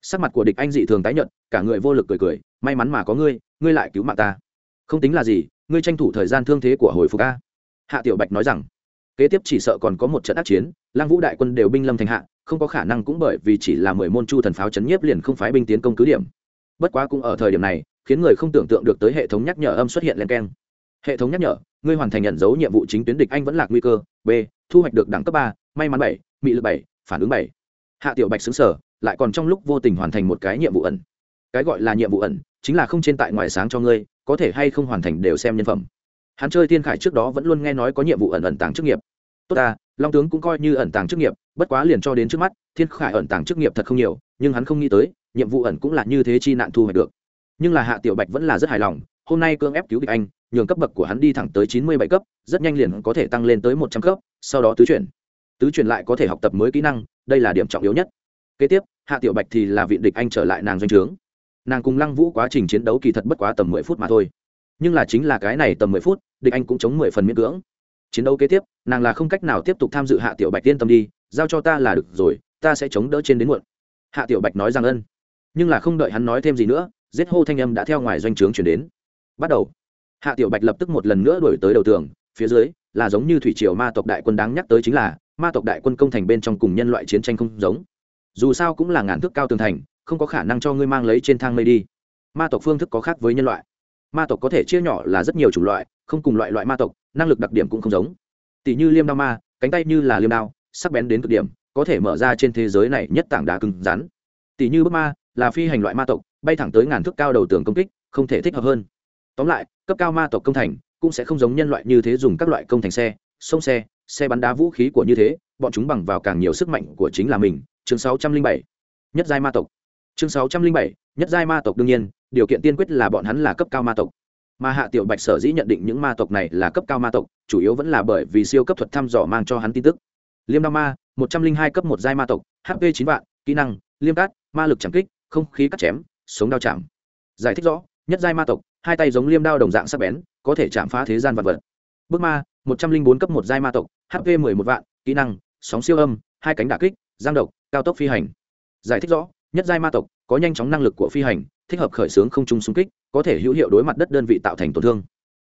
Sắc mặt của địch anh dị thường tái nhận cả người vô lực cười cười, may mắn mà có ngươi ngươi lại cứu mạng ta. Không tính là gì, ngươi tranh thủ thời gian thương thế của hồi phục a. Hạ tiểu bạch nói rằng. Kế tiếp chỉ sợ còn có một trận ác chiến lang vũ đại quân đều binh lâm thành hạ, không có khả năng cũng bởi vì chỉ là mười môn chu thần pháo chấn nhiếp liền không phái binh tiến công cứ điểm. Bất quá cũng ở thời điểm này, khiến người không tưởng tượng được tới hệ thống nhắc nhở âm xuất hiện lên keng hệ thống nhắc nhở, ngươi hoàn thành nhận dấu nhiệm vụ chính tuyến địch anh vẫn lạc nguy cơ. B, thu hoạch được đẳng cấp ba, may mắn bảy, mị lực bảy, phản ứng bảy. Hạ tiểu bạch xứng sở lại còn trong lúc vô tình hoàn thành một cái nhiệm vụ ẩn. Cái gọi là nhiệm vụ ẩn, chính là không trên tại ngoài sáng cho ngươi, có thể hay không hoàn thành đều xem nhân phẩm. Hắn chơi thiên khải trước đó vẫn luôn nghe nói có nhiệm vụ ẩn ẩn tàng chức nghiệp. Tốt ta, long tướng cũng coi như ẩn tàng chức nghiệp, bất quá liền cho đến trước mắt, thiên khải ẩn tàng chức nghiệp thật không nhiều, nhưng hắn không nghĩ tới, nhiệm vụ ẩn cũng là như thế chi nạn thu hoạch được. Nhưng là hạ tiểu bạch vẫn là rất hài lòng hôm nay cương ép cứu địch anh, nhường cấp bậc của hắn đi thẳng tới chín mươi bảy cấp, rất nhanh liền có thể tăng lên tới một trăm cấp, sau đó tứ chuyển. Tứ chuyển lại có thể học tập mới kỹ năng, đây là điểm trọng yếu nhất. Kế tiếp, hạ tiểu bạch thì là vị địch anh trở lại nàng doanh trướng. Nàng cùng lăng vũ quá trình chiến đấu kỳ thật bất quá tầm mười phút mà thôi. Nhưng là chính là cái này tầm mười phút, địch anh cũng chống mười phần miễn cưỡng. Chiến đấu kế tiếp, nàng là không cách nào tiếp tục tham dự hạ tiểu bạch yên tâm đi, giao cho ta là được rồi, ta sẽ chống đỡ trên đến muộn. Hạ tiểu bạch nói rằng ân. Nhưng là không đợi hắn nói thêm gì nữa, giết hô thanh âm đã theo ngoài doanh trướng chuyển đến bắt đầu. Hạ tiểu bạch lập tức một lần nữa đổi tới đầu tường, phía dưới là giống như thủy triều ma tộc đại quân đáng nhắc tới chính là, ma tộc đại quân công thành bên trong cùng nhân loại chiến tranh không giống. Dù sao cũng là ngàn thước cao tường thành, không có khả năng cho ngươi mang lấy trên thang mây đi. Ma tộc phương thức có khác với nhân loại. Ma tộc có thể chia nhỏ là rất nhiều chủng loại, không cùng loại loại ma tộc, năng lực đặc điểm cũng không giống. Tỷ như liêm đao ma, cánh tay như là liêm đao, sắc bén đến cực điểm, có thể mở ra trên thế giới này nhất tảng đá cứng rắn. Tỷ như bước ma, là phi hành loại ma tộc, bay thẳng tới ngàn thước cao đầu tường công kích, không thể thích hợp hơn tóm lại cấp cao ma tộc công thành cũng sẽ không giống nhân loại như thế dùng các loại công thành xe sông xe xe bắn đá vũ khí của như thế bọn chúng bằng vào càng nhiều sức mạnh của chính là mình. Chương 607. nhất giai ma tộc. Chương 607, nhất giai ma tộc đương nhiên điều kiện tiên quyết là bọn hắn là cấp cao ma tộc. Mà hạ tiểu bạch sở dĩ nhận định những ma tộc này là cấp cao ma tộc chủ yếu vẫn là bởi vì siêu cấp thuật thăm dò mang cho hắn tin tức. Liêm đao ma một trăm linh hai cấp một giai ma tộc hp chín vạn kỹ năng liêm cát ma lực chẳng kích không khí cắt chém sống đao chạm. Giải thích rõ nhất giai ma tộc, hai tay giống liêm đao đồng dạng sắc bén, có thể chạm phá thế gian vật vật. Bước ma, một trăm linh bốn cấp một giai ma tộc hp mười một vạn, kỹ năng, sóng siêu âm, hai cánh đả kích, giang độc, cao tốc phi hành. Giải thích rõ, nhất giai ma tộc có nhanh chóng năng lực của phi hành, thích hợp khởi xướng không trung xung kích, có thể hữu hiệu đối mặt đất đơn vị tạo thành tổn thương.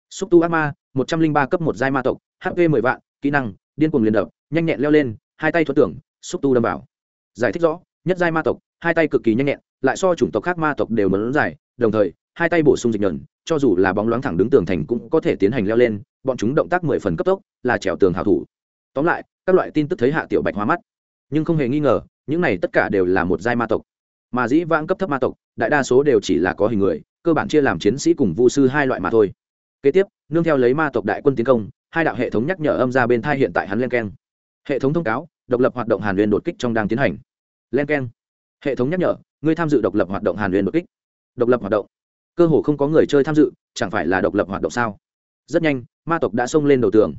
Xúc tu ác ma, một trăm linh ba cấp một giai ma tộc hp mười vạn, kỹ năng, điên cuồng liền đập, nhanh nhẹn leo lên, hai tay thuật tưởng, xúc tu đâm vào. Giải thích rõ, nhất giai ma tộc, hai tay cực kỳ nhanh nhẹn, lại so chủng tộc khác ma tộc đều mớn dài, đồng thời hai tay bổ sung dịch nhờn, cho dù là bóng loáng thẳng đứng tường thành cũng có thể tiến hành leo lên, bọn chúng động tác mười phần cấp tốc, là trèo tường hào thủ. Tóm lại, các loại tin tức thấy hạ tiểu bạch hoa mắt. Nhưng không hề nghi ngờ, những này tất cả đều là một giai ma tộc. Mà dĩ vãng cấp thấp ma tộc, đại đa số đều chỉ là có hình người, cơ bản chia làm chiến sĩ cùng vu sư hai loại mà thôi. Kế tiếp, nương theo lấy ma tộc đại quân tiến công, hai đạo hệ thống nhắc nhở âm ra bên thai hiện tại hắn len keng. Hệ thống thông cáo, độc lập hoạt động hàn huyền đột kích trong đang tiến hành. Len keng. Hệ thống nhắc nhở ngươi tham dự độc lập hoạt động hàn huyền đột kích. Độc lập hoạt động cơ hồ không có người chơi tham dự, chẳng phải là độc lập hoạt động sao? Rất nhanh, ma tộc đã xông lên đầu tường.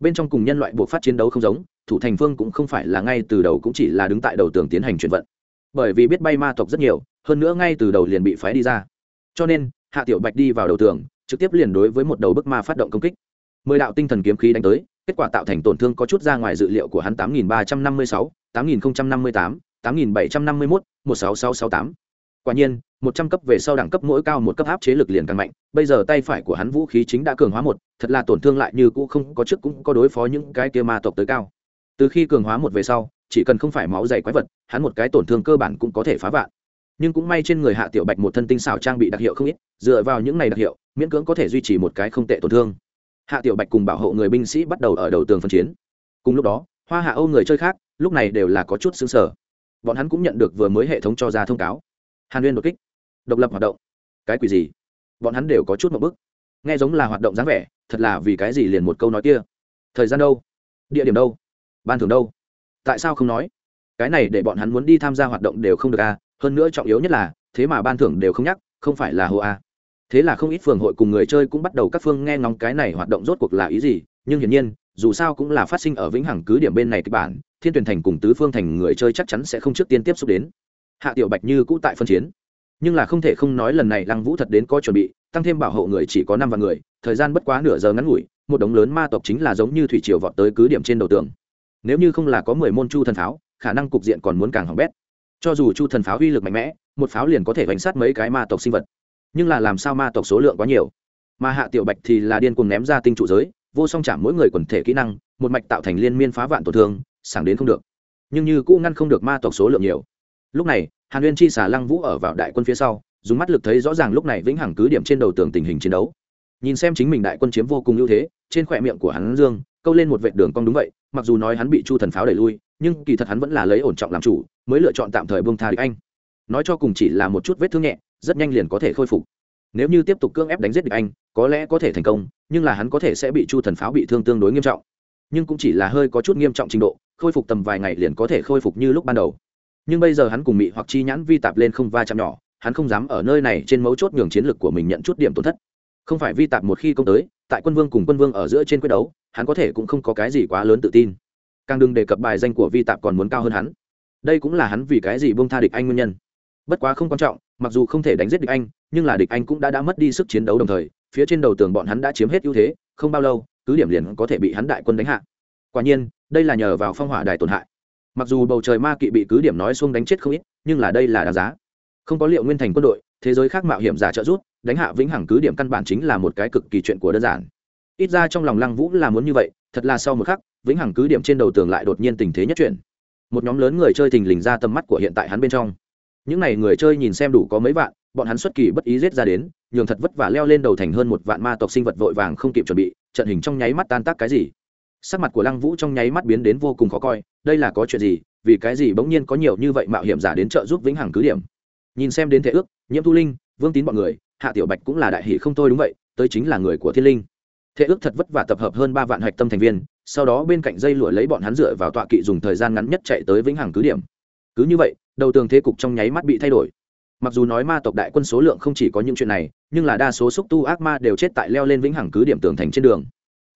Bên trong cùng nhân loại buộc phát chiến đấu không giống, thủ thành phương cũng không phải là ngay từ đầu cũng chỉ là đứng tại đầu tường tiến hành chuyển vận. Bởi vì biết bay ma tộc rất nhiều, hơn nữa ngay từ đầu liền bị phái đi ra. Cho nên, hạ tiểu bạch đi vào đầu tường, trực tiếp liền đối với một đầu bức ma phát động công kích. Mười đạo tinh thần kiếm khí đánh tới, kết quả tạo thành tổn thương có chút ra ngoài dự liệu của hắn tám nghìn ba trăm năm mươi sáu, tám nghìn năm mươi tám tám nghìn bảy trăm năm mươi mốt, một sáu sáu sáu tám quả nhiên, một trăm cấp về sau đẳng cấp mỗi cao một cấp áp chế lực liền càng mạnh, bây giờ tay phải của hắn vũ khí chính đã cường hóa một, thật là tổn thương lại như cũ không có trước cũng có đối phó những cái kia ma tộc tới cao. Từ khi cường hóa một về sau, chỉ cần không phải máu dày quái vật, hắn một cái tổn thương cơ bản cũng có thể phá vạn. Nhưng cũng may trên người hạ tiểu bạch một thân tinh xảo trang bị đặc hiệu không ít, dựa vào những này đặc hiệu, miễn cưỡng có thể duy trì một cái không tệ tổn thương. Hạ tiểu bạch cùng bảo hộ người binh sĩ bắt đầu ở đầu tường phân chiến. Cùng lúc đó, hoa hạ âu người chơi khác, lúc này đều là có chút xứng sở bọn hắn cũng nhận được vừa mới hệ thống cho ra thông cáo hàn uyên đột kích. Độc lập hoạt động. Cái quỷ gì? Bọn hắn đều có chút một bức. Nghe giống là hoạt động dáng vẻ, thật là vì cái gì liền một câu nói kia? Thời gian đâu? Địa điểm đâu? Ban thưởng đâu? Tại sao không nói? Cái này để bọn hắn muốn đi tham gia hoạt động đều không được a à? hơn nữa trọng yếu nhất là, thế mà ban thưởng đều không nhắc, không phải là hô a à. thế là không ít phường hội cùng người chơi cũng bắt đầu các phương nghe ngóng cái này hoạt động rốt cuộc là ý gì? Nhưng hiển nhiên, dù sao cũng là phát sinh ở vĩnh hằng cứ điểm bên này kịch bản, thiên tuyển thành cùng tứ phương thành người chơi chắc chắn sẽ không trước tiên tiếp xúc đến hạ tiểu bạch như cũ tại phân chiến. Nhưng là không thể không nói lần này lăng vũ thật đến có chuẩn bị, tăng thêm bảo hộ người chỉ có năm vạn người, thời gian bất quá nửa giờ ngắn ngủi, một đống lớn ma tộc chính là giống như thủy triều vọt tới cứ điểm trên đầu tường. Nếu như không là có mười môn chu thần pháo, khả năng cục diện còn muốn càng hỏng bét. Cho dù chu thần pháo uy lực mạnh mẽ, một pháo liền có thể bánh sát mấy cái ma tộc sinh vật. Nhưng là làm sao ma tộc số lượng quá nhiều? Mà hạ tiểu bạch thì là điên cuồng ném ra tinh trụ giới, vô song chạm mỗi người quần thể kỹ năng, một mạch tạo thành liên miên phá vạn tổn thương, sảng đến không được. Nhưng như cũ ngăn không được ma tộc số lượng nhiều lúc này, hàn uyên chi xả lăng vũ ở vào đại quân phía sau, dùng mắt lực thấy rõ ràng lúc này vĩnh hằng cứ điểm trên đầu tường tình hình chiến đấu. Nhìn xem chính mình đại quân chiếm vô cùng ưu thế, trên khỏe miệng của hắn dương, câu lên một vệ đường cong đúng vậy, mặc dù nói hắn bị chu thần pháo đẩy lui, nhưng kỳ thật hắn vẫn là lấy ổn trọng làm chủ, mới lựa chọn tạm thời bông tha địch anh. Nói cho cùng chỉ là một chút vết thương nhẹ, rất nhanh liền có thể khôi phục. Nếu như tiếp tục cưỡng ép đánh giết địch anh, có lẽ có thể thành công, nhưng là hắn có thể sẽ bị chu thần pháo bị thương tương đối nghiêm trọng. Nhưng cũng chỉ là hơi có chút nghiêm trọng trình độ, khôi phục tầm vài ngày liền có thể khôi phục như lúc ban đầu nhưng bây giờ hắn cùng mị hoặc chi nhãn vi tạp lên không va chạm nhỏ, hắn không dám ở nơi này trên mấu chốt nhường chiến lược của mình nhận chút điểm tổn thất. Không phải vi tạp một khi công tới, tại quân vương cùng quân vương ở giữa trên quyết đấu, hắn có thể cũng không có cái gì quá lớn tự tin. Càng đừng đề cập bài danh của vi tạp còn muốn cao hơn hắn. Đây cũng là hắn vì cái gì bông tha địch anh nguyên nhân. Bất quá không quan trọng, mặc dù không thể đánh giết địch anh, nhưng là địch anh cũng đã đã mất đi sức chiến đấu đồng thời, phía trên đầu tường bọn hắn đã chiếm hết ưu thế, không bao lâu, cứ điểm liền có thể bị hắn đại quân đánh hạ. Quả nhiên, đây là nhờ vào phong hỏa đài tổn hại mặc dù bầu trời ma kỵ bị cứ điểm nói xuông đánh chết không ít, nhưng là đây là đáng giá. Không có liệu nguyên thành quân đội, thế giới khác mạo hiểm giả trợ rút đánh hạ vĩnh hằng cứ điểm căn bản chính là một cái cực kỳ chuyện của đơn giản. Ít ra trong lòng lăng vũ là muốn như vậy, thật là sau một khắc, vĩnh hằng cứ điểm trên đầu tường lại đột nhiên tình thế nhất chuyển. Một nhóm lớn người chơi thình lình ra tầm mắt của hiện tại hắn bên trong. Những n à y người chơi nhìn xem đủ có mấy vạn, bọn hắn xuất kỳ bất ý rết ra đến, nhường thật vất vả leo lên đầu thành hơn một vạn ma tộc sinh vật vội vàng không kịp chuẩn bị, trận hình trong nháy mắt tan tác cái gì? Sắc mặt của lăng vũ trong nháy mắt biến đến vô cùng khó coi, đây là có chuyện gì? Vì cái gì bỗng nhiên có nhiều như vậy mạo hiểm giả đến trợ giúp vĩnh hằng cứ điểm? Nhìn xem đến thể ước, nhiễm thu linh, vương tín bọn người, hạ tiểu bạch cũng là đại hỷ không thôi đúng vậy, tới chính là người của thiên linh. Thế ước thật vất vả tập hợp hơn ba vạn hạch tâm thành viên, sau đó bên cạnh dây lụa lấy bọn hắn dựa vào tọa kỵ dùng thời gian ngắn nhất chạy tới vĩnh hằng cứ điểm. Cứ như vậy, đầu tường thế cục trong nháy mắt bị thay đổi. Mặc dù nói ma tộc đại quân số lượng không chỉ có những chuyện này, nhưng là đa số xúc tu ác ma đều chết tại leo lên vĩnh hằng cứ điểm tường thành trên đường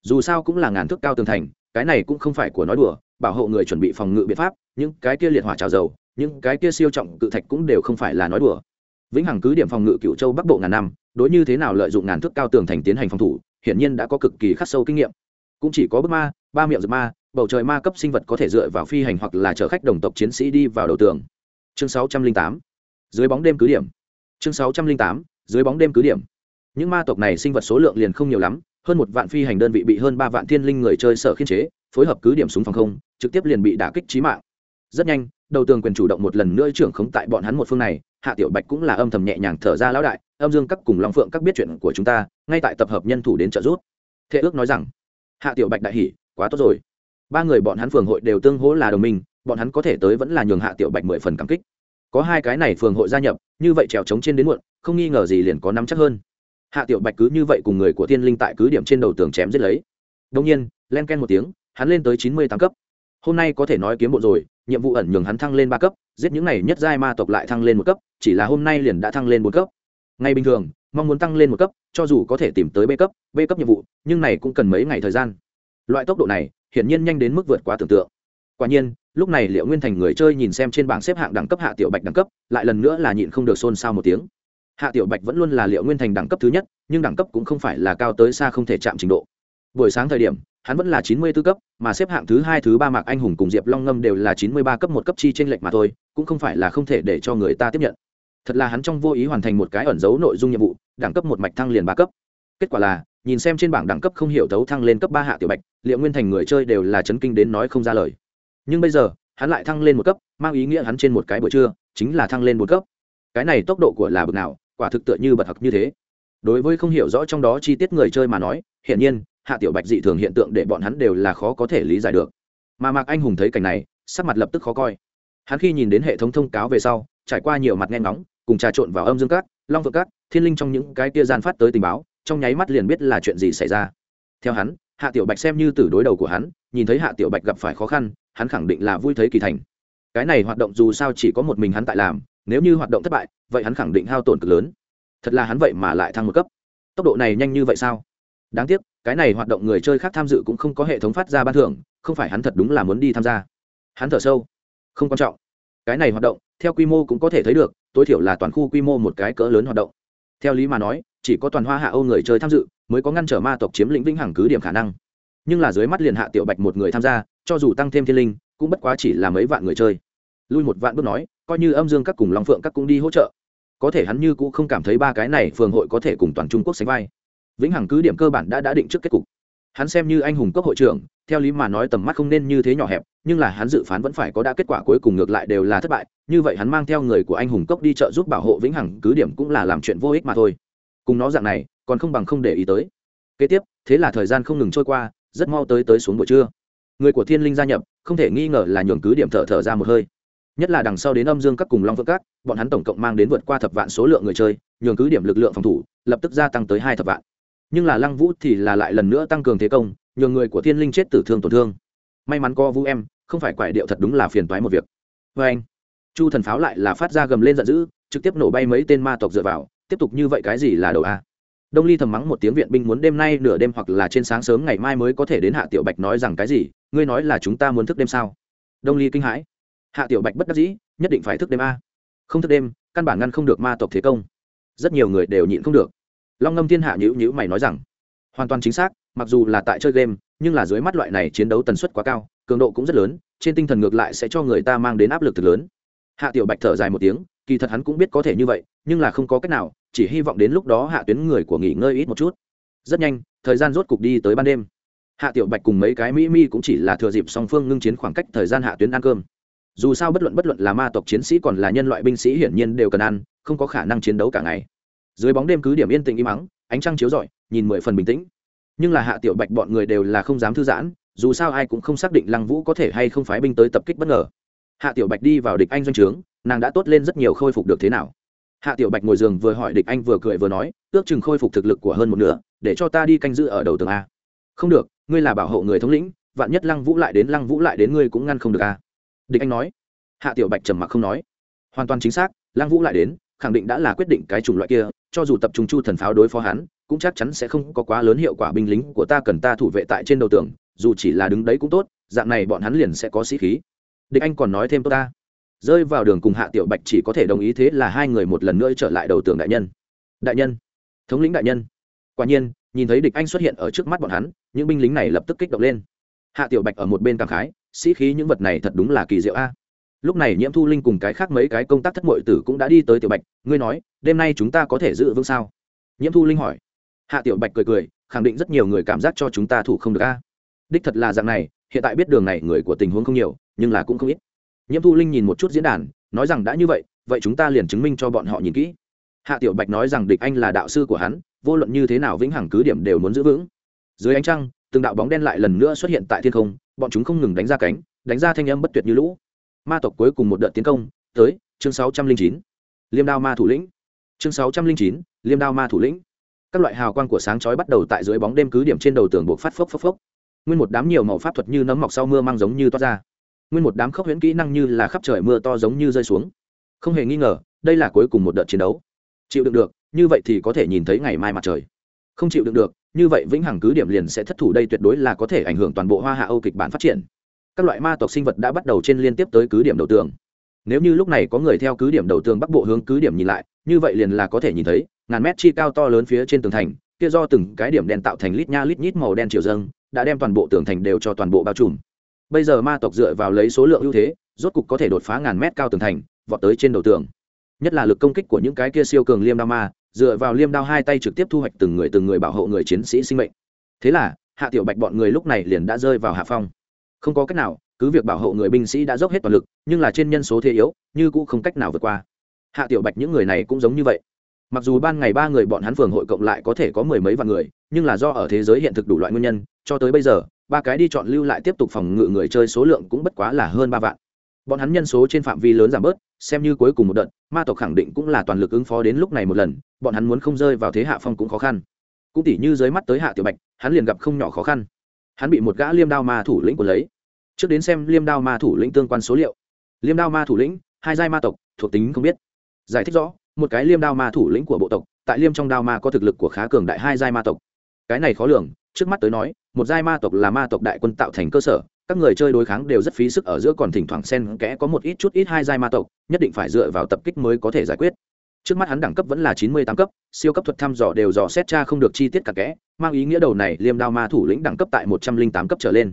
dù sao cũng là ngàn thước cao tường thành, cái này cũng không phải của nói đùa, bảo hộ người chuẩn bị phòng ngự biện pháp, những cái kia liệt hỏa trào dầu, những cái kia siêu trọng cự thạch cũng đều không phải là nói đùa. Vĩnh hằng cứ điểm phòng ngự cựu châu bắc bộ ngàn năm, đối như thế nào lợi dụng ngàn thước cao tường thành tiến hành phòng thủ, hiển nhiên đã có cực kỳ khắc sâu kinh nghiệm. Cũng chỉ có bức ma, ba miệng dược ma, bầu trời ma cấp sinh vật có thể dựa vào phi hành hoặc là chở khách đồng tộc chiến sĩ đi vào đầu tường. Chương sáu trăm linh tám, dưới bóng đêm cứ điểm. Chương sáu trăm linh tám, dưới bóng đêm cứ điểm. Những ma tộc này sinh vật số lượng liền không nhiều lắm hơn một vạn phi hành đơn vị bị hơn ba vạn thiên linh người chơi sở khiên chế, phối hợp cứ điểm súng phòng không, trực tiếp liền bị đả kích trí mạng. Rất nhanh, đầu tường quyền chủ động một lần nữa trưởng khống tại bọn hắn một phương này, hạ tiểu bạch cũng là âm thầm nhẹ nhàng thở ra lão đại, âm dương các cùng long phượng các biết chuyện của chúng ta, ngay tại tập hợp nhân thủ đến trợ giúp. Thế ước nói rằng, hạ tiểu bạch đại hỉ, quá tốt rồi. Ba người bọn hắn phường hội đều tương hỗ là đồng minh, bọn hắn có thể tới vẫn là nhường hạ tiểu bạch mười phần cảm kích. Có hai cái này phường hội gia nhập, như vậy trèo trống trên đến muộn, không nghi ngờ gì liền có nắm chắc hơn hạ tiểu bạch cứ như vậy cùng người của thiên linh tại cứ điểm trên đầu tường chém giết lấy. Đông nhiên, len ken một tiếng, hắn lên tới chín mươi tám cấp. Hôm nay có thể nói kiếm bộ rồi, nhiệm vụ ẩn nhường hắn thăng lên ba cấp, giết những này nhất giai ma tộc lại thăng lên một cấp, chỉ là hôm nay liền đã thăng lên một cấp. Ngay bình thường, mong muốn tăng lên một cấp, cho dù có thể tìm tới b cấp b cấp nhiệm vụ, nhưng này cũng cần mấy ngày thời gian. Loại tốc độ này, hiển nhiên nhanh đến mức vượt quá tưởng tượng. Quả nhiên, lúc này liệu nguyên thành người chơi nhìn xem trên bảng xếp hạng đẳng cấp hạ tiểu bạch đẳng cấp, lại lần nữa là nhịn không được xôn xao một tiếng hạ tiểu bạch vẫn luôn là liệu nguyên thành đẳng cấp thứ nhất, nhưng đẳng cấp cũng không phải là cao tới xa không thể chạm trình độ. Buổi sáng thời điểm, hắn vẫn là chín mươi 94 cấp, mà xếp hạng thứ hai, thứ ba mạc anh hùng cùng diệp long ngâm đều là chín mươi ba cấp một cấp chi trên lệch mà thôi, cũng không phải là không thể để cho người ta tiếp nhận. Thật là hắn trong vô ý hoàn thành một cái ẩn dấu nội dung nhiệm vụ, đẳng cấp một mạch thăng liền ba cấp. Kết quả là, nhìn xem trên bảng đẳng cấp không hiểu thấu thăng lên cấp ba hạ tiểu bạch, liệu nguyên thành người chơi đều là chấn kinh đến nói không ra lời. Nhưng bây giờ, hắn lại thăng lên một cấp, mang ý nghĩa hắn trên một cái buổi trưa, chính là thăng lên một cấp. Cái này tốc độ của là bực nào quả thực tựa như bật học như thế. Đối với không hiểu rõ trong đó chi tiết người chơi mà nói, hiển nhiên, hạ tiểu bạch dị thường hiện tượng để bọn hắn đều là khó có thể lý giải được. Mà mạc anh hùng thấy cảnh này, sắc mặt lập tức khó coi. Hắn khi nhìn đến hệ thống thông cáo về sau, trải qua nhiều mặt nghe ngóng, cùng trà trộn vào âm dương cát, long vượng cát, thiên linh trong những cái kia gian phát tới tình báo, trong nháy mắt liền biết là chuyện gì xảy ra. Theo hắn, hạ tiểu bạch xem như từ đối đầu của hắn, nhìn thấy hạ tiểu bạch gặp phải khó khăn, hắn khẳng định là vui thấy kỳ thành. Cái này hoạt động dù sao chỉ có một mình hắn tại làm nếu như hoạt động thất bại, vậy hắn khẳng định hao tổn cực lớn. Thật là hắn vậy mà lại thăng một cấp. Tốc độ này nhanh như vậy sao? Đáng tiếc, cái này hoạt động người chơi khác tham dự cũng không có hệ thống phát ra ban thưởng, không phải hắn thật đúng là muốn đi tham gia. Hắn thở sâu. Không quan trọng. Cái này hoạt động, theo quy mô cũng có thể thấy được, tối thiểu là toàn khu quy mô một cái cỡ lớn hoạt động. Theo lý mà nói, chỉ có toàn hoa hạ âu người chơi tham dự mới có ngăn trở ma tộc chiếm lĩnh vĩnh hằng cứ điểm khả năng. Nhưng là dưới mắt liền hạ tiểu bạch một người tham gia, cho dù tăng thêm thiên linh, cũng bất quá chỉ là mấy vạn người chơi. Lui một vạn bước nói coi như âm dương các cùng long phượng các cũng đi hỗ trợ. Có thể hắn như cũng không cảm thấy ba cái này phường hội có thể cùng toàn trung quốc sánh vai. Vĩnh hằng cứ điểm cơ bản đã đã định trước kết cục. Hắn xem như anh hùng cấp hội trưởng, theo lý mà nói tầm mắt không nên như thế nhỏ hẹp, nhưng là hắn dự phán vẫn phải có đã kết quả cuối cùng ngược lại đều là thất bại, như vậy hắn mang theo người của anh hùng cốc đi chợ giúp bảo hộ vĩnh hằng, cứ điểm cũng là làm chuyện vô ích mà thôi. Cùng nó dạng này, còn không bằng không để ý tới. Kế tiếp, thế là thời gian không ngừng trôi qua, rất mau tới tới xuống buổi trưa. Người của thiên linh gia nhập, không thể nghi ngờ là nhường cứ điểm thở thở ra một hơi nhất là đằng sau đến âm dương các cùng long vượng các, bọn hắn tổng cộng mang đến vượt qua thập vạn số lượng người chơi, nhường cứ điểm lực lượng phòng thủ, lập tức gia tăng tới hai thập vạn. Nhưng là lăng vũ thì là lại lần nữa tăng cường thế công, nhường người của thiên linh chết tử thương tổn thương. May mắn co vũ em, không phải quải điệu thật đúng là phiền toái một việc. Vê anh, chu thần pháo lại là phát ra gầm lên giận dữ, trực tiếp nổ bay mấy tên ma tộc dựa vào, tiếp tục như vậy cái gì là đầu a? Đông ly thầm mắng một tiếng viện binh muốn đêm nay nửa đêm hoặc là trên sáng sớm ngày mai mới có thể đến hạ tiểu bạch nói rằng cái gì, ngươi nói là chúng ta muốn thức đêm sao? Đông ly kinh hãi hạ tiểu bạch bất đắc dĩ, nhất định phải thức đêm a. Không thức đêm, căn bản ngăn không được ma tộc thế công. Rất nhiều người đều nhịn không được. Long ngâm thiên hạ nhữ nhữ mày nói rằng, hoàn toàn chính xác, mặc dù là tại chơi game, nhưng là dưới mắt loại này chiến đấu tần suất quá cao, cường độ cũng rất lớn, trên tinh thần ngược lại sẽ cho người ta mang đến áp lực thực lớn. Hạ tiểu bạch thở dài một tiếng, kỳ thật hắn cũng biết có thể như vậy, nhưng là không có cách nào, chỉ hy vọng đến lúc đó hạ tuyến người của nghỉ ngơi ít một chút. Rất nhanh, thời gian rốt cục đi tới ban đêm. Hạ tiểu bạch cùng mấy cái mỹ mi cũng chỉ là thừa dịp song phương ngưng chiến khoảng cách thời gian hạ tuyến ăn cơm dù sao bất luận bất luận là ma tộc chiến sĩ còn là nhân loại binh sĩ hiển nhiên đều cần ăn, không có khả năng chiến đấu cả ngày. Dưới bóng đêm cứ điểm yên tĩnh im mắng ánh trăng chiếu rọi, nhìn mười phần bình tĩnh. Nhưng là hạ tiểu bạch bọn người đều là không dám thư giãn, dù sao ai cũng không xác định lăng vũ có thể hay không phái binh tới tập kích bất ngờ. Hạ tiểu bạch đi vào địch anh doanh trướng, nàng đã tốt lên rất nhiều khôi phục được thế nào. Hạ tiểu bạch ngồi giường vừa hỏi địch anh vừa cười vừa nói, ước chừng khôi phục thực lực của hơn một nửa, để cho ta đi canh giữ ở đầu tường a. Không được, ngươi là bảo hộ người thống lĩnh, vạn nhất lăng vũ lại đến, lăng vũ lại đến, ngươi cũng ngăn không được a địch anh nói. Hạ tiểu bạch trầm mặc không nói. Hoàn toàn chính xác, lăng vũ lại đến, khẳng định đã là quyết định cái chủng loại kia, cho dù tập trung chu thần pháo đối phó hắn, cũng chắc chắn sẽ không có quá lớn hiệu quả binh lính của ta cần ta thủ vệ tại trên đầu tường, dù chỉ là đứng đấy cũng tốt, dạng này bọn hắn liền sẽ có sĩ khí. Địch anh còn nói thêm tốt ta. Rơi vào đường cùng hạ tiểu bạch chỉ có thể đồng ý thế là hai người một lần nữa trở lại đầu tường đại nhân. Đại nhân, thống lĩnh đại nhân. Quả nhiên, nhìn thấy địch anh xuất hiện ở trước mắt bọn hắn, những binh lính này lập tức kích động lên. Hạ tiểu bạch ở một bên cảm khái sĩ khí những vật này thật đúng là kỳ diệu a. Lúc này nhiễm thu linh cùng cái khác mấy cái công tác thất mội tử cũng đã đi tới tiểu bạch, ngươi nói, đêm nay chúng ta có thể giữ vững sao? Nhiễm thu linh hỏi. Hạ tiểu bạch cười cười, khẳng định rất nhiều người cảm giác cho chúng ta thủ không được a. Đích thật là dạng này, hiện tại biết đường này người của tình huống không nhiều, nhưng là cũng không ít. Nhiễm thu linh nhìn một chút diễn đàn, nói rằng, đã như vậy vậy chúng ta liền chứng minh cho bọn họ nhìn kỹ. Hạ tiểu bạch nói rằng, địch anh là đạo sư của hắn, vô luận như thế nào vĩnh hằng cứ điểm đều muốn giữ vững. Dưới ánh trăng từng đạo bóng đen lại lần nữa xuất hiện tại thiên không, bọn chúng không ngừng đánh ra cánh, đánh ra thanh âm bất tuyệt như lũ. Ma tộc cuối cùng một đợt tiến công, tới, chương sáu trăm linh chín. Liêm đao ma thủ lĩnh. Chương sáu trăm linh chín, liêm đao ma thủ lĩnh. Các loại hào quang của sáng chói bắt đầu tại dưới bóng đêm cứ điểm trên đầu tường buộc phát phốc phốc phốc. Nguyên một đám nhiều màu pháp thuật như nấm mọc sau mưa mang giống như toát ra. Nguyên một đám khốc huyễn kỹ năng như là khắp trời mưa to giống như rơi xuống. Không hề nghi ngờ, đây là cuối cùng một đợt chiến đấu. Chịu đựng được, như vậy thì có thể nhìn thấy ngày mai mặt trời. Không chịu đựng được như vậy vĩnh hằng cứ điểm liền sẽ thất thủ đây tuyệt đối là có thể ảnh hưởng toàn bộ hoa hạ âu kịch bản phát triển. Các loại ma tộc sinh vật đã bắt đầu trên liên tiếp tới cứ điểm đầu tường. Nếu như lúc này có người theo cứ điểm đầu tường bắc bộ hướng cứ điểm nhìn lại, như vậy liền là có thể nhìn thấy, ngàn mét chi cao to lớn phía trên tường thành, kia do từng cái điểm đen tạo thành lít nha lít nhít màu đen chiều dâng, đã đem toàn bộ tường thành đều cho toàn bộ bao trùm. Bây giờ ma tộc dựa vào lấy số lượng ưu thế, rốt cục có thể đột phá ngàn mét cao tường thành, vọt tới trên đầu tường. Nhất là lực công kích của những cái kia siêu cường liêm đao ma dựa vào liêm đao hai tay trực tiếp thu hoạch từng người từng người bảo hộ người chiến sĩ sinh mệnh. Thế là, hạ tiểu bạch bọn người lúc này liền đã rơi vào hạ phong. Không có cách nào, cứ việc bảo hộ người binh sĩ đã dốc hết toàn lực, nhưng là trên nhân số thế yếu, như cũng không cách nào vượt qua. Hạ tiểu bạch những người này cũng giống như vậy. Mặc dù ban ngày ba người bọn hắn phường hội cộng lại có thể có mười mấy vạn người, nhưng là do ở thế giới hiện thực đủ loại nguyên nhân, cho tới bây giờ, ba cái đi chọn lưu lại tiếp tục phòng ngự người chơi số lượng cũng bất quá là hơn ba vạn bọn hắn nhân số trên phạm vi lớn giảm bớt, xem như cuối cùng một đợt, ma tộc khẳng định cũng là toàn lực ứng phó đến lúc này một lần, bọn hắn muốn không rơi vào thế hạ phong cũng khó khăn. Cũng tỉ như dưới mắt tới hạ tiểu bạch, hắn liền gặp không nhỏ khó khăn. Hắn bị một gã liêm đao ma thủ lĩnh của lấy. Trước đến xem liêm đao ma thủ lĩnh tương quan số liệu. Liêm đao ma thủ lĩnh, hai giai ma tộc, thuộc tính không biết. Giải thích rõ, một cái liêm đao ma thủ lĩnh của bộ tộc, tại liêm trong đao ma có thực lực của khá cường đại hai giai ma tộc. Cái này khó lường, trước mắt tới nói, một giai ma tộc là ma tộc đại quân tạo thành cơ sở các người chơi đối kháng đều rất phí sức ở giữa còn thỉnh thoảng xen kẽ có một ít chút ít hai giai ma tộc, nhất định phải dựa vào tập kích mới có thể giải quyết. Trước mắt hắn đẳng cấp vẫn là chín mươi tám cấp, siêu cấp thuật thăm dò đều dò xét tra không được chi tiết cả kẽ, mang ý nghĩa đầu này liêm đao ma thủ lĩnh đẳng cấp tại một trăm linh tám cấp trở lên.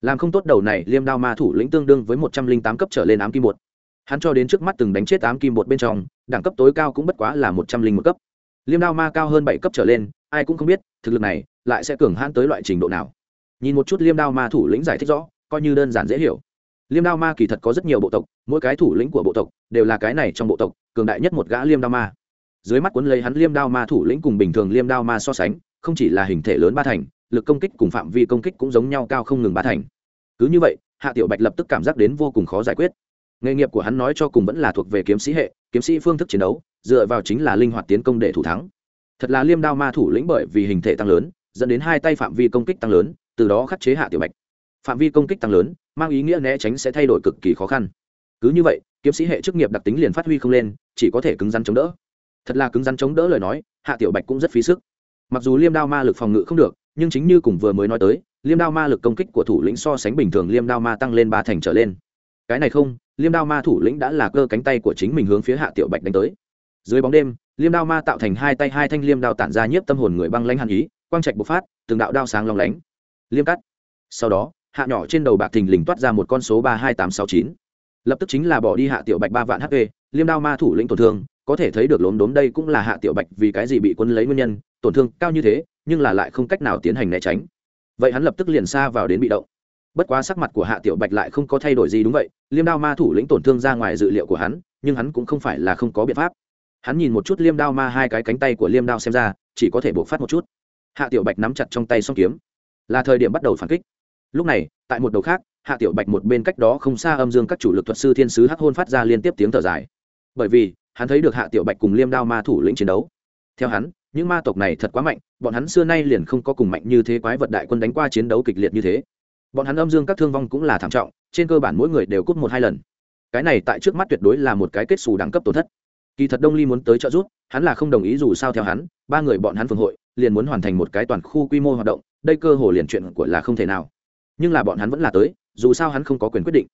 Làm không tốt đầu này liêm đao ma thủ lĩnh tương đương với một trăm linh tám cấp trở lên ám kim một hắn cho đến trước mắt từng đánh chết ám kim một bên trong, đẳng cấp tối cao cũng bất quá là một trăm linh một cấp. Liêm đao ma cao hơn bảy cấp trở lên, ai cũng không biết, thực lực này lại sẽ cường hãn tới loại trình độ nào nhìn một chút liêm đao ma thủ lĩnh giải thích rõ, coi như đơn giản dễ hiểu. Liêm đao ma kỳ thật có rất nhiều bộ tộc, mỗi cái thủ lĩnh của bộ tộc đều là cái này trong bộ tộc, cường đại nhất một gã liêm đao ma. Dưới mắt cuốn lấy hắn liêm đao ma thủ lĩnh cùng bình thường liêm đao ma so sánh, không chỉ là hình thể lớn ba thành, lực công kích cùng phạm vi công kích cũng giống nhau cao không ngừng ba thành. Cứ như vậy, hạ tiểu bạch lập tức cảm giác đến vô cùng khó giải quyết. Nghề nghiệp của hắn nói cho cùng vẫn là thuộc về kiếm sĩ hệ, kiếm sĩ phương thức chiến đấu, dựa vào chính là linh hoạt tiến công để thủ thắng. Thật là liêm đao ma thủ lĩnh bởi vì hình thể tăng lớn, dẫn đến hai tay phạm vi công kích tăng lớn từ đó khắc chế hạ tiểu bạch. Phạm vi công kích tăng lớn, mang ý nghĩa né tránh sẽ thay đổi cực kỳ khó khăn. Cứ như vậy, kiếm sĩ hệ chức nghiệp đặc tính liền phát huy không lên, chỉ có thể cứng rắn chống đỡ. Thật là cứng rắn chống đỡ lời nói, hạ tiểu bạch cũng rất phí sức. Mặc dù liêm đao ma lực phòng ngự không được, nhưng chính như cùng vừa mới nói tới, liêm đao ma lực công kích của thủ lĩnh so sánh bình thường liêm đao ma tăng lên ba thành trở lên. Cái này không, liêm đao ma thủ lĩnh đã là cơ cánh tay của chính mình hướng phía hạ tiểu bạch đánh tới. Dưới bóng đêm, liêm đao ma tạo thành hai tay hai thanh liêm đao tản ra nhiếp tâm hồn người băng lãnh hàn ý, quang trạch bộc phát, từng đạo đao sáng long lánh liêm cắt. Sau đó, hạ nhỏ trên đầu bạc thình lình toát ra một con số ba hai tám sáu chín. Lập tức chính là bỏ đi hạ tiểu bạch ba vạn hp liêm đao ma thủ lĩnh tổn thương, có thể thấy được lốm đốm đây cũng là hạ tiểu bạch vì cái gì bị quân lấy nguyên nhân, tổn thương cao như thế, nhưng là lại không cách nào tiến hành né tránh. Vậy hắn lập tức liền xa vào đến bị động. Bất quá sắc mặt của hạ tiểu bạch lại không có thay đổi gì đúng vậy, liêm đao ma thủ lĩnh tổn thương ra ngoài dự liệu của hắn, nhưng hắn cũng không phải là không có biện pháp. Hắn nhìn một chút liêm đao ma hai cái cánh tay của liêm đao xem ra, chỉ có thể buộc phát một chút. Hạ tiểu bạch nắm chặt trong tay song kiếm là thời điểm bắt đầu phản kích. Lúc này, tại một đầu khác, hạ tiểu bạch một bên cách đó không xa âm dương các chủ lực thuật sư thiên sứ hắc hôn phát ra liên tiếp tiếng thở dài. Bởi vì, hắn thấy được hạ tiểu bạch cùng liêm đao ma thủ lĩnh chiến đấu. Theo hắn, những ma tộc này thật quá mạnh, bọn hắn xưa nay liền không có cùng mạnh như thế quái vật đại quân đánh qua chiến đấu kịch liệt như thế. Bọn hắn âm dương các thương vong cũng là thảm trọng, trên cơ bản mỗi người đều cút một hai lần. Cái này tại trước mắt tuyệt đối là một cái kết xù đẳng cấp tổn thất. Kỳ thật đông ly muốn tới trợ giúp, hắn là không đồng ý dù sao theo hắn, ba người bọn hắn phường hội, liền muốn hoàn thành một cái toàn khu quy mô hoạt động đây cơ hồ liền chuyện của là không thể nào. Nhưng là bọn hắn vẫn là tới, dù sao hắn không có quyền quyết định.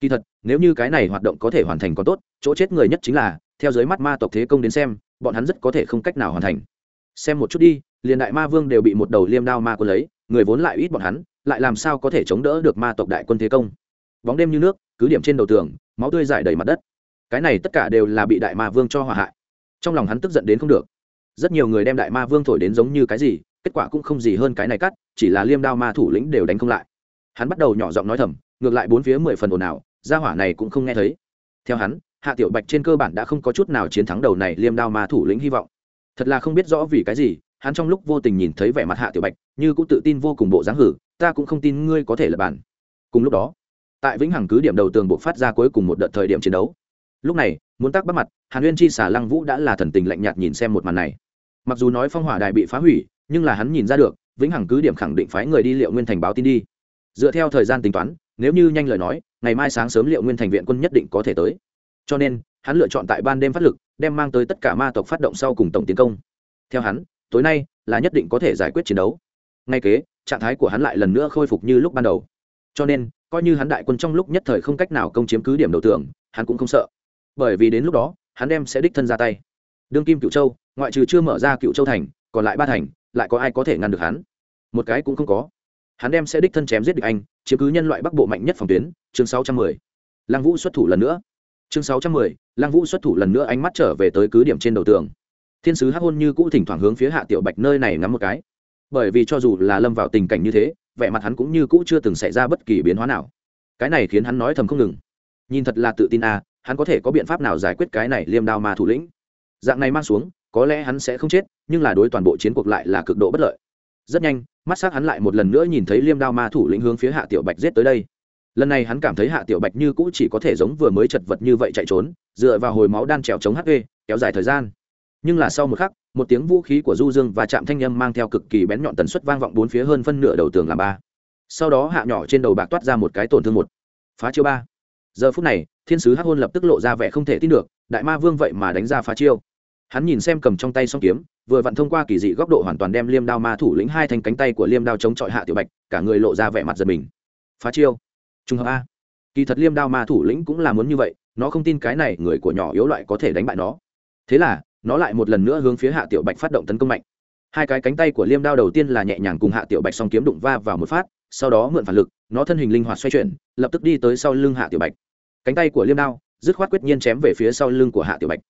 Kỳ thật, nếu như cái này hoạt động có thể hoàn thành còn tốt, chỗ chết người nhất chính là, theo dưới mắt ma tộc thế công đến xem, bọn hắn rất có thể không cách nào hoàn thành. Xem một chút đi, liền đại ma vương đều bị một đầu liêm đao ma quân lấy, người vốn lại ít bọn hắn, lại làm sao có thể chống đỡ được ma tộc đại quân thế công? Bóng đêm như nước, cứ điểm trên đầu tường, máu tươi giải đầy mặt đất. Cái này tất cả đều là bị đại ma vương cho hỏa hại. Trong lòng hắn tức giận đến không được. Rất nhiều người đem đại ma vương thổi đến giống như cái gì kết quả cũng không gì hơn cái này cắt, chỉ là liêm đao ma thủ lĩnh đều đánh không lại. Hắn bắt đầu nhỏ giọng nói thầm, ngược lại bốn phía mười phần ồn ào, gia hỏa này cũng không nghe thấy. Theo hắn, hạ tiểu bạch trên cơ bản đã không có chút nào chiến thắng đầu này liêm đao ma thủ lĩnh hy vọng. Thật là không biết rõ vì cái gì, hắn trong lúc vô tình nhìn thấy vẻ mặt hạ tiểu bạch, như cũng tự tin vô cùng bộ dáng hử, ta cũng không tin ngươi có thể là bản cùng lúc đó, tại vĩnh hằng cứ điểm đầu tường buộc phát ra cuối cùng một đợt thời điểm chiến đấu. Lúc này, muốn tác bắt mặt, hàn uyên chi xả lăng vũ đã là thần tình lạnh nhạt nhìn xem một màn này. Mặc dù nói phong hỏa đài bị phá hủy nhưng là hắn nhìn ra được, vĩnh hằng cứ điểm khẳng định phái người đi liệu nguyên thành báo tin đi. Dựa theo thời gian tính toán, nếu như nhanh lời nói, ngày mai sáng sớm liệu nguyên thành viện quân nhất định có thể tới. Cho nên, hắn lựa chọn tại ban đêm phát lực, đem mang tới tất cả ma tộc phát động sau cùng tổng tiến công. Theo hắn, tối nay là nhất định có thể giải quyết chiến đấu. Ngay kế, trạng thái của hắn lại lần nữa khôi phục như lúc ban đầu. Cho nên, coi như hắn đại quân trong lúc nhất thời không cách nào công chiếm cứ điểm đầu tưởng hắn cũng không sợ. Bởi vì đến lúc đó, hắn đem sẽ đích thân ra tay. Đương kim cựu châu, ngoại trừ chưa mở ra cựu châu thành, còn lại ba thành lại có ai có thể ngăn được hắn? Một cái cũng không có. Hắn đem sẽ đích thân chém giết địch anh, chiếm cứ nhân loại bắc bộ mạnh nhất phòng tuyến, chương sáu trăm mười. Lăng vũ xuất thủ lần nữa. Chương sáu trăm mười, lăng vũ xuất thủ lần nữa ánh mắt trở về tới cứ điểm trên đầu tường. Thiên sứ hắc hôn như cũ thỉnh thoảng hướng phía hạ tiểu bạch nơi này ngắm một cái. Bởi vì cho dù là lâm vào tình cảnh như thế, vẻ mặt hắn cũng như cũ chưa từng xảy ra bất kỳ biến hóa nào. Cái này khiến hắn nói thầm không ngừng. Nhìn thật là tự tin à hắn có thể có biện pháp nào giải quyết cái này liêm đao ma thủ lĩnh? Dạng này mang xuống có lẽ hắn sẽ không chết, nhưng là đối toàn bộ chiến cuộc lại là cực độ bất lợi. Rất nhanh, mắt s á c hắn lại một lần nữa nhìn thấy liêm đao ma thủ lĩnh hướng phía hạ tiểu bạch giết tới đây. Lần này hắn cảm thấy hạ tiểu bạch như cũ chỉ có thể giống vừa mới chật vật như vậy chạy trốn, dựa vào hồi máu đan trèo chống hp kéo dài thời gian. Nhưng là sau một khắc, một tiếng vũ khí của du dương và chạm thanh â m mang theo cực kỳ bén nhọn tần suất vang vọng bốn phía hơn phân nửa đầu tường làm ba. Sau đó hạ nhỏ trên đầu bạc toát ra một cái tổn thương một. Phá chiêu ba. Giờ phút này, thiên sứ hắc hôn lập tức lộ ra vẻ không thể tin được, đại ma vương vậy mà đánh ra phá chiêu hắn nhìn xem cầm trong tay song kiếm, vừa vặn thông qua kỳ dị góc độ hoàn toàn đem liêm đao ma thủ lĩnh hai thành cánh tay của liêm đao chống chọi hạ tiểu bạch, cả người lộ ra vẻ mặt giật mình. Phá chiêu. Trung hợp a. Kỳ thật liêm đao ma thủ lĩnh cũng là muốn như vậy, nó không tin cái này người của nhỏ yếu loại có thể đánh bại nó. Thế là, nó lại một lần nữa hướng phía hạ tiểu bạch phát động tấn công mạnh. Hai cái cánh tay của liêm đao đầu tiên là nhẹ nhàng cùng hạ tiểu bạch song kiếm đụng va vào một phát, sau đó mượn phản lực, nó thân hình linh hoạt xoay chuyển, lập tức đi tới sau lưng hạ tiểu bạch. Cánh tay của liêm đao, dứt khoát quyết nhiên chém về phía sau lưng của hạ tiểu bạch.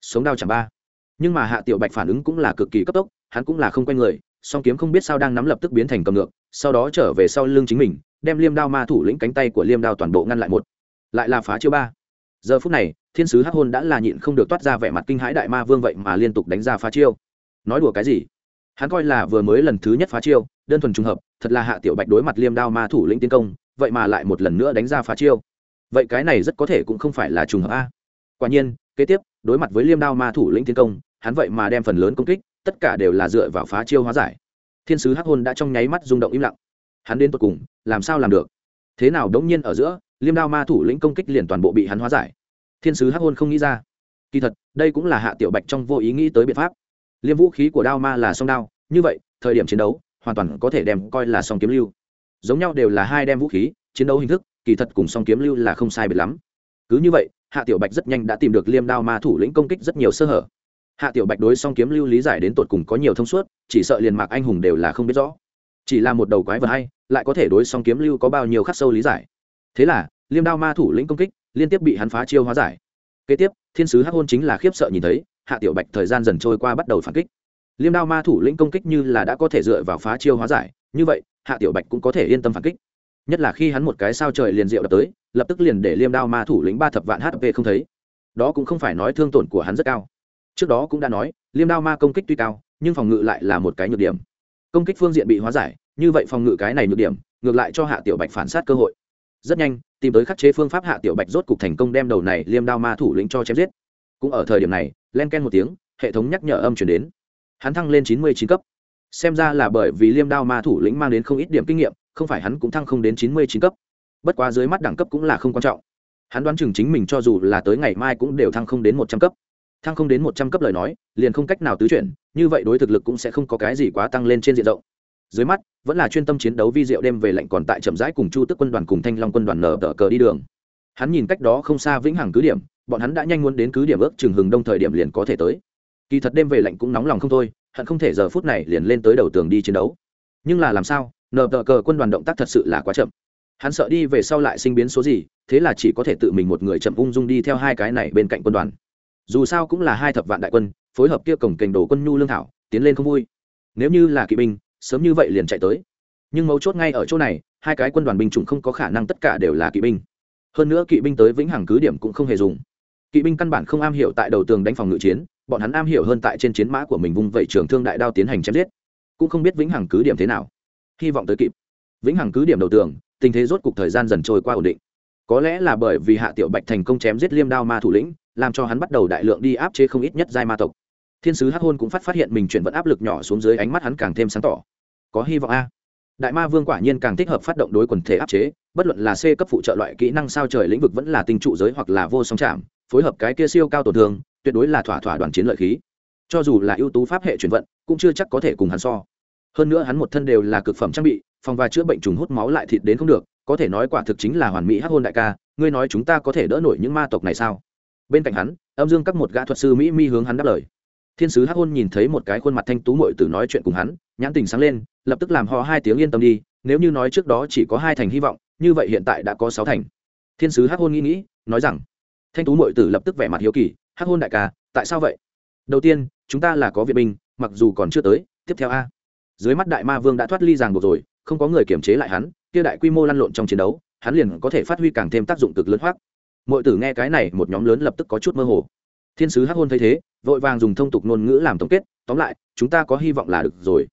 Sống đao chẳng ba nhưng mà hạ tiểu bạch phản ứng cũng là cực kỳ cấp tốc, hắn cũng là không quen người, song kiếm không biết sao đang nắm lập tức biến thành cầm ngược, sau đó trở về sau lưng chính mình, đem liêm đao ma thủ lĩnh cánh tay của liêm đao toàn bộ ngăn lại một. Lại là phá chiêu ba. Giờ phút này, thiên sứ hắc hôn đã là nhịn không được toát ra vẻ mặt kinh hãi đại ma vương vậy mà liên tục đánh ra phá chiêu. Nói đùa cái gì? Hắn coi là vừa mới lần thứ nhất phá chiêu, đơn thuần trùng hợp, thật là hạ tiểu bạch đối mặt liêm đao ma thủ lĩnh tiến công, vậy mà lại một lần nữa đánh ra phá chiêu. Vậy cái này rất có thể cũng không phải là trùng hợp a quả nhiên, kế tiếp, đối mặt với liêm đao ma thủ lĩnh tiến công, hắn vậy mà đem phần lớn công kích, tất cả đều là dựa vào phá chiêu hóa giải. Thiên sứ hắc hôn đã trong nháy mắt rung động im lặng. Hắn đến tột cùng, làm sao làm được? Thế nào đống nhiên ở giữa, liêm đao ma thủ lĩnh công kích liền toàn bộ bị hắn hóa giải? Thiên sứ hắc hôn không nghĩ ra. Kỳ thật, đây cũng là hạ tiểu bạch trong vô ý nghĩ tới biện pháp. Liêm vũ khí của đao ma là song đao, như vậy, thời điểm chiến đấu, hoàn toàn có thể đem coi là song kiếm lưu. Giống nhau đều là hai đem vũ khí, chiến đấu hình thức, kỳ thật cùng song kiếm lưu là không sai biệt lắm. Cứ như vậy hạ tiểu bạch rất nhanh đã tìm được liêm đao ma thủ lĩnh công kích rất nhiều sơ hở. Hạ tiểu bạch đối song kiếm lưu lý giải đến tột cùng có nhiều thông suốt, chỉ sợ liền mạc anh hùng đều là không biết rõ. Chỉ là một đầu quái vật hay, lại có thể đối song kiếm lưu có bao nhiêu khắc sâu lý giải. Thế là, liêm đao ma thủ lĩnh công kích liên tiếp bị hắn phá chiêu hóa giải. Kế tiếp, thiên sứ hắc hôn chính là khiếp sợ nhìn thấy, hạ tiểu bạch thời gian dần trôi qua bắt đầu phản kích. Liêm đao ma thủ lĩnh công kích như là đã có thể dựa vào phá chiêu hóa giải, như vậy, hạ tiểu bạch cũng có thể yên tâm phản kích. Nhất là khi hắn một cái sao trời liền diệu đập tới lập tức liền để liêm đao ma thủ lĩnh ba thập vạn hp không thấy. Đó cũng không phải nói thương tổn của hắn rất cao. Trước đó cũng đã nói, liêm đao ma công kích tuy cao, nhưng phòng ngự lại là một cái nhược điểm. Công kích phương diện bị hóa giải, như vậy phòng ngự cái này nhược điểm, ngược lại cho hạ tiểu bạch phản sát cơ hội. Rất nhanh, tìm tới khắc chế phương pháp hạ tiểu bạch rốt cục thành công đem đầu này liêm đao ma thủ lĩnh cho chém giết. Cũng ở thời điểm này, len ken một tiếng, hệ thống nhắc nhở âm chuyển đến. Hắn thăng lên chín mươi chín cấp. Xem ra là bởi vì liêm đao ma thủ lĩnh mang đến không ít điểm kinh nghiệm, không phải hắn cũng thăng không đến chín mươi chín cấp bất quá dưới mắt đẳng cấp cũng là không quan trọng. Hắn đoán chừng chính mình cho dù là tới ngày mai cũng đều thăng không đến một trăm cấp. Thăng không đến một trăm cấp lời nói, liền không cách nào tứ chuyển, như vậy đối thực lực cũng sẽ không có cái gì quá tăng lên trên diện rộng. Dưới mắt, vẫn là chuyên tâm chiến đấu vi diệu đêm về lệnh còn tại chậm rãi cùng chu tức quân đoàn cùng thanh long quân đoàn nở tờ cờ đi đường. Hắn nhìn cách đó không xa vĩnh hằng cứ điểm, bọn hắn đã nhanh muốn đến cứ điểm ước chừng hừng đông thời điểm liền có thể tới. Kỳ thật đêm về lệnh cũng nóng lòng không thôi, hận không thể giờ phút này liền lên tới đầu tường đi chiến đấu. Nhưng là làm sao, nở tờ cờ quân đoàn động tác thật sự là quá chậm hắn sợ đi về sau lại sinh biến số gì, thế là chỉ có thể tự mình một người chậm ung dung đi theo hai cái này bên cạnh quân đoàn. Dù sao cũng là hai thập vạn đại quân, phối hợp kia cổng kềnh đồ quân nhu lương thảo, tiến lên không vui. Nếu như là kỵ binh, sớm như vậy liền chạy tới. Nhưng mấu chốt ngay ở chỗ này, hai cái quân đoàn binh chủng không có khả năng tất cả đều là kỵ binh. Hơn nữa kỵ binh tới vĩnh hằng cứ điểm cũng không hề dùng. Kỵ binh căn bản không am hiểu tại đầu tường đánh phòng ngự chiến, bọn hắn am hiểu hơn tại trên chiến mã của mình vung vẩy trường thương đại đao tiến hành chém giết. Cũng không biết vĩnh hằng cứ điểm thế nào. Hy vọng tới kịp. Vĩnh hằng cứ điểm đầu tường tình thế rốt cục thời gian dần trôi qua ổn định. Có lẽ là bởi vì hạ tiểu bạch thành công chém giết liêm đao ma thủ lĩnh, làm cho hắn bắt đầu đại lượng đi áp chế không ít nhất giai ma tộc. Thiên sứ hắc hôn cũng phát phát hiện mình chuyển vận áp lực nhỏ xuống dưới ánh mắt hắn càng thêm sáng tỏ. Có hy vọng a. Đại ma vương quả nhiên càng thích hợp phát động đối quần thể áp chế, bất luận là c cấp phụ trợ loại kỹ năng sao trời lĩnh vực vẫn là tinh trụ giới hoặc là vô song chạm phối hợp cái kia siêu cao tổn thương, tuyệt đối là thỏa thỏa đoàn chiến lợi khí. Cho dù là ưu tú pháp hệ chuyển vận, cũng chưa chắc có thể cùng hắn so. Hơn nữa hắn một thân đều là cực phẩm trang bị phòng và chữa bệnh trùng hút máu lại thịt đến không được, có thể nói quả thực chính là hoàn mỹ hắc hôn đại ca, ngươi nói chúng ta có thể đỡ nổi những ma tộc này sao? Bên cạnh hắn, âm dương các một gã thuật sư mỹ mi hướng hắn đáp lời. Thiên sứ hắc hôn nhìn thấy một cái khuôn mặt thanh tú mội từ nói chuyện cùng hắn, nhãn tình sáng lên, lập tức làm ho hai tiếng yên tâm đi, nếu như nói trước đó chỉ có hai thành hy vọng, như vậy hiện tại đã có sáu thành. Thiên sứ hắc hôn nghĩ nghĩ, nói rằng, thanh tú mội tử lập tức vẻ mặt hiếu kỳ, hắc hôn đại ca, tại sao vậy? Đầu tiên, chúng ta là có viện binh, mặc dù còn chưa tới, tiếp theo a. Dưới mắt đại ma vương đã thoát ly ràng buộc rồi không có người kiểm chế lại hắn, kia đại quy mô lăn lộn trong chiến đấu, hắn liền có thể phát huy càng thêm tác dụng cực lớn hoác mọi tử nghe cái này, một nhóm lớn lập tức có chút mơ hồ. Thiên sứ hắc hôn thấy thế, vội vàng dùng thông tục ngôn ngữ làm tổng kết, tóm lại, chúng ta có hy vọng là được rồi.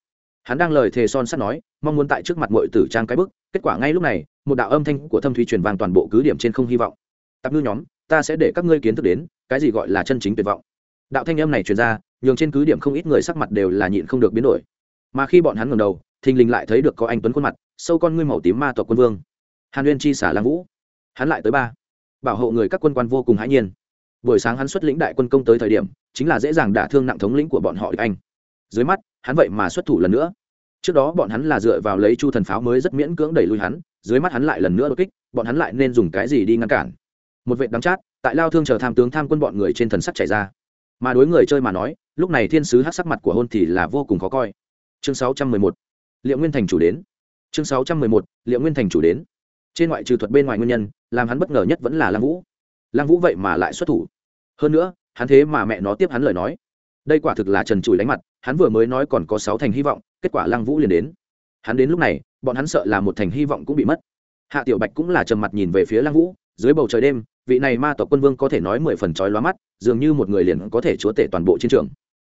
Hắn đang lời thề son sắt nói, mong muốn tại trước mặt mọi tử trang cái bức, kết quả ngay lúc này, một đạo âm thanh của thâm thủy truyền vang toàn bộ cứ điểm trên không hy vọng. Tạp ngư nhóm, ta sẽ để các ngươi kiến thức đến, cái gì gọi là chân chính tuyệt vọng. Đạo thanh âm này truyền ra, nhường trên cứ điểm không ít người sắc mặt đều là nhịn không được biến đổi. Mà khi bọn hắn ngẩng đầu thình lình lại thấy được có anh tuấn khuôn mặt, sâu con ngươi màu tím ma tộc quân vương. Hàn uyên chi xả lang vũ. Hắn lại tới ba. Bảo hộ người các quân quan vô cùng hãi nhiên. Buổi sáng hắn xuất lĩnh đại quân công tới thời điểm, chính là dễ dàng đả thương nặng thống lĩnh của bọn họ địch anh. Dưới mắt, hắn vậy mà xuất thủ lần nữa. Trước đó bọn hắn là dựa vào lấy chu thần pháo mới rất miễn cưỡng đẩy lui hắn, dưới mắt hắn lại lần nữa đột kích, bọn hắn lại nên dùng cái gì đi ngăn cản? Một vệ đắng chát, tại lao thương chờ tham tướng tham quân bọn người trên thần sắc chảy ra. Mà đối người chơi mà nói, lúc này thiên sứ hát sắc mặt của hôn thì là vô cùng khó coi. Chương sáu trăm mười một liệu nguyên thành chủ đến. Chương sáu trăm mười một, liệu nguyên thành chủ đến. Trên ngoại trừ thuật bên ngoài nguyên nhân, làm hắn bất ngờ nhất vẫn là lăng vũ. Lăng vũ vậy mà lại xuất thủ. Hơn nữa, hắn thế mà mẹ nó tiếp hắn lời nói. Đây quả thực là trần trụi đánh mặt, hắn vừa mới nói còn có sáu thành hy vọng, kết quả lăng vũ liền đến. Hắn đến lúc này, bọn hắn sợ là một thành hy vọng cũng bị mất. Hạ tiểu bạch cũng là trầm mặt nhìn về phía lăng vũ, dưới bầu trời đêm, vị này ma tộc quân vương có thể nói mười phần trói lóa mắt, dường như một người liền có thể chúa tể toàn bộ chiến trường.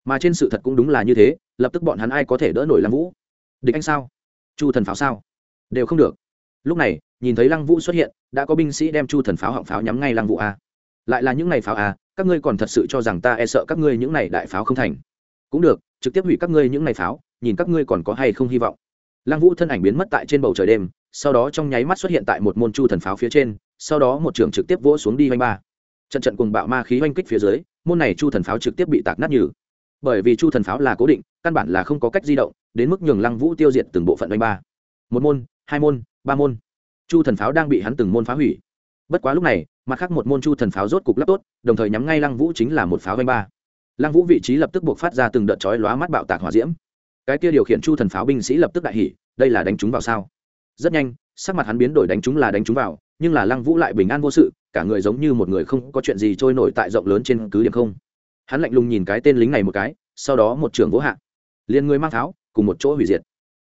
Mà trên sự thật cũng đúng là như thế, lập tức bọn hắn ai có thể đỡ nổi lăng vũ? Địch anh sao? Chu thần pháo sao? Đều không được. Lúc này, nhìn thấy lăng vũ xuất hiện, đã có binh sĩ đem chu thần pháo họng pháo nhắm ngay lăng vũ a. Lại là những ngày pháo a, các ngươi còn thật sự cho rằng ta e sợ các ngươi những ngày đại pháo không thành? Cũng được, trực tiếp hủy các ngươi những ngày pháo, nhìn các ngươi còn có hay không hy vọng. Lăng vũ thân ảnh biến mất tại trên bầu trời đêm, sau đó trong nháy mắt xuất hiện tại một môn chu thần pháo phía trên, sau đó một trường trực tiếp vỗ xuống đi oanh ba. Trận trận cùng bạo ma khí oanh kích phía dưới, môn này chu thần pháo trực tiếp bị tạc nát nhừ bởi vì chu thần pháo là cố định, căn bản là không có cách di động, đến mức nhường lăng vũ tiêu diệt từng bộ phận oanh ba. Một môn, hai môn, ba môn. Chu thần pháo đang bị hắn từng môn phá hủy. Bất quá lúc này, mặt khác một môn chu thần pháo rốt cục lắp tốt, đồng thời nhắm ngay lăng vũ chính là một pháo oanh ba. Lăng vũ vị trí lập tức buộc phát ra từng đợt chói lóa mắt bạo tạc hỏa diễm. Cái kia điều khiển chu thần pháo binh sĩ lập tức đại hỉ, đây là đánh chúng vào sao? Rất nhanh, sắc mặt hắn biến đổi đánh chúng là đánh chúng vào, nhưng là lăng vũ lại bình an vô sự, cả người giống như một người không có chuyện gì trôi nổi tại rộng lớn trên cứ điểm không hắn lạnh lùng nhìn cái tên lính này một cái, sau đó một trưởng vỗ hạ. Liền người mang tháo, cùng một chỗ hủy diệt.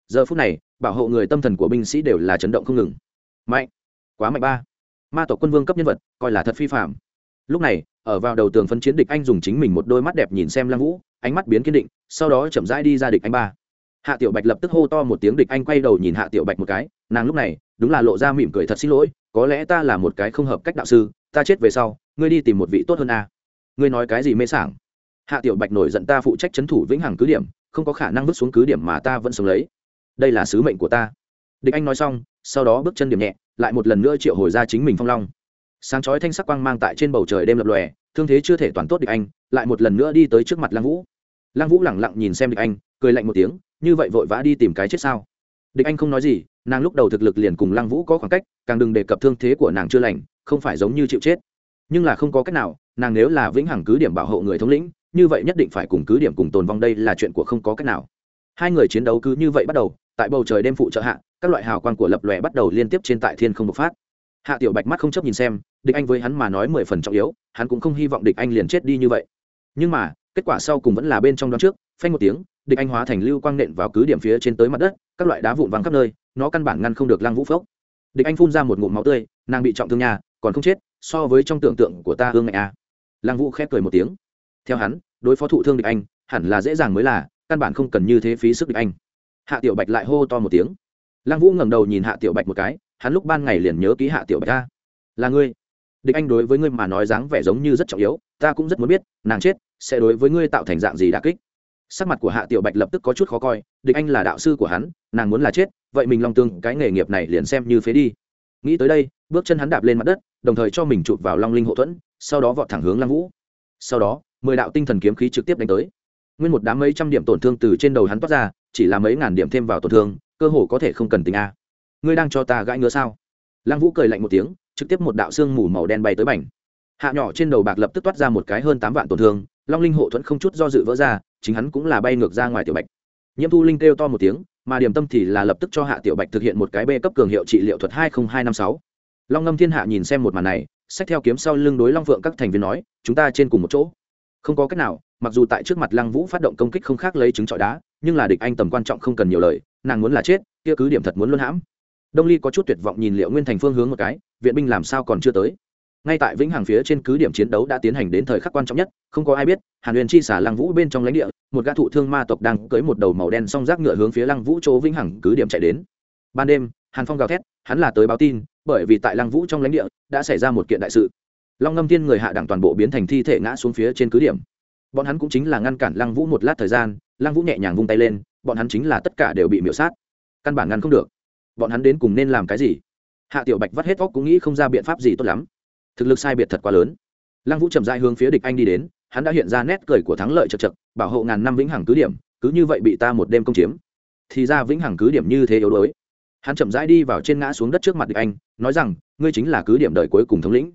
Giờ phút này, bảo hộ người tâm thần của binh sĩ đều là chấn động không ngừng. Mạnh. Quá mạnh ba. Ma tộc quân vương cấp nhân vật, coi là thật phi phạm lúc này, ở vào đầu tường phân chiến địch anh dùng chính mình một đôi mắt đẹp nhìn xem lăng vũ, ánh mắt biến kiên định, sau đó chậm rãi đi ra địch anh ba. Hạ tiểu bạch lập tức hô to một tiếng, địch anh quay đầu nhìn hạ tiểu bạch một cái, nàng lúc này, đúng là lộ ra mỉm cười thật xin lỗi, có lẽ ta là một cái không hợp cách đạo sư, ta chết về sau, ngươi đi tìm một vị tốt hơn a ngươi nói cái gì mê sảng? Hạ tiểu bạch nổi giận ta phụ trách c h ấ n thủ vĩnh hằng cứ điểm, không có khả năng vứt xuống cứ điểm mà ta vẫn sống lấy. Đây là sứ mệnh của ta. Địch anh nói xong, sau đó bước chân điểm nhẹ, lại một lần nữa triệu hồi ra chính mình phong long. Sáng chói thanh sắc quang mang tại trên bầu trời đêm lập lòe, thương thế chưa thể toàn tốt địch anh, lại một lần nữa đi tới trước mặt lăng vũ. Lăng vũ lẳng lặng nhìn xem địch anh, cười lạnh một tiếng, như vậy vội vã đi tìm cái chết sao? Địch anh không nói gì, nàng lúc đầu thực lực liền cùng lăng vũ có khoảng cách, càng đừng đề cập thương thế của nàng chưa lành, không phải giống như chịu chết. Nhưng là không có cách nào nàng nếu là vĩnh hằng cứ điểm bảo hộ người thống lĩnh, như vậy nhất định phải cùng cứ điểm cùng tồn vong đây là chuyện của không có cách nào. Hai người chiến đấu cứ như vậy bắt đầu, tại bầu trời đêm phụ trợ hạ, các loại hào quang của lập lòe bắt đầu liên tiếp trên tại thiên không bộc phát. Hạ tiểu bạch mắt không chấp nhìn xem, địch anh với hắn mà nói mười phần trọng yếu, hắn cũng không hy vọng địch anh liền chết đi như vậy. Nhưng mà, kết quả sau cùng vẫn là bên trong đó trước, phanh một tiếng, địch anh hóa thành lưu quang nện vào cứ điểm phía trên tới mặt đất, các loại đá vụn văng khắp nơi, nó căn bản ngăn không được lăng vũ phốc. Địch anh phun ra một ngụm máu tươi, nàng bị trọng thương nhà, còn không chết, so với trong tưởng tượng của ta hương ngạnh a à lăng vũ khép cười một tiếng. Theo hắn, đối phó thụ thương địch anh, hẳn là dễ dàng mới là, căn bản không cần như thế phí sức địch anh. Hạ tiểu bạch lại hô to một tiếng. Lăng vũ ngẩng đầu nhìn hạ tiểu bạch một cái, hắn lúc ban ngày liền nhớ ký hạ tiểu bạch ta là ngươi. Địch anh đối với ngươi mà nói dáng vẻ giống như rất trọng yếu, ta cũng rất muốn biết, nàng chết, sẽ đối với ngươi tạo thành dạng gì đà kích. Sắc mặt của hạ tiểu bạch lập tức có chút khó coi, địch anh là đạo sư của hắn, nàng muốn là chết, vậy mình long tương, cái nghề nghiệp này liền xem như phế đi nghĩ tới đây, bước chân hắn đạp lên mặt đất, đồng thời cho mình chụp vào long linh Hộ thuẫn, sau đó vọt thẳng hướng lăng vũ. Sau đó, mười đạo tinh thần kiếm khí trực tiếp đánh tới. Nguyên một đám mấy trăm điểm tổn thương từ trên đầu hắn toát ra, chỉ là mấy ngàn điểm thêm vào tổn thương, cơ hồ có thể không cần tính a. Ngươi đang cho ta gãi ngứa sao? Lăng vũ cười lạnh một tiếng, trực tiếp một đạo xương mù màu đen bay tới bành hạ nhỏ trên đầu bạc lập tức toát ra một cái hơn tám vạn tổn thương, long linh hộ thuẫn không chút do dự vỡ ra, chính hắn cũng là bay ngược ra ngoài tiểu bạch. Nhiễm thu linh kêu to một tiếng mà điểm tâm thì là lập tức cho hạ tiểu bạch thực hiện một cái b cấp cường hiệu trị liệu thuật hai nghìn hai năm sáu. Long ngâm thiên hạ nhìn xem một màn này, sách theo kiếm sau lưng đối long phượng các thành viên nói, chúng ta trên cùng một chỗ. Không có cách nào, mặc dù tại trước mặt lăng vũ phát động công kích không khác lấy trứng trọi đá, nhưng là địch anh tầm quan trọng không cần nhiều lời, nàng muốn là chết, kia cứ điểm thật muốn luôn hãm. Đông ly có chút tuyệt vọng nhìn liệu nguyên thành phương hướng một cái, viện binh làm sao còn chưa tới? Ngay tại vĩnh hằng phía trên cứ điểm chiến đấu đã tiến hành đến thời khắc quan trọng nhất, không có ai biết, hàn huyền chi xả lăng vũ bên trong lãnh địa, một gã thụ thương ma tộc đang cưới một đầu màu đen song rác ngựa hướng phía lăng vũ chỗ vĩnh hằng cứ điểm chạy đến. Ban đêm, hàn phong gào thét, hắn là tới báo tin, bởi vì tại lăng vũ trong lãnh địa đã xảy ra một kiện đại sự. Long ngâm thiên người hạ đẳng toàn bộ biến thành thi thể ngã xuống phía trên cứ điểm. Bọn hắn cũng chính là ngăn cản lăng vũ một lát thời gian, lăng vũ nhẹ nhàng vung tay lên, bọn hắn chính là tất cả đều bị miễu sát. Căn bản ngăn không được. Bọn hắn đến cùng nên làm cái gì? Hạ tiểu bạch vắt hết óc cũng nghĩ không ra biện pháp gì tốt lắm thực lực sai biệt thật quá lớn. Lăng vũ chậm dại hướng phía địch anh đi đến, hắn đã hiện ra nét cười của thắng lợi chật chật, bảo hộ ngàn năm vĩnh hằng cứ điểm, cứ như vậy bị ta một đêm công chiếm. Thì ra vĩnh hằng cứ điểm như thế yếu đuối. Hắn chậm rãi đi vào trên ngã xuống đất trước mặt địch anh, nói rằng, ngươi chính là cứ điểm đời cuối cùng thống lĩnh.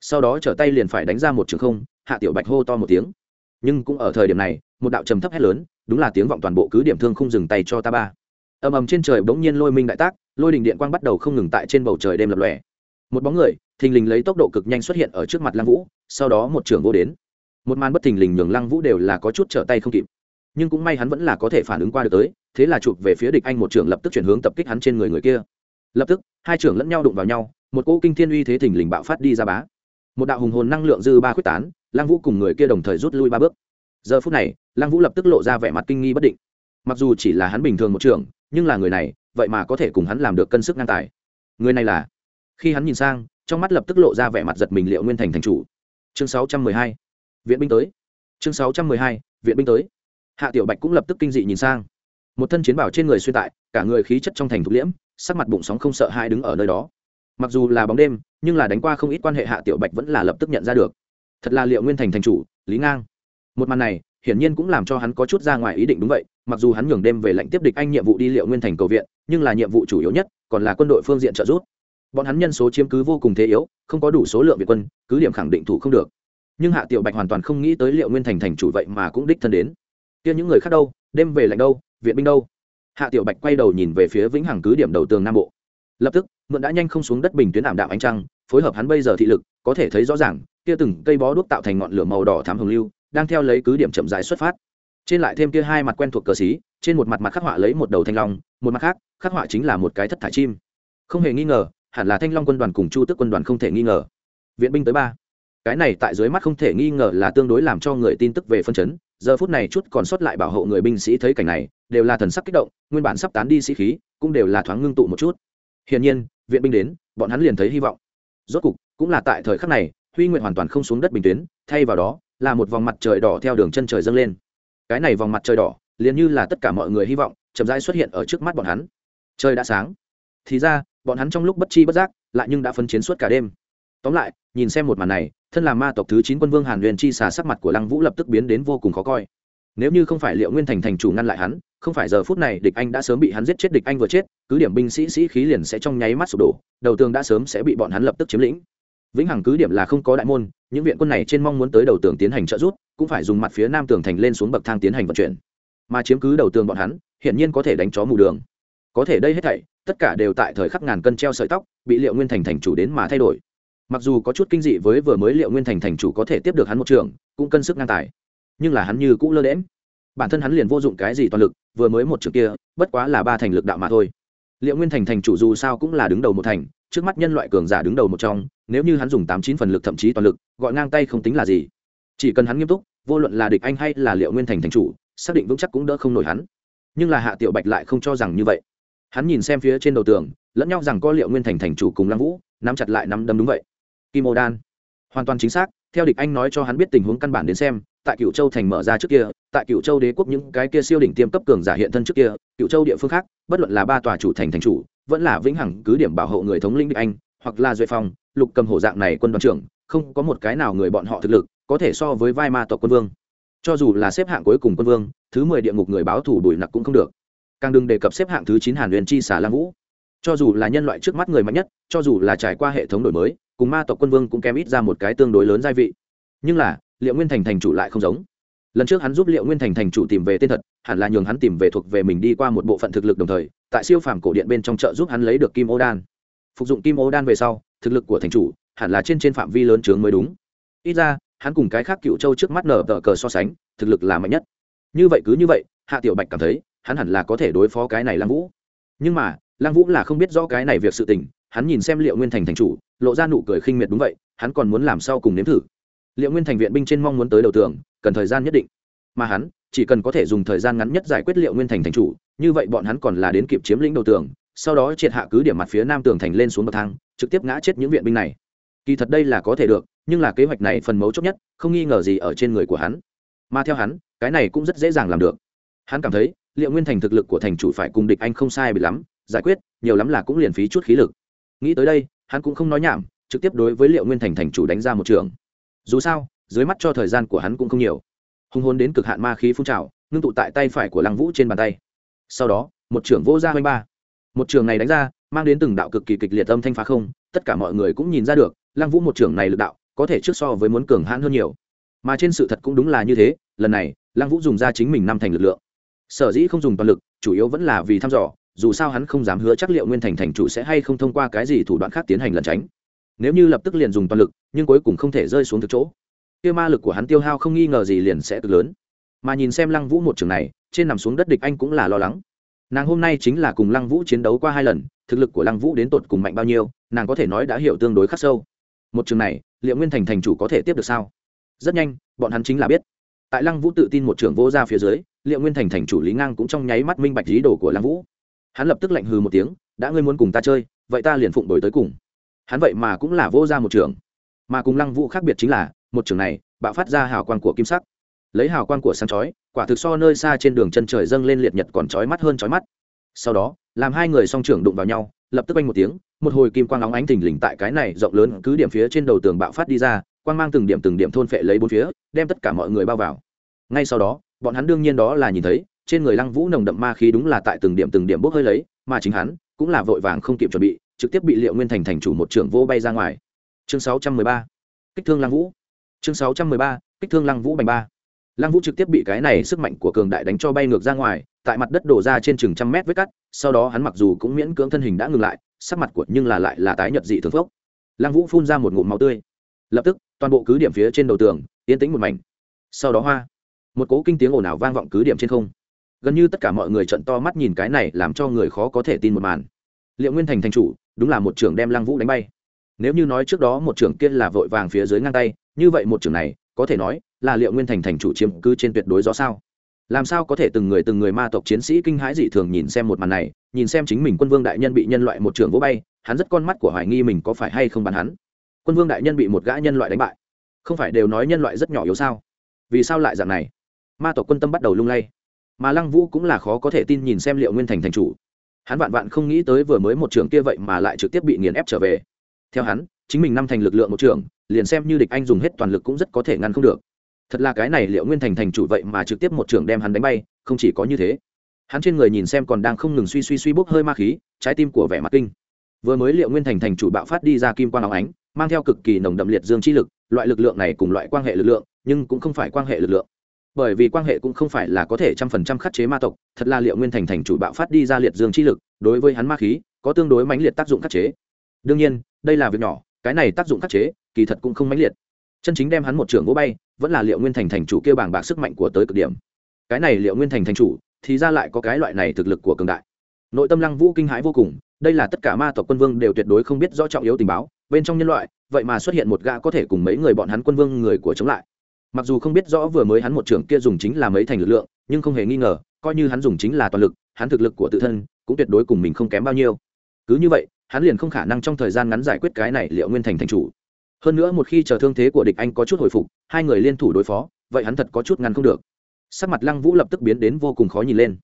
Sau đó trở tay liền phải đánh ra một trường không, hạ tiểu bạch hô to một tiếng. Nhưng cũng ở thời điểm này, một đạo trầm thấp hét lớn, đúng là tiếng vọng toàn bộ cứ điểm thương không dừng tay cho ta ba. Ầm ầm trên trời bỗng nhiên lôi minh đại tác, lôi đình điện quang bắt đầu không ngừng tại trên bầu trời đêm lập lòe một bóng người thình lình lấy tốc độ cực nhanh xuất hiện ở trước mặt lăng vũ sau đó một trưởng vô đến. Một màn bất thình lình nhường lăng vũ đều là có chút trở tay không kịp. Nhưng cũng may hắn vẫn là có thể phản ứng qua được tới thế là chụp về phía địch anh một trưởng lập tức chuyển hướng tập kích hắn trên người người kia. Lập tức hai trưởng lẫn nhau đụng vào nhau một cỗ kinh thiên uy thế thình lình bạo phát đi ra bá. Một đạo hùng hồn năng lượng dư ba quyết tán lăng vũ cùng người kia đồng thời rút lui ba bước. Giờ phút này lăng vũ lập tức lộ ra vẻ mặt kinh nghi bất định. Mặc dù chỉ là hắn bình thường một trưởng, nhưng là người này vậy mà có thể cùng hắn làm được cân sức ngang tài. Người này là khi hắn nhìn sang, trong mắt lập tức lộ ra vẻ mặt giật mình liệu nguyên thành thành chủ. Chương 612. viện binh tới. Chương 612. viện binh tới. Hạ tiểu bạch cũng lập tức kinh dị nhìn sang. Một thân chiến bảo trên người xuyên tại, cả người khí chất trong thành thục liễm, sắc mặt bụng sóng không sợ hai đứng ở nơi đó. Mặc dù là bóng đêm, nhưng là đánh qua không ít quan hệ hạ tiểu bạch vẫn là lập tức nhận ra được. Thật là liệu nguyên thành thành chủ, lý ngang. Một màn này, hiển nhiên cũng làm cho hắn có chút ra ngoài ý định đúng vậy, mặc dù hắn nhường đêm về lệnh tiếp địch anh nhiệm vụ đi liệu nguyên thành cầu viện, nhưng là nhiệm vụ chủ yếu nhất, còn là quân đội phương diện trợ giúp bọn hắn nhân số chiếm cứ vô cùng thế yếu, không có đủ số lượng việt quân, cứ điểm khẳng định thủ không được. Nhưng hạ tiểu bạch hoàn toàn không nghĩ tới liệu nguyên thành thành chủ vậy mà cũng đích thân đến. Kia những người khác đâu? Đêm về lạnh đâu? Viện binh đâu? Hạ tiểu bạch quay đầu nhìn về phía vĩnh hằng cứ điểm đầu tường nam bộ. Lập tức, mượn đã nhanh không xuống đất bình tuyến ảm đạm ánh trăng, phối hợp hắn bây giờ thị lực, có thể thấy rõ ràng, kia từng cây bó đuốc tạo thành ngọn lửa màu đỏ thám hồng lưu, đang theo lấy cứ điểm chậm rãi xuất phát. Trên lại thêm kia hai mặt quen thuộc cờ xí, trên một mặt mặt khắc họa lấy một đầu thanh long, một mặt khác, khắc họa chính là một cái thất thải chim. Không hề nghi ngờ hẳn là thanh long quân đoàn cùng chu tức quân đoàn không thể nghi ngờ. Viện binh tới ba. Cái này tại dưới mắt không thể nghi ngờ là tương đối làm cho người tin tức về phân chấn. Giờ phút này chút còn sót lại bảo hộ người binh sĩ thấy cảnh này, đều là thần sắc kích động, nguyên bản sắp tán đi sĩ khí, cũng đều là thoáng ngưng tụ một chút. Hiển nhiên, viện binh đến, bọn hắn liền thấy hy vọng. Rốt cục, cũng là tại thời khắc này, huy nguyện hoàn toàn không xuống đất bình tuyến, thay vào đó, là một vòng mặt trời đỏ theo đường chân trời dâng lên. Cái này vòng mặt trời đỏ, liền như là tất cả mọi người hy vọng, chậm rãi xuất hiện ở trước mắt bọn hắn. Trời đã sáng. Thì ra bọn hắn trong lúc bất chi bất giác, lại nhưng đã phân chiến suốt cả đêm. Tóm lại, nhìn xem một màn này, thân là ma tộc thứ chín quân vương hàn huyền chi xà sắc mặt của lăng vũ lập tức biến đến vô cùng khó coi. Nếu như không phải liệu nguyên thành thành chủ ngăn lại hắn, không phải giờ phút này địch anh đã sớm bị hắn giết chết, địch anh vừa chết, cứ điểm binh sĩ sĩ khí liền sẽ trong nháy mắt sụp đổ, đầu tường đã sớm sẽ bị bọn hắn lập tức chiếm lĩnh. Vĩnh hằng cứ điểm là không có đại môn, những viện quân này trên mong muốn tới đầu tường tiến hành trợ giúp, cũng phải dùng mặt phía nam tường thành lên xuống bậc thang tiến hành vận chuyển. Mà chiếm cứ đầu tường bọn hắn, hiển nhiên có thể đánh chó mù đường có thể đây hết thảy, tất cả đều tại thời khắc ngàn cân treo sợi tóc, bị liệu nguyên thành thành chủ đến mà thay đổi. Mặc dù có chút kinh dị với vừa mới liệu nguyên thành thành chủ có thể tiếp được hắn một trường, cũng cân sức ngang tài. Nhưng là hắn như cũng lơ đễm bản thân hắn liền vô dụng cái gì toàn lực, vừa mới một trường kia, bất quá là ba thành lực đạo mà thôi. Liệu nguyên thành thành chủ dù sao cũng là đứng đầu một thành, trước mắt nhân loại cường giả đứng đầu một trong, nếu như hắn dùng tám chín phần lực thậm chí toàn lực, gọi ngang tay không tính là gì. Chỉ cần hắn nghiêm túc, vô luận là địch anh hay là liệu nguyên thành thành chủ, xác định vững chắc cũng đỡ không nổi hắn. Nhưng là hạ tiểu bạch lại không cho rằng như vậy hắn nhìn xem phía trên đầu tường, lẫn nhau rằng có liệu nguyên thành thành chủ cùng lăng vũ, nắm chặt lại nắm đấm đúng vậy. Kim ô đan. Hoàn toàn chính xác, theo địch anh nói cho hắn biết tình huống căn bản đến xem, tại cựu châu thành mở ra trước kia, tại cựu châu đế quốc những cái kia siêu đỉnh tiêm cấp cường giả hiện thân trước kia cựu châu địa phương khác, bất luận là ba tòa chủ thành thành chủ, vẫn là vĩnh hằng cứ điểm bảo hộ người thống lĩnh địch anh, hoặc là duệ phong, lục cầm hổ dạng này quân đoàn trưởng, không có một cái nào người bọn họ thực lực, có thể so với vai ma tộc quân vương. Cho dù là xếp hạng cuối cùng quân vương, thứ mười địa ngục người báo thủ đuổi nặc cũng không được càng đừng đề cập xếp hạng thứ chín hàn huyền chi xả lang vũ. Cho dù là nhân loại trước mắt người mạnh nhất, cho dù là trải qua hệ thống đổi mới, cùng ma tộc quân vương cũng kém ít ra một cái tương đối lớn gia vị. Nhưng là, liệu nguyên thành thành chủ lại không giống. Lần trước hắn giúp liệu nguyên thành thành chủ tìm về tên thật, hẳn là nhường hắn tìm về thuộc về mình đi qua một bộ phận thực lực đồng thời, tại siêu phàm cổ điện bên trong chợ giúp hắn lấy được kim ô đan. Phục dụng kim ô đan về sau, thực lực của thành chủ hẳn là trên trên phạm vi lớn trướng mới đúng. Ít ra, hắn cùng cái khác cựu châu trước mắt nở tờ cờ so sánh, thực lực là mạnh nhất. Như vậy cứ như vậy, hạ tiểu bạch cảm thấy hắn hẳn là có thể đối phó cái này lăng vũ. Nhưng mà, lăng vũ là không biết rõ cái này việc sự tình, hắn nhìn xem liệu nguyên thành thành chủ, lộ ra nụ cười khinh miệt đúng vậy, hắn còn muốn làm sao cùng nếm thử? Liệu nguyên thành viện binh trên mong muốn tới đầu tường, cần thời gian nhất định. Mà hắn, chỉ cần có thể dùng thời gian ngắn nhất giải quyết liệu nguyên thành thành chủ, như vậy bọn hắn còn là đến kịp chiếm lĩnh đầu tường, sau đó triệt hạ cứ điểm mặt phía nam tường thành lên xuống bậc thang, trực tiếp ngã chết những viện binh này. Kỳ thật đây là có thể được, nhưng là kế hoạch này phần mấu chốt nhất, không nghi ngờ gì ở trên người của hắn. Mà theo hắn, cái này cũng rất dễ dàng làm được. Hắn cảm thấy liệu nguyên thành thực lực của thành chủ phải cùng địch anh không sai bị lắm, giải quyết, nhiều lắm là cũng liền phí chút khí lực. Nghĩ tới đây, hắn cũng không nói nhảm, trực tiếp đối với liệu nguyên thành thành chủ đánh ra một trường. Dù sao, dưới mắt cho thời gian của hắn cũng không nhiều. Hùng hồn đến cực hạn ma khí phun trào, ngưng tụ tại tay phải của lăng vũ trên bàn tay. Sau đó, một trưởng vô r a oanh ba. Một trường này đánh ra, mang đến từng đạo cực kỳ kịch liệt âm thanh phá không, tất cả mọi người cũng nhìn ra được, lăng vũ một trưởng này lực đạo, có thể trước so với muốn cường hãn hơn nhiều. Mà trên sự thật cũng đúng là như thế, lần này, lăng vũ dùng ra chính mình năm thành lực lượng sở dĩ không dùng toàn lực, chủ yếu vẫn là vì thăm dò, dù sao hắn không dám hứa chắc liệu nguyên thành thành chủ sẽ hay không thông qua cái gì thủ đoạn khác tiến hành lẩn tránh. Nếu như lập tức liền dùng toàn lực, nhưng cuối cùng không thể rơi xuống thực chỗ. Kia ma lực của hắn tiêu hao không nghi ngờ gì liền sẽ cực lớn. Mà nhìn xem lăng vũ một trường này, trên nằm xuống đất địch anh cũng là lo lắng. Nàng hôm nay chính là cùng lăng vũ chiến đấu qua hai lần, thực lực của lăng vũ đến tột cùng mạnh bao nhiêu, nàng có thể nói đã hiểu tương đối khắc sâu. Một trường này, liệu nguyên thành thành chủ có thể tiếp được sao? Rất nhanh, bọn hắn chính là biết. Tại lăng vũ tự tin một trường vô ra phía dưới liệu nguyên thành thành chủ lý ngang cũng trong nháy mắt minh bạch lý đồ của lăng vũ. Hắn lập tức lạnh hừ một tiếng, đã ngươi muốn cùng ta chơi, vậy ta liền phụng đổi tới cùng. Hắn vậy mà cũng là vô ra một trường mà cùng lăng vũ khác biệt chính là, một trường này bạo phát ra hào quang của kim sắc. Lấy hào quang của sáng chói, quả thực so nơi xa trên đường chân trời dâng lên liệt nhật còn chói mắt hơn chói mắt. Sau đó, làm hai người song trưởng đụng vào nhau, lập tức anh một tiếng, một hồi kim quang óng ánh thình lình tại cái này rộng lớn cứ điểm phía trên đầu tường bạo phát đi ra, quang mang từng điểm từng điểm thôn phệ lấy bốn phía, đem tất cả mọi người bao vào. Ngay sau đó bọn hắn đương nhiên đó là nhìn thấy, trên người lăng vũ nồng đậm ma khí đúng là tại từng điểm từng điểm bốc hơi lấy, mà chính hắn cũng là vội vàng không kịp chuẩn bị, trực tiếp bị liệu nguyên thành thành chủ một trưởng vô bay ra ngoài. Chương 613. kích thương lăng vũ. Chương 613. kích thương lăng vũ bành ba. Lăng vũ trực tiếp bị cái này sức mạnh của cường đại đánh cho bay ngược ra ngoài, tại mặt đất đổ ra trên chừng trăm mét vết cắt, sau đó hắn mặc dù cũng miễn cưỡng thân hình đã ngừng lại, sắc mặt của nhưng là lại là tái nhợt dị thường phốc. Lăng vũ phun ra một ngụm máu tươi. Lập tức, toàn bộ cứ điểm phía trên đầu tường, yên tĩnh một mảnh. Sau đó hoa một cố kinh tiếng ồn ào vang vọng cứ điểm trên không. Gần như tất cả mọi người trận to mắt nhìn cái này làm cho người khó có thể tin một màn. Liệu nguyên thành thành chủ, đúng là một trưởng đem lăng vũ đánh bay. Nếu như nói trước đó một trưởng kia là vội vàng phía dưới ngang tay, như vậy một trưởng này, có thể nói là liệu nguyên thành thành chủ chiếm cứ trên tuyệt đối rõ sao? Làm sao có thể từng người từng người ma tộc chiến sĩ kinh hãi dị thường nhìn xem một màn này, nhìn xem chính mình quân vương đại nhân bị nhân loại một trưởng vỗ bay, hắn rất con mắt của hoài nghi mình có phải hay không bắn hắn. Quân vương đại nhân bị một gã nhân loại đánh bại. Không phải đều nói nhân loại rất nhỏ yếu sao? Vì sao lại dạng này? Ma tộc quân tâm bắt đầu lung lay. Mà lăng vũ cũng là khó có thể tin nhìn xem liệu nguyên thành thành chủ. Hắn vạn vạn không nghĩ tới vừa mới một trường kia vậy mà lại trực tiếp bị nghiền ép trở về. Theo hắn, chính mình năm thành lực lượng một trường liền xem như địch anh dùng hết toàn lực cũng rất có thể ngăn không được. Thật là cái này liệu nguyên thành thành chủ vậy mà trực tiếp một trường đem hắn đánh bay, không chỉ có như thế. Hắn trên người nhìn xem còn đang không ngừng suy suy suy bốc hơi ma khí, trái tim của vẻ mặt kinh. Vừa mới liệu nguyên thành thành chủ bạo phát đi ra kim quan áo ánh, mang theo cực kỳ nồng đậm liệt dương chi lực, loại lực lượng này cùng loại quan hệ lực lượng, nhưng cũng không phải quan hệ lực lượng bởi vì quan hệ cũng không phải là có thể trăm phần trăm khắc chế ma tộc, thật là liệu nguyên thành thành chủ bạo phát đi ra liệt dương chi lực, đối với hắn ma khí, có tương đối mãnh liệt tác dụng khắc chế. Đương nhiên, đây là việc nhỏ, cái này tác dụng khắc chế, kỳ thật cũng không mãnh liệt. Chân chính đem hắn một trưởng vỗ bay, vẫn là liệu nguyên thành thành chủ kêu bảng bạc sức mạnh của tới cực điểm. Cái này liệu nguyên thành thành chủ, thì ra lại có cái loại này thực lực của cường đại. Nội tâm lăng vũ kinh hãi vô cùng, đây là tất cả ma tộc quân vương đều tuyệt đối không biết rõ trọng yếu tình báo, bên trong nhân loại, vậy mà xuất hiện một gã có thể cùng mấy người bọn hắn quân vương người của chống lại mặc dù không biết rõ vừa mới hắn một trưởng kia dùng chính là mấy thành lực lượng, nhưng không hề nghi ngờ, coi như hắn dùng chính là toàn lực, hắn thực lực của tự thân cũng tuyệt đối cùng mình không kém bao nhiêu. Cứ như vậy, hắn liền không khả năng trong thời gian ngắn giải quyết cái này liệu nguyên thành thành chủ. Hơn nữa một khi chờ thương thế của địch anh có chút hồi phục, hai người liên thủ đối phó, vậy hắn thật có chút ngăn không được. Sắc mặt lăng vũ lập tức biến đến vô cùng khó nhìn lên.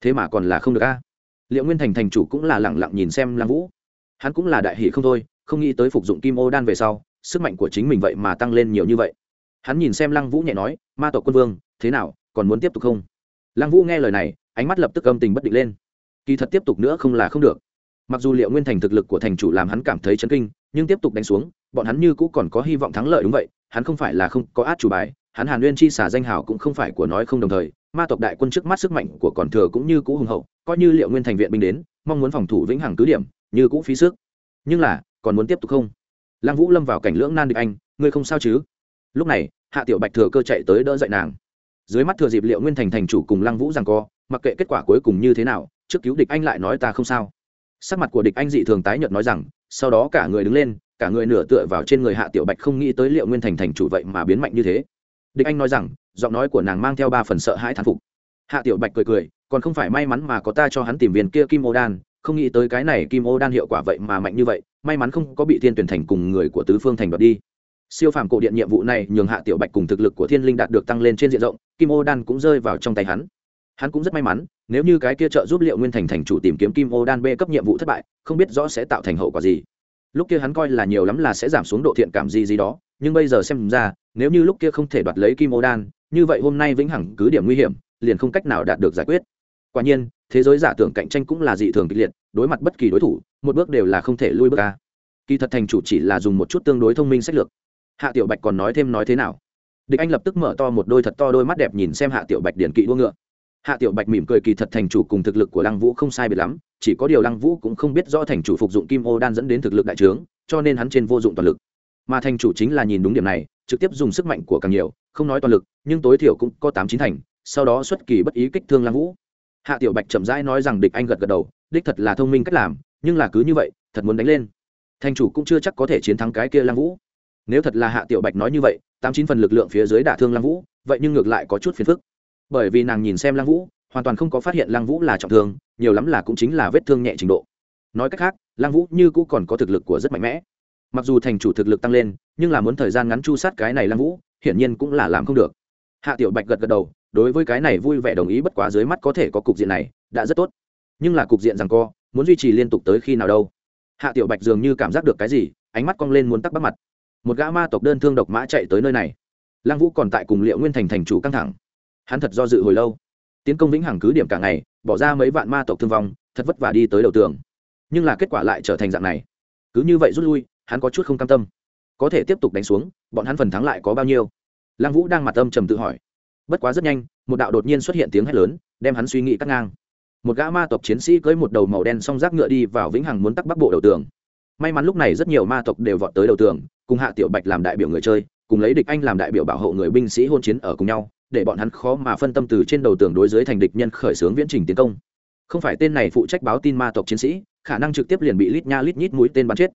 Thế mà còn là không được a. Liệu nguyên thành thành chủ cũng là lẳng lặng nhìn xem lăng vũ. Hắn cũng là đại hỷ không thôi, không nghĩ tới phục dụng kim ô đan về sau, sức mạnh của chính mình vậy mà tăng lên nhiều như vậy hắn nhìn xem lăng vũ nhẹ nói, ma tộc quân vương, thế nào, còn muốn tiếp tục không? Lăng vũ nghe lời này, ánh mắt lập tức âm tình bất định lên. Kỳ thật tiếp tục nữa không là không được. Mặc dù liệu nguyên thành thực lực của thành chủ làm hắn cảm thấy chấn kinh, nhưng tiếp tục đánh xuống, bọn hắn như cũ còn có hy vọng thắng lợi đúng vậy, hắn không phải là không có át chủ bài, hắn hàn nguyên chi xả danh hào cũng không phải của nói không đồng thời, ma tộc đại quân trước mắt sức mạnh của còn thừa cũng như cũ hùng hậu, coi như liệu nguyên thành viện binh đến, mong muốn phòng thủ vĩnh hằng cứ điểm, như cũ phí sức. Nhưng là, còn muốn tiếp tục không? Lăng vũ lâm vào cảnh lưỡng nan địch anh, ngươi không sao chứ? Lúc này hạ tiểu bạch thừa cơ chạy tới đỡ dậy nàng. Dưới mắt thừa dịp liệu nguyên thành thành chủ cùng lăng vũ rằng co, mặc kệ kết quả cuối cùng như thế nào, trước cứu địch anh lại nói ta không sao. Sắc mặt của địch anh dị thường tái nhợt nói rằng, sau đó cả người đứng lên, cả người nửa tựa vào trên người hạ tiểu bạch không nghĩ tới liệu nguyên thành thành chủ vậy mà biến mạnh như thế. Địch anh nói rằng, giọng nói của nàng mang theo ba phần sợ hãi thán phục. Hạ tiểu bạch cười cười, còn không phải may mắn mà có ta cho hắn tìm viên kia kim ô đan, không nghĩ tới cái này kim ô đan hiệu quả vậy mà mạnh như vậy, may mắn không có bị thiên tuyển thành cùng người của tứ phương thành đoạt đi siêu phàm cổ điện nhiệm vụ này nhường hạ tiểu bạch cùng thực lực của thiên linh đạt được tăng lên trên diện rộng, kim ô đan cũng rơi vào trong tay hắn. Hắn cũng rất may mắn, nếu như cái kia trợ giúp liệu nguyên thành thành chủ tìm kiếm kim ô đan b cấp nhiệm vụ thất bại, không biết rõ sẽ tạo thành hậu quả gì. Lúc kia hắn coi là nhiều lắm là sẽ giảm xuống độ thiện cảm gì gì đó, nhưng bây giờ xem ra, nếu như lúc kia không thể đoạt lấy kim ô đan, như vậy hôm nay vĩnh hằng cứ điểm nguy hiểm, liền không cách nào đạt được giải quyết. Quả nhiên, thế giới giả tưởng cạnh tranh cũng là dị thường kịch liệt, đối mặt bất kỳ đối thủ, một bước đều là không thể lui bước ca kỳ thật thành chủ chỉ là dùng một chút tương đối thông minh sách lược hạ tiểu bạch còn nói thêm nói thế nào? Địch anh lập tức mở to một đôi thật to đôi mắt đẹp nhìn xem hạ tiểu bạch điển kỵ đua ngựa. Hạ tiểu bạch mỉm cười kỳ thật thành chủ cùng thực lực của lăng vũ không sai biệt lắm, chỉ có điều lăng vũ cũng không biết rõ thành chủ phục dụng kim ô đan dẫn đến thực lực đại trướng, cho nên hắn trên vô dụng toàn lực. Mà thành chủ chính là nhìn đúng điểm này, trực tiếp dùng sức mạnh của càng nhiều, không nói toàn lực, nhưng tối thiểu cũng có tám chín thành, sau đó xuất kỳ bất ý kích thương lăng vũ. Hạ tiểu bạch chậm rãi nói rằng địch anh gật gật đầu, đích thật là thông minh cách làm, nhưng là cứ như vậy, thật muốn đánh lên. Thành chủ cũng chưa chắc có thể chiến thắng cái kia lăng vũ nếu thật là hạ tiểu bạch nói như vậy, tám chín phần lực lượng phía dưới đả thương lăng vũ, vậy nhưng ngược lại có chút phiền phức. Bởi vì nàng nhìn xem lăng vũ, hoàn toàn không có phát hiện lăng vũ là trọng thương, nhiều lắm là cũng chính là vết thương nhẹ trình độ. Nói cách khác, lăng vũ như cũ còn có thực lực của rất mạnh mẽ. Mặc dù thành chủ thực lực tăng lên, nhưng là muốn thời gian ngắn chu sát cái này lăng vũ, hiển nhiên cũng là làm không được. Hạ tiểu bạch gật gật đầu, đối với cái này vui vẻ đồng ý bất quá dưới mắt có thể có cục diện này, đã rất tốt. Nhưng là cục diện rằng co, muốn duy trì liên tục tới khi nào đâu? Hạ tiểu bạch dường như cảm giác được cái gì, ánh mắt cong lên muốn tắc bắt mặt một gã ma tộc đơn thương độc mã chạy tới nơi này. Lăng vũ còn tại cùng liệu nguyên thành thành chủ căng thẳng. Hắn thật do dự hồi lâu. Tiến công vĩnh hằng cứ điểm cả ngày, bỏ ra mấy vạn ma tộc thương vong, thật vất vả đi tới đầu tường. Nhưng là kết quả lại trở thành dạng này. Cứ như vậy rút lui, hắn có chút không cam tâm. Có thể tiếp tục đánh xuống, bọn hắn phần thắng lại có bao nhiêu? Lăng vũ đang mặt âm trầm tự hỏi. Bất quá rất nhanh, một đạo đột nhiên xuất hiện tiếng hét lớn, đem hắn suy nghĩ cắt ngang. Một gã ma tộc chiến sĩ cưỡi một đầu màu đen song rác ngựa đi vào vĩnh hằng muốn tắc bắc bộ đầu tường may mắn lúc này rất nhiều ma tộc đều vọt tới đầu tường, cùng hạ tiểu bạch làm đại biểu người chơi, cùng lấy địch anh làm đại biểu bảo hộ người binh sĩ hôn chiến ở cùng nhau, để bọn hắn khó mà phân tâm từ trên đầu tường đối dưới thành địch nhân khởi xướng viễn trình tiến công. Không phải tên này phụ trách báo tin ma tộc chiến sĩ, khả năng trực tiếp liền bị lít nha lít nhít mũi tên bắn chết.